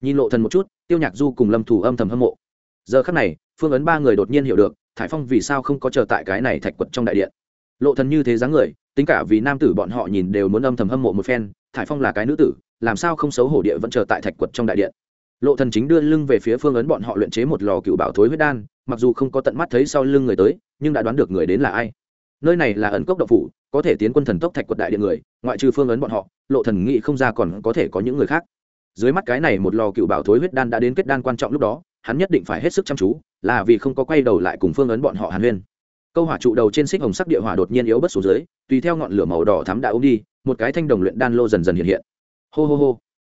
Nhìn lộ thần một chút tiêu nhạc du cùng lâm thủ âm thầm hâm mộ. Giờ khắc này, phương ấn ba người đột nhiên hiểu được, thải phong vì sao không có chờ tại cái này thạch quật trong đại điện. Lộ thần như thế dáng người, tính cả vì nam tử bọn họ nhìn đều muốn âm thầm hâm mộ một phen, thải phong là cái nữ tử, làm sao không xấu hổ địa vẫn chờ tại thạch quật trong đại điện. Lộ thần chính đưa lưng về phía phương ấn bọn họ luyện chế một lò cựu bảo thối huyết đan, mặc dù không có tận mắt thấy sau lưng người tới, nhưng đã đoán được người đến là ai. Nơi này là ẩn cốc độc phủ, có thể tiến quân thần tốc thạch quật đại điện người, ngoại trừ phương ấn bọn họ, lộ thần nghĩ không ra còn có thể có những người khác dưới mắt cái này một lò cựu bảo thối huyết đan đã đến kết đan quan trọng lúc đó, hắn nhất định phải hết sức chăm chú, là vì không có quay đầu lại cùng phương ấn bọn họ hàn huyên. Câu hỏa trụ đầu trên xích hồng sắc địa hỏa đột nhiên yếu bất xuống dưới, tùy theo ngọn lửa màu đỏ thắm đã ôm đi, một cái thanh đồng luyện đan lô dần dần hiện hiện. Hô hô hô.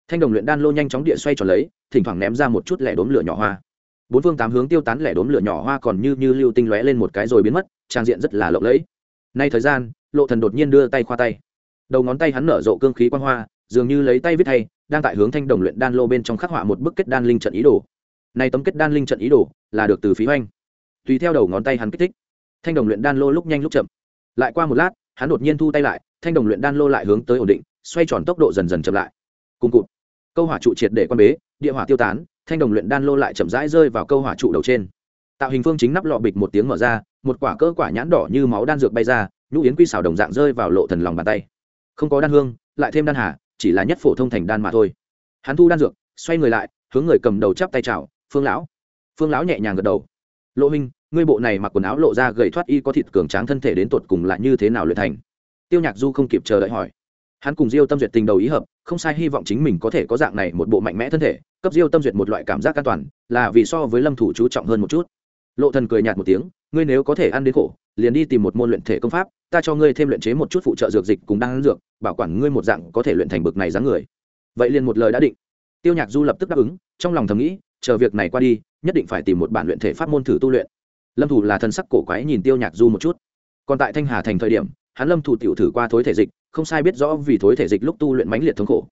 Thanh đồng luyện đan lô nhanh chóng địa xoay tròn lấy, thỉnh thoảng ném ra một chút lẻ đốm lửa nhỏ hoa. Bốn phương tám hướng tiêu tán lẻ đốm lửa nhỏ hoa còn như như lưu tinh lóe lên một cái rồi biến mất, trang diện rất là lộng lẫy. Nay thời gian, lộ thần đột nhiên đưa tay khoa tay. Đầu ngón tay hắn nở rộ cương khí quang hoa, dường như lấy tay viết thay đang tại hướng thanh đồng luyện đan lô bên trong khắc họa một bức kết đan linh trận ý đồ. Này tấm kết đan linh trận ý đồ là được từ phí hoanh. Tùy theo đầu ngón tay hắn kích thích, thanh đồng luyện đan lô lúc nhanh lúc chậm. Lại qua một lát, hắn đột nhiên thu tay lại, thanh đồng luyện đan lô lại hướng tới ổn định, xoay tròn tốc độ dần dần chậm lại. Cùng cụt. Câu hỏa trụ triệt để quan bế, địa hỏa tiêu tán, thanh đồng luyện đan lô lại chậm rãi rơi vào câu hỏa trụ đầu trên. Tạo hình phương chính nắp lọ bịch một tiếng mở ra, một quả cỡ quả nhãn đỏ như máu đan dược bay ra, nhũ yến quy xào đồng dạng rơi vào lộ thần lòng bàn tay. Không có đan hương, lại thêm đan hà chỉ là nhất phổ thông thành đan mà thôi. Hắn thu đan dược, xoay người lại, hướng người cầm đầu chắp tay chào, phương lão. Phương lão nhẹ nhàng gật đầu. Lộ minh ngươi bộ này mặc quần áo lộ ra gầy thoát y có thịt cường tráng thân thể đến tột cùng là như thế nào luyện thành? Tiêu nhạc du không kịp chờ đợi hỏi. Hắn cùng diêu tâm duyệt tình đầu ý hợp, không sai hy vọng chính mình có thể có dạng này một bộ mạnh mẽ thân thể, cấp diêu tâm duyệt một loại cảm giác an toàn, là vì so với lâm thủ chú trọng hơn một chút lộ thần cười nhạt một tiếng, ngươi nếu có thể ăn đến khổ, liền đi tìm một môn luyện thể công pháp, ta cho ngươi thêm luyện chế một chút phụ trợ dược dịch cùng đang dược, bảo quản ngươi một dạng có thể luyện thành bực này dáng người. Vậy liền một lời đã định. Tiêu nhạc du lập tức đáp ứng, trong lòng thầm nghĩ, chờ việc này qua đi, nhất định phải tìm một bản luyện thể pháp môn thử tu luyện. Lâm thủ là thần sắc cổ quái nhìn tiêu nhạc du một chút. Còn tại thanh hà thành thời điểm, hắn lâm thủ tiểu thử qua thối thể dịch, không sai biết rõ vì thối thể dịch lúc tu luyện mãnh liệt thống khổ.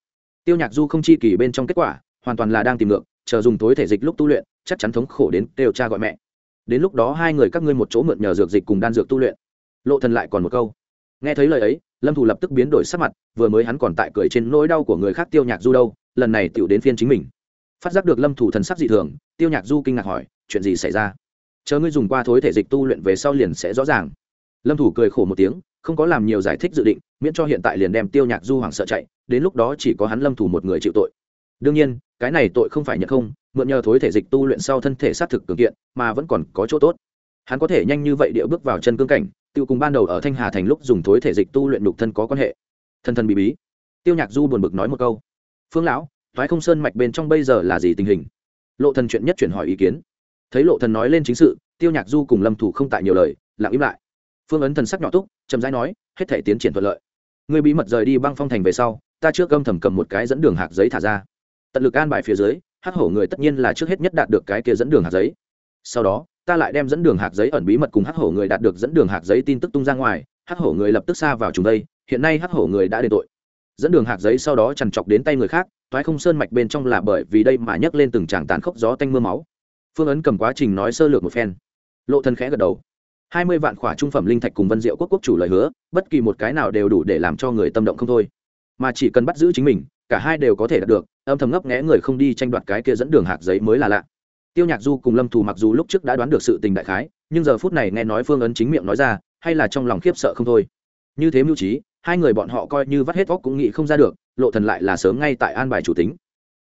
Tiêu nhạc du không chi kỳ bên trong kết quả, hoàn toàn là đang tìm ngược, chờ dùng thối thể dịch lúc tu luyện, chắc chắn thống khổ đến đều cha gọi mẹ đến lúc đó hai người các ngươi một chỗ mượn nhờ dược dịch cùng đan dược tu luyện. Lộ thần lại còn một câu. Nghe thấy lời ấy, lâm thủ lập tức biến đổi sắc mặt, vừa mới hắn còn tại cười trên nỗi đau của người khác tiêu nhạc du đâu, lần này tiểu đến phiên chính mình. Phát giác được lâm thủ thần sắc dị thường, tiêu nhạc du kinh ngạc hỏi, chuyện gì xảy ra? Chờ ngươi dùng qua thối thể dịch tu luyện về sau liền sẽ rõ ràng. Lâm thủ cười khổ một tiếng, không có làm nhiều giải thích dự định, miễn cho hiện tại liền đem tiêu nhạc du hoảng sợ chạy, đến lúc đó chỉ có hắn lâm thủ một người chịu tội đương nhiên, cái này tội không phải nhận không, mượn nhờ thối thể dịch tu luyện sau thân thể xác thực cường kiện, mà vẫn còn có chỗ tốt. Hắn có thể nhanh như vậy địa bước vào chân cương cảnh, tiêu cùng ban đầu ở thanh hà thành lúc dùng thối thể dịch tu luyện đục thân có quan hệ. Thân thân bị bí. Tiêu nhạc du buồn bực nói một câu. Phương lão thoái không sơn mạch bên trong bây giờ là gì tình hình? Lộ thần chuyện nhất chuyển hỏi ý kiến. Thấy lộ thần nói lên chính sự, tiêu nhạc du cùng lâm thủ không tại nhiều lời, lặng im lại. Phương ấn thần sắc nhỏ túc, chậm rãi nói, hết thể tiến triển thuận lợi. Người bí mật rời đi băng phong thành về sau, ta trước gâm thầm cầm một cái dẫn đường hạt giấy thả ra tận lực an bài phía dưới, hắc hổ người tất nhiên là trước hết nhất đạt được cái kia dẫn đường hạt giấy. Sau đó, ta lại đem dẫn đường hạt giấy ẩn bí mật cùng hắc hổ người đạt được dẫn đường hạt giấy tin tức tung ra ngoài, hắc hổ người lập tức xa vào trùng đây, hiện nay hắc hổ người đã đền tội. Dẫn đường hạt giấy sau đó trằn trọc đến tay người khác thoái không sơn mạch bên trong là bởi vì đây mà nhấc lên từng tràng tàn khốc gió tanh mưa máu. Phương ấn cầm quá trình nói sơ lược một phen. Lộ thân khẽ gật đầu. Hai mươi vạn khỏa trung phẩm linh thạch cùng vân diệu quốc quốc chủ lời hứa, bất kỳ một cái nào đều đủ để làm cho người tâm động không thôi. Mà chỉ cần bắt giữ chính mình cả hai đều có thể đạt được, âm thầm ngấp nghẽ người không đi tranh đoạt cái kia dẫn đường hạt giấy mới là lạ. Tiêu nhạc du cùng lâm thù mặc dù lúc trước đã đoán được sự tình đại khái, nhưng giờ phút này nghe nói phương ấn chính miệng nói ra, hay là trong lòng khiếp sợ không thôi. Như thế mưu trí, hai người bọn họ coi như vắt hết óc cũng nghĩ không ra được, lộ thần lại là sớm ngay tại an bài chủ tính.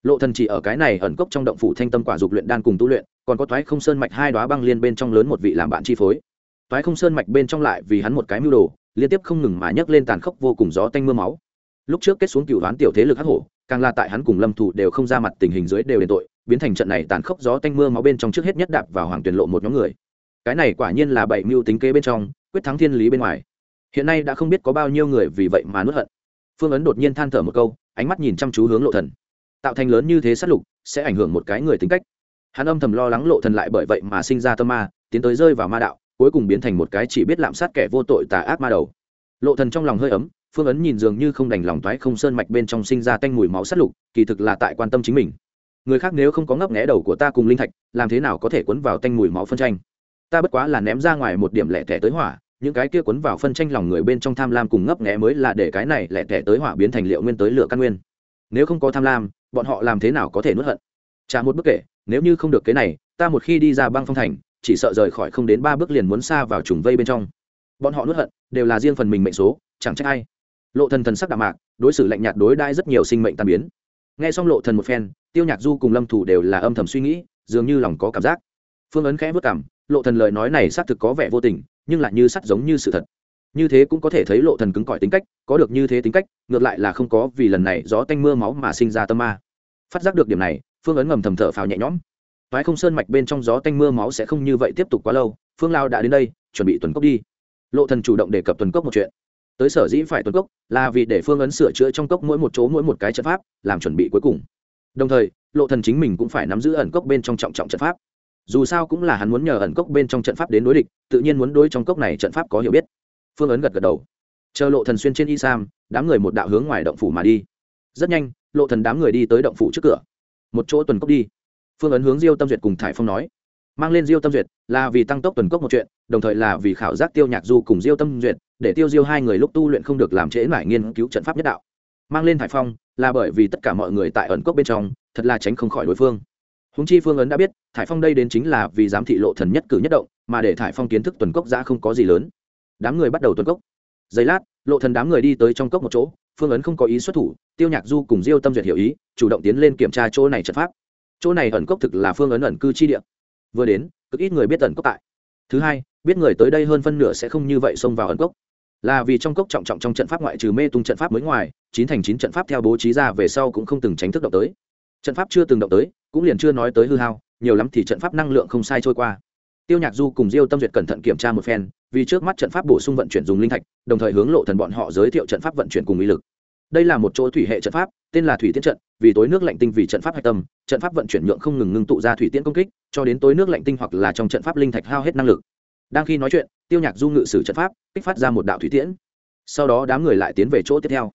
Lộ thần chỉ ở cái này ẩn cốc trong động phủ thanh tâm quả dục luyện đan cùng tu luyện, còn có toái không sơn mạch hai đóa băng liên bên trong lớn một vị làm bạn chi phối. Toái không sơn mạch bên trong lại vì hắn một cái mưu đồ, liên tiếp không ngừng mà nhấc lên tàn khốc vô cùng gió tanh mưa máu lúc trước kết xuống cựu đoán tiểu thế lực hắc hổ, càng là tại hắn cùng lâm thủ đều không ra mặt tình hình dưới đều đền tội, biến thành trận này tàn khốc gió tanh mưa máu bên trong trước hết nhất đạp vào hoàng tuyển lộ một nhóm người. Cái này quả nhiên là bảy mưu tính kế bên trong, quyết thắng thiên lý bên ngoài. Hiện nay đã không biết có bao nhiêu người vì vậy mà nuốt hận. Phương ấn đột nhiên than thở một câu, ánh mắt nhìn chăm chú hướng lộ thần. Tạo thành lớn như thế sát lục, sẽ ảnh hưởng một cái người tính cách. Hắn âm thầm lo lắng lộ thần lại bởi vậy mà sinh ra tâm ma, tiến tới rơi vào ma đạo, cuối cùng biến thành một cái chỉ biết lạm sát kẻ vô tội tà ác ma đầu. Lộ thần trong lòng hơi ấm phương ấn nhìn dường như không đành lòng toái không sơn mạch bên trong sinh ra tanh mùi máu sát lục, kỳ thực là tại quan tâm chính mình. Người khác nếu không có ngấp nghé đầu của ta cùng linh thạch, làm thế nào có thể cuốn vào tanh mùi máu phân tranh? Ta bất quá là ném ra ngoài một điểm lẻ tẻ tới hỏa, những cái kia cuốn vào phân tranh lòng người bên trong tham lam cùng ngấp nghé mới là để cái này lẻ tẻ tới hỏa biến thành liệu nguyên tới lửa căn nguyên. Nếu không có tham lam, bọn họ làm thế nào có thể nuốt hận? Trả một bước kể, nếu như không được cái này, ta một khi đi ra băng phong thành, chỉ sợ rời khỏi không đến ba bước liền muốn xa vào trùng vây bên trong. Bọn họ nuốt hận, đều là riêng phần mình mệnh số, chẳng trách ai lộ thần thần sắc đạm mạc, đối xử lạnh nhạt đối đãi rất nhiều sinh mệnh tan biến. Nghe xong lộ thần một phen, tiêu nhạc du cùng lâm thủ đều là âm thầm suy nghĩ, dường như lòng có cảm giác. Phương ấn khẽ vất cảm lộ thần lời nói này xác thực có vẻ vô tình, nhưng lại như sắt giống như sự thật. Như thế cũng có thể thấy lộ thần cứng cỏi tính cách, có được như thế tính cách, ngược lại là không có vì lần này gió tanh mưa máu mà sinh ra tâm ma. Phát giác được điểm này, phương ấn ngầm thầm thở phào nhẹ nhõm. Toái không sơn mạch bên trong gió tanh mưa máu sẽ không như vậy tiếp tục quá lâu, phương lao đã đến đây, chuẩn bị tuần cốc đi. Lộ thần chủ động đề cập tuần cốc một chuyện tới sở dĩ phải tuần cốc là vì để phương ấn sửa chữa trong cốc mỗi một chỗ mỗi một cái trận pháp, làm chuẩn bị cuối cùng. Đồng thời, lộ thần chính mình cũng phải nắm giữ ẩn cốc bên trong trọng trọng trận pháp. Dù sao cũng là hắn muốn nhờ ẩn cốc bên trong trận pháp đến đối địch, tự nhiên muốn đối trong cốc này trận pháp có hiểu biết. Phương ấn gật gật đầu. Chờ lộ thần xuyên trên y sam, đám người một đạo hướng ngoài động phủ mà đi. Rất nhanh, lộ thần đám người đi tới động phủ trước cửa. Một chỗ tuần cốc đi. Phương ấn hướng diêu tâm duyệt cùng thải phong nói mang lên diêu tâm duyệt là vì tăng tốc tuần cốc một chuyện, đồng thời là vì khảo giác tiêu nhạc du cùng diêu tâm duyệt, để tiêu diêu hai người lúc tu luyện không được làm trễ mải nghiên cứu trận pháp nhất đạo. Mang lên thải phong là bởi vì tất cả mọi người tại ẩn cốc bên trong, thật là tránh không khỏi đối phương. Húng chi phương ấn đã biết, thải phong đây đến chính là vì giám thị lộ thần nhất cử nhất động, mà để thải phong kiến thức tuần cốc giã không có gì lớn. Đám người bắt đầu tuần cốc. Giây lát, lộ thần đám người đi tới trong cốc một chỗ, phương ấn không có ý xuất thủ, tiêu nhạc du cùng diêu tâm duyệt hiểu ý, chủ động tiến lên kiểm tra chỗ này trận pháp. Chỗ này ẩn cốc thực là phương ấn ẩn cư chi địa vừa đến, cực ít người biết tần cốc tại. Thứ hai, biết người tới đây hơn phân nửa sẽ không như vậy xông vào ẩn cốc. Là vì trong cốc trọng trọng trong trận pháp ngoại trừ mê tung trận pháp mới ngoài, chín thành chín trận pháp theo bố trí ra về sau cũng không từng tránh thức động tới. Trận pháp chưa từng động tới, cũng liền chưa nói tới hư hao, nhiều lắm thì trận pháp năng lượng không sai trôi qua. Tiêu nhạc du cùng diêu tâm duyệt cẩn thận kiểm tra một phen, vì trước mắt trận pháp bổ sung vận chuyển dùng linh thạch, đồng thời hướng lộ thần bọn họ giới thiệu trận pháp vận chuyển cùng ý lực. Đây là một chỗ thủy hệ trận pháp tên là thủy tiễn trận, vì tối nước lạnh tinh vì trận pháp hạch tâm, trận pháp vận chuyển nhượng không ngừng ngưng tụ ra thủy tiễn công kích, cho đến tối nước lạnh tinh hoặc là trong trận pháp linh thạch hao hết năng lực. Đang khi nói chuyện, tiêu nhạc du ngự sử trận pháp, kích phát ra một đạo thủy tiễn. Sau đó đám người lại tiến về chỗ tiếp theo.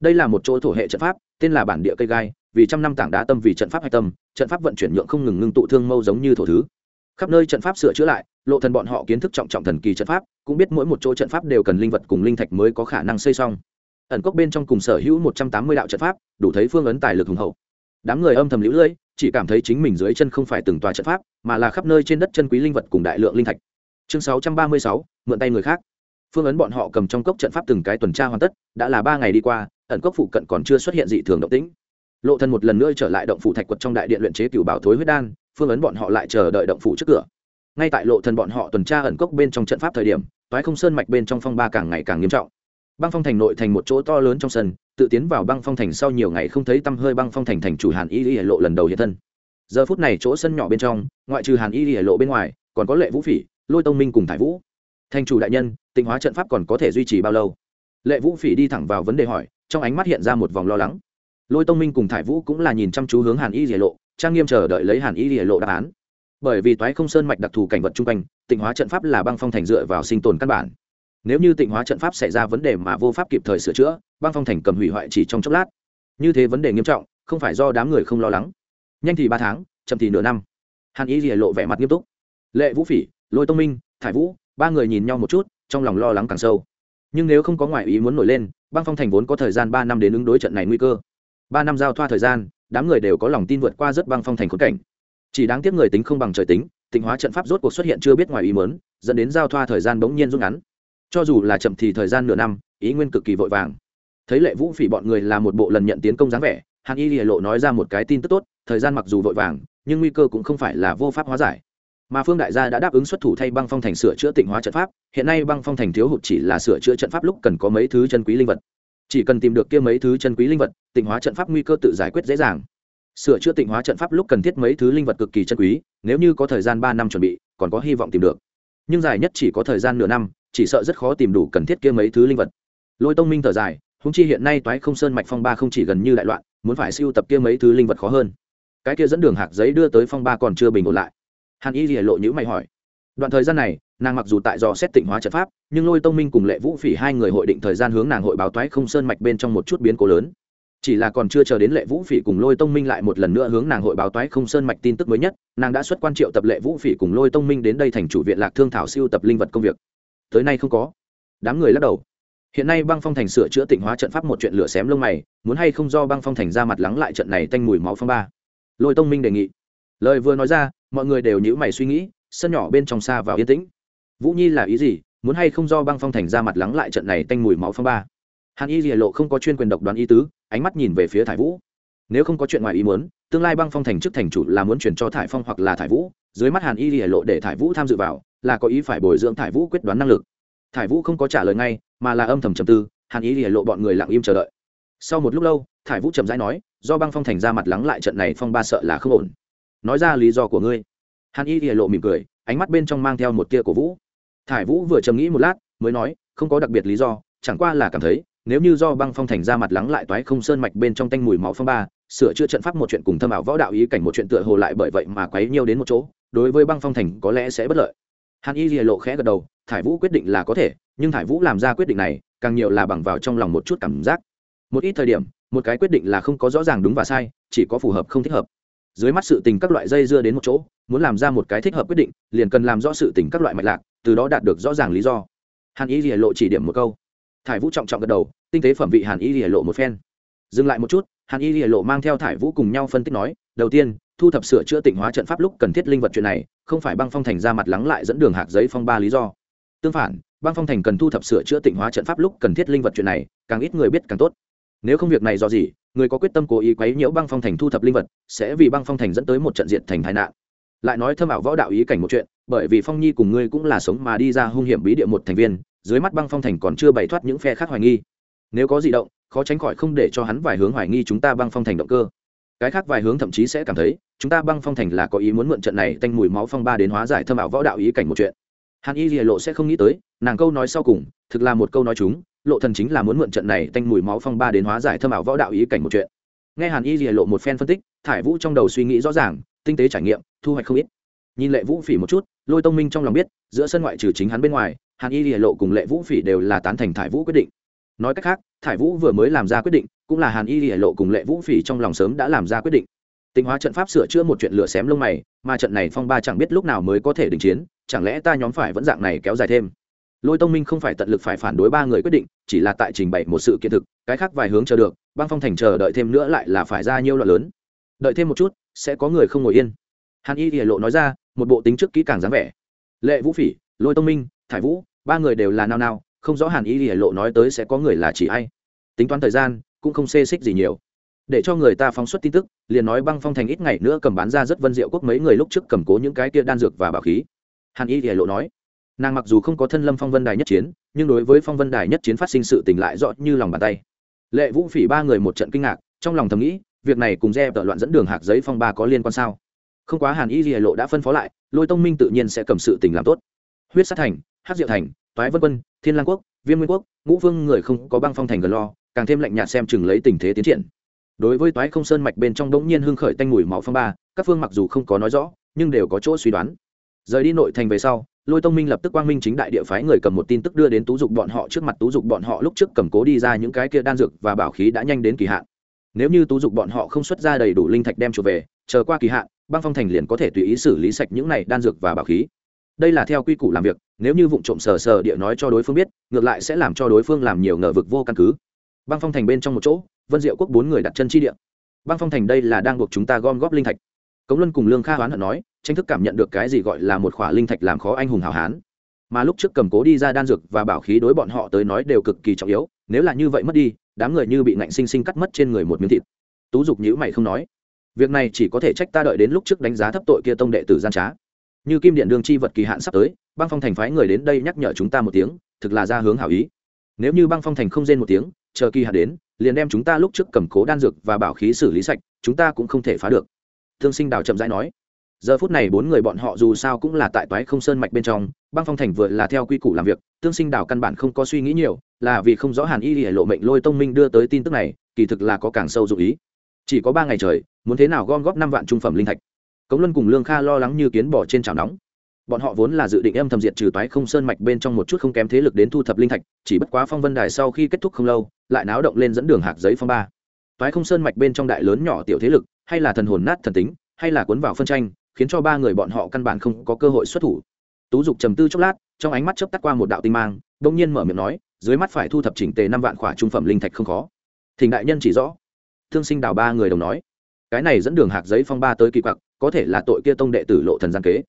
Đây là một chỗ thổ hệ trận pháp, tên là bản địa cây gai, vì trăm năm tảng đá tâm vì trận pháp hạch tâm, trận pháp vận chuyển nhượng không ngừng ngưng tụ thương mâu giống như thổ thứ. Khắp nơi trận pháp sửa chữa lại, lộ thần bọn họ kiến thức trọng trọng thần kỳ trận pháp, cũng biết mỗi một chỗ trận pháp đều cần linh vật cùng linh thạch mới có khả năng xây xong ẩn cốc bên trong cùng sở hữu một trăm tám mươi đạo trận pháp, đủ thấy phương ấn tài lực hùng hậu. Đám người âm thầm lũ lưỡi chỉ cảm thấy chính mình dưới chân không phải từng tòa trận pháp, mà là khắp nơi trên đất chân quý linh vật cùng đại lượng linh thạch. Chương sáu trăm ba mươi sáu, mượn tay người khác. Phương ấn bọn họ cầm trong cốc trận pháp từng cái tuần tra hoàn tất, đã là ba ngày đi qua, ẩn cốc phụ cận còn chưa xuất hiện dị thường động tĩnh. Lộ thần một lần nữa trở lại động phủ thạch quật trong đại điện luyện chế cửu bảo thối huyết đan, phương ấn bọn họ lại chờ đợi động phủ trước cửa. Ngay tại lộ thần bọn họ tuần tra ẩn cốc bên trong trận pháp thời điểm, toái không sơn mạch bên trong phong ba càng ngày càng nghiêm trọng băng phong thành nội thành một chỗ to lớn trong sân, tự tiến vào băng phong thành sau nhiều ngày không thấy tăm hơi băng phong thành thành chủ hàn y y lộ lần đầu hiện thân. Giờ phút này chỗ sân nhỏ bên trong, ngoại trừ hàn y y lộ bên ngoài, còn có lệ vũ phỉ, lôi tông minh cùng thải vũ. Thành chủ đại nhân, tịnh hóa trận pháp còn có thể duy trì bao lâu? Lệ vũ phỉ đi thẳng vào vấn đề hỏi, trong ánh mắt hiện ra một vòng lo lắng. Lôi tông minh cùng thải vũ cũng là nhìn chăm chú hướng hàn y y lộ, trang nghiêm chờ đợi lấy hàn y y lộ đáp án. Bởi vì toái không sơn mạch đặc thù cảnh vật chung quanh, tịnh hóa trận pháp là băng phong thành dựa vào sinh tồn căn bản nếu như tịnh hóa trận pháp xảy ra vấn đề mà vô pháp kịp thời sửa chữa, băng phong thành cầm hủy hoại chỉ trong chốc lát. Như thế vấn đề nghiêm trọng, không phải do đám người không lo lắng. Nhanh thì ba tháng, chậm thì nửa năm. Hàn ý rỉa lộ vẻ mặt nghiêm túc. Lệ vũ phỉ, lôi tông minh, thải vũ, ba người nhìn nhau một chút, trong lòng lo lắng càng sâu. Nhưng nếu không có ngoại ý muốn nổi lên, băng phong thành vốn có thời gian ba năm đến ứng đối trận này nguy cơ. Ba năm giao thoa thời gian, đám người đều có lòng tin vượt qua rất băng phong thành khốn cảnh. Chỉ đáng tiếc người tính không bằng trời tính, tịnh hóa trận pháp rốt cuộc xuất hiện chưa biết ngoài ý mớn dẫn đến giao thoa thời gian bỗng nhiên rút ngắn cho dù là chậm thì thời gian nửa năm, ý nguyên cực kỳ vội vàng. Thấy lệ vũ phỉ bọn người là một bộ lần nhận tiến công dáng vẻ, hàn y lìa lộ nói ra một cái tin tức tốt, thời gian mặc dù vội vàng, nhưng nguy cơ cũng không phải là vô pháp hóa giải. Mà phương đại gia đã đáp ứng xuất thủ thay băng phong thành sửa chữa tịnh hóa trận pháp, hiện nay băng phong thành thiếu hụt chỉ là sửa chữa trận pháp lúc cần có mấy thứ chân quý linh vật. Chỉ cần tìm được kia mấy thứ chân quý linh vật, tịnh hóa trận pháp nguy cơ tự giải quyết dễ dàng. Sửa chữa tịnh hóa trận pháp lúc cần thiết mấy thứ linh vật cực kỳ chân quý, nếu như có thời gian ba năm chuẩn bị, còn có hy vọng tìm được. Nhưng dài nhất chỉ có thời gian nửa năm chỉ sợ rất khó tìm đủ cần thiết kia mấy thứ linh vật. Lôi tông minh thở dài húng chi hiện nay toái không sơn mạch phong ba không chỉ gần như đại loạn, muốn phải siêu tập kia mấy thứ linh vật khó hơn. Cái kia dẫn đường hạc giấy đưa tới phong ba còn chưa bình ổn lại. Hàn y lìa lộ nhữ mày hỏi. Đoạn thời gian này, nàng mặc dù tại dò xét tịnh hóa trận pháp, nhưng lôi tông minh cùng lệ vũ phỉ hai người hội định thời gian hướng nàng hội báo toái không sơn mạch bên trong một chút biến cố lớn. Chỉ là còn chưa chờ đến lệ vũ phỉ cùng lôi tông minh lại một lần nữa hướng nàng hội báo toái không sơn mạch tin tức mới nhất, nàng đã xuất quan triệu tập lệ vũ phỉ cùng lôi tông minh đến đây thành chủ viện lạc thương thảo siêu tập linh vật công việc tới nay không có. Đám người lắc đầu. Hiện nay băng phong thành sửa chữa tịnh hóa trận pháp một chuyện lửa xém lông mày, muốn hay không do băng phong thành ra mặt lắng lại trận này tanh mùi máu phong ba. Lôi tông minh đề nghị. Lời vừa nói ra, mọi người đều nhữ mày suy nghĩ, sân nhỏ bên trong xa vào yên tĩnh. Vũ nhi là ý gì, muốn hay không do băng phong thành ra mặt lắng lại trận này tanh mùi máu phong ba? Hàn y lìa lộ không có chuyên quyền độc đoán ý tứ, ánh mắt nhìn về phía thải vũ. Nếu không có chuyện ngoài ý muốn, tương lai băng phong thành chức thành chủ là muốn chuyển cho thải phong hoặc là thải vũ. Dưới mắt hàn y lìa lộ để thải vũ tham dự vào là có ý phải bồi dưỡng thải vũ quyết đoán năng lực. Thải vũ không có trả lời ngay, mà là âm thầm trầm tư, hàn y lìa lộ bọn người lặng im chờ đợi. Sau một lúc lâu, thải vũ trầm rãi nói, do băng phong thành ra mặt lắng lại trận này phong ba sợ là không ổn. Nói ra lý do của ngươi. Hàn y lìa lộ mỉm cười, ánh mắt bên trong mang theo một tia cổ vũ. Thải vũ vừa trầm nghĩ một lát, mới nói, không có đặc biệt lý do, chẳng qua là cảm thấy, nếu như do băng phong thành ra mặt lắng lại toái không sơn mạch bên trong tanh mùi máu phong ba, sửa chữa trận pháp một chuyện cùng thâm ảo võ đạo ý cảnh một chuyện tựa hồ lại bởi vậy mà quấy nhiều đến một chỗ, đối với băng phong thành có lẽ sẽ bất lợi hàn y lìa lộ khẽ gật đầu, thải vũ quyết định là có thể, nhưng thải vũ làm ra quyết định này, càng nhiều là bằng vào trong lòng một chút cảm giác. Một ít thời điểm, một cái quyết định là không có rõ ràng đúng và sai, chỉ có phù hợp không thích hợp. Dưới mắt sự tình các loại dây dưa đến một chỗ, muốn làm ra một cái thích hợp quyết định, liền cần làm rõ sự tình các loại mạch lạc, từ đó đạt được rõ ràng lý do. Hàn y lìa lộ chỉ điểm một câu. Thải vũ trọng trọng gật đầu, tinh tế phẩm vị hàn y lìa lộ một phen. Dừng lại một chút, hàn y lìa lộ mang theo thải vũ cùng nhau phân tích nói, đầu tiên thu thập sửa chữa tịnh hóa trận pháp lúc cần thiết linh vật chuyện này, không phải băng phong thành ra mặt lắng lại dẫn đường hạc giấy phong ba lý do. Tương phản, băng phong thành cần thu thập sửa chữa tịnh hóa trận pháp lúc cần thiết linh vật chuyện này, càng ít người biết càng tốt. Nếu không việc này do gì, người có quyết tâm cố ý quấy nhiễu băng phong thành thu thập linh vật, sẽ vì băng phong thành dẫn tới một trận diện thành tai nạn. Lại nói thâm ảo võ đạo ý cảnh một chuyện, bởi vì phong nhi cùng ngươi cũng là sống mà đi ra hung hiểm bí địa một thành viên, dưới mắt băng phong thành còn chưa bày thoát những phe khác hoài nghi. Nếu có gì động, khó tránh khỏi không để cho hắn vài hướng hoài nghi chúng ta băng phong thành động cơ. Cái khác vài hướng thậm chí sẽ cảm thấy chúng ta băng phong thành là có ý muốn mượn trận này tanh mùi máu phong ba đến hóa giải thâm ảo võ đạo ý cảnh một chuyện. Hàn y lìa lộ sẽ không nghĩ tới, nàng câu nói sau cùng, thực là một câu nói chúng, lộ thần chính là muốn mượn trận này tanh mùi máu phong ba đến hóa giải thâm ảo võ đạo ý cảnh một chuyện. Nghe hàn y lìa lộ một phen phân tích, thải vũ trong đầu suy nghĩ rõ ràng, tinh tế trải nghiệm, thu hoạch không ít. Nhìn lệ vũ phỉ một chút, lôi tông minh trong lòng biết, giữa sân ngoại trừ chính hắn bên ngoài, hàn y lìa lộ cùng lệ vũ phỉ đều là tán thành thải vũ quyết định. Nói cách khác, thải vũ vừa mới làm ra quyết định, cũng là hàn y lìa lộ cùng lệ vũ phỉ trong lòng sớm đã làm ra quyết định. Tinh hóa trận pháp sửa chữa một chuyện lửa xém lông mày, mà trận này phong ba chẳng biết lúc nào mới có thể đình chiến, chẳng lẽ ta nhóm phải vẫn dạng này kéo dài thêm? Lôi tông minh không phải tận lực phải phản đối ba người quyết định, chỉ là tại trình bày một sự kiện thực, cái khác vài hướng chờ được, băng phong thành chờ đợi thêm nữa lại là phải ra nhiêu loạn lớn. Đợi thêm một chút, sẽ có người không ngồi yên. Hàn y hiển lộ nói ra, một bộ tính trước kỹ càng dáng vẻ. Lệ vũ phỉ, lôi tông minh, thải vũ, ba người đều là nao nao, không rõ hàn y hiển lộ nói tới sẽ có người là chỉ ai. Tính toán thời gian, cũng không xê xích gì nhiều để cho người ta phóng xuất tin tức, liền nói băng phong thành ít ngày nữa cầm bán ra rất vân diệu quốc mấy người lúc trước cầm cố những cái kia đan dược và bảo khí. Hàn y hiển lộ nói, nàng mặc dù không có thân lâm phong vân đài nhất chiến, nhưng đối với phong vân đài nhất chiến phát sinh sự tình lại rõ như lòng bàn tay. Lệ vũ phỉ ba người một trận kinh ngạc, trong lòng thầm nghĩ, việc này cùng re tợ loạn dẫn đường hạc giấy phong ba có liên quan sao? Không quá hàn y lìa lộ đã phân phó lại, lôi tông minh tự nhiên sẽ cầm sự tình làm tốt. Huyết sát thành hát diệu thành, toái vân quân, thiên lang quốc, viêm nguyên quốc, ngũ vương người không có băng phong thành gần lo, càng thêm lạnh nhạt xem chừng lấy tình thế tiến triển đối với toái không sơn mạch bên trong đống nhiên hương khởi tanh mùi máu phong ba, các phương mặc dù không có nói rõ, nhưng đều có chỗ suy đoán. Rời đi nội thành về sau, lôi tông minh lập tức quang minh chính đại địa phái người cầm một tin tức đưa đến tú dục bọn họ trước mặt tú dục bọn họ lúc trước cầm cố đi ra những cái kia đan dược và bảo khí đã nhanh đến kỳ hạn. Nếu như tú dục bọn họ không xuất ra đầy đủ linh thạch đem trở về, chờ qua kỳ hạn, băng phong thành liền có thể tùy ý xử lý sạch những này đan dược và bảo khí. Đây là theo quy củ làm việc, nếu như vụ trộm sờ sờ địa nói cho đối phương biết, ngược lại sẽ làm cho đối phương làm nhiều ngờ vực vô căn cứ. Băng phong thành bên trong một chỗ vân diệu quốc bốn người đặt chân chi địa. Băng phong thành đây là đang buộc chúng ta gom góp linh thạch. Cống luân cùng lương kha hoán hận nói, tranh thức cảm nhận được cái gì gọi là một khỏa linh thạch làm khó anh hùng hảo hán. Mà lúc trước cầm cố đi ra đan dược và bảo khí đối bọn họ tới nói đều cực kỳ trọng yếu, nếu là như vậy mất đi, đám người như bị ngạnh sinh sinh cắt mất trên người một miếng thịt. Tú dục nhữ mày không nói, việc này chỉ có thể trách ta đợi đến lúc trước đánh giá thấp tội kia tông đệ tử gian trá. Như kim điện đương chi vật kỳ hạn sắp tới, băng phong thành phái người đến đây nhắc nhở chúng ta một tiếng, thực là ra hướng hảo ý. Nếu như băng phong thành không rên một tiếng, chờ kỳ hạn đến liền đem chúng ta lúc trước cầm cố đan dược và bảo khí xử lý sạch, chúng ta cũng không thể phá được. Thương sinh đào chậm rãi nói. Giờ phút này bốn người bọn họ dù sao cũng là tại toái không sơn mạch bên trong, băng phong thành vừa là theo quy củ làm việc tương sinh đào căn bản không có suy nghĩ nhiều, là vì không rõ hàn y hệ lộ mệnh lôi tông minh đưa tới tin tức này, kỳ thực là có càng sâu dụ ý. Chỉ có ba ngày trời, muốn thế nào gom góp năm vạn trung phẩm linh thạch? Cống luân cùng lương kha lo lắng như kiến bỏ trên chảo nóng bọn họ vốn là dự định âm thầm diệt trừ toái không sơn mạch bên trong một chút không kém thế lực đến thu thập linh thạch, chỉ bất quá phong vân đài sau khi kết thúc không lâu, lại náo động lên dẫn đường hạc giấy phong ba. Toái không sơn mạch bên trong đại lớn nhỏ tiểu thế lực, hay là thần hồn nát thần tính, hay là cuốn vào phân tranh, khiến cho ba người bọn họ căn bản không có cơ hội xuất thủ. Tú dục trầm tư chốc lát, trong ánh mắt chớp tắt qua một đạo tinh mang đông nhiên mở miệng nói, dưới mắt phải thu thập chỉnh tề năm vạn khỏa trung phẩm linh thạch không khó. Thỉnh đại nhân chỉ rõ. Thương sinh đào ba người đồng nói. Cái này dẫn đường hạc giấy phong ba tới kỳ quặc, có thể là tội kia tông đệ tử lộ thần gian kế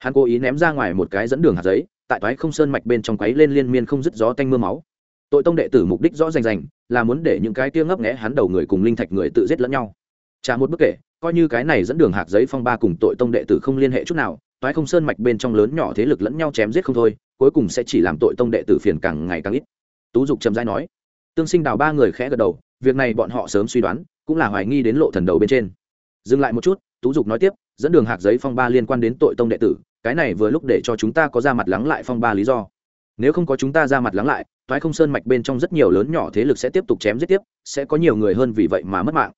hắn cố ý ném ra ngoài một cái dẫn đường hạt giấy, tại thoái không sơn mạch bên trong quấy lên liên miên không dứt gió tanh mưa máu. Tội tông đệ tử mục đích rõ rành rành, là muốn để những cái tia ngấp nghẽ hắn đầu người cùng linh thạch người tự giết lẫn nhau. Trả một bức kể, coi như cái này dẫn đường hạt giấy phong ba cùng tội tông đệ tử không liên hệ chút nào thoái không sơn mạch bên trong lớn nhỏ thế lực lẫn nhau chém giết không thôi, cuối cùng sẽ chỉ làm tội tông đệ tử phiền càng ngày càng ít. Tú dục trầm dai nói. Tương sinh đào ba người khẽ gật đầu, việc này bọn họ sớm suy đoán, cũng là hoài nghi đến lộ thần đầu bên trên. Dừng lại một chút, tú dục nói tiếp, dẫn đường hạc giấy phong ba liên quan đến tội tông đệ tử cái này vừa lúc để cho chúng ta có ra mặt lắng lại phong ba lý do. Nếu không có chúng ta ra mặt lắng lại toái không sơn mạch bên trong rất nhiều lớn nhỏ thế lực sẽ tiếp tục chém giết tiếp, sẽ có nhiều người hơn vì vậy mà mất mạng.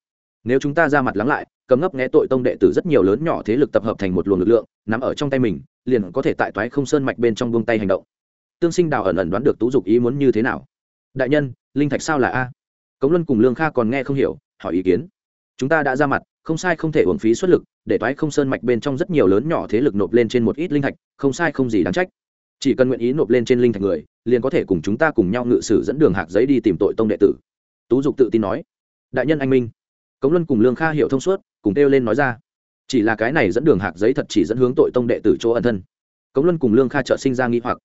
Nếu chúng ta ra mặt lắng lại, cầm ngấp nghe tội tông đệ tử rất nhiều lớn nhỏ thế lực tập hợp thành một luồng lực lượng nằm ở trong tay mình, liền có thể tại toái không sơn mạch bên trong buông tay hành động. Tương sinh đào ẩn ẩn đoán được tú dục ý muốn như thế nào. Đại nhân, linh thạch sao là a? Cống luân cùng lương kha còn nghe không hiểu, hỏi ý kiến. Chúng ta đã ra mặt không sai không thể uổng phí xuất lực, để toái không sơn mạch bên trong rất nhiều lớn nhỏ thế lực nộp lên trên một ít linh thạch, không sai không gì đáng trách. Chỉ cần nguyện ý nộp lên trên linh thạch người, liền có thể cùng chúng ta cùng nhau ngự sử dẫn đường hạc giấy đi tìm tội tông đệ tử. Tú dục tự tin nói. Đại nhân anh minh. Cống luân cùng lương kha hiểu thông suốt, cùng kêu lên nói ra. Chỉ là cái này dẫn đường hạc giấy thật chỉ dẫn hướng tội tông đệ tử chỗ ân thân. Cống luân cùng lương kha trợ sinh ra nghi hoặc.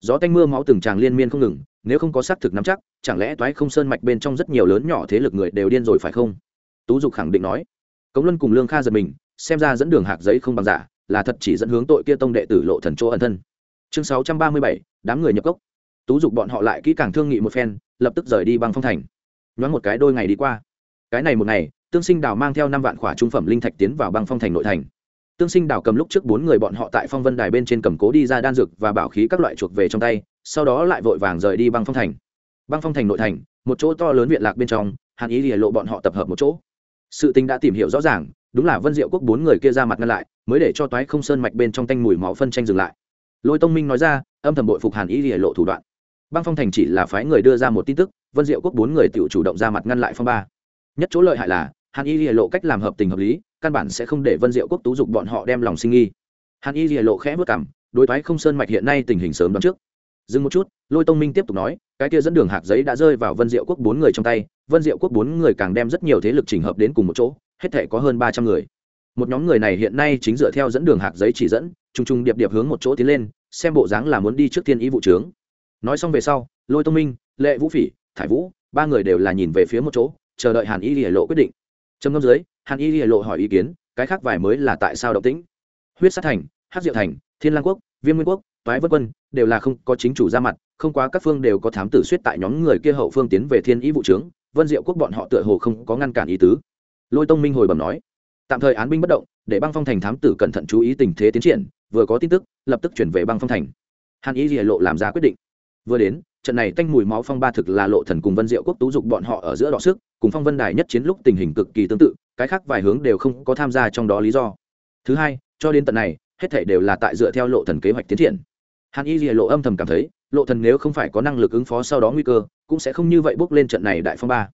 Gió tanh mưa máu từng tràng liên miên không ngừng, nếu không có xác thực nắm chắc, chẳng lẽ toái không sơn mạch bên trong rất nhiều lớn nhỏ thế lực người đều điên rồi phải không? Tú dục khẳng định nói cống luân cùng lương kha giật mình, xem ra dẫn đường hạc giấy không bằng giả, là thật chỉ dẫn hướng tội kia tông đệ tử lộ thần chỗ ẩn thân. Chương sáu trăm ba mươi bảy, đám người nhập cốc. Tú dục bọn họ lại kỹ càng thương nghị một phen, lập tức rời đi băng phong thành. Nhoáng một cái đôi ngày đi qua. Cái này một ngày, tương sinh đào mang theo năm vạn khỏa trung phẩm linh thạch tiến vào băng phong thành nội thành. Tương sinh đào cầm lúc trước bốn người bọn họ tại phong vân đài bên trên cầm cố đi ra đan dược và bảo khí các loại chuộc về trong tay, sau đó lại vội vàng rời đi băng phong thành. Băng phong thành nội thành, một chỗ to lớn viện lạc bên trong, hàn ý lìa lộ bọn họ tập hợp một chỗ sự tình đã tìm hiểu rõ ràng, đúng là vân diệu quốc bốn người kia ra mặt ngăn lại, mới để cho toái không sơn mạch bên trong tanh mùi máu phân tranh dừng lại. Lôi tông minh nói ra, âm thầm bội phục hàn ý để lộ thủ đoạn. Băng phong thành chỉ là phái người đưa ra một tin tức, vân diệu quốc bốn người tự chủ động ra mặt ngăn lại phong ba. Nhất chỗ lợi hại là, hàn y lìa lộ cách làm hợp tình hợp lý, căn bản sẽ không để vân diệu quốc tú dục bọn họ đem lòng sinh nghi. Hàn y lìa lộ khẽ vất cảm, đối thoái không sơn mạch hiện nay tình hình sớm đoán trước dừng một chút, lôi tông minh tiếp tục nói, cái kia dẫn đường hạc giấy đã rơi vào vân diệu quốc bốn người trong tay, vân diệu quốc bốn người càng đem rất nhiều thế lực trình hợp đến cùng một chỗ, hết thể có hơn ba trăm người. Một nhóm người này hiện nay chính dựa theo dẫn đường hạc giấy chỉ dẫn t r u n g t r u n g điệp điệp hướng một chỗ tiến lên, xem bộ dáng là muốn đi trước thiên ý vụ trướng. Nói xong về sau, lôi tông minh, lệ vũ phỉ, thải vũ, ba người đều là nhìn về phía một chỗ, chờ đợi hàn y lìa lộ quyết định. Trầm ngâm dưới, hàn y lìa lộ hỏi ý kiến, cái khác vài mới là tại sao động tĩnh? Huyết sát thành hát diệu thành, thiên lang quốc viêm nguyên quốc, toái vân quân, đều là không có chính chủ ra mặt, không quá các phương đều có thám tử suýt tại nhóm người kia hậu phương tiến về thiên ý vụ trướng, vân diệu quốc bọn họ tựa hồ không có ngăn cản ý tứ. Lôi tông minh hồi bẩm nói, tạm thời án binh bất động, để băng phong thành thám tử cẩn thận chú ý tình thế tiến triển, vừa có tin tức, lập tức chuyển về băng phong thành. Hàn ý gì lộ làm ra quyết định. Vừa đến, trận này tanh mùi máu phong ba thực là lộ thần cùng vân diệu quốc tú dục bọn họ ở giữa đọ sức, cùng phong vân đài nhất chiến lúc tình hình cực kỳ tương tự, cái khác vài hướng đều không có tham gia trong đó lý do. Thứ hai, cho đến tận này hết thảy đều là tại dựa theo lộ thần kế hoạch tiến triển. Hàn y lìa lộ âm thầm cảm thấy, lộ thần nếu không phải có năng lực ứng phó sau đó nguy cơ, cũng sẽ không như vậy bước lên trận này đại phong ba.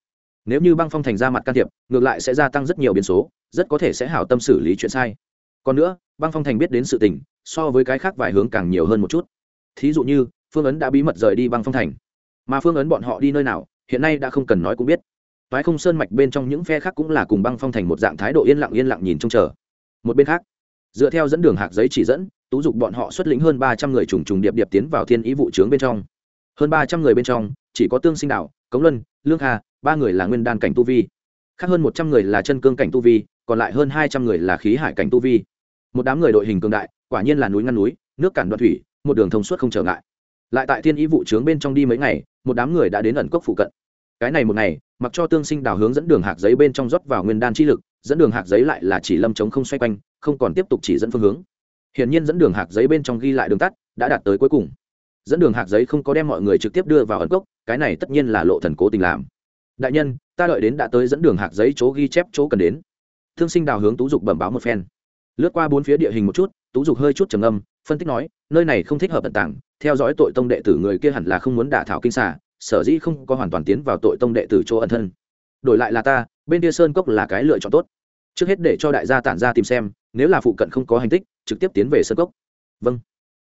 Nếu như băng phong thành ra mặt can thiệp, ngược lại sẽ gia tăng rất nhiều biến số, rất có thể sẽ hảo tâm xử lý chuyện sai. Còn nữa, băng phong thành biết đến sự tình, so với cái khác vài hướng càng nhiều hơn một chút. Thí dụ như, phương ấn đã bí mật rời đi băng phong thành. Mà phương ấn bọn họ đi nơi nào, hiện nay đã không cần nói cũng biết. Toái không sơn mạch bên trong những phe khác cũng là cùng băng phong thành một dạng thái độ yên lặng yên lặng nhìn trông chờ. Một bên khác dựa theo dẫn đường hạc giấy chỉ dẫn, tú dục bọn họ xuất lĩnh hơn ba trăm người trùng trùng điệp điệp tiến vào thiên ý vụ trướng bên trong. Hơn ba trăm người bên trong, chỉ có tương sinh đạo, cống luân, lương hà ba người là nguyên đan cảnh tu vi. Khác hơn một trăm người là chân cương cảnh tu vi, còn lại hơn hai trăm người là khí hải cảnh tu vi. Một đám người đội hình cường đại, quả nhiên là núi ngăn núi, nước cản đoạn thủy, một đường thông suốt không trở ngại. Lại tại thiên ý vụ trướng bên trong đi mấy ngày, một đám người đã đến ẩn cốc phụ cận. Cái này một ngày, mặc cho tương sinh đào hướng dẫn đường hạc giấy bên trong rót vào nguyên đan chi lực dẫn đường hạc giấy lại là chỉ lâm chống không xoay quanh, không còn tiếp tục chỉ dẫn phương hướng. Hiển nhiên dẫn đường hạc giấy bên trong ghi lại đường tắt, đã đạt tới cuối cùng. Dẫn đường hạc giấy không có đem mọi người trực tiếp đưa vào ẩn cốc, cái này tất nhiên là lộ thần cố tình làm. Đại nhân, ta đợi đến đã tới dẫn đường hạc giấy chỗ ghi chép chỗ cần đến. Thương sinh đào hướng tú dục bẩm báo một phen. Lướt qua bốn phía địa hình một chút, tú dục hơi chút trầm âm phân tích nói, nơi này không thích hợp tận tảng theo dõi tội tông đệ tử người kia hẳn là không muốn đả thảo kinh xả sở dĩ không có hoàn toàn tiến vào tội tông đệ tử chỗ ẩn thân. Đổi lại là ta bên kia sơn cốc là cái lựa chọn tốt. Trước hết để cho đại gia tản ra tìm xem, nếu là phụ cận không có hành tích, trực tiếp tiến về sơn cốc. Vâng.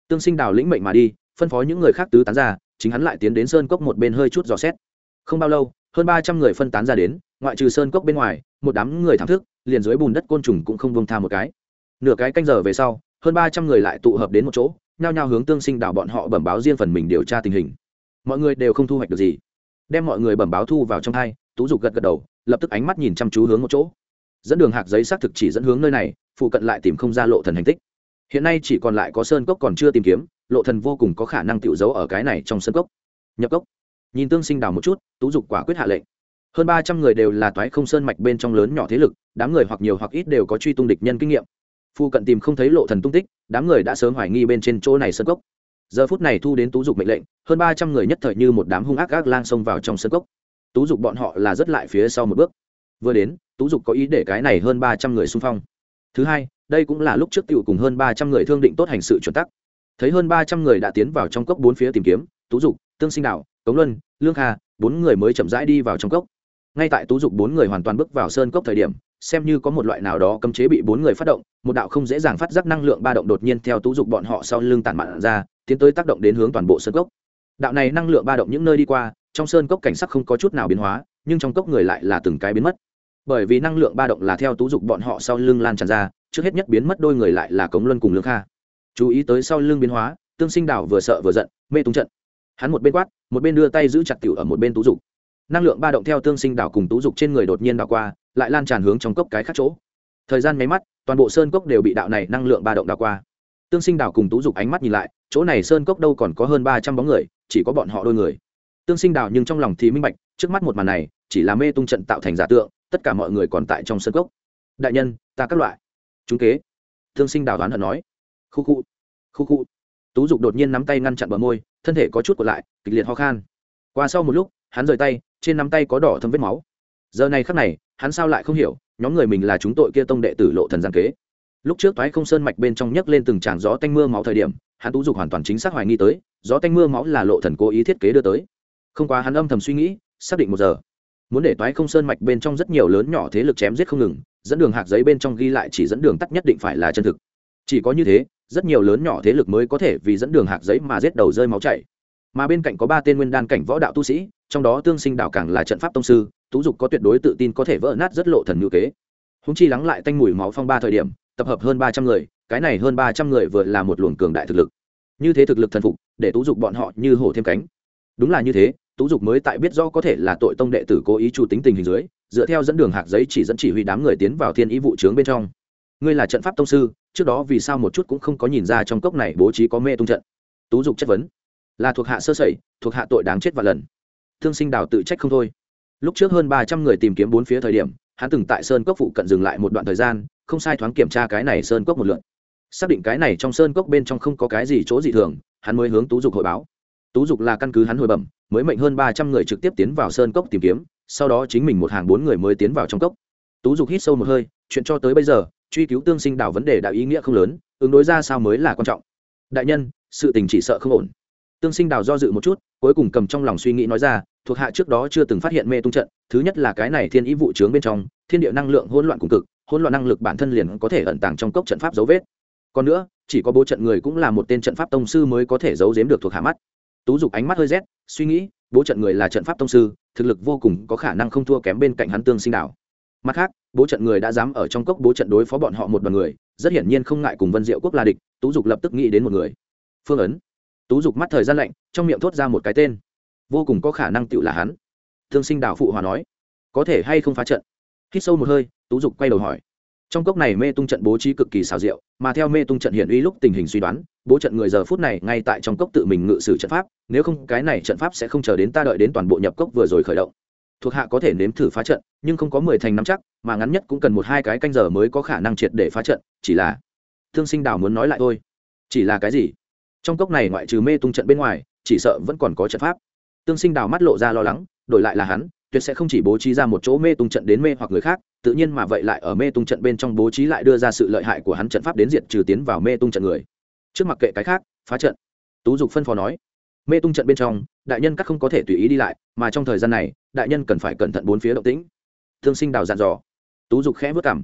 Tương sinh đào lĩnh mệnh mà đi, phân phó những người khác tứ tán ra, chính hắn lại tiến đến sơn cốc một bên hơi chút dò xét. Không bao lâu, hơn ba trăm người phân tán ra đến, ngoại trừ sơn cốc bên ngoài, một đám người thảm thức, liền dưới bùn đất côn trùng cũng không bông tha một cái. Nửa cái canh giờ về sau, hơn ba trăm người lại tụ hợp đến một chỗ, nhao nhao hướng tương sinh đảo bọn họ bẩm báo riêng phần mình điều tra tình hình. Mọi người đều không thu hoạch được gì. Đem mọi người bẩm báo thu vào trong thai, tú dục gật gật đầu lập tức ánh mắt nhìn chăm chú hướng một chỗ. Dẫn đường hạc giấy xác thực chỉ dẫn hướng nơi này, phụ cận lại tìm không ra lộ thần hành tích. Hiện nay chỉ còn lại có sơn cốc còn chưa tìm kiếm, lộ thần vô cùng có khả năng tiểu giấu ở cái này trong sơn cốc. Nhập cốc. Nhìn tương sinh đào một chút, tú dục quả quyết hạ lệnh. Hơn ba trăm người đều là toái không sơn mạch bên trong lớn nhỏ thế lực, đám người hoặc nhiều hoặc ít đều có truy tung địch nhân kinh nghiệm. Phụ cận tìm không thấy lộ thần tung tích, đám người đã sớm hoài nghi bên trên chỗ này sơn cốc. Giờ phút này thu đến tú dục mệnh lệnh, hơn ba trăm người nhất thời như một đám hung ác ác lang xông vào trong sơn cốc tú dục bọn họ là rất lại phía sau một bước. Vừa đến, tú dục có ý để cái này hơn ba trăm người xung phong. Thứ hai, đây cũng là lúc trước t cùng hơn ba trăm người thương định tốt hành sự chuẩn tắc. Thấy hơn ba trăm người đã tiến vào trong cốc bốn phía tìm kiếm, tú dục, tương sinh đạo cống luân, lương kha, bốn người mới chậm rãi đi vào trong cốc. Ngay tại tú dục bốn người hoàn toàn bước vào sơn cốc thời điểm, xem như có một loại nào đó cấm chế bị bốn người phát động, một đạo không dễ dàng phát giác năng lượng ba động đột nhiên theo tú dục bọn họ sau lưng tản mạn ra, tiến tới tác động đến hướng toàn bộ sơn cốc. Đạo này năng lượng ba động những nơi đi qua trong sơn cốc cảnh sắc không có chút nào biến hóa, nhưng trong cốc người lại là từng cái biến mất. Bởi vì năng lượng ba động là theo tú dục bọn họ sau lưng lan tràn ra, trước hết nhất biến mất đôi người lại là cống luân cùng lương kha. Chú ý tới sau lưng biến hóa, tương sinh đảo vừa sợ vừa giận, mê tung trận. Hắn một bên quát, một bên đưa tay giữ chặt tiểu ở một bên tú dục. Năng lượng ba động theo tương sinh đảo cùng tú dục trên người đột nhiên đảo qua, lại lan tràn hướng trong cốc cái khác chỗ. Thời gian máy mắt, toàn bộ sơn cốc đều bị đạo này năng lượng ba động đảo qua. Tương sinh đảo cùng tú dục ánh mắt nhìn lại, chỗ này sơn cốc đâu còn có hơn ba trăm bóng người, chỉ có bọn họ đôi người tương sinh đảo nhưng trong lòng thì minh bạch, trước mắt một màn này, chỉ là mê tung trận tạo thành giả tượng, tất cả mọi người còn tại trong sơn cốc. Đại nhân, ta các loại. Chúng kế. Tương sinh đảo đoán hận nói. Khu khu. Khu khu. Tú dục đột nhiên nắm tay ngăn chặn bờ môi, thân thể có chút còn lại, kịch liệt ho khan. Qua sau một lúc, hắn rời tay, trên nắm tay có đỏ thâm vết máu. Giờ này khắc này, hắn sao lại không hiểu, nhóm người mình là chúng tội kia tông đệ tử lộ thần gian kế. Lúc trước toái không sơn mạch bên trong nhấc lên từng tràng gió tanh mưa máu thời điểm, hắn tú dục hoàn toàn chính xác hoài nghi tới, gió tanh mưa máu là lộ thần cố ý thiết kế đưa tới không quá hắn âm thầm suy nghĩ, xác định một giờ. Muốn để toái không sơn mạch bên trong rất nhiều lớn nhỏ thế lực chém giết không ngừng, dẫn đường hạc giấy bên trong ghi lại chỉ dẫn đường tắt nhất định phải là chân thực. Chỉ có như thế, rất nhiều lớn nhỏ thế lực mới có thể vì dẫn đường hạc giấy mà giết đầu rơi máu chảy. Mà bên cạnh có ba tên nguyên đan cảnh võ đạo tu sĩ, trong đó tương sinh đạo càng là trận pháp tông sư, tú dục có tuyệt đối tự tin có thể vỡ nát rất lộ thần ngữ kế. Húng chi lắng lại tanh mùi máu phong ba thời điểm, tập hợp hơn ba trăm người, cái này hơn ba trăm người vừa là một luồng cường đại thực lực. Như thế thực lực thần phục, để tú dục bọn họ như hổ thêm cánh. Đúng là như thế tú dục mới tại biết do có thể là tội tông đệ tử cố ý chủ tính tình hình dưới, dựa theo dẫn đường hạc giấy chỉ dẫn chỉ huy đám người tiến vào thiên ý vụ trướng bên trong. Ngươi là trận pháp tông sư, trước đó vì sao một chút cũng không có nhìn ra trong cốc này bố trí có mê tung trận? Tú dục chất vấn. Là thuộc hạ sơ sẩy, thuộc hạ tội đáng chết và lần. Thương sinh đào tự trách không thôi. Lúc trước hơn ba trăm người tìm kiếm bốn phía thời điểm, hắn từng tại sơn cốc phụ cận dừng lại một đoạn thời gian, không sai thoáng kiểm tra cái này sơn cốc một lượn xác định cái này trong sơn cốc bên trong không có cái gì chỗ dị thường, hắn mới hướng tú dục hội báo. Tú dục là căn cứ hắn hồi bẩm mới mệnh hơn ba trăm người trực tiếp tiến vào sơn cốc tìm kiếm, sau đó chính mình một hàng bốn người mới tiến vào trong cốc. Tú dục hít sâu một hơi, chuyện cho tới bây giờ, truy cứu tương sinh đảo vấn đề đã ý nghĩa không lớn, ứng đối ra sao mới là quan trọng. Đại nhân, sự tình chỉ sợ không ổn. Tương sinh đào do dự một chút, cuối cùng cầm trong lòng suy nghĩ nói ra, thuộc hạ trước đó chưa từng phát hiện mê tung trận, thứ nhất là cái này thiên ý vụ trướng bên trong, thiên địa năng lượng hỗn loạn cùng cực, hỗn loạn năng lực bản thân liền có thể ẩn tàng trong cốc trận pháp dấu vết. Còn nữa, chỉ có bố trận người cũng là một tên trận pháp tông sư mới có thể giấu giếm được thuộc hạ mắt tú dục ánh mắt hơi rét, suy nghĩ, bố trận người là trận pháp tông sư, thực lực vô cùng có khả năng không thua kém bên cạnh hắn tương sinh đảo. Mặt khác, bố trận người đã dám ở trong cốc bố trận đối phó bọn họ một đoàn người, rất hiển nhiên không ngại cùng vân diệu quốc là địch, tú dục lập tức nghĩ đến một người. Phương ấn. Tú dục mắt thời gian lạnh, trong miệng thốt ra một cái tên. Vô cùng có khả năng tựu là hắn. Thương sinh đảo phụ hòa nói. Có thể hay không phá trận? Hít sâu một hơi, tú dục quay đầu hỏi trong cốc này mê tung trận bố trí cực kỳ xào rượu mà theo mê tung trận hiển uy lúc tình hình suy đoán, bố trận người giờ phút này ngay tại trong cốc tự mình ngự sử trận pháp, nếu không cái này trận pháp sẽ không chờ đến ta đợi đến toàn bộ nhập cốc vừa rồi khởi động. Thuộc hạ có thể nếm thử phá trận, nhưng không có mười thành nắm chắc, mà ngắn nhất cũng cần một hai cái canh giờ mới có khả năng triệt để phá trận, chỉ là thương sinh đào muốn nói lại thôi. Chỉ là cái gì? Trong cốc này ngoại trừ mê tung trận bên ngoài, chỉ sợ vẫn còn có trận pháp. Tương sinh đào mắt lộ ra lo lắng, đổi lại là hắn tuyệt sẽ không chỉ bố trí ra một chỗ mê tung trận đến mê hoặc người khác, tự nhiên mà vậy lại ở mê tung trận bên trong bố trí lại đưa ra sự lợi hại của hắn trận pháp đến diện trừ tiến vào mê tung trận người. Trước mặt kệ cái khác, phá trận. Tú dục phân phó nói, mê tung trận bên trong, đại nhân các không có thể tùy ý đi lại, mà trong thời gian này, đại nhân cần phải cẩn thận bốn phía động tĩnh. Thương sinh đào dặn dò. Tú dục khẽ vất cảm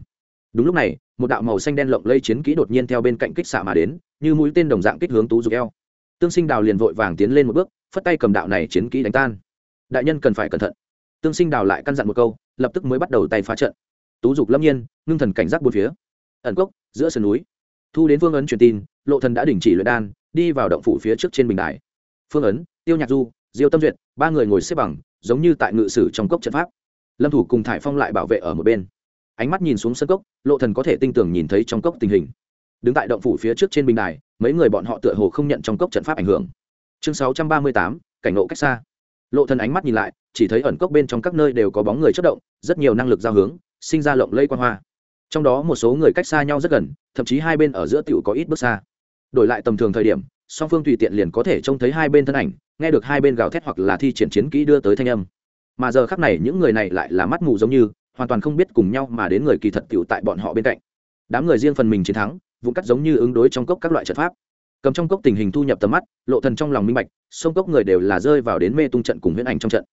đúng lúc này, một đạo màu xanh đen lộng lây chiến kỹ đột nhiên theo bên cạnh kích xạ mà đến, như mũi tên đồng dạng kích hướng tú dục eo. Tương sinh đào liền vội vàng tiến lên một bước, phất tay cầm đạo này chiến kỹ đánh tan. Đại nhân cần phải cẩn thận tương sinh đào lại căn dặn một câu lập tức mới bắt đầu tay phá trận. Tú dục lâm nhiên ngưng thần cảnh giác bốn phía. Ẩn cốc giữa sườn núi. Thu đến phương ấn truyền tin lộ thần đã đình chỉ luyện đan đi vào động phủ phía trước trên bình đài. Phương ấn tiêu nhạc du diêu tâm duyệt ba người ngồi xếp bằng giống như tại ngự sử trong cốc trận pháp. Lâm thủ cùng thải phong lại bảo vệ ở một bên. Ánh mắt nhìn xuống sân cốc lộ thần có thể tinh tường nhìn thấy trong cốc tình hình. Đứng tại động phủ phía trước trên bình đài mấy người bọn họ tựa hồ không nhận trong cốc trận pháp ảnh hưởng. Chương 638, cảnh ngộ cách xa. Lộ thần ánh mắt nhìn lại chỉ thấy ẩn cốc bên trong các nơi đều có bóng người chất động, rất nhiều năng lực giao hướng, sinh ra lộng lây quan hoa. Trong đó một số người cách xa nhau rất gần, thậm chí hai bên ở giữa tiểu có ít bước xa. Đổi lại tầm thường thời điểm, song phương tùy tiện liền có thể trông thấy hai bên thân ảnh, nghe được hai bên gào thét hoặc là thi triển chiến kỹ đưa tới thanh âm. Mà giờ khắc này những người này lại là mắt mù giống như, hoàn toàn không biết cùng nhau mà đến người kỳ thật tiểu tại bọn họ bên cạnh. Đám người riêng phần mình chiến thắng vũng cắt giống như ứng đối trong cốc các loại trận pháp. Cầm trong cốc tình hình thu nhập tầm mắt, lộ thần trong lòng minh bạch sông cốc người đều là rơi vào đến mê tung trận cùng huyễn ảnh trong trận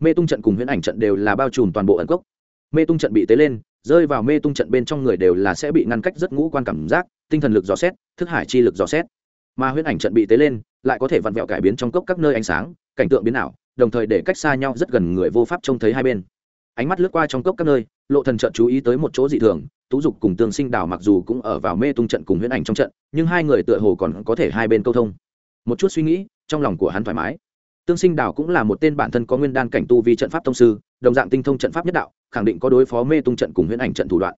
mê tung trận cùng huyễn ảnh trận đều là bao trùm toàn bộ ẩn cốc. Mê tung trận bị tế lên, rơi vào mê tung trận bên trong người đều là sẽ bị ngăn cách rất ngũ quan cảm giác, tinh thần lực dò xét, thức hải chi lực dò xét. Mà huyễn ảnh trận bị tế lên, lại có thể vặn vẹo cải biến trong cốc các nơi ánh sáng, cảnh tượng biến ảo, đồng thời để cách xa nhau rất gần người vô pháp trông thấy hai bên. Ánh mắt lướt qua trong cốc các nơi, lộ thần trận chú ý tới một chỗ dị thường, tú dục cùng tương sinh đảo mặc dù cũng ở vào mê tung trận cùng huyễn ảnh trong trận, nhưng hai người tựa hồ còn có thể hai bên câu thông. Một chút suy nghĩ, trong lòng của hắn thoải mái tương sinh đảo cũng là một tên bản thân có nguyên đan cảnh tu vi trận pháp thông sư, đồng dạng tinh thông trận pháp nhất đạo, khẳng định có đối phó mê tung trận cùng huyễn ảnh trận thủ đoạn.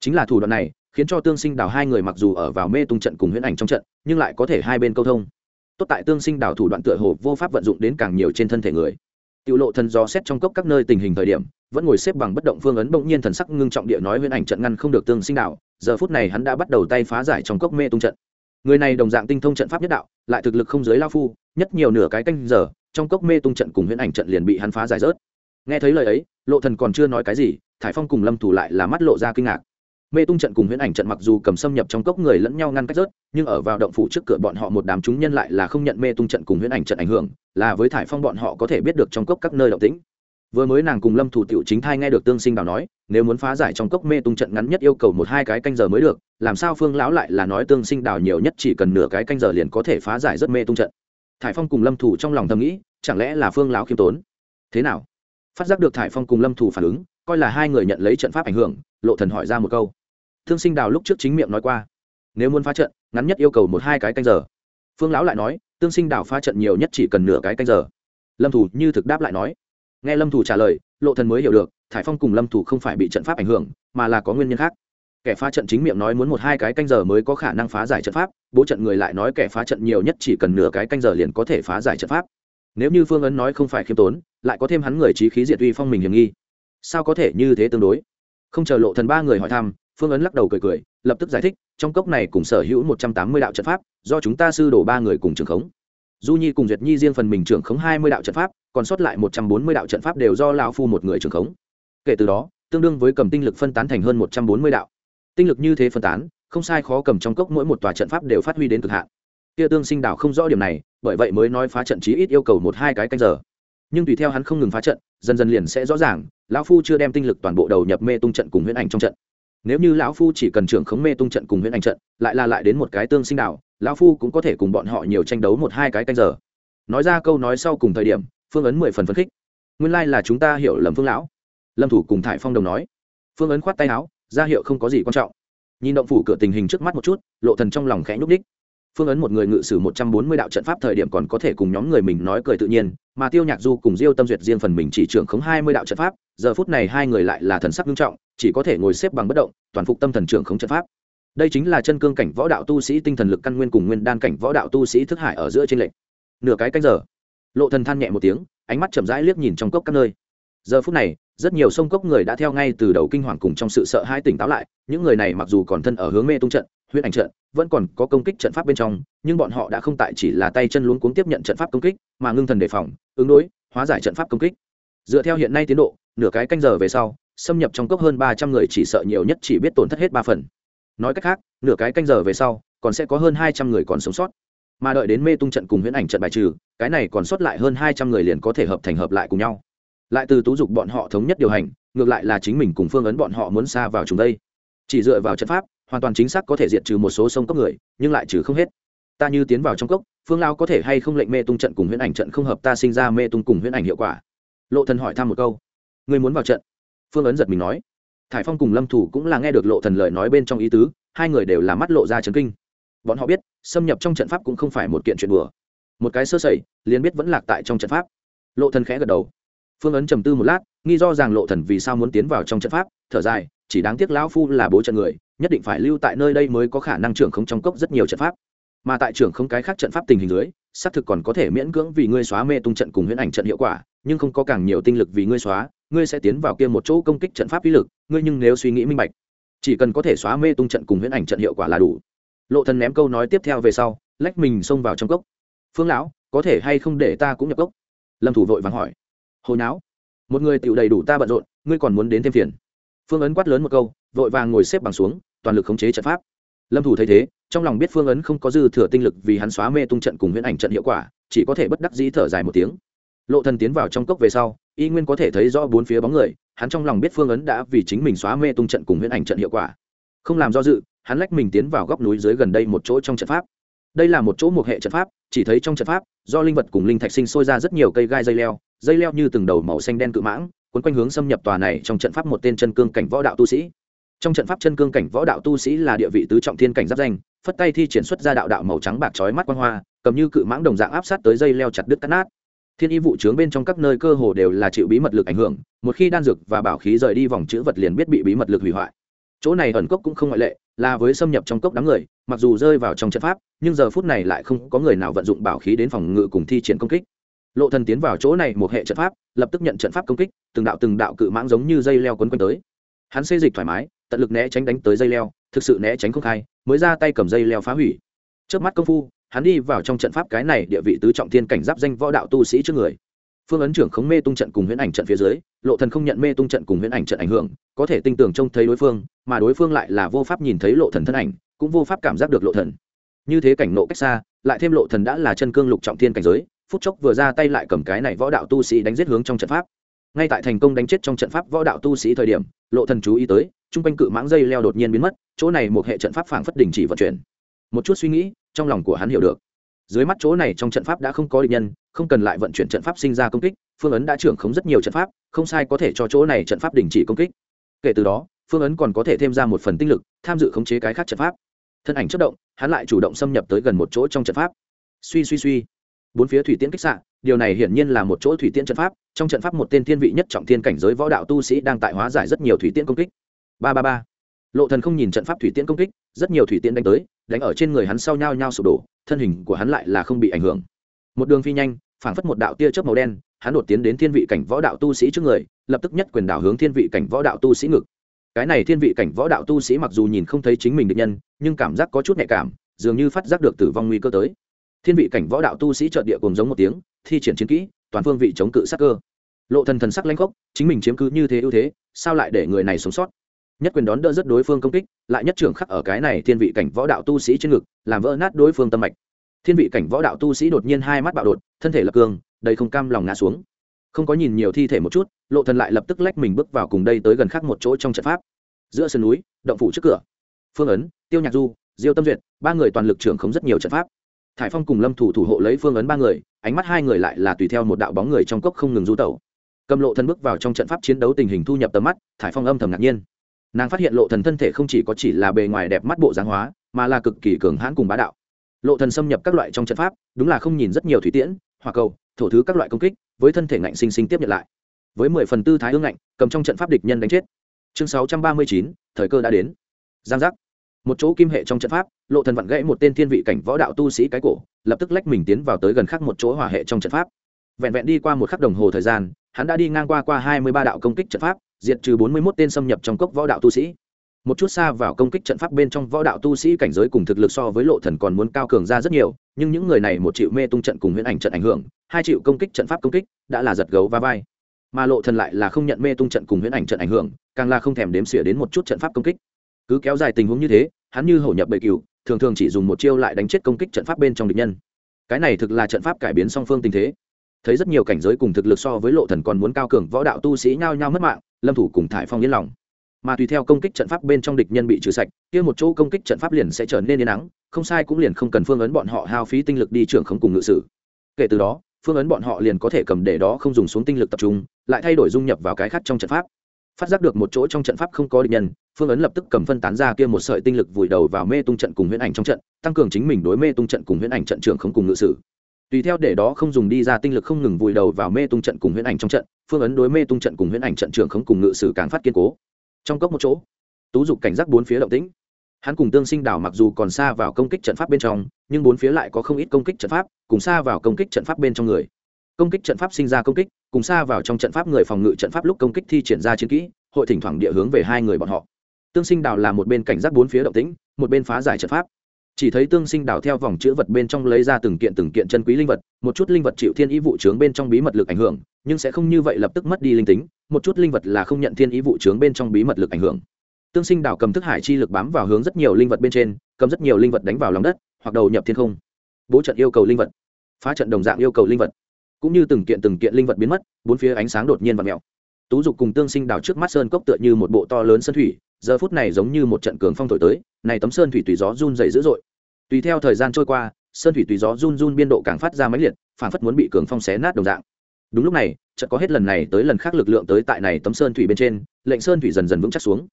Chính là thủ đoạn này, khiến cho tương sinh đảo hai người mặc dù ở vào mê tung trận cùng huyễn ảnh trong trận, nhưng lại có thể hai bên câu thông. Tốt tại tương sinh đảo thủ đoạn tựa hồ vô pháp vận dụng đến càng nhiều trên thân thể người. Tiểu lộ thần do xét trong cốc các nơi tình hình thời điểm, vẫn ngồi xếp bằng bất động phương ấn bỗng nhiên thần sắc ngưng trọng địa nói huyễn ảnh trận ngăn không được tương sinh đảo, giờ phút này hắn đã bắt đầu tay phá giải trong cốc mê tung trận. Người này đồng dạng tinh thông trận pháp nhất đạo, lại thực lực không giới lao phu, nhất nhiều nửa cái canh giờ trong cốc mê tung trận cùng huyễn ảnh trận liền bị hắn phá giải rớt. Nghe thấy lời ấy, lộ thần còn chưa nói cái gì, thải phong cùng lâm thủ lại là mắt lộ ra kinh ngạc. Mê tung trận cùng huyễn ảnh trận mặc dù cầm xâm nhập trong cốc người lẫn nhau ngăn cách rớt, nhưng ở vào động phủ trước cửa bọn họ một đám chúng nhân lại là không nhận mê tung trận cùng huyễn ảnh trận ảnh hưởng, là với thải phong bọn họ có thể biết được trong cốc các nơi động tĩnh. Vừa mới nàng cùng lâm thủ tiểu chính thai nghe được tương sinh đào nói, nếu muốn phá giải trong cốc mê tung trận ngắn nhất yêu cầu một hai cái canh giờ mới được, làm sao phương lão lại là nói tương sinh đào nhiều nhất chỉ cần nửa cái canh giờ liền có thể phá giải rất mê tung trận thải phong cùng lâm thủ trong lòng thầm nghĩ, chẳng lẽ là phương lão khiêm tốn? Thế nào? Phát giác được thải phong cùng lâm thủ phản ứng, coi là hai người nhận lấy trận pháp ảnh hưởng, lộ thần hỏi ra một câu. Thương sinh đào lúc trước chính miệng nói qua, nếu muốn phá trận, ngắn nhất yêu cầu một hai cái canh giờ. Phương lão lại nói tương sinh đào phá trận nhiều nhất chỉ cần nửa cái canh giờ. Lâm thủ như thực đáp lại nói. Nghe lâm thủ trả lời, lộ thần mới hiểu được, thải phong cùng lâm thủ không phải bị trận pháp ảnh hưởng, mà là có nguyên nhân khác kẻ phá trận chính miệng nói muốn một hai cái canh giờ mới có khả năng phá giải trận pháp, bố trận người lại nói kẻ phá trận nhiều nhất chỉ cần nửa cái canh giờ liền có thể phá giải trận pháp. Nếu như phương ấn nói không phải khiêm tốn, lại có thêm hắn người trí khí diệt uy phong mình hiểm nghi. Sao có thể như thế tương đối? Không chờ lộ thần ba người hỏi thăm, phương ấn lắc đầu cười cười, lập tức giải thích, trong cốc này cùng sở hữu một trăm tám mươi đạo trận pháp, do chúng ta sư đổ ba người cùng trưởng khống. Du nhi cùng duyệt nhi riêng phần mình trưởng khống hai mươi đạo trận pháp, còn sót lại một trăm bốn mươi đạo trận pháp đều do lão phu một người trưởng khống. Kể từ đó, tương đương với cầm tinh lực phân tán thành hơn một trăm bốn mươi đạo tinh lực như thế phân tán không sai khó cầm trong cốc mỗi một tòa trận pháp đều phát huy đến cực hạn. Kia tương sinh đảo không rõ điểm này bởi vậy mới nói phá trận chí ít yêu cầu một hai cái canh giờ. Nhưng tùy theo hắn không ngừng phá trận dần dần liền sẽ rõ ràng lão phu chưa đem tinh lực toàn bộ đầu nhập mê tung trận cùng huyễn ảnh trong trận. Nếu như lão phu chỉ cần trưởng khống mê tung trận cùng huyễn ảnh trận lại là lại đến một cái tương sinh đảo, lão phu cũng có thể cùng bọn họ nhiều tranh đấu một hai cái canh giờ. Nói ra câu nói sau cùng thời điểm phương ấn mười phần phấn khích. Nguyên lai là chúng ta hiểu lầm phương lão. Lâm thủ cùng thải phong đồng nói. Phương ấn khoát tay áo ra hiệu không có gì quan trọng. Nhìn động phủ cửa tình hình trước mắt một chút, lộ thần trong lòng khẽ nhúc đích phương ấn một người ngự sử một trăm bốn mươi đạo trận pháp thời điểm còn có thể cùng nhóm người mình nói cười tự nhiên, mà tiêu nhạc du cùng diêu tâm duyệt riêng phần mình chỉ trưởng khống hai mươi đạo trận pháp, giờ phút này hai người lại là thần sắc nghiêm trọng, chỉ có thể ngồi xếp bằng bất động, toàn phục tâm thần trưởng khống trận pháp. Đây chính là chân cương cảnh võ đạo tu sĩ tinh thần lực căn nguyên cùng nguyên đan cảnh võ đạo tu sĩ thức hải ở giữa trên lệnh nửa cái canh giờ, lộ thần than nhẹ một tiếng, ánh mắt chậm rãi liếc nhìn trong cốc các nơi. Giờ phút này rất nhiều sông cốc người đã theo ngay từ đầu kinh hoàng cùng trong sự sợ hãi tỉnh táo lại, những người này mặc dù còn thân ở hướng mê tung trận huyết ảnh trận, vẫn còn có công kích trận pháp bên trong, nhưng bọn họ đã không tại chỉ là tay chân luống cuống tiếp nhận trận pháp công kích, mà ngưng thần đề phòng, ứng đối, hóa giải trận pháp công kích. Dựa theo hiện nay tiến độ, nửa cái canh giờ về sau, xâm nhập trong cốc hơn ba trăm người chỉ sợ nhiều nhất chỉ biết tổn thất hết ba phần. Nói cách khác, nửa cái canh giờ về sau, còn sẽ có hơn hai trăm người còn sống sót. Mà đợi đến mê tung trận cùng huyễn ảnh trận bài trừ, cái này còn sót lại hơn hai trăm người liền có thể hợp thành hợp lại cùng nhau lại từ tú dục bọn họ thống nhất điều hành, ngược lại là chính mình cùng phương ấn bọn họ muốn xa vào chúng đây. Chỉ dựa vào trận pháp, hoàn toàn chính xác có thể diệt trừ một số sông cốc người, nhưng lại trừ không hết. Ta như tiến vào trong cốc, phương lao có thể hay không lệnh mê tung trận cùng huyễn ảnh trận không hợp ta sinh ra mê tung cùng huyễn ảnh hiệu quả? Lộ thần hỏi thăm một câu. Người muốn vào trận? Phương ấn giật mình nói. Thải phong cùng lâm thủ cũng là nghe được lộ thần lời nói bên trong ý tứ, hai người đều là mắt lộ ra chấn kinh. Bọn họ biết, xâm nhập trong trận pháp cũng không phải một kiện chuyện đùa. Một cái sơ sẩy, liền biết vẫn lạc tại trong trận pháp. Lộ thần khẽ gật đầu phương ấn trầm tư một lát, nghi do rằng lộ thần vì sao muốn tiến vào trong trận pháp, thở dài, chỉ đáng tiếc lão phu là bố trận người, nhất định phải lưu tại nơi đây mới có khả năng trưởng không trong cốc rất nhiều trận pháp. Mà tại trưởng không cái khác trận pháp tình hình dưới, xác thực còn có thể miễn cưỡng vì ngươi xóa mê tung trận cùng huyễn ảnh trận hiệu quả, nhưng không có càng nhiều tinh lực vì ngươi xóa, ngươi sẽ tiến vào kia một chỗ công kích trận pháp uy lực, ngươi nhưng nếu suy nghĩ minh bạch, chỉ cần có thể xóa mê tung trận cùng huyễn ảnh trận hiệu quả là đủ. Lộ thần ném câu nói tiếp theo về sau, lách mình xông vào trong cốc. Phương lão, có thể hay không để ta cũng nhập cốc? Lâm thủ vội vàng hỏi hồi não một người tựu đầy đủ ta bận rộn, ngươi còn muốn đến thêm phiền. Phương ấn quát lớn một câu, vội vàng ngồi xếp bằng xuống, toàn lực khống chế trận pháp. Lâm thủ thấy thế, trong lòng biết phương ấn không có dư thừa tinh lực vì hắn xóa mê tung trận cùng huyễn ảnh trận hiệu quả, chỉ có thể bất đắc dĩ thở dài một tiếng. Lộ thần tiến vào trong cốc về sau, y nguyên có thể thấy rõ bốn phía bóng người, hắn trong lòng biết phương ấn đã vì chính mình xóa mê tung trận cùng huyễn ảnh trận hiệu quả. Không làm do dự, hắn lách mình tiến vào góc núi dưới gần đây một chỗ trong trận pháp. Đây là một chỗ một hệ trận pháp, chỉ thấy trong trận pháp, do linh vật cùng linh thạch sinh sôi ra rất nhiều cây gai dây leo dây leo như từng đầu màu xanh đen cự mãng quấn quanh hướng xâm nhập tòa này trong trận pháp một tên chân cương cảnh võ đạo tu sĩ. Trong trận pháp chân cương cảnh võ đạo tu sĩ là địa vị tứ trọng thiên cảnh giáp danh, phất tay thi triển xuất ra đạo đạo màu trắng bạc chói mắt quang hoa, cầm như cự mãng đồng dạng áp sát tới dây leo chặt đứt cắt nát. Thiên y vụ trướng bên trong các nơi cơ hồ đều là chịu bí mật lực ảnh hưởng, một khi đan dược và bảo khí rời đi vòng chữ vật liền biết bị bí mật lực hủy hoại. Chỗ này ẩn cốc cũng không ngoại lệ, là với xâm nhập trong cốc đám người, mặc dù rơi vào trong trận pháp, nhưng giờ phút này lại không có người nào vận dụng bảo khí đến phòng ngự cùng thi triển công kích lộ thần tiến vào chỗ này một hệ trận pháp, lập tức nhận trận pháp công kích, từng đạo từng đạo cự mãng giống như dây leo quấn quanh tới. Hắn xê dịch thoải mái, tận lực né tránh đánh tới dây leo, thực sự né tránh không khai, mới ra tay cầm dây leo phá hủy. Trước mắt công phu, hắn đi vào trong trận pháp cái này địa vị tứ trọng thiên cảnh giáp danh võ đạo tu sĩ trước người. Phương ấn trưởng khống mê tung trận cùng huyễn ảnh trận phía dưới, lộ thần không nhận mê tung trận cùng huyễn ảnh trận ảnh hưởng, có thể tinh tường trông thấy đối phương, mà đối phương lại là vô pháp nhìn thấy lộ thần thân ảnh, cũng vô pháp cảm giác được lộ thần. Như thế cảnh nộ cách xa, lại thêm lộ thần đã là chân cương lục trọng thiên cảnh giới phút chốc vừa ra tay lại cầm cái này võ đạo tu sĩ đánh giết hướng trong trận pháp. Ngay tại thành công đánh chết trong trận pháp võ đạo tu sĩ thời điểm, lộ thần chú ý tới trung quanh cự mãng dây leo đột nhiên biến mất, chỗ này một hệ trận pháp phảng phất đình chỉ vận chuyển. Một chút suy nghĩ, trong lòng của hắn hiểu được. Dưới mắt chỗ này trong trận pháp đã không có địch nhân, không cần lại vận chuyển trận pháp sinh ra công kích, phương ấn đã trưởng khống rất nhiều trận pháp, không sai có thể cho chỗ này trận pháp đình chỉ công kích. Kể từ đó, phương ấn còn có thể thêm ra một phần tinh lực, tham dự khống chế cái khác trận pháp. Thân ảnh chất động, hắn lại chủ động xâm nhập tới gần một chỗ trong trận pháp. Suy suy suy bốn phía thủy tiễn kích xạ, điều này hiển nhiên là một chỗ thủy tiễn trận pháp, trong trận pháp một tên thiên vị nhất trọng thiên cảnh giới võ đạo tu sĩ đang tại hóa giải rất nhiều thủy tiễn công kích. Ba ba ba. Lộ thần không nhìn trận pháp thủy tiễn công kích, rất nhiều thủy tiễn đánh tới, đánh ở trên người hắn sau nhau nhau sụp đổ, thân hình của hắn lại là không bị ảnh hưởng. Một đường phi nhanh, phảng phất một đạo tia chớp màu đen, hắn đột tiến đến thiên vị cảnh võ đạo tu sĩ trước người, lập tức nhất quyền đảo hướng thiên vị cảnh võ đạo tu sĩ ngực. Cái này thiên vị cảnh võ đạo tu sĩ mặc dù nhìn không thấy chính mình được nhân, nhưng cảm giác có chút nhạy cảm, dường như phát giác được tử vong nguy cơ tới thiên vị cảnh võ đạo tu sĩ trợ địa cùng giống một tiếng thi triển chiến kỹ toàn phương vị chống cự sắc cơ. Lộ thần thần sắc lãnh khốc chính mình chiếm cứ như thế ưu thế sao lại để người này sống sót? Nhất quyền đón đỡ rất đối phương công kích lại nhất trưởng khắc ở cái này thiên vị cảnh võ đạo tu sĩ trên ngực làm vỡ nát đối phương tâm mạch. Thiên vị cảnh võ đạo tu sĩ đột nhiên hai mắt bạo đột thân thể lập cường, đầy không cam lòng ngã xuống. Không có nhìn nhiều thi thể một chút lộ thần lại lập tức lách mình bước vào cùng đây tới gần khắc một chỗ trong trận pháp. Giữa sườn núi động phủ trước cửa. Phương ấn tiêu nhạc du diêu tâm duyệt ba người toàn lực trưởng không rất nhiều trận pháp thải phong cùng lâm thủ thủ hộ lấy phương ấn ba người, ánh mắt hai người lại là tùy theo một đạo bóng người trong cốc không ngừng du tẩu. Cầm lộ thân bước vào trong trận pháp chiến đấu tình hình thu nhập tầm mắt, thải phong âm thầm ngạc nhiên. Nàng phát hiện lộ thần thân thể không chỉ có chỉ là bề ngoài đẹp mắt bộ dáng hóa, mà là cực kỳ cường hãn cùng bá đạo. Lộ thần xâm nhập các loại trong trận pháp, đúng là không nhìn rất nhiều thủy tiễn hoặc cầu, thổ thứ các loại công kích, với thân thể ngạnh sinh sinh tiếp nhận lại. Với mười phần tư thái ương ngạnh, cầm trong trận pháp địch nhân đánh chết. Chương sáu trăm ba mươi chín, thời cơ đã đến. Giang giác một chỗ kim hệ trong trận pháp, lộ thần vặn gãy một tên thiên vị cảnh võ đạo tu sĩ cái cổ, lập tức lách mình tiến vào tới gần khắc một chỗ hỏa hệ trong trận pháp. Vẹn vẹn đi qua một khắc đồng hồ thời gian, hắn đã đi ngang qua qua hai mươi ba đạo công kích trận pháp, diệt trừ bốn mươi 41 tên xâm nhập trong cốc võ đạo tu sĩ. Một chút xa vào công kích trận pháp bên trong võ đạo tu sĩ cảnh giới cùng thực lực so với lộ thần còn muốn cao cường ra rất nhiều, nhưng những người này một triệu mê tung trận cùng huyễn ảnh trận ảnh hưởng, hai triệu công kích trận pháp công kích đã là giật gấu va vai. Mà lộ thần lại là không nhận mê tung trận cùng huyễn ảnh trận ảnh hưởng, càng là không thèm đếm xỉa đến một chút trận pháp công kích cứ kéo dài tình huống như thế, hắn như hổ nhập bầy cừu, thường thường chỉ dùng một chiêu lại đánh chết công kích trận pháp bên trong địch nhân. Cái này thực là trận pháp cải biến song phương tình thế. Thấy rất nhiều cảnh giới cùng thực lực so với lộ thần còn muốn cao cường võ đạo tu sĩ nhao nhao mất mạng, lâm thủ cùng thải phong yên lòng. Mà tùy theo công kích trận pháp bên trong địch nhân bị trừ sạch, kia một chỗ công kích trận pháp liền sẽ trở nên yên nắng không sai cũng liền không cần phương ấn bọn họ hao phí tinh lực đi trưởng không cùng ngự sử. Kể từ đó, phương ấn bọn họ liền có thể cầm để đó không dùng xuống tinh lực tập trung, lại thay đổi dung nhập vào cái khác trong trận pháp phát giác được một chỗ trong trận pháp không có địch nhân, phương ấn lập tức cầm phân tán ra kia một sợi tinh lực vùi đầu vào mê tung trận cùng huyễn ảnh trong trận, tăng cường chính mình đối mê tung trận cùng huyễn ảnh trận trưởng không cùng ngự sử. Tùy theo để đó không dùng đi ra tinh lực không ngừng vùi đầu vào mê tung trận cùng huyễn ảnh trong trận, phương ấn đối mê tung trận cùng huyễn ảnh trận trưởng không cùng ngự sử càng phát kiên cố. Trong cốc một chỗ, tú dục cảnh giác bốn phía động tĩnh. Hắn cùng tương sinh đảo mặc dù còn xa vào công kích trận pháp bên trong, nhưng bốn phía lại có không ít công kích trận pháp, cùng xa vào công kích trận pháp bên trong người. Công kích trận pháp sinh ra công kích cùng xa vào trong trận pháp người phòng ngự trận pháp lúc công kích thi triển ra chiến kỹ, hội thỉnh thoảng địa hướng về hai người bọn họ. Tương sinh đảo là một bên cảnh giác bốn phía động tĩnh, một bên phá giải trận pháp. Chỉ thấy tương sinh đảo theo vòng chữ vật bên trong lấy ra từng kiện từng kiện chân quý linh vật, một chút linh vật chịu thiên ý vụ trướng bên trong bí mật lực ảnh hưởng, nhưng sẽ không như vậy lập tức mất đi linh tính, một chút linh vật là không nhận thiên ý vụ trướng bên trong bí mật lực ảnh hưởng. Tương sinh đảo cầm thức hải chi lực bám vào hướng rất nhiều linh vật bên trên, cầm rất nhiều linh vật đánh vào lòng đất, hoặc đầu nhập thiên không. Bố trận yêu cầu linh vật. Phá trận đồng dạng yêu cầu linh vật cũng như từng kiện từng kiện linh vật biến mất, bốn phía ánh sáng đột nhiên và mèo. Tú dục cùng tương sinh đào trước mắt sơn cốc tựa như một bộ to lớn sơn thủy, giờ phút này giống như một trận cường phong thổi tới, này tấm sơn thủy tùy gió run dày dữ dội. Tùy theo thời gian trôi qua, sơn thủy tùy gió run run biên độ càng phát ra máy liệt, phản phất muốn bị cường phong xé nát đồng dạng. Đúng lúc này, chợt có hết lần này tới lần khác lực lượng tới tại này tấm sơn thủy bên trên, lệnh sơn thủy dần dần vững chắc xuống.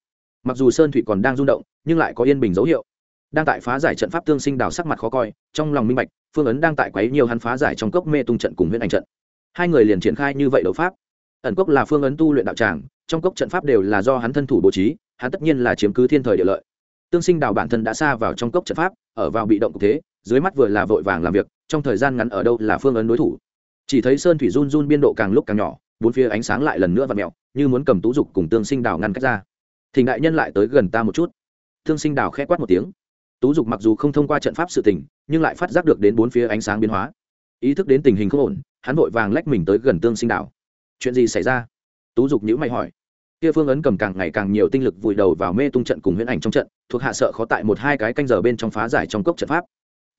Mặc dù sơn thủy còn đang rung động, nhưng lại có yên bình dấu hiệu đang tại phá giải trận pháp tương sinh đào sắc mặt khó coi, trong lòng minh bạch, phương ấn đang tại quấy nhiều hắn phá giải trong cốc mê tung trận cùng huyện ảnh trận. Hai người liền triển khai như vậy đấu pháp. Ẩn cốc là phương ấn tu luyện đạo tràng, trong cốc trận pháp đều là do hắn thân thủ bố trí, hắn tất nhiên là chiếm cứ thiên thời địa lợi. Tương sinh đào bản thân đã xa vào trong cốc trận pháp, ở vào bị động cục thế, dưới mắt vừa là vội vàng làm việc, trong thời gian ngắn ở đâu là phương ấn đối thủ. Chỉ thấy sơn thủy run run biên độ càng lúc càng nhỏ, bốn phía ánh sáng lại lần nữa và mẹo như muốn cầm tú dục cùng tương sinh đào ngăn cách ra. Thì đại nhân lại tới gần ta một chút. Tương sinh đào khẽ quát một tiếng tú dục mặc dù không thông qua trận pháp sự tình, nhưng lại phát giác được đến bốn phía ánh sáng biến hóa. Ý thức đến tình hình không ổn, hắn vội vàng lách mình tới gần tương sinh Đạo. chuyện gì xảy ra? Tú dục nhữ mày hỏi. Kia phương ấn cầm càng ngày càng nhiều tinh lực vùi đầu vào mê tung trận cùng huyễn ảnh trong trận, thuộc hạ sợ khó tại một hai cái canh giờ bên trong phá giải trong cốc trận pháp.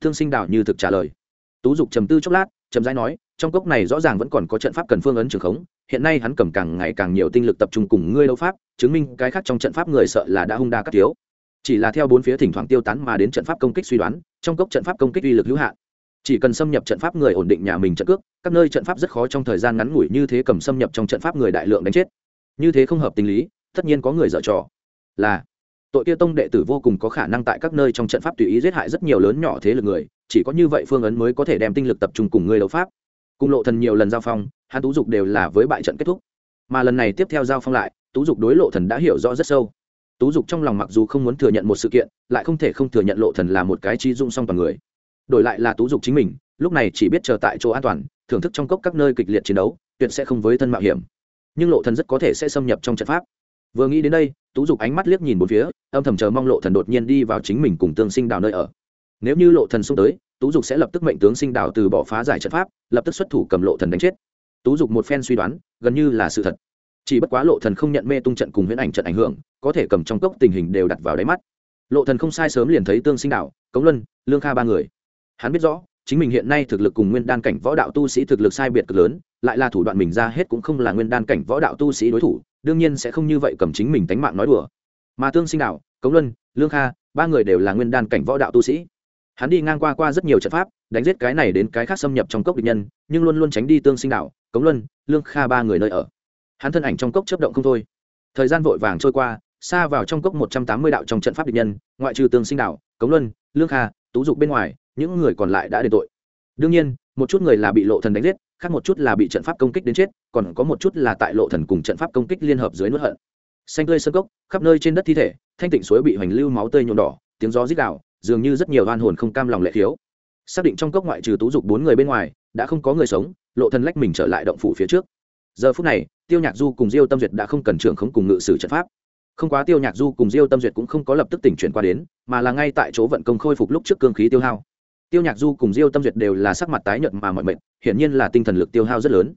Thương sinh Đạo như thực trả lời. Tú dục trầm tư chốc lát trầm rãi nói, trong cốc này rõ ràng vẫn còn có trận pháp cần phương ấn trường khống, hiện nay hắn cầm càng ngày càng nhiều tinh lực tập trung cùng ngươi đấu pháp, chứng minh cái khác trong trận pháp người sợ là đã hung đa cắt thiếu chỉ là theo bốn phía thỉnh thoảng tiêu tán mà đến trận pháp công kích suy đoán, trong cốc trận pháp công kích uy lực hữu hạn. Chỉ cần xâm nhập trận pháp người ổn định nhà mình trận cước, các nơi trận pháp rất khó trong thời gian ngắn ngủi như thế cầm xâm nhập trong trận pháp người đại lượng đánh chết. Như thế không hợp tình lý, tất nhiên có người dở trò. Là, tội kia tông đệ tử vô cùng có khả năng tại các nơi trong trận pháp tùy ý giết hại rất nhiều lớn nhỏ thế lực người, chỉ có như vậy phương ấn mới có thể đem tinh lực tập trung cùng người đấu pháp. Cùng lộ thần nhiều lần giao phong, hắn tú dục đều là với bại trận kết thúc. Mà lần này tiếp theo giao phong lại, tú dục đối lộ thần đã hiểu rõ rất sâu tú dục trong lòng mặc dù không muốn thừa nhận một sự kiện, lại không thể không thừa nhận lộ thần là một cái chi dụng song toàn người. Đổi lại là tú dục chính mình, lúc này chỉ biết chờ tại chỗ an toàn, thưởng thức trong cốc các nơi kịch liệt chiến đấu, tuyệt sẽ không với thân mạo hiểm. Nhưng lộ thần rất có thể sẽ xâm nhập trong trận pháp. Vừa nghĩ đến đây, tú dục ánh mắt liếc nhìn bốn phía, âm thầm chờ mong lộ thần đột nhiên đi vào chính mình cùng tương sinh đào nơi ở. Nếu như lộ thần xung tới, tú dục sẽ lập tức mệnh tướng sinh đào từ bỏ phá giải trận pháp, lập tức xuất thủ cầm lộ thần đánh chết. Tú dục một phen suy đoán, gần như là sự thật chỉ bất quá lộ thần không nhận mê tung trận cùng huyễn ảnh trận ảnh hưởng, có thể cầm trong cốc tình hình đều đặt vào đáy mắt. Lộ thần không sai sớm liền thấy tương sinh đạo, cống luân, lương kha ba người. Hắn biết rõ, chính mình hiện nay thực lực cùng nguyên đan cảnh võ đạo tu sĩ thực lực sai biệt cực lớn, lại là thủ đoạn mình ra hết cũng không là nguyên đan cảnh võ đạo tu sĩ đối thủ, đương nhiên sẽ không như vậy cầm chính mình tánh mạng nói đùa. Mà tương sinh đạo, cống luân, lương kha, ba người đều là nguyên đan cảnh võ đạo tu sĩ. Hắn đi ngang qua qua rất nhiều trận pháp, đánh giết cái này đến cái khác xâm nhập trong cốc địch nhân, nhưng luôn luôn tránh đi tương sinh đạo, cống luân, lương kha ba người nơi ở hắn thân ảnh trong cốc chấp động không thôi. Thời gian vội vàng trôi qua, xa vào trong cốc một trăm tám mươi đạo trong trận pháp địch nhân, ngoại trừ tường sinh đạo, cống luân, lương kha, tú dục bên ngoài, những người còn lại đã đền tội. Đương nhiên, một chút người là bị lộ thần đánh giết, khác một chút là bị trận pháp công kích đến chết, còn có một chút là tại lộ thần cùng trận pháp công kích liên hợp dưới nuốt hận. Xanh tươi sơ cốc, khắp nơi trên đất thi thể, thanh tịnh suối bị hoành lưu máu tươi nhuộm đỏ, tiếng gió rít đạo dường như rất nhiều oan hồn không cam lòng lệ thiếu xác định trong cốc ngoại trừ tú dục bốn người bên ngoài, đã không có người sống, lộ thần lách mình trở lại động phủ phía trước giờ phút này, tiêu nhạc du cùng diêu tâm duyệt đã không cần trưởng khống cùng ngự sử trận pháp. Không quá tiêu nhạc du cùng diêu tâm duyệt cũng không có lập tức tỉnh chuyển qua đến, mà là ngay tại chỗ vận công khôi phục lúc trước cương khí tiêu hao. Tiêu nhạc du cùng diêu tâm duyệt đều là sắc mặt tái nhợt mà mọi mệnh hiển nhiên là tinh thần lực tiêu hao rất lớn.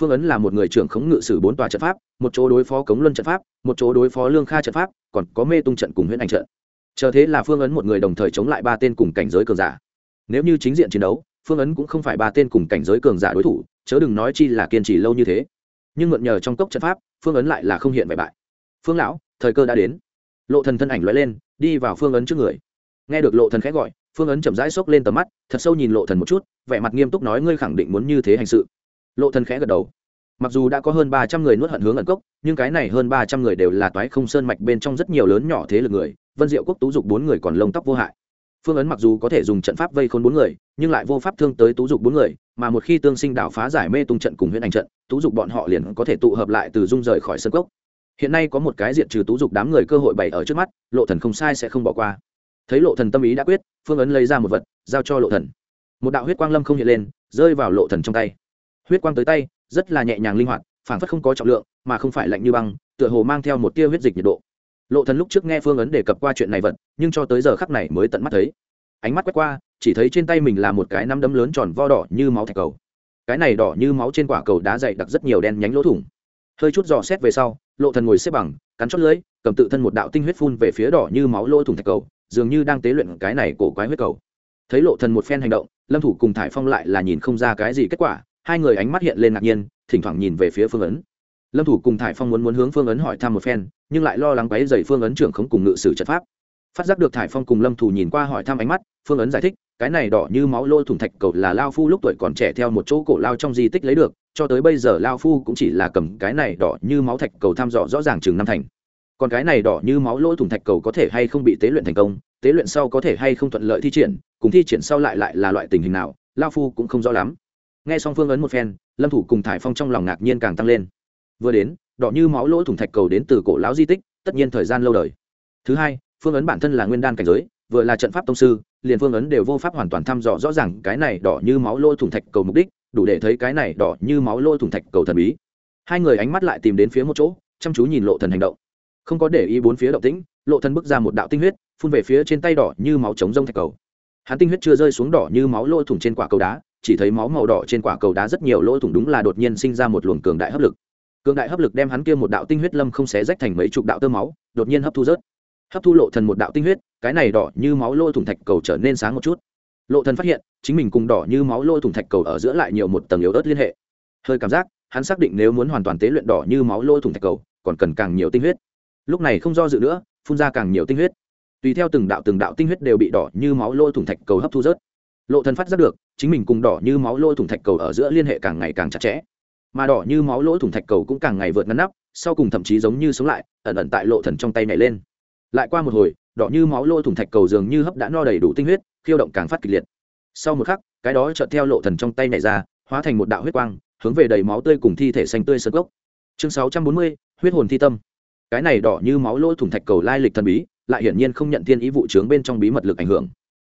Phương ấn là một người trưởng khống ngự sử bốn tòa trận pháp, một chỗ đối phó cống luân trận pháp, một chỗ đối phó lương kha trận pháp, còn có mê tung trận cùng huyễn ảnh trận. Chờ thế là phương ấn một người đồng thời chống lại ba tên cùng cảnh giới cường giả. Nếu như chính diện chiến đấu, phương ấn cũng không phải ba tên cùng cảnh giới cường giả đối thủ, chớ đừng nói chi là kiên trì lâu như thế nhưng mượn nhờ trong cốc trận pháp, phương ấn lại là không hiện bại bại. Phương lão, thời cơ đã đến. Lộ thần thân ảnh lóe lên, đi vào phương ấn trước người. Nghe được lộ thần khẽ gọi, phương ấn chậm rãi xốc lên tầm mắt, thật sâu nhìn lộ thần một chút, vẻ mặt nghiêm túc nói ngươi khẳng định muốn như thế hành sự. Lộ thần khẽ gật đầu. Mặc dù đã có hơn ba trăm người nuốt hận hướng ẩn cốc, nhưng cái này hơn ba trăm người đều là toái không sơn mạch bên trong rất nhiều lớn nhỏ thế lực người, vân diệu quốc tú dục bốn người còn lông tóc vô hại. Phương ấn mặc dù có thể dùng trận pháp vây khôn bốn người, nhưng lại vô pháp thương tới tú dục bốn người mà một khi tương sinh đảo phá giải mê tung trận cùng huyễn ảnh trận, tú dục bọn họ liền có thể tụ hợp lại từ dung rời khỏi sân cốc. Hiện nay có một cái diện trừ tú dục đám người cơ hội bày ở trước mắt, lộ thần không sai sẽ không bỏ qua. Thấy lộ thần tâm ý đã quyết, phương ấn lấy ra một vật, giao cho lộ thần. Một đạo huyết quang lâm không hiện lên, rơi vào lộ thần trong tay. Huyết quang tới tay, rất là nhẹ nhàng linh hoạt, phảng phất không có trọng lượng, mà không phải lạnh như băng, tựa hồ mang theo một tia huyết dịch nhiệt độ. Lộ thần lúc trước nghe phương ấn đề cập qua chuyện này vật, nhưng cho tới giờ khắc này mới tận mắt thấy. Ánh mắt quét qua chỉ thấy trên tay mình là một cái nắm đấm lớn tròn vo đỏ như máu thạch cầu. Cái này đỏ như máu trên quả cầu đá dày đặc rất nhiều đen nhánh lỗ thủng. Hơi chút dò xét về sau, lộ thần ngồi xếp bằng, cắn chót lưỡi, cầm tự thân một đạo tinh huyết phun về phía đỏ như máu lỗ thủng thạch cầu, dường như đang tế luyện cái này cổ quái huyết cầu. Thấy lộ thần một phen hành động, lâm thủ cùng thải phong lại là nhìn không ra cái gì kết quả, hai người ánh mắt hiện lên ngạc nhiên, thỉnh thoảng nhìn về phía phương ấn. Lâm thủ cùng thải phong muốn muốn hướng phương ấn hỏi thăm một phen, nhưng lại lo lắng quấy dày phương ấn trưởng không cùng ngự sử trận pháp. Phát giác được thải phong cùng lâm thủ nhìn qua hỏi thăm ánh mắt, phương ấn giải thích cái này đỏ như máu lôi thủng thạch cầu là lao phu lúc tuổi còn trẻ theo một chỗ cổ lao trong di tích lấy được, cho tới bây giờ lao phu cũng chỉ là cầm cái này đỏ như máu thạch cầu thăm dò rõ ràng chừng năm thành. Còn cái này đỏ như máu lỗ thủng thạch cầu có thể hay không bị tế luyện thành công, tế luyện sau có thể hay không thuận lợi thi triển, cùng thi triển sau lại lại là loại tình hình nào, lao phu cũng không rõ lắm. Nghe xong phương ấn một phen, lâm thủ cùng thải phong trong lòng ngạc nhiên càng tăng lên. Vừa đến, đỏ như máu lỗ thủng thạch cầu đến từ cổ lão di tích, tất nhiên thời gian lâu đời. Thứ hai, phương ấn bản thân là nguyên đan cảnh giới vừa là trận pháp tông sư, liền phương ấn đều vô pháp hoàn toàn thăm dò rõ ràng cái này đỏ như máu lôi thủng thạch cầu mục đích, đủ để thấy cái này đỏ như máu lôi thủng thạch cầu thần bí. Hai người ánh mắt lại tìm đến phía một chỗ, chăm chú nhìn lộ thần hành động. Không có để ý bốn phía động tĩnh, lộ thần bước ra một đạo tinh huyết, phun về phía trên tay đỏ như máu chống rông thạch cầu. Hắn tinh huyết chưa rơi xuống đỏ như máu lôi thủng trên quả cầu đá, chỉ thấy máu màu đỏ trên quả cầu đá rất nhiều lỗ thủng đúng là đột nhiên sinh ra một luồng cường đại hấp lực. Cường đại hấp lực đem hắn kia một đạo tinh huyết lâm không xé rách thành mấy chục đạo tơ máu, đột nhiên hấp thu rớt hấp thu lộ thần một đạo tinh huyết, cái này đỏ như máu lôi thủng thạch cầu trở nên sáng một chút. Lộ thần phát hiện, chính mình cùng đỏ như máu lôi thủng thạch cầu ở giữa lại nhiều một tầng yếu ớt liên hệ. Hơi cảm giác, hắn xác định nếu muốn hoàn toàn tế luyện đỏ như máu lôi thủng thạch cầu, còn cần càng nhiều tinh huyết. Lúc này không do dự nữa, phun ra càng nhiều tinh huyết. Tùy theo từng đạo từng đạo tinh huyết đều bị đỏ như máu lôi thủng thạch cầu hấp thu rớt. Lộ thần phát giác được, chính mình cùng đỏ như máu lôi thủng thạch cầu ở giữa liên hệ càng ngày càng chặt chẽ. Mà đỏ như máu lỗ thủng thạch cầu cũng càng ngày vượt ngăn nắp, sau cùng thậm chí giống như sống lại, ẩn ẩn tại lộ thần trong tay nhảy lên lại qua một hồi đỏ như máu lỗ thủng thạch cầu dường như hấp đã no đầy đủ tinh huyết khiêu động càng phát kịch liệt. Sau một khắc cái đó chợt theo lộ thần trong tay này ra hóa thành một đạo huyết quang hướng về đầy máu tươi cùng thi thể xanh tươi sơn gốc chương 640, huyết hồn thi tâm. Cái này đỏ như máu lỗ thủng thạch cầu lai lịch thần bí lại hiển nhiên không nhận thiên ý vụ trướng bên trong bí mật lực ảnh hưởng.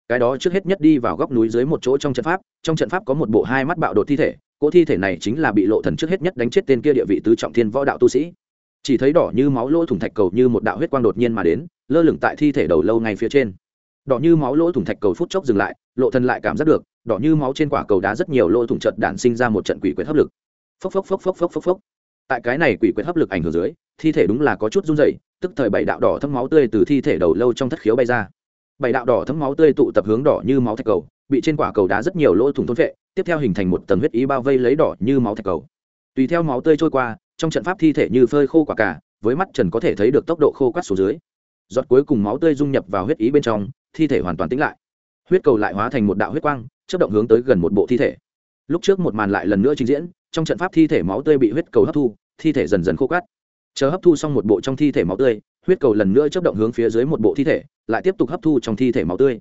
Cái đó trước hết nhất đi vào góc núi dưới một chỗ trong trận pháp trong trận pháp có một bộ hai mắt bạo đột thi thể cỗ thi thể này chính là bị lộ thần trước hết nhất đánh chết tên kia địa vị tứ trọng thiên võ đạo tu sĩ chỉ thấy đỏ như máu lỗ thủng thạch cầu như một đạo huyết quang đột nhiên mà đến, lơ lửng tại thi thể đầu lâu ngay phía trên. Đỏ như máu lỗ thủng thạch cầu phút chốc dừng lại, lộ thần lại cảm giác được, đỏ như máu trên quả cầu đá rất nhiều lỗ thủng trận đản sinh ra một trận quỷ quyệt hấp lực. Phốc phốc phốc phốc phốc phốc phốc. Tại cái này quỷ quyệt hấp lực ảnh hưởng dưới, thi thể đúng là có chút run rẩy, tức thời bảy đạo đỏ thấm máu tươi từ thi thể đầu lâu trong thất khiếu bay ra. Bảy đạo đỏ thấm máu tươi tụ tập hướng đỏ như máu thạch cầu, bị trên quả cầu đá rất nhiều lỗ thủng thôn vệ, tiếp theo hình thành một tầng huyết ý bao vây lấy đỏ như máu thạch cầu. Tùy theo máu tươi trôi qua trong trận pháp thi thể như phơi khô quả cả, với mắt trần có thể thấy được tốc độ khô quát xuống dưới. Giọt cuối cùng máu tươi dung nhập vào huyết ý bên trong, thi thể hoàn toàn tĩnh lại. Huyết cầu lại hóa thành một đạo huyết quang chất động hướng tới gần một bộ thi thể. Lúc trước một màn lại lần nữa trình diễn, trong trận pháp thi thể máu tươi bị huyết cầu hấp thu, thi thể dần dần khô cát chờ hấp thu xong một bộ trong thi thể máu tươi, huyết cầu lần nữa chấp động hướng phía dưới một bộ thi thể, lại tiếp tục hấp thu trong thi thể máu tươi.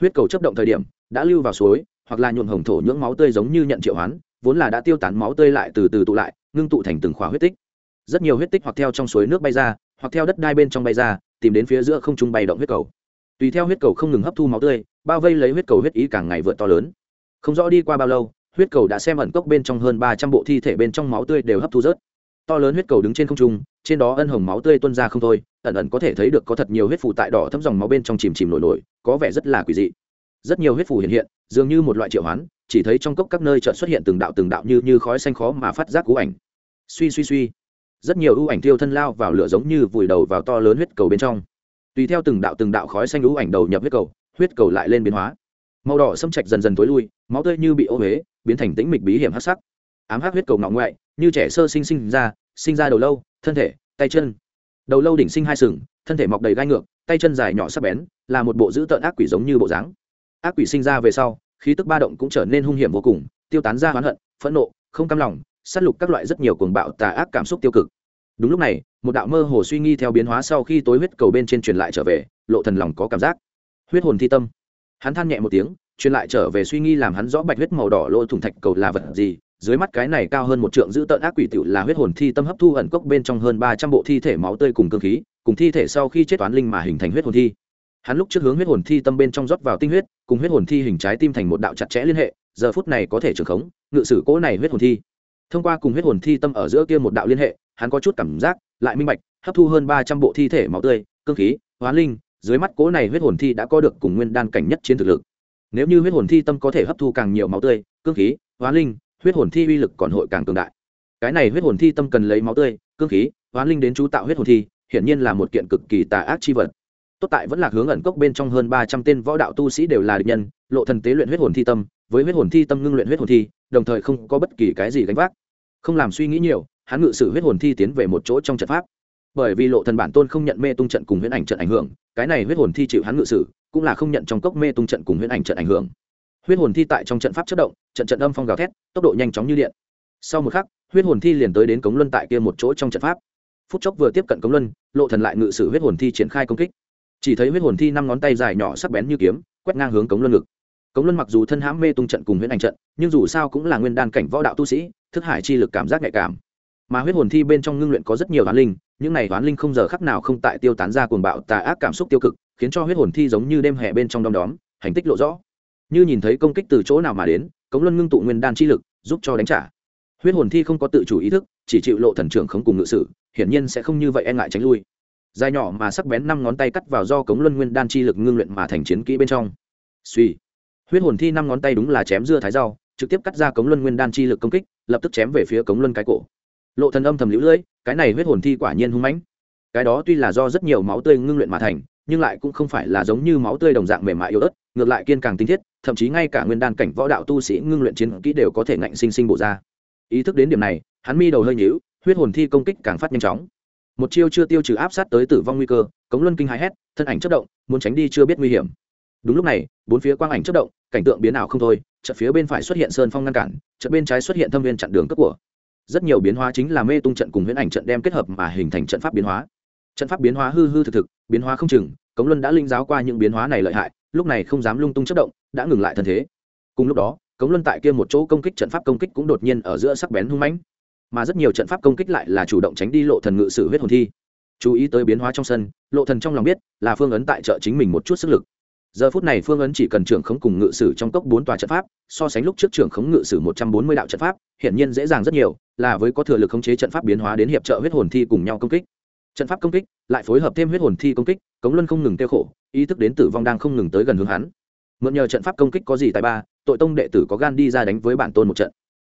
Huyết cầu chấp động thời điểm, đã lưu vào suối, hoặc là nhuộm hồng thổ nhưỡng máu tươi giống như nhận triệu hoán, vốn là đã tiêu tán máu tươi lại từ từ tụ lại ngưng tụ thành từng khóa huyết tích. Rất nhiều huyết tích hoặc theo trong suối nước bay ra, hoặc theo đất đai bên trong bay ra, tìm đến phía giữa không trung bay động huyết cầu. Tùy theo huyết cầu không ngừng hấp thu máu tươi, bao vây lấy huyết cầu huyết ý càng ngày vượt to lớn. Không rõ đi qua bao lâu, huyết cầu đã xem ẩn cốc bên trong hơn ba trăm bộ thi thể bên trong máu tươi đều hấp thu rớt. To lớn huyết cầu đứng trên không trung, trên đó ân hồng máu tươi tuôn ra không thôi, ẩn ẩn có thể thấy được có thật nhiều huyết phù tại đỏ thấm dòng máu bên trong chìm chìm nổi nổi, có vẻ rất là quỷ dị. Rất nhiều huyết phù hiện hiện, dường như một loại triệu hoán chỉ thấy trong cốc các nơi chợt xuất hiện từng đạo từng đạo như như khói xanh khó mà phát giác cú ảnh. Suy suy suy. Rất nhiều ưu ảnh tiêu thân lao vào lửa giống như vùi đầu vào to lớn huyết cầu bên trong. Tùy theo từng đạo từng đạo khói xanh ưu ảnh đầu nhập huyết cầu huyết cầu lại lên biến hóa. Màu đỏ xâm trạch dần dần tối lui, máu tươi như bị ô huế biến thành tĩnh mịch bí hiểm hắc sắc. Ám hắc huyết cầu ngọ ngoại, như trẻ sơ sinh sinh ra sinh ra đầu lâu, thân thể, tay chân. Đầu lâu đỉnh sinh hai sừng, thân thể mọc đầy gai ngược, tay chân dài nhỏ sắc bén, là một bộ dữ tợn ác quỷ giống như bộ dáng. Ác quỷ sinh ra về sau khí tức ba động cũng trở nên hung hiểm vô cùng, tiêu tán ra oán hận, phẫn nộ, không cam lòng, sát lục các loại rất nhiều cuồng bạo tà ác cảm xúc tiêu cực. Đúng lúc này, một đạo mơ hồ suy nghi theo biến hóa sau khi tối huyết cầu bên trên truyền lại trở về, lộ thần lòng có cảm giác. Huyết hồn thi tâm. Hắn than nhẹ một tiếng, truyền lại trở về suy nghi làm hắn rõ bạch huyết màu đỏ lôi thủng thạch cầu là vật gì, dưới mắt cái này cao hơn một trượng giữ tợn ác quỷ tiểu là huyết hồn thi tâm hấp thu ẩn cốc bên trong hơn ba trăm bộ thi thể máu tươi cùng cương khí, cùng thi thể sau khi chết toán linh mà hình thành huyết hồn thi hắn lúc trước hướng huyết hồn thi tâm bên trong rót vào tinh huyết, cùng huyết hồn thi hình trái tim thành một đạo chặt chẽ liên hệ, giờ phút này có thể trưởng khống, ngự sử cỗ này huyết hồn thi. Thông qua cùng huyết hồn thi tâm ở giữa kia một đạo liên hệ, hắn có chút cảm giác, lại minh bạch, hấp thu hơn ba trăm bộ thi thể máu tươi cương khí, hóa linh, dưới mắt cỗ này huyết hồn thi đã có được cùng nguyên đan cảnh nhất chiến thực lực. Nếu như huyết hồn thi tâm có thể hấp thu càng nhiều máu tươi cương khí, hóa linh, huyết hồn thi uy lực còn hội càng cường đại. Cái này huyết hồn thi tâm cần lấy máu tươi cương khí, hóa linh đến chú tạo huyết hồn thi, hiển nhiên là một kiện cực kỳ tà ác chi vật tốt tại vẫn là hướng ẩn cốc bên trong hơn ba trăm tên võ đạo tu sĩ đều là địch nhân, lộ thần tế luyện huyết hồn thi tâm, với huyết hồn thi tâm ngưng luyện huyết hồn thi, đồng thời không có bất kỳ cái gì gánh vác. Không làm suy nghĩ nhiều, hắn ngự sử huyết hồn thi tiến về một chỗ trong trận pháp. Bởi vì lộ thần bản tôn không nhận mê tung trận cùng huyễn ảnh trận ảnh hưởng, cái này huyết hồn thi chịu hắn ngự sử, cũng là không nhận trong cốc mê tung trận cùng huyễn ảnh trận ảnh hưởng. Huyết hồn thi tại trong trận pháp chất động, trận trận âm phong gào thét, tốc độ nhanh chóng như điện. Sau một khắc, huyết hồn thi liền tới đến cống luân tại kia một chỗ trong trận pháp. Phút chốc vừa tiếp cận cống luân, lộ thần lại ngự sử huyết hồn thi triển khai công kích chỉ thấy huyết hồn thi năm ngón tay dài nhỏ sắc bén như kiếm, quét ngang hướng cống luân ngực. Cống luân mặc dù thân hãm mê tung trận cùng huyễn ảnh trận, nhưng dù sao cũng là nguyên đan cảnh võ đạo tu sĩ, thức hải chi lực cảm giác nhạy cảm. Mà huyết hồn thi bên trong ngưng luyện có rất nhiều toán linh, những này toán linh không giờ khắc nào không tại tiêu tán ra cuồng bạo, tà ác cảm xúc tiêu cực, khiến cho huyết hồn thi giống như đêm hè bên trong đom đóm, hành tích lộ rõ. Như nhìn thấy công kích từ chỗ nào mà đến, cống luân ngưng tụ nguyên đan chi lực, giúp cho đánh trả. Huyết hồn thi không có tự chủ ý thức, chỉ chịu lộ thần trưởng không cùng ngự sử, hiển nhiên sẽ không như vậy e ngại tránh lui dài nhỏ mà sắc bén năm ngón tay cắt vào do cống luân nguyên đan chi lực ngưng luyện mà thành chiến kỹ bên trong. Suy. Huyết hồn thi năm ngón tay đúng là chém dưa thái rau, trực tiếp cắt ra cống luân nguyên đan chi lực công kích, lập tức chém về phía cống luân cái cổ. Lộ thần âm thầm lũ lưỡi, cái này huyết hồn thi quả nhiên hung mãnh. Cái đó tuy là do rất nhiều máu tươi ngưng luyện mà thành, nhưng lại cũng không phải là giống như máu tươi đồng dạng mềm mại yếu ớt, ngược lại kiên càng tinh thiết, thậm chí ngay cả nguyên đan cảnh võ đạo tu sĩ ngưng luyện chiến kỹ đều có thể ngạnh sinh sinh bổ ra. Ý thức đến điểm này, hắn mi đầu hơi nhíu, huyết hồn thi công kích càng phát nhanh chóng một chiêu chưa tiêu trừ áp sát tới tử vong nguy cơ, cống luân kinh hãi hét, thân ảnh chất động, muốn tránh đi chưa biết nguy hiểm. Đúng lúc này, bốn phía quang ảnh chất động, cảnh tượng biến ảo không thôi, chợt phía bên phải xuất hiện sơn phong ngăn cản, chợt bên trái xuất hiện thâm viên chặn đường cấp của. Rất nhiều biến hóa chính là mê tung trận cùng huyễn ảnh trận đem kết hợp mà hình thành trận pháp biến hóa. Trận pháp biến hóa hư hư thực thực, biến hóa không chừng, cống luân đã linh giáo qua những biến hóa này lợi hại, lúc này không dám lung tung chất động, đã ngừng lại thân thế. Cùng lúc đó, cống luân tại kia một chỗ công kích trận pháp công kích cũng đột nhiên ở giữa sắc bén hung mãnh mà rất nhiều trận pháp công kích lại là chủ động tránh đi lộ thần ngự sử huyết hồn thi. Chú ý tới biến hóa trong sân, lộ thần trong lòng biết là phương ấn tại trợ chính mình một chút sức lực. Giờ phút này phương ấn chỉ cần trưởng khống cùng ngự sử trong cốc bốn tòa trận pháp, so sánh lúc trước trưởng khống ngự sử một trăm bốn mươi đạo trận pháp, hiển nhiên dễ dàng rất nhiều, là với có thừa lực khống chế trận pháp biến hóa đến hiệp trợ huyết hồn thi cùng nhau công kích. Trận pháp công kích lại phối hợp thêm huyết hồn thi công kích, cống luân không ngừng tiêu khổ, ý thức đến tử vong đang không ngừng tới gần hướng hắn. Mượn nhờ trận pháp công kích có gì tài ba, tội tông đệ tử có gan đi ra đánh với bản tôn một trận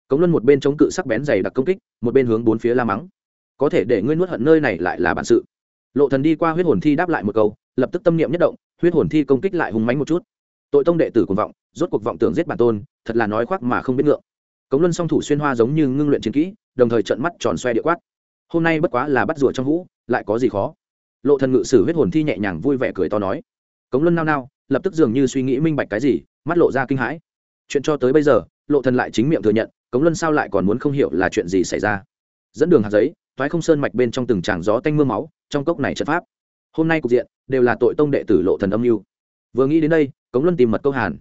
cống luân một bên chống cự sắc bén dày đặc công kích, một bên hướng bốn phía la mắng. Có thể để ngươi nuốt hận nơi này lại là bản sự. Lộ thần đi qua huyết hồn thi đáp lại một câu, lập tức tâm niệm nhất động, huyết hồn thi công kích lại hùng mãnh một chút. Tội tông đệ tử cuồng vọng, rốt cuộc vọng tưởng giết bản tôn, thật là nói khoác mà không biết ngượng. Cống luân song thủ xuyên hoa giống như ngưng luyện chiến kỹ, đồng thời trận mắt tròn xoe địa quát. Hôm nay bất quá là bắt rùa trong hũ, lại có gì khó? Lộ thần ngự sử huyết hồn thi nhẹ nhàng vui vẻ cười to nói. Cống luân nao nao, lập tức dường như suy nghĩ minh bạch cái gì, mắt lộ ra kinh hãi. Chuyện cho tới bây giờ, lộ thần lại chính miệng thừa nhận cống luân sao lại còn muốn không hiểu là chuyện gì xảy ra? Dẫn đường hạt giấy, thoái không sơn mạch bên trong từng tràng gió tanh mưa máu, trong cốc này trận pháp. Hôm nay cục diện, đều là tội tông đệ tử lộ thần âm mưu. Vừa nghĩ đến đây, cống luân tìm mật câu hàn.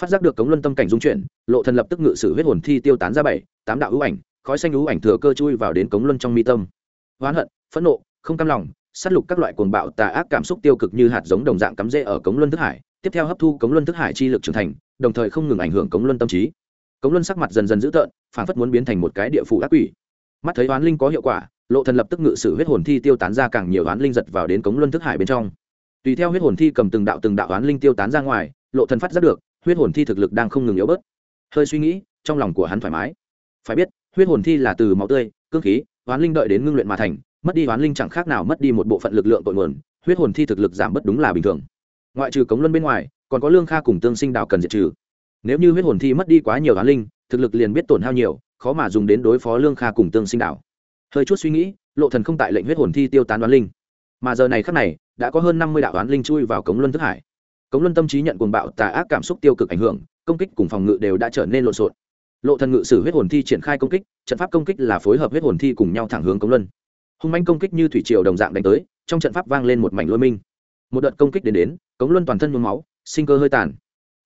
Phát giác được cống luân tâm cảnh dung chuyển, lộ thần lập tức ngự sử huyết hồn thi tiêu tán ra bảy, tám đạo ưu ảnh, khói xanh ưu ảnh thừa cơ chui vào đến cống luân trong mi tâm. Hoán hận, phẫn nộ, không cam lòng, sát lục các loại cuồng bạo tà ác cảm xúc tiêu cực như hạt giống đồng dạng cắm rễ ở cống luân thức hải, tiếp theo hấp thu cống luân thức hải chi lực trưởng thành, đồng thời không ngừng ảnh hưởng cống luân tâm trí cống luân sắc mặt dần dần dữ tợn phản phất muốn biến thành một cái địa phủ ác quỷ. Mắt thấy oán linh có hiệu quả, lộ thần lập tức ngự sử huyết hồn thi tiêu tán ra càng nhiều oán linh giật vào đến cống luân thức hải bên trong. Tùy theo huyết hồn thi cầm từng đạo từng đạo oán linh tiêu tán ra ngoài, lộ thần phát giác được, huyết hồn thi thực lực đang không ngừng yếu bớt. Hơi suy nghĩ, trong lòng của hắn thoải mái. Phải biết, huyết hồn thi là từ máu tươi, cương khí oán linh đợi đến ngưng luyện mà thành, mất đi oán linh chẳng khác nào mất đi một bộ phận lực lượng tội nguồn, huyết hồn thi thực lực giảm bất đúng là bình thường. Ngoại trừ cống luân bên ngoài, còn có lương kha cùng tương sinh đạo cần diệt trừ nếu như huyết hồn thi mất đi quá nhiều oán linh, thực lực liền biết tổn hao nhiều, khó mà dùng đến đối phó lương kha cùng tương sinh đạo hơi chút suy nghĩ, lộ thần không tại lệnh huyết hồn thi tiêu tán đoán linh. Mà giờ này khắc này, đã có hơn năm mươi đạo đoán linh chui vào cống luân thức hải. Cống luân tâm trí nhận cuồng bạo, tà ác cảm xúc tiêu cực ảnh hưởng, công kích cùng phòng ngự đều đã trở nên lộn xộn. Lộ thần ngự sử huyết hồn thi triển khai công kích, trận pháp công kích là phối hợp huyết hồn thi cùng nhau thẳng hướng cống luân. Hung manh công kích như thủy triều đồng dạng đánh tới, trong trận pháp vang lên một mảnh lôi minh. Một đợt công kích đến đến, cống luân toàn thân nhuốm máu, sinh cơ hơi tàn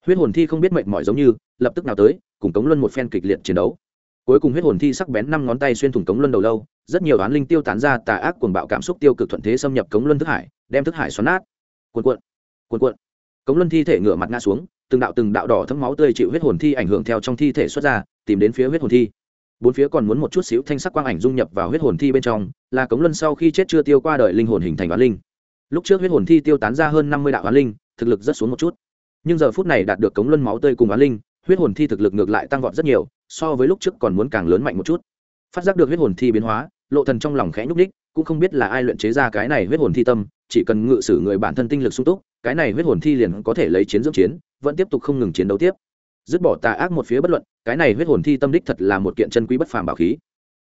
huyết hồn thi không biết mệnh mỏi giống như, lập tức nào tới, cùng cống luân một phen kịch liệt chiến đấu. Cuối cùng huyết hồn thi sắc bén năm ngón tay xuyên thủng cống luân đầu lâu, rất nhiều oán linh tiêu tán ra, tà ác cuồng bạo cảm xúc tiêu cực thuận thế xâm nhập cống luân thức hải, đem thức hải xoắn nát. Cuộn cuộn cuộn cuộn. Cống luân thi thể ngửa mặt ngã xuống, từng đạo từng đạo đỏ thấm máu tươi chịu huyết hồn thi ảnh hưởng theo trong thi thể xuất ra, tìm đến phía huyết hồn thi. Bốn phía còn muốn một chút xíu thanh sắc quang ảnh dung nhập vào huyết hồn thi bên trong, là cống luân sau khi chết chưa tiêu qua đời linh hồn hình thành oán linh. Lúc trước huyết hồn thi tiêu tán ra hơn năm mươi đạo oán linh, thực lực rất xuống một chút nhưng giờ phút này đạt được cống luân máu tươi cùng á linh, huyết hồn thi thực lực ngược lại tăng vọt rất nhiều, so với lúc trước còn muốn càng lớn mạnh một chút. Phát giác được huyết hồn thi biến hóa, lộ thần trong lòng khẽ nhúc đích cũng không biết là ai luyện chế ra cái này huyết hồn thi tâm, chỉ cần ngự sử người bản thân tinh lực sung túc, cái này huyết hồn thi liền có thể lấy chiến dưỡng chiến, vẫn tiếp tục không ngừng chiến đấu tiếp. Dứt bỏ tà ác một phía bất luận, cái này huyết hồn thi tâm đích thật là một kiện chân quý bất phàm bảo khí.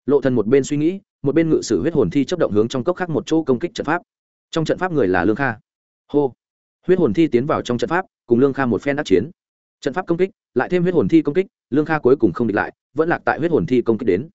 Lộ thần một bên suy nghĩ, một bên ngự sử huyết hồn thi chấp động hướng trong cốc khác một chỗ công kích trận pháp. Trong trận pháp người là lương kha. Hô. Huyết hồn thi tiến vào trong trận pháp cùng lương kha một phen đắc chiến. Trận pháp công kích, lại thêm huyết hồn thi công kích, lương kha cuối cùng không địch lại, vẫn lạc tại huyết hồn thi công kích đến.